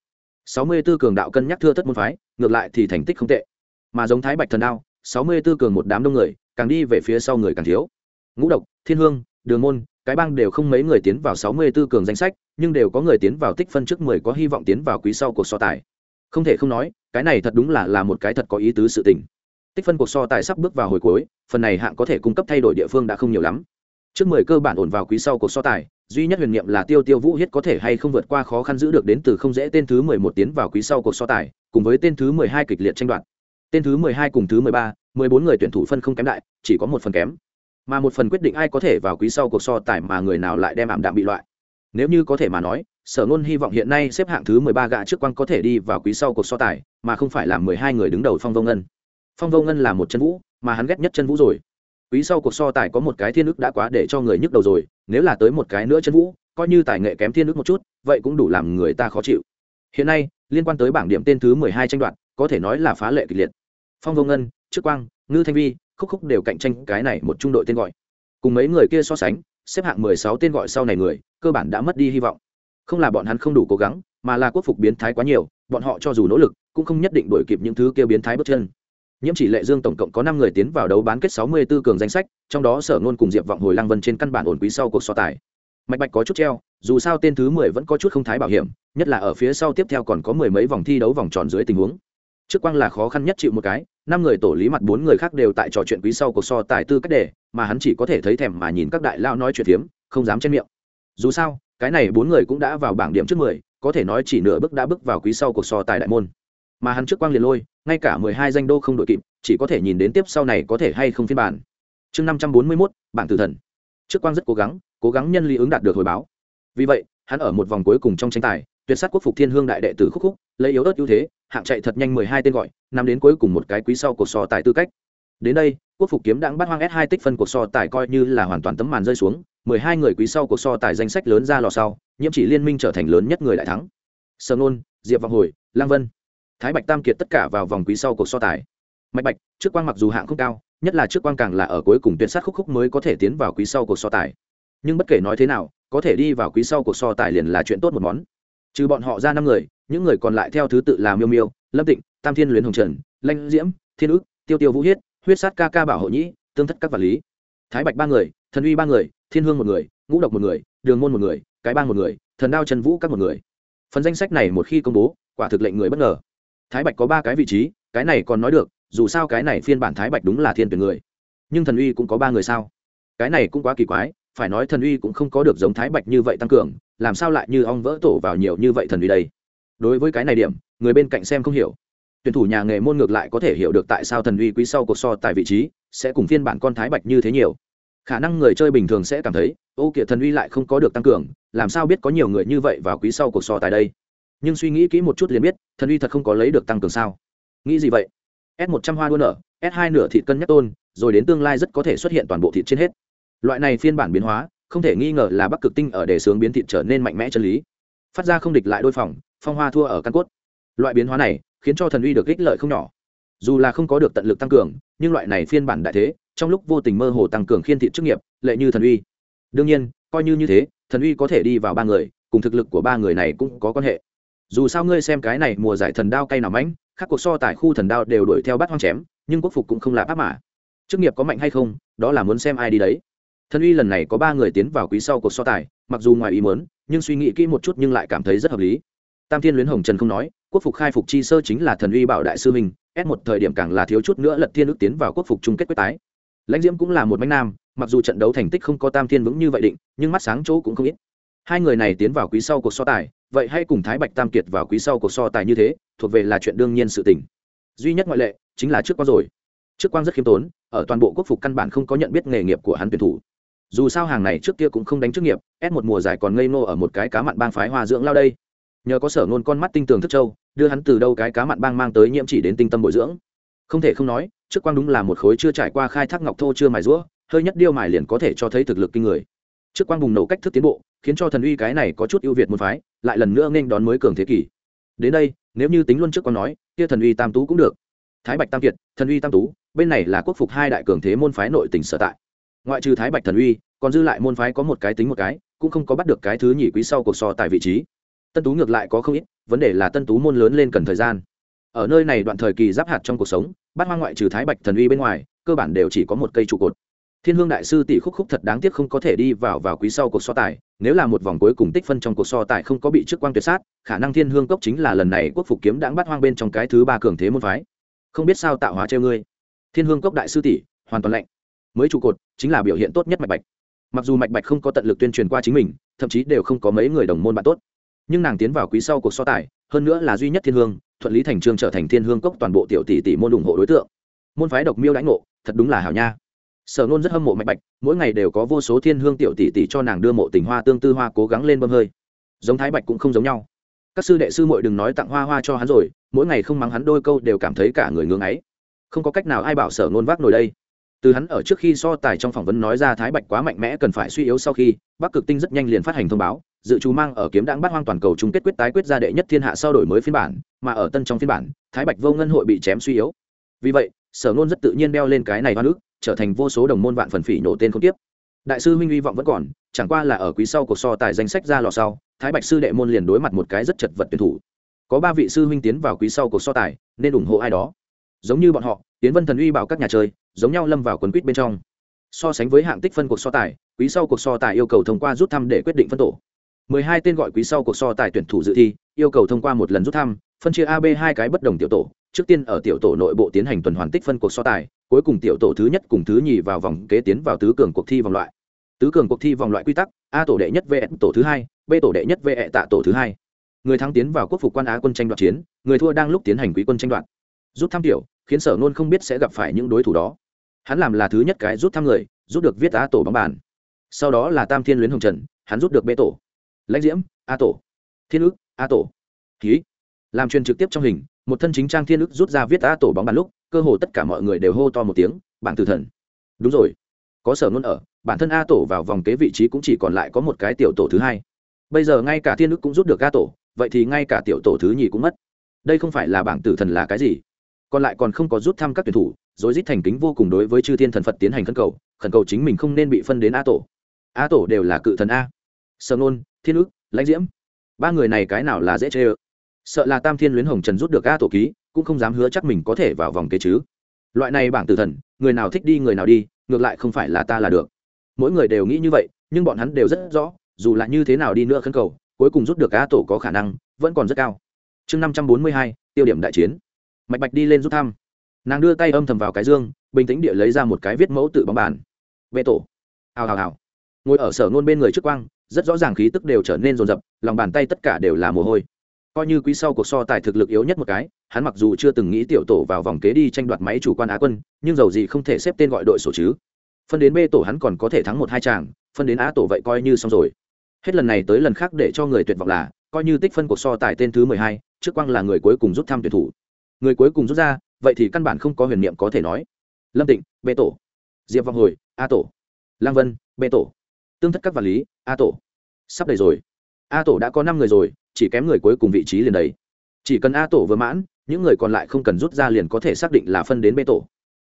Sáu mươi 64 cường đạo cân nhắc thưa thất môn phái, ngược lại thì thành tích không tệ. Mà giống thái bạch thần đao, sáu mươi 64 cường một đám đông người, càng đi về phía sau người càng thiếu. Ngũ độc, thiên hương, đường môn, cái bang đều không mấy người tiến vào sáu mươi 64 cường danh sách, nhưng đều có người tiến vào tích phân trước mười có hy vọng tiến vào quý sau cuộc so tài. Không thể không nói, cái này thật đúng là là một cái thật có ý tứ sự tình. Tích phân cuộc so tài sắp bước vào hồi cuối, phần này hạng có thể cung cấp thay đổi địa phương đã không nhiều lắm. Trước mười cơ bản ổn vào quý sau cuộc so tài duy nhất huyền niệm là tiêu tiêu vũ hiết có thể hay không vượt qua khó khăn giữ được đến từ không dễ tên thứ mười một tiến vào quý sau cuộc so tài, cùng với tên thứ mười hai kịch liệt tranh đoạt. Tên thứ mười hai cùng thứ mười ba, mười bốn người tuyển thủ phân không kém đại, chỉ có một phần kém. Mà một phần quyết định ai có thể vào quý sau cuộc so tài mà người nào lại đem ảm đạm bị loại. Nếu như có thể mà nói, sở ngôn hy vọng hiện nay xếp hạng thứ mười ba gạ trước quang có thể đi vào quý sau cuộc so tài, mà không phải là mười hai người đứng đầu phong vông ngân. Phong vô ngân là một chân vũ, mà hắn ghét nhất chân vũ rồi. Quý sau cuộc so tài có một cái thiên ức đã quá để cho người nhức đầu rồi nếu là tới một cái nữa chân vũ, coi như tài nghệ kém thiên đức một chút, vậy cũng đủ làm người ta khó chịu. Hiện nay, liên quan tới bảng điểm tên thứ mười hai tranh đoạt, có thể nói là phá lệ kịch liệt. Phong vô ngân, trước quang, ngư thanh vi, khúc khúc đều cạnh tranh cái này một trung đội tên gọi. Cùng mấy người kia so sánh, xếp hạng mười sáu tên gọi sau này người, cơ bản đã mất đi hy vọng. Không là bọn hắn không đủ cố gắng, mà là quốc phục biến thái quá nhiều, bọn họ cho dù nỗ lực, cũng không nhất định đuổi kịp những thứ kia biến thái bước chân nhiễm chỉ lệ dương tổng cộng có năm người tiến vào đấu bán kết sáu mươi 64 cường danh sách, trong đó sở ngôn cùng diệp vọng hồi lăng vân trên căn bản ổn quý sau cuộc so tài. Mạch bạch có chút treo, dù sao tên thứ mười vẫn có chút không thái bảo hiểm, nhất là ở phía sau tiếp theo còn có mười mấy vòng thi đấu vòng tròn dưới tình huống. Trước quang là khó khăn nhất chịu một cái, năm người tổ lý mặt bốn người khác đều tại trò chuyện quý sau cuộc so tài tư cách đề mà hắn chỉ có thể thấy thèm mà nhìn các đại lao nói chuyện phiếm, không dám chen miệng. Dù sao, cái này bốn người cũng đã vào bảng điểm trước mười, có thể nói chỉ nửa bước đã bước vào quý sau cuộc so tài đại môn mà hắn trước quang liền lôi, ngay cả mười hai danh đô không đội kịp, chỉ có thể nhìn đến tiếp sau này có thể hay không phiên bản. Chương năm trăm bốn mươi mốt, bảng tử thần. Trước quang rất cố gắng cố gắng nhân lý ứng đạt được hồi báo. Vì vậy, hắn ở một vòng cuối cùng trong tranh tài, tuyệt sát quốc phục thiên hương đại đệ tử khúc khúc, lấy yếu ớt ưu thế, hạng chạy thật nhanh mười hai tên gọi nằm đến cuối cùng một cái quý sau cuộc so tài tư cách. Đến đây, quốc phục kiếm đãng bắt hoang s hai tích phân cuộc so tài coi như là hoàn toàn tấm màn rơi xuống, mười hai người quý sau cuộc so tài danh sách lớn ra lò sau, nhiễm chỉ liên minh trở thành lớn nhất người đại thắng. Sở nôn, diệp vọng hồi lang vân thái bạch tam kiệt tất cả vào vòng quý sau cuộc so tài. Mạch bạch, trước quang mặc dù hạng không cao, nhất là trước quang càng là ở cuối cùng tuyệt sát khúc khúc mới có thể tiến vào quý sau cuộc so tài. Nhưng bất kể nói thế nào, có thể đi vào quý sau cuộc so tài liền là chuyện tốt một món. Trừ bọn họ ra năm người, những người còn lại theo thứ tự là miêu miêu, lâm tịnh, tam thiên luyến hồng trần, lanh diễm, thiên ước, tiêu tiêu vũ hiết, huyết sát ca ca bảo hộ nhĩ, tương thất các vật lý. Thái bạch ba người, thần uy ba người, thiên hương một người, ngũ độc một người, đường môn một người, cái bang một người, thần đao trần vũ các một người. Phần danh sách này một khi công bố, quả thực lệnh người bất ngờ thái bạch có ba cái vị trí, cái này còn nói được, dù sao cái này phiên bản thái bạch đúng là thiên tuyển người. Nhưng thần uy cũng có ba người sao? Cái này cũng quá kỳ quái, phải nói thần uy cũng không có được giống thái bạch như vậy tăng cường, làm sao lại như ong vỡ tổ vào nhiều như vậy thần uy đây? Đối với cái này điểm, người bên cạnh xem không hiểu. Tuyển thủ nhà nghề môn ngược lại có thể hiểu được tại sao thần uy quý sau cuộc so tại vị trí, sẽ cùng phiên bản con thái bạch như thế nhiều. Khả năng người chơi bình thường sẽ cảm thấy, ô kìa thần uy lại không có được tăng cường, làm sao biết có nhiều người như vậy vào quý sau cuộc so tại đây? Nhưng suy nghĩ kỹ một chút liền biết, thần uy thật không có lấy được tăng cường sao. Nghĩ gì vậy? S một trăm hoa đua nở, s hai nửa thịt cân nhắc tôn, rồi đến tương lai rất có thể xuất hiện toàn bộ thịt trên hết. Loại này phiên bản biến hóa, không thể nghi ngờ là bắc cực tinh ở đề xướng biến thịt trở nên mạnh mẽ chân lý. Phát ra không địch lại đôi phòng, phong hoa thua ở căn cốt. Loại biến hóa này khiến cho thần uy được ích lợi không nhỏ. Dù là không có được tận lực tăng cường, nhưng loại này phiên bản đại thế, trong lúc vô tình mơ hồ tăng cường khiên thị chức nghiệp, lệ như thần uy. Đương nhiên, coi như như thế, thần uy có thể đi vào ba người, cùng thực lực của ba người này cũng có quan hệ dù sao ngươi xem cái này mùa giải thần đao cay nào mãnh các cuộc so tại khu thần đao đều đuổi theo bắt hoang chém, nhưng quốc phục cũng không là áp mã chức nghiệp có mạnh hay không, đó là muốn xem ai đi đấy. Thần uy lần này có ba người tiến vào quý sau cuộc so tài, mặc dù ngoài ý muốn, nhưng suy nghĩ kỹ một chút nhưng lại cảm thấy rất hợp lý. Tam thiên luyến hồng trần không nói, quốc phục khai phục chi sơ chính là thần uy bảo đại sư mình ép một thời điểm càng là thiếu chút nữa lật thiên ước tiến vào quốc phục chung kết quyết tái. Lãnh diễm cũng là một mánh nam, mặc dù trận đấu thành tích không có tam thiên vững như vậy định, nhưng mắt sáng chỗ cũng không ít. Hai người này tiến vào quý sau cuộc so tài vậy hay cùng thái bạch tam kiệt vào quý sau cuộc so tài như thế, thuộc về là chuyện đương nhiên sự tình. Duy nhất ngoại lệ chính là trước quang rồi. Trước quang rất khiêm tốn, ở toàn bộ quốc phục căn bản không có nhận biết nghề nghiệp của hắn tuyển thủ. Dù sao hàng này trước kia cũng không đánh chức nghiệp ép một mùa giải còn ngây nô ở một cái cá mặn bang phái hòa dưỡng lao đây. Nhờ có sở ngôn con mắt tinh tường thức châu, đưa hắn từ đâu cái cá mặn bang mang tới nhiễm chỉ đến tinh tâm bồi dưỡng. Không thể không nói, trước quang đúng là một khối chưa trải qua khai thác ngọc thô chưa mài rũa, hơi nhất điêu mài liền có thể cho thấy thực lực kinh người. Trước quang bùng nổ cách thức tiến bộ khiến cho thần uy cái này có chút ưu việt một phái, lại lần nữa nghênh đón mới cường thế kỷ. Đến đây, nếu như tính luôn trước quang nói, kia thần uy tam tú cũng được. Thái bạch tam kiệt, thần uy tam tú, bên này là quốc phục hai đại cường thế môn phái nội tỉnh sở tại. Ngoại trừ thái bạch thần uy, còn dư lại môn phái có một cái tính một cái, cũng không có bắt được cái thứ nhì quý sau cuộc so tại vị trí. Tân tú ngược lại có không ít, vấn đề là tân tú môn lớn lên cần thời gian. Ở nơi này đoạn thời kỳ giáp hạt trong cuộc sống, bát hoang ngoại trừ thái bạch thần uy bên ngoài, cơ bản đều chỉ có một cây trụ cột thiên hương đại sư tỷ khúc khúc thật đáng tiếc không có thể đi vào vào quý sau cuộc so tài, nếu là một vòng cuối cùng tích phân trong cuộc so tài không có bị trước quang tuyệt sát, khả năng thiên hương cốc chính là lần này quốc phục kiếm đáng bắt hoang bên trong cái thứ ba cường thế môn phái. Không biết sao tạo hóa treo ngươi. Thiên hương cốc đại sư tỷ, hoàn toàn lạnh. Mới trụ cột, chính là biểu hiện tốt nhất mạch bạch. Mặc dù mạch bạch không có tận lực tuyên truyền qua chính mình, thậm chí đều không có mấy người đồng môn bạn tốt. Nhưng nàng tiến vào quý sau cuộc so tài, hơn nữa là duy nhất thiên hương, thuận lý thành trương trở thành thiên hương cốc toàn bộ tiểu tỷ tỷ môn ủng hộ đối tượng. Môn phái độc miêu lãnh ngộ, thật đúng là hảo nha sở nôn rất hâm mộ mạch bạch, mỗi ngày đều có vô số thiên hương tiểu tỷ tỷ cho nàng đưa mộ tình hoa, tương tư hoa cố gắng lên bơm hơi. Giống thái bạch cũng không giống nhau. Các sư đệ sư muội đừng nói tặng hoa hoa cho hắn rồi, mỗi ngày không mắng hắn đôi câu đều cảm thấy cả người ngưỡng ấy không có cách nào ai bảo sở nôn vác nổi đây. Từ hắn ở trước khi so tài trong phỏng vấn nói ra thái bạch quá mạnh mẽ cần phải suy yếu sau khi, bắc cực tinh rất nhanh liền phát hành thông báo, dự trù mang ở kiếm đãng bắt hoang toàn cầu chung kết quyết tái quyết ra đệ nhất thiên hạ sau đổi mới phiên bản, mà ở tân trong phiên bản, thái bạch vô ngân hội bị chém suy yếu. Vì vậy, sở nôn rất tự nhiên đeo lên cái này hoa nước trở thành vô số đồng môn vạn phần phỉ nổ tên không tiếp. Đại sư huynh hy vọng vẫn còn, chẳng qua là ở quý sau cuộc so tài danh sách ra lò sau, thái bạch sư đệ môn liền đối mặt một cái rất chật vật tuyển thủ. Có ba vị sư huynh tiến vào quý sau cuộc so tài, nên ủng hộ ai đó. Giống như bọn họ tiến vân thần uy bảo các nhà chơi, giống nhau lâm vào quần quýt bên trong. So sánh với hạng tích phân cuộc so tài, quý sau cuộc so tài yêu cầu thông qua rút thăm để quyết định phân tổ. 12 tên gọi quý sau cuộc so tài tuyển thủ dự thi, yêu cầu thông qua một lần rút thăm, phân chia ab hai cái bất đồng tiểu tổ trước tiên ở tiểu tổ nội bộ tiến hành tuần hoàn tích phân cuộc so tài cuối cùng tiểu tổ thứ nhất cùng thứ nhì vào vòng kế tiến vào tứ cường cuộc thi vòng loại. Tứ cường cuộc thi vòng loại quy tắc a tổ đệ nhất vs tổ thứ hai b tổ đệ nhất vs tạ tổ thứ hai. Người thắng tiến vào quốc phục quan á quân tranh đoạt chiến người thua đang lúc tiến hành quý quân tranh đoạt. Rút thăm tiểu khiến sở nôn không biết sẽ gặp phải những đối thủ đó. Hắn làm là thứ nhất cái rút thăm người rút được viết a tổ bóng bàn. Sau đó là tam thiên luyến hồng trần hắn rút được b tổ. Lãnh diễm a tổ. Thiên Ước, a tổ. Ký làm truyền trực tiếp trong hình một thân chính trang thiên ức rút ra viết a tổ bóng bàn lúc, cơ hồ tất cả mọi người đều hô to một tiếng bảng tử thần. Đúng rồi, có sở ngôn ở, bản thân a tổ vào vòng kế vị trí cũng chỉ còn lại có một cái tiểu tổ thứ hai. Bây giờ ngay cả thiên ức cũng rút được a tổ, vậy thì ngay cả tiểu tổ thứ nhì cũng mất. Đây không phải là bảng tử thần là cái gì? Còn lại còn không có rút thăm các tuyển thủ rồi rít thành kính vô cùng đối với chư thiên thần phật tiến hành khẩn cầu khẩn cầu chính mình không nên bị phân đến a tổ. A tổ đều là cự thần a. Sở ngôn, thiên ức, lãnh diễm. Ba người này cái nào là dễ chê ơ? Sợ là tam thiên luyến hồng trần rút được a tổ ký, cũng không dám hứa chắc mình có thể vào vòng kế chứ. Loại này bảng tử thần, người nào thích đi người nào đi, ngược lại không phải là ta là được. Mỗi người đều nghĩ như vậy, nhưng bọn hắn đều rất rõ, dù là như thế nào đi nữa khấn cầu, cuối cùng rút được a tổ có khả năng, vẫn còn rất cao. Chương năm trăm bốn mươi hai, tiêu điểm đại chiến. Mạch bạch đi lên rút thăm. Nàng đưa tay âm thầm vào cái dương, bình tĩnh địa lấy ra một cái viết mẫu tự bóng bàn. Vệ tổ. Hào hào hào. Ngồi ở sở ngôn bên người trước quang, rất rõ ràng khí tức đều trở nên rồn rập, lòng bàn tay tất cả đều là mồ hôi coi như quý sau cuộc so tài thực lực yếu nhất một cái, hắn mặc dù chưa từng nghĩ tiểu tổ vào vòng kế đi tranh đoạt máy chủ quan á quân, nhưng dầu gì không thể xếp tên gọi đội sổ chứ. Phân đến b tổ hắn còn có thể thắng một hai chàng, phân đến a tổ vậy coi như xong rồi. Hết lần này tới lần khác để cho người tuyệt vọng là, coi như tích phân cuộc so tài tên thứ mười hai, trước quang là người cuối cùng rút thăm tuyển thủ. Người cuối cùng rút ra, vậy thì căn bản không có huyền niệm có thể nói. Lâm tịnh, b tổ. Diệp vọng hồi, a tổ. Lang vân, b tổ. Tương thất các vật lý, a tổ. Sắp đầy rồi. A tổ đã có năm người rồi chỉ kém người cuối cùng vị trí liền đấy chỉ cần a tổ vừa mãn những người còn lại không cần rút ra liền có thể xác định là phân đến b tổ.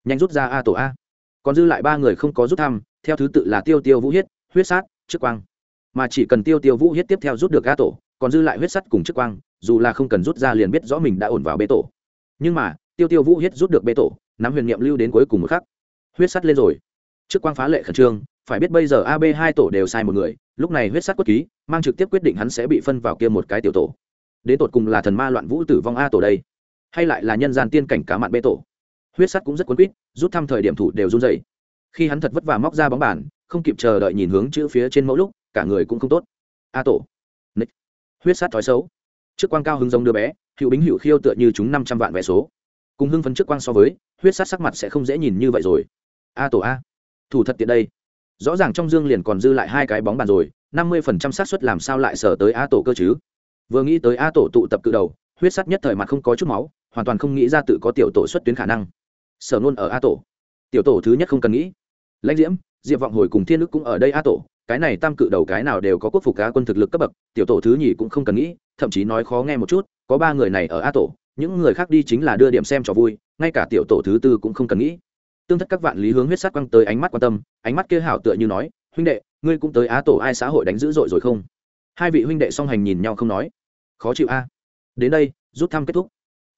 Nhanh rút ra a tổ a. Còn dư lại ba người không có rút thăm theo thứ tự là tiêu tiêu vũ huyết, huyết sát trước quang. Mà chỉ cần tiêu tiêu vũ huyết tiếp theo rút được a tổ còn dư lại huyết sắt cùng trước quang dù là không cần rút ra liền biết rõ mình đã ổn vào bê tổ. Nhưng mà tiêu tiêu vũ huyết rút được bê tổ nắm huyền niệm lưu đến cuối cùng một khắc. Huyết sắt lên rồi. Trước quang phá lệ khẩn trương phải biết bây giờ ab hai tổ đều sai một người, lúc này huyết sắt quất ký, mang trực tiếp quyết định hắn sẽ bị phân vào kia một cái tiểu tổ. Đến tột cùng là thần ma loạn vũ tử vong a tổ đây, hay lại là nhân gian tiên cảnh cá mặn bê tổ. Huyết sắt cũng rất cuốn quýt, rút thăm thời điểm thủ đều run dày khi hắn thật vất vả móc ra bóng bàn, không kịp chờ đợi nhìn hướng chữ phía trên mẫu lúc, cả người cũng không tốt. A tổ. Nick. huyết sát thói xấu. Trước quang cao hứng giống đứa bé, hữu bính hữu khiêu tựa như chúng năm trăm vạn vé số. Cùng hưng phấn trước quang so với, huyết sát sắc mặt sẽ không dễ nhìn như vậy rồi. A tổ a. Thủ thật tiện đây rõ ràng trong dương liền còn dư lại hai cái bóng bàn rồi, năm mươi phần trăm xác suất làm sao lại sở tới a tổ cơ chứ? Vừa nghĩ tới a tổ tụ tập cự đầu, huyết sắt nhất thời mặt không có chút máu, hoàn toàn không nghĩ ra tự có tiểu tổ xuất tuyến khả năng. Sở nôn ở a tổ. Tiểu tổ thứ nhất không cần nghĩ. Lãnh diễm, diệp vọng hồi cùng thiên đức cũng ở đây a tổ, cái này tam cự đầu cái nào đều có quốc phục cá quân thực lực cấp bậc, tiểu tổ thứ nhì cũng không cần nghĩ, thậm chí nói khó nghe một chút, có ba người này ở a tổ, những người khác đi chính là đưa điểm xem cho vui, ngay cả tiểu tổ thứ tư cũng không cần nghĩ tương thất các vạn lý hướng huyết sát quăng tới ánh mắt quan tâm, ánh mắt kia hảo tựa như nói, huynh đệ, ngươi cũng tới á tổ ai xã hội đánh dữ dội rồi không? Hai vị huynh đệ song hành nhìn nhau không nói. Khó chịu a. Đến đây, rút thăm kết thúc.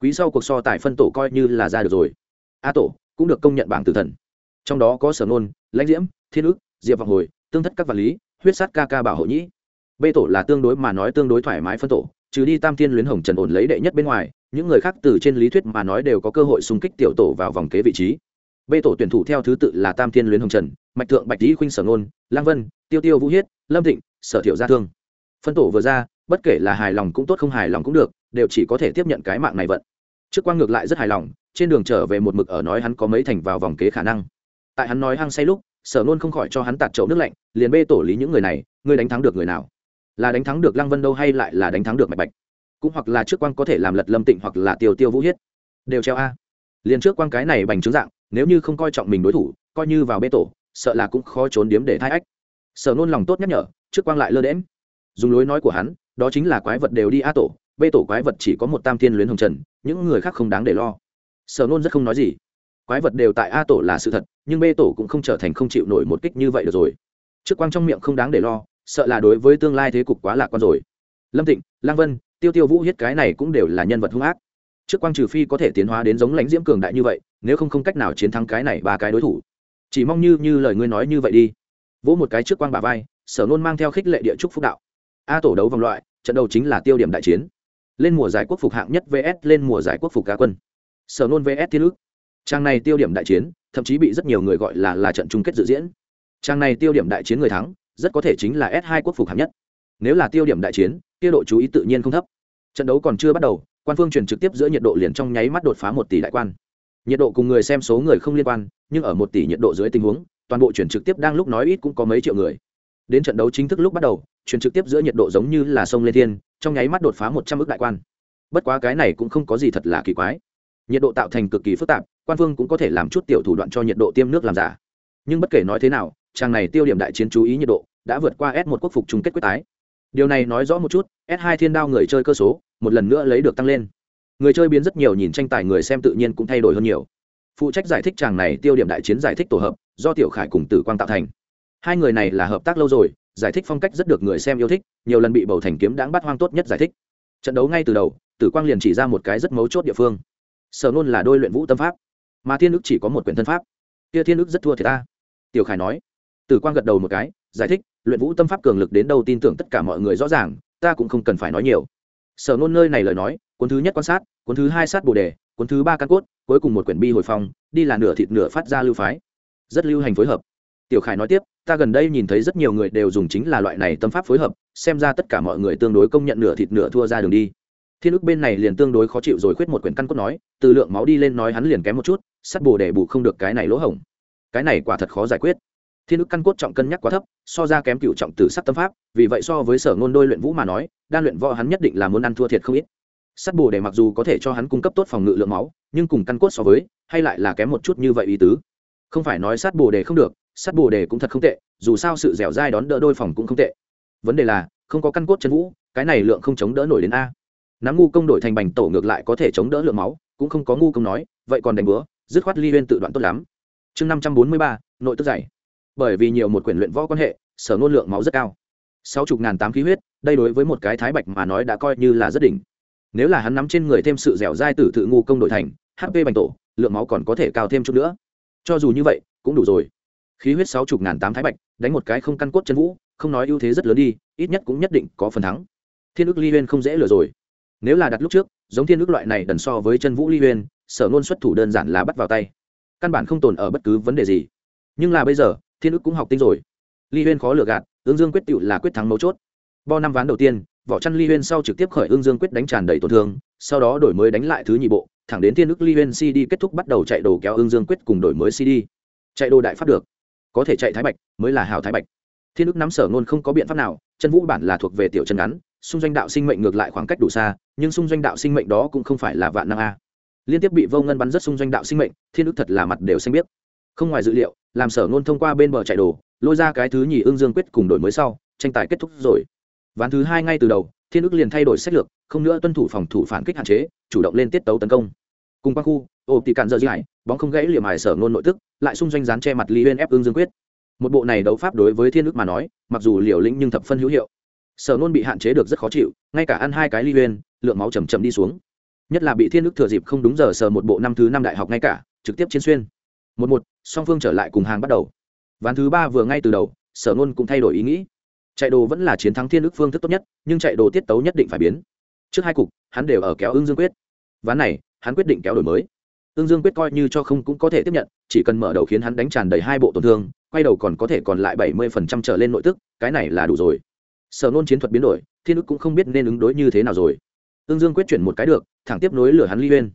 Quý sau cuộc so tài phân tổ coi như là ra được rồi. A tổ, cũng được công nhận bảng tử thần. Trong đó có sở nôn, lãnh diễm, thiên ức diệp vọng hồi, tương thất các vật lý, huyết sát ca ca bảo hộ nhĩ. B tổ là tương đối mà nói tương đối thoải mái phân tổ, trừ đi tam thiên luyến hồng trần ổn lấy đệ nhất bên ngoài, những người khác từ trên lý thuyết mà nói đều có cơ hội xung kích tiểu tổ vào vòng kế vị trí b tổ tuyển thủ theo thứ tự là tam thiên luyến hồng trần, mạch thượng bạch lý khuynh sở ngôn, lang vân, tiêu tiêu vũ hiết, lâm thịnh, sở thiệu gia thương. Phân tổ vừa ra, bất kể là hài lòng cũng tốt, không hài lòng cũng được, đều chỉ có thể tiếp nhận cái mạng này vận. Trước quang ngược lại rất hài lòng, trên đường trở về một mực ở nói hắn có mấy thành vào vòng kế khả năng. Tại hắn nói hăng say lúc, sở nôn không khỏi cho hắn tạt chậu nước lạnh, liền bê tổ lý những người này, ngươi đánh thắng được người nào? Là đánh thắng được lăng vân đâu hay lại là đánh thắng được mạch bạch? Cũng hoặc là trước quang có thể làm lật lâm tịnh hoặc là tiêu tiêu vũ hiết. Đều treo a. Liền trước quang cái này bành trướng dạng nếu như không coi trọng mình đối thủ coi như vào bê tổ sợ là cũng khó trốn điếm để thai ách. Sở nôn lòng tốt nhắc nhở trước quang lại lơ đễm dùng lối nói của hắn đó chính là quái vật đều đi a tổ bê tổ quái vật chỉ có một tam thiên luyến hồng trần những người khác không đáng để lo. Sở nôn rất không nói gì. Quái vật đều tại a tổ là sự thật nhưng bê tổ cũng không trở thành không chịu nổi một kích như vậy được rồi. Trước quang trong miệng không đáng để lo sợ là đối với tương lai thế cục quá lạc quan rồi. Lâm tịnh, lang vân tiêu tiêu vũ hiết cái này cũng đều là nhân vật hung ác. Trước quang trừ phi có thể tiến hóa đến giống lãnh diễm cường đại như vậy nếu không không cách nào chiến thắng cái này ba cái đối thủ. Chỉ mong như như lời ngươi nói như vậy đi. Vỗ một cái trước quang bà vai, sở nôn mang theo khích lệ địa trúc phúc đạo. A tổ đấu vòng loại, trận đầu chính là tiêu điểm đại chiến. Lên mùa giải quốc phục hạng nhất vs, lên mùa giải quốc phục cá quân. Sở nôn vs thiên ước. Trang này tiêu điểm đại chiến, thậm chí bị rất nhiều người gọi là là trận chung kết dự diễn. Trang này tiêu điểm đại chiến người thắng, rất có thể chính là s 2 quốc phục hạng nhất. Nếu là tiêu điểm đại chiến tiêu độ chú ý tự nhiên không thấp. Trận đấu còn chưa bắt đầu, quan phương truyền trực tiếp giữa nhiệt độ liền trong nháy mắt đột phá một tỷ đại quan nhiệt độ cùng người xem số người không liên quan, nhưng ở một tỷ nhiệt độ dưới tình huống, toàn bộ truyền trực tiếp đang lúc nói ít cũng có mấy triệu người. Đến trận đấu chính thức lúc bắt đầu truyền trực tiếp giữa nhiệt độ giống như là sông lên thiên, trong nháy mắt đột phá một trăm ước đại quan. Bất quá cái này cũng không có gì thật là kỳ quái. Nhiệt độ tạo thành cực kỳ phức tạp, quan phương cũng có thể làm chút tiểu thủ đoạn cho nhiệt độ tiêm nước làm giả. Nhưng bất kể nói thế nào trang này tiêu điểm đại chiến chú ý nhiệt độ đã vượt qua s một quốc phục chung kết quyết tái. Điều này nói rõ một chút, s hai thiên đao người chơi cơ số, một lần nữa lấy được tăng lên người chơi biến rất nhiều nhìn tranh tài người xem tự nhiên cũng thay đổi hơn nhiều. Phụ trách giải thích chàng này tiêu điểm đại chiến giải thích tổ hợp, do tiểu khải cùng tử quang tạo thành. Hai người này là hợp tác lâu rồi, giải thích phong cách rất được người xem yêu thích, nhiều lần bị bầu thành kiếm đáng bắt hoang tốt nhất giải thích. Trận đấu ngay từ đầu, tử quang liền chỉ ra một cái rất mấu chốt địa phương. Sở nôn là đôi luyện vũ tâm pháp, mà thiên ức chỉ có một quyển thân pháp. Kia thiên ức rất thua thì ta. Tiểu khải nói. Tử quang gật đầu một cái, giải thích, luyện vũ tâm pháp cường lực đến đâu tin tưởng tất cả mọi người rõ ràng, ta cũng không cần phải nói nhiều. Sở nôn nơi này lời nói cuốn thứ nhất quan sát, cuốn thứ hai sát bồ đề, cuốn thứ ba căn cốt, cuối cùng một quyển bi hồi phong, đi là nửa thịt nửa phát ra lưu phái. Rất lưu hành phối hợp. Tiểu khải nói tiếp, ta gần đây nhìn thấy rất nhiều người đều dùng chính là loại này tâm pháp phối hợp, xem ra tất cả mọi người tương đối công nhận nửa thịt nửa thua ra đường đi. Thiên ức bên này liền tương đối khó chịu rồi khuyết một quyển căn cốt nói, từ lượng máu đi lên nói hắn liền kém một chút sắt bồ để bù không được cái này lỗ hổng. Cái này quả thật khó giải quyết. Thiên ức căn cốt trọng cân nhắc quá thấp, so ra kém cựu trọng tử sắc tâm pháp, vì vậy so với sở ngôn đôi luyện vũ mà nói, đan luyện võ hắn nhất định là muốn ăn thua thiệt không ít sắt bồ để mặc dù có thể cho hắn cung cấp tốt phòng ngự lượng máu, nhưng cùng căn cốt so với, hay lại là kém một chút như vậy ý tứ. Không phải nói sát bồ đề không được sát bồ đề cũng thật không tệ, dù sao sự dẻo dai đón đỡ đôi phòng cũng không tệ. Vấn đề là, không có căn cốt chân vũ, cái này lượng không chống đỡ nổi đến a. Nắm ngu công đổi thành bành tổ ngược lại có thể chống đỡ lượng máu, cũng không có ngu công nói, vậy còn đánh bữa, dứt khoát ly huyên tự đoạn tốt lắm. Chương năm trăm bốn mươi ba, nội tức dày. Bởi vì nhiều một quyển luyện võ quan hệ, sở ngôn lượng máu rất cao. Sáu chục ngàn tám khí huyết, đây đối với một cái thái bạch mà nói đã coi như là rất đỉnh nếu là hắn nắm trên người thêm sự dẻo dai tử tự ngu công đổi thành hp bành tổ, lượng máu còn có thể cao thêm chút nữa. Cho dù như vậy, cũng đủ rồi. Khí huyết sáu chục ngàn tám thái bạch, đánh một cái không căn cốt chân vũ, không nói ưu thế rất lớn đi, ít nhất cũng nhất định có phần thắng. Thiên ước ly huyên không dễ lừa rồi. Nếu là đặt lúc trước, giống thiên ước loại này đần so với chân vũ ly huyên, sở ngôn xuất thủ đơn giản là bắt vào tay. Căn bản không tồn ở bất cứ vấn đề gì. Nhưng là bây giờ, thiên ước cũng học tinh rồi. Ly huyên khó lừa gạt ứng dương quyết tựu là quyết thắng mấu chốt bo năm ván đầu tiên võ chăn ly huyên sau trực tiếp khởi ương dương quyết đánh tràn đầy tổn thương, sau đó đổi mới đánh lại thứ nhị bộ, thẳng đến thiên ước ly huyên cd kết thúc bắt đầu chạy đồ kéo ương dương quyết cùng đổi mới cd chạy đồ đại pháp được. Có thể chạy thái bạch, mới là hào thái bạch. Thiên ước nắm sở ngôn không có biện pháp nào, chân vũ bản là thuộc về tiểu chân ngắn, xung doanh đạo sinh mệnh ngược lại khoảng cách đủ xa, nhưng xung doanh đạo sinh mệnh đó cũng không phải là vạn năng a. Liên tiếp bị vô ngân bắn rất xung doanh đạo sinh mệnh, thiên ước thật là mặt đều xanh biết không ngoài dự liệu, làm sở ngôn thông qua bên bờ chạy đồ, lôi ra cái thứ nhì ương dương quyết cùng đổi mới sau, tranh tài kết thúc rồi ván thứ hai ngay từ đầu, thiên ước liền thay đổi sách lược, không nữa tuân thủ phòng thủ phản kích hạn chế, chủ động lên tiết tấu tấn công. Cùng quang khu, ô tị cạn giờ dài bóng không gãy liềm hải sở ngôn nội tức, lại xung doanh dán che mặt lý huyên ép ương dương quyết. Một bộ này đấu pháp đối với thiên ước mà nói, mặc dù liều lĩnh nhưng thập phân hữu hiệu. Sở ngôn bị hạn chế được rất khó chịu, ngay cả ăn hai cái ly uyên lượng máu chầm chậm đi xuống. Nhất là bị thiên ước thừa dịp không đúng giờ sờ một bộ năm thứ năm đại học ngay cả, trực tiếp chiến xuyên. Một một, song phương trở lại cùng hàng bắt đầu. Ván thứ ba vừa ngay từ đầu, sở ngôn cũng thay đổi ý nghĩ chạy đồ vẫn là chiến thắng thiên ước phương thức tốt nhất, nhưng chạy đồ tiết tấu nhất định phải biến. Trước hai cục, hắn đều ở kéo ưng dương quyết. Ván này, hắn quyết định kéo đổi mới. Ưng dương quyết coi như cho không cũng có thể tiếp nhận, chỉ cần mở đầu khiến hắn đánh tràn đầy hai bộ tổn thương, quay đầu còn có thể còn lại bảy mươi phần trăm trở lên nội tức, cái này là đủ rồi. Sở nôn chiến thuật biến đổi, thiên ức cũng không biết nên ứng đối như thế nào rồi. Ưng dương quyết chuyển một cái được, thẳng tiếp nối lửa hắn ly uyên.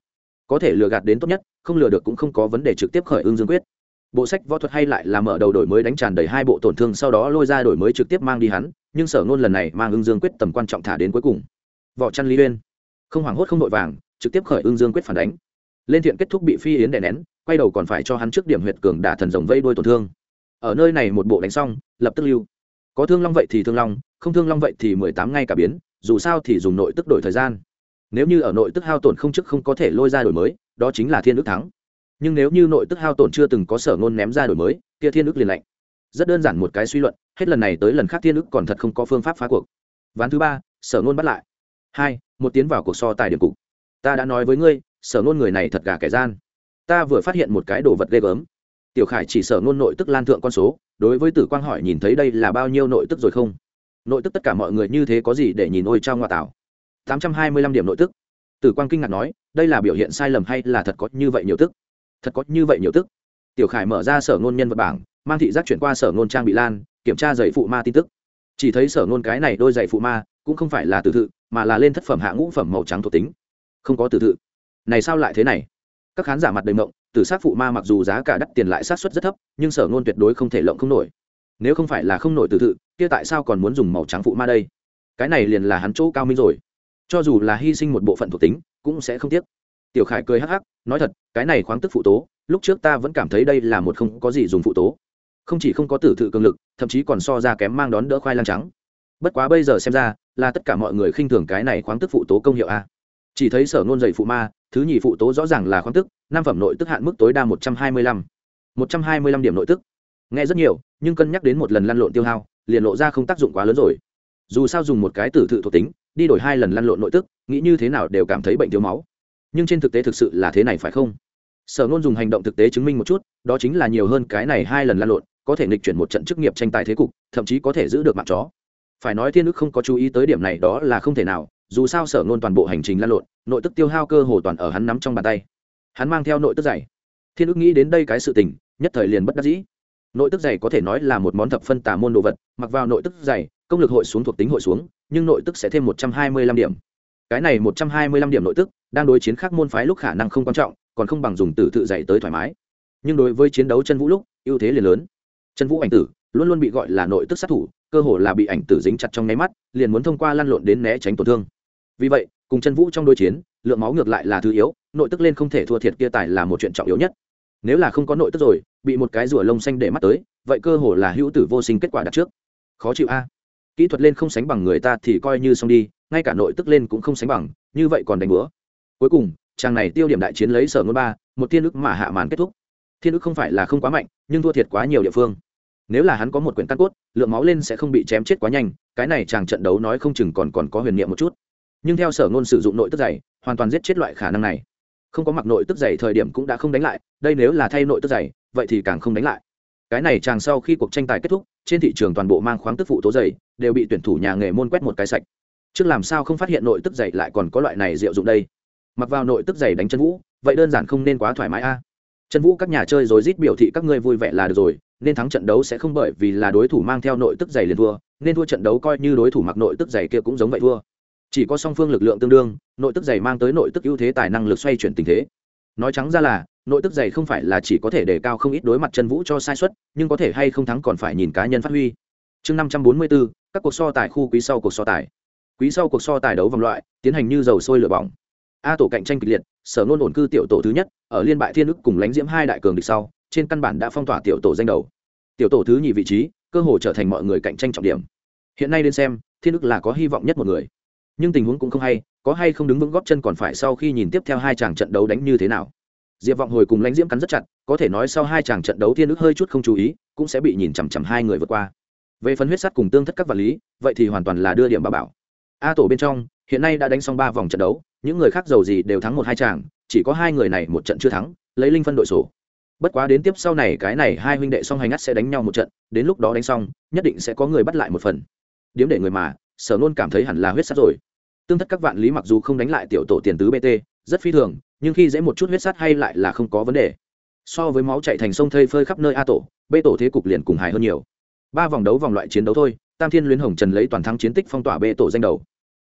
Có thể lừa gạt đến tốt nhất, không lừa được cũng không có vấn đề trực tiếp khởi ưng dương quyết bộ sách võ thuật hay lại là mở đầu đổi mới đánh tràn đầy hai bộ tổn thương sau đó lôi ra đổi mới trực tiếp mang đi hắn, nhưng sở ngôn lần này mang ưng dương quyết tầm quan trọng thả đến cuối cùng. Vỏ chăn lý uyên. Không hoảng hốt không vội vàng, trực tiếp khởi ưng dương quyết phản đánh. Lên thiện kết thúc bị phi yến đè nén, quay đầu còn phải cho hắn trước điểm huyệt cường đả thần rồng vây đôi tổn thương. Ở nơi này một bộ đánh xong, lập tức lưu. Có thương long vậy thì thương long, không thương long vậy thì mười tám ngay cả biến, dù sao thì dùng nội tức đổi thời gian. Nếu như ở nội tức hao tổn không chức không có thể lôi ra đổi mới, đó chính là thiên ước thắng nhưng nếu như nội tức hao tổn chưa từng có sở ngôn ném ra đổi mới, kia thiên ức liền lạnh. Rất đơn giản một cái suy luận, hết lần này tới lần khác thiên ức còn thật không có phương pháp phá cuộc. Ván thứ ba, sở ngôn bắt lại. Hai, một tiến vào cuộc so tài điểm cục. Ta đã nói với ngươi, sở ngôn người này thật gà kẻ gian. Ta vừa phát hiện một cái đồ vật ghê gớm. Tiểu khải chỉ sở ngôn nội tức lan thượng con số, đối với tử quang hỏi nhìn thấy đây là bao nhiêu nội tức rồi không? Nội tức tất cả mọi người như thế có gì để nhìn ôi trao ngoại tảo tám trăm hai mươi lăm điểm nội tức. Tử quang kinh ngạc nói, đây là biểu hiện sai lầm hay là thật có như vậy nhiều tức? Thật có như vậy nhiều tức. Tiểu khải mở ra sở ngôn nhân vật bảng, mang thị giác chuyển qua sở ngôn trang bị lan, kiểm tra giày phụ ma tin tức. Chỉ thấy sở ngôn cái này đôi giày phụ ma, cũng không phải là từ thự, mà là lên thất phẩm hạ ngũ phẩm màu trắng thuộc tính. Không có từ thự. Này sao lại thế này? Các khán giả mặt đầy mộng, tử sát phụ ma mặc dù giá cả đắt tiền lại sát xuất rất thấp, nhưng sở ngôn tuyệt đối không thể lộng không nổi. Nếu không phải là không nổi từ thự, kia tại sao còn muốn dùng màu trắng phụ ma đây? Cái này liền là hắn chỗ cao minh rồi. Cho dù là hy sinh một bộ phận thuộc tính, cũng sẽ không tiếc tiểu khải cười hắc hắc, nói thật, cái này khoáng tức phụ tố, lúc trước ta vẫn cảm thấy đây là một không có gì dùng phụ tố. Không chỉ không có tử thự cường lực, thậm chí còn so ra kém mang đón đỡ khoai lang trắng. Bất quá bây giờ xem ra, là tất cả mọi người khinh thường cái này khoáng tức phụ tố công hiệu a. Chỉ thấy sở ngôn dạy phụ ma, thứ nhì phụ tố rõ ràng là khoáng tức, năm phẩm nội tức hạn mức tối đa một trăm hai mươi lăm. một trăm hai mươi lăm điểm nội tức. Nghe rất nhiều, nhưng cân nhắc đến một lần lăn lộn tiêu hao, liền lộ ra không tác dụng quá lớn rồi. Dù sao dùng một cái tử thự thuộc tính, đi đổi hai lần lăn lộn nội tức, nghĩ như thế nào đều cảm thấy bệnh thiếu máu nhưng trên thực tế thực sự là thế này phải không? Sở nôn dùng hành động thực tế chứng minh một chút, đó chính là nhiều hơn cái này hai lần lan lộn, có thể nghịch chuyển một trận chức nghiệp tranh tài thế cục, thậm chí có thể giữ được mạng chó. Phải nói thiên ức không có chú ý tới điểm này đó là không thể nào, dù sao sở nôn toàn bộ hành trình lan lộn, nội tức tiêu hao cơ hồ toàn ở hắn nắm trong bàn tay. Hắn mang theo nội tức dày. Thiên ức nghĩ đến đây cái sự tình, nhất thời liền bất đắc dĩ. Nội tức dày có thể nói là một món thập phân tà môn đồ vật, mặc vào nội tức dày, công lực hội xuống thuộc tính hội xuống, nhưng nội tức sẽ thêm một trăm hai mươi lăm điểm cái này một trăm hai mươi lăm điểm nội tức, đang đối chiến khác môn phái lúc khả năng không quan trọng, còn không bằng dùng tử tự dạy tới thoải mái. Nhưng đối với chiến đấu chân vũ lúc, ưu thế liền lớn. Chân vũ ảnh tử, luôn luôn bị gọi là nội tức sát thủ, cơ hồ là bị ảnh tử dính chặt trong nháy mắt, liền muốn thông qua lăn lộn đến né tránh tổn thương. Vì vậy, cùng chân vũ trong đối chiến, lượng máu ngược lại là thứ yếu, nội tức lên không thể thua thiệt kia tài là một chuyện trọng yếu nhất. Nếu là không có nội tức rồi, bị một cái rùa lông xanh để mắt tới, vậy cơ hồ là hữu tử vô sinh kết quả đặt trước. Khó chịu a kỹ thuật lên không sánh bằng người ta thì coi như xong đi, ngay cả nội tức lên cũng không sánh bằng, như vậy còn đánh bữa. Cuối cùng, chàng này tiêu điểm đại chiến lấy sở ngôn ba, một thiên ức mà hạ màn kết thúc. Thiên ức không phải là không quá mạnh, nhưng thua thiệt quá nhiều địa phương. Nếu là hắn có một quyển căn cốt, lượng máu lên sẽ không bị chém chết quá nhanh, cái này chàng trận đấu nói không chừng còn còn có huyền niệm một chút. Nhưng theo sở ngôn sử dụng nội tức dày, hoàn toàn giết chết loại khả năng này. Không có mặc nội tức dày thời điểm cũng đã không đánh lại, đây nếu là thay nội tức dày, vậy thì càng không đánh lại cái này chàng sau khi cuộc tranh tài kết thúc, trên thị trường toàn bộ mang khoáng tức phụ tố dày, đều bị tuyển thủ nhà nghề môn quét một cái sạch. Trước làm sao không phát hiện nội tức dày lại còn có loại này diệu dụng đây? Mặc vào nội tức dày đánh chân vũ, vậy đơn giản không nên quá thoải mái a. Chân vũ các nhà chơi rồi rít biểu thị các ngươi vui vẻ là được rồi, nên thắng trận đấu sẽ không bởi vì là đối thủ mang theo nội tức dày liền thua, nên thua trận đấu coi như đối thủ mặc nội tức dày kia cũng giống vậy thua. Chỉ có song phương lực lượng tương đương, nội tức dày mang tới nội tức ưu thế tài năng lực xoay chuyển tình thế. Nói trắng ra là nội tức dày không phải là chỉ có thể đề cao không ít đối mặt chân vũ cho sai suất, nhưng có thể hay không thắng còn phải nhìn cá nhân phát huy. Chương năm trăm bốn mươi bốn các cuộc so tài khu quý sau cuộc so tài. Quý sau cuộc so tài đấu vòng loại, tiến hành như dầu sôi lửa bỏng. A tổ cạnh tranh kịch liệt, sở nôn ổn cư tiểu tổ thứ nhất, ở liên bại thiên ức cùng lãnh diễm hai đại cường địch sau, trên căn bản đã phong tỏa tiểu tổ danh đầu. Tiểu tổ thứ nhì vị trí, cơ hồ trở thành mọi người cạnh tranh trọng điểm. Hiện nay đến xem, thiên ức là có hy vọng nhất một người. Nhưng tình huống cũng không hay, có hay không đứng vững góp chân còn phải sau khi nhìn tiếp theo hai chàng trận đấu đánh như thế nào diệp vọng hồi cùng lãnh diễm cắn rất chặt có thể nói sau hai chàng trận đấu thiên ức hơi chút không chú ý cũng sẽ bị nhìn chằm chằm hai người vượt qua về phần huyết sắt cùng tương thất các vật lý vậy thì hoàn toàn là đưa điểm bà bảo a tổ bên trong hiện nay đã đánh xong ba vòng trận đấu những người khác giàu gì đều thắng một hai chàng chỉ có hai người này một trận chưa thắng lấy linh phân đội sổ bất quá đến tiếp sau này cái này hai huynh đệ song hành ngắt sẽ đánh nhau một trận đến lúc đó đánh xong nhất định sẽ có người bắt lại một phần điếm để người mà sở nôn cảm thấy hẳn là huyết sắt rồi tương thất các vạn lý mặc dù không đánh lại tiểu tổ tiền tứ bt rất phi thường, nhưng khi dễ một chút huyết sắt hay lại là không có vấn đề. So với máu chạy thành sông thây phơi khắp nơi a tổ, b tổ thế cục liền cùng hài hơn nhiều. Ba vòng đấu vòng loại chiến đấu thôi, tam thiên luyến hồng trần lấy toàn thắng chiến tích phong tỏa b tổ danh đầu.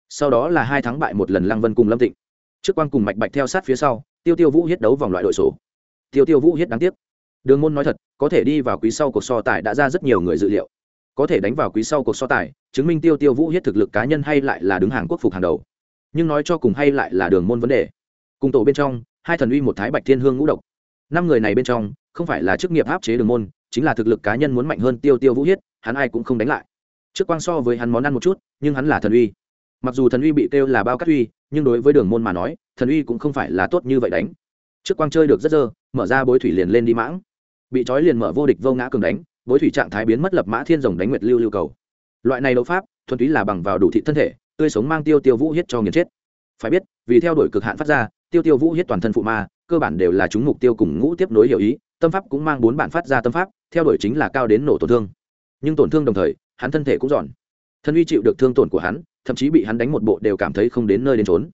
Sau đó là hai thắng bại một lần lăng vân cùng lâm tịnh. Trước quan cùng mạch bạch theo sát phía sau, tiêu tiêu vũ hiết đấu vòng loại đội sổ tiêu tiêu vũ hiết đáng tiếc. Đường môn nói thật, có thể đi vào quý sau cuộc so tài đã ra rất nhiều người dự liệu. Có thể đánh vào quý sau cuộc so tài, chứng minh tiêu tiêu vũ hiết thực lực cá nhân hay lại là đứng hàng quốc phục hàng đầu. Nhưng nói cho cùng hay lại là đường môn vấn đề cùng tổ bên trong, hai thần uy một thái bạch thiên hương ngũ độc. Năm người này bên trong, không phải là chức nghiệp áp chế đường môn, chính là thực lực cá nhân muốn mạnh hơn tiêu tiêu vũ hiết, hắn ai cũng không đánh lại. Trước quang so với hắn món ăn một chút, nhưng hắn là thần uy. Mặc dù thần uy bị kêu là bao cát uy, nhưng đối với đường môn mà nói, thần uy cũng không phải là tốt như vậy đánh. Trước quang chơi được rất dơ, mở ra bối thủy liền lên đi mãng. Bị trói liền mở vô địch vô ngã cường đánh, bối thủy trạng thái biến mất lập mã thiên rồng đánh nguyệt lưu lưu cầu. Loại này đấu pháp, thuần túy là bằng vào đủ thị thân thể, tươi sống mang tiêu tiêu vũ hiết cho nghiền chết. Phải biết, vì theo đuổi cực hạn phát ra tiêu tiêu vũ hiết toàn thân phụ ma, cơ bản đều là chúng mục tiêu cùng ngũ tiếp nối hiểu ý, tâm pháp cũng mang bốn bản phát ra tâm pháp, theo đuổi chính là cao đến nổ tổn thương. Nhưng tổn thương đồng thời, hắn thân thể cũng giòn. Thần uy chịu được thương tổn của hắn, thậm chí bị hắn đánh một bộ đều cảm thấy không đến nơi đến trốn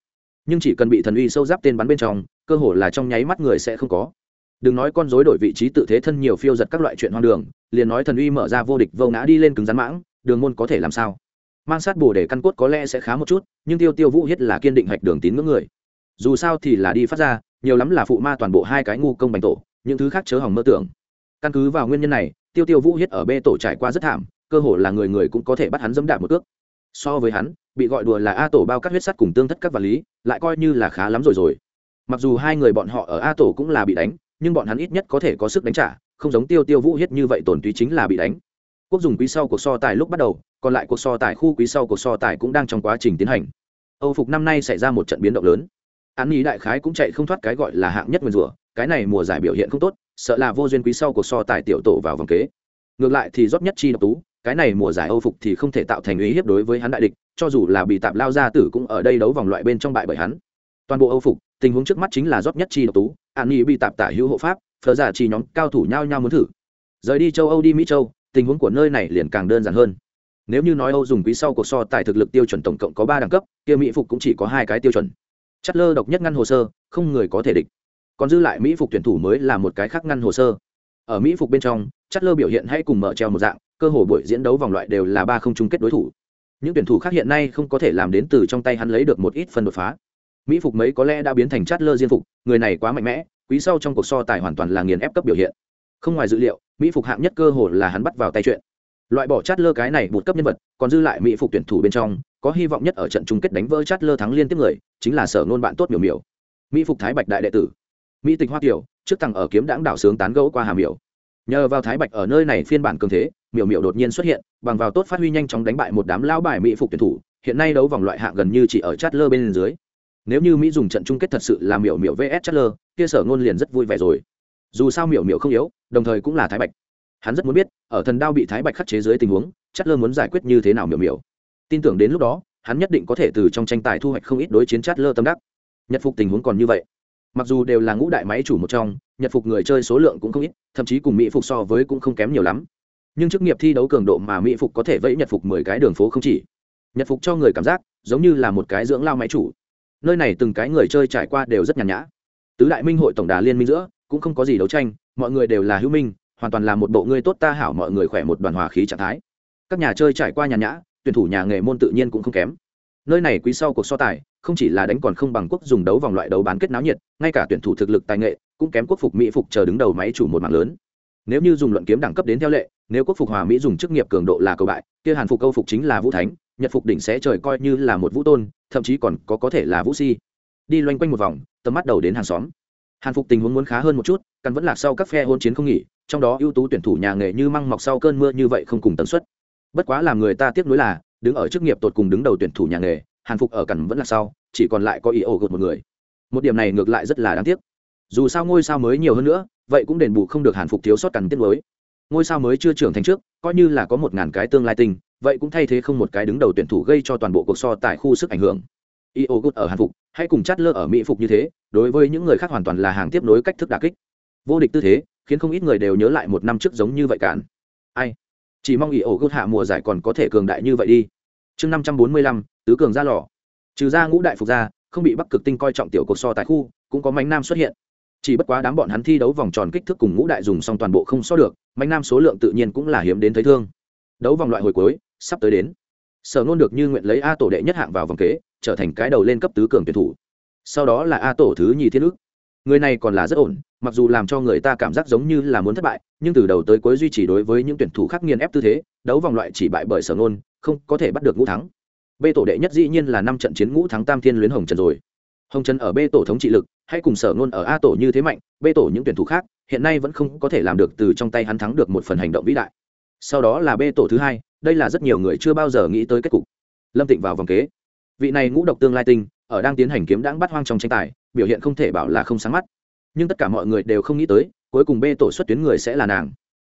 nhưng chỉ cần bị thần uy sâu giáp tên bắn bên trong, cơ hồ là trong nháy mắt người sẽ không có. Đừng nói con dối đổi vị trí tự thế thân nhiều phiêu giật các loại chuyện hoang đường, liền nói thần uy mở ra vô địch vô ngã đi lên cứng rắn mãng, đường môn có thể làm sao? Mang sát bồ để căn cốt có lẽ sẽ khá một chút, nhưng tiêu tiêu vũ hiết là kiên định hạch đường tín ngưỡng người dù sao thì là đi phát ra, nhiều lắm là phụ ma toàn bộ hai cái ngu công bành tổ, những thứ khác chớ hỏng mơ tưởng. Căn cứ vào nguyên nhân này, tiêu tiêu vũ hiết ở bê tổ trải qua rất thảm, cơ hồ là người người cũng có thể bắt hắn dẫm đạp một cước. So với hắn, bị gọi đùa là a tổ bao các huyết sắt cùng tương thất các vật lý, lại coi như là khá lắm rồi rồi. Mặc dù hai người bọn họ ở a tổ cũng là bị đánh, nhưng bọn hắn ít nhất có thể có sức đánh trả, không giống tiêu tiêu vũ hiết như vậy tổn túy chính là bị đánh. Quốc dùng quý sau cuộc so tài lúc bắt đầu, còn lại cuộc so tài khu quý sau cuộc so tài cũng đang trong quá trình tiến hành. Âu phục năm nay xảy ra một trận biến động lớn án ý đại khái cũng chạy không thoát cái gọi là hạng nhất nguyên rủa, cái này mùa giải biểu hiện không tốt, sợ là vô duyên quý sau cuộc so tài tiểu tổ vào vòng kế. Ngược lại thì rót nhất chi độc tú, cái này mùa giải âu phục thì không thể tạo thành ý hiếp đối với hắn đại địch, cho dù là bị tạp lao ra tử cũng ở đây đấu vòng loại bên trong bại bởi hắn. Toàn bộ âu phục, tình huống trước mắt chính là rót nhất chi độc tú an nhi bị tạp tả hữu hộ pháp, phờ giả chỉ nhóm cao thủ nhau nhau muốn thử. Rời đi châu âu đi mỹ châu, tình huống của nơi này liền càng đơn giản hơn. Nếu như nói âu dùng quý sau cuộc so tài thực lực tiêu chuẩn tổng cộng có ba đẳng cấp, kia mỹ phục cũng chỉ có hai cái tiêu chuẩn chất lơ độc nhất ngăn hồ sơ, không người có thể địch. Còn dư lại mỹ phục tuyển thủ mới là một cái khác ngăn hồ sơ. Ở mỹ phục bên trong chất lơ biểu hiện hay cùng mở treo một dạng, cơ hội buổi diễn đấu vòng loại đều là ba không chung kết đối thủ. Những tuyển thủ khác hiện nay không có thể làm đến từ trong tay hắn lấy được một ít phần đột phá. Mỹ phục mấy có lẽ đã biến thành chát lơ diên phục, người này quá mạnh mẽ, quý sau trong cuộc so tài hoàn toàn là nghiền ép cấp biểu hiện. Không ngoài dữ liệu, mỹ phục hạng nhất cơ hội là hắn bắt vào tay chuyện. Loại bỏ chát lơ cái này một cấp nhân vật, còn dư lại mỹ phục tuyển thủ bên trong có hy vọng nhất ở trận chung kết đánh vỡ chát lơ thắng liên tiếp người, chính là sở nôn bạn tốt miểu miểu. Mỹ phục thái bạch đại đệ tử. Mỹ tịch hoa kiều, trước tầng ở kiếm đãng đảo sướng tán gẫu qua hà miểu. Nhờ vào thái bạch ở nơi này phiên bản cường thế, miểu miểu đột nhiên xuất hiện, bằng vào tốt phát huy nhanh chóng đánh bại một đám lao bài mỹ phục tuyển thủ, hiện nay đấu vòng loại hạng gần như chỉ ở chát lơ bên dưới. Nếu như mỹ dùng trận chung kết thật sự là miểu miểu vs chát lơ, kia sở ngôn liền rất vui vẻ rồi. Dù sao miểu miểu không yếu, đồng thời cũng là thái bạch. Hắn rất muốn biết, ở thần đao bị thái bạch khắc chế dưới tình huống, chát lơ muốn giải quyết như thế nào miểu miểu tin tưởng đến lúc đó, hắn nhất định có thể từ trong tranh tài thu hoạch không ít đối chiến chát lơ tâm đắc. Nhật phục tình huống còn như vậy. Mặc dù đều là ngũ đại máy chủ một trong, nhật phục người chơi số lượng cũng không ít, thậm chí cùng mỹ phục so với cũng không kém nhiều lắm. Nhưng chức nghiệp thi đấu cường độ mà mỹ phục có thể vẫy nhật phục mười cái đường phố không chỉ. Nhật phục cho người cảm giác, giống như là một cái dưỡng lao máy chủ. Nơi này từng cái người chơi trải qua đều rất nhàn nhã. Tứ đại minh hội tổng đà liên minh giữa, cũng không có gì đấu tranh, mọi người đều là hữu minh, hoàn toàn là một bộ ngươi tốt ta hảo mọi người khỏe một đoàn hòa khí trạng thái. Các nhà chơi trải qua nhàn nhã tuyển thủ nhà nghề môn tự nhiên cũng không kém. Nơi này quý sau cuộc so tài, không chỉ là đánh còn không bằng quốc dùng đấu vòng loại đấu bán kết náo nhiệt, ngay cả tuyển thủ thực lực tài nghệ cũng kém quốc phục mỹ phục chờ đứng đầu máy chủ một mạng lớn. Nếu như dùng luận kiếm đẳng cấp đến theo lệ, nếu quốc phục hòa mỹ dùng chức nghiệp cường độ là cầu bại, kia hàn phục câu phục chính là vũ thánh, nhật phục đỉnh sẽ trời coi như là một vũ tôn, thậm chí còn có có thể là vũ si. Đi loanh quanh một vòng, tầm mắt đầu đến hàng xóm. Hàn phục tình huống muốn khá hơn một chút, căn vẫn lạc sau các phe hôn chiến không nghỉ, trong đó ưu tú tuyển thủ nhà nghề như măng mọc sau cơn mưa như vậy không cùng tần suất bất quá làm người ta tiếc nuối là, đứng ở chức nghiệp tột cùng đứng đầu tuyển thủ nhà nghề, hàn phục ở cẩn vẫn là sau, chỉ còn lại có ý ổ gột một người. Một điểm này ngược lại rất là đáng tiếc. Dù sao ngôi sao mới nhiều hơn nữa, vậy cũng đền bù không được hàn phục thiếu sót cằn tiết mới ngôi sao mới chưa trưởng thành trước, coi như là có một ngàn cái tương lai tinh vậy cũng thay thế không một cái đứng đầu tuyển thủ gây cho toàn bộ cuộc so tại khu sức ảnh hưởng. Io good ở hàn phục hay cùng chát lơ ở mỹ phục như thế, đối với những người khác hoàn toàn là hàng tiếp nối cách thức đà kích. Vô địch tư thế, khiến không ít người đều nhớ lại một năm trước giống như vậy cản. Ai? Chỉ mong io good hạ mùa giải còn có thể cường đại như vậy đi. Chương năm trăm bốn mươi lăm, tứ cường ra lò. Trừ ra ngũ đại phục ra, không bị bắc cực tinh coi trọng tiểu cuộc so tại khu, cũng có mánh nam xuất hiện. Chỉ bất quá đám bọn hắn thi đấu vòng tròn kích thước cùng ngũ đại dùng xong toàn bộ không so được mánh nam số lượng tự nhiên cũng là hiếm đến thấy thương. Đấu vòng loại hồi cuối, sắp tới đến. Sở nôn được như nguyện lấy a tổ đệ nhất hạng vào vòng kế, trở thành cái đầu lên cấp tứ cường tuyển thủ. Sau đó là a tổ thứ nhì thiên ước người này còn là rất ổn, mặc dù làm cho người ta cảm giác giống như là muốn thất bại, nhưng từ đầu tới cuối duy trì đối với những tuyển thủ khác nghiền ép tư thế, đấu vòng loại chỉ bại bởi sở nôn không có thể bắt được ngũ thắng. B tổ đệ nhất dĩ nhiên là năm trận chiến ngũ thắng tam thiên luyến hồng trần rồi. Hồng trần ở b tổ thống trị lực, hay cùng sở nôn ở a tổ như thế mạnh, b tổ những tuyển thủ khác, hiện nay vẫn không có thể làm được từ trong tay hắn thắng được một phần hành động vĩ đại. Sau đó là b tổ thứ hai, đây là rất nhiều người chưa bao giờ nghĩ tới kết cục. Lâm tịnh vào vòng kế. Vị này ngũ độc tương lai tinh, ở đang tiến hành kiếm đáng bắt hoang trong tranh tài biểu hiện không thể bảo là không sáng mắt. Nhưng tất cả mọi người đều không nghĩ tới, cuối cùng b tổ xuất tuyến người sẽ là nàng.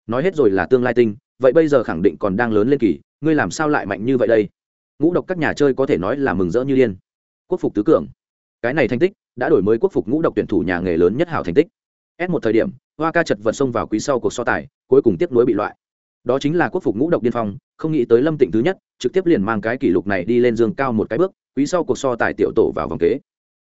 Nói hết rồi là tương lai tinh, vậy bây giờ khẳng định còn đang lớn lên kỳ, ngươi làm sao lại mạnh như vậy đây? Ngũ độc các nhà chơi có thể nói là mừng rỡ như điên. Quốc phục tứ cường. Cái này thành tích đã đổi mới quốc phục ngũ độc tuyển thủ nhà nghề lớn nhất hảo thành tích. S một thời điểm, hoa ca chật vật xông vào quý sau cuộc so tài, cuối cùng tiếp nối bị loại. Đó chính là quốc phục ngũ độc điên phong, không nghĩ tới lâm tịnh thứ nhất, trực tiếp liền mang cái kỷ lục này đi lên dương cao một cái bước, quý sau cuộc so tài tiểu tổ vào vòng kế.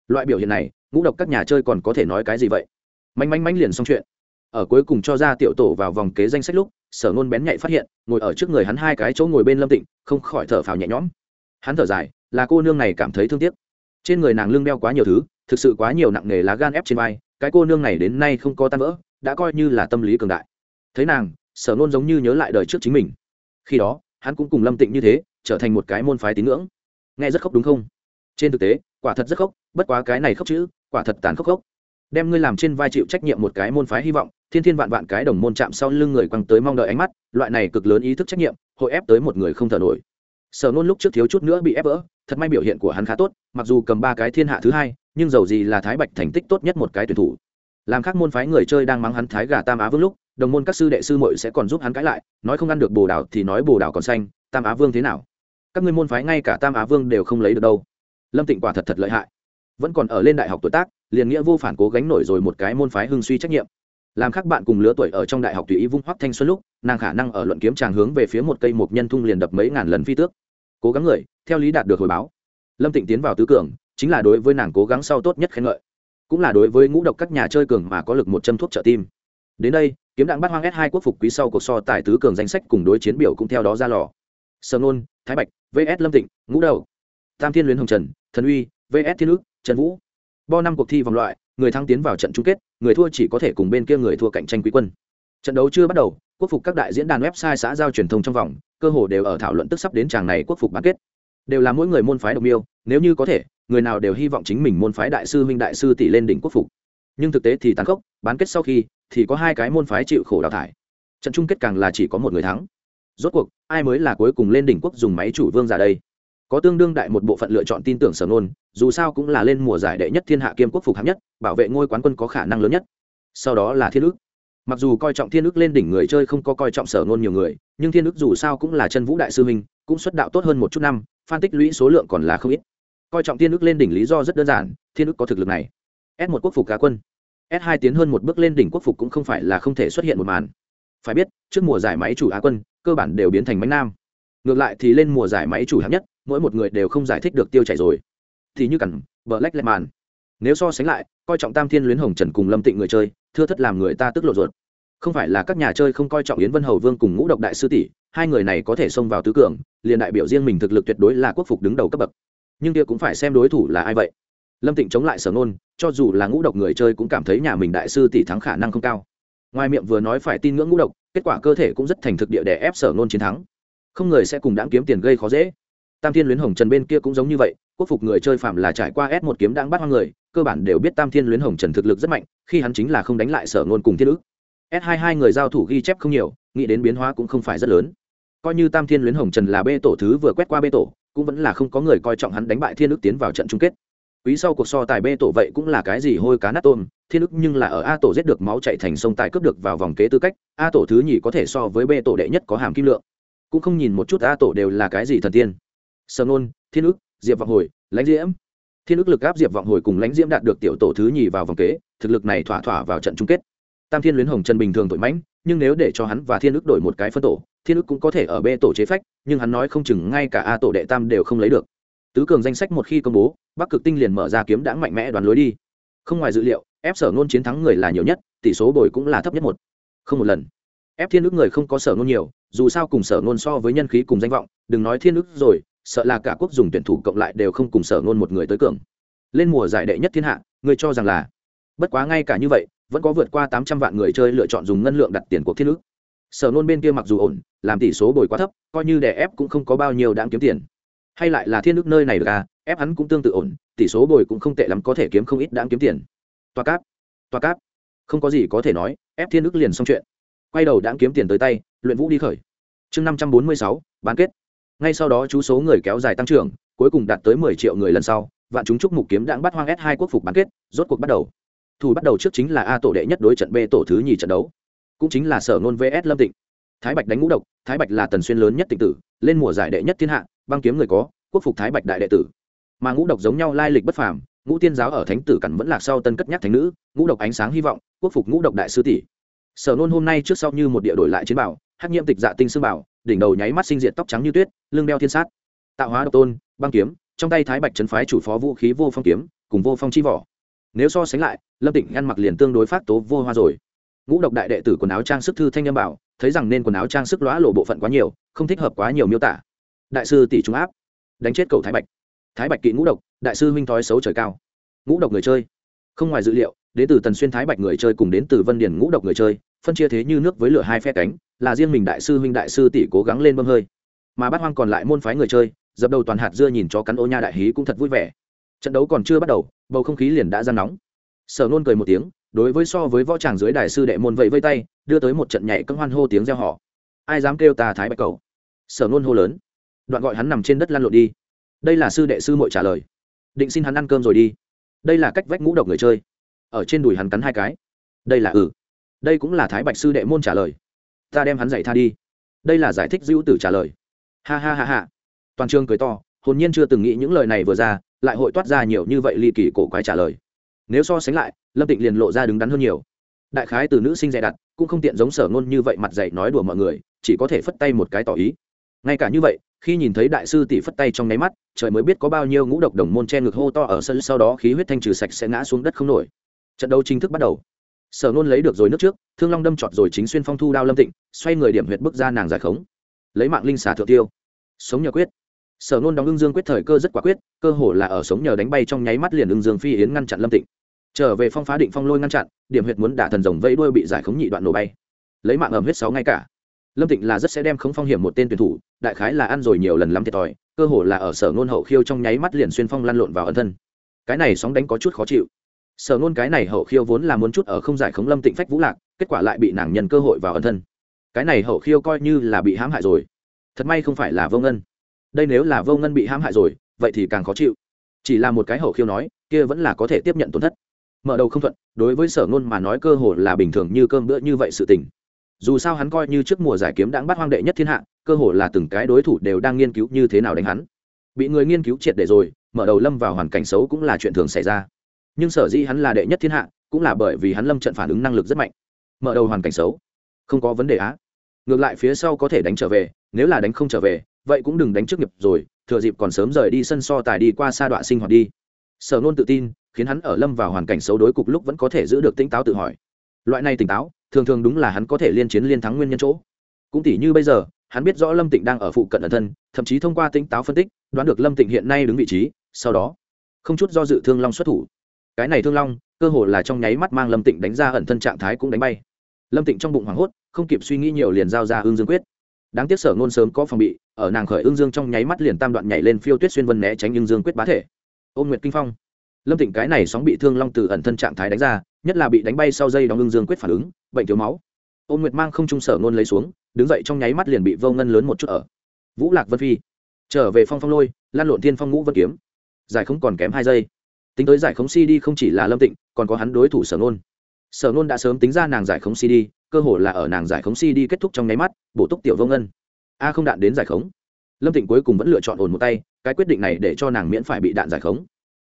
Loại biểu hiện này ngũ độc các nhà chơi còn có thể nói cái gì vậy? Manh manh manh liền xong chuyện. Ở cuối cùng cho ra tiểu tổ vào vòng kế danh sách lúc, sở nôn bén nhạy phát hiện, ngồi ở trước người hắn hai cái chỗ ngồi bên lâm tịnh, không khỏi thở phào nhẹ nhõm. Hắn thở dài, là cô nương này cảm thấy thương tiếc. Trên người nàng lưng đeo quá nhiều thứ, thực sự quá nhiều nặng nề lá gan ép trên vai, cái cô nương này đến nay không có tan vỡ, đã coi như là tâm lý cường đại. Thấy nàng, sở nôn giống như nhớ lại đời trước chính mình. Khi đó, hắn cũng cùng lâm tịnh như thế, trở thành một cái môn phái tín ngưỡng. Nghe rất khóc đúng không? Trên thực tế, quả thật rất khóc, bất quá cái này khóc chữ quả thật tàn khốc khốc. Đem ngươi làm trên vai chịu trách nhiệm một cái môn phái hy vọng, thiên thiên vạn vạn cái đồng môn chạm sau lưng người quăng tới mong đợi ánh mắt, loại này cực lớn ý thức trách nhiệm, hội ép tới một người không thở nổi. Sở nôn lúc trước thiếu chút nữa bị ép vỡ, thật may biểu hiện của hắn khá tốt, mặc dù cầm ba cái thiên hạ thứ hai, nhưng dầu gì là thái bạch thành tích tốt nhất một cái tuyển thủ. Làm khác môn phái người chơi đang mắng hắn thái gà tam á vương lúc, đồng môn các sư đệ sư muội sẽ còn giúp hắn cãi lại, nói không ăn được bồ đào thì nói bồ đào còn xanh, tam á vương thế nào? Các ngươi môn phái ngay cả tam á vương đều không lấy được đâu. Lâm tịnh quả thật thật lợi hại vẫn còn ở lên đại học tuổi tác, liền nghĩa vô phản cố gánh nổi rồi một cái môn phái hưng suy trách nhiệm. Làm khác bạn cùng lứa tuổi ở trong đại học tùy ý vung hoắc thanh xuân lúc, nàng khả năng ở luận kiếm tràng hướng về phía một cây một nhân thung liền đập mấy ngàn lần phi tước. Cố gắng người, theo lý đạt được hồi báo. Lâm tịnh tiến vào tứ cường, chính là đối với nàng cố gắng sau tốt nhất khen ngợi. Cũng là đối với ngũ độc các nhà chơi cường mà có lực một châm thuốc trợ tim. Đến đây, kiếm đạn bắt hoang s hai quốc phục quý sau cuộc so tài tứ cường danh sách cùng đối chiến biểu cũng theo đó ra lò. Sở nôn, thái bạch vs lâm tịnh, ngũ đầu, tam thiên luyến hồng trần, thần uy vs thiên ước trần vũ. Bo năm cuộc thi vòng loại, người thắng tiến vào trận chung kết, người thua chỉ có thể cùng bên kia người thua cạnh tranh quý quân. Trận đấu chưa bắt đầu, quốc phục các đại diễn đàn website xã giao truyền thông trong vòng, cơ hồ đều ở thảo luận tức sắp đến tràng này quốc phục bán kết. Đều là mỗi người môn phái độc yêu nếu như có thể, người nào đều hy vọng chính mình môn phái đại sư huynh đại sư tỷ lên đỉnh quốc phục. Nhưng thực tế thì tàn khốc, bán kết sau khi, thì có hai cái môn phái chịu khổ đào thải. Trận chung kết càng là chỉ có một người thắng. Rốt cuộc, ai mới là cuối cùng lên đỉnh quốc dùng máy chủ vương giả đây? Có tương đương đại một bộ phận lựa chọn tin tưởng sở nôn dù sao cũng là lên mùa giải đệ nhất thiên hạ kiêm quốc phục hạng nhất, bảo vệ ngôi quán quân có khả năng lớn nhất. Sau đó là thiên ước. Mặc dù coi trọng thiên ước lên đỉnh người chơi không có coi trọng sở nôn nhiều người, nhưng thiên ước dù sao cũng là chân vũ đại sư minh cũng xuất đạo tốt hơn một chút năm, phan tích lũy số lượng còn là không ít. Coi trọng thiên ước lên đỉnh lý do rất đơn giản, thiên ước có thực lực này. S một quốc phục cá quân. S hai tiến hơn một bước lên đỉnh quốc phục cũng không phải là không thể xuất hiện một màn. Phải biết, trước mùa giải máy chủ á quân, cơ bản đều biến thành máy nam. Ngược lại thì lên mùa giải máy chủ hạng nhất mỗi một người đều không giải thích được tiêu chảy rồi. Thì như cẳng vợ lách lẹt màn nếu so sánh lại, coi trọng tam thiên luyến hồng trần cùng lâm tịnh người chơi, thưa thất làm người ta tức lộ ruột. Không phải là các nhà chơi không coi trọng yến vân hầu vương cùng ngũ độc đại sư tỷ, hai người này có thể xông vào tứ cường, liền đại biểu riêng mình thực lực tuyệt đối là quốc phục đứng đầu cấp bậc. Nhưng kia cũng phải xem đối thủ là ai vậy. Lâm tịnh chống lại sở nôn cho dù là ngũ độc người chơi cũng cảm thấy nhà mình đại sư tỷ thắng khả năng không cao. Ngoài miệng vừa nói phải tin ngưỡng ngũ độc, kết quả cơ thể cũng rất thành thực địa để ép sở nôn chiến thắng. Không người sẽ cùng đáng kiếm tiền gây khó dễ tam thiên luyến hồng trần bên kia cũng giống như vậy, quốc phục người chơi phạm là trải qua s một kiếm đang bắt hoang người, cơ bản đều biết tam thiên luyến hồng trần thực lực rất mạnh, khi hắn chính là không đánh lại sở ngôn cùng thiên ức. S hai hai người giao thủ ghi chép không nhiều, nghĩ đến biến hóa cũng không phải rất lớn. Coi như tam thiên luyến hồng trần là bê tổ thứ vừa quét qua bê tổ, cũng vẫn là không có người coi trọng hắn đánh bại thiên ức tiến vào trận chung kết. Quý sau cuộc so tài bê tổ vậy cũng là cái gì hôi cá nát tôm, thiên ức nhưng là ở a tổ giết được máu chạy thành sông tài cướp được vào vòng kế tư cách, a tổ thứ nhì có thể so với bê tổ đệ nhất có hàm kim lượng. Cũng không nhìn một chút a tổ đều là cái gì thần tiên sở nôn thiên ức, diệp vọng hồi, lãnh diễm. Thiên ức lực áp diệp vọng hồi cùng lãnh diễm đạt được tiểu tổ thứ nhì vào vòng kế, thực lực này thỏa thỏa vào trận chung kết. Tam thiên luyến hồng trần bình thường tội mãnh, nhưng nếu để cho hắn và thiên ức đổi một cái phân tổ, thiên ức cũng có thể ở b tổ chế phách, nhưng hắn nói không chừng ngay cả a tổ đệ tam đều không lấy được. Tứ cường danh sách một khi công bố, bắc cực tinh liền mở ra kiếm đãng mạnh mẽ đoàn lối đi. Không ngoài dự liệu, ép sở ngôn chiến thắng người là nhiều nhất, tỷ số bồi cũng là thấp nhất một. Không một lần. Ép thiên ức người không có sở ngôn nhiều, dù sao cùng sở ngôn so với nhân khí cùng danh vọng, đừng nói thiên ức rồi sợ là cả quốc dùng tuyển thủ cộng lại đều không cùng sở ngôn một người tới cường. Lên mùa giải đệ nhất thiên hạ, người cho rằng là, bất quá ngay cả như vậy, vẫn có vượt qua tám trăm vạn người chơi lựa chọn dùng ngân lượng đặt tiền cuộc thiên ước. Sở nôn bên kia mặc dù ổn, làm tỷ số bồi quá thấp, coi như đè ép cũng không có bao nhiêu đáng kiếm tiền. Hay lại là thiên ước nơi này được à ép hắn cũng tương tự ổn, tỷ số bồi cũng không tệ lắm, có thể kiếm không ít đáng kiếm tiền. Toa cáp toa cáp. Không có gì có thể nói, ép thiên ước liền xong chuyện. Quay đầu đáng kiếm tiền tới tay, luyện vũ đi khởi. Chương năm trăm bốn mươi sáu, bán kết ngay sau đó chú số người kéo dài tăng trưởng, cuối cùng đạt tới mười triệu người lần sau, vạn chúng chúc mục kiếm đạn bắt hoang s hai quốc phục bán kết, rốt cuộc bắt đầu. Thủ bắt đầu trước chính là a tổ đệ nhất đối trận b tổ thứ nhì trận đấu. Cũng chính là sở nôn vs lâm tịnh. Thái bạch đánh ngũ độc, thái bạch là tần xuyên lớn nhất tịnh tử, lên mùa giải đệ nhất thiên hạ, băng kiếm người có, quốc phục thái bạch đại đệ tử. Mà ngũ độc giống nhau lai lịch bất phàm, ngũ tiên giáo ở thánh tử cẩn vẫn lạc sau tân cất nhắc thánh nữ, ngũ độc ánh sáng hy vọng, quốc phục ngũ độc đại sư tỷ. Sở nôn hôm nay trước sau như một địa đổi lại chiến bảo, hắc nhiệm tịch dạ tinh sư bảo đỉnh đầu nháy mắt sinh diệt tóc trắng như tuyết, lưng đeo thiên sát. Tạo hóa độc tôn, băng kiếm, trong tay thái bạch trấn phái chủ phó vũ khí vô phong kiếm, cùng vô phong chi vỏ. Nếu so sánh lại, lâm tịnh ăn mặc liền tương đối phát tố vô hoa rồi. Ngũ độc đại đệ tử quần áo trang sức thư thanh nhâm bảo, thấy rằng nên quần áo trang sức lóa lộ bộ phận quá nhiều, không thích hợp quá nhiều miêu tả. Đại sư tỷ trung áp. Đánh chết cầu thái bạch. Thái bạch kỵ ngũ độc, đại sư huynh thói xấu trời cao. Ngũ độc người chơi. Không ngoài dự liệu, đến từ tần xuyên thái bạch người chơi cùng đến từ vân điển ngũ độc người chơi, phân chia thế như nước với lửa hai phe cánh là riêng mình đại sư huynh đại sư tỷ cố gắng lên bơm hơi. Mà bát hoang còn lại môn phái người chơi, dập đầu toàn hạt dưa nhìn cho cắn ô nha đại hí cũng thật vui vẻ. Trận đấu còn chưa bắt đầu, bầu không khí liền đã ra nóng. Sở nôn cười một tiếng, đối với so với võ tràng dưới đại sư đệ môn vẫy vây tay, đưa tới một trận nhảy cân hoan hô tiếng reo họ ai dám kêu ta thái bạch cầu? Sở nôn hô lớn. Đoạn gọi hắn nằm trên đất lăn lộn đi. Đây là sư đệ sư mội trả lời. Định xin hắn ăn cơm rồi đi. Đây là cách vách ngũ độc người chơi. Ở trên đùi hắn cắn hai cái. Đây là ừ. Đây cũng là thái bạch sư đệ môn trả lời ta đem hắn dạy tha đi. Đây là giải thích dữ tử trả lời. Ha ha ha ha. Toàn trường cười to, hồn nhiên chưa từng nghĩ những lời này vừa ra, lại hội toát ra nhiều như vậy ly kỳ cổ quái trả lời. Nếu so sánh lại, lâm tịnh liền lộ ra đứng đắn hơn nhiều. Đại khái từ nữ sinh dạy đặt, cũng không tiện giống sở ngôn như vậy mặt dạy nói đùa mọi người, chỉ có thể phất tay một cái tỏ ý. Ngay cả như vậy, khi nhìn thấy đại sư tỷ phất tay trong nháy mắt, trời mới biết có bao nhiêu ngũ độc đồng môn che ngực hô to ở sân, sau đó khí huyết thanh trừ sạch sẽ ngã xuống đất không nổi. Trận đấu chính thức bắt đầu sở nôn lấy được rồi nước trước, thương long đâm trọt rồi chính xuyên phong thu đao lâm tịnh, xoay người điểm huyệt bước ra nàng giải khống. Lấy mạng linh xả thượng tiêu. Sống nhờ quyết. Sở nôn đóng ưng dương quyết thời cơ rất quả quyết, cơ hồ là ở sống nhờ đánh bay trong nháy mắt liền ưng dương phi yến ngăn chặn lâm tịnh. Trở về phong phá định phong lôi ngăn chặn, điểm huyệt muốn đả thần rồng vẫy đuôi bị giải khống nhị đoạn nổ bay. Lấy mạng ẩm huyết sáu ngay cả. Lâm tịnh là rất sẽ đem khống phong hiểm một tên tuyển thủ, đại khái là ăn rồi nhiều lần lắm thiệt thòi, cơ hồ là ở sở nôn hậu khiêu trong nháy mắt liền xuyên phong lăn lộn vào ẩn thân. Cái này sóng đánh có chút khó chịu sở nôn cái này hậu khiêu vốn là muốn chút ở không giải khống lâm tịnh phách vũ lạc, kết quả lại bị nàng nhân cơ hội vào ẩn thân. Cái này hậu khiêu coi như là bị hãm hại rồi. Thật may không phải là vô ngân. Đây nếu là vô ngân bị hãm hại rồi, vậy thì càng khó chịu. Chỉ là một cái hậu khiêu nói, kia vẫn là có thể tiếp nhận tổn thất. Mở đầu không thuận, đối với sở ngôn mà nói cơ hồ là bình thường như cơm bữa như vậy sự tình. Dù sao hắn coi như trước mùa giải kiếm đãng bắt hoang đệ nhất thiên hạ, cơ hồ là từng cái đối thủ đều đang nghiên cứu như thế nào đánh hắn. Bị người nghiên cứu triệt để rồi, mở đầu lâm vào hoàn cảnh xấu cũng là chuyện thường xảy ra nhưng sở dĩ hắn là đệ nhất thiên hạ, cũng là bởi vì hắn lâm trận phản ứng năng lực rất mạnh. Mở đầu hoàn cảnh xấu. Không có vấn đề á. Ngược lại phía sau có thể đánh trở về, nếu là đánh không trở về, vậy cũng đừng đánh trước nghiệp rồi, thừa dịp còn sớm rời đi sân so tài đi qua sa đoạn sinh hoạt đi. Sở nôn tự tin, khiến hắn ở lâm vào hoàn cảnh xấu đối cục lúc vẫn có thể giữ được tỉnh táo tự hỏi. Loại này tỉnh táo, thường thường đúng là hắn có thể liên chiến liên thắng nguyên nhân chỗ. Cũng tỷ như bây giờ, hắn biết rõ lâm tịnh đang ở phụ cận ẩn thân, thậm chí thông qua tỉnh táo phân tích, đoán được lâm tịnh hiện nay đứng vị trí, sau đó, không chút do dự thương long xuất thủ cái này thương long, cơ hồ là trong nháy mắt mang lâm tịnh đánh ra ẩn thân trạng thái cũng đánh bay. Lâm tịnh trong bụng hoảng hốt, không kịp suy nghĩ nhiều liền giao ra ương dương quyết. Đáng tiếc sở ngôn sớm có phòng bị, ở nàng khởi ương dương trong nháy mắt liền tam đoạn nhảy lên phiêu tuyết xuyên vân né tránh ương dương quyết bá thể. Ôn nguyệt kinh phong. Lâm tịnh cái này sóng bị thương long từ ẩn thân trạng thái đánh ra, nhất là bị đánh bay sau dây đóng ương dương quyết phản ứng, bệnh thiếu máu. Ôn nguyệt mang không trung sở ngôn lấy xuống, đứng dậy trong nháy mắt liền bị vô ngân lớn một chút ở. Vũ lạc vân phi. Trở về phong phong lôi, lan lộn thiên phong ngũ vân kiếm. Dài không còn kém hai giây tính tới giải khống cd không chỉ là lâm tịnh, còn có hắn đối thủ sở nôn. Sở nôn đã sớm tính ra nàng giải khống cd cơ hồ là ở nàng giải khống cd kết thúc trong nháy mắt, bổ túc tiểu vô ngân. A không đạn đến giải khống. Lâm tịnh cuối cùng vẫn lựa chọn ổn một tay, cái quyết định này để cho nàng miễn phải bị đạn giải khống.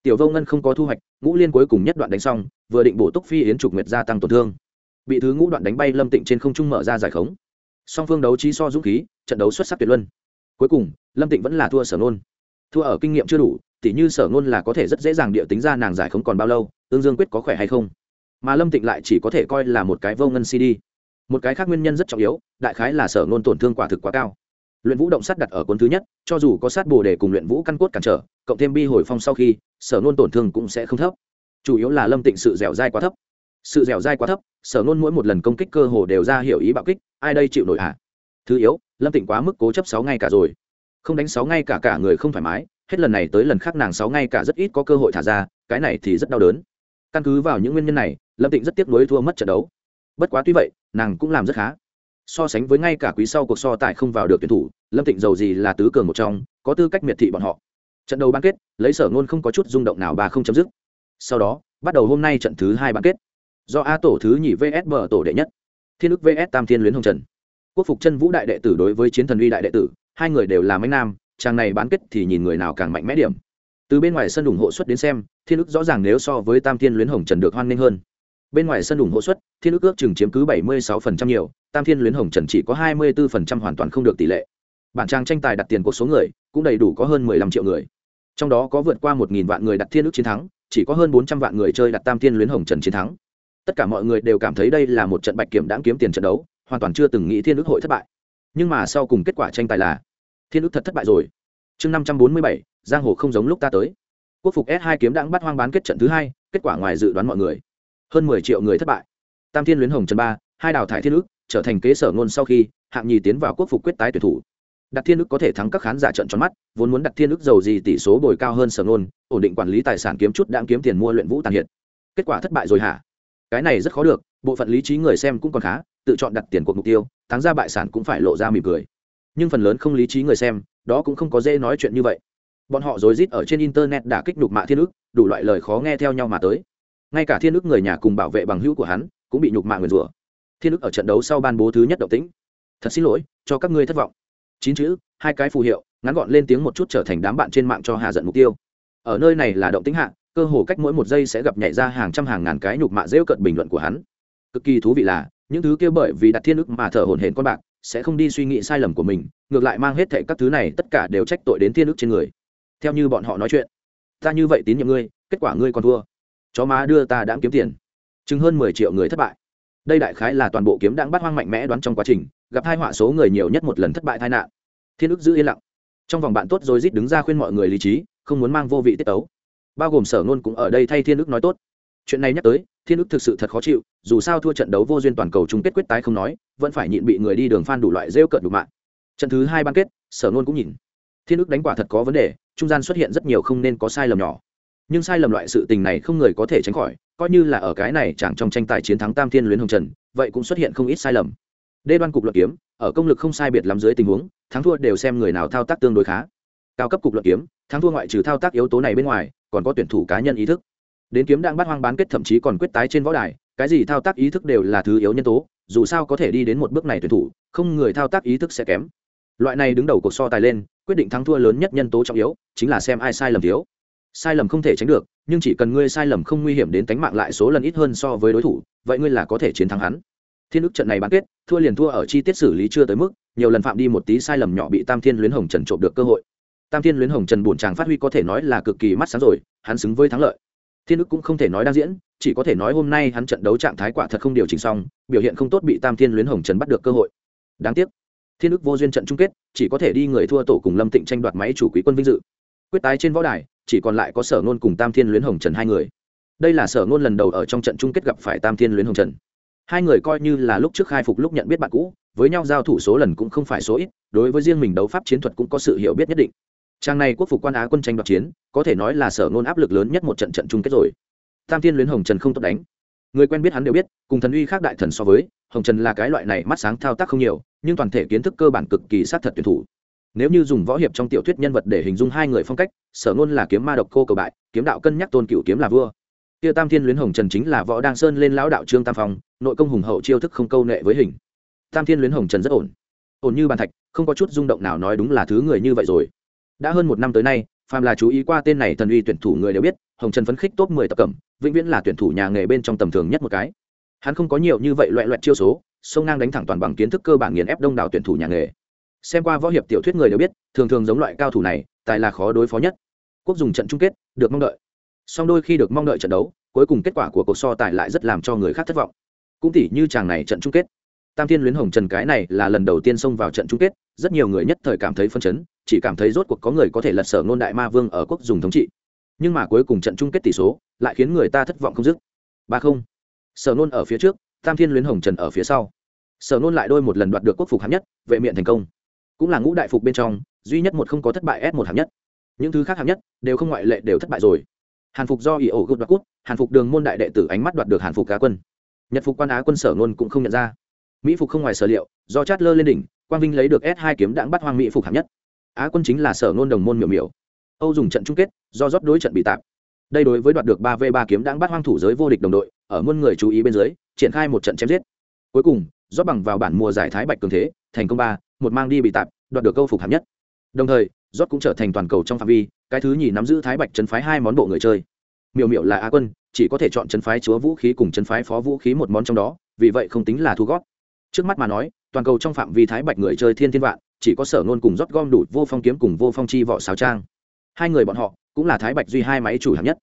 Tiểu vô ngân không có thu hoạch, ngũ liên cuối cùng nhất đoạn đánh xong, vừa định bổ túc phi yến trục nguyệt gia tăng tổn thương. Bị thứ ngũ đoạn đánh bay lâm tịnh trên không trung mở ra giải khống. Song phương đấu trí so dũng khí, trận đấu xuất sắc tuyệt luân. Cuối cùng, lâm tịnh vẫn là thua sở nôn thua ở kinh nghiệm chưa đủ, tỉ như sở ngôn là có thể rất dễ dàng địa tính ra nàng giải không còn bao lâu, tương dương quyết có khỏe hay không? Mà lâm tịnh lại chỉ có thể coi là một cái vô ngân cd một cái khác nguyên nhân rất trọng yếu, đại khái là sở ngôn tổn thương quả thực quá cao. Luyện vũ động sát đặt ở cuốn thứ nhất, cho dù có sát bồ để cùng luyện vũ căn cốt cản trở, cộng thêm bi hồi phong sau khi, sở ngôn tổn thương cũng sẽ không thấp. Chủ yếu là lâm tịnh sự dẻo dai quá thấp. Sự dẻo dai quá thấp, sở ngôn mỗi một lần công kích cơ hồ đều ra hiểu ý bạo kích, ai đây chịu nổi hả? Thứ yếu, lâm tịnh quá mức cố chấp sáu ngày cả rồi không đánh sáu ngay cả cả người không thoải mái, hết lần này tới lần khác nàng sáu ngay cả rất ít có cơ hội thả ra, cái này thì rất đau đớn. Căn cứ vào những nguyên nhân này, lâm tịnh rất tiếc nuối thua mất trận đấu. Bất quá tuy vậy, nàng cũng làm rất khá. So sánh với ngay cả quý sau cuộc so tài không vào được tuyển thủ, lâm tịnh giàu gì là tứ cường một trong, có tư cách miệt thị bọn họ. Trận đấu bán kết, lấy sở ngôn không có chút rung động nào bà không chấm dứt. Sau đó, bắt đầu hôm nay trận thứ hai bán kết. Do a tổ thứ nhì vs bờ tổ đệ nhất. Thiên ức vs tam thiên luyến hồng trần. Quốc phục chân vũ đại đệ tử đối với chiến thần uy đại đệ tử hai người đều là mấy nam, chàng này bán kết thì nhìn người nào càng mạnh mẽ điểm. Từ bên ngoài sân ủng hộ suất đến xem, thiên ức rõ ràng nếu so với tam thiên luyến hồng trần được hoan nghênh hơn. Bên ngoài sân ủng hộ suất, thiên ức ước chừng chiếm cứ 76% nhiều, tam thiên luyến hồng trần chỉ có 24% hoàn toàn không được tỷ lệ. Bản trang tranh tài đặt tiền của số người, cũng đầy đủ có hơn 15 triệu người. Trong đó có vượt qua 1.000 vạn người đặt thiên ức chiến thắng, chỉ có hơn 400 vạn người chơi đặt tam thiên luyến hồng trần chiến thắng. Tất cả mọi người đều cảm thấy đây là một trận bạch kiểm đáng kiếm tiền trận đấu, hoàn toàn chưa từng nghĩ thiên ức hội thất bại nhưng mà sau cùng kết quả tranh tài là, thiên ước thật thất bại rồi. Chương năm trăm bốn mươi bảy, giang hồ không giống lúc ta tới. Quốc phục s hai kiếm đãng bắt hoang bán kết trận thứ hai, kết quả ngoài dự đoán mọi người, hơn mười triệu người thất bại. Tam thiên luyến hồng trần ba, hai đào thải thiên ước, trở thành kế sở ngôn sau khi, hạng nhì tiến vào quốc phục quyết tái tuyển thủ. Đặt thiên ức có thể thắng các khán giả trận tròn mắt, vốn muốn đặt thiên ức giàu gì tỷ số bồi cao hơn sở ngôn, ổn định quản lý tài sản kiếm chút đãng kiếm tiền mua luyện vũ tàn hiện. Kết quả thất bại rồi hả? Cái này rất khó được, bộ phận lý trí người xem cũng còn khá tự chọn đặt tiền cuộc mục tiêu, thắng ra bại sản cũng phải lộ ra mỉm cười. Nhưng phần lớn không lý trí người xem, đó cũng không có dễ nói chuyện như vậy. Bọn họ rối rít ở trên internet đã kích nhục mạ thiên ức, đủ loại lời khó nghe theo nhau mà tới. Ngay cả thiên ức người nhà cùng bảo vệ bằng hữu của hắn, cũng bị nhục mạ nguyền rủa. Thiên ức ở trận đấu sau ban bố thứ nhất động tĩnh. Thật xin lỗi, cho các ngươi thất vọng. Chín chữ, hai cái phù hiệu, ngắn gọn lên tiếng một chút trở thành đám bạn trên mạng cho hạ giận mục tiêu. Ở nơi này là động tĩnh hạ, cơ hồ cách mỗi một giây sẽ gặp nhảy ra hàng trăm hàng ngàn cái nhục mạ rêu cận bình luận của hắn. Cực kỳ thú vị là những thứ kia bởi vì đặt thiên ức mà thở hổn hển con bạc, sẽ không đi suy nghĩ sai lầm của mình, ngược lại mang hết thệ các thứ này, tất cả đều trách tội đến thiên ức trên người. Theo như bọn họ nói chuyện, ta như vậy tín nhiệm ngươi, kết quả ngươi còn thua. Chó má đưa ta đã kiếm tiền. Chừng hơn mười triệu người thất bại. Đây đại khái là toàn bộ kiếm đang bắt hoang mạnh mẽ đoán trong quá trình, gặp hai họa số người nhiều nhất một lần thất bại tai nạn. Thiên ức giữ yên lặng. Trong vòng bạn tốt rồi rít đứng ra khuyên mọi người lý trí, không muốn mang vô vị tiết tấu. Bao gồm sở ngôn cũng ở đây thay thiên ức nói tốt. Chuyện này nhắc tới thiên ức thực sự thật khó chịu, dù sao thua trận đấu vô duyên toàn cầu chung kết quyết tái không nói, vẫn phải nhịn bị người đi đường phan đủ loại rêu cận đủ mạng trận thứ hai ban kết, sở nôn cũng nhìn. Thiên ức đánh quả thật có vấn đề, trung gian xuất hiện rất nhiều không nên có sai lầm nhỏ. Nhưng sai lầm loại sự tình này không người có thể tránh khỏi, coi như là ở cái này chẳng trong tranh tài chiến thắng tam thiên luyến hồng trần, vậy cũng xuất hiện không ít sai lầm. Đê đoan cục luận kiếm, ở công lực không sai biệt lắm dưới tình huống, thắng thua đều xem người nào thao tác tương đối khá. Cao cấp cục luận kiếm, thắng thua ngoại trừ thao tác yếu tố này bên ngoài, còn có tuyển thủ cá nhân ý thức đến kiếm đang bắt hoang bán kết thậm chí còn quyết tái trên võ đài, cái gì thao tác ý thức đều là thứ yếu nhân tố, dù sao có thể đi đến một bước này tuyển thủ, không người thao tác ý thức sẽ kém. Loại này đứng đầu cuộc so tài lên, quyết định thắng thua lớn nhất nhân tố trọng yếu, chính là xem ai sai lầm thiếu. Sai lầm không thể tránh được, nhưng chỉ cần ngươi sai lầm không nguy hiểm đến tính mạng lại số lần ít hơn so với đối thủ, vậy ngươi là có thể chiến thắng hắn. Thiên ức trận này bán kết, thua liền thua ở chi tiết xử lý chưa tới mức, nhiều lần phạm đi một tí sai lầm nhỏ bị tam thiên luyến hồng trần trộm được cơ hội. Tam thiên luyến hồng trần buồn chàng phát huy có thể nói là cực kỳ mắt sáng rồi, hắn xứng với thắng lợi thiên ức cũng không thể nói đang diễn, chỉ có thể nói hôm nay hắn trận đấu trạng thái quả thật không điều chỉnh xong, biểu hiện không tốt bị tam thiên luyến hồng trần bắt được cơ hội. Đáng tiếc, thiên ức vô duyên trận chung kết, chỉ có thể đi người thua tổ cùng lâm tịnh tranh đoạt máy chủ quý quân vinh dự. Quyết tái trên võ đài, chỉ còn lại có sở ngôn cùng tam thiên luyến hồng trần hai người. Đây là sở ngôn lần đầu ở trong trận chung kết gặp phải tam thiên luyến hồng trần. Hai người coi như là lúc trước khai phục lúc nhận biết bạn cũ, với nhau giao thủ số lần cũng không phải số ít, đối với riêng mình đấu pháp chiến thuật cũng có sự hiểu biết nhất định trang này quốc phục quan á quân tranh đoạt chiến, có thể nói là sở ngôn áp lực lớn nhất một trận trận chung kết rồi. Tam thiên luyến hồng trần không tốt đánh. Người quen biết hắn đều biết, cùng thần uy khác đại thần so với, hồng trần là cái loại này mắt sáng thao tác không nhiều, nhưng toàn thể kiến thức cơ bản cực kỳ sát thật tuyển thủ. Nếu như dùng võ hiệp trong tiểu thuyết nhân vật để hình dung hai người phong cách, sở ngôn là kiếm ma độc cô cầu bại, kiếm đạo cân nhắc tôn cựu kiếm là vua. Kia tam thiên luyến hồng trần chính là võ đăng sơn lên lão đạo trương tam phong, nội công hùng hậu chiêu thức không câu nệ với hình. Tam thiên luyến hồng trần rất ổn. Ổn như bàn thạch, không có chút rung động nào nói đúng là thứ người như vậy rồi đã hơn một năm tới nay, phàm là chú ý qua tên này thần uy tuyển thủ người đều biết, hồng trần phấn khích top mười tập cẩm, vĩnh viễn là tuyển thủ nhà nghề bên trong tầm thường nhất một cái. Hắn không có nhiều như vậy loại loại chiêu số sông ngang đánh thẳng toàn bằng kiến thức cơ bản nghiền ép đông đảo tuyển thủ nhà nghề. Xem qua võ hiệp tiểu thuyết người đều biết, thường thường giống loại cao thủ này, tài là khó đối phó nhất. Quốc dùng trận chung kết, được mong đợi. Song đôi khi được mong đợi trận đấu, cuối cùng kết quả của cuộc so tài lại rất làm cho người khác thất vọng. Cũng tỉ như chàng này trận chung kết. Tam thiên luyến hồng trần cái này là lần đầu tiên xông vào trận chung kết, rất nhiều người nhất thời cảm thấy phân chấn chỉ cảm thấy rốt cuộc có người có thể lật sở ngôn đại ma vương ở quốc dùng thống trị. Nhưng mà cuối cùng trận chung kết tỷ số, lại khiến người ta thất vọng không dứt. Ba không. Sở ngôn ở phía trước, tam thiên luyến hồng trần ở phía sau. Sở ngôn lại đôi một lần đoạt được quốc phục hạng nhất, vệ miện thành công. Cũng là ngũ đại phục bên trong, duy nhất một không có thất bại s một hạng nhất. Những thứ khác hạng nhất đều không ngoại lệ đều thất bại rồi. Hàn phục do ỷ ổ gục đoạt cút hàn phục đường môn đại đệ tử ánh mắt đoạt được hàn phục cá quân. Nhật phục quan á quân sở ngôn cũng không nhận ra. Mỹ phục không ngoài sở liệu, do chát lơ lên đỉnh, quang vinh lấy được s hai kiếm đãng bắt hoang mỹ phục hạng nhất á quân chính là sở ngôn đồng môn miểu miểu. Âu dùng trận chung kết, do rót đối trận bị tạm. đây đối với đoạt được ba v ba kiếm đãng bắt hoang thủ giới vô địch đồng đội, ở muôn người chú ý bên dưới, triển khai một trận chém giết. Cuối cùng do bằng vào bản mùa giải thái bạch cường thế, thành công ba, một mang đi bị tạp, đoạt được câu phục hạng nhất. Đồng thời, rót cũng trở thành toàn cầu trong phạm vi, cái thứ nhì nắm giữ thái bạch chân phái hai món bộ người chơi. Miểu miểu là á quân, chỉ có thể chọn chân phái chúa vũ khí cùng chân phái phó vũ khí một món trong đó, vì vậy không tính là thu gót trước mắt mà nói, toàn cầu trong phạm vi thái bạch người chơi thiên thiên vạn chỉ có sở ngôn cùng rót gom đủ vô phong kiếm cùng vô phong chi vỏ sáo trang. Hai người bọn họ cũng là thái bạch duy hai máy chủ hạng nhất.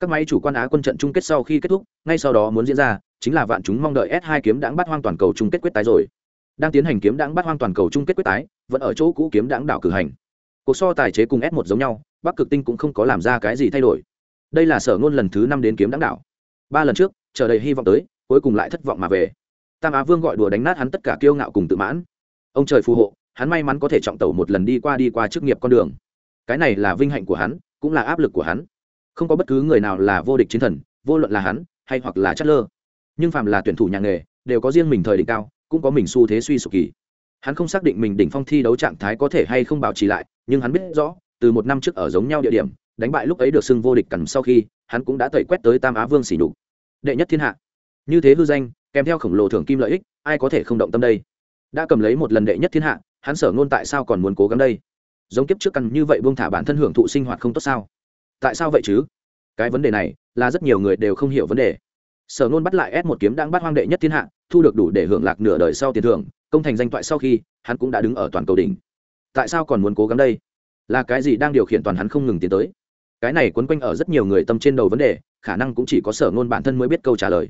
Các máy chủ quan á quân trận chung kết sau khi kết thúc, ngay sau đó muốn diễn ra, chính là vạn chúng mong đợi s 2 kiếm đãng bắt hoang toàn cầu chung kết quyết tái rồi. Đang tiến hành kiếm đãng bắt hoang toàn cầu chung kết quyết tái, vẫn ở chỗ cũ kiếm đãng đảo cử hành. Cuộc so tài chế cùng s 1 giống nhau, bắc cực tinh cũng không có làm ra cái gì thay đổi. Đây là sở ngôn lần thứ năm đến kiếm đãng đảo. Ba lần trước, chờ đầy hy vọng tới, cuối cùng lại thất vọng mà về. Tam á vương gọi đùa đánh nát hắn tất cả kiêu ngạo cùng tự mãn. Ông trời phù hộ hắn may mắn có thể trọng tẩu một lần đi qua đi qua chức nghiệp con đường. Cái này là vinh hạnh của hắn, cũng là áp lực của hắn. Không có bất cứ người nào là vô địch chiến thần, vô luận là hắn, hay hoặc là chất lơ nhưng phạm là tuyển thủ nhà nghề, đều có riêng mình thời đỉnh cao, cũng có mình xu thế suy sụp kỳ. Hắn không xác định mình đỉnh phong thi đấu trạng thái có thể hay không bảo trì lại, nhưng hắn biết rõ, từ một năm trước ở giống nhau địa điểm, đánh bại lúc ấy được xưng vô địch cằn sau khi, hắn cũng đã tẩy quét tới tam á vương xỉ nhục. Đệ nhất thiên hạ. Như thế hư danh, kèm theo khổng lồ thưởng kim lợi ích, ai có thể không động tâm đây? Đã cầm lấy một lần đệ nhất thiên hạ hắn sở ngôn tại sao còn muốn cố gắng đây? Giống kiếp trước căn như vậy buông thả bản thân hưởng thụ sinh hoạt không tốt sao? Tại sao vậy chứ? Cái vấn đề này là rất nhiều người đều không hiểu vấn đề. Sở ngôn bắt lại ép một kiếm đang bắt hoang đệ nhất thiên hạ, thu được đủ để hưởng lạc nửa đời sau tiền thưởng, công thành danh toại sau khi, hắn cũng đã đứng ở toàn cầu đỉnh. Tại sao còn muốn cố gắng đây? Là cái gì đang điều khiển toàn hắn không ngừng tiến tới? Cái này quấn quanh ở rất nhiều người tâm trên đầu vấn đề, khả năng cũng chỉ có sở ngôn bản thân mới biết câu trả lời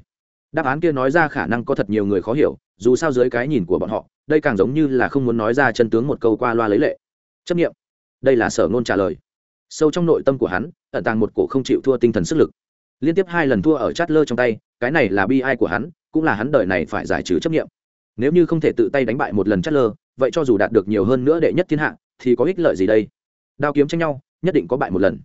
đáp án kia nói ra khả năng có thật nhiều người khó hiểu, dù sao dưới cái nhìn của bọn họ, đây càng giống như là không muốn nói ra chân tướng một câu qua loa lấy lệ. Chấp nghiệm đây là sở ngôn trả lời. Sâu trong nội tâm của hắn, ẩn tàng một cổ không chịu thua tinh thần sức lực. Liên tiếp hai lần thua ở chát lơ trong tay, cái này là bi ai của hắn, cũng là hắn đời này phải giải trừ chấp nghiệm nếu như không thể tự tay đánh bại một lần chát lơ, vậy cho dù đạt được nhiều hơn nữa đệ nhất thiên hạ, thì có ích lợi gì đây? Đao kiếm tranh nhau, nhất định có bại một lần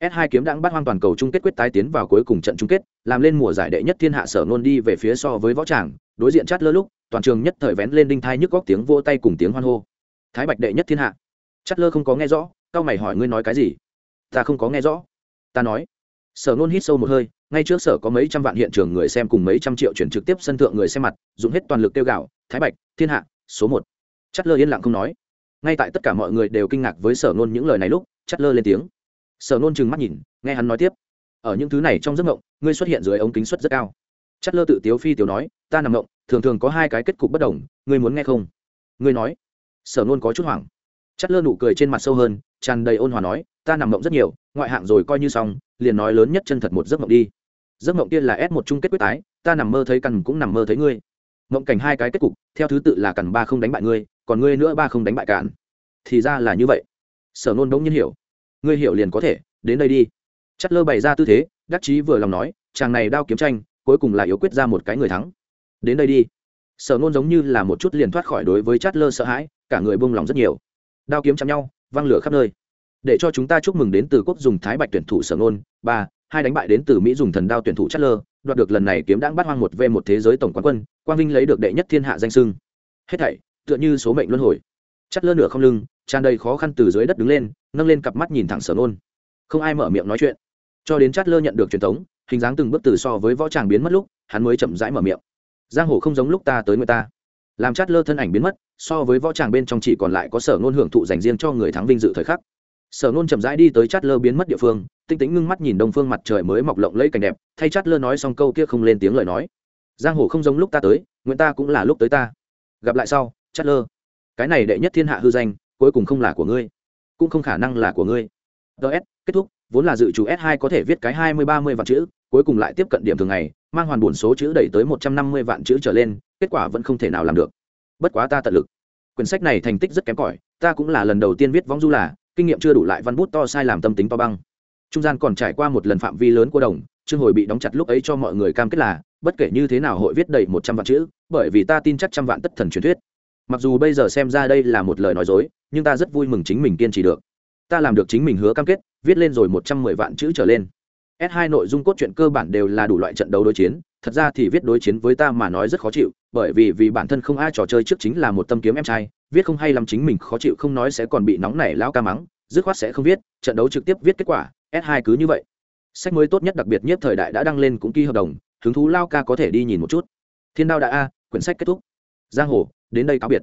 s 2 kiếm đang bắt hoang toàn cầu chung kết quyết tái tiến vào cuối cùng trận chung kết, làm lên mùa giải đệ nhất thiên hạ sở nôn đi về phía so với võ tràng, đối diện chát lơ lúc, toàn trường nhất thời vén lên đinh thai nhức góc tiếng vô tay cùng tiếng hoan hô. Thái bạch đệ nhất thiên hạ. Chát lơ không có nghe rõ, cao mày hỏi ngươi nói cái gì? Ta không có nghe rõ. Ta nói. Sở nôn hít sâu một hơi, ngay trước sở có mấy trăm vạn hiện trường người xem cùng mấy trăm triệu chuyển trực tiếp sân thượng người xem mặt, dùng hết toàn lực tiêu gạo thái bạch, thiên hạ, số một. Chát lơ yên lặng không nói. Ngay tại tất cả mọi người đều kinh ngạc với sở nôn những lời này lúc Chát lơ lên tiếng sở nôn trừng mắt nhìn, nghe hắn nói tiếp. Ở những thứ này trong giấc mộng, ngươi xuất hiện dưới ống kính suất rất cao. Chất lơ tự tiếu phi tiểu nói, ta nằm mộng, thường thường có hai cái kết cục bất đồng, ngươi muốn nghe không? Ngươi nói. Sở nôn có chút hoảng. Chất lơ nụ cười trên mặt sâu hơn, tràn đầy ôn hòa nói, ta nằm mộng rất nhiều, ngoại hạng rồi coi như xong, liền nói lớn nhất chân thật một giấc mộng đi. Giấc mộng kia là ép một chung kết quyết tái, ta nằm mơ thấy cằn cũng nằm mơ thấy ngươi. Mộng cảnh hai cái kết cục, theo thứ tự là cằn ba không đánh bại ngươi, còn ngươi nữa ba không đánh bại cạn thì ra là như vậy. Sở nôn đống nhiên hiểu ngươi hiểu liền có thể, đến đây đi. Chất lơ bày ra tư thế, đắc chí vừa lòng nói, chàng này đao kiếm tranh, cuối cùng là yếu quyết ra một cái người thắng. Đến đây đi. Sở nôn giống như là một chút liền thoát khỏi đối với chát lơ sợ hãi, cả người buông lòng rất nhiều. Đao kiếm chạm nhau, văng lửa khắp nơi. Để cho chúng ta chúc mừng đến từ quốc dùng thái bạch tuyển thủ sở nôn ba, hai đánh bại đến từ mỹ dùng thần đao tuyển thủ chát lơ, đoạt được lần này kiếm đáng bắt hoang một v một thế giới tổng quán quân, quang vinh lấy được đệ nhất thiên hạ danh sưng hết thảy, tựa như số mệnh luân hồi chắt lơ nửa không lưng, tràn đầy khó khăn từ dưới đất đứng lên, nâng lên cặp mắt nhìn thẳng sở nôn. Không ai mở miệng nói chuyện. Cho đến chát lơ nhận được truyền thống, hình dáng từng bước từ so với võ tràng biến mất lúc, hắn mới chậm rãi mở miệng. Giang hồ không giống lúc ta tới người ta. Làm chát lơ thân ảnh biến mất, so với võ tràng bên trong chỉ còn lại có sở Nôn hưởng thụ dành riêng cho người thắng vinh dự thời khắc. Sở nôn chậm rãi đi tới chát lơ biến mất địa phương, tinh tĩnh ngưng mắt nhìn đông phương mặt trời mới mọc lộng lẫy cảnh đẹp, thay chát lơ nói xong câu kia không lên tiếng lời nói. Giang hồ không giống lúc ta tới người ta cũng là lúc tới ta. Gặp lại sau chát lơ cái này đệ nhất thiên hạ hư danh, cuối cùng không là của ngươi, cũng không khả năng là của ngươi. Ts kết thúc, vốn là dự chủ s 2 có thể viết cái hai mươi ba mươi vạn chữ, cuối cùng lại tiếp cận điểm thường ngày, mang hoàn bổn số chữ đẩy tới một trăm năm mươi vạn chữ trở lên, kết quả vẫn không thể nào làm được. Bất quá ta tận lực. Quyển sách này thành tích rất kém cỏi, ta cũng là lần đầu tiên viết vong du là, kinh nghiệm chưa đủ lại văn bút to sai làm tâm tính to băng. Trung gian còn trải qua một lần phạm vi lớn của đồng chương hồi bị đóng chặt lúc ấy cho mọi người cam kết là, bất kể như thế nào hội viết đầy một trăm vạn chữ, bởi vì ta tin chắc trăm vạn tất thần truyền thuyết mặc dù bây giờ xem ra đây là một lời nói dối, nhưng ta rất vui mừng chính mình kiên trì được. Ta làm được chính mình hứa cam kết, viết lên rồi một trăm mười vạn chữ trở lên. S hai nội dung cốt truyện cơ bản đều là đủ loại trận đấu đối chiến, thật ra thì viết đối chiến với ta mà nói rất khó chịu, bởi vì vì bản thân không ai trò chơi trước chính là một tâm kiếm em trai, viết không hay làm chính mình khó chịu không nói sẽ còn bị nóng nảy lão ca mắng, dứt khoát sẽ không viết, trận đấu trực tiếp viết kết quả, s 2 cứ như vậy. Sách mới tốt nhất đặc biệt nhất thời đại đã đăng lên cũng ký hợp đồng, hứng thú lao ca có thể đi nhìn một chút. Thiên đao đại a, quyển sách kết thúc. Giang hồ đến đây cáo biệt.